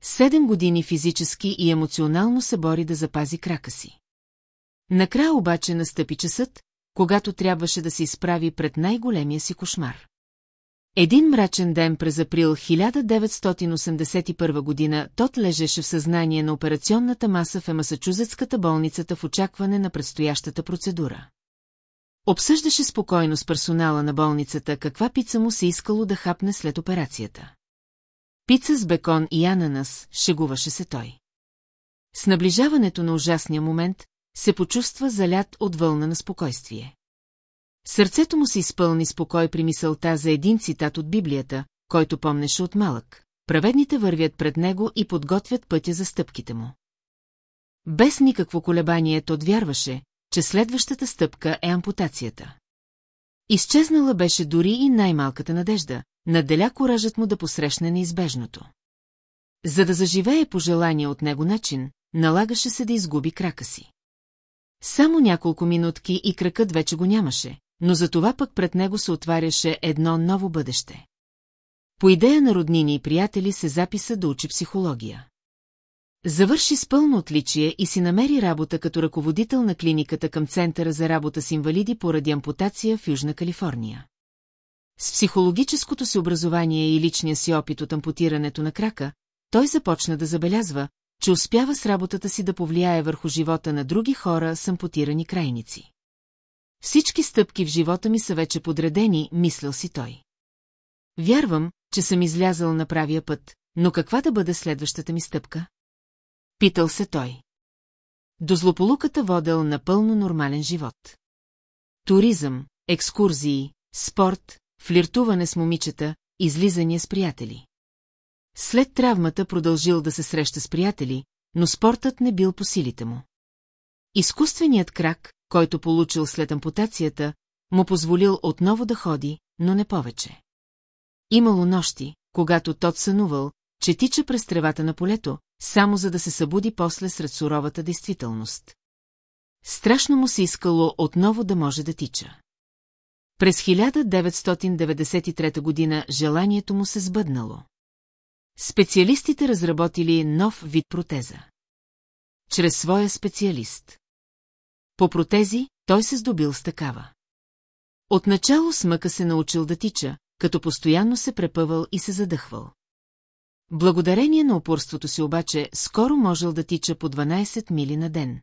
Седем години физически и емоционално се бори да запази крака си. Накрая обаче настъпи часът, когато трябваше да се изправи пред най-големия си кошмар. Един мрачен ден през април 1981 година Тот лежеше в съзнание на операционната маса в Масачузетската болницата в очакване на предстоящата процедура. Обсъждаше спокойно с персонала на болницата каква пица му се искало да хапне след операцията. Пица с бекон и ананас, шегуваше се той. С наближаването на ужасния момент се почувства залят от вълна на спокойствие. Сърцето му се изпълни спокой при мисълта за един цитат от Библията, който помнеше от малък. Праведните вървят пред него и подготвят пътя за стъпките му. Без никакво колебание тот вярваше, че следващата стъпка е ампутацията. Изчезнала беше дори и най-малката надежда, наделя коражът му да посрещне неизбежното. За да заживее по желание от него начин, налагаше се да изгуби крака си. Само няколко минутки и кракът вече го нямаше, но за това пък пред него се отваряше едно ново бъдеще. По идея на роднини и приятели се записа да учи психология. Завърши с пълно отличие и си намери работа като ръководител на клиниката към Центъра за работа с инвалиди поради ампутация в Южна Калифорния. С психологическото си образование и личния си опит от ампутирането на крака, той започна да забелязва, че успява с работата си да повлияе върху живота на други хора с ампутирани крайници. Всички стъпки в живота ми са вече подредени, мислил си той. Вярвам, че съм излязъл на правия път, но каква да бъде следващата ми стъпка? Питал се той. До злополуката водел напълно нормален живот. Туризъм, екскурзии, спорт, флиртуване с момичета, излизания с приятели. След травмата продължил да се среща с приятели, но спортът не бил по силите му. Изкуственият крак, който получил след ампутацията, му позволил отново да ходи, но не повече. Имало нощи, когато тот сънувал, че тича през тревата на полето, само за да се събуди после сред суровата действителност. Страшно му се искало отново да може да тича. През 1993 година желанието му се сбъднало. Специалистите разработили нов вид протеза. Чрез своя специалист. По протези той се здобил с такава. Отначало с мъка се научил да тича, като постоянно се препъвал и се задъхвал. Благодарение на упорството си обаче, скоро можел да тича по 12 мили на ден.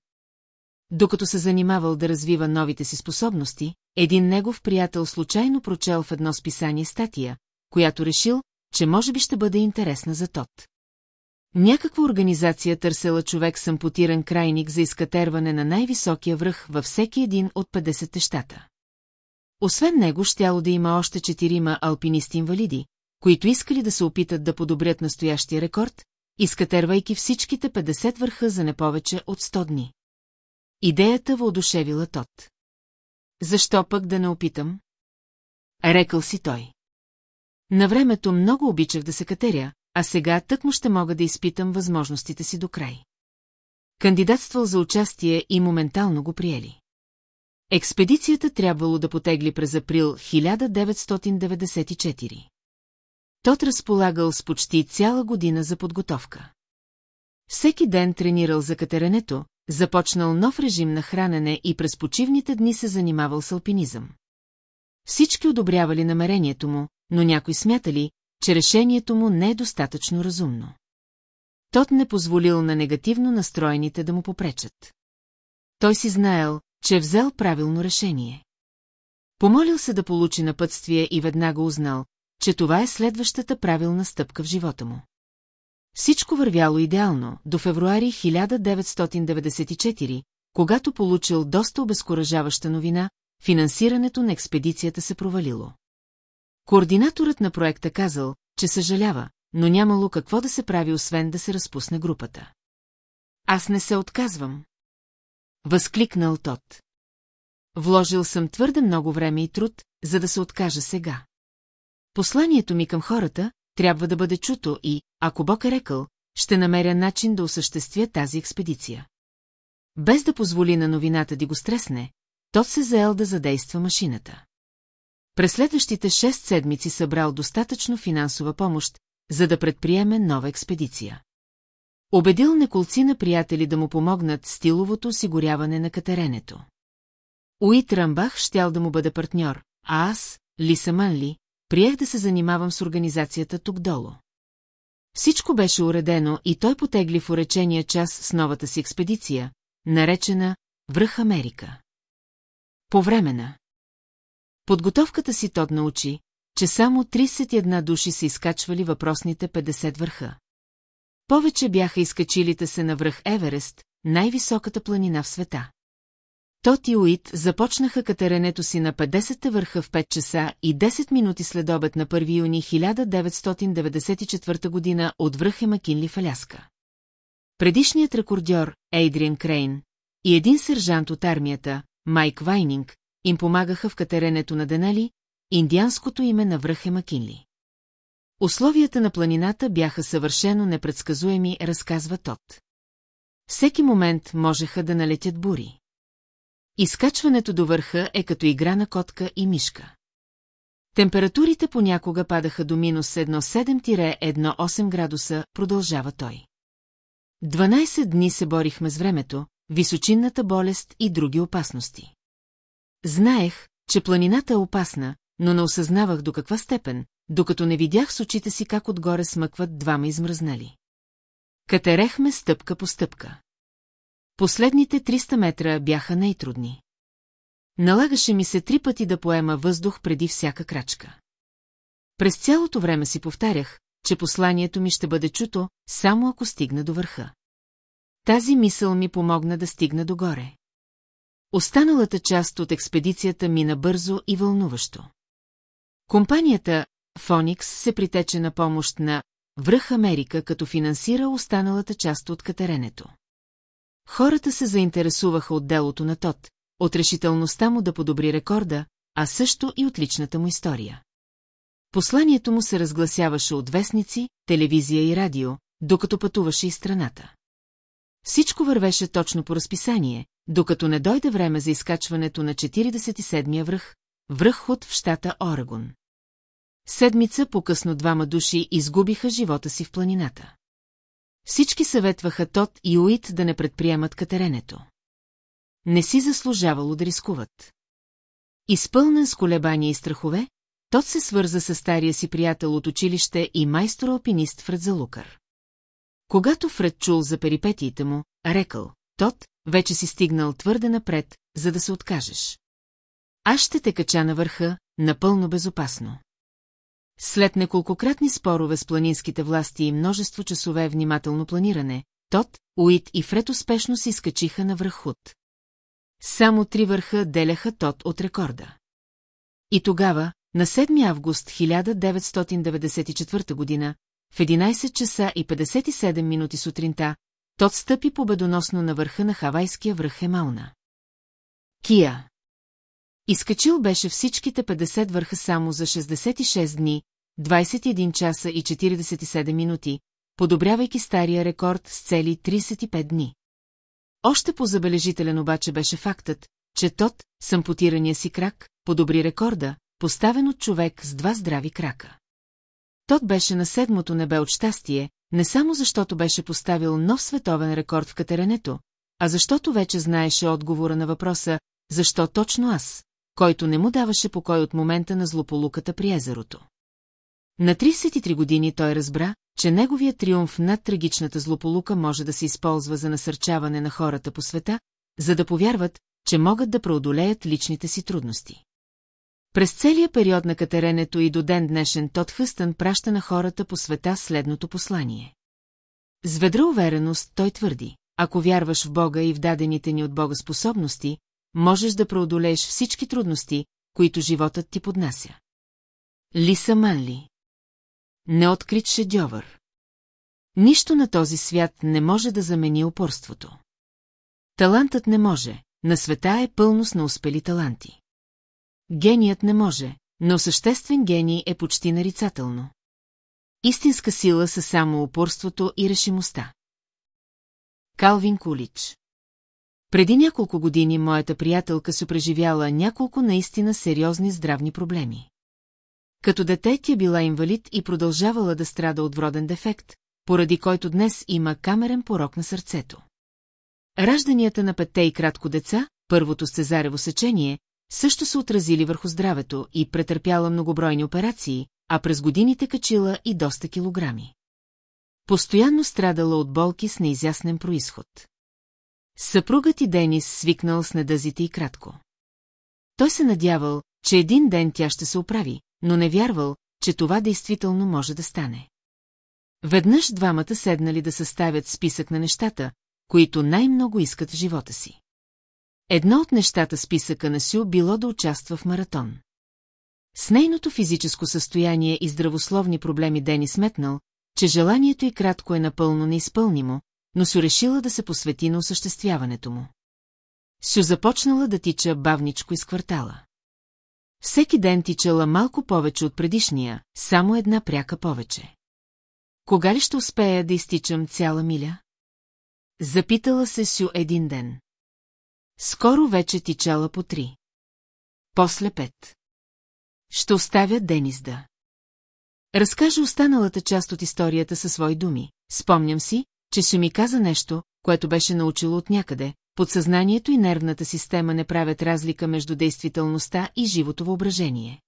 Докато се занимавал да развива новите си способности, един негов приятел случайно прочел в едно списание статия, която решил, че може би ще бъде интересна за Тот. Някаква организация търсела човек с ампутиран крайник за изкатерване на най-високия връх във всеки един от 50-те щата. Освен него щяло да има още четирима алпинисти-инвалиди, които искали да се опитат да подобрят настоящия рекорд, изкатервайки всичките 50 върха за не повече от 100 дни. Идеята въодушевила Тот. Защо пък да не опитам? Рекал си той. На времето много обичах да се катеря, а сега тък му ще мога да изпитам възможностите си до край. Кандидатствал за участие и моментално го приели. Експедицията трябвало да потегли през април 1994. Тот разполагал с почти цяла година за подготовка. Всеки ден тренирал за катеренето, започнал нов режим на хранене и през почивните дни се занимавал с алпинизъм. Всички одобрявали намерението му, но някой смятали, че решението му не е достатъчно разумно. Тот не позволил на негативно настроените да му попречат. Той си знаел, че е взел правилно решение. Помолил се да получи напътствие и веднага узнал, че това е следващата правилна стъпка в живота му. Всичко вървяло идеално до февруари 1994, когато получил доста обезкуражаваща новина, финансирането на експедицията се провалило. Координаторът на проекта казал, че съжалява, но нямало какво да се прави, освен да се разпусне групата. Аз не се отказвам. Възкликнал Тот. Вложил съм твърде много време и труд, за да се откажа сега. Посланието ми към хората трябва да бъде чуто и, ако Бог е рекал, ще намеря начин да осъществя тази експедиция. Без да позволи на новината да го стресне, Тот се заел да задейства машината. През следващите шест седмици събрал достатъчно финансова помощ, за да предприеме нова експедиция. Обедил неколци на приятели да му помогнат стиловото осигуряване на катеренето. Уит Рамбах щял да му бъде партньор, а аз, Лиса Манли, приех да се занимавам с организацията тук долу. Всичко беше уредено и той потегли в уречения час с новата си експедиция, наречена Връх Америка. По време подготовката си Тод научи, че само 31 души са изкачвали въпросните 50 върха. Повече бяха изкачилите се на връх Еверест, най-високата планина в света. Тот и Уит започнаха катеренето си на 50-та върха в 5 часа и 10 минути след обед на 1 юни 1994 година от връх Емакинли в Аляска. Предишният рекордьор, Ейдриан Крейн, и един сержант от армията, Майк Вайнинг, им помагаха в катеренето на Денали, индианското име на връх Емакинли. Условията на планината бяха съвършено непредсказуеми, разказва Тот. Всеки момент можеха да налетят бури. Изкачването до върха е като игра на котка и мишка. Температурите понякога падаха до минус 1,7-1,8 градуса, продължава той. 12 дни се борихме с времето, височинната болест и други опасности. Знаех, че планината е опасна, но не осъзнавах до каква степен, докато не видях с очите си как отгоре смъкват двама измръзнали. Катерехме стъпка по стъпка. Последните 300 метра бяха най-трудни. Налагаше ми се три пъти да поема въздух преди всяка крачка. През цялото време си повтарях, че посланието ми ще бъде чуто, само ако стигна до върха. Тази мисъл ми помогна да стигна догоре. Останалата част от експедицията мина бързо и вълнуващо. Компанията Фоникс се притече на помощ на Връх Америка, като финансира останалата част от катеренето. Хората се заинтересуваха от делото на Тот, от решителността му да подобри рекорда, а също и от личната му история. Посланието му се разгласяваше от вестници, телевизия и радио, докато пътуваше из страната. Всичко вървеше точно по разписание, докато не дойде време за изкачването на 47-я връх, връх Худ в щата Орегон. Седмица по-късно двама души изгубиха живота си в планината. Всички съветваха Тот и Уит да не предприемат катеренето. Не си заслужавало да рискуват. Изпълнен с колебания и страхове, Тот се свърза с стария си приятел от училище и майстор-алпинист Фред Залукър. Когато Фред чул за перипетиите му, рекал, Тот, вече си стигнал твърде напред, за да се откажеш. Аз ще те кача на върха, напълно безопасно. След неколкократни спорове с планинските власти и множество часове внимателно планиране, Тот, Уит и Фред успешно се изкачиха на върхут. Само три върха деляха Тот от рекорда. И тогава, на 7 август 1994 година, в 11 часа и 57 минути сутринта, Тот стъпи победоносно на върха на хавайския връх Хемална. Кия Изкачил беше всичките 50 върха само за 66 дни, 21 часа и 47 минути, подобрявайки стария рекорд с цели 35 дни. Още по-забележителен обаче беше фактът, че Тот, с ампутирания си крак, подобри рекорда, поставен от човек с два здрави крака. Тот беше на седмото небе от щастие, не само защото беше поставил нов световен рекорд в катеренето, а защото вече знаеше отговора на въпроса «Защо точно аз?», който не му даваше покой от момента на злополуката при езерото. На 33 години той разбра, че неговият триумф над трагичната злополука може да се използва за насърчаване на хората по света, за да повярват, че могат да преодолеят личните си трудности. През целия период на катеренето и до ден днешен Тод Хъстън праща на хората по света следното послание. С ведра увереност той твърди, ако вярваш в Бога и в дадените ни от Бога способности, можеш да преодолееш всички трудности, които животът ти поднася. Лиса Манли Неоткрит шедьовър Нищо на този свят не може да замени упорството. Талантът не може, на света е пълност на успели таланти. Геният не може, но съществен гений е почти нарицателно. Истинска сила са само упорството и решимостта. Калвин Кулич Преди няколко години моята приятелка се преживяла няколко наистина сериозни здравни проблеми. Като дете тя била инвалид и продължавала да страда от вроден дефект, поради който днес има камерен порок на сърцето. Ражданията на петте и кратко деца, първото с цезарево сечение, също са отразили върху здравето и претърпяла многобройни операции, а през годините качила и доста килограми. Постоянно страдала от болки с неизяснен происход. Съпругът и Денис свикнал с недъзите и кратко. Той се надявал, че един ден тя ще се оправи, но не вярвал, че това действително може да стане. Веднъж двамата седнали да съставят списък на нещата, които най-много искат в живота си. Едно от нещата списъка на Сю било да участва в маратон. С нейното физическо състояние и здравословни проблеми Дени сметнал, че желанието й кратко е напълно неизпълнимо, но Сю решила да се посвети на осъществяването му. Сю започнала да тича бавничко из квартала. Всеки ден тичала малко повече от предишния, само една пряка повече. Кога ли ще успея да изтичам цяла миля? Запитала се Сю един ден. Скоро вече тичала по три. После пет. Ще оставя Денис да. Разкаже останалата част от историята със свои думи. Спомням си, че ще ми каза нещо, което беше научило от някъде. Подсъзнанието и нервната система не правят разлика между действителността и живото въображение.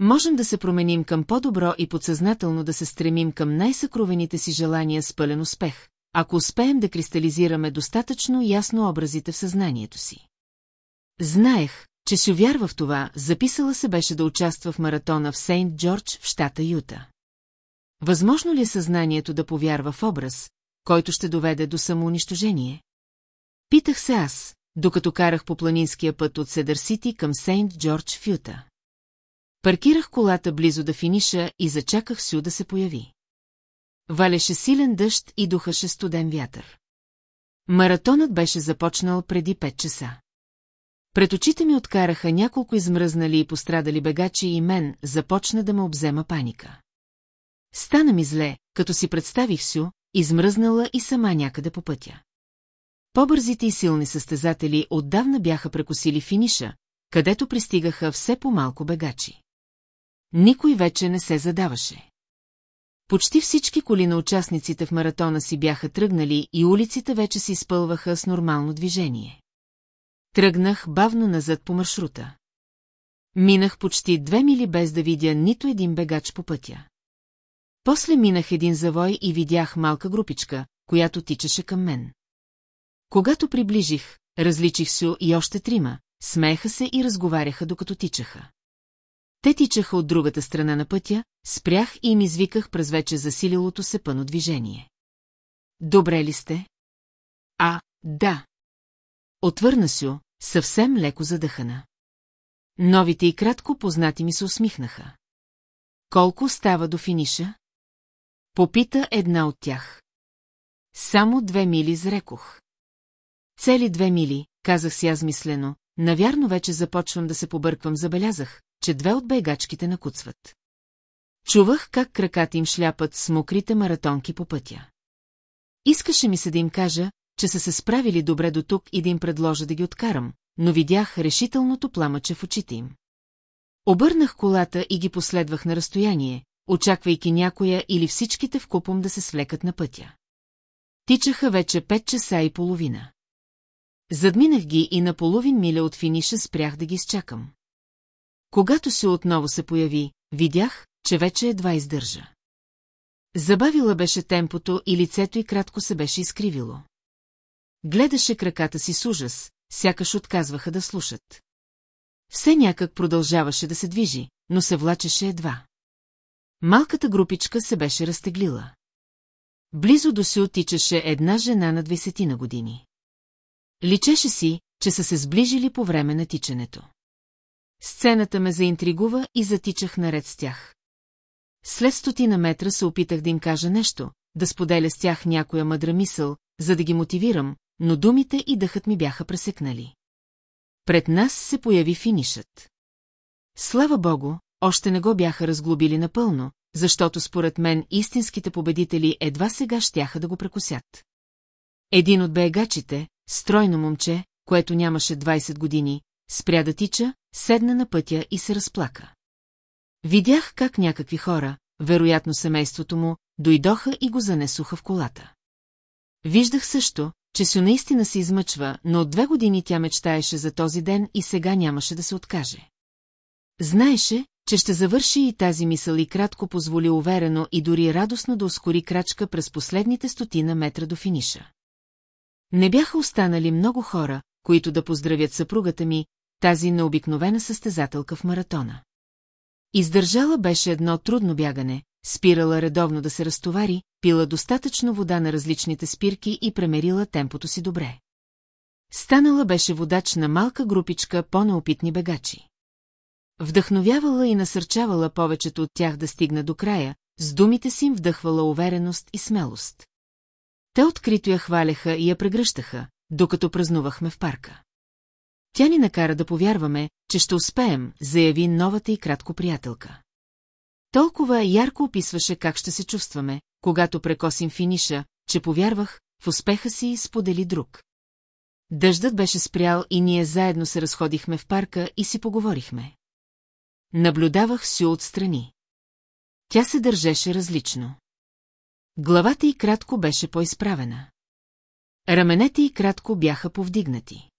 Можем да се променим към по-добро и подсъзнателно да се стремим към най-съкровените си желания с пълен успех, ако успеем да кристализираме достатъчно ясно образите в съзнанието си. Знаех, че си вярва в това, записала се беше да участва в маратона в Сейнт Джордж в щата Юта. Възможно ли е съзнанието да повярва в образ, който ще доведе до самоунищожение? Питах се аз, докато карах по планинския път от Седър Сити към Сейнт Джордж в Юта. Паркирах колата близо да финиша и зачаках Сю да се появи. Валеше силен дъжд и духаше студен вятър. Маратонът беше започнал преди 5 часа. Пред очите ми откараха няколко измръзнали и пострадали бегачи и мен започна да ме обзема паника. Стана ми зле, като си представих Сю, измръзнала и сама някъде по пътя. По-бързите и силни състезатели отдавна бяха прекосили финиша, където пристигаха все по-малко бегачи. Никой вече не се задаваше. Почти всички коли на участниците в маратона си бяха тръгнали и улиците вече се изпълваха с нормално движение. Тръгнах бавно назад по маршрута. Минах почти две мили без да видя нито един бегач по пътя. После минах един завой и видях малка групичка, която тичаше към мен. Когато приближих, различих Сю и още трима, смееха се и разговаряха докато тичаха. Те тичаха от другата страна на пътя, спрях и им извиках през вече засилилото се пъно движение. Добре ли сте? А, да. Отвърна Сю, съвсем леко задъхана. Новите и кратко познати ми се усмихнаха. Колко става до финиша? Попита една от тях. Само две мили зрекох. Цели две мили, казах си аз мислено, навярно вече започвам да се побърквам, забелязах, че две от бегачките накуцват. Чувах как краката им шляпат с мокрите маратонки по пътя. Искаше ми се да им кажа, че са се справили добре до тук и да им предложа да ги откарам, но видях решителното пламъче в очите им. Обърнах колата и ги последвах на разстояние, очаквайки някоя или всичките в купом да се свлекат на пътя. Тичаха вече пет часа и половина. Задминах ги и на половин миля от финиша спрях да ги изчакам. Когато се отново се появи, видях, че вече едва издържа. Забавила беше темпото и лицето й кратко се беше изкривило. Гледаше краката си с ужас, сякаш отказваха да слушат. Все някак продължаваше да се движи, но се влачеше едва. Малката групичка се беше разтеглила. Близо до си отичаше една жена на двесетина години. Личеше си, че са се сближили по време на тичането. Сцената ме заинтригува и затичах наред с тях. След стотина метра се опитах да им кажа нещо, да споделя с тях някоя мъдра мисъл, за да ги мотивирам, но думите и дъхът ми бяха пресекнали. Пред нас се появи финишът. Слава богу, още не го бяха разглобили напълно, защото според мен истинските победители едва сега щяха да го прекусят. Един от бегачите, стройно момче, което нямаше 20 години, спря да тича, седна на пътя и се разплака. Видях как някакви хора, вероятно семейството му, дойдоха и го занесоха в колата. Виждах също, че Сю наистина се измъчва, но от две години тя мечтаеше за този ден и сега нямаше да се откаже. Знаеше, че ще завърши и тази мисъл и кратко позволи уверено и дори радостно да ускори крачка през последните стотина метра до финиша. Не бяха останали много хора, които да поздравят съпругата ми, тази необикновена състезателка в маратона. Издържала беше едно трудно бягане, спирала редовно да се разтовари, пила достатъчно вода на различните спирки и премерила темпото си добре. Станала беше водач на малка групичка по-неопитни бегачи. Вдъхновявала и насърчавала повечето от тях да стигна до края, с думите си им вдъхвала увереност и смелост. Те открито я хваляха и я прегръщаха, докато празнувахме в парка. Тя ни накара да повярваме, че ще успеем, заяви новата и кратко приятелка. Толкова ярко описваше как ще се чувстваме, когато прекосим финиша, че повярвах, в успеха си сподели друг. Дъждът беше спрял и ние заедно се разходихме в парка и си поговорихме. Наблюдавах Сю отстрани. Тя се държеше различно. Главата й кратко беше по-изправена. Раменете й кратко бяха повдигнати.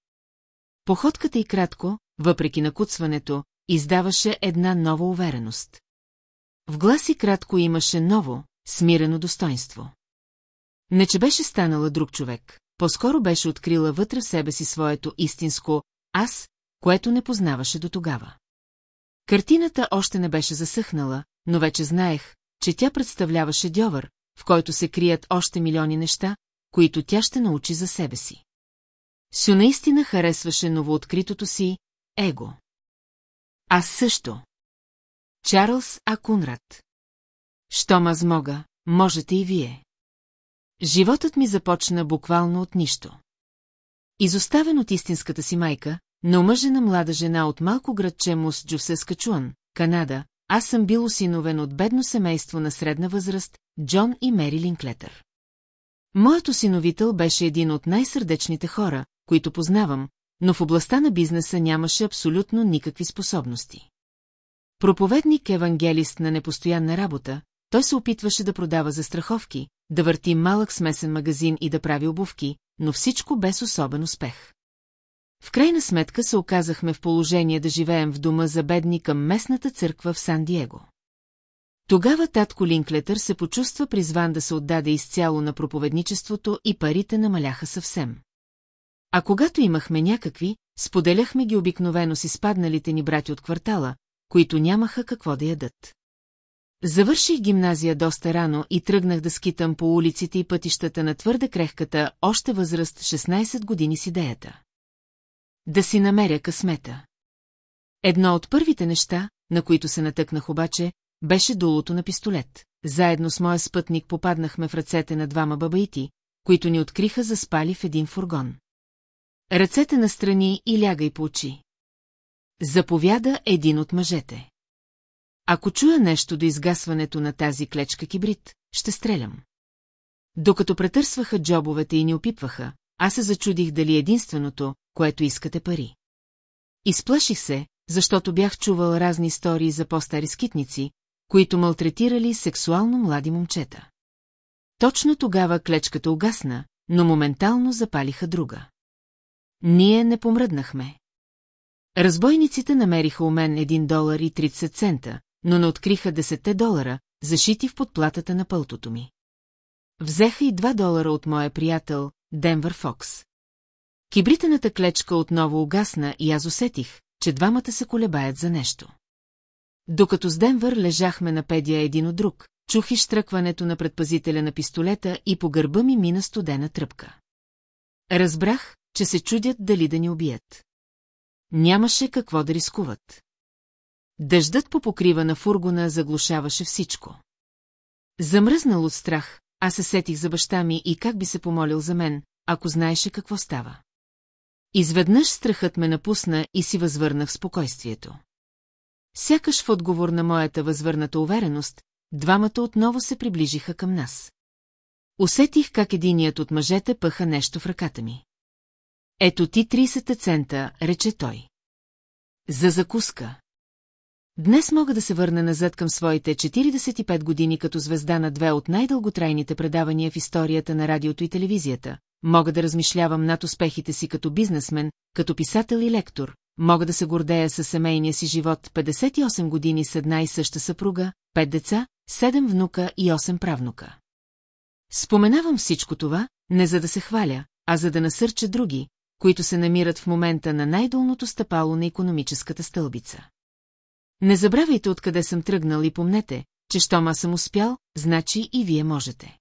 Походката й кратко, въпреки накуцването, издаваше една нова увереност. В гласи кратко имаше ново, смирено достоинство. Не че беше станала друг човек, по-скоро беше открила вътре в себе си своето истинско «аз», което не познаваше до тогава. Картината още не беше засъхнала, но вече знаех, че тя представляваше дьовър, в който се крият още милиони неща, които тя ще научи за себе си. Сю наистина харесваше новооткритото си его. Аз също. Чарлз А. Кунрад. Щом аз мога, можете и вие. Животът ми започна буквално от нищо. Изоставен от истинската си майка, на омъжена млада жена от малко градче Мус Джусескачуан, Канада, аз съм бил осиновен от бедно семейство на средна възраст, Джон и Мери Линклетър. Моят осиновител беше един от най-сърдечните хора, които познавам, но в областта на бизнеса нямаше абсолютно никакви способности. Проповедник евангелист на непостоянна работа, той се опитваше да продава застраховки, да върти малък смесен магазин и да прави обувки, но всичко без особен успех. В крайна сметка се оказахме в положение да живеем в дома за бедни към местната църква в Сан-Диего. Тогава татко Линклетър се почувства призван да се отдаде изцяло на проповедничеството и парите намаляха съвсем. А когато имахме някакви, споделяхме ги обикновено с изпадналите ни брати от квартала, които нямаха какво да ядат. Завърших гимназия доста рано и тръгнах да скитам по улиците и пътищата на твърде крехката, още възраст 16 години с идеята. Да си намеря късмета. Едно от първите неща, на които се натъкнах обаче, беше долото на пистолет. Заедно с моя спътник попаднахме в ръцете на двама бабаити, които ни откриха заспали в един фургон. Ръцете настрани и лягай по очи. Заповяда един от мъжете. Ако чуя нещо до изгасването на тази клечка кибрид, ще стрелям. Докато претърсваха джобовете и ни опипваха, аз се зачудих дали единственото, което искате пари. Изплаших се, защото бях чувал разни истории за по-стари скитници, които малтретирали сексуално млади момчета. Точно тогава клечката угасна, но моментално запалиха друга. Ние не помръднахме. Разбойниците намериха у мен 1 долар и 30 цента, но не откриха 10 долара, зашити в подплатата на пълтото ми. Взеха и 2 долара от моя приятел, Денвър Фокс. Кибритената клечка отново угасна и аз усетих, че двамата се колебаят за нещо. Докато с Денвър лежахме на педия един от друг, чух изтръкването на предпазителя на пистолета и по гърба ми мина студена тръпка. Разбрах, че се чудят дали да ни убият. Нямаше какво да рискуват. Дъждът по покрива на фургона заглушаваше всичко. Замръзнал от страх, аз се сетих за баща ми и как би се помолил за мен, ако знаеше какво става. Изведнъж страхът ме напусна и си възвърнах спокойствието. Сякаш в отговор на моята възвърната увереност, двамата отново се приближиха към нас. Усетих как единият от мъжете пъха нещо в ръката ми. Ето ти 30 цента, рече той. За закуска. Днес мога да се върна назад към своите 45 години като звезда на две от най-дълготрайните предавания в историята на радиото и телевизията. Мога да размишлявам над успехите си като бизнесмен, като писател и лектор. Мога да се гордея със семейния си живот 58 години с една и съща съпруга, 5 деца, 7 внука и 8 правнука. Споменавам всичко това, не за да се хваля, а за да насърча други, които се намират в момента на най-долното стъпало на економическата стълбица. Не забравяйте откъде съм тръгнал и помнете, че щом аз съм успял, значи и вие можете.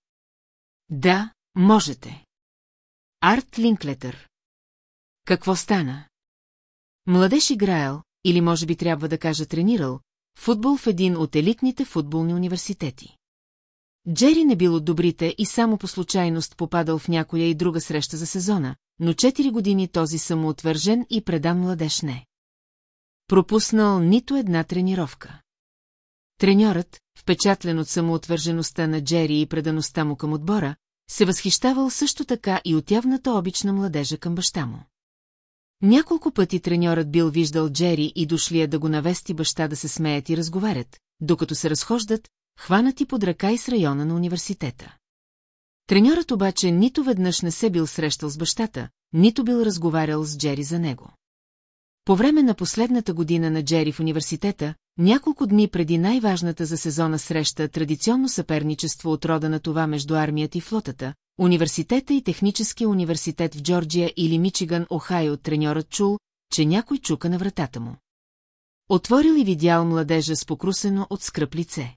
Да, можете. Арт Линклетър. Какво стана? Младеж играел, или може би трябва да кажа тренирал, футбол в един от елитните футболни университети. Джери не бил от добрите и само по случайност попадал в някоя и друга среща за сезона, но четири години този самоотвържен и предан младеж не. Пропуснал нито една тренировка. Треньорът, впечатлен от самоотвържеността на Джери и предаността му към отбора, се възхищавал също така и от явната обична младежа към баща му. Няколко пъти треньорът бил виждал Джери и дошлия да го навести баща да се смеят и разговарят, докато се разхождат, хванати под ръка и с района на университета. Треньорът обаче нито веднъж не се бил срещал с бащата, нито бил разговарял с Джери за него. По време на последната година на Джери в университета, няколко дни преди най-важната за сезона среща традиционно съперничество от рода на това между армията и флотата, университета и техническия университет в Джорджия или Мичиган, Охайо, треньорът чул, че някой чука на вратата му. Отворил и видял младежа с покрусено от скръп лице.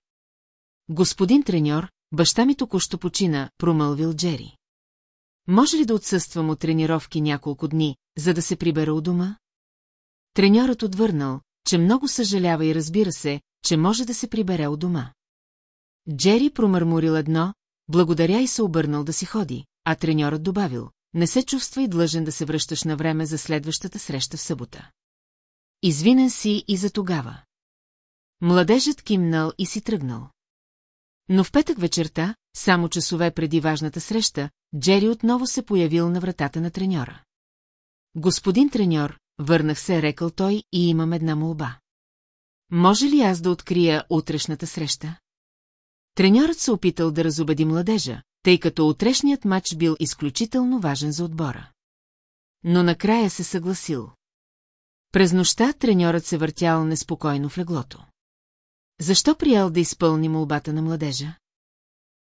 Господин треньор, баща ми току-що почина, промълвил Джери. Може ли да отсъствам от тренировки няколко дни, за да се прибера у дома? Треньорът отвърнал, че много съжалява и разбира се, че може да се прибере у дома. Джери промърморил едно, благодаря и се обърнал да си ходи, а треньорът добавил, не се чувства и длъжен да се връщаш на време за следващата среща в събота. Извинен си и за тогава. Младежът кимнал и си тръгнал. Но в петък вечерта, само часове преди важната среща, Джери отново се появил на вратата на треньора. Господин треньор, върнах се, рекал той, и имам една молба. Може ли аз да открия утрешната среща? Треньорът се опитал да разобеди младежа, тъй като утрешният матч бил изключително важен за отбора. но накрая се съгласил. През нощта треньорът се въртял неспокойно в леглото. Защо приял да изпълни молбата на младежа?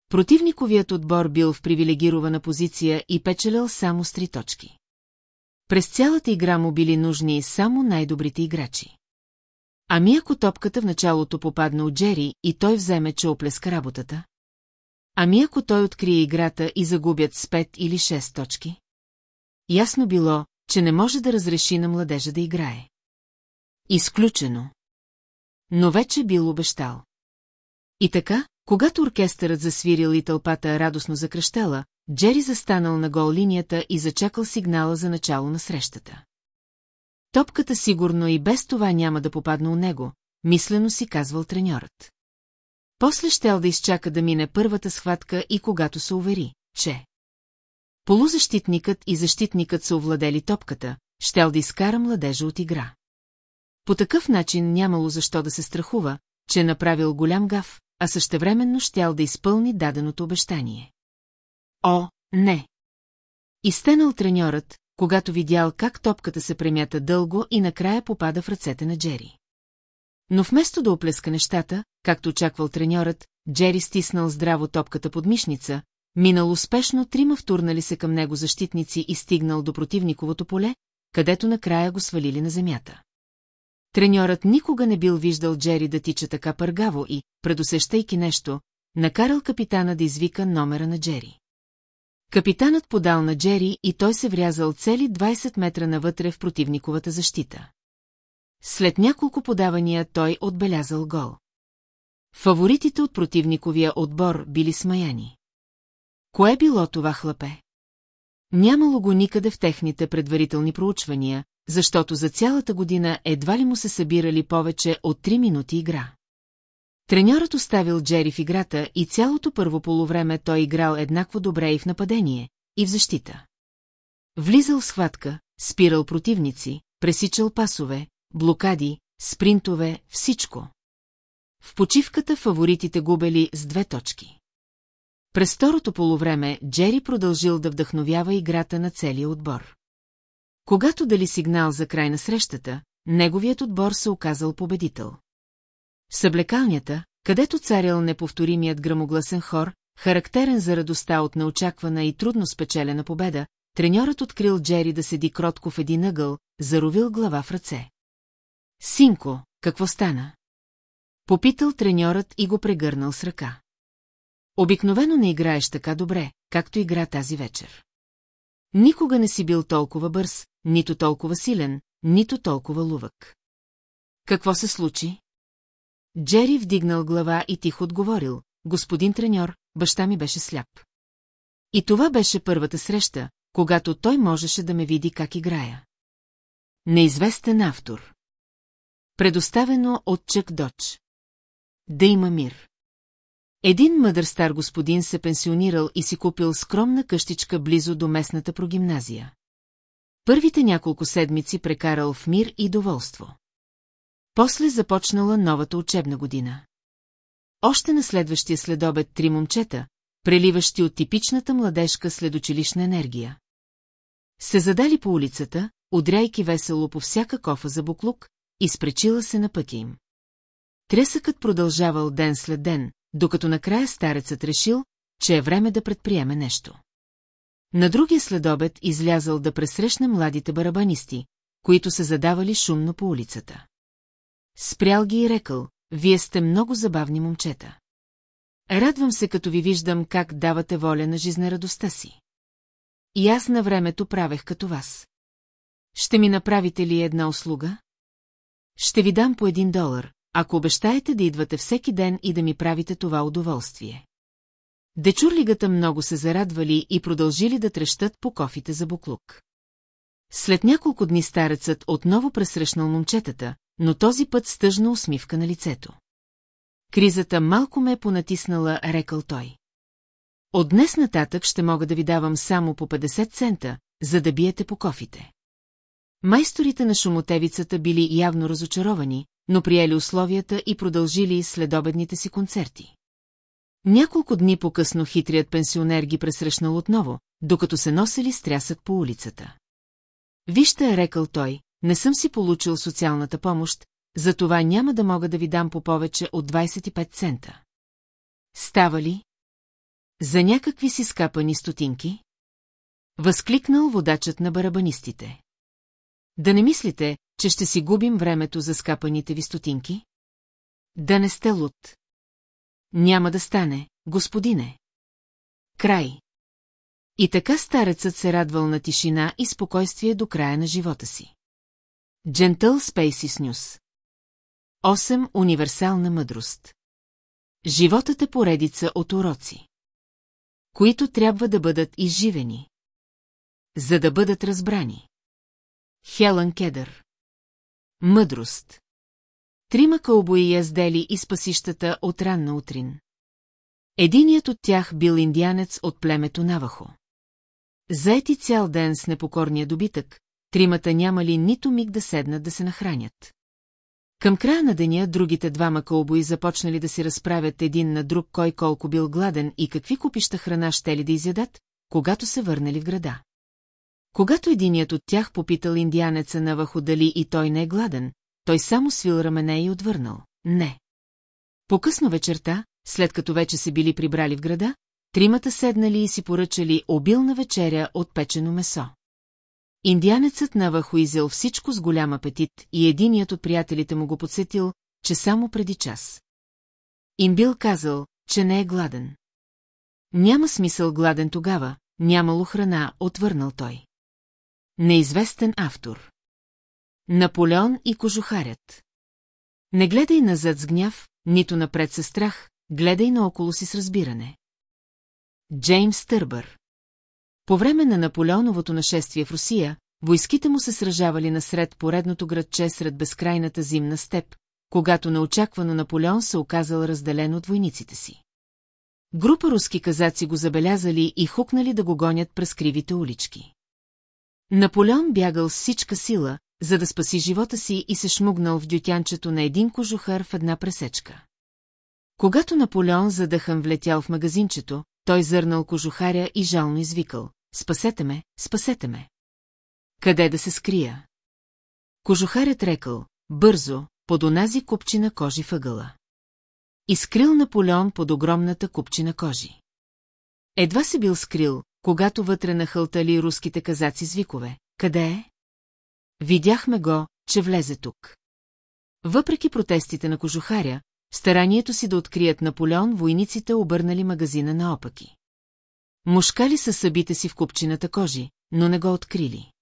Противниковият отбор бил в привилегирована позиция и печелял само с три точки. През цялата игра му били нужни само най-добрите играчи. Ами ако топката в началото попадна от Джери и той вземе, че оплеска работата? Ами ако той открие играта и загубят с пет или шест точки? Ясно било, че не може да разреши на младежа да играе. Изключено. Но вече бил обещал. И така, когато оркестърът засвирил и тълпата радостно закръщала, Джери застанал на гол линията и зачакал сигнала за начало на срещата. Топката сигурно и без това няма да попадна у него, мислено си казвал треньорът. После щел да изчака да мине първата схватка и когато се увери, че... Полузащитникът и защитникът са овладели топката, щел да изкара младежа от игра. По такъв начин нямало защо да се страхува, че е направил голям гав, а същевременно щял да изпълни даденото обещание. О, не! Изтенал треньорът, когато видял как топката се премята дълго и накрая попада в ръцете на Джери. Но вместо да оплеска нещата, както очаквал треньорът, Джери стиснал здраво топката под мишница, минал успешно трима втурнали се към него защитници и стигнал до противниковото поле, където накрая го свалили на земята. Треньорът никога не бил виждал Джери да тича така пъргаво и, предусещайки нещо, накарал капитана да извика номера на Джери. Капитанът подал на Джери и той се врязал цели 20 метра навътре в противниковата защита. След няколко подавания той отбелязал гол. Фаворитите от противниковия отбор били смаяни. Кое било това хлапе? Нямало го никъде в техните предварителни проучвания, защото за цялата година едва ли му се събирали повече от 3 минути игра. Треньорът оставил Джери в играта и цялото първо полувреме той играл еднакво добре и в нападение, и в защита. Влизал в схватка, спирал противници, пресичал пасове, блокади, спринтове, всичко. В почивката фаворитите губели с две точки. През второто полувреме Джери продължил да вдъхновява играта на целия отбор. Когато дали сигнал за край на срещата, неговият отбор се оказал победител. В съблекалнята, където царял неповторимият грамогласен хор, характерен за радостта от неочаквана и трудно спечелена победа, треньорът открил Джери да седи кротко в един ъгъл, заровил глава в ръце. Синко, какво стана? Попитал треньорът и го прегърнал с ръка. Обикновено не играеш така добре, както игра тази вечер. Никога не си бил толкова бърз, нито толкова силен, нито толкова лувък. Какво се случи? Джери вдигнал глава и тихо отговорил, господин треньор, баща ми беше сляп. И това беше първата среща, когато той можеше да ме види как играя. Неизвестен автор. Предоставено от Чък Доч. Да има мир. Един мъдър стар господин се пенсионирал и си купил скромна къщичка близо до местната прогимназия. Първите няколко седмици прекарал в мир и доволство. После започнала новата учебна година. Още на следващия следобед три момчета, преливащи от типичната младежка следочилищна енергия. Се задали по улицата, удряйки весело по всяка кофа за буклук, и спречила се на пътя им. Тресъкът продължавал ден след ден, докато накрая старецът решил, че е време да предприеме нещо. На другия следобед излязал да пресрещне младите барабанисти, които се задавали шумно по улицата. Спрял ги и рекал, вие сте много забавни момчета. Радвам се, като ви виждам как давате воля на жизнерадостта си. И аз на времето правех като вас. Ще ми направите ли една услуга? Ще ви дам по един долар, ако обещаете да идвате всеки ден и да ми правите това удоволствие. Дечурлигата много се зарадвали и продължили да трещат по кофите за буклук. След няколко дни старецът отново пресрещнал момчетата, но този път с тъжна усмивка на лицето. Кризата малко ме е понатиснала, рекал той. От днес нататък ще мога да ви давам само по 50 цента, за да биете по кофите. Майсторите на шумотевицата били явно разочаровани, но приели условията и продължили следобедните си концерти. Няколко дни по-късно хитрият пенсионер ги пресрещнал отново, докато се носили с трясък по улицата. Вижте, рекал той, не съм си получил социалната помощ, затова няма да мога да ви дам по повече от 25 цента. Става ли? За някакви си скапани стотинки? Възкликнал водачът на барабанистите. Да не мислите, че ще си губим времето за скапаните ви стотинки? Да не сте луд. Няма да стане, господине. Край. И така старецът се радвал на тишина и спокойствие до края на живота си. Джентъл Спейсис Нюс 8. Универсална мъдрост Животът е поредица от уроци, които трябва да бъдат изживени, за да бъдат разбрани. Хелън Кедър Мъдрост Трима кълбои яздели из пасищата от ранна утрин. Единият от тях бил индианец от племето Навахо. Заети цял ден с непокорния добитък, тримата нямали нито миг да седнат да се нахранят. Към края на деня другите двама кълбои започнали да си разправят един на друг кой колко бил гладен и какви купища храна ще ли да изядат, когато се върнали в града. Когато единият от тях попитал индианеца на вахо дали и той не е гладен, той само свил рамене и отвърнал. Не. По-късно вечерта, след като вече се били прибрали в града, тримата седнали и си поръчали обилна вечеря от печено месо. Индианецът навахо изел всичко с голям апетит и единият от приятелите му го подсетил, че само преди час. Им бил казал, че не е гладен. Няма смисъл гладен тогава, нямало храна, отвърнал той. Неизвестен автор Наполеон и кожухарят Не гледай назад с гняв, нито напред със страх, гледай наоколо си с разбиране. Джеймс Търбър По време на Наполеоновото нашествие в Русия, войските му се сражавали насред поредното градче сред безкрайната зимна степ, когато неочаквано Наполеон се оказал разделен от войниците си. Група руски казаци го забелязали и хукнали да го гонят през кривите улички. Наполеон бягал с всичка сила, за да спаси живота си и се шмугнал в дютянчето на един кожухар в една пресечка. Когато Наполеон задъхан влетял в магазинчето, той зърнал кожухаря и жално извикал. Спасете ме, спасете ме. Къде да се скрия? Кожухарят рекал, бързо, под онази купчина кожи въгъла. Изкрил Наполеон под огромната купчина кожи. Едва се бил скрил, когато вътре нахълтали руските казаци с викове. Къде е? Видяхме го, че влезе тук. Въпреки протестите на кожухаря, старанието си да открият Наполеон, войниците обърнали магазина наопаки. Мушкали са събите си в купчината кожи, но не го открили.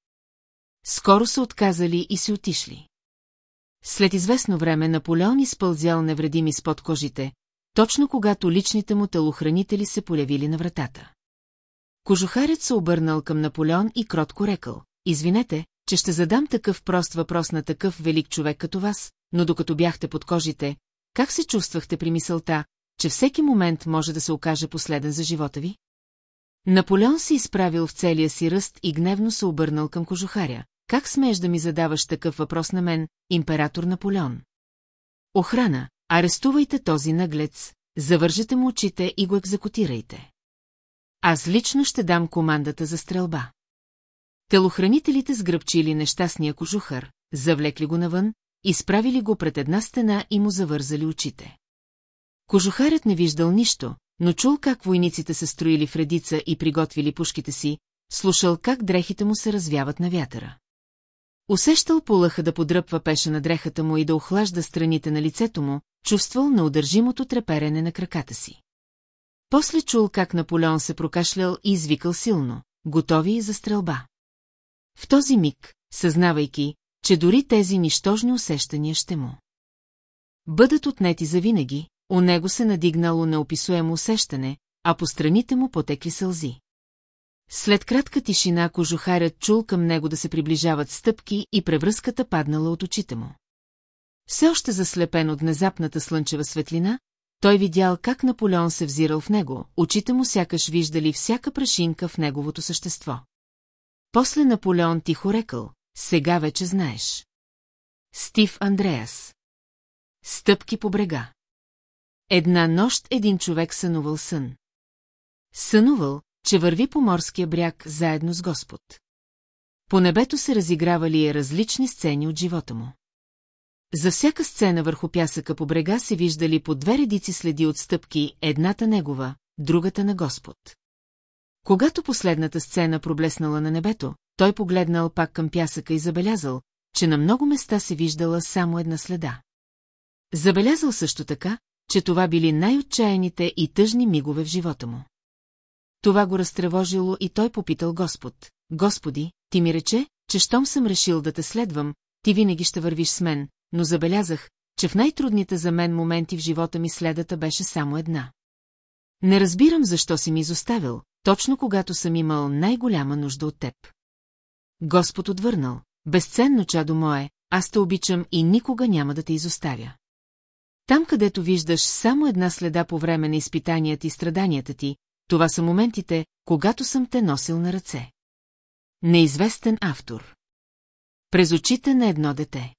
Скоро са отказали и си отишли. След известно време Наполеон изпълзял невредими с под кожите, точно когато личните му телохранители се полявили на вратата. Кожухарят се обърнал към Наполеон и кротко рекал, извинете, че ще задам такъв прост въпрос на такъв велик човек като вас, но докато бяхте под кожите, как се чувствахте при мисълта, че всеки момент може да се окаже последен за живота ви? Наполеон се изправил в целия си ръст и гневно се обърнал към кожухаря. Как смееш да ми задаваш такъв въпрос на мен, император Наполеон? Охрана, арестувайте този наглец, завържете му очите и го екзекутирайте. Аз лично ще дам командата за стрелба. Телохранителите сгръбчили нещастния кожухар, завлекли го навън, изправили го пред една стена и му завързали очите. Кожухарят не виждал нищо, но чул как войниците се строили в редица и приготвили пушките си, слушал как дрехите му се развяват на вятъра. Усещал полъха да подръпва пеша на дрехата му и да охлажда страните на лицето му, чувствал неудържимото треперене на краката си. После чул как Наполеон се прокашлял и извикал силно, готови за стрелба. В този миг, съзнавайки, че дори тези нищожни усещания ще му бъдат отнети завинаги, у него се надигнало неописуемо усещане, а по страните му потекли сълзи. След кратка тишина кожухарят чул към него да се приближават стъпки и превръзката паднала от очите му. Все още заслепен от внезапната слънчева светлина, той видял как Наполеон се взирал в него, очите му сякаш виждали всяка прашинка в неговото същество. После Наполеон тихо рекал, сега вече знаеш. Стив Андреас. Стъпки по брега. Една нощ един човек сънувал сън. Сънувал, че върви по морския бряг заедно с Господ. По небето се разигравали различни сцени от живота му. За всяка сцена върху пясъка по брега се виждали по две редици следи от стъпки, едната негова, другата на Господ. Когато последната сцена проблеснала на небето, той погледнал пак към пясъка и забелязал, че на много места се виждала само една следа. Забелязал също така, че това били най-отчаяните и тъжни мигове в живота му. Това го разтревожило и той попитал Господ. Господи, ти ми рече, че щом съм решил да те следвам, ти винаги ще вървиш с мен, но забелязах, че в най-трудните за мен моменти в живота ми следата беше само една. Не разбирам защо си ми изоставил, точно когато съм имал най-голяма нужда от теб. Господ отвърнал, безценно чадо мое, аз те обичам и никога няма да те изоставя. Там, където виждаш само една следа по време на изпитанията и страданията ти, това са моментите, когато съм те носил на ръце. Неизвестен автор През очите на едно дете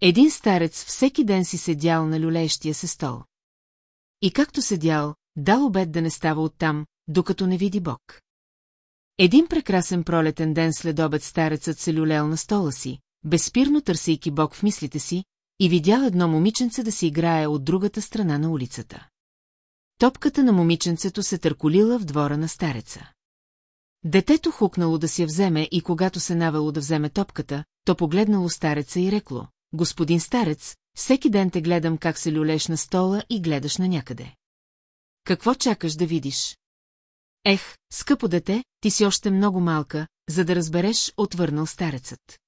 Един старец всеки ден си седял на люлеещия се стол. И както седял, дал обед да не става оттам, докато не види Бог. Един прекрасен пролетен ден след обед старецът се люлел на стола си, безспирно търсейки Бог в мислите си, и видял едно момиченце да си играе от другата страна на улицата. Топката на момиченцето се търколила в двора на стареца. Детето хукнало да си я вземе и когато се навело да вземе топката, то погледнало стареца и рекло, господин старец, всеки ден те гледам как се люлеш на стола и гледаш на някъде. Какво чакаш да видиш? Ех, скъпо дете, ти си още много малка, за да разбереш, отвърнал старецът.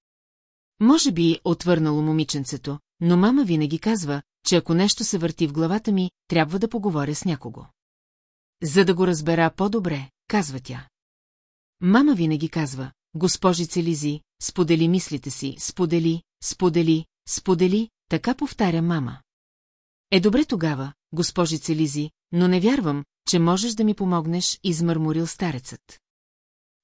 Може би, отвърнало момиченцето, но мама винаги казва, че ако нещо се върти в главата ми, трябва да поговоря с някого. За да го разбера по-добре, казва тя. Мама винаги казва, госпожице Лизи, сподели мислите си, сподели, сподели, сподели, така повтаря мама. Е добре тогава, госпожице Лизи, но не вярвам, че можеш да ми помогнеш, измърморил старецът.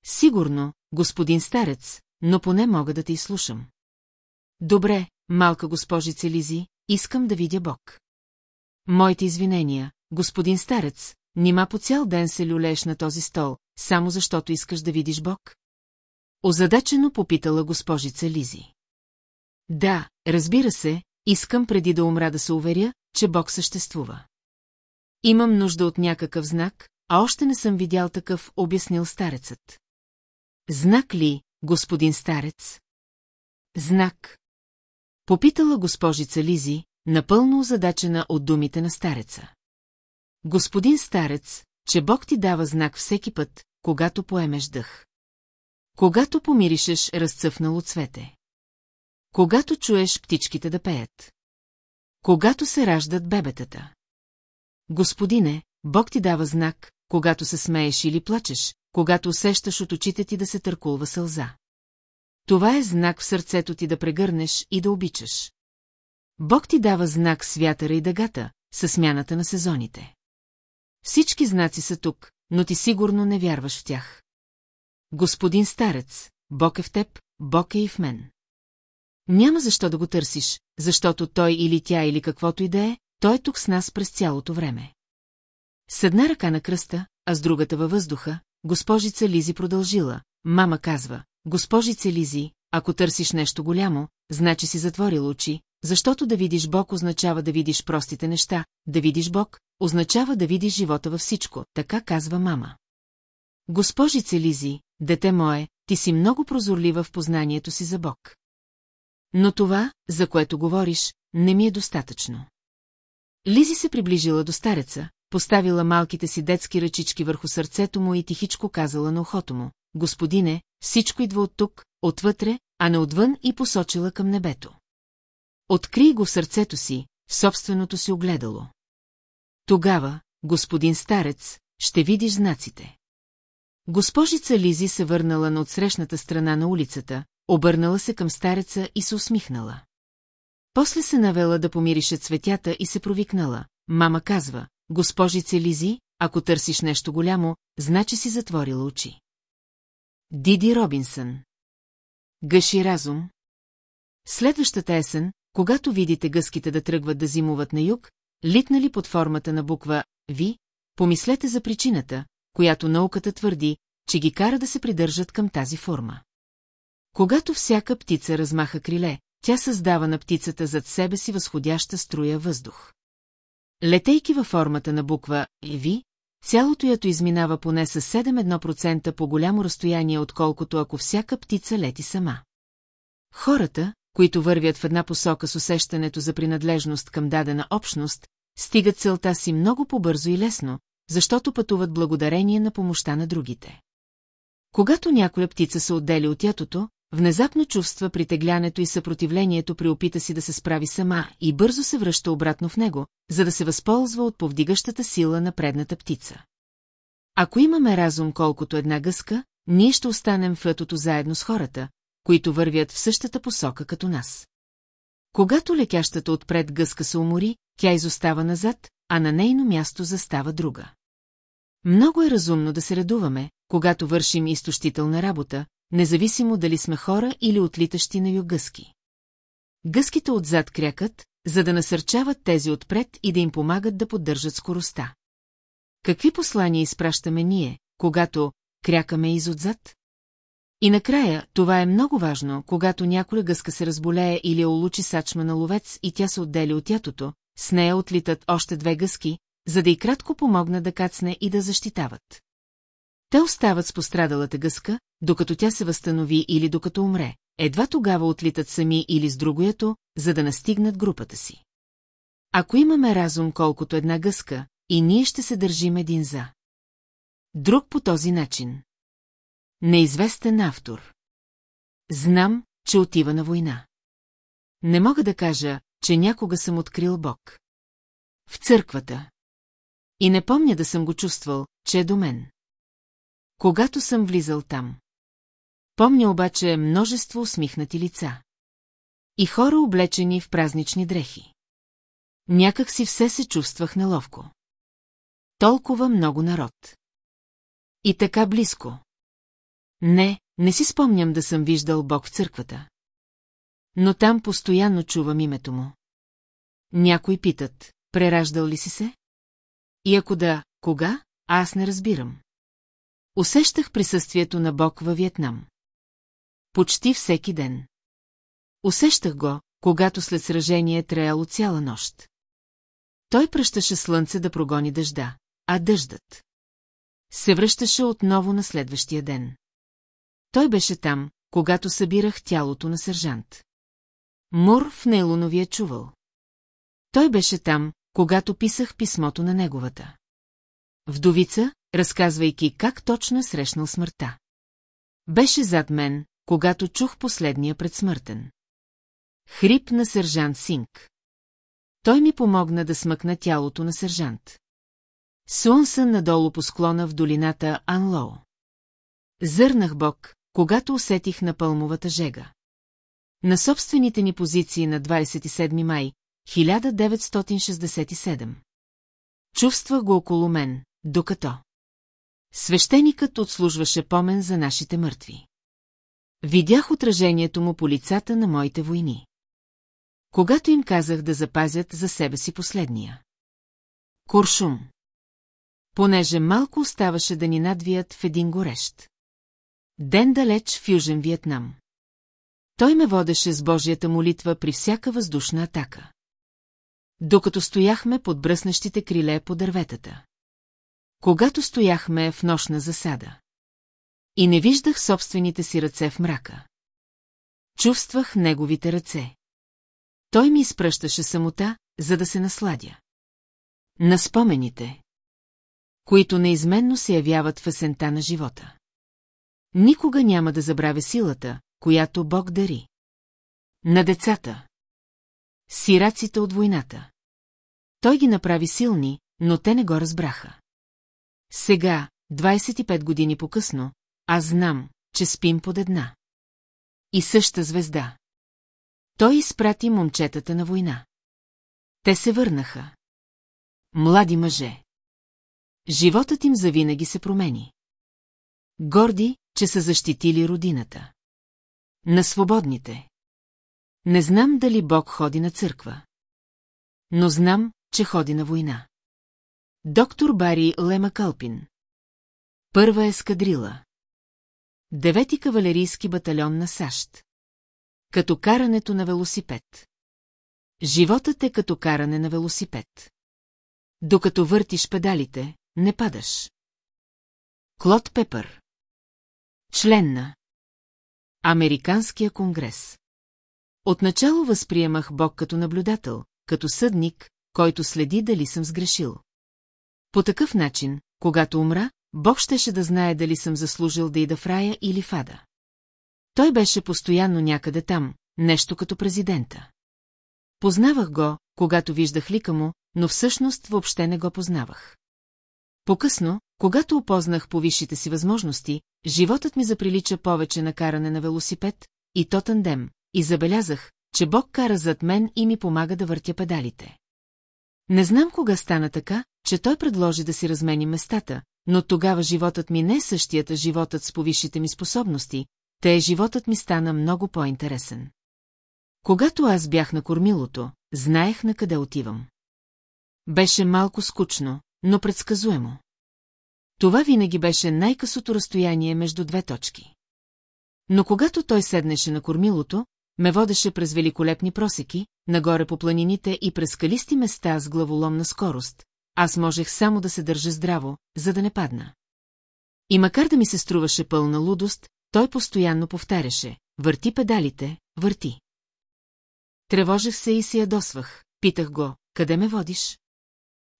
Сигурно, господин старец, но поне мога да те изслушам. Добре, малка госпожице Лизи, искам да видя Бог. Моите извинения, господин старец, нима по цял ден се люлееш на този стол, само защото искаш да видиш Бог? Озадачено попитала госпожица Лизи. Да, разбира се, искам преди да умра да се уверя, че Бог съществува. Имам нужда от някакъв знак, а още не съм видял такъв, обяснил старецът. Знак ли, господин старец? Знак. Попитала госпожица Лизи, напълно озадачена от думите на стареца. Господин старец, че Бог ти дава знак всеки път, когато поемеш дъх. Когато помиришеш разцъфнало цвете. Когато чуеш птичките да пеят. Когато се раждат бебетата. Господине, Бог ти дава знак, когато се смееш или плачеш, когато усещаш от очите ти да се търкулва сълза. Това е знак в сърцето ти да прегърнеш и да обичаш. Бог ти дава знак с вятъра и дъгата, със смяната на сезоните. Всички знаци са тук, но ти сигурно не вярваш в тях. Господин старец, Бог е в теб, Бог е и в мен. Няма защо да го търсиш, защото той или тя или каквото и да е, той е тук с нас през цялото време. С една ръка на кръста, а с другата във въздуха, госпожица Лизи продължила. Мама казва, госпожице Лизи, ако търсиш нещо голямо, значи си затворил очи, защото да видиш Бог означава да видиш простите неща, да видиш Бог означава да видиш живота във всичко, така казва мама. Госпожице Лизи, дете мое, ти си много прозорлива в познанието си за Бог. Но това, за което говориш, не ми е достатъчно. Лизи се приближила до стареца, поставила малките си детски ръчички върху сърцето му и тихичко казала на ухото му. Господине, всичко идва от тук, отвътре, а не отвън и посочила към небето. Откри го в сърцето си, собственото си огледало. Тогава, господин старец, ще видиш знаците. Госпожица Лизи се върнала на отсрещната страна на улицата, обърнала се към стареца и се усмихнала. После се навела да помирише цветята и се провикнала. Мама казва, госпожице Лизи, ако търсиш нещо голямо, значи си затворила очи. Диди Робинсън Гъши разум Следващата есен, когато видите гъските да тръгват да зимуват на юг, литнали под формата на буква «Ви», помислете за причината, която науката твърди, че ги кара да се придържат към тази форма. Когато всяка птица размаха криле, тя създава на птицата зад себе си възходяща струя въздух. Летейки във формата на буква «Ви», цялото ято изминава поне с 7-1% по голямо разстояние, отколкото ако всяка птица лети сама. Хората, които вървят в една посока с усещането за принадлежност към дадена общност, стигат целта си много по-бързо и лесно, защото пътуват благодарение на помощта на другите. Когато някоя птица се отдели от ятото, внезапно чувства притеглянето и съпротивлението при опита си да се справи сама и бързо се връща обратно в него, за да се възползва от повдигащата сила на предната птица. Ако имаме разум колкото една гъска, ние ще останем в ятото заедно с хората, които вървят в същата посока като нас. Когато летящата отпред гъска се умори, тя изостава назад, а на нейно място застава друга. Много е разумно да се редуваме, когато вършим изтощителна работа, независимо дали сме хора или отлитащи на югъски. Гъските отзад крякат, за да насърчават тези отпред и да им помагат да поддържат скоростта. Какви послания изпращаме ние, когато крякаме изотзад? И накрая, това е много важно, когато някоя гъска се разболее или улучи сачма на ловец и тя се отдели от ятото, с нея отлитат още две гъски, за да и кратко помогнат да кацне и да защитават. Те остават с пострадалата гъска, докато тя се възстанови или докато умре. Едва тогава отлитат сами или с другоято, за да настигнат групата си. Ако имаме разум колкото една гъска, и ние ще се държим един за. Друг по този начин. Неизвестен автор. Знам, че отива на война. Не мога да кажа, че някога съм открил Бог. В църквата. И не помня да съм го чувствал, че е до мен. Когато съм влизал там. Помня обаче множество усмихнати лица. И хора облечени в празнични дрехи. Някак си все се чувствах неловко. Толкова много народ. И така близко. Не, не си спомням да съм виждал Бог в църквата. Но там постоянно чувам името му. Някои питат, прераждал ли си се? И ако да, кога, аз не разбирам. Усещах присъствието на Бог във Вьетнам. Почти всеки ден. Усещах го, когато след сражение треяло цяла нощ. Той пръщаше слънце да прогони дъжда, а дъждът се връщаше отново на следващия ден. Той беше там, когато събирах тялото на сержант. Мур в нейлоновия чувал. Той беше там, когато писах писмото на неговата. Вдовица, разказвайки как точно срещнал смъртта. Беше зад мен, когато чух последния предсмъртен. Хрип на сержант Синк. Той ми помогна да смъкна тялото на сержант. Суонсън надолу по склона в долината Анлоу. Зърнах бок, когато усетих на пълмовата жега. На собствените ни позиции на 27 май, 1967. Чувствах го около мен, докато. Свещеникът отслужваше помен за нашите мъртви. Видях отражението му по лицата на моите войни. Когато им казах да запазят за себе си последния. Куршум. Понеже малко оставаше да ни надвият в един горещ. Ден далеч в Южен Виетнам. Той ме водеше с Божията молитва при всяка въздушна атака. Докато стояхме под бръснащите криле по дърветата. Когато стояхме в нощна засада. И не виждах собствените си ръце в мрака. Чувствах неговите ръце. Той ми изпръщаше самота, за да се насладя. На спомените, които неизменно се явяват в есента на живота. Никога няма да забравя силата, която Бог дари. На децата. Сираците от войната. Той ги направи силни, но те не го разбраха. Сега, 25 години по-късно, аз знам, че спим под една. И съща звезда. Той изпрати момчетата на война. Те се върнаха. Млади мъже. Животът им завинаги се промени. Горди, че са защитили родината. На свободните. Не знам дали Бог ходи на църква. Но знам, че ходи на война. Доктор Бари Лема Калпин. Първа ескадрила. девети кавалерийски батальон на САЩ. Като карането на велосипед. Животът е като каране на велосипед. Докато въртиш педалите, не падаш. Клод Пепър Член на Американския конгрес Отначало възприемах Бог като наблюдател, като съдник, който следи дали съм сгрешил. По такъв начин, когато умра, Бог щеше да знае дали съм заслужил да ида в рая или в ада. Той беше постоянно някъде там, нещо като президента. Познавах го, когато виждах лика му, но всъщност въобще не го познавах. По-късно, когато опознах по висшите си възможности, животът ми заприлича повече на каране на велосипед, и то тандем, и забелязах, че Бог кара зад мен и ми помага да въртя педалите. Не знам кога стана така, че той предложи да си размени местата, но тогава животът ми не е същият животът с повисшите ми способности, те животът ми стана много по-интересен. Когато аз бях на кормилото, знаех на къде отивам. Беше малко скучно, но предсказуемо. Това винаги беше най-късото разстояние между две точки. Но когато той седнеше на кормилото, ме водеше през великолепни просеки, нагоре по планините и през скалисти места с главоломна скорост, аз можех само да се държа здраво, за да не падна. И макар да ми се струваше пълна лудост, той постоянно повтаряше, върти педалите, върти. Тревожех се и си ядосвах, питах го, къде ме водиш?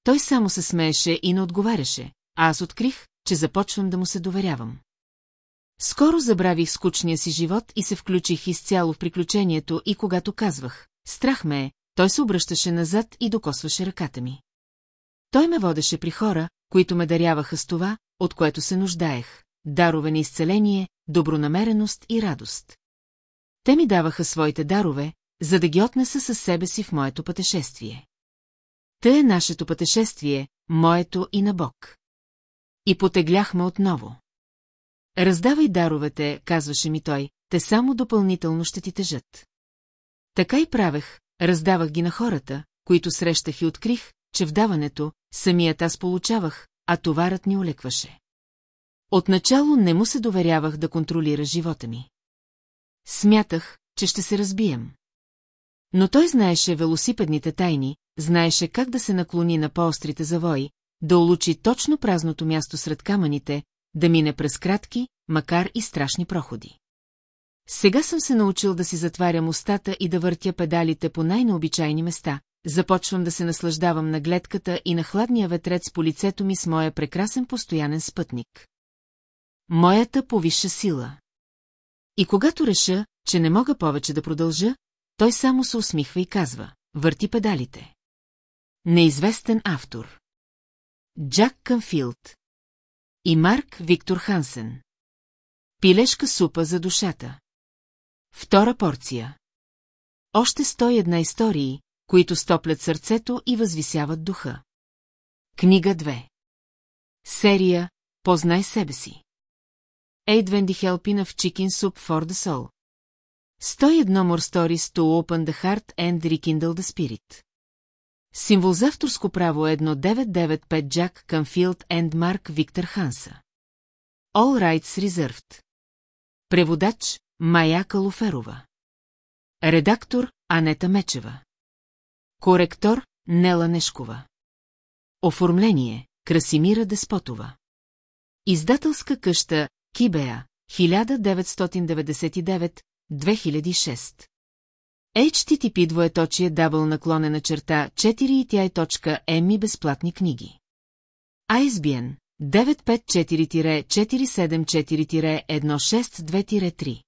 Той само се смееше и не отговаряше, а аз открих, че започвам да му се доверявам. Скоро забравих скучния си живот и се включих изцяло в приключението и когато казвах, страх ме е, той се обръщаше назад и докосваше ръката ми. Той ме водеше при хора, които ме даряваха с това, от което се нуждаех, дарове на изцеление, добронамереност и радост. Те ми даваха своите дарове, за да ги отнеса със себе си в моето пътешествие. Те е нашето пътешествие, моето и на Бог. И потегляхме отново. Раздавай даровете, казваше ми той, те само допълнително ще ти тежат. Така и правех, раздавах ги на хората, които срещах и открих, че в даването самият аз получавах, а товарът ни олекваше. Отначало не му се доверявах да контролира живота ми. Смятах, че ще се разбием. Но той знаеше велосипедните тайни, знаеше как да се наклони на по-острите завои, да улучи точно празното място сред камъните, да мине през кратки, макар и страшни проходи. Сега съм се научил да си затварям устата и да въртя педалите по най-необичайни места, започвам да се наслаждавам на гледката и на хладния ветрец по лицето ми с моя прекрасен постоянен спътник. Моята повисша сила. И когато реша, че не мога повече да продължа, той само се усмихва и казва, върти педалите. Неизвестен автор. Джак Къмфилд. И Марк Виктор Хансен. Пилешка супа за душата. Втора порция. Още 101 истории, които стоплят сърцето и възвисяват духа. Книга 2. Серия Познай себе си. Ейдвенди Хелпина в Chicken Soup for the Soul. 101 more stories to open the heart and rekindle the spirit. Символ за авторско право е 1995 Джак Камфилд енд Марк Виктор Ханса. All rights reserved. Преводач Майя Калоферова. Редактор Анета Мечева. Коректор Нела Нешкова. Оформление Красимира Деспотова. Издателска къща Кибеа 1999-2006. HTTP двоеточие дабл наклонена черта 4 ми безплатни книги. ISBN 954-474-162-3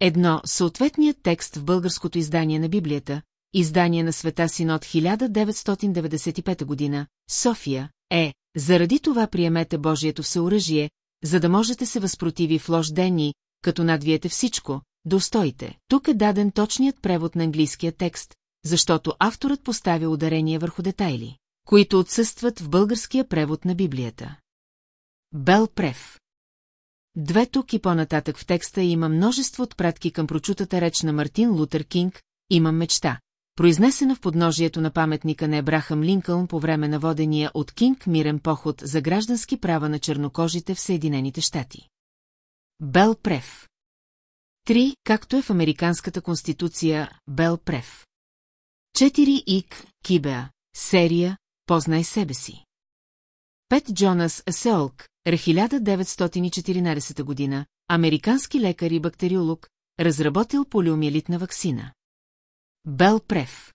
Едно, съответният текст в българското издание на Библията, издание на Света Синод 1995 година, София, е, заради това приемете Божието всеоръжие, за да можете се възпротиви в лош ден и, като надвиете всичко, да устоите. Тук е даден точният превод на английския текст, защото авторът поставя ударение върху детайли, които отсъстват в българския превод на Библията. Бел Прев Две тук и по-нататък в текста има множество отпратки към прочутата реч на Мартин Лутер Кинг «Имам мечта», произнесена в подножието на паметника на Ебрахам Линкълн по време на водения от Кинг мирен поход за граждански права на чернокожите в Съединените щати. Белпрев. 3. Както е в Американската конституция Белпрев. 4. Ик, Кибеа, серия, познай себе си. 5. Джонас Сеолк, Р. 1914 година, американски лекар и бактериолог, разработил полиомиелитна ваксина. Белпрев.